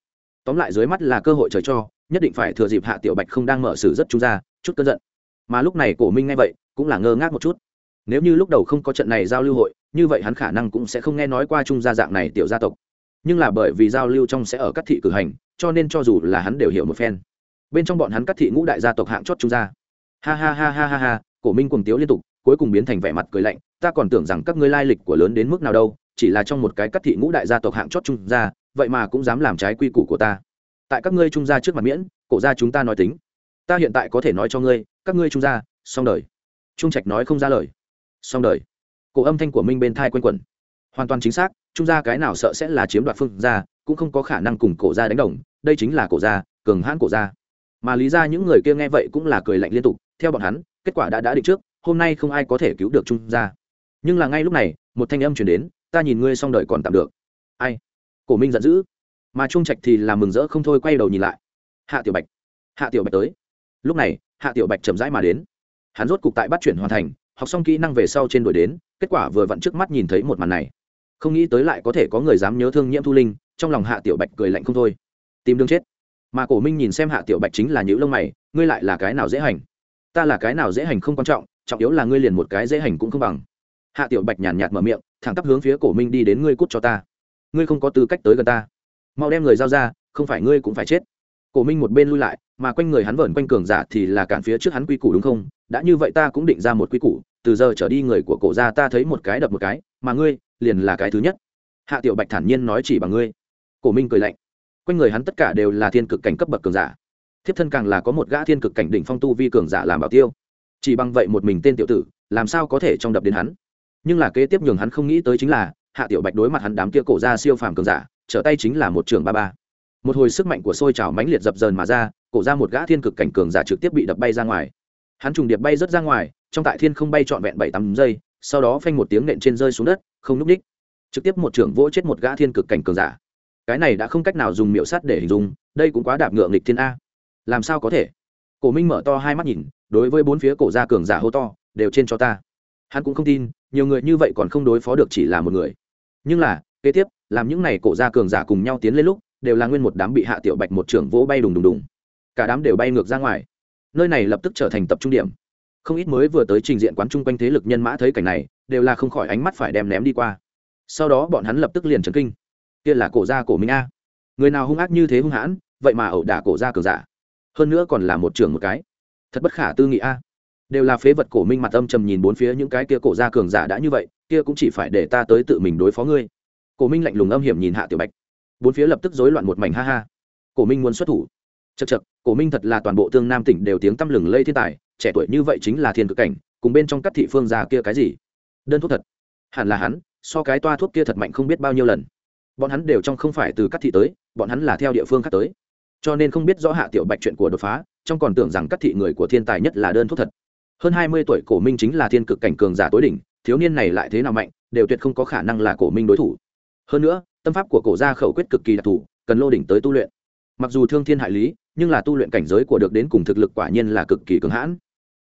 Tóm lại dưới mắt là cơ hội trời cho, nhất định phải thừa dịp hạ tiểu bạch không đang mở xử rất trung ra, chút cơn giận. Mà lúc này cổ minh ngay vậy, cũng là ngơ ngác một chút. Nếu như lúc đầu không có trận này giao lưu hội như vậy hắn khả năng cũng sẽ không nghe nói qua trung gia dạng này tiểu gia tộc. Nhưng là bởi vì giao lưu trong sẽ ở các thị cử hành, cho nên cho dù là hắn đều hiểu một phen. Bên trong bọn hắn các thị ngũ đại gia tộc hạng chót trung gia. Ha ha ha ha ha ha, cổ minh cùng tiếu liên tục, cuối cùng biến thành vẻ mặt cười lạnh, ta còn tưởng rằng các ngươi lai lịch của lớn đến mức nào đâu, chỉ là trong một cái các thị ngũ đại gia tộc hạng chót trung gia, vậy mà cũng dám làm trái quy củ của ta. Tại các ngươi trung gia trước mặt miễn, cổ gia chúng ta nói tính. Ta hiện tại có thể nói cho ngươi, các ngươi trung gia, xong đời. Trung trạch nói không ra lời. Xong đời cổ âm thanh của minh bên thai q u a n quẩn. Hoàn toàn chính xác, trung gia cái nào sợ sẽ là chiếm đoạt phương gia, cũng không có khả năng cùng cổ gia đánh đồng, đây chính là cổ gia, cường hãn cổ gia. Mà lý ra những người kia nghe vậy cũng là cười lạnh liên tục, theo bọn hắn, kết quả đã đã định trước, hôm nay không ai có thể cứu được trung gia. Nhưng là ngay lúc này, một thanh âm chuyển đến, ta nhìn ngươi xong đời còn tạm được. Ai? Cổ minh giận dữ. Mà trung trạch thì làm mừng rỡ không thôi quay đầu nhìn lại. Hạ tiểu bạch. Hạ tiểu bạch tới. Lúc này, hạ tiểu bạch chậm rãi mà đến. Hắn rốt cục tại bắt chuyển hoàn thành, học xong kỹ năng về sau trên đuổi đến kết quả vừa vặn trước mắt nhìn thấy một màn này. Không nghĩ tới lại có thể có người dám nhớ thương nhiễm thu linh, trong lòng hạ tiểu bạch cười lạnh không thôi. Tìm đường chết. Mà cổ minh nhìn xem hạ tiểu bạch chính là những lông mày, ngươi lại là cái nào dễ hành? Ta là cái nào dễ hành không quan trọng trọng yếu là ngươi liền một cái dễ hành cũng không bằng. Hạ tiểu bạch nhàn nhạt mở miệng, thẳng tắp hướng phía cổ minh đi đến ngươi cút cho ta. Ngươi không có tư cách tới gần ta. Mau đem người giao ra, không phải ngươi cũng phải chết. Cổ minh một bên lui lại, mà quanh người hắn vẩn quanh cường giả thì là cản phía trước hắn quy củ đúng không? Đã như vậy ta cũng định ra một quy củ từ giờ trở đi người của cổ gia ta thấy một cái đập một cái, mà ngươi liền là cái thứ nhất. Hạ tiểu bạch thản nhiên nói chỉ bằng ngươi. Cổ minh cười lạnh. Quanh người hắn tất cả đều là thiên cực cảnh cấp bậc cường giả. Thiếp thân càng là có một gã thiên cực cảnh đỉnh phong tu vi cường giả làm bảo tiêu. Chỉ bằng vậy một mình tên tiểu tử, làm sao có thể trong đập đến hắn? Nhưng là kế tiếp nhường hắn không nghĩ tới chính là, hạ tiểu bạch đối mặt hắn đám kia cổ ra siêu phàm cường giả, trở tay chính là một trường ba ba. Một hồi sức mạnh của sôi trào mãnh liệt dập dờn mà ra, cổ ra một gã thiên cực cảnh cường giả trực tiếp bị đập bay ra ngoài hắn trùng điệp bay rớt ra ngoài, trong tại thiên không bay trọn vẹn bảy tám giây, sau đó phanh một tiếng nện trên rơi xuống đất, không núp ních. Trực tiếp một trưởng vỗ chết một gã thiên cực cảnh cường giả. Cái này đã không cách nào dùng miệu sắt để hình dung, đây cũng quá đạp ngựa nghịch thiên a. Làm sao có thể? Cổ minh mở to hai mắt nhìn, đối với bốn phía cổ gia cường giả hô to, đều trên cho ta. Hắn cũng không tin, nhiều người như vậy còn không đối phó được chỉ là một người. Nhưng là, kế tiếp, làm những n à y cổ gia cường giả cùng nhau tiến lên lúc, đều là nguyên một đám bị hạ tiểu bạch một trưởng vỗ bay đùng đùng đùng. Cả đám đều bay ngược ra ngoài nơi này lập tức trở thành tập trung điểm. Không ít mới vừa tới trình diện quán chung quanh thế lực nhân mã thấy cảnh này, đều là không khỏi ánh mắt phải đem ném đi qua. Sau đó bọn hắn lập tức liền trấn kinh. Kia là cổ gia cổ minh a. Người nào hung ác như thế hung hãn, vậy mà ẩu đả cổ gia cường giả. Hơn nữa còn là một trưởng một cái. Thật bất khả tư nghị a. Đều là phế vật cổ minh mặt âm trầm nhìn bốn phía những cái kia cổ gia cường giả đã như vậy, kia cũng chỉ phải để ta tới tự mình đối phó ngươi. Cổ minh lạnh lùng âm hiểm nhìn hạ tiểu bạch. Bốn phía lập tức rối loạn một mảnh, ha ha. Cổ minh muốn xuất thủ. Chật chật cổ minh thật là toàn bộ tương nam tỉnh đều tiếng tăm lừng lây thiên tài, trẻ tuổi như vậy chính là thiên cực cảnh, cùng bên trong các thị phương già kia cái gì? Đơn thuốc thật. Hẳn là hắn, so cái toa thuốc kia thật mạnh không biết bao nhiêu lần. Bọn hắn đều trong không phải từ các thị tới, bọn hắn là theo địa phương khác tới. Cho nên không biết rõ hạ tiểu bạch chuyện của đột phá, trong còn tưởng rằng các thị người của thiên tài nhất là đơn thuốc thật. Hơn hai mươi tuổi cổ minh chính là thiên cực cảnh cường giả tối đỉnh, thiếu niên này lại thế nào mạnh, đều tuyệt không có khả năng là cổ minh đối thủ. Hơn nữa, tâm pháp của cổ gia khẩu quyết cực kỳ đặc thù, cần lô đỉnh tới tu luyện. Mặc dù thương thiên hại lý nhưng là tu luyện cảnh giới của được đến cùng thực lực quả nhiên là cực kỳ cường hãn.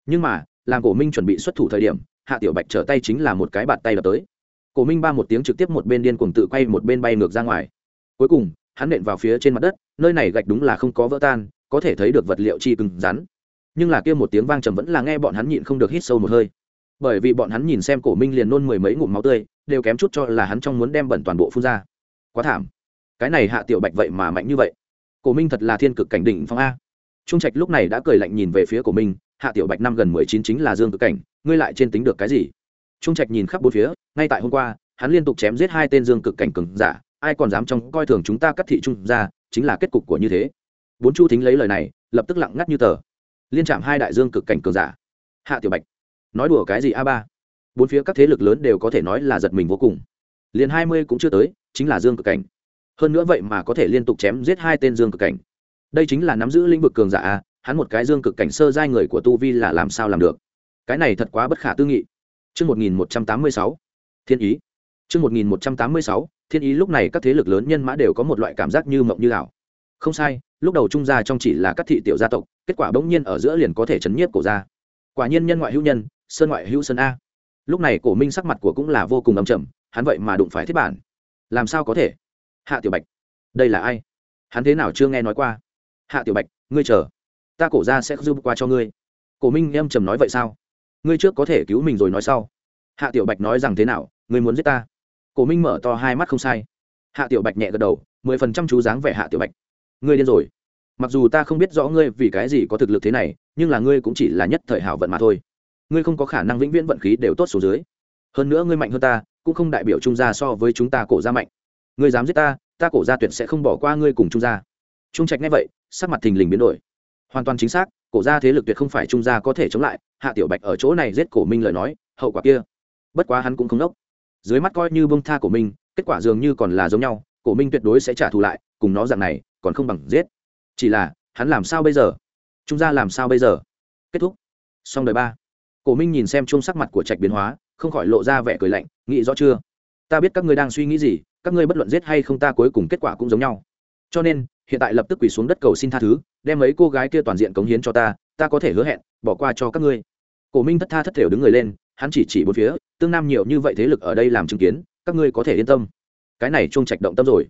Nhưng mà, làm cổ minh chuẩn bị xuất thủ thời điểm, hạ tiểu bạch trở tay chính là một cái bạt tay đập tới. Cổ minh ba một tiếng trực tiếp một bên điên cuồng tự quay một bên bay ngược ra ngoài. Cuối cùng, hắn nện vào phía trên mặt đất, nơi này gạch đúng là không có vỡ tan, có thể thấy được vật liệu chi cứng rắn. Nhưng là kia một tiếng vang trầm vẫn là nghe bọn hắn nhịn không được hít sâu một hơi. Bởi vì bọn hắn nhìn xem cổ minh liền nôn mười mấy ngụm máu tươi, đều kém chút cho là hắn trong muốn đem bẩn toàn bộ phun ra. Quá thảm. Cái này hạ tiểu bạch vậy mà mạnh như vậy cổ minh thật là thiên cực cảnh đỉnh phong a. Trung trạch lúc này đã cười lạnh nhìn về phía cổ minh, hạ tiểu bạch năm gần mười chín chính là dương cực cảnh, ngươi lại trên tính được cái gì? Trung trạch nhìn khắp bốn phía, ngay tại hôm qua, hắn liên tục chém giết hai tên dương cực cảnh cường giả, ai còn dám trong coi thường chúng ta cắt thị trung ra chính là kết cục của như thế. Bốn chu thính lấy lời này, lập tức lặng ngắt như tờ. Liên trạm hai đại dương cực cảnh cường giả. Hạ tiểu bạch, nói đùa cái gì a ba? Bốn phía các thế lực lớn đều có thể nói là giật mình vô cùng. Liền hai mươi cũng chưa tới, chính là dương cực cảnh hơn nữa vậy mà có thể liên tục chém giết hai tên dương cực cảnh đây chính là nắm giữ lĩnh vực cường giả a hắn một cái dương cực cảnh sơ giai người của tu vi là làm sao làm được cái này thật quá bất khả tư nghị Trước 1186. Thiên ý. Trước 1186. Thiên ý lúc này các thế lực lớn nhân mã đều có một loại cảm giác như mộng như ảo. Không sai, lúc đầu trung gia trong chỉ là các thị tiểu gia tộc, kết quả bỗng nhiên ở giữa liền có thể chấn nhiếp cổ gia. Quả nhiên nhân ngoại hữu nhân, sơn ngoại hữu sơn a. Lúc này Cổ Minh sắc mặt của cũng là vô cùng âm trầm, hắn vậy mà đụng phải thiết bản. Làm sao có thể? Hạ Tiểu Bạch, đây là ai? Hắn thế nào chưa nghe nói qua? Hạ Tiểu Bạch, ngươi chờ, ta cổ gia sẽ giúp qua cho ngươi. Cổ Minh em trầm nói vậy sao? ngươi trước có thể cứu mình rồi nói sau. Hạ tiểu bạch nói rằng thế nào? Ngươi muốn giết ta? Cổ minh mở to hai mắt không sai. Hạ tiểu bạch nhẹ gật đầu mười phần trăm chú dáng vẻ hạ tiểu bạch. Ngươi điên rồi. Mặc dù ta không biết rõ ngươi vì cái gì có thực lực thế này nhưng là ngươi cũng chỉ là nhất thời hảo vận mà thôi. Ngươi không có khả năng vĩnh viễn vận khí đều tốt số dưới. Hơn nữa ngươi mạnh hơn ta cũng không đại biểu trung gia so với chúng ta cổ gia mạnh ngươi dám giết ta ta cổ gia tuyệt sẽ không bỏ qua ngươi cùng trung gia. Trung trạch nghe vậy sắc mặt thình lình biến đổi. Hoàn toàn chính xác cổ gia thế lực tuyệt không phải trung gia có thể chống lại hạ tiểu bạch ở chỗ này giết cổ minh lời nói hậu quả kia. Bất quá hắn cũng không đốc. Dưới mắt coi như bông tha của mình, kết quả dường như còn là giống nhau cổ minh tuyệt đối sẽ trả thù lại cùng nó dạng này còn không bằng giết. Chỉ là hắn làm sao bây giờ? Trung gia làm sao bây giờ? Kết thúc. Xong đời ba. Cổ minh nhìn xem chung sắc mặt của trạch biến hóa không khỏi lộ ra vẻ cười lạnh nghĩ rõ chưa? Ta biết các ngươi đang suy nghĩ gì các ngươi bất luận giết hay không ta cuối cùng kết quả cũng giống nhau. Cho nên, hiện tại lập tức quỳ xuống đất cầu xin tha thứ, đem mấy cô gái kia toàn diện cống hiến cho ta ta có thể hứa hẹn, bỏ qua cho các ngươi. Cổ minh thất tha thất thểu đứng người lên, hắn chỉ chỉ bốn phía, tương nam nhiều như vậy thế lực ở đây làm chứng kiến, các ngươi có thể yên tâm. Cái này chuông trạch động tâm rồi.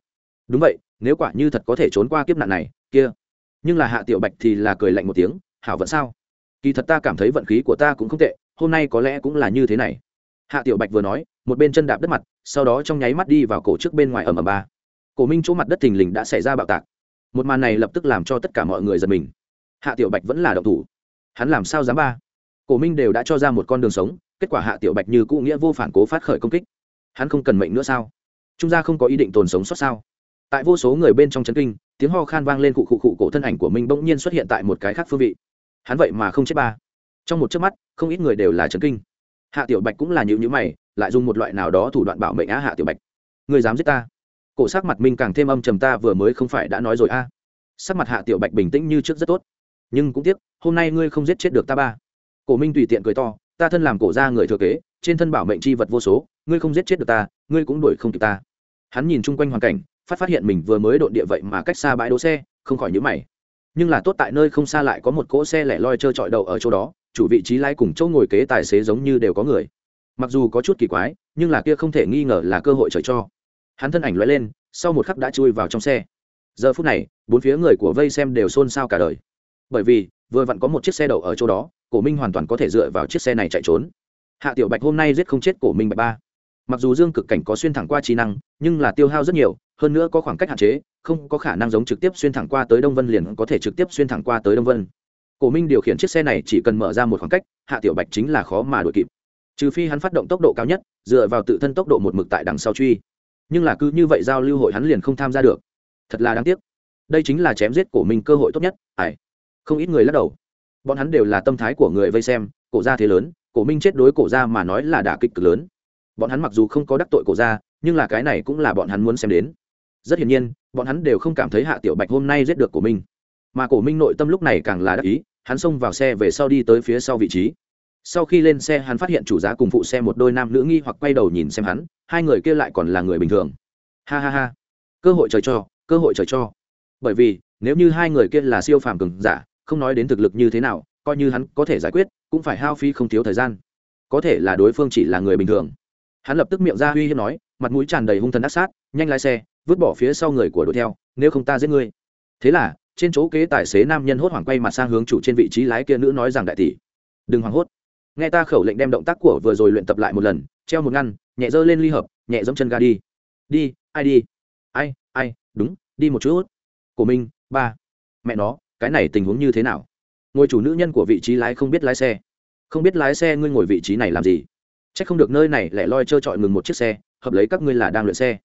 Đúng vậy, nếu quả như thật có thể trốn qua kiếp nạn này, kia. Nhưng là hạ tiểu bạch thì là cười lạnh một tiếng, hảo vận sao? Kỳ thật ta cảm thấy vận khí của ta cũng không tệ, hôm nay có lẽ cũng là như thế này hạ tiểu bạch vừa nói, một bên chân đạp đất mặt, sau đó trong nháy mắt đi vào cổ trước bên ngoài ầm ầm ba. Cổ minh chỗ mặt đất thình lình đã xảy ra bạo tạc. Một màn này lập tức làm cho tất cả mọi người giật mình. Hạ tiểu bạch vẫn là động thủ. Hắn làm sao dám ba? Cổ minh đều đã cho ra một con đường sống, kết quả hạ tiểu bạch như cụ nghĩa vô phản cố phát khởi công kích. Hắn không cần mệnh nữa sao? Trung gia không có ý định tồn sống xót sao? Tại vô số người bên trong chấn kinh, tiếng ho khan vang lên cụ cụ cụ cổ thân ảnh của minh bỗng nhiên xuất hiện tại một cái khác phương vị. Hắn vậy mà không chết ba. Trong một chớp mắt, không ít người đều là chấn kinh hạ tiểu bạch cũng là nhữ nhữ mày, lại dùng một loại nào đó thủ đoạn bảo mệnh á hạ tiểu bạch. Người dám giết ta? Cổ sắc mặt minh càng thêm âm trầm ta vừa mới không phải đã nói rồi a. Sắc mặt hạ tiểu bạch bình tĩnh như trước rất tốt. Nhưng cũng tiếc, hôm nay ngươi không giết chết được ta ba. Cổ minh tùy tiện cười to, ta thân làm cổ ra người thừa kế, trên thân bảo mệnh c h i vật vô số, ngươi không giết chết được ta, ngươi cũng đuổi không kịp ta. Hắn nhìn chung quanh hoàn cảnh, phát phát hiện mình vừa mới độn địa vậy mà cách xa bãi đỗ xe, không khỏi nhữ mày. Nhưng là tốt tại nơi không xa lại có một cỗ xe lẻ loi trơ trọi đầu ở chỗ đó chủ vị trí lái cùng chỗ ngồi kế tài xế giống như đều có người. Mặc dù có chút kỳ quái, nhưng là kia không thể nghi ngờ là cơ hội trời cho. Hắn thân ảnh l lên, sau một khắc đã chui vào trong xe. Giờ phút này, bốn phía người của vây xem đều xôn xao cả đời. Bởi vì, vừa vặn có một chiếc xe đậu ở chỗ đó, cổ minh hoàn toàn có thể dựa vào chiếc xe này chạy trốn. Hạ tiểu bạch hôm nay giết không chết cổ minh bạch ba. Mặc dù dương cực cảnh có xuyên thẳng qua trí năng, nhưng là tiêu hao rất nhiều, hơn nữa có khoảng cách hạn chế, không có khả năng giống trực tiếp xuyên thẳng qua tới đông vân liền có thể trực tiếp xuyên thẳng qua tới đông vân cổ minh điều khiển chiếc xe này chỉ cần mở ra một khoảng cách, hạ tiểu bạch chính là khó mà đuổi kịp. Trừ phi hắn phát động tốc độ cao nhất, dựa vào tự thân tốc độ một mực tại đằng sau truy. Nhưng là cứ như vậy giao lưu hội hắn liền không tham gia được. Thật là đáng tiếc. Đây chính là chém giết cổ minh cơ hội tốt nhất ải không ít người lắc đầu. Bọn hắn đều là tâm thái của người vây xem, cổ gia thế lớn, cổ minh chết đối cổ gia mà nói là đả kích cực lớn. Bọn hắn mặc dù không có đắc tội cổ gia, nhưng là cái này cũng là bọn hắn muốn xem đến. Rất hiển nhiên, bọn hắn đều không cảm thấy hạ tiểu bạch hôm nay giết được của mình mà cổ minh nội tâm lúc này càng là đắc ý, hắn xông vào xe về sau đi tới phía sau vị trí. Sau khi lên xe, hắn phát hiện chủ giá cùng phụ xe một đôi nam nữ nghi hoặc quay đầu nhìn xem hắn, hai người kia lại còn là người bình thường. Ha ha ha. Cơ hội trời cho, cơ hội trời cho. Bởi vì, nếu như hai người kia là siêu phàm cường giả, không nói đến thực lực như thế nào, coi như hắn có thể giải quyết, cũng phải hao phí không thiếu thời gian. Có thể là đối phương chỉ là người bình thường. Hắn lập tức miệng ra uy hiếp nói, mặt mũi tràn đầy hung thần ác sát, nhanh lái xe, vứt bỏ phía sau người của đuổi theo, nếu không ta giết ngươi. Thế là trên chỗ kế tài xế nam nhân hốt hoảng quay mặt sang hướng chủ trên vị trí lái kia nữ nói rằng đại tỷ, đừng hoảng hốt. Nghe ta khẩu lệnh đem động tác của vừa rồi luyện tập lại một lần, treo một ngăn, nhẹ dơ lên ly hợp, nhẹ dẫm chân ga đi. Đi, ai đi? Ai ai, đúng, đi một chút. Của mình ba. Mẹ nó, cái này tình huống như thế nào? Ngôi chủ nữ nhân của vị trí lái không biết lái xe. Không biết lái xe ngươi ngồi vị trí này làm gì? C h ắ c không được nơi này lẻ loi trơ trọi ngừng một chiếc xe, hợp lấy các ngươi là đang luyện xe.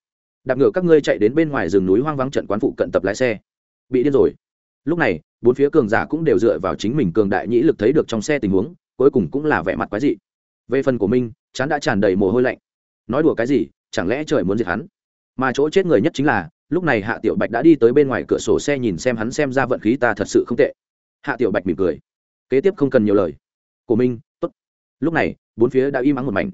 Đạp ngựa các ngươi chạy đến bên ngoài rừng núi hoang vắng trận quán phụ cận tập lái xe bị điên rồi. Lúc này, bốn phía cường giả cũng đều dựa vào chính mình cường đại nhĩ lực thấy được trong xe tình huống, cuối cùng cũng là vẻ mặt quái dị. Về phần của minh chán đã tràn đầy mồ hôi lạnh. Nói đùa cái gì, chẳng lẽ trời muốn diệt hắn? Mà chỗ chết người nhất chính là, lúc này hạ tiểu bạch đã đi tới bên ngoài cửa sổ xe nhìn xem hắn xem ra vận khí ta thật sự không tệ. Hạ tiểu bạch mỉm cười. Kế tiếp không cần nhiều lời. Của minh t ố t lúc này, bốn phía đã im ắng một mảnh.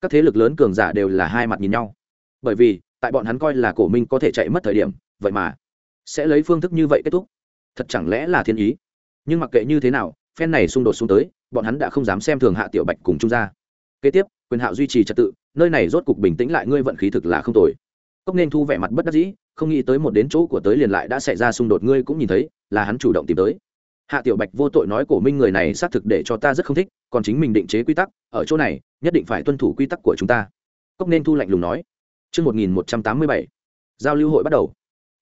Các thế lực lớn cường giả đều là hai mặt nhìn nhau. Bởi vì, tại bọn hắn coi là cổ minh có thể chạy mất thời điểm, vậy mà sẽ lấy phương thức như vậy kết thúc. Thật chẳng lẽ là thiên ý? Nhưng mặc kệ như thế nào, phen này xung đột xuống tới, bọn hắn đã không dám xem thường hạ tiểu bạch cùng trung gia. Kế tiếp, quyền hạo duy trì trật tự, nơi này rốt cục bình tĩnh lại, ngươi vận khí thực là không tồi. Cốc nên thu vẻ mặt bất đắc dĩ, không nghĩ tới một đến chỗ của tới liền lại đã xảy ra xung đột, ngươi cũng nhìn thấy, là hắn chủ động tìm tới. Hạ tiểu bạch vô tội nói cổ minh người này xác thực để cho ta rất không thích, còn chính mình định chế quy tắc, ở chỗ này, nhất định phải tuân thủ quy tắc của chúng ta. Cốc nên thu lạnh lùng nói. Chương 1187. Giao lưu hội bắt đầu.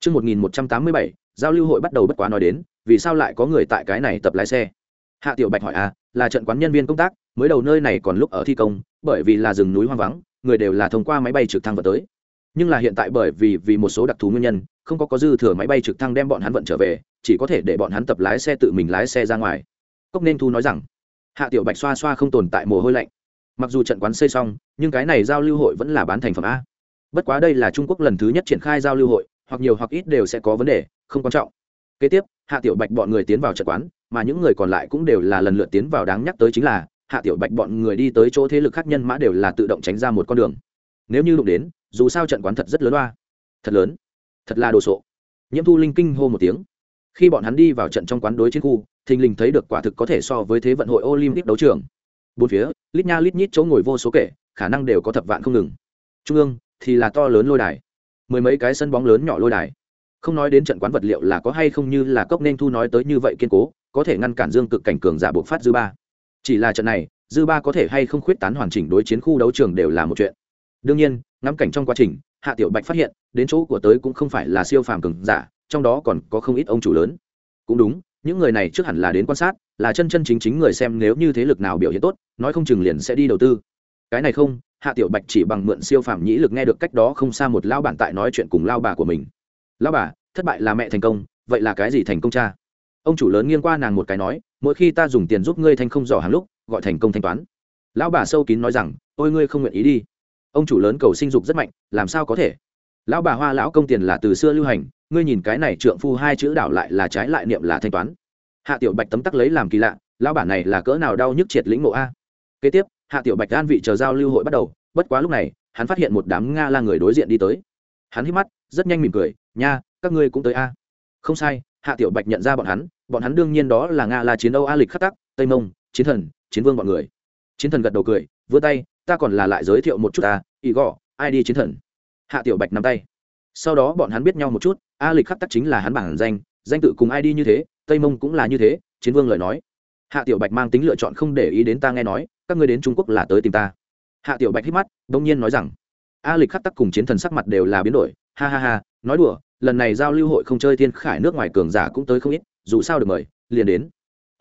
Chương 1187. Giao lưu hội bắt đầu bất quá nói đến, vì sao lại có người tại cái này tập lái xe? Hạ Tiểu Bạch hỏi à, là trận quán nhân viên công tác, mới đầu nơi này còn lúc ở thi công, bởi vì là rừng núi hoang vắng, người đều là thông qua máy bay trực thăng vận tới. Nhưng là hiện tại bởi vì vì một số đặc thù nguyên nhân, không có có dư thừa máy bay trực thăng đem bọn hắn vận trở về, chỉ có thể để bọn hắn tập lái xe tự mình lái xe ra ngoài. Cốc nên thu nói rằng, Hạ Tiểu Bạch xoa xoa không tồn tại mồ hôi lạnh. Mặc dù trận quán xây xong, nhưng cái này giao lưu hội vẫn là bán thành phẩm a bất quá đây là trung quốc lần thứ nhất triển khai giao lưu hội hoặc nhiều hoặc ít đều sẽ có vấn đề, không quan trọng. Kế tiếp, hạ tiểu bạch bọn người tiến vào trận quán, mà những người còn lại cũng đều là lần lượt tiến vào đáng nhắc tới chính là, hạ tiểu bạch bọn người đi tới chỗ thế lực khác nhân mã đều là tự động tránh ra một con đường. Nếu như đụng đến, dù sao trận quán thật rất lớn loa thật lớn. Thật là đồ sộ. Nhiễm thu linh kinh hô một tiếng. Khi bọn hắn đi vào trận trong quán đối chiến khu, thình lình thấy được quả thực có thể so với thế vận hội olympic đấu trường. Bốn phía, lít nha lít nhít chỗ ngồi vô số kể, khả năng đều có thập vạn không ngừng. Trung ương, thì là to lớn lôi đài mười mấy cái sân bóng lớn nhỏ lôi đài. Không nói đến trận quán vật liệu là có hay không như là cốc nên thu nói tới như vậy kiên cố, có thể ngăn cản dương cực cảnh cường giả bộc phát dư ba. Chỉ là trận này, dư ba có thể hay không khuyết tán hoàn chỉnh đối chiến khu đấu trường đều là một chuyện. Đương nhiên, ngắm cảnh trong quá trình, hạ tiểu bạch phát hiện, đến chỗ của tới cũng không phải là siêu phàm cường giả, trong đó còn có không ít ông chủ lớn. Cũng đúng, những người này trước hẳn là đến quan sát, là chân chân chính chính người xem nếu như thế lực nào biểu hiện tốt, nói không chừng liền sẽ đi đầu tư. Cái này không hạ tiểu bạch chỉ bằng mượn siêu phàm nhĩ lực nghe được cách đó không xa một lao bản tại nói chuyện cùng lao bà của mình. Lao bà, thất bại là mẹ thành công, vậy là cái gì thành công cha? Ông chủ lớn nghiêng qua nàng một cái nói, mỗi khi ta dùng tiền giúp ngươi thanh không dò hàng lúc, gọi thành công thanh toán. Lão bà sâu kín nói rằng, ôi ngươi không nguyện ý đi. Ông chủ lớn cầu sinh dục rất mạnh, làm sao có thể? Lão bà hoa lão công tiền là từ xưa lưu hành, ngươi nhìn cái này trượng phu hai chữ đảo lại là trái lại niệm là thanh toán. Hạ tiểu bạch tấm tắc lấy làm kỳ lạ, lão bản này là cỡ nào đau nhức triệt lĩnh ngộ a? Kế tiếp hạ tiểu bạch an vị chờ giao lưu hội bắt đầu, bất quá lúc này, hắn phát hiện một đám nga la người đối diện đi tới. Hắn hít mắt, rất nhanh mỉm cười, nha, các ngươi cũng tới a. Không sai, hạ tiểu bạch nhận ra bọn hắn bọn hắn đương nhiên đó là nga la chiến âu a lịch khắc tắc, tây mông, chiến thần, chiến vương bọn người. Chiến thần gật đầu cười, vươn tay, ta còn là lại giới thiệu một chút ta ý gõ ai đi chiến thần? Hạ tiểu bạch nắm tay. Sau đó bọn hắn biết nhau một chút, a lịch khắc tắc chính là hắn bản danh danh tự cùng ai đi như thế, tây mông cũng là như thế, chiến vương lời nói. Hạ tiểu bạch mang tính lựa chọn không để ý đến ta nghe nói các ngươi đến trung quốc là tới tìm ta hạ tiểu bạch hít mắt đông nhiên nói rằng a lịch khắc tắc cùng chiến thần sắc mặt đều là biến đổi ha ha ha nói đùa lần này giao lưu hội không chơi thiên khải nước ngoài cường giả cũng tới không ít dù sao được mời liền đến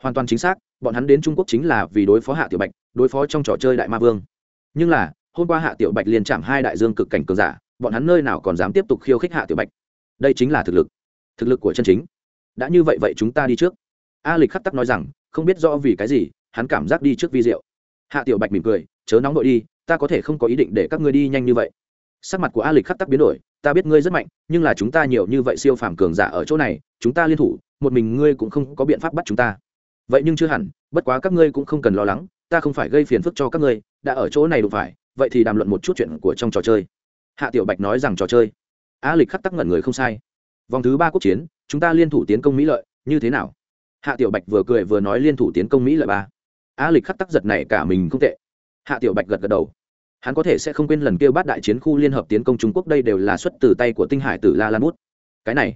hoàn toàn chính xác bọn hắn đến trung quốc chính là vì đối phó hạ tiểu bạch đối phó trong trò chơi đại ma vương nhưng là hôm qua hạ tiểu bạch liền chạm hai đại dương cực cảnh cường giả bọn hắn nơi nào còn dám tiếp tục khiêu khích hạ tiểu bạch đây chính là thực lực thực lực của chân chính đã như vậy vậy chúng ta đi trước a lịch khắc tắc nói rằng không biết rõ vì cái gì hắn cảm giác đi trước vi diệu hạ tiểu bạch mỉm cười, chớ nóng nội đi, ta có thể không có ý định để các ngươi đi nhanh như vậy. Sắc mặt của a lịch khắc tắc biến đổi, ta biết ngươi rất mạnh, nhưng là chúng ta nhiều như vậy siêu phàm cường giả ở chỗ này, chúng ta liên thủ, một mình ngươi cũng không có biện pháp bắt chúng ta. Vậy nhưng chưa hẳn, bất quá các ngươi cũng không cần lo lắng, ta không phải gây phiền phức cho các ngươi, đã ở chỗ này đủ phải, vậy thì đàm luận một chút chuyện của trong trò chơi. Hạ tiểu bạch nói rằng trò chơi. A lịch khắc tắc ngẩn người không sai. Vòng thứ ba quốc chiến, chúng ta liên thủ tiến công mỹ lợi, như thế nào? Hạ tiểu bạch vừa cười vừa nói liên thủ tiến công mỹ lợi ba a lịch khắc tắc giật này cả mình không tệ. Hạ tiểu bạch gật gật đầu. Hắn có thể sẽ không quên lần kêu bát đại chiến khu liên hợp tiến công trung quốc, đây đều là xuất từ tay của tinh hải tử la lan bút. Cái này,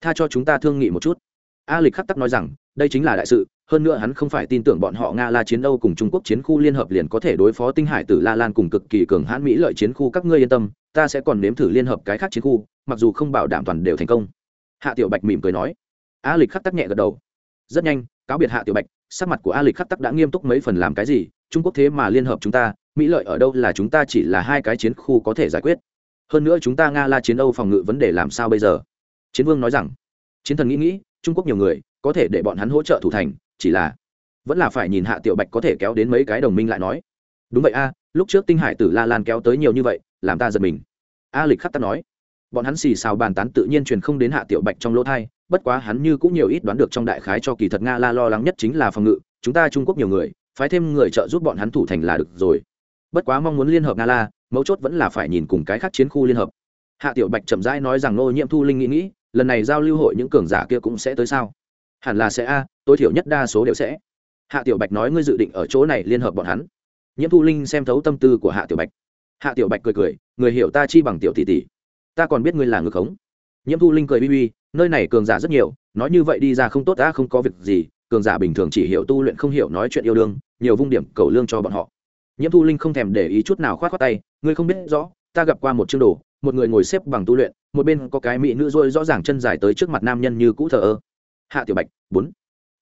tha cho chúng ta thương nghị một chút. A lịch khắc tắc nói rằng, đây chính là đại sự, hơn nữa hắn không phải tin tưởng bọn họ nga la chiến âu cùng trung quốc chiến khu liên hợp liền có thể đối phó tinh hải tử la lan cùng cực kỳ cường hãn mỹ lợi chiến khu, các ngươi yên tâm, ta sẽ còn nếm thử liên hợp cái khác chiến khu, mặc dù không bảo đảm toàn đều thành công. Hạ tiểu bạch mỉm cười nói. A lịch khắc tắc nhẹ gật đầu. Rất nhanh cáo biệt hạ tiểu bạch, sắc mặt của a lịch khắc tắc đã nghiêm túc mấy phần làm cái gì, trung quốc thế mà liên hợp chúng ta, mỹ lợi ở đâu là chúng ta chỉ là hai cái chiến khu có thể giải quyết. Hơn nữa chúng ta nga la chiến âu phòng ngự vấn đề làm sao bây giờ? Chiến vương nói rằng, chiến thần nghĩ nghĩ, trung quốc nhiều người, có thể để bọn hắn hỗ trợ thủ thành, chỉ là vẫn là phải nhìn hạ tiểu bạch có thể kéo đến mấy cái đồng minh lại nói. Đúng vậy a, lúc trước tinh hải tử la lan kéo tới nhiều như vậy, làm ta giật mình. A lịch khắc tắc nói, bọn hắn xì xào bàn tán tự nhiên truyền không đến hạ tiểu bạch trong lỗ thai bất quá hắn như cũng nhiều ít đoán được trong đại khái cho kỳ thật nga la lo lắng nhất chính là phòng ngự, chúng ta trung quốc nhiều người, phái thêm người trợ giúp bọn hắn thủ thành là được rồi. Bất quá mong muốn liên hợp nga la, mấu chốt vẫn là phải nhìn cùng cái khác chiến khu liên hợp. Hạ tiểu bạch chậm rãi nói rằng nô nhiễm thu linh nghĩ nghĩ, lần này giao lưu hội những cường giả kia cũng sẽ tới sao? Hẳn là sẽ a, tối thiểu nhất đa số đều sẽ. Hạ tiểu bạch nói ngươi dự định ở chỗ này liên hợp bọn hắn. Nhiễm thu linh xem thấu tâm tư của hạ tiểu bạch. Hạ tiểu bạch cười cười, người hiểu ta chi bằng tiểu tỷ tỷ. Ta còn biết ngươi là ngư khống. Nhiễm thu linh cười bi bi nơi này cường giả rất nhiều, nói như vậy đi ra không tốt ta không có việc gì, cường giả bình thường chỉ hiểu tu luyện không hiểu nói chuyện yêu đương, nhiều vung điểm cầu lương cho bọn họ. Nhiễm thu linh không thèm để ý chút nào khoát khoát tay, ngươi không biết rõ, ta gặp qua một chương đồ, một người ngồi xếp bằng tu luyện, một bên có cái mỹ nữ rôi rõ ràng chân dài tới trước mặt nam nhân như cũ thờ ơ. Hạ tiểu bạch, bốn.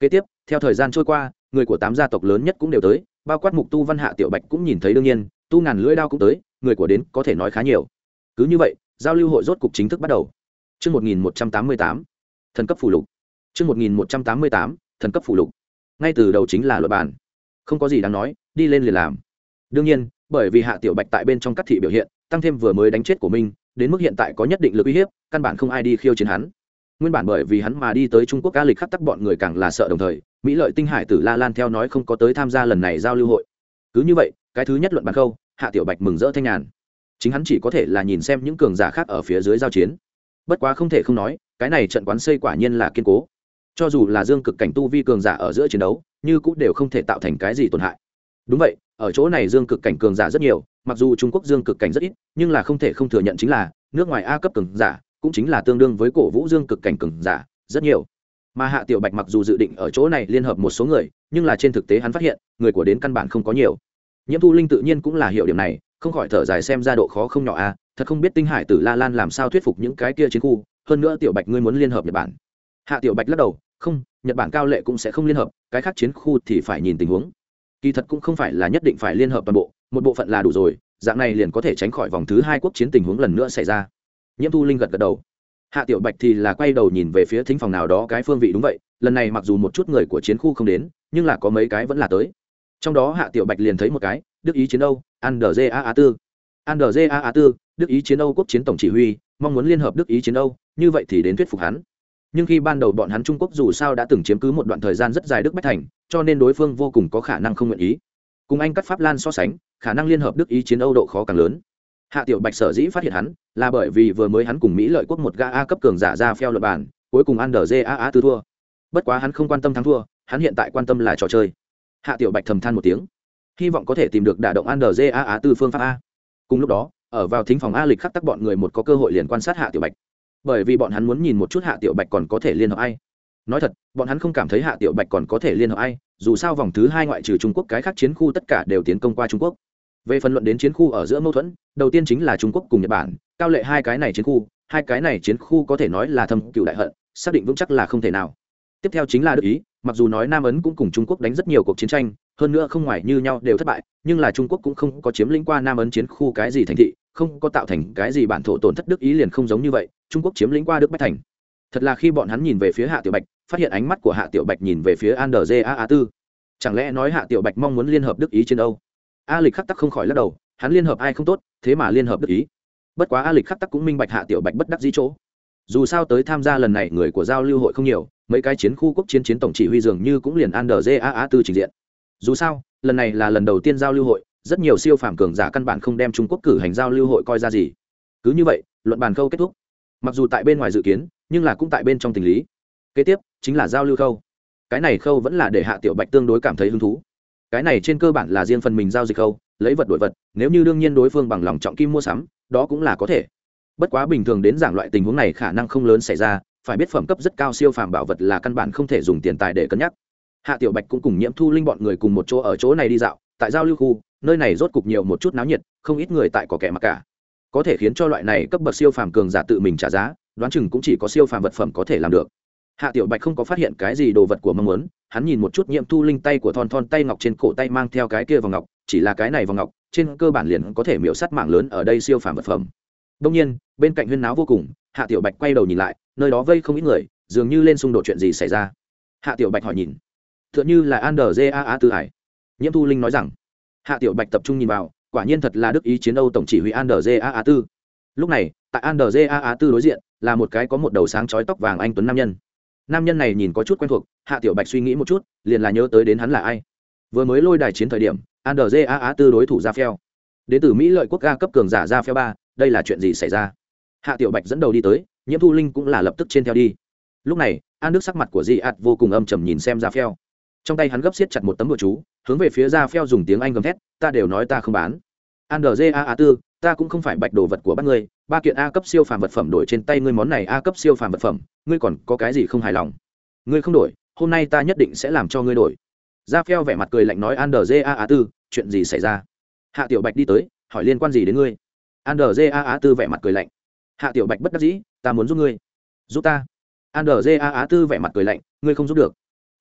Kế tiếp, theo thời gian trôi qua, người của tám gia tộc lớn nhất cũng đều tới, bao quát mục tu văn hạ tiểu bạch cũng nhìn thấy đương nhiên, tu ngàn lưỡi đao cũng tới, người của đến có thể nói khá nhiều. Cứ như vậy, giao lưu hội rốt cục chính thức bắt đầu. Chương 1188, thần cấp phụ lục. Chương 1188, thần cấp phụ lục. Ngay từ đầu chính là luật bản. Không có gì đáng nói, đi lên liền làm. Đương nhiên, bởi vì Hạ Tiểu Bạch tại bên trong các thị biểu hiện, tăng thêm vừa mới đánh chết của mình, đến mức hiện tại có nhất định lực uy hiếp, căn bản không ai đi khiêu chiến hắn. Nguyên bản bởi vì hắn mà đi tới Trung Quốc ca lịch khắc tắc bọn người càng là sợ đồng thời, Mỹ Lợi Tinh Hải Tử La Lan theo nói không có tới tham gia lần này giao lưu hội. Cứ như vậy, cái thứ nhất luận bàn câu, Hạ Tiểu Bạch mừng rỡ thanh nhàn. Chính hắn chỉ có thể là nhìn xem những cường giả khác ở phía dưới giao chiến. Bất quá không thể không nói, cái này trận quán xây quả nhiên là kiên cố. Cho dù là dương cực cảnh tu vi cường giả ở giữa chiến đấu, như cũng đều không thể tạo thành cái gì tổn hại. Đúng vậy, ở chỗ này dương cực cảnh cường giả rất nhiều, mặc dù trung quốc dương cực cảnh rất ít nhưng là không thể không thừa nhận chính là nước ngoài a cấp cường giả cũng chính là tương đương với cổ vũ dương cực cảnh cường giả rất nhiều mà hạ tiểu bạch mặc dù dự định ở chỗ này liên hợp một số người nhưng là trên thực tế hắn phát hiện người của đến căn bản không có nhiều nhiễm thu linh tự nhiên cũng là hiểu điểm này không khỏi thở dài xem ra độ khó không nhỏ a thật không biết tinh hải tử la lan làm sao thuyết phục những cái kia chiến khu, hơn nữa tiểu bạch ngươi muốn liên hợp nhật bản. Hạ tiểu bạch lắc đầu, không, nhật bản cao lệ cũng sẽ không liên hợp, cái khác chiến khu thì phải nhìn tình huống. Kỳ thật cũng không phải là nhất định phải liên hợp toàn bộ, một bộ phận là đủ rồi, dạng này liền có thể tránh khỏi vòng thứ hai quốc chiến tình huống lần nữa xảy ra. Nhiễm thu linh gật gật đầu. Hạ tiểu bạch thì là quay đầu nhìn về phía thính phòng nào đó, cái phương vị đúng vậy, lần này mặc dù một chút người của chiến khu không đến, nhưng là có mấy cái vẫn là tới. Trong đó hạ tiểu bạch liền thấy một cái, đức ý chiến âu andrja a tư. Andrea a tư, đức ý chiến âu quốc chiến tổng chỉ huy, mong muốn liên hợp đức ý chiến âu, như vậy thì đến thuyết phục hắn. Nhưng khi ban đầu bọn hắn trung quốc dù sao đã từng chiếm cứ một đoạn thời gian rất dài đức bách thành, cho nên đối phương vô cùng có khả năng không nguyện ý. Cùng anh cắt pháp lan so sánh, khả năng liên hợp đức ý chiến âu độ khó càng lớn. Hạ tiểu bạch sở dĩ phát hiện hắn, là bởi vì vừa mới hắn cùng mỹ lợi quốc một ga a cấp cường giả ra phèo luật bản, cuối cùng ăn đờ a a tư thua. Bất quá hắn không quan tâm thắng thua, hắn hiện tại quan tâm là trò chơi. Hạ tiểu bạch thầm than một tiếng. Hy vọng có thể tìm được đả động ăn đờ a a tư phương pháp a cùng lúc đó, ở vào thính phòng a lịch khắc tắc bọn người một có cơ hội liền quan sát hạ tiểu bạch. Bởi vì bọn hắn muốn nhìn một chút hạ tiểu bạch còn có thể liên hợp ai. Nói thật, bọn hắn không cảm thấy hạ tiểu bạch còn có thể liên hợp ai, dù sao vòng thứ hai ngoại trừ trung quốc cái khác chiến khu tất cả đều tiến công qua trung quốc. Về phần luận đến chiến khu ở giữa mâu thuẫn, đầu tiên chính là trung quốc cùng nhật bản, cao lệ hai cái này chiến khu, hai cái này chiến khu có thể nói là thâm cựu đại hận, xác định vững chắc là không thể nào. Tiếp theo chính là đức ý, mặc dù nói nam ấn cũng cùng trung quốc đánh rất nhiều cuộc chiến tranh hơn nữa không ngoài như nhau đều thất bại, nhưng là trung quốc cũng không có chiếm lĩnh qua nam ấn chiến khu cái gì thành thị, không có tạo thành cái gì bản thổ tổn thất đức ý liền không giống như vậy, trung quốc chiếm lĩnh qua đức bách thành. Thật là khi bọn hắn nhìn về phía hạ tiểu bạch, phát hiện ánh mắt của hạ tiểu bạch nhìn về phía an a a tư chẳng lẽ nói hạ tiểu bạch mong muốn liên hợp đức ý trên âu a lịch khắc tắc không khỏi lắc đầu, hắn liên hợp ai không tốt, thế mà liên hợp đức ý. Bất quá a lịch khắc tắc cũng minh bạch hạ tiểu bạch bất đắc dĩ chỗ. Dù sao tới tham gia lần này người của giao lưu hội không nhiều, mấy cái chiến khu quốc chiến chiến tổng chỉ huy dường như cũng liền an a a tư trình diện dù sao, lần này là lần đầu tiên giao lưu hội, rất nhiều siêu phàm cường giả căn bản không đem trung quốc cử hành giao lưu hội coi ra gì. Cứ như vậy, luận bàn khâu kết thúc. Mặc dù tại bên ngoài dự kiến, nhưng là cũng tại bên trong tình lý. Kế tiếp, chính là giao lưu khâu. Cái này khâu vẫn là để hạ tiểu bạch tương đối cảm thấy hứng thú. Cái này trên cơ bản là riêng phần mình giao dịch khâu, lấy vật đổi vật, nếu như đương nhiên đối phương bằng lòng trọng kim mua sắm, đó cũng là có thể. Bất quá bình thường đến giảng loại tình huống này khả năng không lớn xảy ra, phải biết phẩm cấp rất cao siêu phàm bảo vật là căn bản không thể dùng tiền tài để cân nhắc hạ tiểu bạch cũng cùng nhiễm thu linh bọn người cùng một chỗ ở chỗ này đi dạo, tại giao lưu khu, nơi này rốt cục nhiều một chút náo nhiệt, không ít người tại có kẻ mặc cả. Có thể khiến cho loại này cấp bậc siêu phàm cường giả tự mình trả giá, đoán chừng cũng chỉ có siêu phàm vật phẩm có thể làm được. Hạ tiểu bạch không có phát hiện cái gì đồ vật của mong muốn, hắn nhìn một chút nhiễm thu linh tay của thon thon tay ngọc trên cổ tay mang theo cái kia vòng ngọc, chỉ là cái này vòng ngọc, trên cơ bản liền có thể miễu sắt mạng lớn ở đây siêu phàm vật phẩm. Đông nhiên, bên cạnh huyên náo vô cùng, hạ tiểu bạch quay đầu nhìn lại, nơi đó vây không ít người, dường như lên xung đột chuyện gì xảy ra. Hạ tiểu bạch hỏi nhìn tựa như là an đờ tư hải. Nhiễm thu linh nói rằng, hạ tiểu bạch tập trung nhìn vào, quả nhiên thật là đức ý chiến âu tổng chỉ huy an đờ tư. Lúc này, tại an đờ tư đối diện, là một cái có một đầu sáng chói tóc vàng anh tuấn nam nhân. Nam nhân này nhìn có chút quen thuộc, hạ tiểu bạch suy nghĩ một chút, liền là nhớ tới đến hắn là ai. Vừa mới lôi đài chiến thời điểm andrja jaa tư đối thủ ra phèo. Đến từ mỹ lợi quốc ga cấp cường giả ra phèo ba, đây là chuyện gì xảy ra? Hạ tiểu bạch dẫn đầu đi tới, nhiễm thu linh cũng là lập tức trên theo đi. Lúc này, an đức sắc mặt của di ạt vô cùng âm trầm nhìn xem ra phèo trong tay hắn gấp xiết chặt một tấm bùa chú, hướng về phía ra pheo dùng tiếng anh gầm thét, ta đều nói ta không bán. Andrja a tư, ta cũng không phải bạch đồ vật của bắt ngươi, ba kiện a cấp siêu phàm vật phẩm đổi trên tay ngươi món này a cấp siêu phàm vật phẩm, ngươi còn có cái gì không hài lòng? Ngươi không đổi, hôm nay ta nhất định sẽ làm cho ngươi đổi. Ra pheo vẻ mặt cười lạnh nói an đờ a á tư, chuyện gì xảy ra? Hạ tiểu bạch đi tới, hỏi liên quan gì đến ngươi? An đờ a á tư vẻ mặt cười lạnh. Hạ tiểu bạch bất đắc dĩ, ta muốn giúp ngươi. Giúp ta? An đờ a á tư vẻ mặt cười lạnh, ngươi không giúp được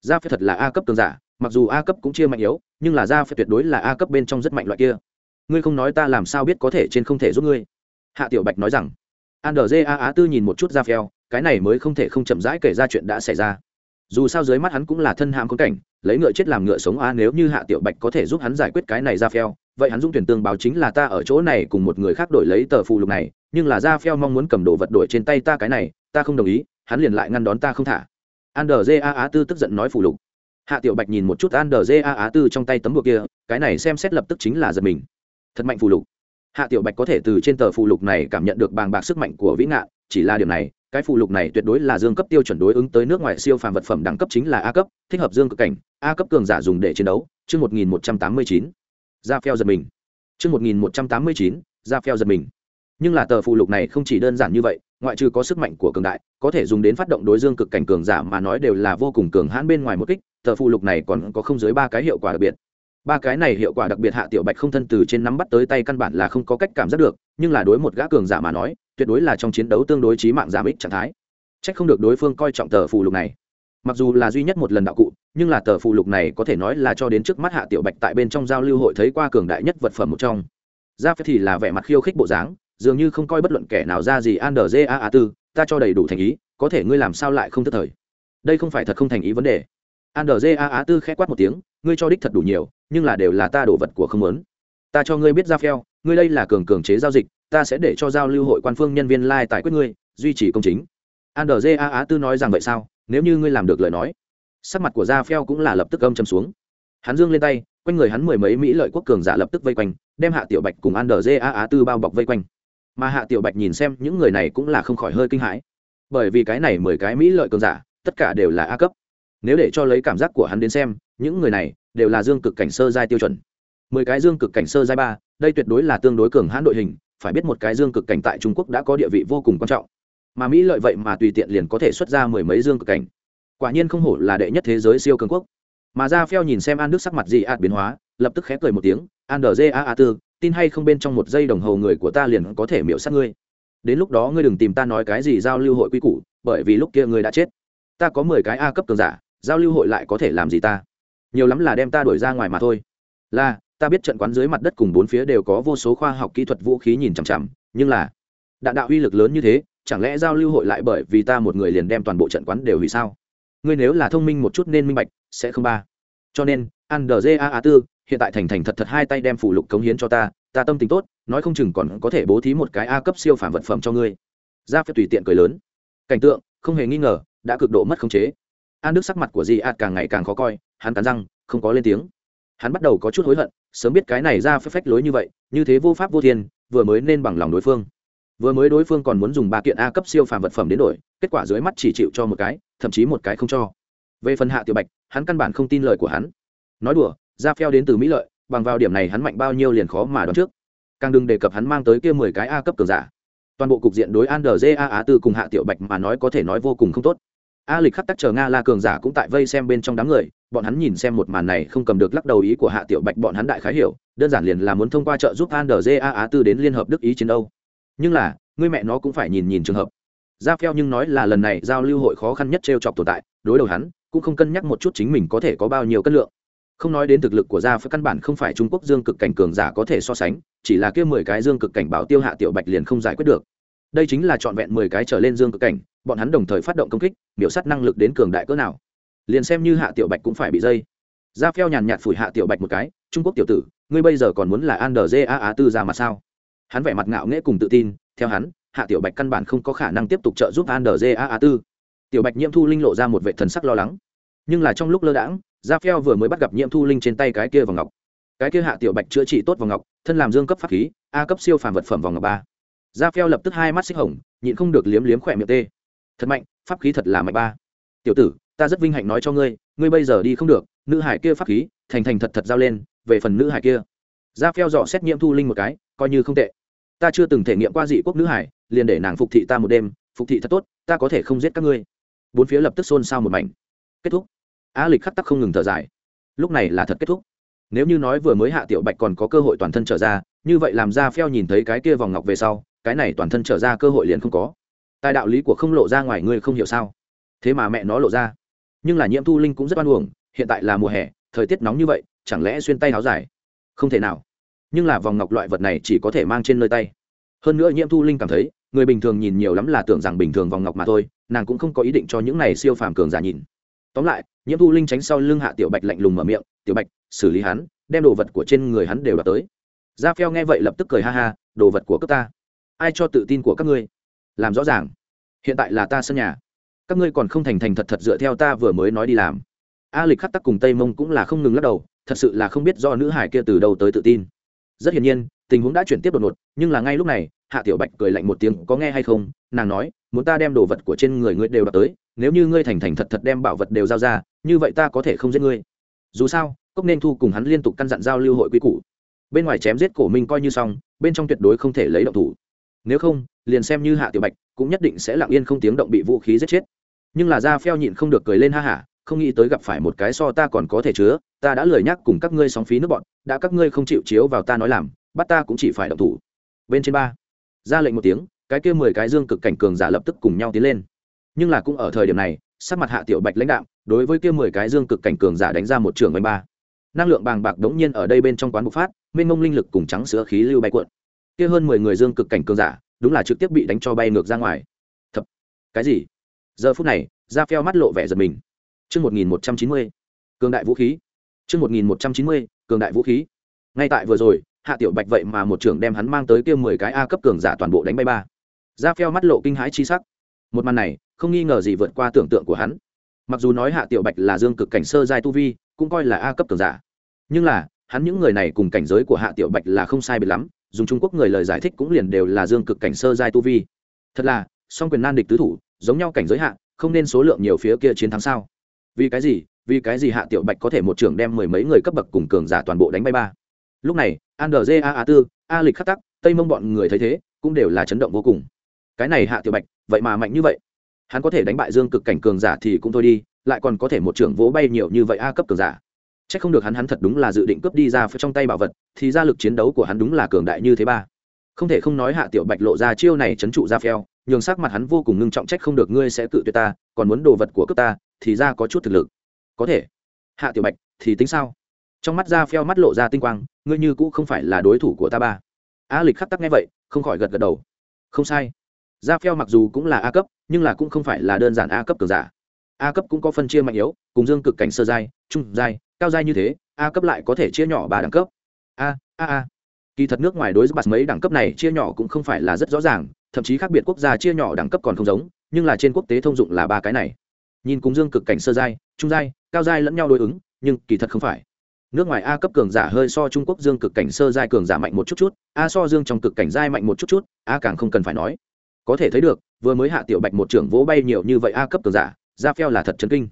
gia phép thật là a cấp cường giả, mặc dù a cấp cũng chia mạnh yếu, nhưng là gia phép tuyệt đối là a cấp bên trong rất mạnh loại kia. Ngươi không nói ta làm sao biết có thể trên không thể giúp ngươi. Hạ tiểu bạch nói rằng an đờ a á tư nhìn một chút gia phèo cái này mới không thể không chậm rãi kể ra chuyện đã xảy ra. Dù sao dưới mắt hắn cũng là thân hàm khốn cảnh, lấy ngựa chết làm ngựa sống a nếu như hạ tiểu bạch có thể giúp hắn giải quyết cái này ra phèo vậy hắn dũng tuyển tương báo chính là ta ở chỗ này cùng một người khác đổi lấy tờ phụ lục này, nhưng là ra phèo mong muốn cầm đồ vật đổi trên tay ta cái này, ta không đồng ý, hắn liền lại ngăn đón ta không thả an đờ á tư tức giận nói phụ lục. Hạ tiểu bạch nhìn một chút an đờ á tư trong tay tấm buộc kia, cái này xem xét lập tức chính là giật mình. Thật mạnh phụ lục. Hạ tiểu bạch có thể từ trên tờ phụ lục này cảm nhận được bàng bạc sức mạnh của vĩ ngạn, chỉ là điểm này, cái phụ lục này tuyệt đối là dương cấp tiêu chuẩn đối ứng tới nước ngoài siêu phàm vật phẩm đẳng cấp chính là a cấp, thích hợp dương cực cảnh, a cấp cường giả dùng để chiến đấu, chương một nghìn một trăm tám mươi chín. Ra phèo giật mình. Chương một nghìn một trăm tám mươi chín, ra phèo giật mình. Nhưng là tờ phụ lục này không chỉ đơn giản như vậy ngoại trừ có sức mạnh của cường đại, có thể dùng đến phát động đối dương cực cảnh cường giả mà nói đều là vô cùng cường hãn bên ngoài một kích, tờ phụ lục này còn có không dưới ba cái hiệu quả đặc biệt. Ba cái này hiệu quả đặc biệt hạ tiểu bạch không thân từ trên nắm bắt tới tay căn bản là không có cách cảm giác được, nhưng là đối một gã cường giả mà nói, tuyệt đối là trong chiến đấu tương đối trí mạng giảm ích trạng thái. Chắc không được đối phương coi trọng tờ phụ lục này. Mặc dù là duy nhất một lần đạo cụ, nhưng là tờ phụ lục này có thể nói là cho đến trước mắt hạ tiểu bạch tại bên trong giao lưu hội thấy qua cường đại nhất vật phẩm một trong. Ra phép thì là vẻ mặt khiêu khích bộ dáng dường như không coi bất luận kẻ nào ra gì an đờ a a tư, ta cho đầy đủ thành ý, có thể ngươi làm sao lại không thất thời? Đây không phải thật không thành ý vấn đề. An đờ a a tư khẽ quát một tiếng, ngươi cho đích thật đủ nhiều, nhưng là đều là ta đồ vật của không lớn ta cho ngươi biết ra pheo, ngươi đây là cường cường chế giao dịch, ta sẽ để cho giao lưu hội quan phương nhân viên lai、like、tại quyết ngươi, duy trì công chính. An đờ a tư nói rằng vậy sao? Nếu như ngươi làm được lời nói, sắc mặt của da pheo cũng là lập tức âm châm xuống. Hắn dương lên tay, quanh người hắn mười mấy mỹ lợi quốc cường giả lập tức vây quanh, đem hạ tiểu bạch cùng an đờ a tư bao bọc vây quanh mà hạ tiểu bạch nhìn xem những người này cũng là không khỏi hơi kinh hãi. Bởi vì cái này mười cái mỹ lợi cường giả, tất cả đều là a cấp. Nếu để cho lấy cảm giác của hắn đến xem, những người này đều là dương cực cảnh sơ giai tiêu chuẩn. Mười cái dương cực cảnh sơ giai ba, đây tuyệt đối là tương đối cường hãn đội hình, phải biết một cái dương cực cảnh tại trung quốc đã có địa vị vô cùng quan trọng. Mà mỹ lợi vậy mà tùy tiện liền có thể xuất ra mười mấy dương cực cảnh. Quả nhiên không hổ là đệ nhất thế giới siêu cường quốc. Mà ra phèo nhìn xem an đức sắc mặt gì ạt biến hóa, lập tức khẽ cười một tiếng an đờ a a tư tin hay không bên trong một giây đồng hồ người của ta liền có thể miễu sát ngươi. Đến lúc đó ngươi đừng tìm ta nói cái gì giao lưu hội quy củ, bởi vì lúc kia ngươi đã chết. Ta có mười cái a cấp cường giả, giao lưu hội lại có thể làm gì ta? Nhiều lắm là đem ta đuổi ra ngoài mà thôi. Là, ta biết trận quán dưới mặt đất cùng bốn phía đều có vô số khoa học kỹ thuật vũ khí nhìn chằm chằm, nhưng là, đạn đạo uy lực lớn như thế, chẳng lẽ giao lưu hội lại bởi vì ta một người liền đem toàn bộ trận quán đều hủy sao? Ngươi nếu là thông minh một chút nên minh bạch, sẽ không ba. Cho nên an đờ a a tư hiện tại thành thành thật thật hai tay đem phụ lục cống hiến cho ta ta tâm tình tốt, nói không chừng còn có thể bố thí một cái a cấp siêu phản vật phẩm cho ngươi. Ra phép tùy tiện cười lớn. Cảnh tượng, không hề nghi ngờ, đã cực độ mất khống chế. An đức sắc mặt của di ạt càng ngày càng khó coi, hắn cắn răng, không có lên tiếng. Hắn bắt đầu có chút hối hận, sớm biết cái này ra phép phách lối như vậy, như thế vô pháp vô thiên, vừa mới nên bằng lòng đối phương. Vừa mới đối phương còn muốn dùng ba kiện a cấp siêu phàm vật phẩm đến đổi, kết quả dưới mắt chỉ chịu cho một cái, thậm chí một cái không cho. Về phần hạ tiểu bạch, hắn căn bản không tin lời của hắn. Nói đùa ra phèo đến từ mỹ lợi, bằng vào điểm này hắn mạnh bao nhiêu liền khó mà đoán trước. Càng đừng đề cập hắn mang tới kia mười cái a cấp cường giả. Toàn bộ cục diện đối an dê a á tư cùng hạ tiểu bạch mà nói có thể nói vô cùng không tốt. A lịch khắc tắc chờ nga la cường giả cũng tại vây xem bên trong đám người, bọn hắn nhìn xem một màn này không cầm được lắc đầu ý của hạ tiểu bạch bọn hắn đại khái hiểu, đơn giản liền là muốn thông qua trợ giúp an dê a á tư đến liên hợp đức ý chiến âu. Nhưng là, người mẹ nó cũng phải nhìn nhìn trường hợp. Ra phèo nhưng nói là lần này giao lưu hội khó khăn nhất t chọc tồn tại, đối đầu hắn, cũng không cân nhắc một chút chính mình có thể có bao nhiêu cân lượng không nói đến thực lực của gia phép căn bản không phải trung quốc dương cực cảnh cường giả có thể so sánh, chỉ là kia mười cái dương cực cảnh bảo tiêu hạ tiểu bạch liền không giải quyết được. Đây chính là trọn vẹn mười cái trở lên dương cực cảnh, bọn hắn đồng thời phát động công kích biểu sát năng lực đến cường đại cỡ nào. Liền xem như hạ tiểu bạch cũng phải bị dây. Gia phèo nhàn nhạt phủi hạ tiểu bạch một cái, trung quốc tiểu tử, ngươi bây giờ còn muốn là an đờ a á tư ra mà sao? Hắn vẻ mặt ngạo nghễ cùng tự tin, theo hắn, hạ tiểu bạch căn bản không có khả năng tiếp tục trợ giúp an đờ a á tư. Tiểu bạch nhiễm thu linh lộ ra một vệ thần sắc lo lắng. Nhưng là trong lúc lơ đãng gia phèo vừa mới bắt gặp nhiễm thu linh trên tay cái kia vào ngọc. Cái kia hạ tiểu bạch chữa trị tốt vào ngọc, thân làm dương cấp pháp khí, a cấp siêu phàm vật phẩm vào ngọc ba. Gia phèo lập tức hai mắt xích hồng, nhịn không được liếm liếm khỏe miệng tê. Thật mạnh, pháp khí thật là mạnh ba. Tiểu tử, ta rất vinh hạnh nói cho ngươi ngươi bây giờ đi không được, nữ hải kia pháp khí, thành thành thật thật giao lên, về phần nữ hải kia. Gia phèo dò xét nhiễm thu linh một cái, coi như không tệ. Ta chưa từng thể nghiệm qua dị quốc nữ hải, liền để nàng phục thị ta một đêm, phục thị thật tốt, ta có thể không giết các ngươi. Bốn phía lập tức xôn xao một mảnh. Kết thúc a lịch khắc tắc không ngừng thở dài. Lúc này là thật kết thúc. Nếu như nói vừa mới hạ tiểu bạch còn có cơ hội toàn thân trở ra, như vậy làm ra pheo nhìn thấy cái kia vòng ngọc về sau, cái này toàn thân trở ra cơ hội liền không có. Tài đạo lý của không lộ ra ngoài ngươi không hiểu sao? Thế mà mẹ nó lộ ra. Nhưng là nhiễm thu linh cũng rất oan uổng, hiện tại là mùa hè, thời tiết nóng như vậy, chẳng lẽ xuyên tay áo dài? Không thể nào. Nhưng là vòng ngọc loại vật này chỉ có thể mang trên nơi tay. Hơn nữa nhiễm thu linh cảm thấy, người bình thường nhìn nhiều lắm là tưởng rằng bình thường vòng ngọc mà thôi, nàng cũng không có ý định cho những này siêu phàm cường giả nhìn. Tóm lại nhiễm thu linh tránh sau lưng hạ tiểu bạch lạnh lùng mở miệng, tiểu bạch, xử lý hắn, đem đồ vật của trên người hắn đều đập tới. Gia phèo nghe vậy lập tức cười ha ha, đồ vật của cấp ta? Ai cho tự tin của các ngươi? Làm rõ ràng. Hiện tại là ta sân nhà. Các ngươi còn không thành thành thật thật dựa theo ta vừa mới nói đi làm. A lịch khắc tắc cùng tây mông cũng là không ngừng lắc đầu, thật sự là không biết do nữ hải kia từ đâu tới tự tin. Rất hiển nhiên, tình huống đã chuyển tiếp đột ngột, nhưng là ngay lúc này, hạ tiểu bạch cười lạnh một tiếng, có nghe hay không? Nàng nói muốn ta đem đồ vật của trên người ngươi đều đặt tới, nếu như ngươi thành thành thật thật đem bảo vật đều giao ra, như vậy ta có thể không giết ngươi. Dù sao, cốc nên thu cùng hắn liên tục căn dặn giao lưu hội quy củ. Bên ngoài chém giết cổ minh coi như xong, bên trong tuyệt đối không thể lấy động thủ. Nếu không, liền xem như hạ tiểu bạch, cũng nhất định sẽ lặng yên không tiếng động bị vũ khí giết chết. Nhưng là da pheo nhịn không được cười lên ha hả, không nghĩ tới gặp phải một cái so ta còn có thể chứa, ta đã lười nhắc cùng các ngươi sóng phí nước bọn, đã các ngươi không chịu chiếu vào ta nói làm, bắt ta cũng chỉ phải động thủ. Bên trên ba, ra lệnh một tiếng cái kia mười cái dương cực cảnh cường giả lập tức cùng nhau tiến lên. Nhưng là cũng ở thời điểm này sắc mặt hạ tiểu bạch lãnh đạo đối với kia mười cái dương cực cảnh cường giả đánh ra một trường bánh ba. Năng lượng bàng bạc đống nhiên ở đây bên trong quán bộc phát mênh mông linh lực cùng trắng sữa khí lưu bay cuộn. Kia hơn mười người dương cực cảnh cường giả đúng là trực tiếp bị đánh cho bay ngược ra ngoài. Thật cái gì? Giờ phút này ra pheo mắt lộ vẻ giật mình. Trước 1190, cường đại vũ khí. Trước 1190, cường đại vũ khí. Ngay tại vừa rồi, Hạ Tiểu Bạch vậy mà một trưởng đem hắn mang tới kia mười cái A cấp cường giả toàn bộ đánh bay ba. Ra pheo mắt lộ kinh hãi chi sắc. Một màn này, không nghi ngờ gì vượt qua tưởng tượng của hắn. Mặc dù nói Hạ Tiểu Bạch là dương cực cảnh sơ giai tu vi, cũng coi là A cấp cường giả. Nhưng là, hắn những người này cùng cảnh giới của Hạ Tiểu Bạch là không sai biệt lắm, dùng Trung Quốc người lời giải thích cũng liền đều là dương cực cảnh sơ giai tu vi. Thật là, song quyền nan địch tứ thủ, giống nhau cảnh giới hạ, không nên số lượng nhiều phía kia chiến thắng sao? vì cái gì vì cái gì hạ tiểu bạch có thể một trưởng đem mười mấy người cấp bậc cùng cường giả toàn bộ đánh bay ba lúc này andrz a a tư a lịch khắc tắc tây mông bọn người thấy thế cũng đều là chấn động vô cùng cái này hạ tiểu bạch, vậy mà mạnh như vậy. Hắn có thể đánh bại dương cực cảnh cường giả thì cũng thôi đi, lại còn có thể một trưởng vỗ bay nhiều như vậy a cấp cường giả. C h ắ c không được hắn hắn thật đúng là dự định cướp đi ra trong tay bảo vật, thì ra lực chiến đấu của hắn đúng là cường đại như thế ba. Không thể không nói hạ tiểu bạch lộ ra chiêu này c h ấ n trụ ra phèo, nhường sắc mặt hắn vô cùng ngưng trọng, trách không được ngươi sẽ cự tuyệt ta, còn muốn đồ vật của cướp ta, thì ra có chút thực lực. Có thể. Hạ tiểu bạch, thì tính sao? Trong mắt ra phèo mắt lộ ra tinh quang, ngươi như cũ không phải là đối thủ của ta ba. A lịch khắc tắc nghe vậy, không khỏi gật gật đầu. Không sai ra phèo mặc dù cũng là a cấp, nhưng là cũng không phải là đơn giản a cấp cường giả. A cấp cũng có phân chia mạnh yếu, cùng dương cực cảnh sơ giai, trung giai, cao giai như thế, a cấp lại có thể chia nhỏ ba đẳng cấp. A a a. Kỳ thật nước ngoài đối với mấy đẳng cấp này chia nhỏ cũng không phải là rất rõ ràng, thậm chí khác biệt quốc gia chia nhỏ đẳng cấp còn không giống, nhưng là trên quốc tế thông dụng là ba cái này. Nhìn cùng dương cực cảnh sơ giai, trung giai, cao giai lẫn nhau đối ứng, nhưng kỳ thật không phải. Nước ngoài a cấp cường giả hơi so trung quốc dương cực cảnh sơ giai cường giả mạnh một chút chút, a so dương trong cực cảnh giai mạnh một chút chút, a càng không cần phải nói có thể thấy được, vừa mới hạ tiểu bạch một trưởng vỗ bay nhiều như vậy a cấp cường giả ra phèo là thật chấn kinh.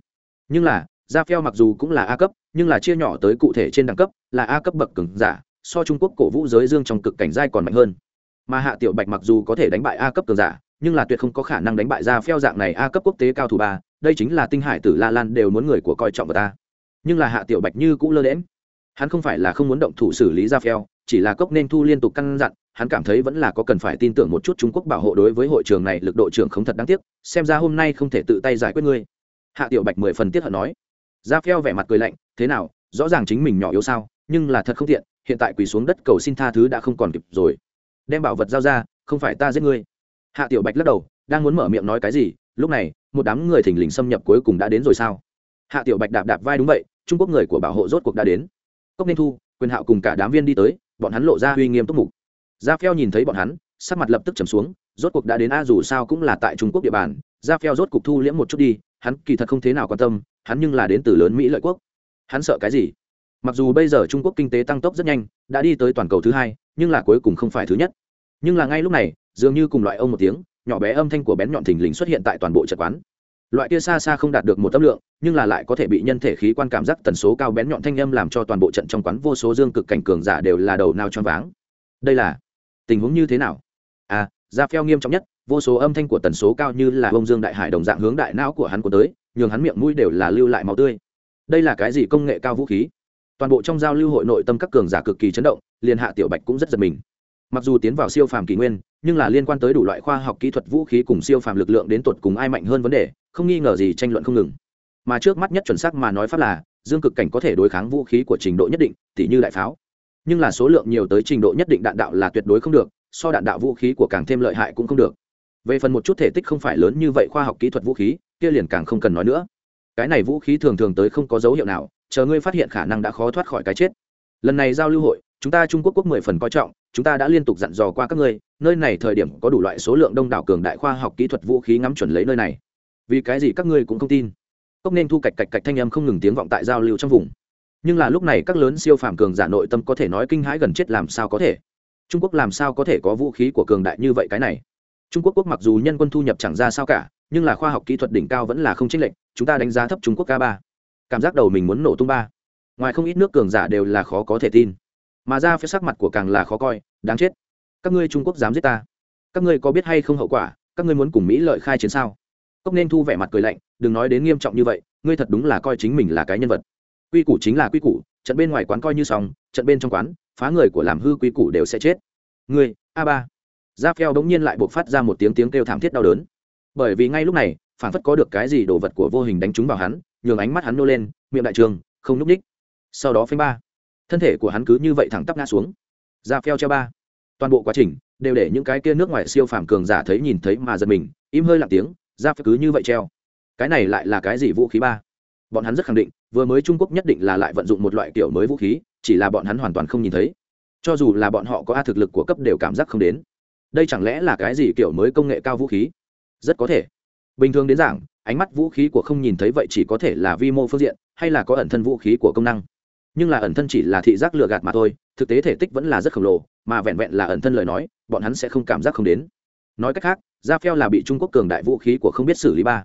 Nhưng là ra phèo mặc dù cũng là a cấp, nhưng là chia nhỏ tới cụ thể trên đẳng cấp, là a cấp bậc cường giả, so trung quốc cổ vũ giới dương trong cực cảnh giai còn mạnh hơn. Mà hạ tiểu bạch mặc dù có thể đánh bại a cấp cường giả, nhưng là tuyệt không có khả năng đánh bại ra phèo dạng này a cấp quốc tế cao thủ ba, đây chính là tinh hải tử la lan đều muốn người của coi trọng vào ta. Nhưng là hạ tiểu bạch như cũng lơ đễm hắn không phải là không muốn động thủ xử lý ra phèo, chỉ là cốc nên thu liên tục căn dặn hắn cảm thấy vẫn là có cần phải tin tưởng một chút trung quốc bảo hộ đối với hội trường này, lực độ trưởng không thật đáng tiếc, xem ra hôm nay không thể tự tay giải quyết ngươi. Hạ tiểu bạch mười phần tiết hận nói. Ra phèo vẻ mặt cười lạnh, thế nào, rõ ràng chính mình nhỏ yếu sao, nhưng là thật không tiện, hiện tại quỳ xuống đất cầu xin tha thứ đã không còn kịp rồi. Đem bảo vật giao ra, không phải ta giết ngươi. Hạ tiểu bạch lắc đầu, đang muốn mở miệng nói cái gì, lúc này, một đám người thình lình xâm nhập cuối cùng đã đến rồi sao? Hạ tiểu bạch đạp đạp vai đúng vậy, trung quốc người của bảo hộ rốt cuộc đã đến. Cốc nên thu, quyền hạo cùng cả đám viên đi tới, bọn hắn lộ ra uy nghiêm túc mục gia phèo nhìn thấy bọn hắn, sắc mặt lập tức trầm xuống, rốt cuộc đã đến a dù sao cũng là tại trung quốc địa bàn, gia phèo rốt cuộc thu liễm một chút đi, hắn kỳ thật không thế nào quan tâm, hắn nhưng là đến từ lớn mỹ lợi quốc. Hắn sợ cái gì? Mặc dù bây giờ trung quốc kinh tế tăng tốc rất nhanh, đã đi tới toàn cầu thứ hai, nhưng là cuối cùng không phải thứ nhất. Nhưng là ngay lúc này, dường như cùng loại ông một tiếng, nhỏ bé âm thanh của bén nhọn thình lình xuất hiện tại toàn bộ chợ quán. Loại kia xa xa không đạt được một tâm lượng, nhưng là lại có thể bị nhân thể khí quan cảm giác tần số cao bén nhọn thanh âm làm cho toàn bộ trận trong quán vô số dương cực cảnh cường giả đều là đầu nao choáng váng. Đây là tình huống như thế nào? À ra phèo nghiêm trọng nhất, vô số âm thanh của tần số cao như là bông dương đại hải đồng dạng hướng đại não của hắn của tới, nhường hắn miệng mũi đều là lưu lại máu tươi. Đây là cái gì công nghệ cao vũ khí? Toàn bộ trong giao lưu hội nội tâm các cường giả cực kỳ chấn động, liền hạ tiểu bạch cũng rất giật mình. Mặc dù tiến vào siêu phàm kỷ nguyên, nhưng là liên quan tới đủ loại khoa học kỹ thuật vũ khí cùng siêu phàm lực lượng đến tột cùng ai mạnh hơn vấn đề, không nghi ngờ gì tranh luận không ngừng. Mà trước mắt nhất chuẩn xác mà nói pháp là, dương cực cảnh có thể đối kháng vũ khí của trình độ nhất định, tỉ như đại pháo nhưng là số lượng nhiều tới trình độ nhất định đạn đạo là tuyệt đối không được, so đạn đạo vũ khí của càng thêm lợi hại cũng không được. Về phần một chút thể tích không phải lớn như vậy khoa học kỹ thuật vũ khí, kia liền càng không cần nói nữa. Cái này vũ khí thường thường tới không có dấu hiệu nào, chờ ngươi phát hiện khả năng đã khó thoát khỏi cái chết. Lần này giao lưu hội, chúng ta trung quốc quốc mười phần coi trọng, chúng ta đã liên tục dặn dò qua các ngươi, nơi này thời điểm có đủ loại số lượng đông đảo cường đại khoa học kỹ thuật vũ khí ngắm chuẩn lấy nơi này. Vì cái gì các ngươi cũng không tin? Cốc nên thu cạch cạch cạch thanh âm không ngừng tiếng vọng tại giao lưu trong vùng nhưng là lúc này các lớn siêu phàm cường giả nội tâm có thể nói kinh hãi gần chết làm sao có thể? Trung quốc làm sao có thể có vũ khí của cường đại như vậy cái này? Trung quốc quốc mặc dù nhân quân thu nhập chẳng ra sao cả, nhưng là khoa học kỹ thuật đỉnh cao vẫn là không chênh lệch, chúng ta đánh giá thấp trung quốc k ba. Cảm giác đầu mình muốn nổ tung ba. Ngoài không ít nước cường giả đều là khó có thể tin. Mà ra phía sắc mặt của càng là khó coi, đáng chết. Các ngươi trung quốc dám giết ta? Các ngươi có biết hay không hậu quả? Các ngươi muốn cùng mỹ lợi khai chiến sao? Cốc nên thu vẻ mặt cười lạnh, đừng nói đến nghiêm trọng như vậy, ngươi thật đúng là coi chính mình là cái nhân vật quy củ chính là quy củ, trận bên ngoài quán coi như xong, trận bên trong quán, phá người của làm hư quy củ đều sẽ chết. Ngươi a ba. Giáp phèo đống nhiên lại buộc phát ra một tiếng tiếng kêu thảm thiết đau đớn. Bởi vì ngay lúc này, phản phất có được cái gì đồ vật của vô hình đánh trúng vào hắn, nhường ánh mắt hắn nô lên, miệng đại trường, không núp ních sau đó phanh ba. Thân thể của hắn cứ như vậy thẳng tắp ngã xuống. Giáp phèo treo ba. Toàn bộ quá trình đều để những cái kia nước ngoài siêu phàm cường giả thấy nhìn thấy mà giật mình, im hơi lặng tiếng Giáp cứ như vậy treo. Cái này lại là cái gì vũ khí ba? Bọn hắn rất khẳng định, vừa mới trung quốc nhất định là lại vận dụng một loại kiểu mới vũ khí, chỉ là bọn hắn hoàn toàn không nhìn thấy. Cho dù là bọn họ có a thực lực của cấp đều cảm giác không đến. Đây chẳng lẽ là cái gì kiểu mới công nghệ cao vũ khí? Rất có thể. Bình thường đến giảng ánh mắt vũ khí của không nhìn thấy vậy chỉ có thể là vi mô phương diện, hay là có ẩn thân vũ khí của công năng. Nhưng là ẩn thân chỉ là thị giác lừa gạt mà thôi, thực tế thể tích vẫn là rất khổng lồ, mà vẹn vẹn là ẩn thân lời nói, bọn hắn sẽ không cảm giác không đến. Nói cách khác da phèo là bị trung quốc cường đại vũ khí của không biết xử lý ba.